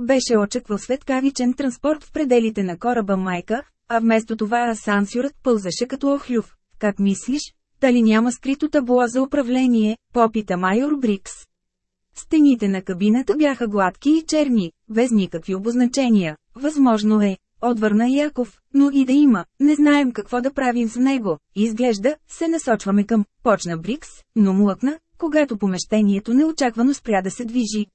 Беше очаквал светкавичен транспорт в пределите на кораба Майка, а вместо това асансьорът пълзаше като охлюв. Как мислиш, дали няма скрито табло за управление, попита майор Брикс. Стените на кабината бяха гладки и черни, без никакви обозначения. Възможно е, отвърна Яков, но и да има, не знаем какво да правим с него. Изглежда, се насочваме към, почна Брикс, но млъкна, когато помещението неочаквано спря да се движи.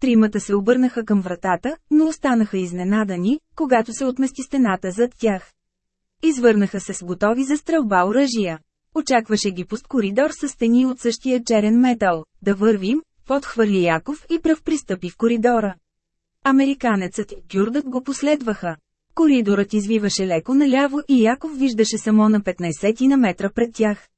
Тримата се обърнаха към вратата, но останаха изненадани, когато се отмести стената зад тях. Извърнаха се с готови за стрелба оръжия. Очакваше ги пуст коридор с стени от същия черен метал. Да вървим, подхвърли Яков и пръв пристъпи в коридора. Американецът и Кюрдът го последваха. Коридорът извиваше леко наляво и Яков виждаше само на 15 на метра пред тях.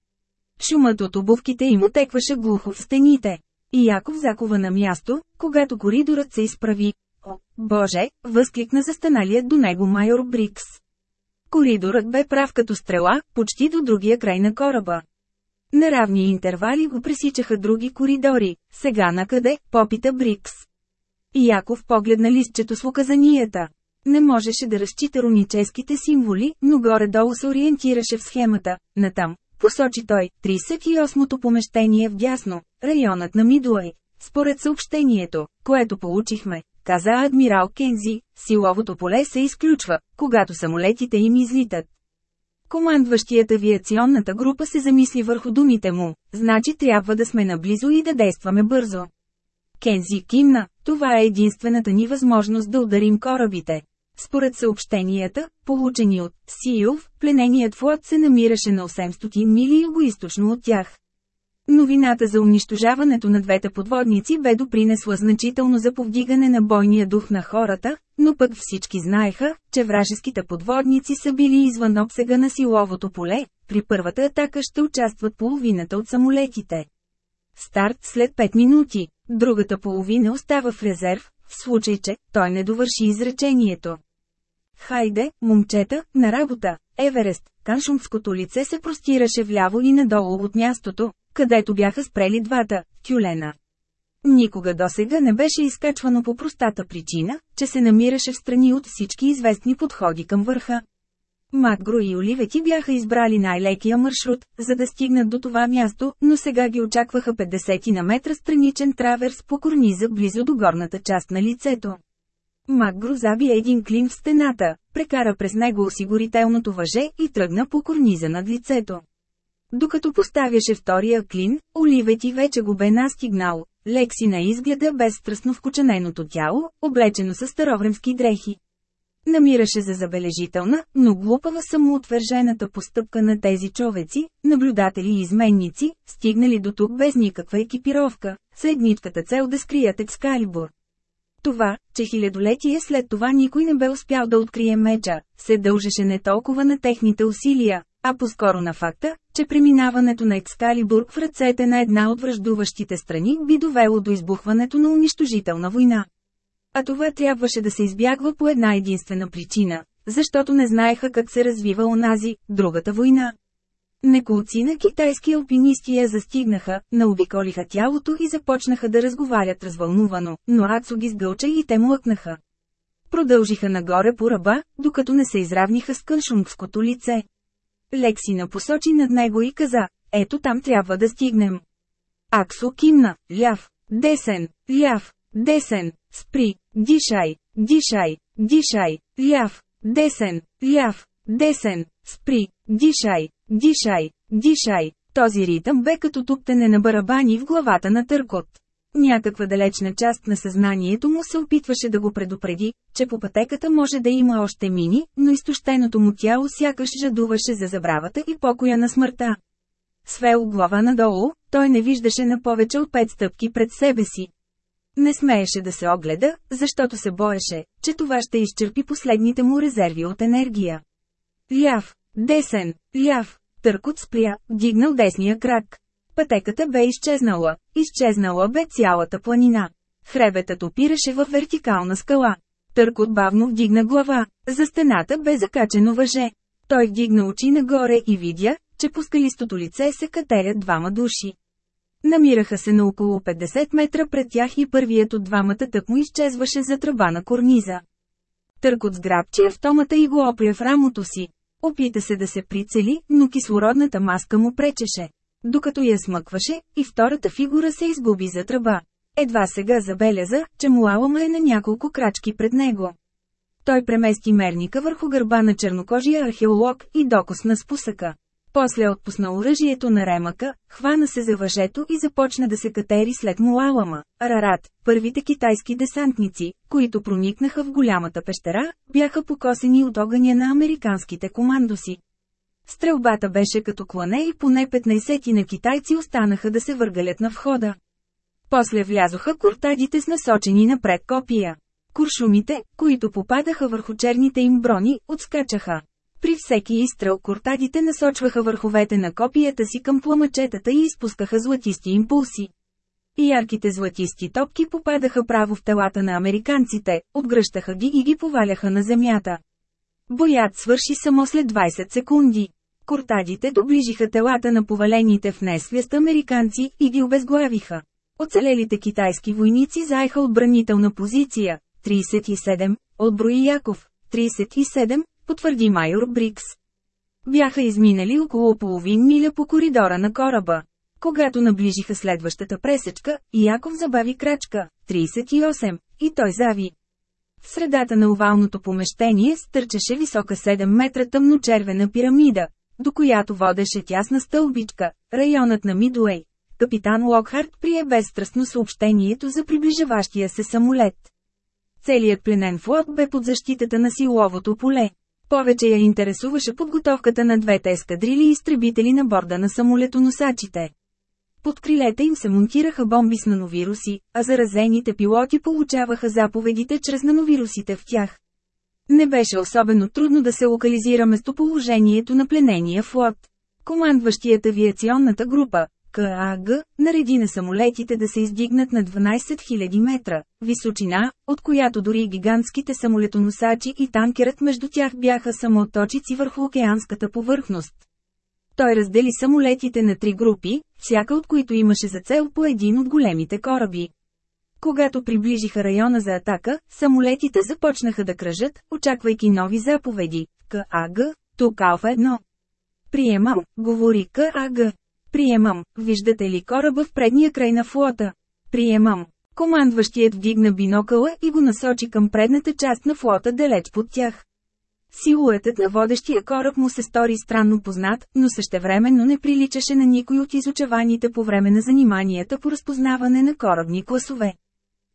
Шумът от обувките им отекваше глухо в стените. И Яков закова на място, когато коридорът се изправи. О, Боже, възкликна застаналият до него майор Брикс. Коридорът бе прав като стрела, почти до другия край на кораба. На равни интервали го пресичаха други коридори, сега накъде, попита Брикс. Яков погледна листчето с указанията. Не можеше да разчита руническите символи, но горе-долу се ориентираше в схемата. Натам, посочи той, 38-то помещение в дясно, районът на Мидуей. Според съобщението, което получихме, каза адмирал Кензи, силовото поле се изключва, когато самолетите им излитат. Командващият авиационната група се замисли върху думите му, значи трябва да сме наблизо и да действаме бързо. Кензи кимна, това е единствената ни възможност да ударим корабите. Според съобщенията, получени от Сиюв, плененият флот се намираше на 800 мили югоисточно от тях. Новината за унищожаването на двете подводници бе допринесла значително за повдигане на бойния дух на хората, но пък всички знаеха, че вражеските подводници са били извън обсега на силовото поле, при първата атака ще участват половината от самолетите. Старт след 5 минути, другата половина остава в резерв, в случай че той не довърши изречението. Хайде, момчета, на работа! Еверест, каншумското лице се простираше вляво и надолу от мястото, където бяха спрели двата тюлена. Никога досега не беше изкачвано по простата причина, че се намираше в страни от всички известни подходи към върха. Макгро и Оливети бяха избрали най-лекия маршрут, за да стигнат до това място, но сега ги очакваха 50 на метра страничен траверс по корниза близо до горната част на лицето. Макгро заби един клин в стената, прекара през него осигурителното въже и тръгна по корниза над лицето. Докато поставяше втория клин, Оливети вече го бе настигнал. Лекси на изгледа безстрастно вкочененото тяло, облечено с старовремски дрехи. Намираше за забележителна, но глупава самоотвържената постъпка на тези човеци, наблюдатели и изменници, стигнали до тук без никаква екипировка, с цел да скрият екскалибур. Това, че хилядолетие след това никой не бе успял да открие меча, се дължеше не толкова на техните усилия, а по-скоро на факта, че преминаването на Екскалибур в ръцете на една от връждуващите страни би довело до избухването на унищожителна война. А това трябваше да се избягва по една единствена причина, защото не знаеха как се развива онази, другата война. Неколци на китайски алпинисти я застигнаха, наобиколиха тялото и започнаха да разговарят развълнувано, но Ацу ги сгълча и те млъкнаха. Продължиха нагоре по ръба, докато не се изравниха с къншунгското лице. Лексина посочи над него и каза, ето там трябва да стигнем. Аксо кимна, ляв, десен, ляв, десен, спри, дишай, дишай, дишай, ляв, десен, ляв, десен, спри, дишай, дишай, дишай. Този ритъм бе като туптене на барабани в главата на търкот. Някаква далечна част на съзнанието му се опитваше да го предупреди, че по пътеката може да има още мини, но изтощеното му тяло сякаш жадуваше за забравата и покоя на смъртта. Свел глава надолу, той не виждаше на повече от пет стъпки пред себе си. Не смееше да се огледа, защото се боеше, че това ще изчерпи последните му резерви от енергия. Ляв, десен, ляв, търкот спря, вдигнал десния крак. Пътеката бе изчезнала, изчезнала бе цялата планина. Хребетът опираше в вертикална скала. Търкот бавно вдигна глава, за стената бе закачено въже. Той вдигна очи нагоре и видя, че по скалистото лице се катерят двама души. Намираха се на около 50 метра пред тях и първият от двамата тък му изчезваше за тръба на корниза. Търкот сграбчи автомата и го опря в рамото си. Опита се да се прицели, но кислородната маска му пречеше. Докато я смъкваше, и втората фигура се изгуби за тръба. Едва сега забеляза, че Муалама е на няколко крачки пред него. Той премести мерника върху гърба на чернокожия археолог и докосна спусъка. После отпусна оръжието на ремъка, хвана се за въжето и започна да се катери след Муалама. Рарат, първите китайски десантници, които проникнаха в голямата пещера, бяха покосени от огъня на американските командоси. Стрелбата беше като клане и поне 15 на китайци останаха да се въргалят на входа. После влязоха куртадите с насочени напред копия. Куршумите, които попадаха върху черните им брони, отскачаха. При всеки изстрел куртадите насочваха върховете на копията си към пламъчетата и изпускаха златисти импулси. Ярките златисти топки попадаха право в телата на американците, отгръщаха ги и ги поваляха на земята. Боят свърши само след 20 секунди. Куртадите доближиха телата на повалените в несвест американци и ги обезглавиха. Оцелелите китайски войници заеха отбранителна позиция. 37, отброи Яков. 37, потвърди майор Брикс. Бяха изминали около половин миля по коридора на кораба. Когато наближиха следващата пресечка, Яков забави крачка, 38, и той зави. В средата на овалното помещение стърчеше висока 7 метра тъмночервена пирамида, до която водеше тясна стълбичка, районът на Мидуей. Капитан Локхарт прие безстрастно съобщението за приближаващия се самолет. Целият пленен флот бе под защитата на силовото поле. Повече я интересуваше подготовката на двете ескадрили изтребители на борда на самолетоносачите. Под крилете им се монтираха бомби с нановируси, а заразените пилоти получаваха заповедите чрез нановирусите в тях. Не беше особено трудно да се локализира местоположението на пленения флот. Командващият авиационната група, КАГ, нареди на самолетите да се издигнат на 12 000 метра, височина, от която дори гигантските самолетоносачи и танкерът между тях бяха само точици върху океанската повърхност. Той раздели самолетите на три групи, всяка от които имаше за цел по един от големите кораби. Когато приближиха района за атака, самолетите започнаха да кръжат, очаквайки нови заповеди. КАГ, тук Алфа 1. Приемам, говори КАГ. Приемам, виждате ли кораба в предния край на флота? Приемам. Командващият вдигна бинокъла и го насочи към предната част на флота далеч под тях. Силуетът на водещия кораб му се стори странно познат, но същевременно не приличаше на никой от изучаваните по време на заниманията по разпознаване на корабни класове.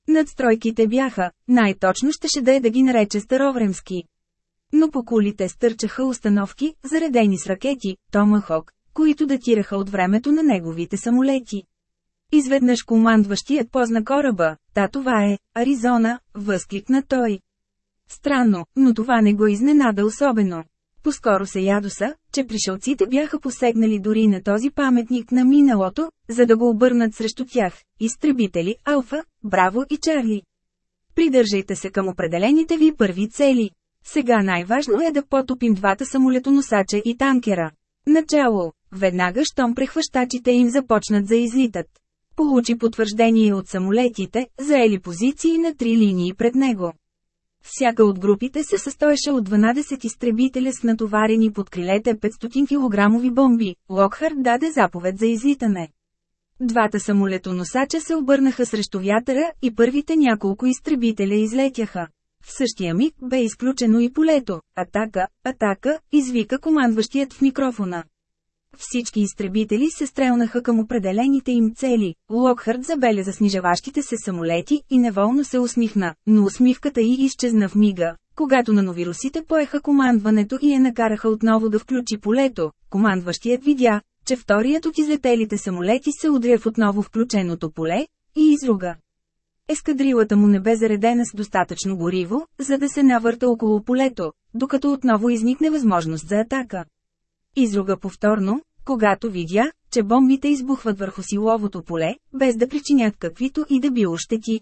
Надстройките бяха, най-точно щеше да е да ги нарече старовремски. Но по кулите стърчаха установки, заредени с ракети, Томахок, които датираха от времето на неговите самолети. Изведнъж командващият позна кораба, та това е, Аризона, възкликна той. Странно, но това не го изненада особено. Поскоро се ядоса, че пришелците бяха посегнали дори на този паметник на миналото, за да го обърнат срещу тях – изтребители, Алфа, Браво и Чарли. Придържайте се към определените ви първи цели. Сега най-важно е да потопим двата самолетоносача и танкера. Начало. Веднага, щом прехващачите им започнат за излитат. Получи потвърждение от самолетите, заели позиции на три линии пред него. Всяка от групите се състоеше от 12 изтребителя с натоварени под крилете 500 кг бомби. Локхард даде заповед за излитане. Двата самолетоносача се обърнаха срещу вятъра и първите няколко изтребителя излетяха. В същия миг бе изключено и полето. Атака, атака, извика командващият в микрофона. Всички изтребители се стрелнаха към определените им цели. Локхард забеля за снижаващите се самолети и неволно се усмихна, но усмивката й изчезна в мига. Когато на новирусите поеха командването и я накараха отново да включи полето, командващият видя, че вторият от излетелите самолети се удря в отново включеното поле и изруга. Ескадрилата му не бе заредена с достатъчно гориво, за да се навърта около полето, докато отново изникне възможност за атака. Изруга повторно, когато видя, че бомбите избухват върху силовото поле, без да причинят каквито и да било щети.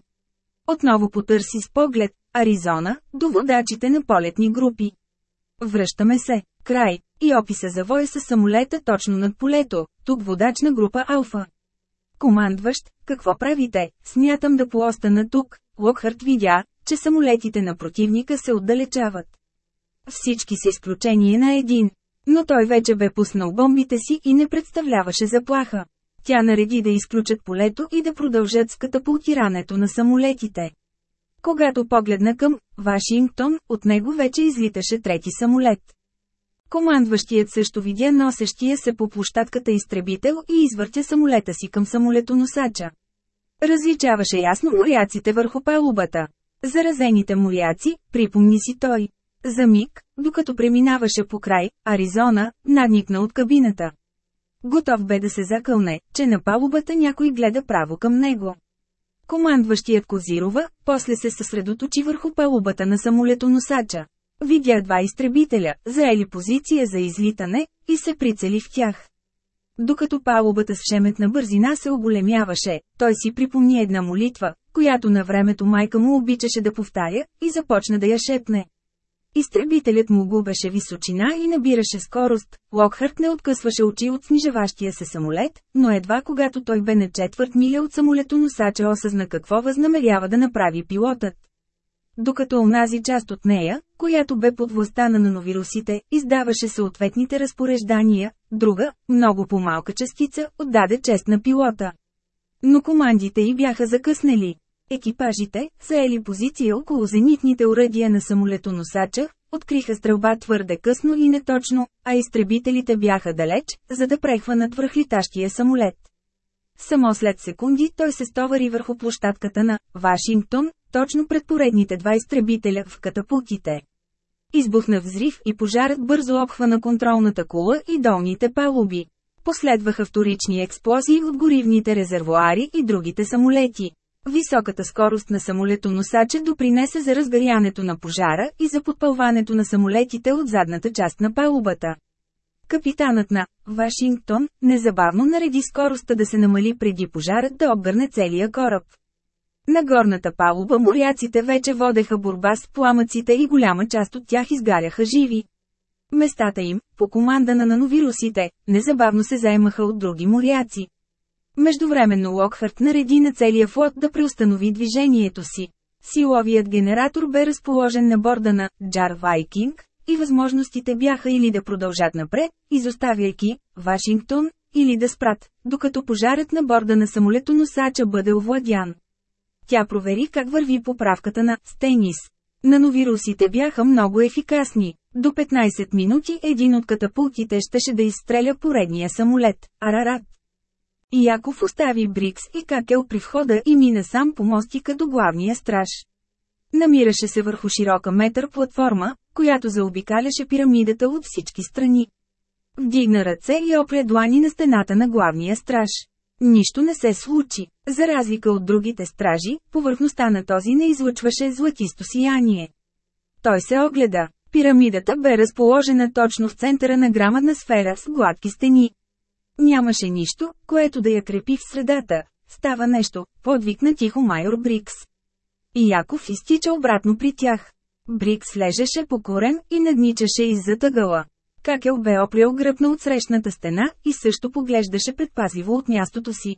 Отново потърси с поглед Аризона, до водачите на полетни групи. Връщаме се. Край. И описа за воя с самолета точно над полето, тук водач на група Алфа. Командващ, какво правите? Смятам да поостана тук. Локхарт видя, че самолетите на противника се отдалечават. Всички с изключение на един. Но той вече бе пуснал бомбите си и не представляваше заплаха. Тя нареди да изключат полето и да продължат с катапултирането на самолетите. Когато погледна към Вашингтон, от него вече излиташе трети самолет. Командващият също видя носещия се по площадката изтребител и извъртя самолета си към самолетоносача. Различаваше ясно моряците върху палубата. Заразените моряци, припомни си той. За миг, докато преминаваше по край, Аризона, надникна от кабината. Готов бе да се закълне, че на палубата някой гледа право към него. Командващият Козирова, после се съсредоточи върху палубата на самолетоносача. Видя два изтребителя, заели позиция за излитане, и се прицели в тях. Докато палубата с шеметна бързина се оголемяваше, той си припомни една молитва, която на времето майка му обичаше да повтаря, и започна да я шепне. Изтребителят му губеше височина и набираше скорост. Локхарт не откъсваше очи от снижаващия се самолет, но едва когато той бе на четвърт миля от самолетоносача осъзна какво възнамерява да направи пилотът. Докато онази част от нея, която бе под властта на нановирусите, издаваше съответните разпореждания, друга, много по-малка частица, отдаде чест на пилота. Но командите й бяха закъснели. Екипажите, заели позиция около зенитните уредия на самолетоносача, откриха стрелба твърде късно и неточно, а изтребителите бяха далеч, за да прехванат връхлитащия самолет. Само след секунди той се стовари върху площадката на Вашингтон, точно пред поредните два изтребителя в катапултите. Избухна взрив и пожарът бързо обхвана контролната кула и долните палуби. Последваха вторични експлозии от горивните резервуари и другите самолети. Високата скорост на самолетоносача допринесе за разгарянето на пожара и за подпълването на самолетите от задната част на палубата. Капитанът на Вашингтон незабавно нареди скоростта да се намали преди пожарът да обгърне целия кораб. На горната палуба моряците вече водеха борба с пламъците и голяма част от тях изгаряха живи. Местата им, по команда на нановирусите, незабавно се заемаха от други моряци. Междувременно Локхарт нареди на целия флот да преустанови движението си. Силовият генератор бе разположен на борда на Джар Вайкинг, и възможностите бяха или да продължат напред, изоставяйки Вашингтон, или да спрат, докато пожарът на борда на самолетоносача бъде овладян. Тя провери как върви поправката на «Стенис». Нановирусите бяха много ефикасни. До 15 минути един от катапултите щеше да изстреля поредния самолет – Арарат. Яков остави Брикс и Какел при входа и мина сам по мостика до главния страж. Намираше се върху широка метър платформа, която заобикаляше пирамидата от всички страни. Вдигна ръце и опря длани на стената на главния страж. Нищо не се случи. За разлика от другите стражи, повърхността на този не излъчваше златисто сияние. Той се огледа. Пирамидата бе разположена точно в центъра на грамадна сфера с гладки стени. Нямаше нищо, което да я крепи в средата. Става нещо, подвикна тихо майор Брикс. И Яков изтича обратно при тях. Брикс лежеше по корем и надничаше иззад ъгъла. Какел бе опрял гръбна от срещната стена и също поглеждаше предпазливо от мястото си.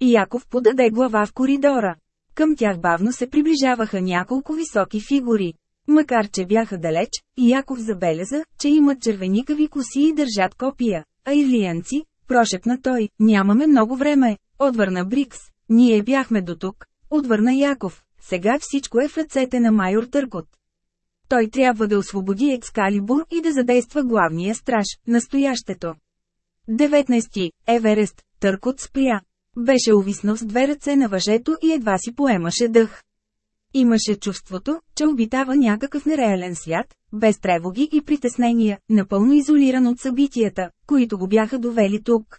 И Яков подаде глава в коридора. Към тях бавно се приближаваха няколко високи фигури. Макар че бяха далеч, Яков забеляза, че имат червеникави коси и държат копия. А ирлиянци, прошепна той, нямаме много време, отвърна Брикс. Ние бяхме до тук, отвърна Яков. Сега всичко е в ръцете на майор Търкот. Той трябва да освободи Екскалибур и да задейства главния страж, настоящето. 19. Еверест, Търкот спря. Беше увиснал с две ръце на въжето и едва си поемаше дъх. Имаше чувството, че обитава някакъв нереален свят, без тревоги и притеснения, напълно изолиран от събитията, които го бяха довели тук.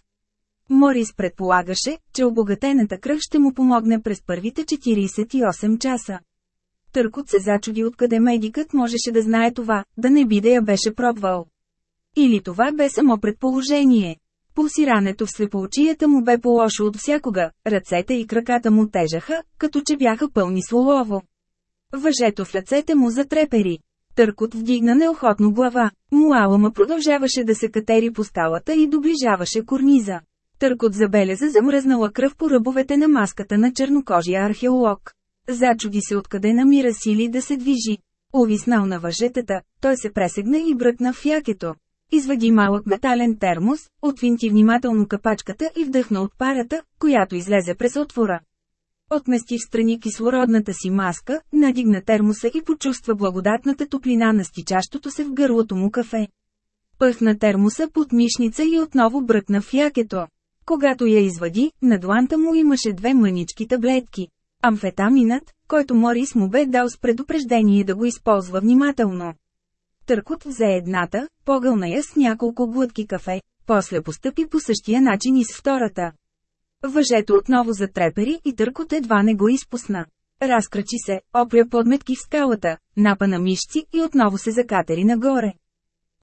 Морис предполагаше, че обогатената кръв ще му помогне през първите 48 часа. Търкот се зачуди откъде медикът можеше да знае това, да не би да я беше пробвал. Или това бе само предположение. Пулсирането в слепоочията му бе по-лошо от всякога, ръцете и краката му тежаха, като че бяха пълни с лолово. Въжето в ръцете му затрепери. Търкот вдигна неохотно глава. Муалама продължаваше да се катери по скалата и доближаваше корниза. Търкот забеляза замръзнала кръв по ръбовете на маската на чернокожия археолог. Зачуди се откъде намира сили да се движи. Овиснал на въжетата, той се пресегна и бръкна в якето. Извади малък метален термос, отвинти внимателно капачката и вдъхна от парата, която излезе през отвора. Отмести в страни кислородната си маска, надигна термоса и почувства благодатната топлина на стичащото се в гърлото му кафе. Пъхна термоса под мишница и отново бръкна в якето. Когато я извади, на дланта му имаше две мънички таблетки. Амфетаминът, който Морис му бе дал с предупреждение да го използва внимателно. Търкот взе едната, погълна я с няколко глътки кафе, после постъпи по същия начин и с втората. Въжето отново затрепери и Търкот едва не го изпусна. Разкрачи се, опря подметки в скалата, напа на мишци и отново се закатери нагоре.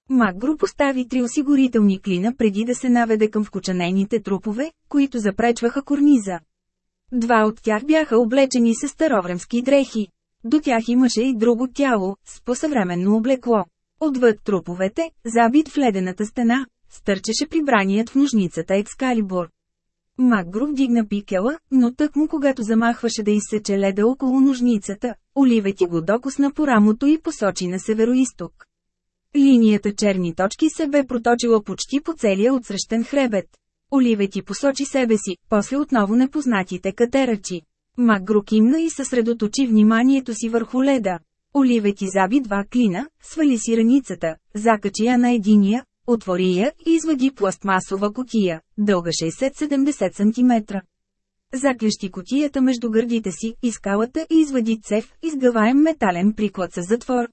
Макгру постави три осигурителни клина преди да се наведе към вкучанените трупове, които запречваха корниза. Два от тях бяха облечени с старовремски дрехи. До тях имаше и друго тяло, с посъвременно облекло. Отвъд труповете, забит в ледената стена, стърчеше прибраният в ножницата Екскалибур. Макгру вдигна пикела, но тък му когато замахваше да изсече леда около ножницата, Оливети го докосна по рамото и посочи на североисток. Линията черни точки се бе проточила почти по целия отсрещен хребет. Оливети посочи себе си, после отново непознатите катерачи. Макгру кимна и съсредоточи вниманието си върху леда. Оливети заби два клина, свали си раницата, закачи я на единия, отвори я и извади пластмасова котия, дълга 60-70 см. Заклещи котията между гърдите си и скалата и извади цев, изгъваем метален приклад с затвор.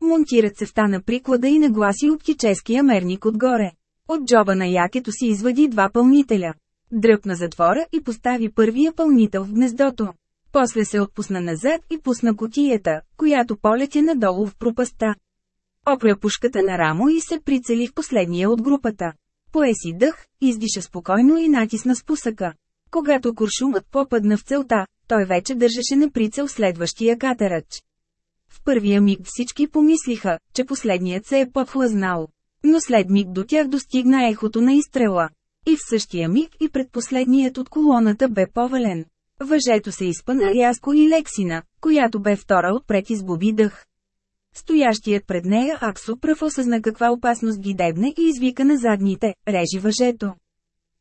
Монтират в на приклада и нагласи оптическия мерник отгоре. От джоба на якето си извади два пълнителя. Дръпна затвора и постави първия пълнител в гнездото. После се отпусна назад и пусна котията, която полетя надолу в пропаста. Опря пушката на рамо и се прицели в последния от групата. Пое си дъх, издиша спокойно и натисна спусъка. Когато куршумът попадна в целта, той вече държеше на прицел следващия катерач. В първия миг всички помислиха, че последният се е подхлъзнал. Но след миг до тях достигна ехото на изстрела. И в същия миг и предпоследният от колоната бе повален. Въжето се изпъна рязко и Лексина, която бе втора отпред изгуби дъх. Стоящият пред нея Аксо пръв осъзна каква опасност ги дебне и извика на задните, режи въжето.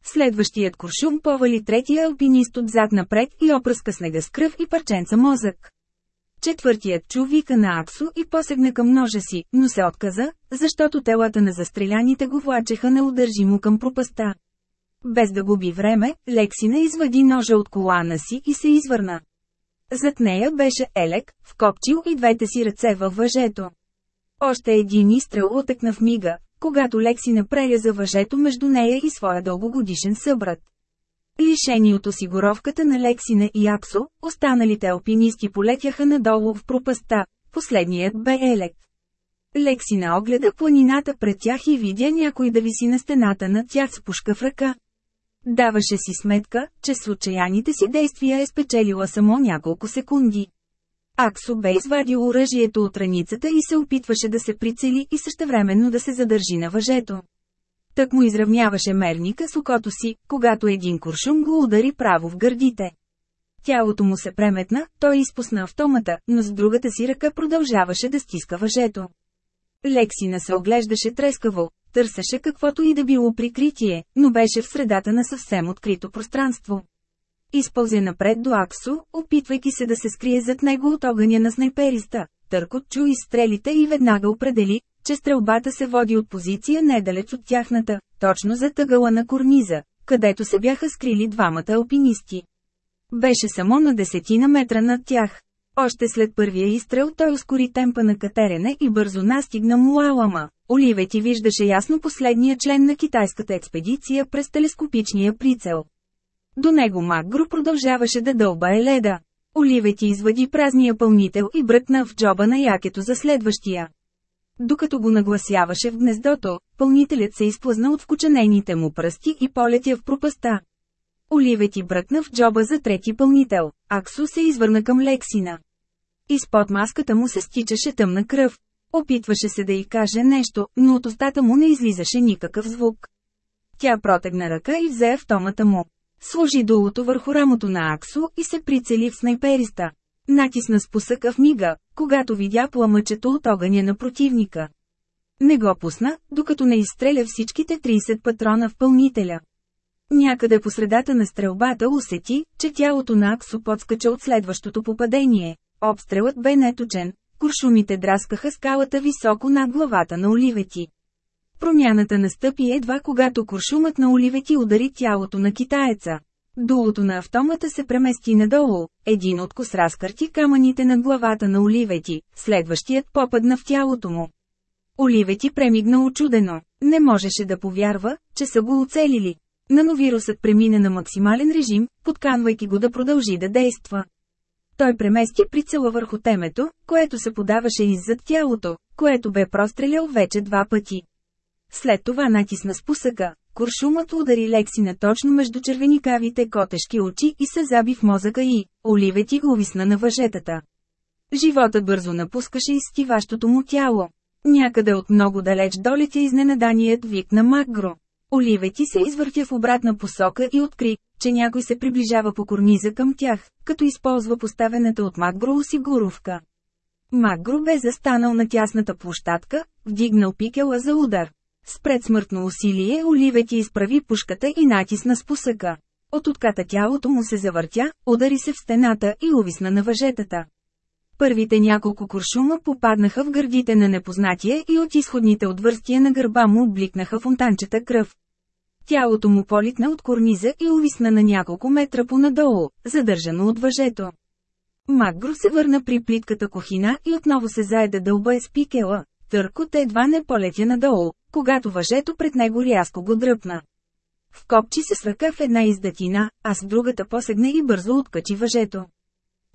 Следващият куршум повали третия алпинист отзад напред и опръска снега с кръв и парченца мозък. Четвъртият чу вика на Аксо и посегна към ножа си, но се отказа, защото телата на застреляните го влачеха неудържимо към пропаста. Без да губи време, Лексина извади ножа от колана си и се извърна. Зад нея беше Елек, вкопчил и двете си ръце във въжето. Още един изстрел отекна в мига, когато Лексина преряза въжето между нея и своя дългогодишен събрат. Лишени от осигуровката на Лексина и Аксо, останалите алпинисти полетяха надолу в пропаста, последният бе Елек. Лексина огледа планината пред тях и видя някой да виси на стената над тях с пушка в ръка. Даваше си сметка, че с отчаяните си действия е спечелила само няколко секунди. Аксо бе извадил оръжието от раницата и се опитваше да се прицели и същевременно да се задържи на въжето. Тък му изравняваше мерника с окото си, когато един куршум го удари право в гърдите. Тялото му се преметна, той изпусна автомата, но с другата си ръка продължаваше да стиска въжето. Лексина се оглеждаше трескаво, търсеше каквото и да било прикритие, но беше в средата на съвсем открито пространство. Използя напред до Аксо, опитвайки се да се скрие зад него от огъня на снайпериста. Търкот чу изстрелите и веднага определи, че стрелбата се води от позиция недалеч от тяхната, точно за тъгъла на корниза, където се бяха скрили двамата алпинисти. Беше само на десетина метра над тях. Още след първия изстрел той ускори темпа на катерене и бързо настигна Муалама. Оливети виждаше ясно последния член на китайската експедиция през телескопичния прицел. До него Макгро продължаваше да дълба е леда. Оливети извади празния пълнител и бръкна в джоба на якето за следващия. Докато го нагласяваше в гнездото, пълнителят се изплъзна от вкученените му пръсти и полетя в пропаста. Оливети бръкна в джоба за трети пълнител, Аксо се извърна към Лексина. Изпод маската му се стичаше тъмна кръв. Опитваше се да й каже нещо, но от устата му не излизаше никакъв звук. Тя протегна ръка и взе автомата му. Сложи долото върху рамото на Аксо и се прицели в снайпериста. Натисна спусъка в мига, когато видя пламъчето от огъня на противника. Не го пусна, докато не изстреля всичките 30 патрона в пълнителя. Някъде по средата на стрелбата усети, че тялото на Аксо подскача от следващото попадение. Обстрелът бе неточен, куршумите драскаха скалата високо над главата на Оливети. Промяната настъпи едва когато куршумът на Оливети удари тялото на китаеца. Дулото на автомата се премести надолу, един от кос разкърти камъните над главата на Оливети, следващият попадна в тялото му. Оливети премигна очудено, не можеше да повярва, че са го оцелили. Нановирусът премина на максимален режим, подканвайки го да продължи да действа. Той премести прицела върху темето, което се подаваше иззад тялото, което бе прострелял вече два пъти. След това натисна спусъка, куршумът удари Лексина точно между червеникавите котешки очи и се заби в мозъка и, оливети го увисна на въжетата. Живота бързо напускаше изстиващото му тяло. Някъде от много далеч долетя изненаданият вик на Макгро. Оливети се извъртя в обратна посока и откри, че някой се приближава по корниза към тях, като използва поставената от Макгро осигуровка. Макгро бе застанал на тясната площадка, вдигнал пикела за удар. С предсмъртно усилие Оливети изправи пушката и натисна спусъка. От отката тялото му се завъртя, удари се в стената и увисна на въжетата. Първите няколко куршума попаднаха в гърдите на непознатия и от изходните отвърстия на гърба му бликнаха фонтанчета кръв. Тялото му политна от корниза и увисна на няколко метра понадолу, задържано от въжето. Макгро се върна при плитката кухина и отново се заеда дълба е с пикела. Търкот едва не полетя надолу, когато въжето пред него рязко го дръпна. Вкопчи се с ръка в една издатина, а с другата посегна и бързо откачи въжето.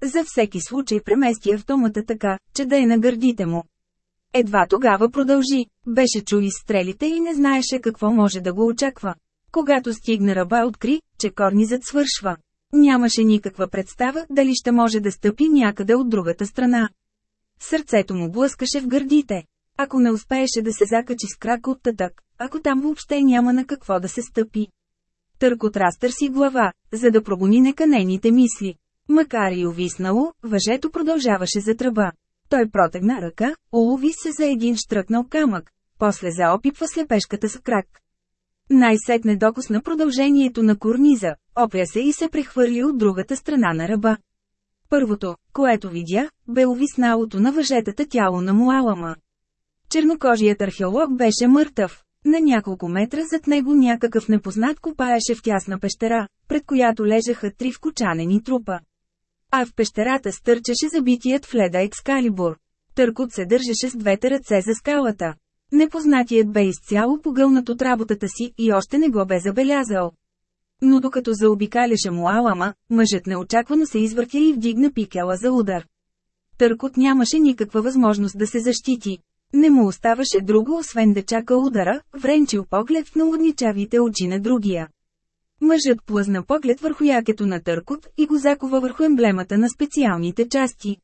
За всеки случай премести автомата така, че да е на гърдите му. Едва тогава продължи, беше чу изстрелите и не знаеше какво може да го очаква. Когато стигна ръба откри, че корнизът свършва. Нямаше никаква представа дали ще може да стъпи някъде от другата страна. Сърцето му блъскаше в гърдите. Ако не успееше да се закачи с крак от татък, ако там въобще няма на какво да се стъпи. Търкот разтърси глава, за да прогони неканените мисли. Макар и увиснало, въжето продължаваше за тръба. Той протегна ръка, улови се за един штръкнал камък, после заопипва слепешката с крак. Най-сетне докосна продължението на корниза, опя се и се прехвърли от другата страна на ръба. Първото, което видя, бе увисналото на въжетата тяло на Муалама. Чернокожият археолог беше мъртъв. На няколко метра зад него някакъв непознат копаеше в тясна пещера, пред която лежаха три вкочанени трупа. А в пещерата стърчеше забитият в леда Екскалибур. Търкот се държеше с двете ръце за скалата. Непознатият бе изцяло погълнат от работата си и още не го бе забелязал. Но докато заобикаляше Муалама, мъжът неочаквано се извъртя и вдигна пикела за удар. Търкот нямаше никаква възможност да се защити. Не му оставаше друго освен да чака удара, вренчил поглед в налудничавите очи на другия. Мъжът плъзна поглед върху якето на Търкот и го закова върху емблемата на специалните части.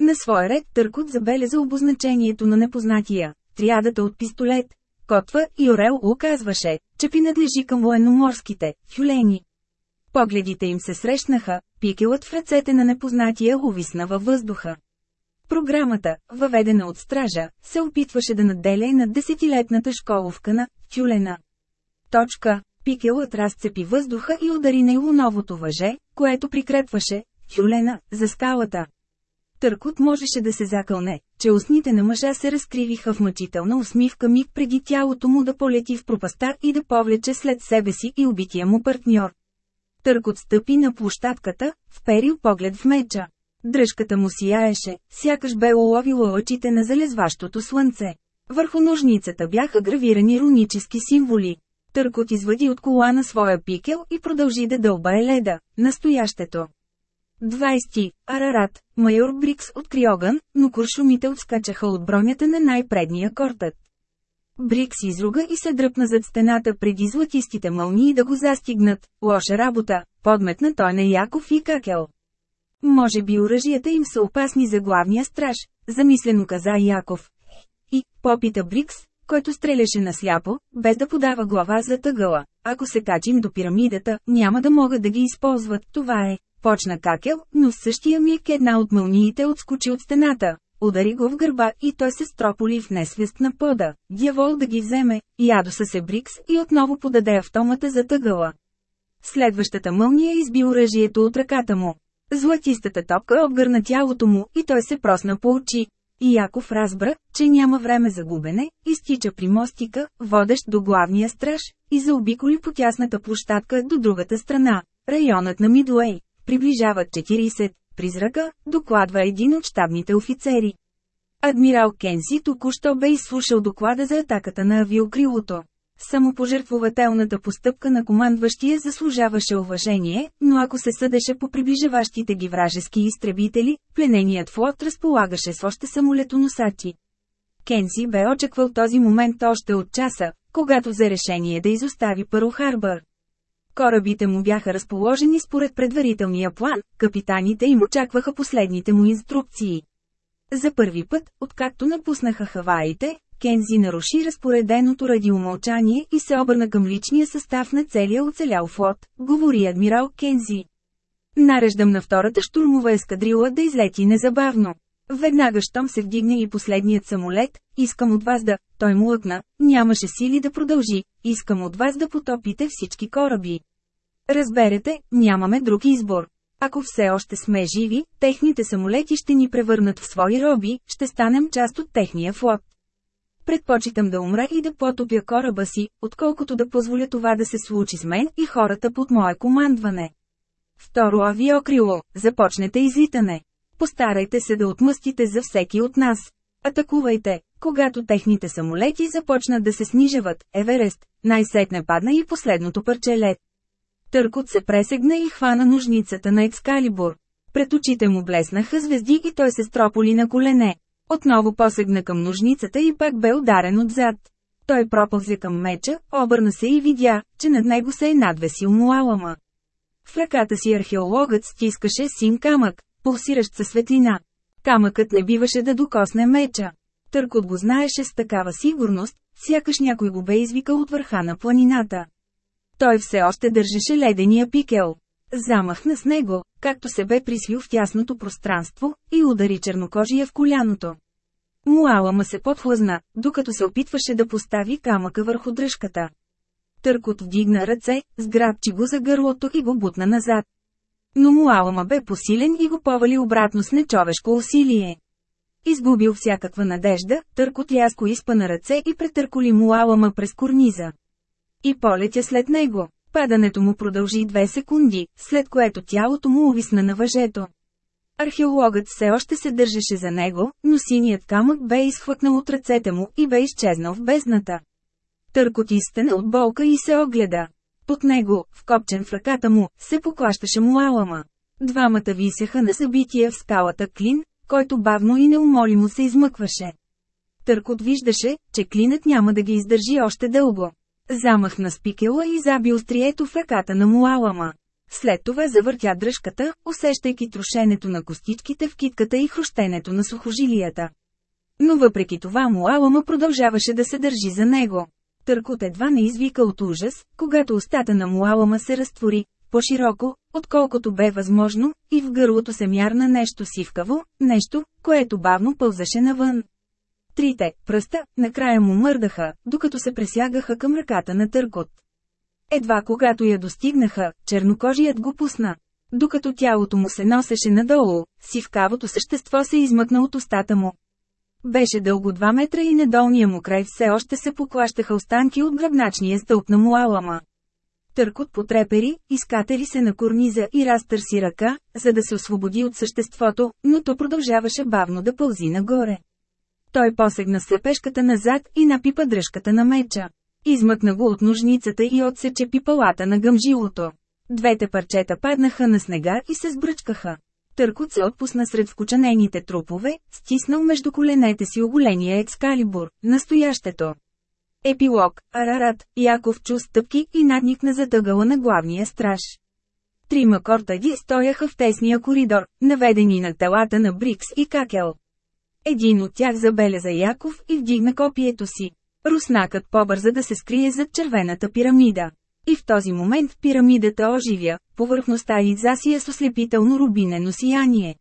На свой ред Търкот забеляза обозначението на непознатия, триадата от пистолет. Котва и Орел указваше, че принадлежи към военноморските, тюлени. Погледите им се срещнаха, пикелът в ръцете на непознатия увисна във въздуха. Програмата, въведена от стража, се опитваше да наделя и над десетилетната школовка на тюлена. Точка. Пикелът разцепи въздуха и удари на новото въже, което прикрепваше тюлена за скалата. Търкот можеше да се закълне, че устните на мъжа се разкривиха в мъчителна усмивка миг преди тялото му да полети в пропаста и да повлече след себе си и убития му партньор. Търкот стъпи на площадката, вперил поглед в меча. Дръжката му сияеше, сякаш бе уловила очите на залезващото слънце. Върху ножницата бяха гравирани рунически символи. Търкот извади от кола на своя пикел и продължи да дълба е леда, настоящето. 20. Арарат, майор Брикс откри огън, но куршумите отскачаха от бронята на най-предния кортът. Брикс изруга и се дръпна зад стената преди златистите мълнии да го застигнат. Лоша работа, подметна той на Яков и Какел. Може би оръжията им са опасни за главния страж, замислено каза Яков. И, попита Брикс, който стреляше насляпо, без да подава глава за тъгъла. Ако се качим до пирамидата, няма да могат да ги използват, това е. Почна какел, но в същия миг една от мълниите отскочи от стената. Удари го в гърба и той се строполи в несвест на пода. Дявол да ги вземе, ядоса се Брикс и отново подаде автомата за тъгъла. Следващата мълния изби оръжието от ръката му. Златистата топка обгърна тялото му и той се просна по очи. И Яков разбра, че няма време за губене, изтича при мостика, водещ до главния страж, и заобиколи по тясната площадка до другата страна, районът на Мидуей. Приближават 40, призрака, докладва един от щабните офицери. Адмирал Кенси току-що бе изслушал доклада за атаката на авиокрилото. Самопожертвователната постъпка на командващия заслужаваше уважение, но ако се съдеше по приближаващите ги вражески изтребители, плененият флот разполагаше с още самолетоносачи. Кенси бе очаквал този момент още от часа, когато за решение да изостави Пърл Харбър. Корабите му бяха разположени според предварителния план, капитаните им очакваха последните му инструкции. За първи път, откакто напуснаха Хаваите, Кензи наруши разпореденото радиомълчание и се обърна към личния състав на целия оцелял флот, говори адмирал Кензи. Нареждам на втората штурмова ескадрила да излети незабавно. Веднага щом се вдигне и последният самолет, искам от вас да, той му лъкна, нямаше сили да продължи, искам от вас да потопите всички кораби. Разберете, нямаме друг избор. Ако все още сме живи, техните самолети ще ни превърнат в свои роби, ще станем част от техния флот. Предпочитам да умра и да потопя кораба си, отколкото да позволя това да се случи с мен и хората под мое командване. Второ авиокрило, започнете излитане. Постарайте се да отмъстите за всеки от нас. Атакувайте, когато техните самолети започнат да се снижават, Еверест, най-сетне падна и последното парче лед. Търкот се пресегна и хвана ножницата на Екскалибур. Пред очите му блеснаха звезди и той се строполи на колене. Отново посегна към ножницата и пак бе ударен отзад. Той пропълзе към меча, обърна се и видя, че над него се е надвесил муалама. В ръката си археологът стискаше син камък, пулсиращ със светлина. Камъкът не биваше да докосне меча. Търкот го знаеше с такава сигурност, сякаш някой го бе извикал от върха на планината. Той все още държеше ледения пикел. Замахна с него, както се бе присвил в тясното пространство, и удари чернокожия в коляното. Муалама се подхлъзна, докато се опитваше да постави камъка върху дръжката. Търкот вдигна ръце, сграбчи го за гърлото и го бутна назад. Но Муалама бе посилен и го повали обратно с нечовешко усилие. Изгубил всякаква надежда, Търкот рязко изпа на ръце и претърколи Муалама през корниза. И полетя след него. Падането му продължи две секунди, след което тялото му увисна на въжето. Археологът все още се държеше за него, но синият камък бе изхвъкнал от ръцете му и бе изчезнал в бездната. Търкот изстена от болка и се огледа. Под него, вкопчен в ръката му, се поклащаше муалама. Двамата висяха на събития в скалата клин, който бавно и неумолимо се измъкваше. Търкот виждаше, че клинът няма да ги издържи още дълго. Замахна спикела и заби острието в ръката на муалама. След това завъртя дръжката, усещайки трошенето на костичките в китката и хрущенето на сухожилията. Но въпреки това Муалама продължаваше да се държи за него. Търкот едва не извика от ужас, когато устата на Муалама се разтвори, по-широко, отколкото бе възможно, и в гърлото се мярна нещо сивкаво, нещо, което бавно пълзаше навън. Трите пръста накрая му мърдаха, докато се пресягаха към ръката на Търкот. Едва когато я достигнаха, чернокожият го пусна. Докато тялото му се носеше надолу, сивкавото същество се измъкна от устата му. Беше дълго 2 метра и недолния му край все още се поклащаха останки от гръбначния стълб на муалама. Търкот потрепери, изкатери се на корниза и разтърси ръка, за да се освободи от съществото, но то продължаваше бавно да пълзи нагоре. Той посегна слепешката назад и напипа дръжката на меча. Измъкна го от ножницата и отсече пипалата на гъмжилото. Двете парчета паднаха на снега и се сбръчкаха. Търкот се отпусна сред вкучанените трупове, стиснал между коленете си оголения екскалибур, настоящето. Епилог, Арарат, Яков чу стъпки и надникна затъгала на главния страж. Трима кортади стояха в тесния коридор, наведени на телата на Брикс и Какел. Един от тях забеляза Яков и вдигна копието си. Руснакът побърза да се скрие зад червената пирамида. И в този момент пирамидата оживя, повърхността и засия с ослепително рубинено сияние.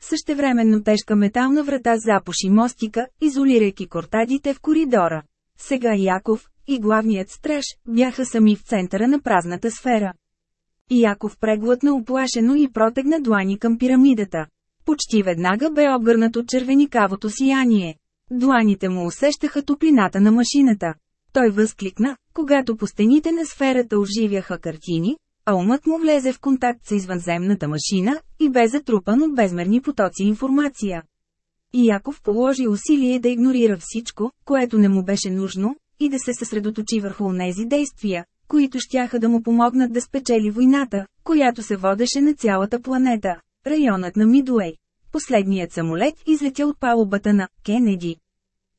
Същевременно тежка метална врата запуши мостика, изолирайки кортадите в коридора. Сега Яков и главният страж бяха сами в центъра на празната сфера. Яков преглътна оплашено и протегна длани към пирамидата. Почти веднага бе обгърнат от червеникавото сияние. Дланите му усещаха топлината на машината. Той възкликна, когато по стените на сферата оживяха картини, а умът му влезе в контакт с извънземната машина и бе затрупан от безмерни потоци информация. И Яков положи усилие да игнорира всичко, което не му беше нужно, и да се съсредоточи върху онези действия, които щяха да му помогнат да спечели войната, която се водеше на цялата планета, районът на Мидуей. Последният самолет излетя от палубата на Кенеди.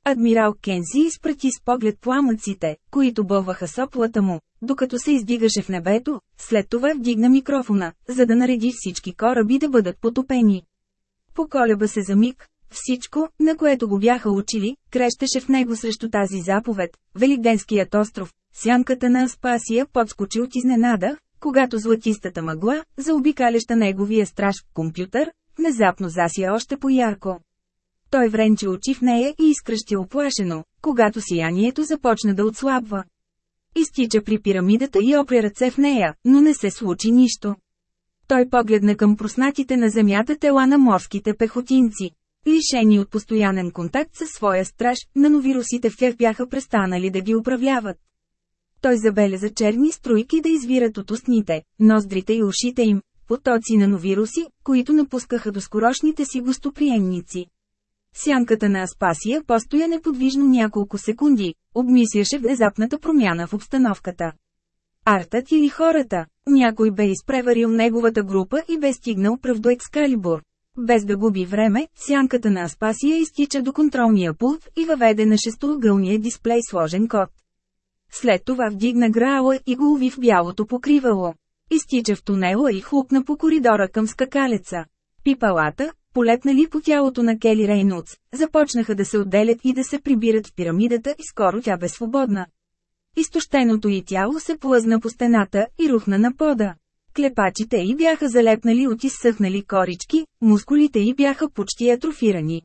Адмирал Кенси изпрати с поглед пламъците, които бълваха соплата му, докато се издигаше в небето, след това вдигна микрофона, за да нареди всички кораби да бъдат потопени. Поколеба се за миг, всичко, на което го бяха учили, крещеше в него срещу тази заповед. Великденският остров, сянката на Аспасия подскочи от изненада, когато златистата мъгла, заобикаляща неговия страж, компютър, внезапно засия още по-ярко. Той вренчи очи в нея и изкръщи оплашено, когато сиянието започна да отслабва. Изтича при пирамидата и опре ръце в нея, но не се случи нищо. Той погледна към проснатите на земята тела на морските пехотинци. Лишени от постоянен контакт със своя страж, нановирусите в тях бяха престанали да ги управляват. Той забеляза черни струйки да извират от устните, ноздрите и ушите им, потоци нановируси, които напускаха доскорошните си гостоприемници. Сянката на Аспасия постоя неподвижно няколко секунди, обмисляше внезапната промяна в обстановката. Артът или хората, някой бе изпреварил неговата група и бе стигнал пръв до Екскалибур. Без да губи време, сянката на Аспасия изтича до контролния пулт и въведе на шестоъгълния дисплей сложен код. След това вдигна грала и го уви в бялото покривало. Изтича в тунела и хлупна по коридора към скакалеца. Пипалата, полепнали по тялото на Кели Рейнудс, започнаха да се отделят и да се прибират в пирамидата и скоро тя бе свободна. Изтощеното й тяло се плъзна по стената и рухна на пода. Клепачите й бяха залепнали от изсъхнали корички, мускулите й бяха почти атрофирани.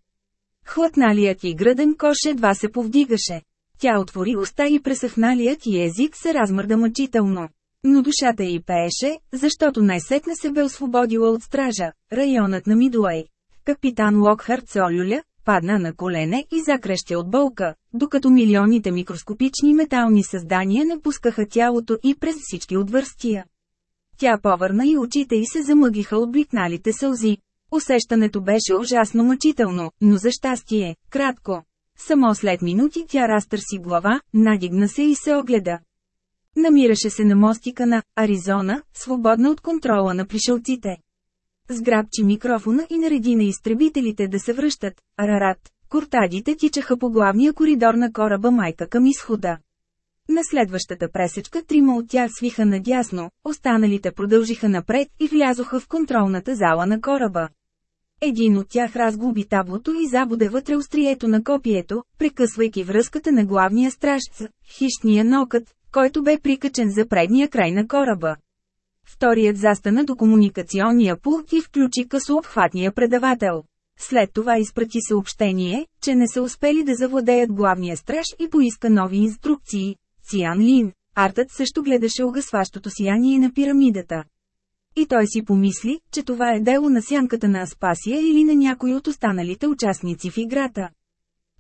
Хлътналият и гръден кош едва се повдигаше. Тя отвори уста и пресъхналият и език се размърда мъчително. Но душата й пееше, защото най-сетне се бе освободила от стража, районът на Мидуей. Капитан Локхард Солюля, падна на колене и закрещя от болка, докато милионите микроскопични метални създания напускаха тялото и през всички отвърстия. Тя повърна и очите й се замъгиха от бликналите сълзи. Усещането беше ужасно мъчително, но за щастие, кратко. Само след минути тя разтърси глава, надигна се и се огледа. Намираше се на мостика на Аризона, свободна от контрола на пришелците. Сграбчи микрофона и нареди на изтребителите да се връщат. Арарат, кортадите тичаха по главния коридор на кораба майка към изхода. На следващата пресечка трима от тях свиха надясно, останалите продължиха напред и влязоха в контролната зала на кораба. Един от тях разглоби таблото и забуде вътре острието на копието, прекъсвайки връзката на главния страж хищния нокът, който бе прикачен за предния край на кораба. Вторият застана до комуникационния пулт и включи късообхватния предавател. След това изпрати съобщение, че не са успели да завладеят главния страж и поиска нови инструкции. Циан Лин, Артът също гледаше огъсващото сияние на пирамидата. И той си помисли, че това е дело на сянката на Аспасия или на някой от останалите участници в играта.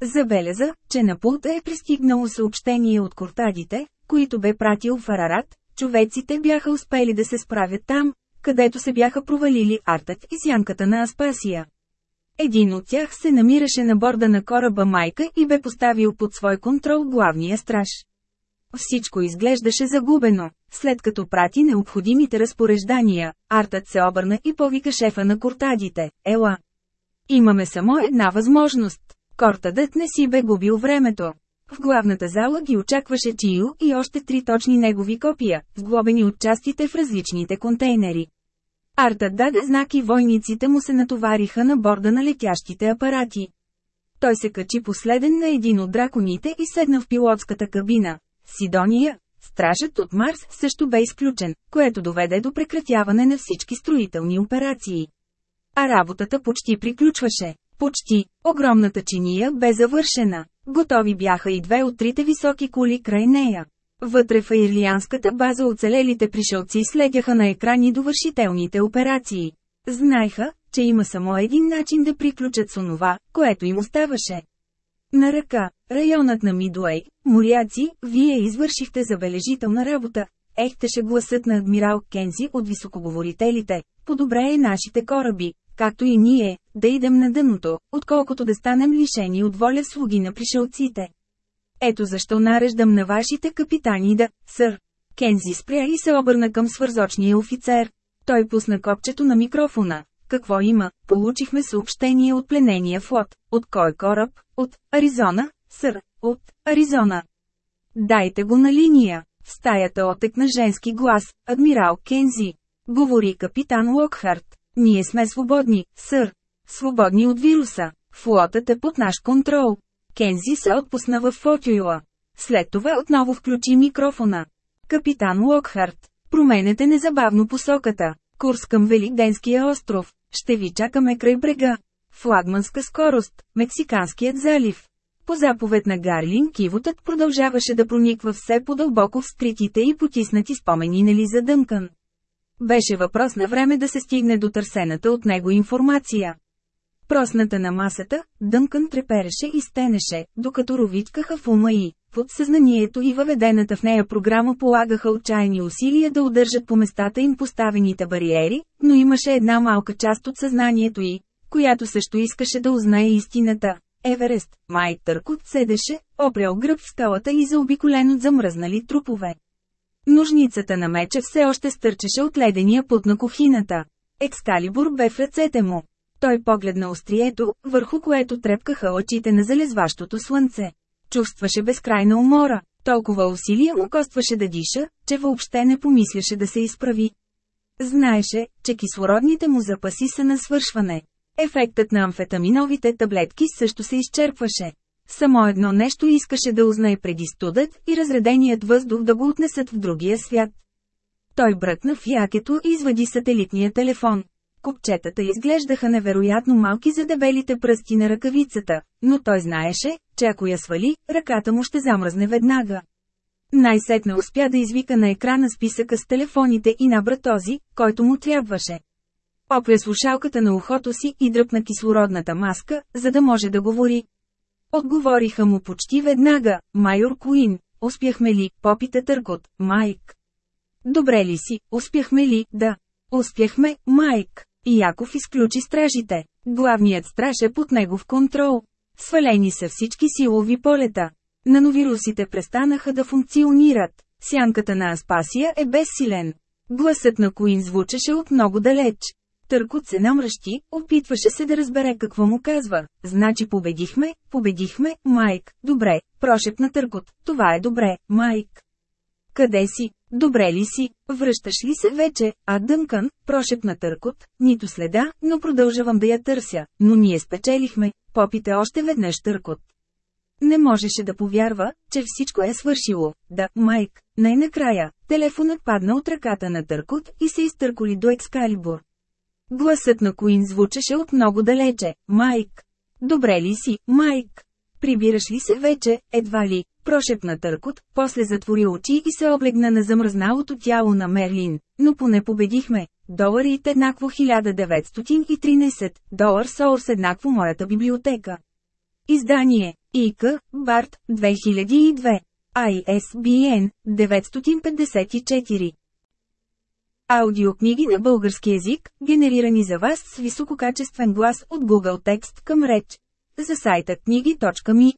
Забеляза, че на пулта е пристигнало съобщение от кортадите, които бе пратил в Арарат, човеците бяха успели да се справят там, където се бяха провалили Артът и сянката на Аспасия. Един от тях се намираше на борда на кораба Майка и бе поставил под свой контрол главния страж. Всичко изглеждаше загубено. След като прати необходимите разпореждания, Артът се обърна и повика шефа на кортадите. Ела. Имаме само една възможност. Кортадът не си бе губил времето. В главната зала ги очакваше Чио и още три точни негови копия, сглобени от частите в различните контейнери. Артът даде знак и войниците му се натовариха на борда на летящите апарати. Той се качи последен на един от драконите и седна в пилотската кабина. Сидония, стражът от Марс също бе изключен, което доведе до прекратяване на всички строителни операции. А работата почти приключваше. Почти. Огромната чиния бе завършена. Готови бяха и две от трите високи коли край нея. Вътре в ирлианската база оцелелите пришелци следяха на екрани довършителните операции. Знаеха, че има само един начин да приключат с онова, което им оставаше. На ръка, районът на Мидуей, моряци, вие извършихте забележителна работа. Ехтеше гласът на адмирал Кензи от високоговорителите. Подобре е нашите кораби, както и ние, да идем на дъното, отколкото да станем лишени от воля слуги на пришелците. Ето защо нареждам на вашите капитани да, сър. Кензи спря и се обърна към свързочния офицер. Той пусна копчето на микрофона. Какво има? Получихме съобщение от пленения флот. От кой кораб? От Аризона, сър. От Аризона. Дайте го на линия. В стаята отекна женски глас, адмирал Кензи. Говори капитан Локхарт. Ние сме свободни, сър. Свободни от вируса. Флотът е под наш контрол. Кензи се отпусна в фотюила. След това отново включи микрофона. Капитан Локхарт, променете незабавно посоката. Курс към Великденския остров. Ще ви чакаме край брега. Флагманска скорост, Мексиканският залив. По заповед на Гарлин кивотът продължаваше да прониква все по-дълбоко в скритите и потиснати спомени на Лиза Дънкън. Беше въпрос на време да се стигне до търсената от него информация. Просната на масата, Дънкън трепереше и стенеше, докато ровичкаха в ума и, под съзнанието и въведената в нея програма полагаха отчаяни усилия да удържат по местата им поставените бариери, но имаше една малка част от съзнанието й, която също искаше да узнае истината. Еверест, Майк Търкот седеше, опрял гръб в скалата и заобиколен от замръзнали трупове. Ножницата на меча все още стърчеше от ледения път на кухината. Екскалибур бе в ръцете му. Той погледна острието, върху което трепкаха очите на залезващото слънце. Чувстваше безкрайна умора. Толкова усилия му костваше да диша, че въобще не помисляше да се изправи. Знаеше, че кислородните му запаси са на свършване. Ефектът на амфетаминовите таблетки също се изчерпваше. Само едно нещо искаше да узнае преди студът и разреденият въздух да го отнесат в другия свят. Той бръкна в якето и извади сателитния телефон. Копчетата изглеждаха невероятно малки за дебелите пръсти на ръкавицата, но той знаеше, че ако я свали, ръката му ще замръзне веднага. Най-сетне успя да извика на екрана списъка с телефоните и набра този, който му трябваше. Опря слушалката на ухото си и дръпна кислородната маска, за да може да говори. Отговориха му почти веднага, майор Куин, успяхме ли, попита Търкот, Майк. Добре ли си, успяхме ли, да. Успяхме, Майк. И Яков изключи стражите. Главният страж е под негов контрол. Свалени са всички силови полета. Нановирусите престанаха да функционират. Сянката на Аспасия е безсилен. Гласът на Куин звучеше от много далеч. Търкот се намръщи, опитваше се да разбере какво му казва. Значи победихме, победихме, Майк, добре, прошепна Търкот, това е добре, Майк. Къде си? Добре ли си? Връщаш ли се вече? А Дънкън, прошепна Търкот, нито следа, но продължавам да я търся, но ние спечелихме, попите още веднъж Търкот. Не можеше да повярва, че всичко е свършило. Да, Майк, най-накрая, телефонът падна от ръката на Търкот и се изтърколи до Екскалибур. Гласът на Куин звучеше от много далече. Майк! Добре ли си, Майк? Прибираш ли се вече, едва ли? Прошепна Търкот, после затвори очи и се облегна на замръзналото тяло на Мерлин. Но поне победихме. Доларите еднакво 1913, долар Соурс еднакво моята библиотека. Издание ИК, Барт, 2002. ISBN 954. Аудиокниги на български язик, генерирани за вас с висококачествен глас от Google Текст към реч. За сайта книги.ми